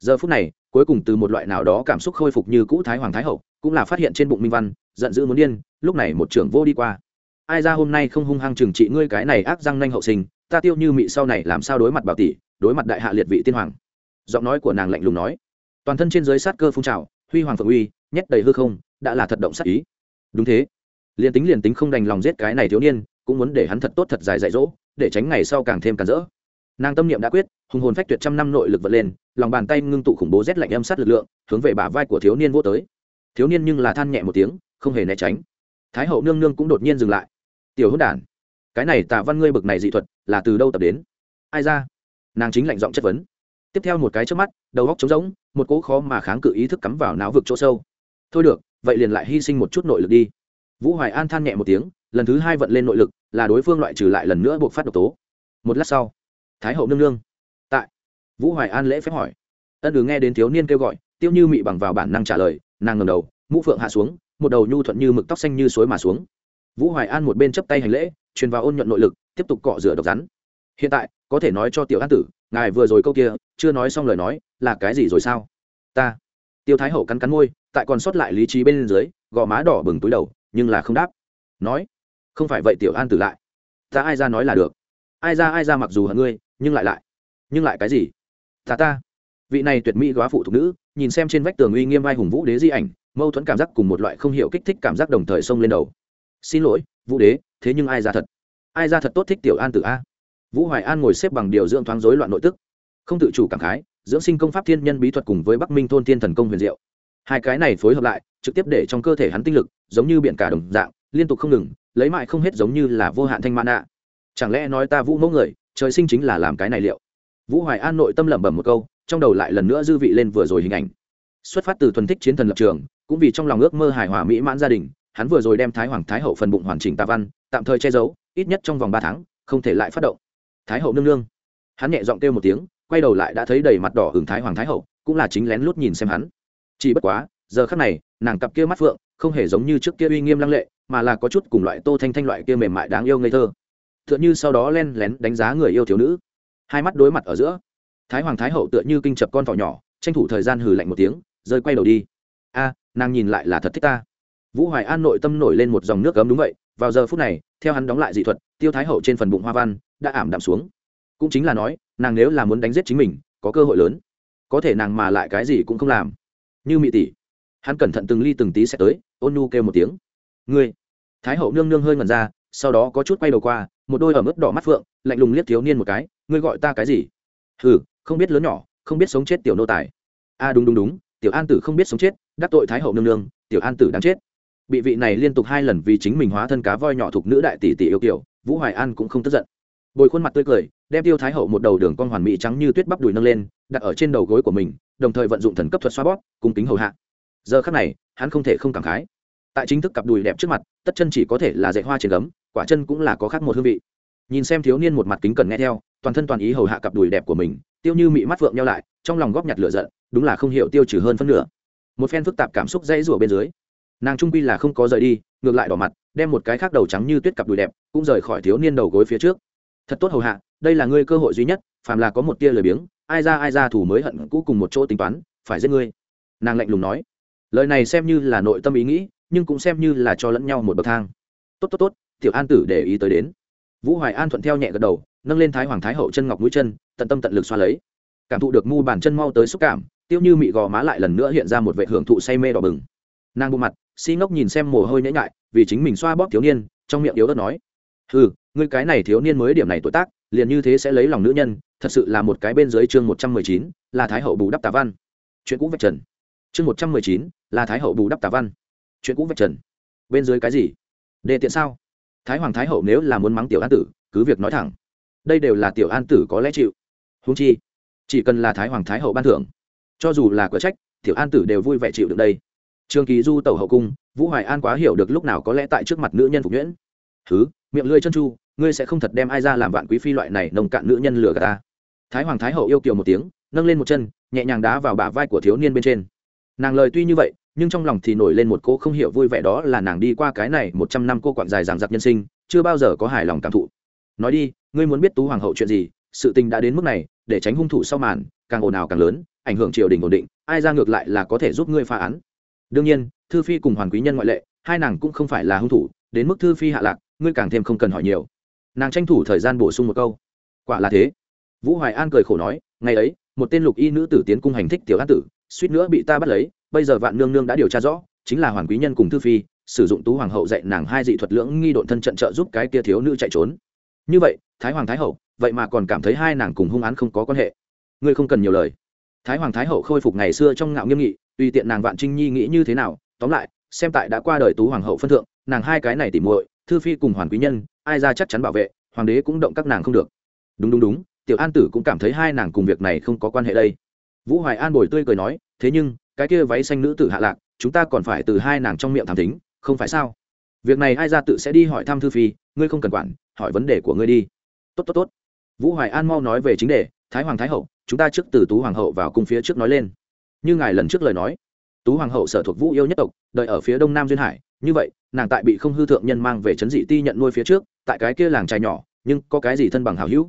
Giờ phút này, cuối cùng từ một loại nào đó cảm xúc khôi phục như cũ thái hoàng thái hậu, cũng là phát hiện trên bụng minh văn, giận dữ muốn điên, lúc này một trưởng vô đi qua. Ai ra hôm nay không hung hăng trừng trị ngươi cái này ác răng nanh hậu sinh, ta tiêu như mị sau này làm sao đối mặt bảo tỷ, đối mặt đại hạ liệt vị tiên hoàng. Giọng nói của nàng lạnh lùng nói toàn thân trên dưới sát cơ phun trào, huy hoàng phượng uy, nhét đầy hư không, đã là thật động sát ý. Đúng thế. Liền tính liền tính không đành lòng giết cái này thiếu niên, cũng muốn để hắn thật tốt thật dài dạy dỗ, để tránh ngày sau càng thêm càng rỡ. Nàng tâm niệm đã quyết, hùng hồn phách tuyệt trăm năm nội lực vật lên, lòng bàn tay ngưng tụ khủng bố rét lạnh âm sát lực lượng, hướng về bả vai của thiếu niên vô tới. Thiếu niên nhưng là than nhẹ một tiếng, không hề né tránh. Thái hậu nương nương cũng đột nhiên dừng lại. Tiểu hữu đản, cái này tạ văn ngươi bực này dị thuật là từ đâu tập đến? Ai ra? Nàng chính lạnh giọng chất vấn tiếp theo một cái trước mắt, đầu góc trống rỗng, một cỗ khó mà kháng cự ý thức cắm vào não vực chỗ sâu. Thôi được, vậy liền lại hy sinh một chút nội lực đi. Vũ hoài an than nhẹ một tiếng, lần thứ hai vận lên nội lực, là đối phương loại trừ lại lần nữa buộc phát độc tố. Một lát sau, thái hậu nương nương. Tại, vũ hoài an lễ phép hỏi. Ân ừ nghe đến thiếu niên kêu gọi, tiêu như mị bằng vào bản năng trả lời, nàng ngầm đầu, mũ phượng hạ xuống, một đầu nhu thuận như mực tóc xanh như suối mà xuống. Vũ hoài an một bên chấp tay hành lễ, truyền vào ôn nhuận nội lực, tiếp tục cọ rửa độc rắn. Hiện tại, có thể nói cho tiểu an tử, ngài vừa rồi câu kia chưa nói xong lời nói, là cái gì rồi sao? Ta. Tiêu thái hậu cắn cắn môi, tại còn sót lại lý trí bên dưới, gò má đỏ bừng túi đầu, nhưng là không đáp. Nói, không phải vậy tiểu an tử lại. Ta ai ra nói là được. Ai ra ai ra mặc dù hận ngươi, nhưng lại lại. Nhưng lại cái gì? Ta ta. Vị này tuyệt mỹ góa phụ thuộc nữ, nhìn xem trên vách tường uy nghiêm vai hùng vũ đế di ảnh, mâu thuẫn cảm giác cùng một loại không hiểu kích thích cảm giác đồng thời xông lên đầu. Xin lỗi, vũ đế, thế nhưng ai ra thật? Ai ra thật tốt thích tiểu an tử a? Vũ hoài an ngồi xếp bằng điều dưỡng thoáng rối loạn nội tức không tự chủ cảm khái, dưỡng sinh công pháp thiên nhân bí thuật cùng với bắc minh thôn thiên thần công huyền diệu. Hai cái này phối hợp lại, trực tiếp để trong cơ thể hắn tinh lực, giống như biển cả đồng dạng, liên tục không ngừng, lấy mại không hết giống như là vô hạn thanh mãn ạ. chẳng lẽ nói ta vũ mẫu người, trời sinh chính là làm cái này liệu? Vũ hoài an nội tâm lẩm bẩm một câu, trong đầu lại lần nữa dư vị lên vừa rồi hình ảnh. Xuất phát từ thuần thích chiến thần lập trường, cũng vì trong lòng ước mơ hài hòa mỹ mãn gia đình, hắn vừa rồi đem thái hoàng thái hậu phần bụng hoàn chỉnh tạ văn, tạm thời che giấu, ít nhất trong vòng ba tháng, không thể lại phát động. Thái hậu nương nương. Hắn nhẹ giọng kêu một tiếng quay đầu lại đã thấy đầy mặt đỏ hưởng thái hoàng thái hậu, cũng là chính lén lút nhìn xem hắn. Chỉ bất quá, giờ khắc này, nàng cặp kia mắt phượng, không hề giống như trước kia uy nghiêm lăng lệ, mà là có chút cùng loại tô thanh thanh loại kia mềm mại đáng yêu ngây thơ. Tựa như sau đó len lén đánh giá người yêu thiếu nữ. Hai mắt đối mặt ở giữa, thái hoàng thái hậu tựa như kinh chập con thỏ nhỏ, tranh thủ thời gian hừ lạnh một tiếng, rơi quay đầu đi. A, nàng nhìn lại là thật thích ta. Vũ hoài an nội tâm nổi lên một dòng nước cấm đúng vậy, vào giờ phút này, theo hắn đóng lại dị thuật, tiêu thái hậu trên phần bụng hoa văn, đã ảm đạm xuống cũng chính là nói, nàng nếu là muốn đánh giết chính mình, có cơ hội lớn. Có thể nàng mà lại cái gì cũng không làm. Như mị tỷ. Hắn cẩn thận từng ly từng tí sẽ tới, ôn nu kêu một tiếng. Ngươi. Thái hậu nương nương hơi ngẩn ra, sau đó có chút quay đầu qua, một đôi ở mức đỏ mắt phượng, lạnh lùng liếc thiếu niên một cái, ngươi gọi ta cái gì? Hừ, không biết lớn nhỏ, không biết sống chết tiểu nô tài. A, đúng đúng đúng, tiểu an tử không biết sống chết, đắc tội thái hậu nương nương, tiểu an tử đáng chết. Bị vị này liên tục hai lần vì chính mình hóa thân cá voi nhỏ thuộc nữ đại tỷ tỷ yêu kiểu, vũ hoài an cũng không tức giận. Bồi khuôn mặt tươi cười đem tiêu thái hậu một đầu đường con hoàn mỹ trắng như tuyết bắp đùi nâng lên, đặt ở trên đầu gối của mình, đồng thời vận dụng thần cấp thuật xoa bóp cùng kính hầu hạ. Giờ khắc này, hắn không thể không cảm khái. Tại chính thức cặp đùi đẹp trước mặt, tất chân chỉ có thể là dạy hoa trên gấm, quả chân cũng là có khác một hương vị. Nhìn xem thiếu niên một mặt kính cần nghe theo, toàn thân toàn ý hầu hạ cặp đùi đẹp của mình, tiêu như mị mắt vượng nhau lại, trong lòng góp nhặt lửa giận, đúng là không hiểu tiêu trừ hơn phân nửa. Một phen phức tạp cảm xúc dãy rủa bên dưới, nàng trung quy là không có rời đi, ngược lại đỏ mặt, đem một cái khác đầu trắng như tuyết cặp đùi đẹp, cũng rời khỏi thiếu niên đầu gối phía trước thật tốt hầu hạ, đây là ngươi cơ hội duy nhất, phàm là có một tia lời biếng, ai ra ai ra thủ mới hận cũ cùng một chỗ tính toán, phải giết ngươi. Nàng lạnh lùng nói. Lời này xem như là nội tâm ý nghĩ, nhưng cũng xem như là cho lẫn nhau một bậc thang. Tốt tốt tốt, tiểu an tử để ý tới đến. Vũ hoài an thuận theo nhẹ gật đầu, nâng lên thái hoàng thái hậu chân ngọc mũi chân, tận tâm tận lực xoa lấy. Cảm thụ được mu bàn chân mau tới xúc cảm, tiêu như mị gò má lại lần nữa hiện ra một vệ hưởng thụ say mê đỏ bừng. Nàng bộ mặt, si ngốc nhìn xem mồ hôi nhễ nhại, vì chính mình xoa bóp thiếu niên, trong miệng yếu ớt nói ừ ngươi cái này thiếu niên mới điểm này tuổi tác, liền như thế sẽ lấy lòng nữ nhân, thật sự là một cái bên dưới chương một trăm mười chín, là thái hậu bù đắp tà văn. Chuyện cũ vạch trần. Chương một trăm mười chín, là thái hậu bù đắp tà văn. Chuyện cũ vạch trần. Bên dưới cái gì? Đề tiện sao? Thái hoàng thái hậu nếu là muốn mắng tiểu an tử, cứ việc nói thẳng. Đây đều là tiểu an tử có lẽ chịu. Húng chi, chỉ cần là thái hoàng thái hậu ban thưởng, cho dù là cửa trách, tiểu an tử đều vui vẻ chịu được đây. Trường kỳ du tẩu hậu cung, vũ hoài an quá hiểu được lúc nào có lẽ tại trước mặt nữ nhân phục nhuyễn. Thứ miệng lưỡi chân chu, ngươi sẽ không thật đem ai ra làm vạn quý phi loại này nồng cạn nữ nhân lừa gạt ta. Thái hoàng thái hậu yêu kiều một tiếng, nâng lên một chân, nhẹ nhàng đá vào bả vai của thiếu niên bên trên. Nàng lời tuy như vậy, nhưng trong lòng thì nổi lên một cô không hiểu vui vẻ đó là nàng đi qua cái này một trăm năm cô quặn dài ràng giặc nhân sinh, chưa bao giờ có hài lòng cảm thụ. Nói đi, ngươi muốn biết tú hoàng hậu chuyện gì, sự tình đã đến mức này, để tránh hung thủ sau màn, càng ồn ào càng lớn, ảnh hưởng triều đình ổn định, ai ra ngược lại là có thể giúp ngươi phá án. Đương nhiên, thư phi cùng hoàn quý nhân ngoại lệ, hai nàng cũng không phải là hung thủ, đến mức thư phi hạ lạc ngươi càng thêm không cần hỏi nhiều. Nàng tranh thủ thời gian bổ sung một câu. Quả là thế. Vũ hoài an cười khổ nói, ngày ấy, một tên lục y nữ tử tiến cung hành thích tiểu an tử, suýt nữa bị ta bắt lấy, bây giờ vạn nương nương đã điều tra rõ, chính là hoàn quý nhân cùng thư phi, sử dụng tú hoàng hậu dạy nàng hai dị thuật lưỡng nghi độn thân trận trợ giúp cái kia thiếu nữ chạy trốn. Như vậy, thái hoàng thái hậu, vậy mà còn cảm thấy hai nàng cùng hung án không có quan hệ. Ngươi không cần nhiều lời. Thái hoàng thái hậu khôi phục ngày xưa trong ngạo nghiêm nghị, tùy tiện nàng vạn trinh nhi nghĩ như thế nào, tóm lại, xem tại đã qua đời tú hoàng hậu phân thượng, nàng hai cái này tỉ muội thư phi cùng hoàn quý nhân, ai ra chắc chắn bảo vệ, hoàng đế cũng động các nàng không được. Đúng đúng đúng, tiểu an tử cũng cảm thấy hai nàng cùng việc này không có quan hệ đây. Vũ hoài an bồi tươi cười nói, thế nhưng, cái kia váy xanh nữ tử hạ lạc, chúng ta còn phải từ hai nàng trong miệng thảm tính không phải sao? Việc này ai ra tự sẽ đi hỏi thăm thư phi, ngươi không cần quản, hỏi vấn đề của ngươi đi. Tốt tốt tốt. Vũ hoài an mau nói về chính đề, thái hoàng thái hậu, chúng ta trước từ tú hoàng hậu vào cung phía trước nói lên. Như ngài lần trước lời nói tú hoàng hậu sở thuộc vũ yêu nhất tộc, đợi ở phía đông nam duyên hải. Như vậy, nàng tại bị không hư thượng nhân mang về chấn dị ti nhận nuôi phía trước, tại cái kia làng trai nhỏ, nhưng có cái gì thân bằng hảo hữu?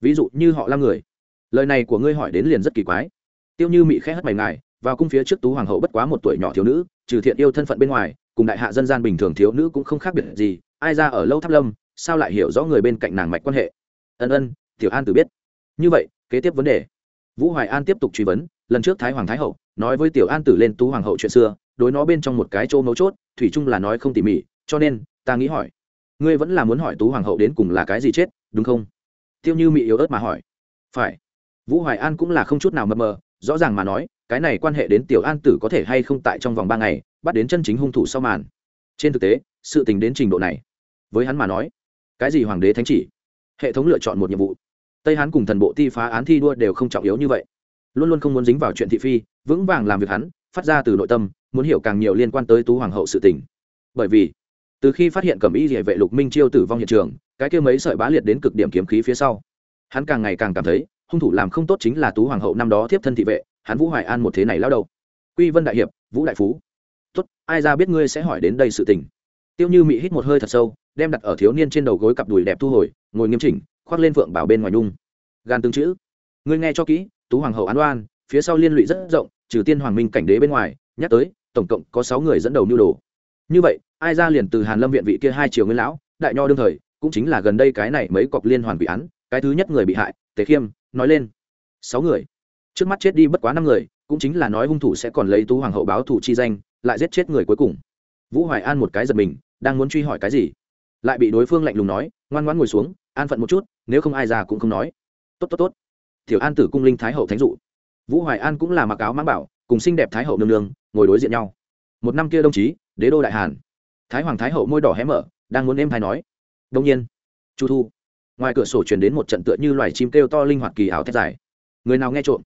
Ví dụ như họ là người. Lời này của ngươi hỏi đến liền rất kỳ quái. Tiêu như mị khẽ hất mày ngài, vào cung phía trước tú hoàng hậu bất quá một tuổi nhỏ thiếu nữ, trừ thiện yêu thân phận bên ngoài, cùng đại hạ dân gian bình thường thiếu nữ cũng không khác biệt gì, ai ra ở lâu tháp lâm, sao lại hiểu rõ người bên cạnh nàng mạch quan hệ? Ân ân, tiểu an tự biết. Như vậy, kế tiếp vấn đề. Vũ hoài an tiếp tục truy vấn, lần trước thái hoàng thái hậu nói với tiểu an tử lên tú hoàng hậu chuyện xưa, đối nó bên trong một cái chỗ mấu chốt, thủy chung là nói không tỉ mỉ, cho nên, ta nghĩ hỏi, ngươi vẫn là muốn hỏi tú hoàng hậu đến cùng là cái gì chết, đúng không? Tiêu như mị yếu ớt mà hỏi. Phải. Vũ hoài an cũng là không chút nào mập mờ, rõ ràng mà nói, cái này quan hệ đến tiểu an tử có thể hay không tại trong vòng ba ngày, bắt đến chân chính hung thủ sau màn. Trên thực tế, sự tình đến trình độ này, với hắn mà nói, cái gì hoàng đế thánh chỉ? Hệ thống lựa chọn một nhiệm vụ. Tây hán cùng thần bộ ti phá án thi đua đều không trọng yếu như vậy luôn luôn không muốn dính vào chuyện thị phi, vững vàng làm việc hắn, phát ra từ nội tâm, muốn hiểu càng nhiều liên quan tới tú hoàng hậu sự tình. Bởi vì, từ khi phát hiện cẩm y địa vệ lục minh chiêu tử vong hiện trường, cái kia mấy sợi bá liệt đến cực điểm kiếm khí phía sau, hắn càng ngày càng cảm thấy, hung thủ làm không tốt chính là tú hoàng hậu năm đó tiếp thân thị vệ, hắn vũ hoài an một thế này lao đầu. Quy vân đại hiệp, vũ đại phú. Tốt, ai ra biết ngươi sẽ hỏi đến đây sự tình? Tiêu như mị hít một hơi thật sâu, đem đặt ở thiếu niên trên đầu gối cặp đùi đẹp thu hồi, ngồi nghiêm chỉnh, khoác lên phượng bảo bên ngoài nhung. Gan tương chữ, ngươi nghe cho kỹ tú hoàng hậu án oan, phía sau liên lụy rất rộng, trừ tiên hoàng minh cảnh đế bên ngoài, nhắc tới, tổng cộng có sáu người dẫn đầu nhu đồ. Như vậy, ai ra liền từ hàn lâm viện vị kia hai triều nguyên lão, đại nho đương thời, cũng chính là gần đây cái này mấy cọc liên hoàn bị án, cái thứ nhất người bị hại, tề khiêm, nói lên. Sáu người. Trước mắt chết đi bất quá năm người, cũng chính là nói hung thủ sẽ còn lấy tú hoàng hậu báo thủ chi danh, lại giết chết người cuối cùng. Vũ hoài an một cái giật mình, đang muốn truy hỏi cái gì? Lại bị đối phương lạnh lùng nói, ngoan ngoãn ngồi xuống, an phận một chút, nếu không ai già cũng không nói. Tốt tốt tốt tiểu an tử cung linh thái hậu thánh dụ. Vũ hoài an cũng là mặc áo mang bảo, cùng xinh đẹp thái hậu nương nương, ngồi đối diện nhau. Một năm kia đồng chí, đế đô đại hàn. Thái hoàng thái hậu môi đỏ hé mở, đang muốn êm hay nói. Đông nhiên, chu thu. Ngoài cửa sổ truyền đến một trận tựa như loài chim kêu to linh hoạt kỳ ảo thét dài. Người nào nghe trộm?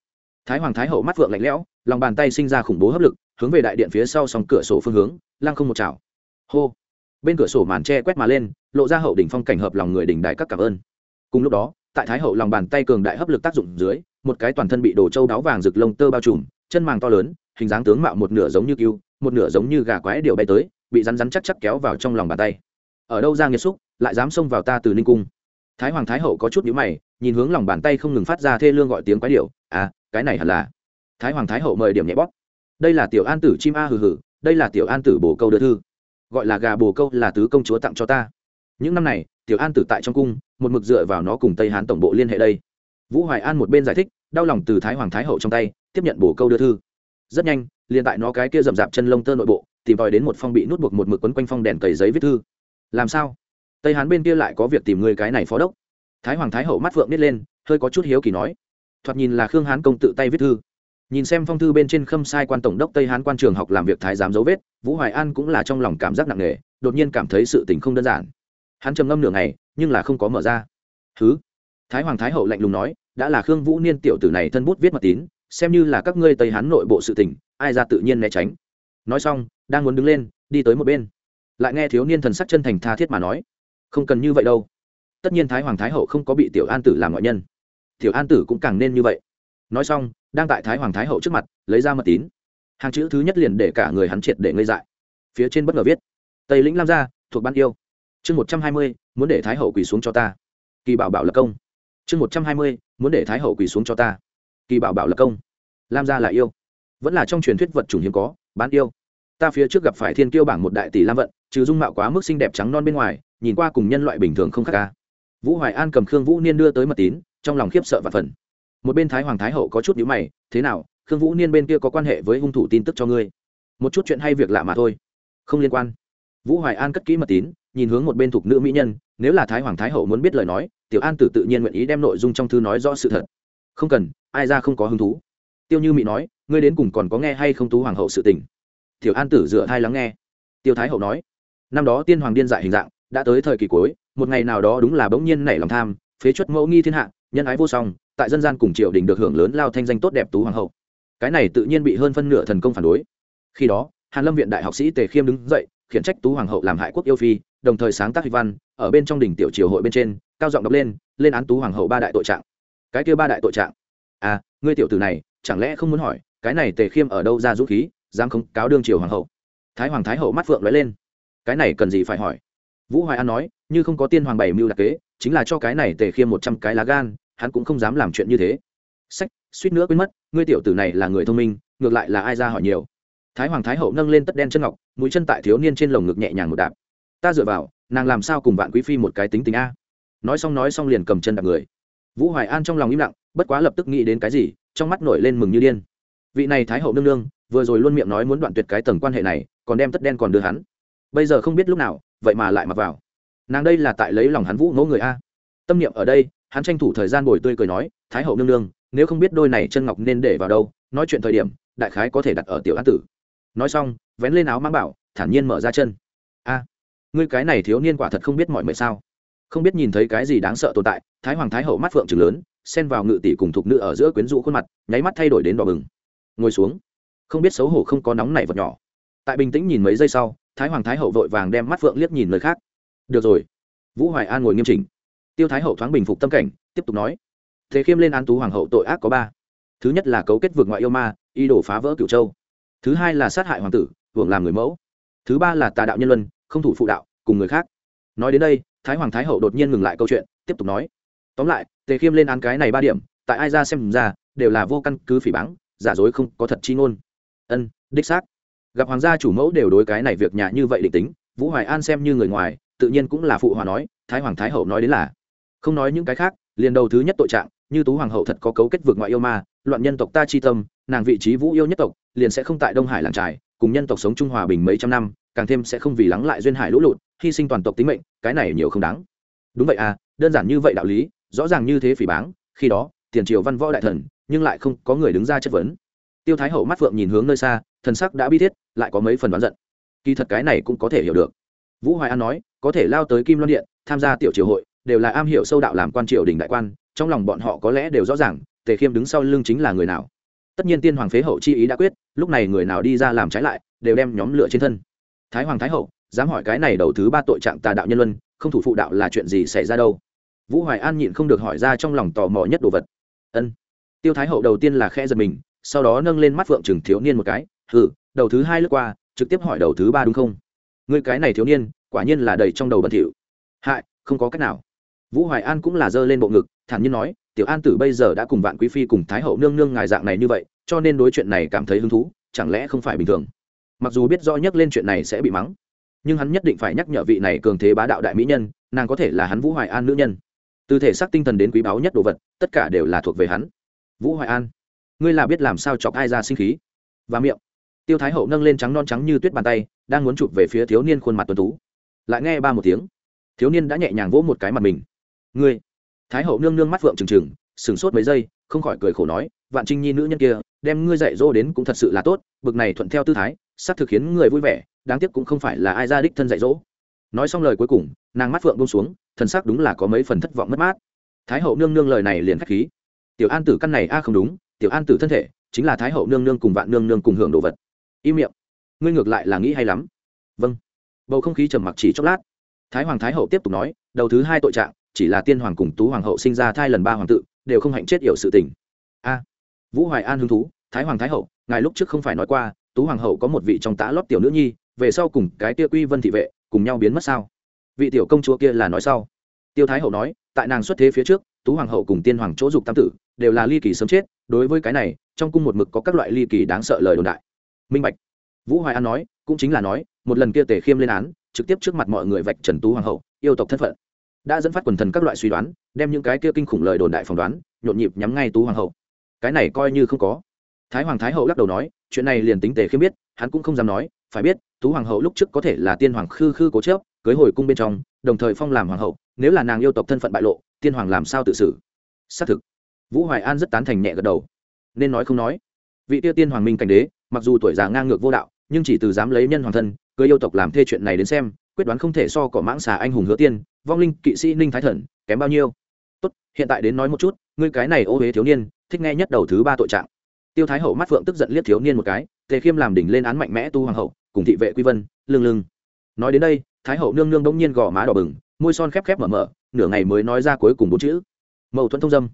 Thái hoàng thái hậu mắt vượng lạnh lẽo, lòng bàn tay sinh ra khủng bố hấp lực, hướng về đại điện phía sau sòng cửa sổ phương hướng, lăng không một chảo. Hô. Bên cửa sổ màn tre quét mà lên, lộ ra hậu đỉnh phong cảnh hợp lòng người đỉnh đại các cảm ơn. Cùng lúc đó tại thái hậu lòng bàn tay cường đại hấp lực tác dụng dưới, một cái toàn thân bị đồ châu đáo vàng rực lông tơ bao trùm, chân màng to lớn, hình dáng tướng mạo một nửa giống như cưu một nửa giống như gà quái điều bay tới, bị rắn rắn chắc chắc kéo vào trong lòng bàn tay. Ở đâu ra nghiệt xúc, lại dám xông vào ta từ ninh cung. Thái hoàng thái hậu có chút nhíu mày, nhìn hướng lòng bàn tay không ngừng phát ra thê lương gọi tiếng quái điệu à cái này hẳn là thái hoàng thái hậu mời điểm nhẹ bóp. Đây là tiểu an tử chim a hừ hừ, đây là tiểu an tử bồ câu đưa thư. Gọi là gà bồ câu là tứ công chúa tặng cho ta những năm này, tiểu an tử tại trong cung, một mực dựa vào nó cùng tây hán tổng bộ liên hệ đây. Vũ hoài an một bên giải thích, đau lòng từ thái hoàng thái hậu trong tay, tiếp nhận bổ câu đưa thư. Rất nhanh, liền tại nó cái kia rậm rạp chân lông tơ nội bộ, tìm tòi đến một phong bị nút buộc một mực quấn quanh phong đèn cầy giấy viết thư. Làm sao? Tây hán bên kia lại có việc tìm người cái này phó đốc. Thái hoàng thái hậu mắt phượng nít lên, hơi có chút hiếu kỳ nói. Thoạt nhìn là khương hán công tự tay viết thư. Nhìn xem phong thư bên trên khâm sai quan tổng đốc tây hán quan trường học làm việc thái giám dấu vết, vũ hoài an cũng là trong lòng cảm giác nặng nề, đột nhiên cảm thấy sự tình không đơn giản hắn trầm ngâm nửa ngày, nhưng là không có mở ra. Thứ thái hoàng thái hậu lạnh lùng nói, đã là khương vũ niên tiểu tử này thân bút viết mật tín, xem như là các ngươi tây hán nội bộ sự tình, ai ra tự nhiên né tránh. Nói xong, đang muốn đứng lên, đi tới một bên. Lại nghe thiếu niên thần sắc chân thành tha thiết mà nói, không cần như vậy đâu. Tất nhiên thái hoàng thái hậu không có bị tiểu an tử làm ngoại nhân. Tiểu an tử cũng càng nên như vậy. Nói xong, đang tại thái hoàng thái hậu trước mặt, lấy ra mật tín. Hàng chữ thứ nhất liền để cả người hắn triệt để ngây dại. Phía trên bất ngờ viết, tây lĩnh lam gia, thuộc ban yêu chương một trăm hai mươi, muốn để thái hậu quỳ xuống cho ta. Kỳ bảo bảo lập công. Chương một trăm hai mươi, muốn để thái hậu quỳ xuống cho ta. Kỳ bảo bảo lập công. Lam gia là yêu. Vẫn là trong truyền thuyết vật chủng hiếm có, bán yêu. Ta phía trước gặp phải thiên kiêu bảng một đại tỷ lam vận, trừ dung mạo quá mức xinh đẹp trắng non bên ngoài, nhìn qua cùng nhân loại bình thường không khác ca vũ hoài an cầm khương vũ niên đưa tới mật tín, trong lòng khiếp sợ và phần một bên thái hoàng thái hậu có chút nhữ mày, thế nào, khương vũ niên bên kia có quan hệ với hung thủ tin tức cho ngươi? Một chút chuyện hay việc lạ mà thôi. Không liên quan. Vũ hoài an cất kỹ mật tín nhìn hướng một bên thuộc nữ mỹ nhân, nếu là thái hoàng thái hậu muốn biết lời nói, tiểu an tử tự nhiên nguyện ý đem nội dung trong thư nói rõ sự thật. Không cần, ai ra không có hứng thú. Tiêu như mỹ nói, ngươi đến cùng còn có nghe hay không tú hoàng hậu sự tình? Tiểu an tử dựa thai lắng nghe. Tiêu thái hậu nói, năm đó tiên hoàng điên dại hình dạng, đã tới thời kỳ cuối, một ngày nào đó đúng là bỗng nhiên nảy lòng tham, phế chuất mẫu nghi thiên hạ, nhân ái vô song, tại dân gian cùng triều đình được hưởng lớn lao thanh danh tốt đẹp tú hoàng hậu. Cái này tự nhiên bị hơn phân nửa thần công phản đối. Khi đó, hàn lâm viện đại học sĩ tề khiêm đứng dậy, khiển trách tú hoàng hậu làm hại quốc yêu phi đồng thời sáng tác huy văn, ở bên trong đỉnh tiểu triều hội bên trên, cao giọng đọc lên lên án tú hoàng hậu ba đại tội trạng. Cái kia ba đại tội trạng? À ngươi tiểu tử này, chẳng lẽ không muốn hỏi, cái này tề khiêm ở đâu ra dũng khí, dám không cáo đương triều hoàng hậu? Thái hoàng thái hậu mắt phượng lóe lên. Cái này cần gì phải hỏi? Vũ hoài an nói, như không có tiên hoàng bảy mưu đặc kế, chính là cho cái này tề khiêm một trăm cái lá gan, hắn cũng không dám làm chuyện như thế. Sách, suýt nữa quên mất, ngươi tiểu tử này là người thông minh, ngược lại là ai ra hỏi nhiều. Thái hoàng thái hậu nâng lên tất đen chân ngọc, mũi chân tại thiếu niên trên lồng ngực nhẹ nhàng một đạp ta dựa vào, nàng làm sao cùng vạn quý phi một cái tính tình a? Nói xong nói xong liền cầm chân đạp người. Vũ hoài an trong lòng im lặng, bất quá lập tức nghĩ đến cái gì, trong mắt nổi lên mừng như điên. Vị này thái hậu nương nương, vừa rồi luôn miệng nói muốn đoạn tuyệt cái tầng quan hệ này, còn đem tất đen còn đưa hắn. Bây giờ không biết lúc nào, vậy mà lại mặc vào. Nàng đây là tại lấy lòng hắn vũ ngỗ người a. Tâm niệm ở đây, hắn tranh thủ thời gian bồi tươi cười nói, thái hậu nương nương, nếu không biết đôi này chân ngọc nên để vào đâu, nói chuyện thời điểm, đại khái có thể đặt ở tiểu an tử. Nói xong, vén lên áo mang bảo, thản nhiên mở ra chân. A! Ngươi cái này thiếu niên quả thật không biết mọi mệt sao? Không biết nhìn thấy cái gì đáng sợ tồn tại, thái hoàng thái hậu mắt phượng trừng lớn, xen vào ngự tỷ cùng thục nữ ở giữa quyến rũ khuôn mặt, nháy mắt thay đổi đến đỏ bừng. Ngồi xuống. Không biết xấu hổ không có nóng này vật nhỏ. Tại bình tĩnh nhìn mấy giây sau, thái hoàng thái hậu vội vàng đem mắt phượng liếc nhìn nơi khác. Được rồi. Vũ hoài an ngồi nghiêm chỉnh. Tiêu thái hậu thoáng bình phục tâm cảnh, tiếp tục nói. Thế khiêm lên án tú hoàng hậu tội ác có ba. Thứ nhất là cấu kết vượt ngoại yêu ma y đổ phá vỡ cửu châu. Thứ hai là sát hại hoàng tử, hưởng làm người mẫu. Thứ ba là tà đạo nhân luân không thủ phụ đạo, cùng người khác. Nói đến đây, thái hoàng thái hậu đột nhiên ngừng lại câu chuyện, tiếp tục nói. Tóm lại, tề khiêm lên án cái này ba điểm, tại ai ra xem ra, đều là vô căn cứ phỉ báng, giả dối không có thật chi ngôn. Ân, đích xác. Gặp hoàng gia chủ mẫu đều đối cái này việc nhà như vậy định tính, vũ hoài an xem như người ngoài, tự nhiên cũng là phụ hòa nói, thái hoàng thái hậu nói đến là. Không nói những cái khác, liền đầu thứ nhất tội trạng, như tú hoàng hậu thật có cấu kết vượt ngoại yêu ma, loạn nhân tộc ta chi tâm, nàng vị trí vũ yêu nhất tộc, liền sẽ không tại đông hải làng trải cùng nhân tộc sống trung hòa bình mấy trăm năm càng thêm sẽ không vì lắng lại duyên hải lũ lụt, hy sinh toàn tộc tính mệnh, cái này nhiều không đáng. Đúng vậy à đơn giản như vậy đạo lý, rõ ràng như thế phỉ báng, khi đó, tiền triều văn võ đại thần, nhưng lại không có người đứng ra chất vấn. Tiêu thái hậu mắt phượng nhìn hướng nơi xa, thần sắc đã bi thiết, lại có mấy phần đoán giận. Kỳ thật cái này cũng có thể hiểu được. Vũ hoài an nói, có thể lao tới kim loan điện, tham gia tiểu triều hội, đều là am hiểu sâu đạo làm quan triều đình đại quan, trong lòng bọn họ có lẽ đều rõ ràng, tề khiêm đứng sau lưng chính là người nào. Tất nhiên tiên hoàng phế hậu chi ý đã quyết, lúc này người nào đi ra làm trái lại, đều đem nhóm lửa trên thân thái hoàng thái hậu, dám hỏi cái này đầu thứ ba tội trạng tà đạo nhân luân, không thủ phụ đạo là chuyện gì xảy ra đâu? Vũ hoài an nhịn không được hỏi ra trong lòng tò mò nhất đồ vật. Ân. Tiêu thái hậu đầu tiên là khe giật mình, sau đó nâng lên mắt phượng chừng thiếu niên một cái ừ đầu thứ hai lướt qua, trực tiếp hỏi đầu thứ ba đúng không? Người cái này thiếu niên, quả nhiên là đầy trong đầu bẩn thỉu. Hại, không có cách nào. Vũ hoài an cũng là giơ lên bộ ngực, thản nhiên nói, tiểu an tử bây giờ đã cùng vạn quý phi cùng thái hậu nương nương ngài dạng này như vậy, cho nên đối chuyện này cảm thấy hứng thú, chẳng lẽ không phải bình thường? Mặc dù biết rõ nhắc lên chuyện này sẽ bị mắng, nhưng hắn nhất định phải nhắc nhở vị này cường thế bá đạo đại mỹ nhân, nàng có thể là hắn vũ hoài an nữ nhân. Từ thể xác tinh thần đến quý báu nhất đồ vật, tất cả đều là thuộc về hắn. Vũ hoài an, ngươi là biết làm sao chọc ai ra sinh khí? Và miệng. Tiêu thái hậu nâng lên trắng non trắng như tuyết bàn tay, đang muốn chụp về phía thiếu niên khuôn mặt tuấn tú. Lại nghe ba một tiếng, thiếu niên đã nhẹ nhàng vỗ một cái mặt mình. Ngươi. Thái hậu nương nương mắt vượng trừng trừng, sửng sốt mấy giây, không khỏi cười khổ nói, vạn trinh nhi nữ nhân kia, đem ngươi dạy dỗ đến cũng thật sự là tốt, bực này thuận theo tư thái xác thực khiến người vui vẻ, đáng tiếc cũng không phải là ai ra đích thân dạy dỗ. Nói xong lời cuối cùng, nàng mắt phượng bông xuống, thần sắc đúng là có mấy phần thất vọng mất mát. Thái hậu nương nương lời này liền khách khí. Tiểu an tử căn này a à không đúng, tiểu an tử thân thể chính là thái hậu nương nương cùng vạn nương nương cùng hưởng đồ vật. Im miệng. Ngươi ngược lại là nghĩ hay lắm. Vâng. Bầu không khí trầm mặc chỉ chốc lát. Thái hoàng thái hậu tiếp tục nói, đầu thứ hai tội trạng, chỉ là tiên hoàng cùng tú hoàng hậu sinh ra thai lần ba hoàng tự, đều không hạnh chết yểu sự tình. A. Vũ hoài an hứng thú, thái hoàng thái hậu, ngài lúc trước không phải nói qua tú hoàng hậu có một vị trong tã lót tiểu nữ nhi, về sau cùng cái tia quy vân thị vệ cùng nhau biến mất sao? Vị tiểu công chúa kia là nói sau. Tiêu thái hậu nói, tại nàng xuất thế phía trước, tú hoàng hậu cùng tiên hoàng chỗ dục tam tử đều là ly kỳ sớm chết, đối với cái này, trong cung một mực có các loại ly kỳ đáng sợ lời đồn đại. Minh bạch. Vũ hoài an nói, cũng chính là nói, một lần kia tề khiêm lên án, trực tiếp trước mặt mọi người vạch trần tú hoàng hậu, yêu tộc thân phận. Đã dẫn phát quần thần các loại suy đoán, đem những cái kia kinh khủng lời đồn đại phỏng đoán, nhộn nhịp nhắm ngay tú hoàng hậu. Cái này coi như không có. Thái hoàng thái hậu lắc đầu nói chuyện này liền tính tề khiêm biết, hắn cũng không dám nói, phải biết, tú hoàng hậu lúc trước có thể là tiên hoàng khư khư cố chớp cưới hồi cung bên trong, đồng thời phong làm hoàng hậu, nếu là nàng yêu tộc thân phận bại lộ, tiên hoàng làm sao tự xử? Xác thực, vũ hoài an rất tán thành nhẹ gật đầu. Nên nói không nói. Vị tiêu tiên hoàng minh cảnh đế, mặc dù tuổi già ngang ngược vô đạo, nhưng chỉ từ dám lấy nhân hoàng thân, cưới yêu tộc làm thê chuyện này đến xem, quyết đoán không thể so cỏ mãng xà anh hùng hứa tiên, vong linh kỵ sĩ ninh thái thần, kém bao nhiêu. Tốt, hiện tại đến nói một chút, ngươi cái này ô huế thiếu niên, thích nghe nhất đầu thứ ba tội trạng tiêu thái hậu mắt phượng tức giận liếc thiếu niên một cái, tề khiêm làm đỉnh lên án mạnh mẽ tu hoàng hậu, cùng thị vệ quy vân lương lương nói đến đây, thái hậu nương nương đông nhiên gò má đỏ bừng, môi son khép khép mở mở, nửa ngày mới nói ra cuối cùng bốn chữ. Mâu thuẫn thông dâm.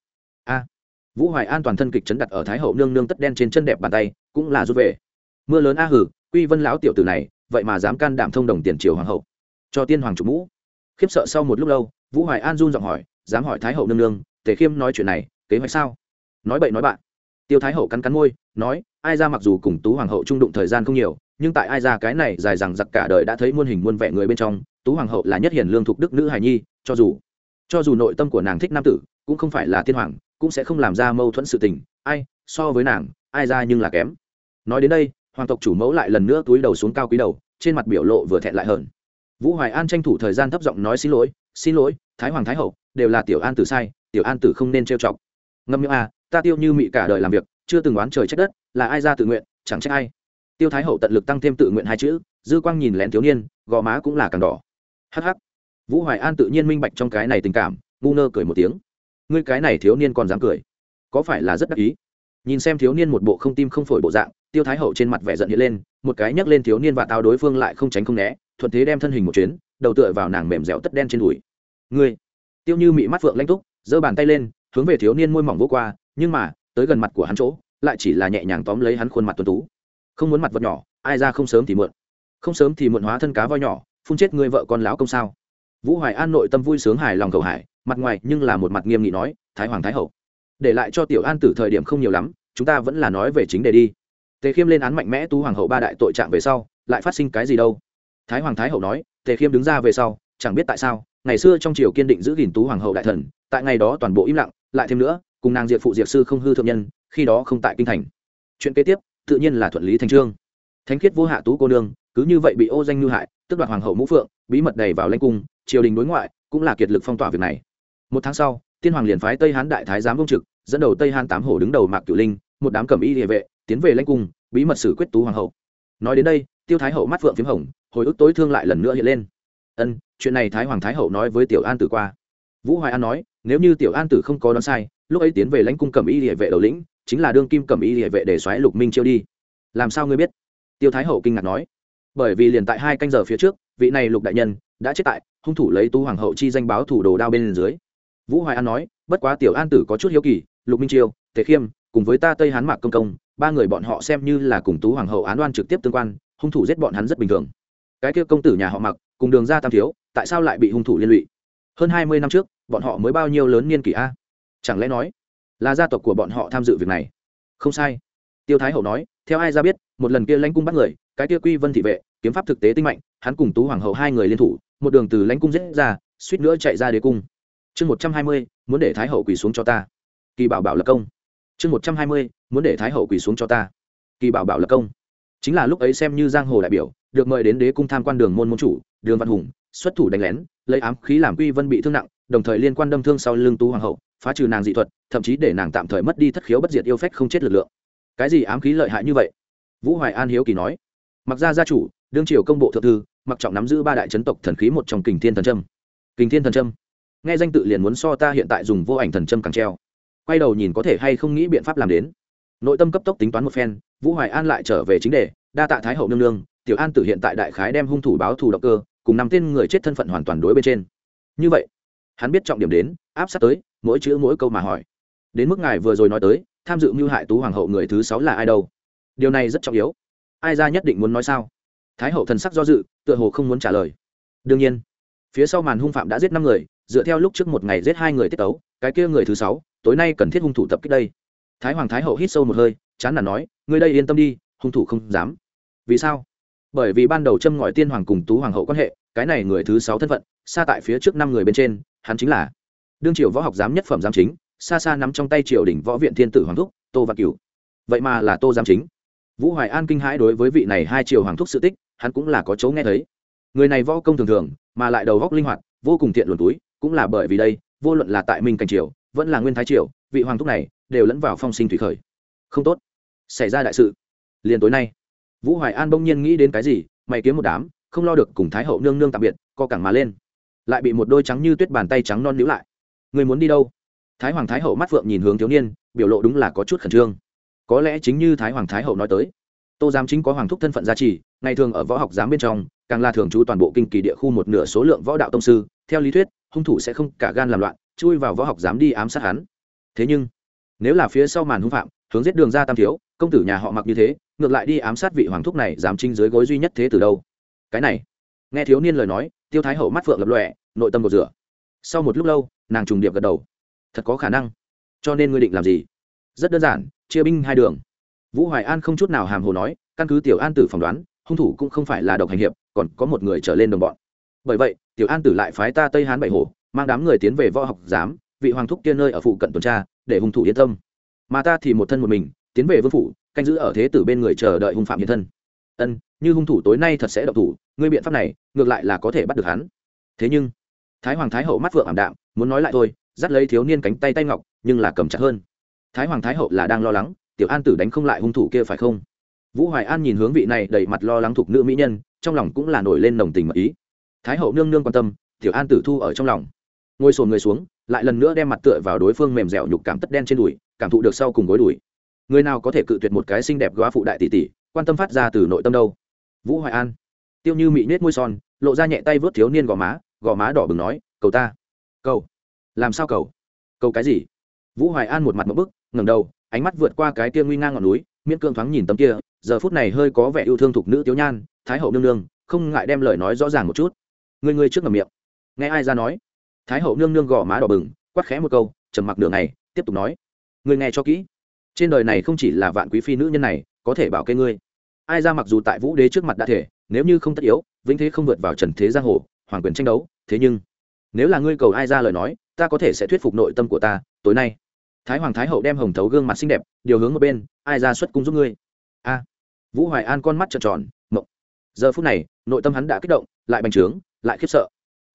A. Vũ hoài an toàn thân kịch chấn đặt ở thái hậu nương nương tất đen trên chân đẹp bàn tay, cũng là rút về. Mưa lớn a hử quy vân lão tiểu tử này, vậy mà dám can đảm thông đồng tiền triều hoàng hậu. Cho tiên hoàng chủ mũ. Khiếp sợ sau một lúc lâu, vũ hoài an run giọng hỏi, dám hỏi thái hậu nương nương, tề khiêm nói chuyện này, kế hoạch sao? Nói bậy nói bạn tiêu thái hậu cắn cắn môi, nói, ai ra mặc dù cùng tú hoàng hậu trung đụng thời gian không nhiều, nhưng tại ai ra cái này dài rằng giặc cả đời đã thấy muôn hình muôn vẻ người bên trong, tú hoàng hậu là nhất hiển lương thục đức nữ hài nhi, cho dù cho dù nội tâm của nàng thích nam tử, cũng không phải là thiên hoàng, cũng sẽ không làm ra mâu thuẫn sự tình. Ai, so với nàng, ai ra nhưng là kém. Nói đến đây, hoàng tộc chủ mẫu lại lần nữa túi đầu xuống cao quý đầu, trên mặt biểu lộ vừa thẹn lại hơn vũ hoài an tranh thủ thời gian thấp giọng nói, xin lỗi xin lỗi, thái hoàng thái hậu, đều là tiểu an tử sai, tiểu an tử không nên trêu chọc. Ngâm miệng a ta tiêu như mị cả đời làm việc, chưa từng oán trời trách đất, là ai ra tự nguyện, chẳng trách ai. Tiêu thái hậu tận lực tăng thêm tự nguyện hai chữ, dư quang nhìn lén thiếu niên, gò má cũng là càng đỏ. Hh vũ hoài an tự nhiên minh bạch trong cái này tình cảm, ngu ngơ cười một tiếng. Ngươi cái này thiếu niên còn dám cười? Có phải là rất đắc ý? Nhìn xem thiếu niên một bộ không tim không phổi bộ dạng, tiêu thái hậu trên mặt vẻ giận hiện lên, một cái nhấc lên thiếu niên và tao đối phương lại không tránh không né, thuận thế đem thân hình một chuyến, đầu tựa vào nàng mềm dẻo tất đen trên đùi. Ngươi! Tiêu như mị mắt phượng lanh túc, giơ bàn tay lên, hướng về thiếu niên môi mỏng vô qua nhưng mà, tới gần mặt của hắn chỗ, lại chỉ là nhẹ nhàng tóm lấy hắn khuôn mặt tuấn tú. Không muốn mặt vật nhỏ, ai ra không sớm thì muộn. Không sớm thì muộn hóa thân cá voi nhỏ, phun chết người vợ con láo công sao? Vũ hoài an nội tâm vui sướng hài lòng cầu hải mặt ngoài nhưng là một mặt nghiêm nghị nói, thái hoàng thái hậu, để lại cho tiểu an tử thời điểm không nhiều lắm, chúng ta vẫn là nói về chính đề đi. Tề khiêm lên án mạnh mẽ tú hoàng hậu ba đại tội trạng về sau, lại phát sinh cái gì đâu? Thái hoàng thái hậu nói, tề khiêm đứng ra về sau, chẳng biết tại sao, ngày xưa trong triều kiên định giữ gìn tú hoàng hậu đại thần, tại ngày đó toàn bộ im lặng, lại thêm nữa cùng nàng diệp phụ diệp sư không hư thượng nhân, khi đó không tại kinh thành. Chuyện kế tiếp, tự nhiên là thuận lý thành trương. Thánh khiết vô hạ tú cô nương, cứ như vậy bị ô danh ngư hại, tức đoạt hoàng hậu mũ phượng, bí mật đầy vào lanh cung, triều đình đối ngoại, cũng là kiệt lực phong tỏa việc này. Một tháng sau, tiên hoàng liền phái tây hán đại thái giám công trực, dẫn đầu tây hán tám hổ đứng đầu mạc cửu linh, một đám cẩm y địa vệ, tiến về lãnh cung, bí mật xử quyết tú hoàng hậu. Nói đến đây, tiêu thái hậu mắt phượng p h m hồng, hồi ức tối thương lại lần nữa hiện lên. Ân, chuyện này thái hoàng thái hậu nói với tiểu an tử qua. Vũ hoài an nói nếu như tiểu an tử không có đoán sai, lúc ấy tiến về lãnh cung cẩm y địa vệ đầu lĩnh, chính là đương kim cẩm y địa vệ để xoáy lục minh chiêu đi. Làm sao ngươi biết? Tiêu thái hậu kinh ngạc nói. Bởi vì liền tại hai canh giờ phía trước, vị này lục đại nhân đã chết tại hung thủ lấy tú hoàng hậu chi danh báo thủ đồ đao bên dưới. Vũ hoài an nói, bất quá tiểu an tử có chút hiếu kỳ, lục minh chiêu, tề khiêm, cùng với ta tây hán mạc công công, ba người bọn họ xem như là cùng tú hoàng hậu án oan trực tiếp tương quan, hung thủ giết bọn hắn rất bình thường. Cái kia công tử nhà họ mặc cùng đường ra tam thiếu, tại sao lại bị hung thủ liên lụy? Hơn hai mươi năm trước bọn họ mới bao nhiêu lớn niên kỷ a? Chẳng lẽ nói là gia tộc của bọn họ tham dự việc này? Không sai. Tiêu thái hậu nói, theo ai ra biết, một lần kia lãnh cung bắt người, cái kia quy vân thị vệ, kiếm pháp thực tế tinh mạnh, hắn cùng tú hoàng hậu hai người liên thủ, một đường từ lãnh cung dễ ra, suýt nữa chạy ra đế cung. Chương một trăm hai mươi, muốn để thái hậu quỳ xuống cho ta. Kỳ bảo bảo lập công. Chương một trăm hai mươi, muốn để thái hậu quỳ xuống cho ta. Kỳ bảo bảo lập công. Chính là lúc ấy xem như giang hồ đại biểu, được mời đến đế cung tham quan đường môn môn chủ, đường văn hùng, xuất thủ đánh lén, lấy ám khí làm quy vân bị thương nặng đồng thời liên quan đâm thương sau lưng tú hoàng hậu, phá trừ nàng dị thuật, thậm chí để nàng tạm thời mất đi thất khiếu bất diệt yêu phách không chết lực lượng. Cái gì ám khí lợi hại như vậy? Vũ hoài an hiếu kỳ nói. Mặc ra gia chủ, đương triều công bộ thượng thư, mặc trọng nắm giữ ba đại chấn tộc thần khí một trong kình thiên thần trâm kình thiên thần trâm nghe danh tự liền muốn so ta hiện tại dùng vô ảnh thần trâm càng treo. Quay đầu nhìn có thể hay không nghĩ biện pháp làm đến. Nội tâm cấp tốc tính toán một phen, vũ hoài an lại trở về chính đề, đa tạ thái hậu nương nương, tiểu an tử hiện tại đại khái đem hung thủ báo thù động cơ, cùng năm tên người chết thân phận hoàn toàn đối bên trên. Như vậy hắn biết trọng điểm đến, áp sát tới, mỗi chữ mỗi câu mà hỏi. Đến mức ngài vừa rồi nói tới, tham dự mưu hại tú hoàng hậu người thứ sáu là ai đâu? Điều này rất trọng yếu. Ai ra nhất định muốn nói sao? Thái hậu thần sắc do dự, tựa hồ không muốn trả lời. Đương nhiên, phía sau màn hung phạm đã giết năm người, dựa theo lúc trước một ngày giết hai người tiết tấu, cái kia người thứ sáu, tối nay cần thiết hung thủ tập kích đây. Thái hoàng thái hậu hít sâu một hơi, chán nản nói, ngươi đây yên tâm đi, hung thủ không dám. Vì sao? Bởi vì ban đầu châm ngòi tiên hoàng cùng tú hoàng hậu quan hệ, cái này người thứ sáu thân phận, xa tại phía trước năm người bên trên hắn chính là đương triều võ học giám nhất phẩm giám chính, xa xa nắm trong tay triều đình võ viện thiên tử hoàng thúc, tô văn cửu. Vậy mà là tô giám chính. Vũ hoài an kinh hãi đối với vị này hai triều hoàng thúc sự tích, hắn cũng là có chỗ nghe thấy. Người này võ công thường thường, mà lại đầu góc linh hoạt, vô cùng tiện luồn túi, cũng là bởi vì đây, vô luận là tại minh cảnh triều, vẫn là nguyên thái triều, vị hoàng thúc này đều lẫn vào phong sinh thủy khởi. Không tốt. Xảy ra đại sự. Liền tối nay, vũ hoài an bỗng nhiên nghĩ đến cái gì, mày kiếm một đám, không lo được cùng thái hậu nương nương tạm biệt, co cẳng mà lên lại bị một đôi trắng như tuyết bàn tay trắng non níu lại. Người muốn đi đâu? Thái hoàng thái hậu mắt phượng nhìn hướng thiếu niên, biểu lộ đúng là có chút khẩn trương. Có lẽ chính như thái hoàng thái hậu nói tới, tô giám chính có hoàng thúc thân phận gia trì, ngày thường ở võ học giám bên trong, càng là thường trú toàn bộ kinh kỳ địa khu một nửa số lượng võ đạo tông sư, theo lý thuyết, hung thủ sẽ không cả gan làm loạn, chui vào võ học giám đi ám sát hắn. Thế nhưng, nếu là phía sau màn hung phạm, hướng giết đường ra tam thiếu, công tử nhà họ mặc như thế, ngược lại đi ám sát vị hoàng thúc này, Giám trinh dưới gối duy nhất thế từ đâu? Cái này, nghe thiếu niên lời nói, tiêu thái hậu mắt phượng lập lọe nội tâm của rửa. Sau một lúc lâu, nàng trùng điệp gật đầu. Thật có khả năng. Cho nên ngươi định làm gì? Rất đơn giản, chia binh hai đường. Vũ hoài an không chút nào hàm hồ nói, căn cứ tiểu an tử phỏng đoán, hung thủ cũng không phải là độc hành hiệp, còn có một người trở lên đồng bọn. Bởi vậy, tiểu an tử lại phái ta tây hán bảy hồ mang đám người tiến về võ học giám, vị hoàng thúc kia nơi ở phụ cận tuần tra, để hung thủ yên tâm. Mà ta thì một thân một mình, tiến về vương phủ, canh giữ ở thế tử bên người chờ đợi hung phạm hiện thân. Ân, như hung thủ tối nay thật sẽ độc thủ, ngươi biện pháp này, ngược lại là có thể bắt được hắn. Thế nhưng thái hoàng thái hậu mắt vượng ảm đạm, muốn nói lại thôi, dắt lấy thiếu niên cánh tay tay ngọc, nhưng là cầm chặt hơn. Thái hoàng thái hậu là đang lo lắng, tiểu an tử đánh không lại hung thủ kia phải không? Vũ hoài an nhìn hướng vị này đầy mặt lo lắng thuộc nữ mỹ nhân, trong lòng cũng là nổi lên nồng tình mật ý. Thái hậu nương nương quan tâm, tiểu an tử thu ở trong lòng. Ngồi sồn người xuống, lại lần nữa đem mặt tựa vào đối phương mềm dẻo nhục cảm tất đen trên đùi, cảm thụ được sau cùng gối đùi. Người nào có thể cự tuyệt một cái xinh đẹp góa phụ đại tỷ tỷ, quan tâm phát ra từ nội tâm đâu. Vũ hoài an, tiêu như mị nết môi son, lộ ra nhẹ tay vớt thiếu niên gò má gò má đỏ bừng nói, cầu ta. Cầu? Làm sao cầu? Cầu cái gì? Vũ hoài an một mặt một bức, ngẩng đầu, ánh mắt vượt qua cái kia nguy ngang ngọn núi, miễn cương thoáng nhìn tấm kia, giờ phút này hơi có vẻ yêu thương thục nữ tiếu nhan, thái hậu nương nương, không ngại đem lời nói rõ ràng một chút. Người người trước ngầm miệng. Nghe ai ra nói, thái hậu nương nương gò má đỏ bừng, quát khẽ một câu, trầm mặc đường này tiếp tục nói người nghe cho kỹ. Trên đời này không chỉ là vạn quý phi nữ nhân này, có thể bảo kê ngươi. Ai ra mặc dù tại vũ đế trước mặt đã thể, nếu như không tất yếu, vĩnh thế không vượt vào trần thế giang hồ, hoàng quyền tranh đấu thế nhưng, nếu là ngươi cầu ai ra lời nói, ta có thể sẽ thuyết phục nội tâm của ta, tối nay. Thái hoàng thái hậu đem hồng thấu gương mặt xinh đẹp, điều hướng một bên, ai ra xuất cung giúp ngươi? A. Vũ hoài an con mắt trợn tròn, mộng. Giờ phút này, nội tâm hắn đã kích động, lại bành trướng, lại khiếp sợ.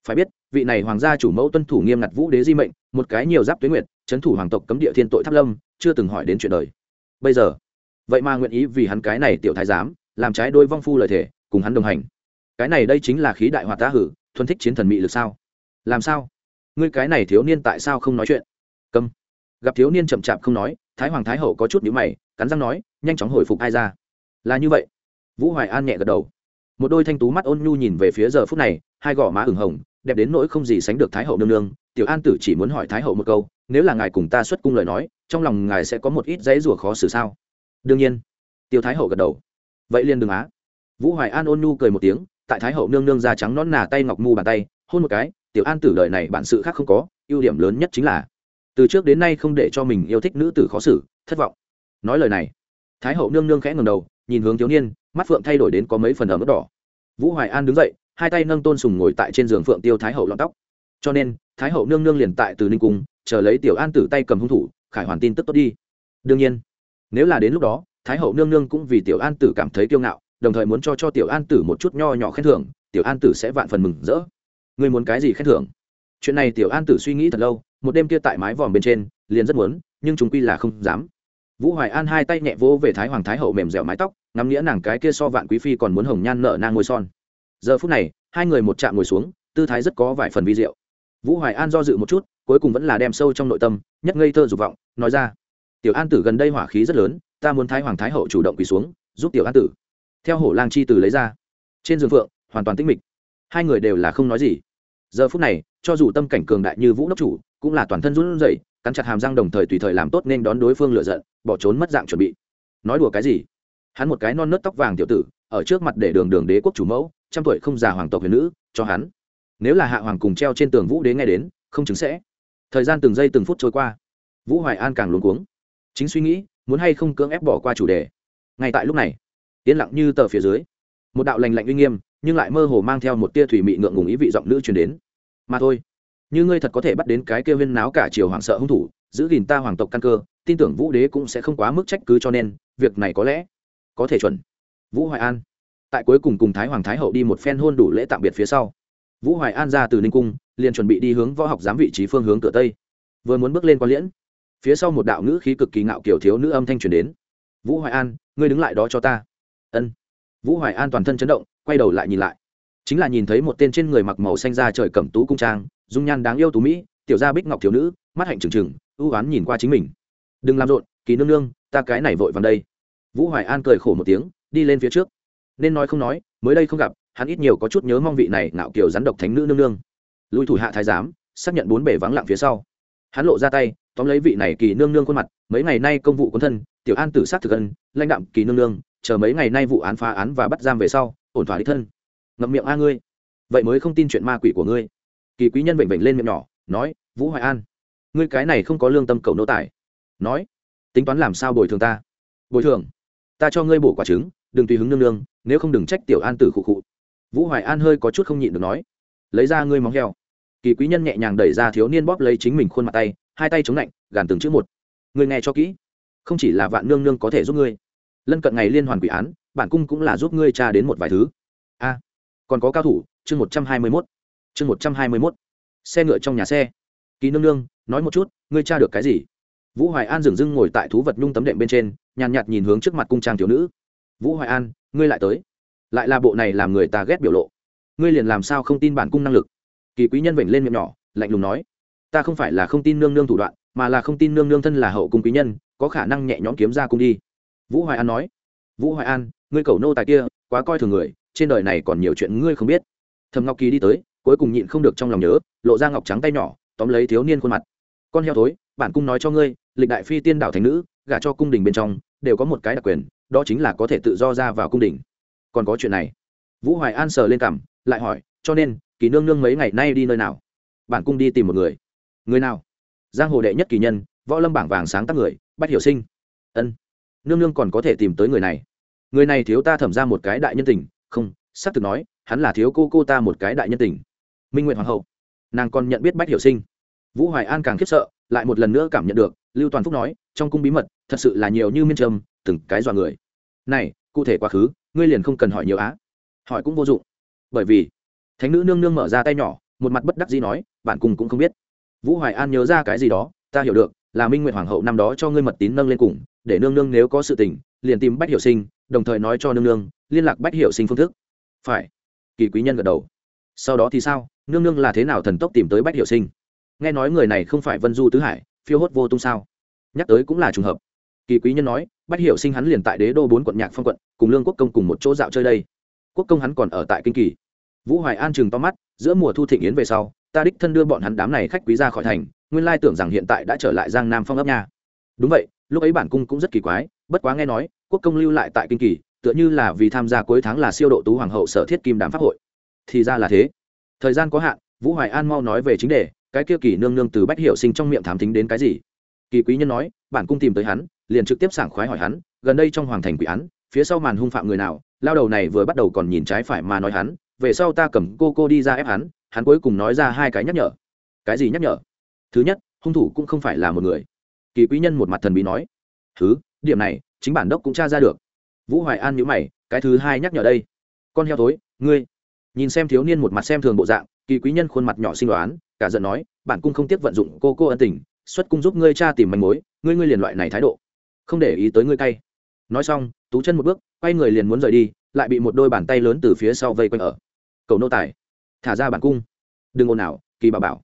Phải biết, vị này hoàng gia chủ mẫu tuân thủ nghiêm ngặt vũ đế di mệnh, một cái nhiều giáp tuyến nguyệt, trấn thủ hoàng tộc cấm địa thiên tội tháp lâm, chưa từng hỏi đến chuyện đời. Bây giờ, vậy mà nguyện ý vì hắn cái này tiểu thái giám, làm trái đôi vong phu lời thể cùng hắn đồng hành. Cái này đây chính là khí đại hòa tá hử thuần thích chiến thần mị lực sao? Làm sao? Ngươi cái này thiếu niên tại sao không nói chuyện? Câm. Gặp thiếu niên chậm chạp không nói, thái hoàng thái hậu có chút nhữ mày, cắn răng nói, nhanh chóng hồi phục ai ra. Là như vậy. Vũ hoài an nhẹ gật đầu. Một đôi thanh tú mắt ôn nhu nhìn về phía giờ phút này, hai gò má ửng hồng, đẹp đến nỗi không gì sánh được thái hậu nương nương. Tiểu an tử chỉ muốn hỏi thái hậu một câu, nếu là ngài cùng ta xuất cung lời nói, trong lòng ngài sẽ có một ít dãy rủa khó xử sao? Đương nhiên. Tiêu thái hậu gật đầu. Vậy liền đừng á. Vũ hoài an ôn nhu cười một tiếng tại thái hậu nương nương da trắng nón nà tay ngọc mu bàn tay, hôn một cái, tiểu an tử đời này bản sự khác không có, ưu điểm lớn nhất chính là, từ trước đến nay không để cho mình yêu thích nữ tử khó xử, thất vọng. Nói lời này, thái hậu nương nương khẽ ngầm đầu, nhìn hướng thiếu niên, mắt phượng thay đổi đến có mấy phần ở mức đỏ. Vũ hoài an đứng dậy, hai tay nâng tôn sùng ngồi tại trên giường phượng tiêu thái hậu lọn tóc. Cho nên, thái hậu nương nương liền tại từ ninh cung, chờ lấy tiểu an tử tay cầm hung thủ, khải hoàn tin tức tốt đi. Đương nhiên, nếu là đến lúc đó, thái hậu nương nương cũng vì tiểu an tử cảm thấy kiêu ngạo đồng thời muốn cho cho tiểu an tử một chút nho nhỏ khen thưởng, tiểu an tử sẽ vạn phần mừng rỡ. Ngươi muốn cái gì khen thưởng? Chuyện này tiểu an tử suy nghĩ thật lâu, một đêm kia tại mái vòm bên trên, liền rất muốn, nhưng chúng quy là không dám. Vũ hoài an hai tay nhẹ vỗ về thái hoàng thái hậu mềm dẻo mái tóc, ngắm nghĩa nàng cái kia so vạn quý phi còn muốn hồng nhan nợ nang ngôi son. Giờ phút này, hai người một chạm ngồi xuống, tư thái rất có vài phần vi diệu. Vũ hoài an do dự một chút, cuối cùng vẫn là đem sâu trong nội tâm, nhất ngây thơ dục vọng, nói ra. Tiểu an tử gần đây hỏa khí rất lớn, ta muốn thái hoàng thái hậu chủ động quỳ xuống, giúp tiểu an tử theo hổ lang chi từ lấy ra. Trên giường phượng, hoàn toàn tĩnh mịch. Hai người đều là không nói gì. Giờ phút này, cho dù tâm cảnh cường đại như vũ đốc chủ, cũng là toàn thân run rẩy, cắn chặt hàm răng đồng thời tùy thời làm tốt nên đón đối phương lựa giận, bỏ trốn mất dạng chuẩn bị. Nói đùa cái gì? Hắn một cái non nớt tóc vàng tiểu tử, ở trước mặt để đường đường đế quốc chủ mẫu, trăm tuổi không già hoàng tộc huyền nữ, cho hắn. Nếu là hạ hoàng cùng treo trên tường vũ đế nghe đến, không chứng sẽ. Thời gian từng giây từng phút trôi qua. Vũ hoài an càng luống cuống. Chính suy nghĩ, muốn hay không cưỡng ép bỏ qua chủ đề. Ngay tại lúc này yên lặng như tờ phía dưới. Một đạo lành lạnh uy nghiêm, nhưng lại mơ hồ mang theo một tia thủy mị ngượng ngùng ý vị giọng nữ truyền đến. Mà thôi, như ngươi thật có thể bắt đến cái kêu viên náo cả chiều hoàng sợ hung thủ, giữ gìn ta hoàng tộc căn cơ, tin tưởng vũ đế cũng sẽ không quá mức trách cứ cho nên, việc này có lẽ có thể chuẩn. Vũ hoài an. Tại cuối cùng cùng thái hoàng thái hậu đi một phen hôn đủ lễ tạm biệt phía sau, vũ hoài an ra từ ninh cung, liền chuẩn bị đi hướng võ học giám vị trí phương hướng cửa tây. Vừa muốn bước lên quan liễn, phía sau một đạo ngữ khí cực kỳ ngạo kiểu thiếu nữ âm thanh truyền đến. Vũ hoài an, ngươi đứng lại đó cho ta ân. Vũ hoài an toàn thân chấn động, quay đầu lại nhìn lại. Chính là nhìn thấy một tên trên người mặc màu xanh ra trời cẩm tú cung trang, dung nhan đáng yêu tú mỹ, tiểu gia bích ngọc thiếu nữ, mắt hạnh trừng trừng, ưu oán nhìn qua chính mình. Đừng làm rộn, kỳ nương nương, ta cái này vội vàng đây. Vũ hoài an cười khổ một tiếng, đi lên phía trước. Nên nói không nói, mới đây không gặp, hắn ít nhiều có chút nhớ mong vị này ngạo kiểu rắn độc thánh nữ nương nương. Lui thủ hạ thái giám, xác nhận bốn bể vắng lặng phía sau. Hắn lộ ra tay tóm lấy vị này kỳ nương nương khuôn mặt, mấy ngày nay công vụ quân thân, tiểu an tử sát thực ân, lãnh đạm kỳ nương nương, chờ mấy ngày nay vụ án phá án và bắt giam về sau, ổn thỏa đích thân. Ngậm miệng a ngươi. Vậy mới không tin chuyện ma quỷ của ngươi. Kỳ quý nhân bệnh bệnh lên miệng nhỏ, nói, vũ hoài an, ngươi cái này không có lương tâm cầu nô tài. Nói, tính toán làm sao bồi thường ta? Bồi thường? Ta cho ngươi bổ quả trứng, đừng tùy hứng nương nương, nếu không đừng trách tiểu an tử khụ khụ. Vũ hoài an hơi có chút không nhịn được nói, lấy ra ngươi móng heo. Kỳ quý nhân nhẹ nhàng đẩy ra thiếu niên bóp lấy chính mình khuôn mặt tay hai tay chống lạnh, gàn từng chữ một. Người nghe cho kỹ. Không chỉ là vạn nương nương có thể giúp ngươi, lân cận ngày liên hoàn quỷ án, bản cung cũng là giúp ngươi tra đến một vài thứ. A, còn có cao thủ, chương một trăm hai mươi mốt. Chương một trăm hai mươi mốt. Xe ngựa trong nhà xe. Kỳ nương nương, nói một chút, ngươi tra được cái gì? Vũ hoài an dừng dưng ngồi tại thú vật nhung tấm đệm bên trên, nhàn nhạt nhìn hướng trước mặt cung trang thiếu nữ. Vũ hoài an, ngươi lại tới. Lại là bộ này làm người ta ghét biểu lộ. Ngươi liền làm sao không tin bản cung năng lực? Kỳ quý nhân vểnh lên miệng nhỏ, lạnh lùng nói ta không phải là không tin nương nương thủ đoạn, mà là không tin nương nương thân là hậu cung quý nhân, có khả năng nhẹ nhõm kiếm ra cung đi. Vũ hoài an nói. Vũ hoài an, ngươi cầu nô tài kia, quá coi thường người, trên đời này còn nhiều chuyện ngươi không biết. Thầm ngọc kỳ đi tới, cuối cùng nhịn không được trong lòng nhớ, lộ ra ngọc trắng tay nhỏ, tóm lấy thiếu niên khuôn mặt. Con heo thối, bản cung nói cho ngươi, lịch đại phi tiên đảo thành nữ, gả cho cung đình bên trong, đều có một cái đặc quyền, đó chính là có thể tự do ra vào cung đình. Còn có chuyện này? Vũ hoài an sờ lên cằm, lại hỏi, cho nên, kỳ nương nương mấy ngày nay đi nơi nào? Bản cung đi tìm một người người nào? Giang hồ đệ nhất kỳ nhân, võ lâm bảng vàng sáng tác người, bách hiểu sinh. Ân. Nương nương còn có thể tìm tới người này. Người này thiếu ta thẩm ra một cái đại nhân tình. Không, xác thực nói, hắn là thiếu cô cô ta một cái đại nhân tình. Minh nguyện hoàng hậu. Nàng còn nhận biết bách hiểu sinh. Vũ hoài an càng khiếp sợ, lại một lần nữa cảm nhận được, lưu toàn phúc nói, trong cung bí mật, thật sự là nhiều như miên trầm, từng cái dọa người. Này, cụ thể quá khứ, ngươi liền không cần hỏi nhiều á. Hỏi cũng vô dụng. Bởi vì, thánh nữ nương nương mở ra tay nhỏ, một mặt bất đắc dĩ nói bản cùng cũng không biết vũ hoài an nhớ ra cái gì đó, ta hiểu được, là minh nguyện hoàng hậu năm đó cho ngươi mật tín nâng lên cùng, để nương nương nếu có sự tình, liền tìm bách hiểu sinh, đồng thời nói cho nương nương, liên lạc bách hiểu sinh phương thức. Phải. Kỳ quý nhân gật đầu. Sau đó thì sao? Nương nương là thế nào thần tốc tìm tới bách hiểu sinh? Nghe nói người này không phải vân du tứ hải, phiêu hốt vô tung sao? Nhắc tới cũng là trùng hợp. Kỳ quý nhân nói, bách hiểu sinh hắn liền tại đế đô bốn quận nhạc phong quận, cùng lương quốc công cùng một chỗ dạo chơi đây. Quốc công hắn còn ở tại kinh kỳ. Vũ hoài an chừng to mắt, giữa mùa thu thịnh yến về sau ta đích thân đưa bọn hắn đám này khách quý ra khỏi thành, nguyên lai tưởng rằng hiện tại đã trở lại giang nam phong ấp nha. Đúng vậy, lúc ấy bản cung cũng rất kỳ quái, bất quá nghe nói, quốc công lưu lại tại kinh kỳ, tựa như là vì tham gia cuối tháng là siêu độ tú hoàng hậu sở thiết kim đám pháp hội. Thì ra là thế. Thời gian có hạn, vũ hoài an mau nói về chính đề, cái kia kỳ nương nương từ bách hiệu sinh trong miệng thám tính đến cái gì? Kỳ quý nhân nói, bản cung tìm tới hắn, liền trực tiếp sảng khoái hỏi hắn, gần đây trong hoàng thành quỷ án, phía sau màn hung phạm người nào, lao đầu này vừa bắt đầu còn nhìn trái phải mà nói hắn, về sau ta cầm cô cô đi ra ép hắn hắn cuối cùng nói ra hai cái nhắc nhở. Cái gì nhắc nhở? Thứ nhất, hung thủ cũng không phải là một người. Kỳ quý nhân một mặt thần bí nói. Thứ, điểm này, chính bản đốc cũng tra ra được. Vũ hoài an nhữ mày, cái thứ hai nhắc nhở đây. Con heo thối, ngươi. Nhìn xem thiếu niên một mặt xem thường bộ dạng, kỳ quý nhân khuôn mặt nhỏ sinh đoán, cả giận nói, bản cung không tiếc vận dụng cô cô ân tình, xuất cung giúp ngươi cha tìm manh mối, ngươi ngươi liền loại này thái độ. Không để ý tới ngươi cay. Nói xong, tú chân một bước, quay người liền muốn rời đi, lại bị một đôi bàn tay lớn từ phía sau vây quanh ở. Cầu nô tài thả ra bản cung. Đừng ồn ào, kỳ bà bảo.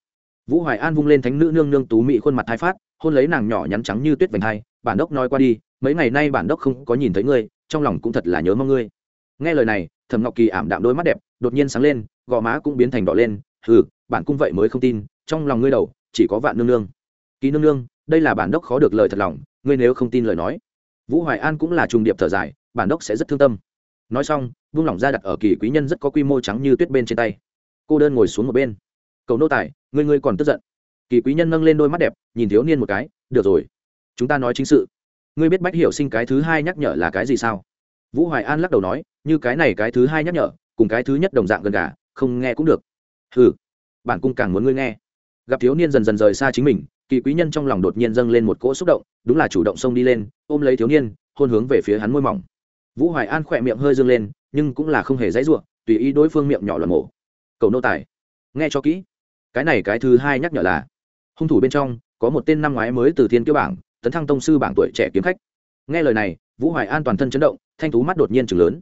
Vũ hoài an vung lên thánh nữ nương nương tú mị khuôn mặt thái phát, hôn lấy nàng nhỏ nhắn trắng như tuyết vành hai, bản đốc nói qua đi, mấy ngày nay bản đốc không có nhìn thấy ngươi, trong lòng cũng thật là nhớ mong ngươi. Nghe lời này, thẩm ngọc kỳ ảm đạm đôi mắt đẹp đột nhiên sáng lên, gò má cũng biến thành đỏ lên, hừ, bản cung vậy mới không tin, trong lòng ngươi đầu chỉ có vạn nương nương. Kỳ nương nương, đây là bản đốc khó được lời thật lòng, ngươi nếu không tin lời nói. Vũ hoài an cũng là trùng điệp thở dài, bản đốc sẽ rất thương tâm. Nói xong, vung lỏng ra đặt ở kỳ quý nhân rất có quy mô trắng như tuyết bên trên tay cô đơn ngồi xuống một bên. Cầu nô tài, ngươi ngươi còn tức giận. Kỳ quý nhân nâng lên đôi mắt đẹp, nhìn thiếu niên một cái, được rồi, chúng ta nói chính sự. Ngươi biết bách hiểu sinh cái thứ hai nhắc nhở là cái gì sao? Vũ hoài an lắc đầu nói, như cái này cái thứ hai nhắc nhở, cùng cái thứ nhất đồng dạng gần cả không nghe cũng được. Ừ bản cung càng muốn ngươi nghe. Gặp thiếu niên dần dần rời xa chính mình, kỳ quý nhân trong lòng đột nhiên dâng lên một cỗ xúc động, đúng là chủ động xông đi lên, ôm lấy thiếu niên, hôn hướng về phía hắn môi mỏng. Vũ hoài an khỏe miệng hơi dâng lên, nhưng cũng là không hề dãy ruộng tùy ý đối phương miệng nhỏ lần mổ cầu nô tài. Nghe cho kỹ. Cái này cái thứ hai nhắc nhở là, hung thủ bên trong có một tên năm ngoái mới từ thiên kiêu bảng, tấn thăng tông sư bảng tuổi trẻ kiếm khách. Nghe lời này, vũ hoài an toàn thân chấn động, thanh tú mắt đột nhiên chừng lớn.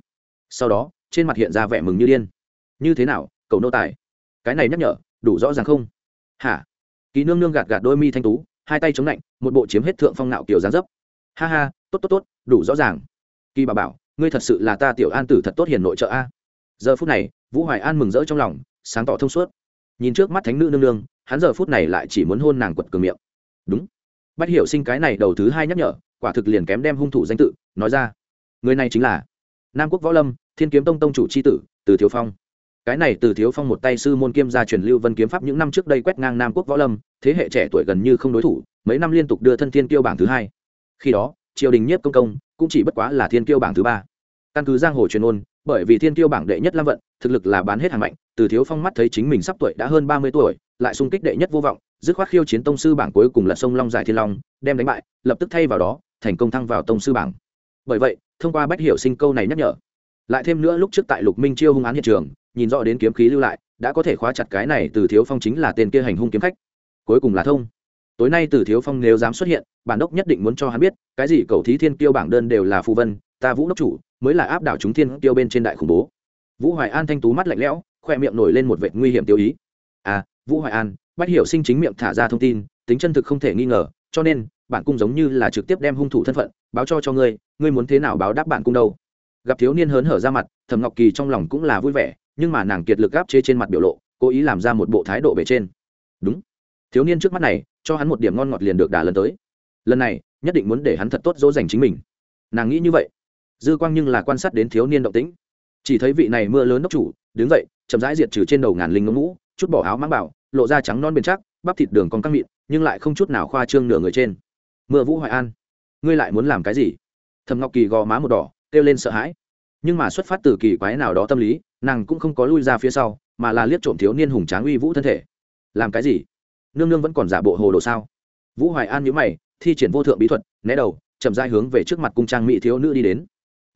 Sau đó, trên mặt hiện ra vẻ mừng như điên. Như thế nào, cầu nô tài? Cái này nhắc nhở, đủ rõ ràng không? Hả? Kỳ nương nương gạt gạt đôi mi thanh tú, hai tay chống lạnh, một bộ chiếm hết thượng phong nạo kiểu gián dấp. Ha ha, tốt tốt tốt, đủ rõ ràng. Kỳ bà bảo, ngươi thật sự là ta tiểu an tử thật tốt hiền nội trợ a. Giờ phút này vũ hoài an mừng rỡ trong lòng, sáng tỏ thông suốt. Nhìn trước mắt thánh nữ nương nương, hắn giờ phút này lại chỉ muốn hôn nàng quật cường miệng. Đúng. Bách hiểu sinh cái này đầu thứ hai nhắc nhở, quả thực liền kém đem hung thủ danh tự, nói ra. Người này chính là nam quốc võ lâm, thiên kiếm tông tông chủ c h i tử, từ thiếu phong. Cái này từ thiếu phong một tay sư môn kiêm gia truyền lưu vân kiếm pháp những năm trước đây quét ngang nam quốc võ lâm, thế hệ trẻ tuổi gần như không đối thủ, mấy năm liên tục đưa thân thiên kiêu bảng thứ hai. Khi đó, triều đình nhiếp công công cũng chỉ bất quá là thiên kiêu bảng thứ ba căn cứ giang hồ truyền ôn bởi vì thiên tiêu bảng đệ nhất lam vận, thực lực là bán hết hàng mạnh, từ thiếu phong mắt thấy chính mình sắp tuổi đã hơn ba mươi tuổi, lại xung kích đệ nhất vô vọng, dứt khoát khiêu chiến tông sư bảng cuối cùng là sông long giải thiên long, đem đánh bại, lập tức thay vào đó, thành công thăng vào tông sư bảng. Bởi vậy, thông qua bách hiểu sinh câu này nhắc nhở, lại thêm nữa lúc trước tại lục minh chiêu hung án hiện trường, nhìn rõ đến kiếm khí lưu lại, đã có thể khóa chặt cái này từ thiếu phong chính là tên kia hành hung kiếm khách. Cuối cùng là thông. Tối nay từ thiếu phong nếu dám xuất hiện, bản đốc nhất định muốn cho hắn biết, cái gì cầu thí thiên kiêu bảng đơn đều là phù vân, ta vũ đốc chủ mới là áp đảo chúng thiên tiêu bên trên đại khủng bố. Vũ hoài an thanh tú mắt lạnh lẽo khoe miệng nổi lên một vệt nguy hiểm tiêu ý. À vũ hoài an, bách hiểu sinh chính miệng thả ra thông tin, tính chân thực không thể nghi ngờ, cho nên bản cung giống như là trực tiếp đem hung thủ thân phận, báo cho cho ngươi ngươi muốn thế nào báo đáp bản cung đâu. Gặp thiếu niên hớn hở ra mặt, thẩm ngọc kỳ trong lòng cũng là vui vẻ, nhưng mà nàng kiệt lực gáp chế trên mặt biểu lộ, cố ý làm ra một bộ thái độ bề trên. Đúng. Thiếu niên trước mắt này, cho hắn một điểm ngon ngọt liền được đả lần tới. Lần này, nhất định muốn để hắn thật tốt dỗ dành chính mình. Nàng nghĩ như vậy dư quang nhưng là quan sát đến thiếu niên động tĩnh. Chỉ thấy vị này mưa lớn đốc chủ đứng dậy chậm rãi diệt trừ trên đầu ngàn linh ngưỡng ngũ, chút bỏ áo mang bảo lộ ra trắng non bền chắc bắp thịt đường còn căng mịn nhưng lại không chút nào khoa trương nửa người trên. Mưa vũ hoài an ngươi lại muốn làm cái gì? Thầm ngọc kỳ gò má một đỏ kêu lên sợ hãi. Nhưng mà xuất phát từ kỳ quái nào đó tâm lý nàng cũng không có lui ra phía sau mà là liếc trộm thiếu niên hùng tráng uy vũ thân thể. Làm cái gì? Nương nương vẫn còn giả bộ hồ đồ sao? Vũ hoài an nhíu mày thi triển vô thượng bí thuật né đầu chậm rãi hướng về trước mặt cung trang mỹ thiếu nữ đi đến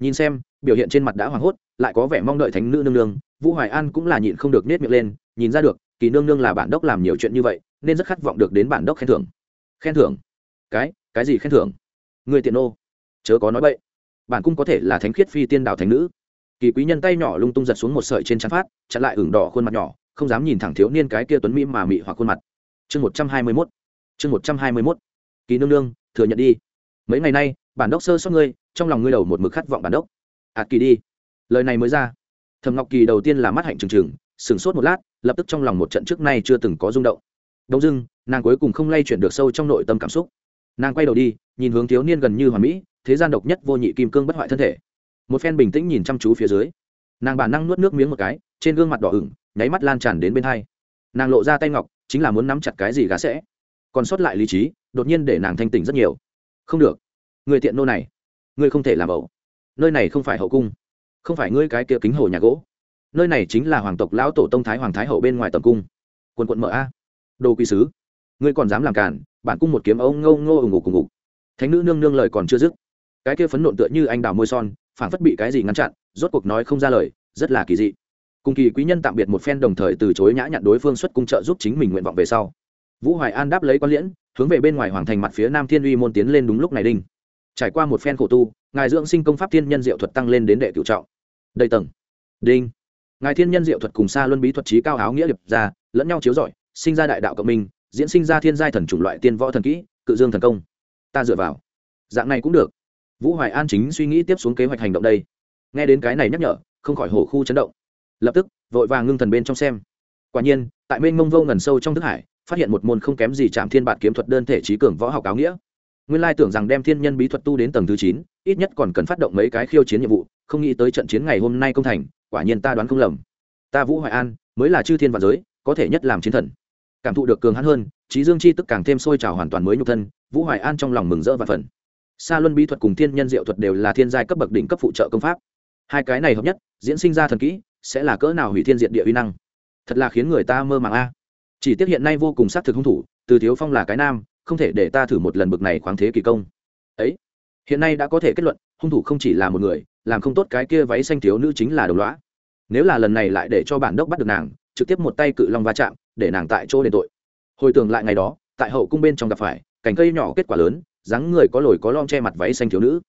nhìn xem, biểu hiện trên mặt đã hoảng hốt, lại có vẻ mong đợi thánh nữ nương nương. Vũ hoài an cũng là nhịn không được nết miệng lên, nhìn ra được, kỳ nương nương là bản đốc làm nhiều chuyện như vậy, nên rất khát vọng được đến bản đốc khen thưởng. Khen thưởng? Cái cái gì khen thưởng? Người tiện ô chớ có nói vậy bản cung có thể là thánh khiết phi tiên đạo thánh nữ. Kỳ quý nhân tay nhỏ lung tung giật xuống một sợi trên chắn phát, chặn lại ửng đỏ khuôn mặt nhỏ, không dám nhìn thẳng thiếu niên cái kia tuấn mỹ mà mị hoặc khuôn mặt. Chương một trăm hai mươi mốt. Chương một trăm hai mươi mốt. Kỳ nương nương, thừa nhận đi. Mấy ngày nay, bản đốc sơ sót ngươi trong lòng ngươi đầu một mực khát vọng bản đốc. Ạt kỳ đi. Lời này mới ra. Thầm ngọc kỳ đầu tiên là mắt hạnh trừng trừng, sửng sốt một lát, lập tức trong lòng một trận trước nay chưa từng có rung động. Đông dưng, nàng cuối cùng không lay chuyển được sâu trong nội tâm cảm xúc. Nàng quay đầu đi, nhìn hướng thiếu niên gần như hoàn mỹ, thế gian độc nhất vô nhị kim cương bất hoại thân thể. Một phen bình tĩnh nhìn chăm chú phía dưới. Nàng bản năng nuốt nước miếng một cái, trên gương mặt đỏ ửng, nháy mắt lan tràn đến bên hai. Nàng lộ ra tay ngọc, chính là muốn nắm chặt cái gì gã sẽ. Còn sót lại lý trí, đột nhiên để nàng thanh tỉnh rất nhiều. Không được. Người tiện nô này ngươi không thể làm ẩu. Nơi này không phải hậu cung, không phải ngươi cái kia kính hồ nhà gỗ. Nơi này chính là hoàng tộc lão tổ tông thái hoàng thái hậu bên ngoài tầm cung. Quần quận mở a. Đồ quý sứ, ngươi còn dám làm cản bản cung một kiếm ông ngâu ngô ủng ngục cùng ngục thánh nữ nương nương lời còn chưa dứt, cái kia phấn nộn tựa như anh đào môi son phản phất bị cái gì ngăn chặn, rốt cuộc nói không ra lời, rất là kỳ dị. Cùng kỳ quý nhân tạm biệt một phen đồng thời từ chối nhã nhặn đối phương xuất cung trợ giúp chính mình nguyện vọng về sau. Vũ hoài an đáp lấy quan liễn, hướng về bên ngoài hoàng thành mặt phía nam thiên uy môn tiến lên đúng lúc này đinh trải qua một phen khổ tu, ngài dưỡng sinh công pháp thiên nhân diệu thuật tăng lên đến đệ cựu trọng. Đầy tầng. Đinh. Ngài thiên nhân diệu thuật cùng xa luân bí thuật trí cao áo nghĩa lập ra, lẫn nhau chiếu rọi, sinh ra đại đạo cộng minh, diễn sinh ra thiên giai thần chủng loại tiên võ thần kỹ, cự dương thần công. Ta dựa vào. Dạng này cũng được. Vũ hoài an chính suy nghĩ tiếp xuống kế hoạch hành động đây. Nghe đến cái này nhắc nhở, không khỏi hổ khu chấn động. Lập tức, vội vàng ngưng thần bên trong xem. Quả nhiên, tại mênh mông vô ngần sâu trong thức hải, phát hiện một môn không kém gì chạm thiên bản kiếm thuật đơn thể trí cường võ học áo nghĩa nguyên lai tưởng rằng đem thiên nhân bí thuật tu đến tầng thứ chín, ít nhất còn cần phát động mấy cái khiêu chiến nhiệm vụ, không nghĩ tới trận chiến ngày hôm nay công thành, quả nhiên ta đoán không lầm. Ta vũ hoài an, mới là chư thiên và giới, có thể nhất làm chiến thần. Cảm thụ được cường hắn hơn, trí dương chi tức càng thêm sôi trào hoàn toàn mới nhục thân, vũ hoài an trong lòng mừng rỡ và phần xa luân bí thuật cùng thiên nhân diệu thuật đều là thiên giai cấp bậc đỉnh cấp phụ trợ công pháp. Hai cái này hợp nhất, diễn sinh ra thần kỹ, sẽ là cỡ nào hủy thiên diện địa uy năng? Thật là khiến người ta mơ màng a. Chỉ tiếc hiện nay vô cùng xác thực hung thủ, từ thiếu phong là cái nam không thể để ta thử một lần bực này khoáng thế kỳ công. Ấy, hiện nay đã có thể kết luận, hung thủ không chỉ là một người, làm không tốt cái kia váy xanh thiếu nữ chính là đồng loá nếu là lần này lại để cho bản đốc bắt được nàng, trực tiếp một tay cự long va chạm, để nàng tại chỗ đền tội. Hồi tưởng lại ngày đó, tại hậu cung bên trong gặp phải, cành cây nhỏ kết quả lớn, dáng người có lồi có lom che mặt váy xanh thiếu nữ.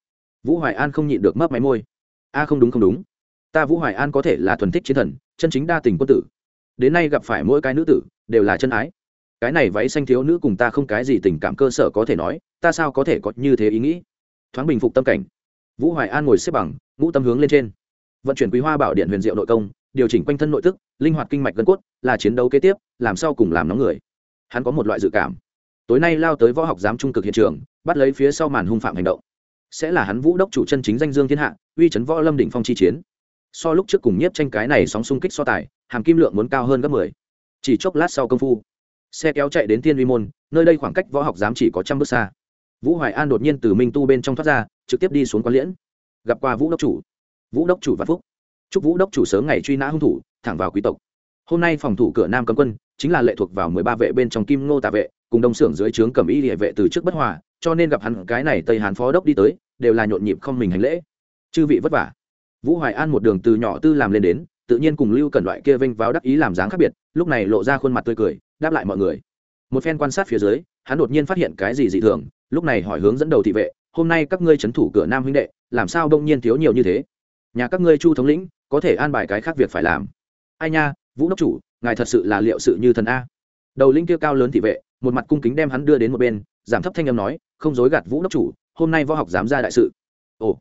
Vũ hoài an không nhịn được mấp máy môi. A, không đúng không đúng. Ta vũ hoài an có thể là thuần thích chiến thần, chân chính đa tình quân tử. Đến nay gặp phải mỗi cái nữ tử, đều là chân ái cái này váy xanh thiếu nữ cùng ta không cái gì tình cảm cơ sở có thể nói, ta sao có thể có như thế ý nghĩ? Thoáng bình phục tâm cảnh. Vũ hoài an ngồi xếp bằng, ngũ tâm hướng lên trên. Vận chuyển quý hoa bảo điện huyền diệu nội công, điều chỉnh quanh thân nội tức, linh hoạt kinh mạch gân cốt, là chiến đấu kế tiếp, làm sao cùng làm nóng người. Hắn có một loại dự cảm. Tối nay lao tới võ học giám trung cực hiện trường, bắt lấy phía sau màn hung phạm hành động. Sẽ là hắn vũ đốc chủ chân chính danh dương thiên hạ, uy chấn võ lâm đỉnh phong chi chiến. So lúc trước cùng nhiếp tranh cái này sóng xung kích so tài, hàm kim lượng muốn cao hơn gấp mười. Chỉ chốc lát sau công phu xe kéo chạy đến thiên vi môn, nơi đây khoảng cách võ học giám chỉ có trăm bước xa. Vũ hoài an đột nhiên từ minh tu bên trong thoát ra, trực tiếp đi xuống quán liễn. Gặp qua vũ đốc chủ. Vũ đốc chủ văn phúc. Chúc vũ đốc chủ sớm ngày truy nã hung thủ, thẳng vào quý tộc. Hôm nay phòng thủ cửa nam cấm quân, chính là lệ thuộc vào mười ba vệ bên trong kim ngô tạ vệ, cùng đông xưởng dưới trướng cầm y địa vệ từ trước bất hòa, cho nên gặp hắn cái này tây hàn phó đốc đi tới, đều là nhộn nhịp không mình hành lễ. Chư vị vất vả. Vũ hoài an một đường từ nhỏ tư làm lên đến, tự nhiên cùng lưu cẩn loại kia vênh váo đắc ý làm dáng khác biệt, lúc này lộ ra khuôn mặt tươi cười đáp lại mọi người. Một phen quan sát phía dưới, hắn đột nhiên phát hiện cái gì dị thường, lúc này hỏi hướng dẫn đầu thị vệ, hôm nay các ngươi c h ấ n thủ cửa nam huynh đệ, làm sao đông nhiên thiếu nhiều như thế? Nhà các ngươi chu thống lĩnh, có thể an bài cái khác việc phải làm. Ai nha, vũ đốc chủ, ngài thật sự là liệu sự như thần a. Đầu linh kia cao lớn thị vệ, một mặt cung kính đem hắn đưa đến một bên, giảm thấp thanh âm nói, không dối gạt vũ đốc chủ, hôm nay võ học dám ra đại sự. Ồ,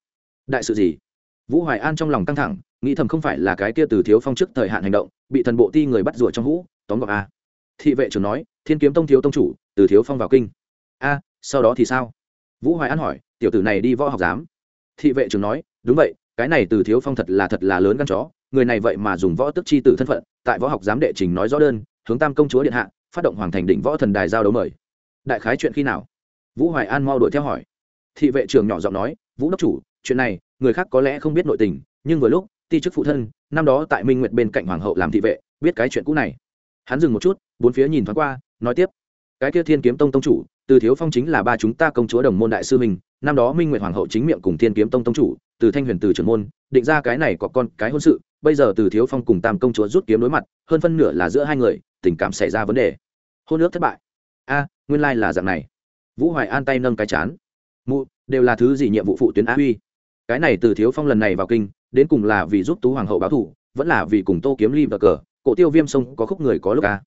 đại sự gì? Vũ hoài an trong lòng căng thẳng, nghĩ thầm không phải là cái kia từ thiếu phong trước thời hạn hành động, bị thần bộ ti người bắt rủa trong hũ, tóm gọn a thị vệ trưởng nói, thiên kiếm tông thiếu tông chủ, từ thiếu phong vào kinh. A, sau đó thì sao? Vũ hoài an hỏi, tiểu tử này đi võ học giám. Thị vệ trưởng nói, đúng vậy, cái này từ thiếu phong thật là thật là lớn gan chó, người này vậy mà dùng võ tức chi tử thân phận, tại võ học giám đệ trình nói rõ đơn, hướng tam công chúa điện hạ, phát động hoàng thành đỉnh võ thần đài giao đấu mời. Đại khái chuyện khi nào? Vũ hoài an mau đuổi theo hỏi. Thị vệ trưởng nhỏ giọng nói, vũ đốc chủ, chuyện này, người khác có lẽ không biết nội tình, nhưng vừa lúc, ti chức phụ thân, năm đó tại minh nguyệt bên cạnh hoàng hậu làm thị vệ, biết cái chuyện cũ này hắn dừng một chút, bốn phía nhìn thoáng qua, nói tiếp. Cái kia thiên kiếm tông tông chủ, từ thiếu phong chính là ba chúng ta công chúa đồng môn đại sư mình, năm đó minh nguyệt hoàng hậu chính miệng cùng thiên kiếm tông tông chủ, từ thanh huyền từ trưởng môn, định ra cái này có con, cái hôn sự, bây giờ từ thiếu phong cùng tam công chúa rút kiếm đối mặt, hơn phân nửa là giữa hai người, tình cảm xảy ra vấn đề. Hôn ước thất bại. A, nguyên lai là dạng này. Vũ hoài an tay nâng cái chán. Mụ, đều là thứ gì nhiệm vụ phụ tuyến á huy? Cái này từ thiếu phong lần này vào kinh, đến cùng là vì giúp tú hoàng hậu báo thủ vẫn là vì cùng tô kiếm ly và cờ? Cổ tiêu viêm sông có khúc người có lúc a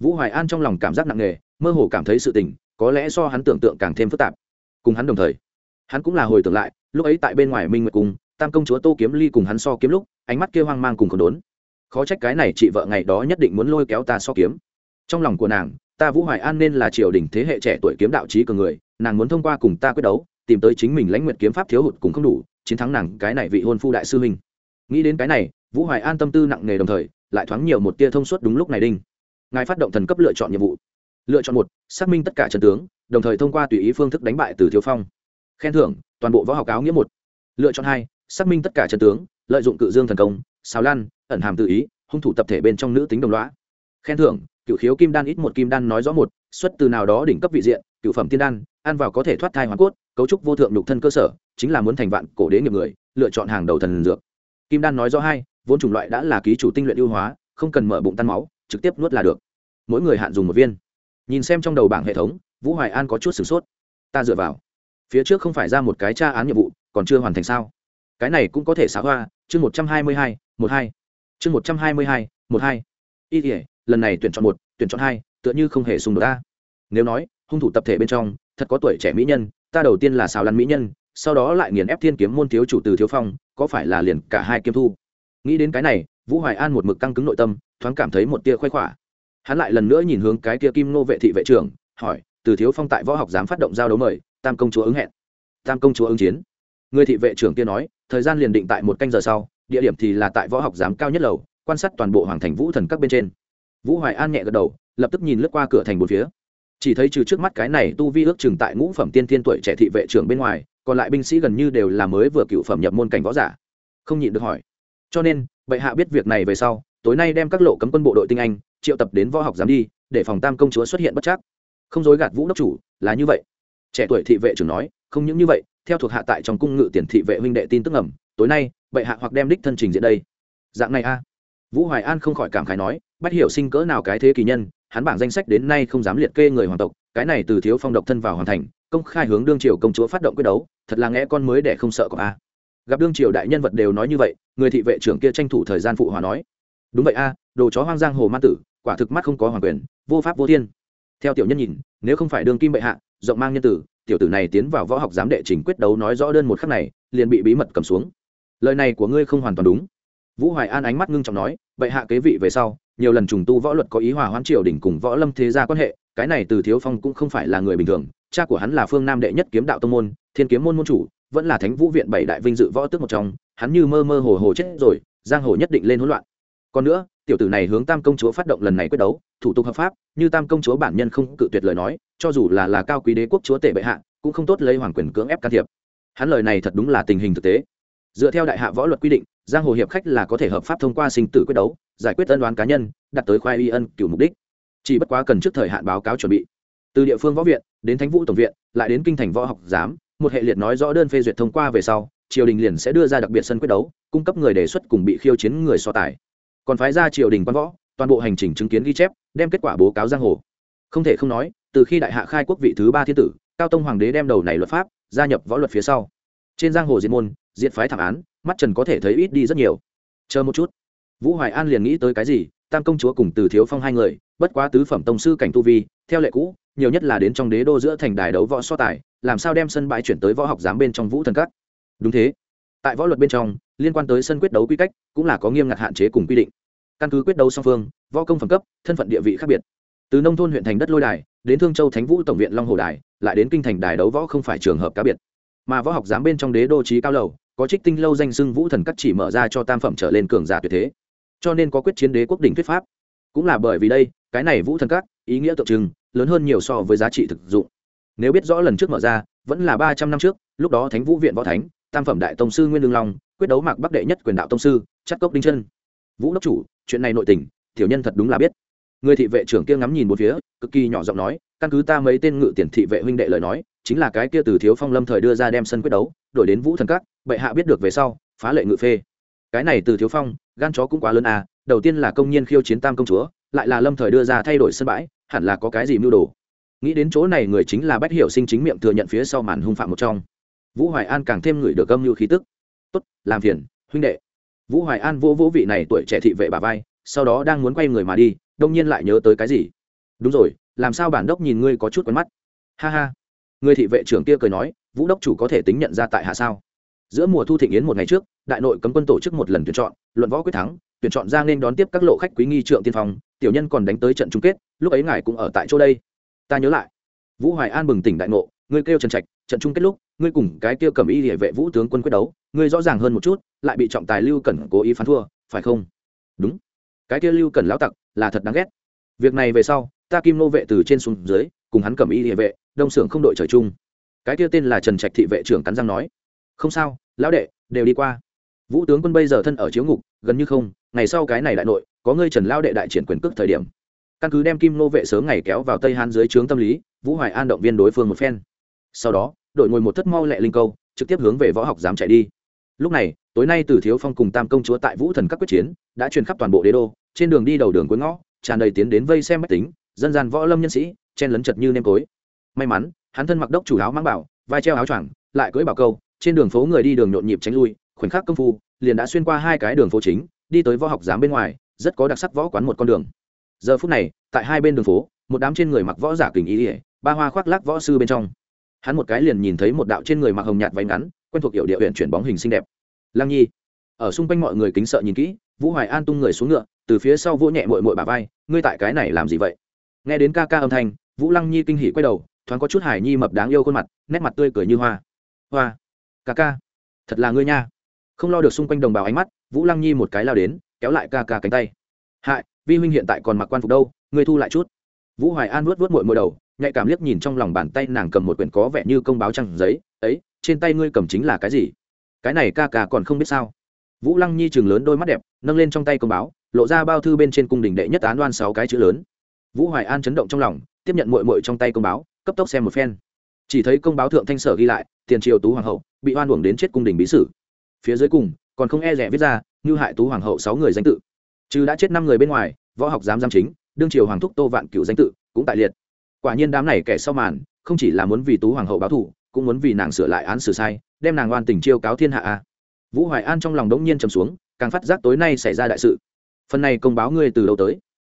vũ hoài an trong lòng cảm giác nặng nề, mơ hồ cảm thấy sự tình, có lẽ do hắn tưởng tượng càng thêm phức tạp. Cùng hắn đồng thời, hắn cũng là hồi tưởng lại, lúc ấy tại bên ngoài minh nguyệt cung, tam công chúa tô kiếm ly cùng hắn so kiếm lúc, ánh mắt kia hoang mang cùng còn đốn. Khó trách cái này chị vợ ngày đó nhất định muốn lôi kéo ta so kiếm. Trong lòng của nàng, ta vũ hoài an nên là triều đình thế hệ trẻ tuổi kiếm đạo trí cường người, nàng muốn thông qua cùng ta quyết đấu, tìm tới chính mình lãnh nguyện kiếm pháp thiếu hụt cùng không đủ, chiến thắng nàng cái này vị hôn phu đại sư huynh. Nghĩ đến cái này, vũ hoài an tâm tư nặng nề đồng thời lại thoáng nhiều một tia thông suốt đúng lúc này đinh. Ngài phát động thần cấp lựa chọn nhiệm vụ. Lựa chọn một, xác minh tất cả trận tướng, đồng thời thông qua tùy ý phương thức đánh bại từ thiếu phong. Khen thưởng, toàn bộ võ học áo nghĩa một. Lựa chọn hai, xác minh tất cả trận tướng, lợi dụng cự dương thần công, xào lan, ẩn hàm tự ý, hung thủ tập thể bên trong nữ tính đồng loã khen thưởng, cựu khiếu kim đan ít một, kim đan nói rõ một, xuất từ nào đó đỉnh cấp vị diện, cựu phẩm tiên đan, ăn vào có thể thoát thai hoàn cốt, cấu trúc vô thượng lục thân cơ sở, chính là muốn thành vạn cổ đế nghiệp người, lựa chọn hàng đầu thần dược. Kim đan nói rõ hai vốn chủng loại đã là ký chủ tinh luyện ưu hóa, không cần mở bụng tan máu, trực tiếp nuốt là được. Mỗi người hạn dùng một viên. Nhìn xem trong đầu bảng hệ thống, vũ hoài an có chút sửng sốt. Ta dựa vào. Phía trước không phải ra một cái tra án nhiệm vụ, còn chưa hoàn thành sao? Cái này cũng có thể xá hoa, chương một trăm hai mươi hai, một hai. Chương một trăm hai mươi hai, một hai. Y tỉa lần này tuyển chọn một, tuyển chọn hai, tựa như không hề xung đột ta. Nếu nói, hung thủ tập thể bên trong, thật có tuổi trẻ mỹ nhân, ta đầu tiên là xào lăn mỹ nhân, sau đó lại nghiền ép thiên kiếm môn thiếu chủ từ thiếu phong, có phải là liền cả hai kiếm thu? Nghĩ đến cái này, vũ hoài an một mực căng cứng nội tâm, thoáng cảm thấy một tia khoái khỏa. Hắn lại lần nữa nhìn hướng cái tia kim nô vệ thị vệ trưởng, hỏi, từ thiếu phong tại võ học dám phát động giao đấu mời, tam công chúa ứng hẹn. Tam công chúa ứng chiến. Người thị vệ trưởng kia nói, thời gian liền định tại một canh giờ sau, địa điểm thì là tại võ học giám cao nhất lầu, quan sát toàn bộ hoàng thành vũ thần các bên trên. Vũ hoài an nhẹ gật đầu, lập tức nhìn lướt qua cửa thành một phía. Chỉ thấy trừ trước mắt cái này tu vi ước chừng tại ngũ phẩm tiên thiên tuổi trẻ thị vệ trưởng bên ngoài, còn lại binh sĩ gần như đều là mới vừa cựu phẩm nhập môn cảnh võ giả. Không nhịn được hỏi cho nên, bệ hạ biết việc này về sau, tối nay đem các lộ cấm quân bộ đội tinh anh, triệu tập đến võ học giám đi, để phòng tam công chúa xuất hiện bất chắc. Không dối gạt vũ đốc chủ, là như vậy. Trẻ tuổi thị vệ trưởng nói, không những như vậy, theo thuộc hạ tại trong cung ngự tiền thị vệ huynh đệ tin tức ẩm tối nay, bệ hạ hoặc đem đích thân trình diện đây. Dạng này a. Vũ hoài an không khỏi cảm khái nói bắt hiểu sinh cỡ nào cái thế kỳ nhân, hắn bảng danh sách đến nay không dám liệt kê người hoàng tộc, cái này từ thiếu phong độc thân vào hoàn thành, công khai hướng đương triều công chúa phát động quyết đấu, thật là nghe con mới để không sợ có a gặp đương triều đại nhân vật đều nói như vậy, người thị vệ trưởng kia tranh thủ thời gian phụ hòa nói. Đúng vậy a, đồ chó hoang giang hồ ma tử, quả thực mắt không có hoàng quyền, vô pháp vô thiên. Theo tiểu nhân nhìn, nếu không phải đương kim bệ hạ, rộng mang nhân tử, tiểu tử này tiến vào võ học giám đệ trình quyết đấu nói rõ đơn một khắc này, liền bị bí mật cầm xuống. Lời này của ngươi không hoàn toàn đúng. Vũ hoài an ánh mắt ngưng trọng nói, bệ hạ kế vị về sau, nhiều lần trùng tu võ luật có ý hòa hoãn triều đỉnh cùng võ lâm thế gia quan hệ, cái này từ thiếu phong cũng không phải là người bình thường, cha của hắn là phương nam đệ nhất kiếm đạo tông môn, thiên kiếm môn môn chủ vẫn là thánh vũ viện bảy đại vinh dự võ tước một trong, hắn như mơ mơ hồ hồ chết rồi, giang hồ nhất định lên hỗn loạn. Còn nữa, tiểu tử này hướng tam công chúa phát động lần này quyết đấu, thủ tục hợp pháp, như tam công chúa bản nhân không cự tuyệt lời nói, cho dù là là cao quý đế quốc chúa tể bệ hạ, cũng không tốt lấy hoàng quyền cưỡng ép can thiệp. Hắn lời này thật đúng là tình hình thực tế. Dựa theo đại hạ võ luật quy định, giang hồ hiệp khách là có thể hợp pháp thông qua sinh tử quyết đấu, giải quyết ân đoán cá nhân đặt tới khoai y ân cửu mục đích. Chỉ bất quá cần trước thời hạn báo cáo chuẩn bị. Từ địa phương võ viện đến thánh vũ tổng viện, lại đến kinh thành võ học giám một hệ liệt nói rõ đơn phê duyệt thông qua về sau, triều đình liền sẽ đưa ra đặc biệt sân quyết đấu, cung cấp người đề xuất cùng bị khiêu chiến người so tài. Còn phái ra triều đình quan võ, toàn bộ hành trình chứng kiến ghi chép, đem kết quả bố cáo giang hồ. Không thể không nói, từ khi đại hạ khai quốc vị thứ ba thiên tử, cao tông hoàng đế đem đầu này luật pháp, gia nhập võ luật phía sau. Trên giang hồ diệt môn, diệt phái thảm án, mắt trần có thể thấy ít đi rất nhiều. Chờ một chút. Vũ hoài an liền nghĩ tới cái gì, tam công chúa cùng từ thiếu phong hai người, bất quá tứ phẩm tông sư cảnh tu vi, theo lệ cũ nhiều nhất là đến trong đế đô giữa thành đài đấu võ so tài, làm sao đem sân bãi chuyển tới võ học giám bên trong vũ thần các? Đúng thế. Tại võ luật bên trong, liên quan tới sân quyết đấu quy cách cũng là có nghiêm ngặt hạn chế cùng quy định. Căn cứ quyết đấu song phương, võ công phẩm cấp, thân phận địa vị khác biệt. Từ nông thôn huyện thành đất lôi đài, đến thương châu thánh vũ tổng viện long hồ đài, lại đến kinh thành đài đấu võ không phải trường hợp cá biệt. Mà võ học giám bên trong đế đô trí cao lầu, có trích tinh lâu danh xưng vũ thần cắt chỉ mở ra cho tam phẩm trở lên cường giả tuyệt thế. Cho nên có quyết chiến đế quốc đỉnh thuyết pháp. Cũng là bởi vì đây cái này vũ thần các, ý nghĩa tượng trưng, lớn hơn nhiều so với giá trị thực dụng. Nếu biết rõ lần trước mở ra, vẫn là ba trăm năm trước, lúc đó thánh vũ viện võ thánh, tam phẩm đại tông sư nguyên lương long, quyết đấu mạc bắc đệ nhất quyền đạo tông sư chắc cốc đinh chân. Vũ đốc chủ, chuyện này nội tình, tiểu nhân thật đúng là biết. Người thị vệ trưởng kia ngắm nhìn một phía, cực kỳ nhỏ giọng nói, căn cứ ta mấy tên ngự tiền thị vệ huynh đệ lời nói, chính là cái kia từ thiếu phong lâm thời đưa ra đem sân quyết đấu, đổi đến vũ thần các, bệ hạ biết được về sau, phá lệ ngự phê. Cái này từ thiếu phong, gan chó cũng quá lớn à đầu tiên là công nhân khiêu chiến tam công chúa lại là lâm thời đưa ra thay đổi sân bãi, hẳn là có cái gì mưu đồ. Nghĩ đến chỗ này người chính là bách hiểu sinh chính miệng thừa nhận phía sau màn hung phạm một trong. Vũ hoài an càng thêm người được âm mưu khí tức. Tốt, làm phiền, huynh đệ. Vũ hoài an vô vũ vị này tuổi trẻ thị vệ bà vai, sau đó đang muốn quay người mà đi, đông nhiên lại nhớ tới cái gì. Đúng rồi, làm sao bản đốc nhìn ngươi có chút quen mắt? Ha ha. Người thị vệ trưởng kia cười nói, vũ đốc chủ có thể tính nhận ra tại hạ sao? Giữa mùa thu thịnh yến một ngày trước, đại nội cấm quân tổ chức một lần tuyển chọn, luận võ quyết thắng, tuyển chọn ra nên đón tiếp các lộ khách quý nghi trượng tiên phong tiểu nhân còn đánh tới trận chung kết, lúc ấy ngài cũng ở tại chỗ đây. Ta nhớ lại. Vũ hoài an bừng tỉnh đại ngộ, ngươi kêu trần trạch, trận chung kết lúc, ngươi cùng cái kia cầm y địa vệ vũ tướng quân quyết đấu, ngươi rõ ràng hơn một chút, lại bị trọng tài lưu cẩn cố ý phán thua, phải không? Đúng. Cái kia lưu cẩn lão tặc là thật đáng ghét. Việc này về sau, ta kim nô vệ từ trên xuống dưới, cùng hắn cầm y địa vệ, đông xưởng không đội trời chung. Cái kia tên là trần trạch thị vệ trưởng cắn răng nói. Không sao, lão đệ, đều đi qua. Vũ tướng quân bây giờ thân ở chiếu ngục, gần như không, ngày sau cái này đại nội có ngươi trần lao đệ đại triển quyền cước thời điểm. Căn cứ đem kim nô vệ sớm ngày kéo vào tây hán dưới trướng tâm lý, vũ hoài an động viên đối phương một phen. Sau đó, đội ngồi một thất mau lẹ linh câu, trực tiếp hướng về võ học dám chạy đi. Lúc này, tối nay từ thiếu phong cùng tam công chúa tại vũ thần các quyết chiến, đã truyền khắp toàn bộ đế đô, trên đường đi đầu đường cuối ngõ, tràn đầy tiến đến vây xem mách tính, dân gian võ lâm nhân sĩ, chen lấn chật như nêm tối may mắn, hắn thân mặc đốc chủ áo mang bảo, vai treo áo choàng, lại cưỡi bảo câu, trên đường phố người đi đường nhộn nhịp tránh lui, khoảnh khắc công phu, liền đã xuyên qua hai cái đường phố chính, đi tới võ học giám bên ngoài rất có đặc sắc võ quán một con đường. Giờ phút này, tại hai bên đường phố, một đám trên người mặc võ giả kình ý ỉa ba hoa khoác lác võ sư bên trong. Hắn một cái liền nhìn thấy một đạo trên người mặc hồng nhạt váy ngắn, quen thuộc hiệu địa huyện chuyển bóng hình xinh đẹp. Lăng nhi. Ở xung quanh mọi người kính sợ nhìn kỹ, vũ hoài an tung người xuống ngựa, từ phía sau vỗ nhẹ mội mội bà vai, ngươi tại cái này làm gì vậy? Nghe đến ca ca âm thanh, vũ lăng nhi kinh hỉ quay đầu, thoáng có chút hải nhi mập đáng yêu khuôn mặt, nét mặt tươi cười như hoa. Hoa, ca ca, thật là ngươi nha. Không lo được xung quanh đồng bào ánh mắt, vũ lăng nhi một cái lao đến kéo lại ca ca cánh tay. Hại, vi huynh hiện tại còn mặc quan phục đâu, ngươi thu lại chút. Vũ hoài an vuốt vuốt mội mội đầu, nhạy cảm liếc nhìn trong lòng bàn tay nàng cầm một quyển có vẻ như công báo trăng giấy, ấy, trên tay ngươi cầm chính là cái gì? Cái này ca ca còn không biết sao. Vũ lăng nhi chừng lớn đôi mắt đẹp, nâng lên trong tay công báo, lộ ra bao thư bên trên cung đình đệ nhất án đoan sáu cái chữ lớn. Vũ hoài an chấn động trong lòng, tiếp nhận mội mội trong tay công báo, cấp tốc xem một phen. Chỉ thấy công báo thượng thanh sở ghi lại, tiền triều tú hoàng hậu, bị oan uổng đến chết cung đình bí sử. Phía dưới cùng, còn không e rẻ viết ra như hại tú hoàng hậu sáu người danh tự. Chứ đã chết năm người bên ngoài, võ học giám giám chính, đương triều hoàng thúc tô vạn cựu danh tự, cũng tại liệt. Quả nhiên đám này kẻ sau màn, không chỉ là muốn vì tú hoàng hậu báo thù, cũng muốn vì nàng sửa lại án xử sai, đem nàng oan tình chiêu cáo thiên hạ a. Vũ hoài an trong lòng đống nhiên trầm xuống, càng phát giác tối nay xảy ra đại sự. Phần này công báo ngươi từ đâu tới?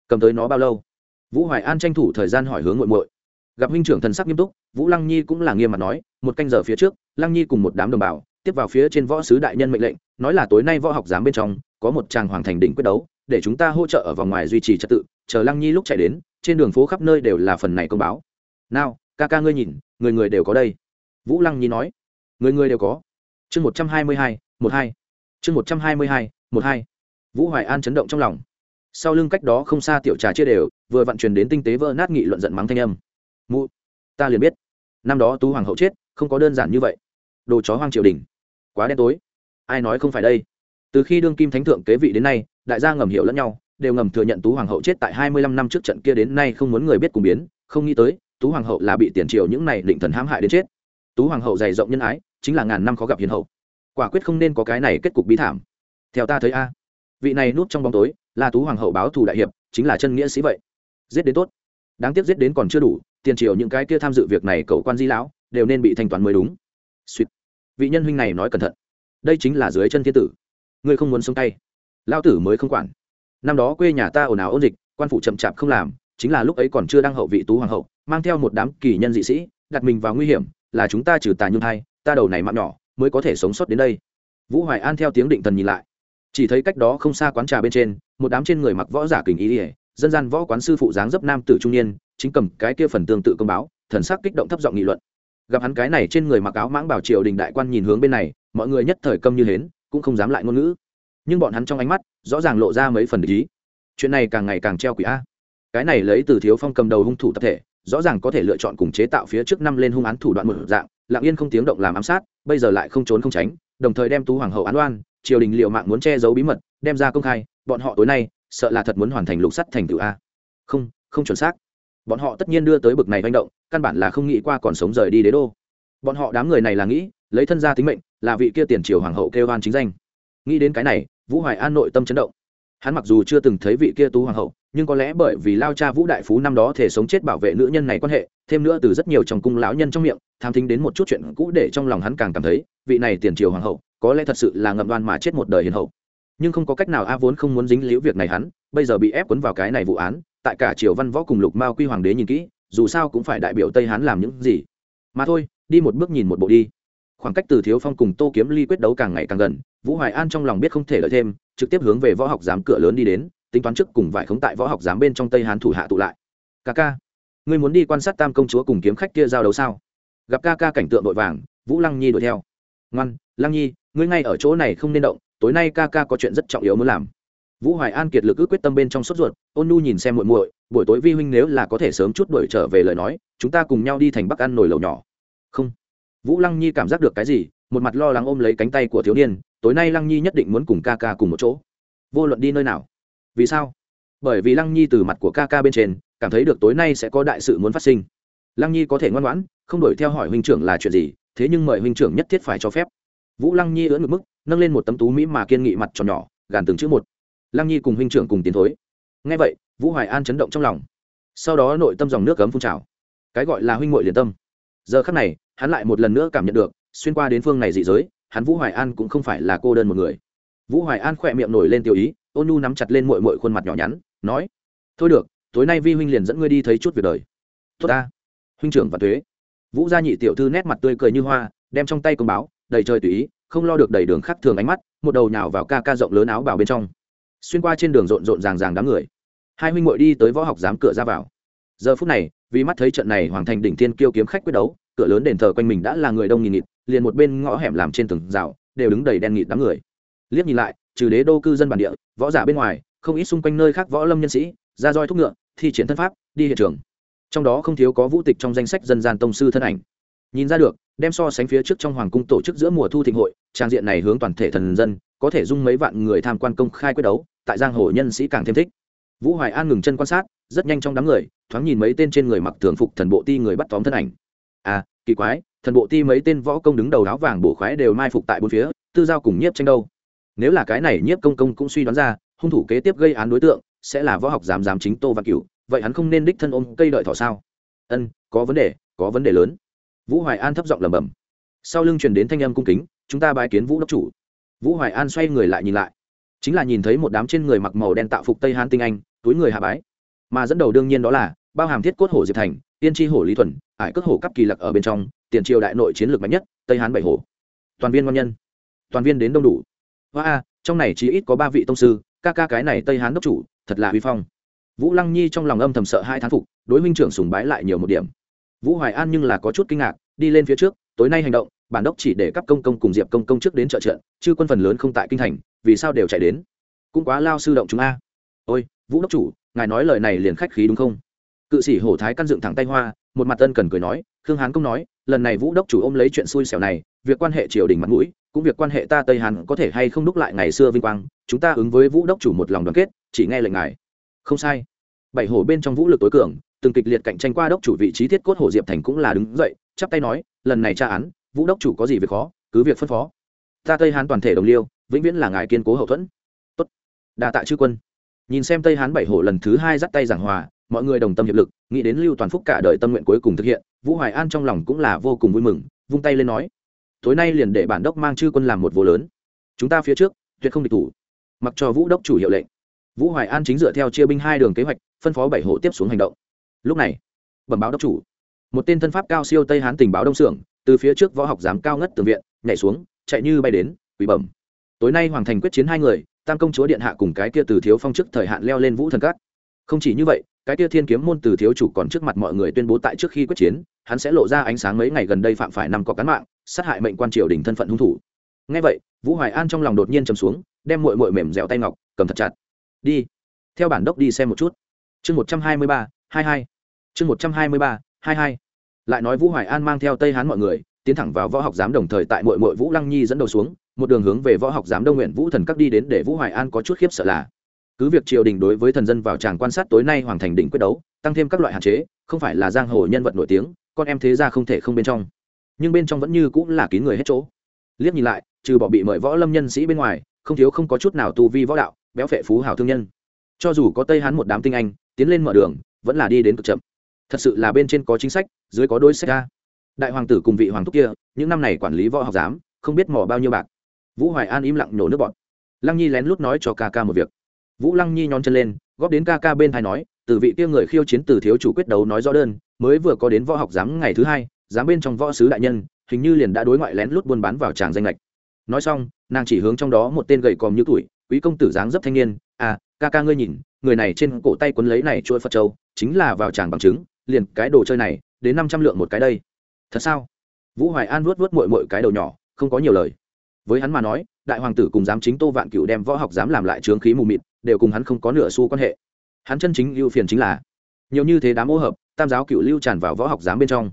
Cầm tới nó bao lâu? Vũ hoài an tranh thủ thời gian hỏi hướng muội muội. Gặp huynh trưởng thần sắc nghiêm túc, vũ lăng nhi cũng là nghiêm mặt nói, một canh giờ phía trước, lăng nhi cùng một đám đồng bào tiếp vào phía trên võ sứ đại nhân mệnh lệnh, nói là tối nay võ học giám bên trong, có một tràng hoàng thành đỉnh quyết đấu, để chúng ta hỗ trợ ở vòng ngoài duy trì trật tự, chờ lăng nhi lúc chạy đến, trên đường phố khắp nơi đều là phần này công báo. Nào, ca ca ngươi nhìn, người người đều có đây. Vũ lăng nhi nói. Người người đều có. Chương một trăm hai mươi hai, một hai. Chương một trăm hai mươi hai, một hai. Vũ hoài an chấn động trong lòng. Sau lưng cách đó không xa tiểu trà chia đều, vừa vận chuyển đến tinh tế vỡ nát nghị luận giận mắng thanh âm. Mụ, ta liền biết. Năm đó tú hoàng hậu chết, không có đơn giản như vậy. Đồ chó hoang triều đình quá đen tối. Ai nói không phải đây? Từ khi đương kim thánh thượng kế vị đến nay, đại gia ngầm hiểu lẫn nhau, đều ngầm thừa nhận tú hoàng hậu chết tại hai mươi lăm năm trước trận kia đến nay không muốn người biết cùng biến, không nghĩ tới, tú hoàng hậu là bị tiền triều những này định thần hãm hại đến chết. Tú hoàng hậu dày rộng nhân ái, chính là ngàn năm khó gặp hiền hậu. Quả quyết không nên có cái này kết cục bí thảm. Theo ta thấy a, vị này núp trong bóng tối, là tú hoàng hậu báo thù đại hiệp, chính là chân nghĩa sĩ vậy. Giết đến tốt. Đáng tiếc giết đến còn chưa đủ, tiền triều những cái kia tham dự việc này cầu quan di lão, đều nên bị thanh toán mới đúng. Sweet vị nhân huynh này nói cẩn thận. Đây chính là dưới chân thiên tử. Ngươi không muốn sống tay. Lao tử mới không quản. Năm đó quê nhà ta ồn ào ôn dịch, quan phụ chậm chạp không làm, chính là lúc ấy còn chưa đăng hậu vị tú hoàng hậu, mang theo một đám kỳ nhân dị sĩ, đặt mình vào nguy hiểm, là chúng ta trừ tà nhung hai ta đầu này mạng nhỏ, mới có thể sống sót đến đây. Vũ hoài an theo tiếng định thần nhìn lại. Chỉ thấy cách đó không xa quán trà bên trên, một đám trên người mặc võ giả kình ý ỉa dân gian võ quán sư phụ dáng dấp nam tử trung niên, chính cầm cái kia phần tương tự công báo, thần sắc kích động thấp giọng nghị luận gặp hắn cái này trên người mặc áo mãng bảo triều đình đại quan nhìn hướng bên này, mọi người nhất thời câm như hến, cũng không dám lại ngôn ngữ. Nhưng bọn hắn trong ánh mắt, rõ ràng lộ ra mấy phần ý. Chuyện này càng ngày càng treo quỷ a. Cái này lấy từ thiếu phong cầm đầu hung thủ tập thể, rõ ràng có thể lựa chọn cùng chế tạo phía trước năm lên hung án thủ đoạn một dạng, lặng yên không tiếng động làm ám sát, bây giờ lại không trốn không tránh, đồng thời đem tú hoàng hậu án oan, triều đình liệu mạng muốn che giấu bí mật, đem ra công khai, bọn họ tối nay, sợ là thật muốn hoàn thành lục sắt thành tựu a. Không không chuẩn xác bọn họ tất nhiên đưa tới bực này manh động, căn bản là không nghĩ qua còn sống rời đi đế đô. Bọn họ đám người này là nghĩ, lấy thân gia tính mệnh, là vị kia tiền triều hoàng hậu kêu oan chính danh. Nghĩ đến cái này, vũ hoài an nội tâm chấn động. Hắn mặc dù chưa từng thấy vị kia tú hoàng hậu, nhưng có lẽ bởi vì lao cha vũ đại phú năm đó thể sống chết bảo vệ nữ nhân này quan hệ, thêm nữa từ rất nhiều trong cung lão nhân trong miệng, tham thính đến một chút chuyện cũ để trong lòng hắn càng cảm thấy, vị này tiền triều hoàng hậu, có lẽ thật sự là ngậm đoan mà chết một đời hiền hậu. Nhưng không có cách nào a vốn không muốn dính liễu việc này hắn, bây giờ bị ép cuốn vào cái này vụ án tại cả triều văn võ cùng lục mao quy hoàng đế nhìn kỹ, dù sao cũng phải đại biểu tây hán làm những gì. Mà thôi, đi một bước nhìn một bộ đi. Khoảng cách từ thiếu phong cùng tô kiếm ly quyết đấu càng ngày càng gần, vũ hoài an trong lòng biết không thể lợi thêm, trực tiếp hướng về võ học giám cửa lớn đi đến, tính toán trước cùng vải khống tại võ học giám bên trong tây hán thủ hạ tụ lại. Ca ca, ngươi muốn đi quan sát tam công chúa cùng kiếm khách kia giao đấu sao? Gặp ca ca cảnh tượng vội vàng, vũ lăng nhi đuổi theo. Ngoan, lăng nhi, ngươi ngay ở chỗ này không nên động, tối nay ca ca có chuyện rất trọng yếu muốn làm vũ hoài an kiệt lực ước quyết tâm bên trong sốt ruột, ôn nu nhìn xem muội muội, buổi tối vi huynh nếu là có thể sớm chút đuổi trở về lời nói, chúng ta cùng nhau đi thành bắc ăn nồi lẩu nhỏ. Không. Vũ lăng nhi cảm giác được cái gì, một mặt lo lắng ôm lấy cánh tay của thiếu niên, tối nay lăng nhi nhất định muốn cùng ca ca cùng một chỗ. Vô luận đi nơi nào. Vì sao? Bởi vì lăng nhi từ mặt của ca ca bên trên, cảm thấy được tối nay sẽ có đại sự muốn phát sinh. Lăng nhi có thể ngoan ngoãn, không đổi theo hỏi huynh trưởng là chuyện gì, thế nhưng mời huynh trưởng nhất thiết phải cho phép. Vũ lăng nhi ưỡn ngực mức, nâng lên một tấm tú mỹ mà kiên nghị mặt tròn nhỏ, gàn từng chữ một lăng nhi cùng huynh trưởng cùng tiến thối. Ngay vậy, vũ hoài an chấn động trong lòng. Sau đó nội tâm dòng nước cấm phun trào. Cái gọi là huynh ngội liền tâm. Giờ khắc này, hắn lại một lần nữa cảm nhận được, xuyên qua đến phương này dị giới, hắn vũ hoài an cũng không phải là cô đơn một người. Vũ hoài an khỏe miệng nổi lên tiêu ý, ôn nhu nắm chặt lên mội mội khuôn mặt nhỏ nhắn, nói, thôi được, tối nay vi huynh liền dẫn ngươi đi thấy chút việc đời. Tốt ta. Huynh trưởng và thuế vũ gia nhị tiểu thư nét mặt tươi cười như hoa, đem trong tay công báo, đầy trời tùy ý, không lo được đầy đường khắc thường ánh mắt, một đầu nhào vào ca ca rộng lớn áo bào bên trong xuyên qua trên đường rộn rộn ràng ràng đám người. Hai huynh muội đi tới võ học giám cửa ra vào. Giờ phút này, vì mắt thấy trận này hoàng thành đỉnh thiên kiêu kiếm khách quyết đấu, cửa lớn đền thờ quanh mình đã là người đông nghìn nghịt, liền một bên ngõ hẻm làm trên tường rào, đều đứng đầy đen nghịt đám người. Liếc nhìn lại, trừ đế đô cư dân bản địa, võ giả bên ngoài, không ít xung quanh nơi khác võ lâm nhân sĩ, ra roi thúc ngựa, thi triển thân pháp, đi hiện trường. Trong đó không thiếu có vũ tịch trong danh sách dân gian tông sư thân ảnh. Nhìn ra được, đem so sánh phía trước trong hoàng cung tổ chức giữa mùa thu thịnh hội, trang diện này hướng toàn thể thần dân có thể dung mấy vạn người tham quan công khai quyết đấu, tại giang hồ nhân sĩ càng thêm thích. Vũ hoài an ngừng chân quan sát, rất nhanh trong đám người, thoáng nhìn mấy tên trên người mặc thường phục thần bộ ti người bắt tóm thân ảnh. À kỳ quái, thần bộ ti mấy tên võ công đứng đầu áo vàng bổ khoái đều mai phục tại bốn phía, tư giao cùng nhiếp tranh đâu? Nếu là cái này nhiếp công công cũng suy đoán ra, hung thủ kế tiếp gây án đối tượng, sẽ là võ học giám giám chính tô văn cửu, vậy hắn không nên đích thân ôm cây đợi thỏ sao? Ân, có vấn đề, có vấn đề lớn. Vũ hoài an thấp giọng lẩm bẩm. Sau lưng truyền đến thanh âm cung kính, chúng ta bài kiến vũ đốc chủ vũ hoài an xoay người lại nhìn lại. Chính là nhìn thấy một đám trên người mặc màu đen tạo phục tây hán tinh anh, túi người hạ bái. Mà dẫn đầu đương nhiên đó là bao hàm thiết cốt hổ diệp thành, tiên tri hổ lý thuần, ải cất hổ cấp kỳ lặc ở bên trong, tiền triều đại nội chiến lược mạnh nhất, tây hán bảy hổ. Toàn viên ngon nhân. Toàn viên đến đông đủ. Hoa a, trong này chỉ ít có ba vị tông sư, ca ca cái này tây hán đốc chủ, thật là huy phong. Vũ lăng nhi trong lòng âm thầm sợ hai thán phục, đối Minh trưởng sùng bái lại nhiều một điểm. Vũ hoài an nhưng là có chút kinh ngạc, đi lên phía trước tối nay hành động, bản đốc chỉ để cấp công công cùng diệp công công trước đến trợ trận, chứ quân phần lớn không tại kinh thành, vì sao đều chạy đến? Cũng quá lao sư động chúng a. Ôi, vũ đốc chủ, ngài nói lời này liền khách khí đúng không? Cự sĩ hổ thái căn dựng thẳng tay hoa, một mặt tân cần cười nói, khương hán công nói, lần này vũ đốc chủ ôm lấy chuyện xui xẻo này, việc quan hệ triều đình mặt mũi, cũng việc quan hệ ta tây hàn có thể hay không đúc lại ngày xưa vinh quang, chúng ta ứng với vũ đốc chủ một lòng đoàn kết, chỉ nghe lệnh ngài. Không sai. Bảy hổ bên trong vũ lực tối cường, từng kịch liệt cạnh tranh qua đốc chủ vị trí thiết cốt hổ diệp thành cũng là đứng dậy, chắp tay nói lần này tra án, vũ đốc chủ có gì việc khó, cứ việc phân phó. Ta tây hán toàn thể đồng liêu, vĩnh viễn là ngài kiên cố hậu thuẫn. Tốt. Đa tạ chư quân. Nhìn xem tây hán bảy hổ lần thứ hai dắt tay giảng hòa, mọi người đồng tâm hiệp lực, nghĩ đến lưu toàn phúc cả đời tâm nguyện cuối cùng thực hiện, vũ hoài an trong lòng cũng là vô cùng vui mừng, vung tay lên nói, tối nay liền để bản đốc mang chư quân làm một vô lớn. Chúng ta phía trước, tuyệt không địch thủ. Mặc cho vũ đốc chủ hiệu lệnh, vũ hoài an chính dựa theo chia binh hai đường kế hoạch, phân phó bảy hộ tiếp xuống hành động. Lúc này, bẩm báo đốc chủ một tên thân pháp cao siêu tây hán tình báo đông xưởng, từ phía trước võ học giám cao ngất tường viện, nhảy xuống, chạy như bay đến, quỷ bẩm. Tối nay hoàng thành quyết chiến hai người, tam công chúa điện hạ cùng cái kia từ thiếu phong trước thời hạn leo lên vũ thần cát không chỉ như vậy, cái kia thiên kiếm môn từ thiếu chủ còn trước mặt mọi người tuyên bố tại trước khi quyết chiến, hắn sẽ lộ ra ánh sáng mấy ngày gần đây phạm phải năm có cán mạng, sát hại mệnh quan triều đình thân phận hung thủ. Ngay vậy, vũ hoài an trong lòng đột nhiên chầm xuống, đem mội mội mềm dẻo tay ngọc, cầm thật chặt. Đi. Theo bản đốc đi xem một chút. Chương một trăm hai mươi ba, hai hai. Chương một trăm hai mươi ba hai hai. Lại nói vũ hoài an mang theo tây hán mọi người, tiến thẳng vào võ học giám đồng thời tại mội mội vũ lăng nhi dẫn đầu xuống, một đường hướng về võ học giám đông nguyện vũ thần các đi đến để vũ hoài an có chút khiếp sợ là, cứ việc triều đình đối với thần dân vào tràng quan sát tối nay hoàng thành đỉnh quyết đấu, tăng thêm các loại hạn chế, không phải là giang hồ nhân vật nổi tiếng, con em thế ra không thể không bên trong. Nhưng bên trong vẫn như cũng là kín người hết chỗ. Liếc nhìn lại, trừ bỏ bị mời võ lâm nhân sĩ bên ngoài, không thiếu không có chút nào tu vi võ đạo, béo phệ phú hảo thương nhân. Cho dù có tây hán một đám tinh anh, tiến lên mở đường, vẫn là đi đến cực chậm thật sự là bên trên có chính sách, dưới có đôi sách ra đại hoàng tử cùng vị hoàng thúc kia, những năm này quản lý võ học giám, không biết mỏ bao nhiêu bạc. Vũ hoài an im lặng nhổ nước bọn lăng nhi lén lút nói cho ca ca một việc. Vũ lăng nhi nhón chân lên, góp đến ca ca bên thai nói, từ vị kia người khiêu chiến từ thiếu chủ quyết đấu nói rõ đơn, mới vừa có đến võ học giám ngày thứ hai, giám bên trong võ sứ đại nhân, hình như liền đã đối ngoại lén lút buôn bán vào tràng danh lệch. Nói xong, nàng chỉ hướng trong đó một tên gầy còm như tuổi, quý công tử dáng dấp thanh niên à ca ca ngươi nhìn, người này trên cổ tay quấn lấy này chuỗi phật châu, chính là vào tràng bằng chứng liền cái đồ chơi này, đến năm trăm lượng một cái đây. Thật sao? Vũ hoài an vuốt vuốt mội mội cái đầu nhỏ, không có nhiều lời. Với hắn mà nói, đại hoàng tử cùng giám chính tô vạn cựu đem võ học dám làm lại trướng khí mù mịt, đều cùng hắn không có nửa xu quan hệ. Hắn chân chính ưu phiền chính là, nhiều như thế đám ô hợp, tam giáo cựu lưu tràn vào võ học giám bên trong.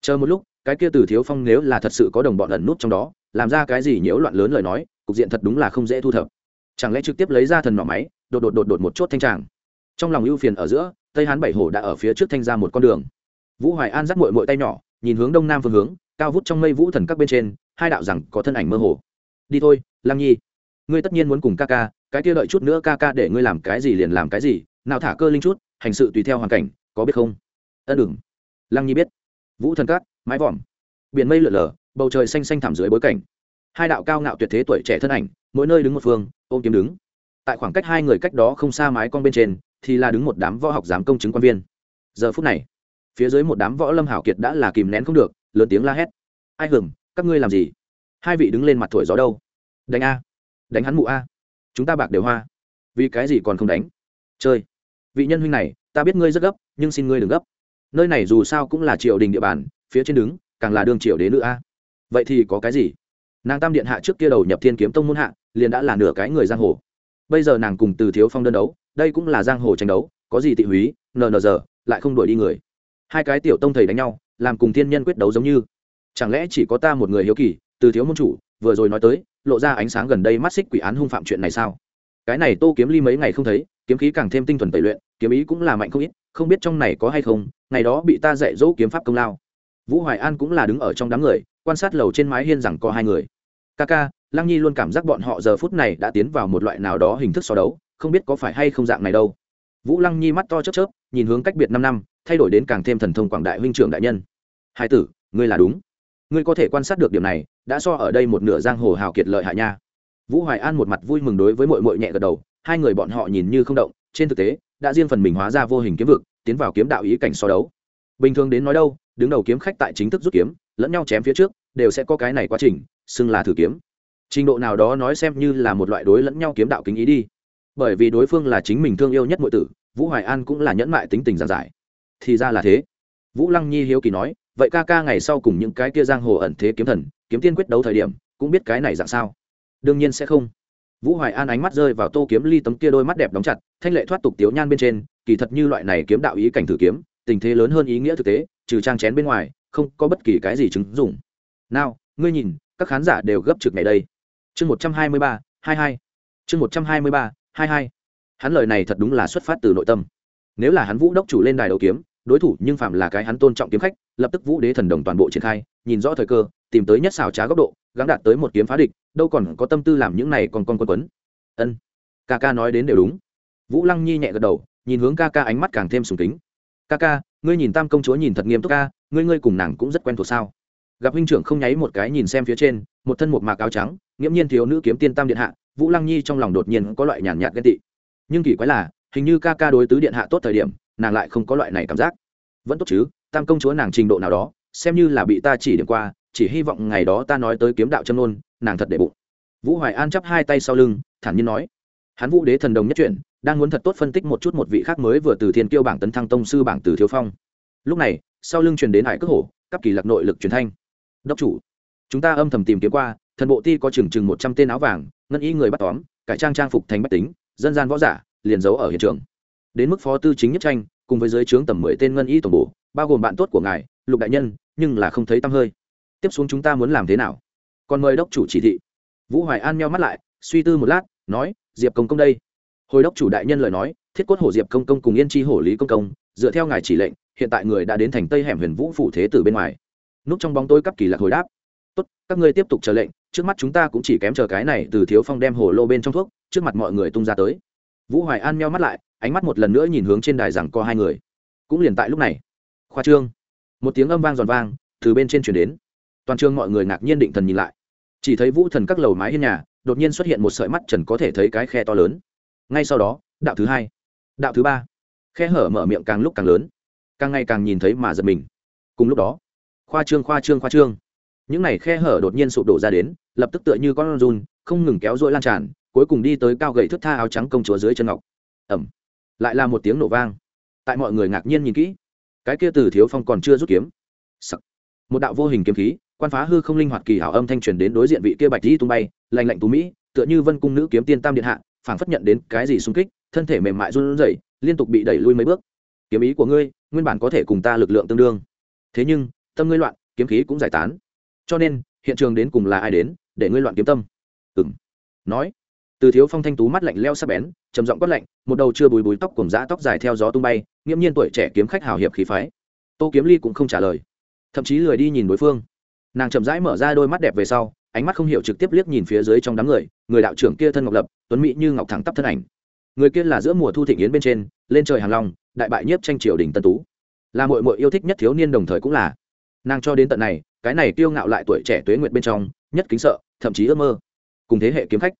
Chờ một lúc, cái kia từ thiếu phong nếu là thật sự có đồng bọn ẩn nút trong đó, làm ra cái gì nhiễu loạn lớn lời nói, cục diện thật đúng là không dễ thu thập. Chẳng lẽ trực tiếp lấy ra thần nỏ máy, đột đột đột đột một chốt thanh tràng? Trong lòng ưu phiền ở giữa tây hán bảy hồ đã ở phía trước thanh ra một con đường vũ hoài an dắt mội mội tay nhỏ nhìn hướng đông nam phương hướng cao vút trong mây vũ thần các bên trên hai đạo rằng có thân ảnh mơ hồ đi thôi lăng nhi ngươi tất nhiên muốn cùng ca ca cái kia đợi chút nữa ca ca để ngươi làm cái gì liền làm cái gì nào thả cơ linh chút hành sự tùy theo hoàn cảnh có biết không ân đừng lăng nhi biết vũ thần các mái vòm biển mây lượn lờ bầu trời xanh xanh thảm dưới bối cảnh hai đạo cao ngạo tuyệt thế tuổi trẻ thân ảnh mỗi nơi đứng một phương ôm kiếm đứng tại khoảng cách hai người cách đó không xa mái con bên trên thì là đứng một đám võ học giám công chứng quan viên. Giờ phút này, phía dưới một đám võ lâm hảo kiệt đã là kìm nén không được, lớn tiếng la hét. Ai hừng các ngươi làm gì? Hai vị đứng lên mặt thổi gió đâu? Đánh a. Đánh hắn mụ a. Chúng ta bạc đều hoa. Vì cái gì còn không đánh? Chơi. Vị nhân huynh này, ta biết ngươi rất gấp, nhưng xin ngươi đừng gấp. Nơi này dù sao cũng là triều đình địa bàn, phía trên đứng, càng là đương triều đế nữ a. Vậy thì có cái gì? Nàng tam điện hạ trước kia đầu nhập thiên kiếm tông môn hạ, liền đã là nửa cái người giang hồ. Bây giờ nàng cùng từ thiếu phong đơn đấu đây cũng là giang hồ tranh đấu, có gì tị húy, nờ nờ giờ, lại không đuổi đi người. Hai cái tiểu tông thầy đánh nhau, làm cùng thiên nhân quyết đấu giống như. Chẳng lẽ chỉ có ta một người hiếu kỳ, từ thiếu môn chủ, vừa rồi nói tới, lộ ra ánh sáng gần đây mắt xích quỷ án hung phạm chuyện này sao? Cái này tô kiếm ly mấy ngày không thấy, kiếm khí càng thêm tinh thuần tẩy luyện, kiếm ý cũng là mạnh không ít, không biết trong này có hay không, ngày đó bị ta dạy dỗ kiếm pháp công lao. Vũ hoài an cũng là đứng ở trong đám người, quan sát lầu trên mái hiên rằng có hai người. Ca ca, lăng nhi luôn cảm giác bọn họ giờ phút này đã tiến vào một loại nào đó hình thức so đấu không biết có phải hay không dạng này đâu. Vũ lăng nhi mắt to chớp chớp, nhìn hướng cách biệt năm năm, thay đổi đến càng thêm thần thông quảng đại huynh trưởng đại nhân. Hai tử, ngươi là đúng. Ngươi có thể quan sát được điểm này, đã so ở đây một nửa giang hồ hào kiệt lợi hạ nha. Vũ hoài an một mặt vui mừng đối với mội mội nhẹ gật đầu, hai người bọn họ nhìn như không động, trên thực tế, đã riêng phần mình hóa ra vô hình kiếm vực, tiến vào kiếm đạo ý cảnh so đấu. Bình thường đến nói đâu, đứng đầu kiếm khách tại chính thức rút kiếm, lẫn nhau chém phía trước, đều sẽ có cái này quá trình, xưng là thử kiếm. Trình độ nào đó nói xem như là một loại đối lẫn nhau kiếm đạo kính ý đi bởi vì đối phương là chính mình thương yêu nhất mọi tử, vũ hoài an cũng là nhẫn mại tính tình giản giải. Thì ra là thế. Vũ lăng nhi hiếu kỳ nói, vậy ca ca ngày sau cùng những cái kia giang hồ ẩn thế kiếm thần, kiếm tiên quyết đấu thời điểm, cũng biết cái này dạng sao? Đương nhiên sẽ không. Vũ hoài an ánh mắt rơi vào tô kiếm ly tấm kia đôi mắt đẹp đóng chặt, thanh lệ thoát tục tiếu nhan bên trên, kỳ thật như loại này kiếm đạo ý cảnh thử kiếm, tình thế lớn hơn ý nghĩa thực tế, trừ trang chén bên ngoài, không có bất kỳ cái gì chứng dụng. Nào, ngươi nhìn, các khán giả đều gấp trực ngày đây. Chương một trăm hai mươi ba, hai hai. Chương một trăm hai mươi ba hai hai. Hắn lời này thật đúng là xuất phát từ nội tâm. Nếu là hắn vũ đốc chủ lên đài đầu kiếm, đối thủ nhưng phạm là cái hắn tôn trọng kiếm khách, lập tức vũ đế thần đồng toàn bộ triển khai, nhìn rõ thời cơ, tìm tới nhất xào trá góc độ, gắng đạt tới một kiếm phá địch, đâu còn có tâm tư làm những này còn con quân quấn. Ân. Ca ca nói đến đều đúng. Vũ lăng nhi nhẹ gật đầu, nhìn hướng ca ca ánh mắt càng thêm sùng kính. Ca ca ngươi nhìn tam công chúa nhìn thật nghiêm túc ca ngươi ngươi cùng nàng cũng rất quen thuộc sao? Gặp huynh trưởng không nháy một cái nhìn xem phía trên, một thân một mạc áo trắng, nghiễm nhiên thiếu nữ kiếm tiên tam điện hạ vũ lăng nhi trong lòng đột nhiên có loại nhàn nhạt ghen tị. Nhưng kỳ quái là, hình như ca ca đối tứ điện hạ tốt thời điểm, nàng lại không có loại này cảm giác. Vẫn tốt chứ, tam công chúa nàng trình độ nào đó, xem như là bị ta chỉ điểm qua, chỉ hy vọng ngày đó ta nói tới kiếm đạo châm nôn nàng thật để bụng. Vũ hoài an chắp hai tay sau lưng, thản nhiên nói. Hắn vũ đế thần đồng nhất chuyển đang muốn thật tốt phân tích một chút một vị khác mới vừa từ thiên kiêu bảng tấn thăng tông sư bảng từ thiếu phong. Lúc này, sau lưng truyền đến hải cước hổ, cấp kỳ lạc nội lực truyền thanh. Đốc chủ, chúng ta âm thầm tìm kiếm qua thần bộ ti có chừng chừng một trăm tên áo vàng, ngân y người bắt tóm, cải trang trang phục thành bách tính, dân gian võ giả, liền giấu ở hiện trường. Đến mức phó tư chính nhất tranh, cùng với dưới trướng tầm mười tên ngân y tổng bộ bao gồm bạn tốt của ngài, lục đại nhân, nhưng là không thấy tăm hơi. Tiếp xuống chúng ta muốn làm thế nào? Còn mời đốc chủ chỉ thị. Vũ hoài an meo mắt lại, suy tư một lát, nói, diệp công công đây. Hồi đốc chủ đại nhân lời nói, thiết quất hổ diệp công công cùng yên chi hổ lý công công, dựa theo ngài chỉ lệnh, hiện tại người đã đến thành tây hẻm huyền vũ phủ thế tử bên ngoài. Núp trong bóng tôi cấp kỳ lạc hồi đáp. Tốt, các ngươi tiếp tục chờ lệnh trước mắt chúng ta cũng chỉ kém chờ cái này từ thiếu phong đem hồ lô bên trong thuốc, trước mặt mọi người tung ra tới. Vũ hoài an meo mắt lại, ánh mắt một lần nữa nhìn hướng trên đài rằng có hai người. Cũng liền tại lúc này, khoa trương, một tiếng âm vang giòn vang, từ bên trên chuyển đến. Toàn trường mọi người ngạc nhiên định thần nhìn lại. Chỉ thấy vũ thần các lầu mái hiên nhà, đột nhiên xuất hiện một sợi mắt trần có thể thấy cái khe to lớn. Ngay sau đó, đạo thứ hai, đạo thứ ba. Khe hở mở miệng càng lúc càng lớn, càng ngày càng nhìn thấy mà giật mình. Cùng lúc đó, khoa trương khoa trương khoa trương những này khe hở đột nhiên sụp đổ ra đến, lập tức tựa như con run, không ngừng kéo dỗi lan tràn, cuối cùng đi tới cao gậy thước tha áo trắng công chúa dưới chân ngọc. Ẩm lại là một tiếng nổ vang. Tại mọi người ngạc nhiên nhìn kỹ, cái kia từ thiếu phong còn chưa rút kiếm、Sắc. Một đạo vô hình kiếm khí, quan phá hư không linh hoạt kỳ hảo âm thanh truyền đến đối diện vị kia bạch di tung bay lành lạnh tú mỹ, tựa như vân cung nữ kiếm tiên tam điện hạ, phảng phất nhận đến cái gì xung kích, thân thể mềm mại run rẩy, liên tục bị đẩy lui mấy bước. Kiếm ý của ngươi, nguyên bản có thể cùng ta lực lượng tương đương. Thế nhưng, tâm ngươi loạn, kiếm khí cũng giải tán cho nên, hiện trường đến cùng là ai đến, để ngươi loạn kiếm tâm. Ừng nói, từ thiếu phong thanh tú mắt lạnh leo sắp bén, trầm giọng quát lạnh, một đầu chưa bùi bùi tóc cùng giã tóc dài theo gió tung bay, nghiễm nhiên tuổi trẻ kiếm khách hào hiệp khí phái. Tô kiếm ly cũng không trả lời. Thậm chí lười đi nhìn đối phương. Nàng chậm rãi mở ra đôi mắt đẹp về sau, ánh mắt không hiểu trực tiếp liếc nhìn phía dưới trong đám người người đạo trưởng kia thân ngọc lập, tuấn mỹ như ngọc thẳng tắp thân ảnh. Người kia là giữa mùa thu thịnh yến bên trên, lên trời hàng long, đại bại nhiếp tranh triều đình tân tú. Là mội mội yêu thích nhất thiếu niên đồng thời cũng là nàng cho đến tận này, cái này kiêu ngạo lại tuổi trẻ tuế nguyệt bên trong, nhất kính sợ, thậm chí ước mơ. Cùng thế hệ kiếm khách.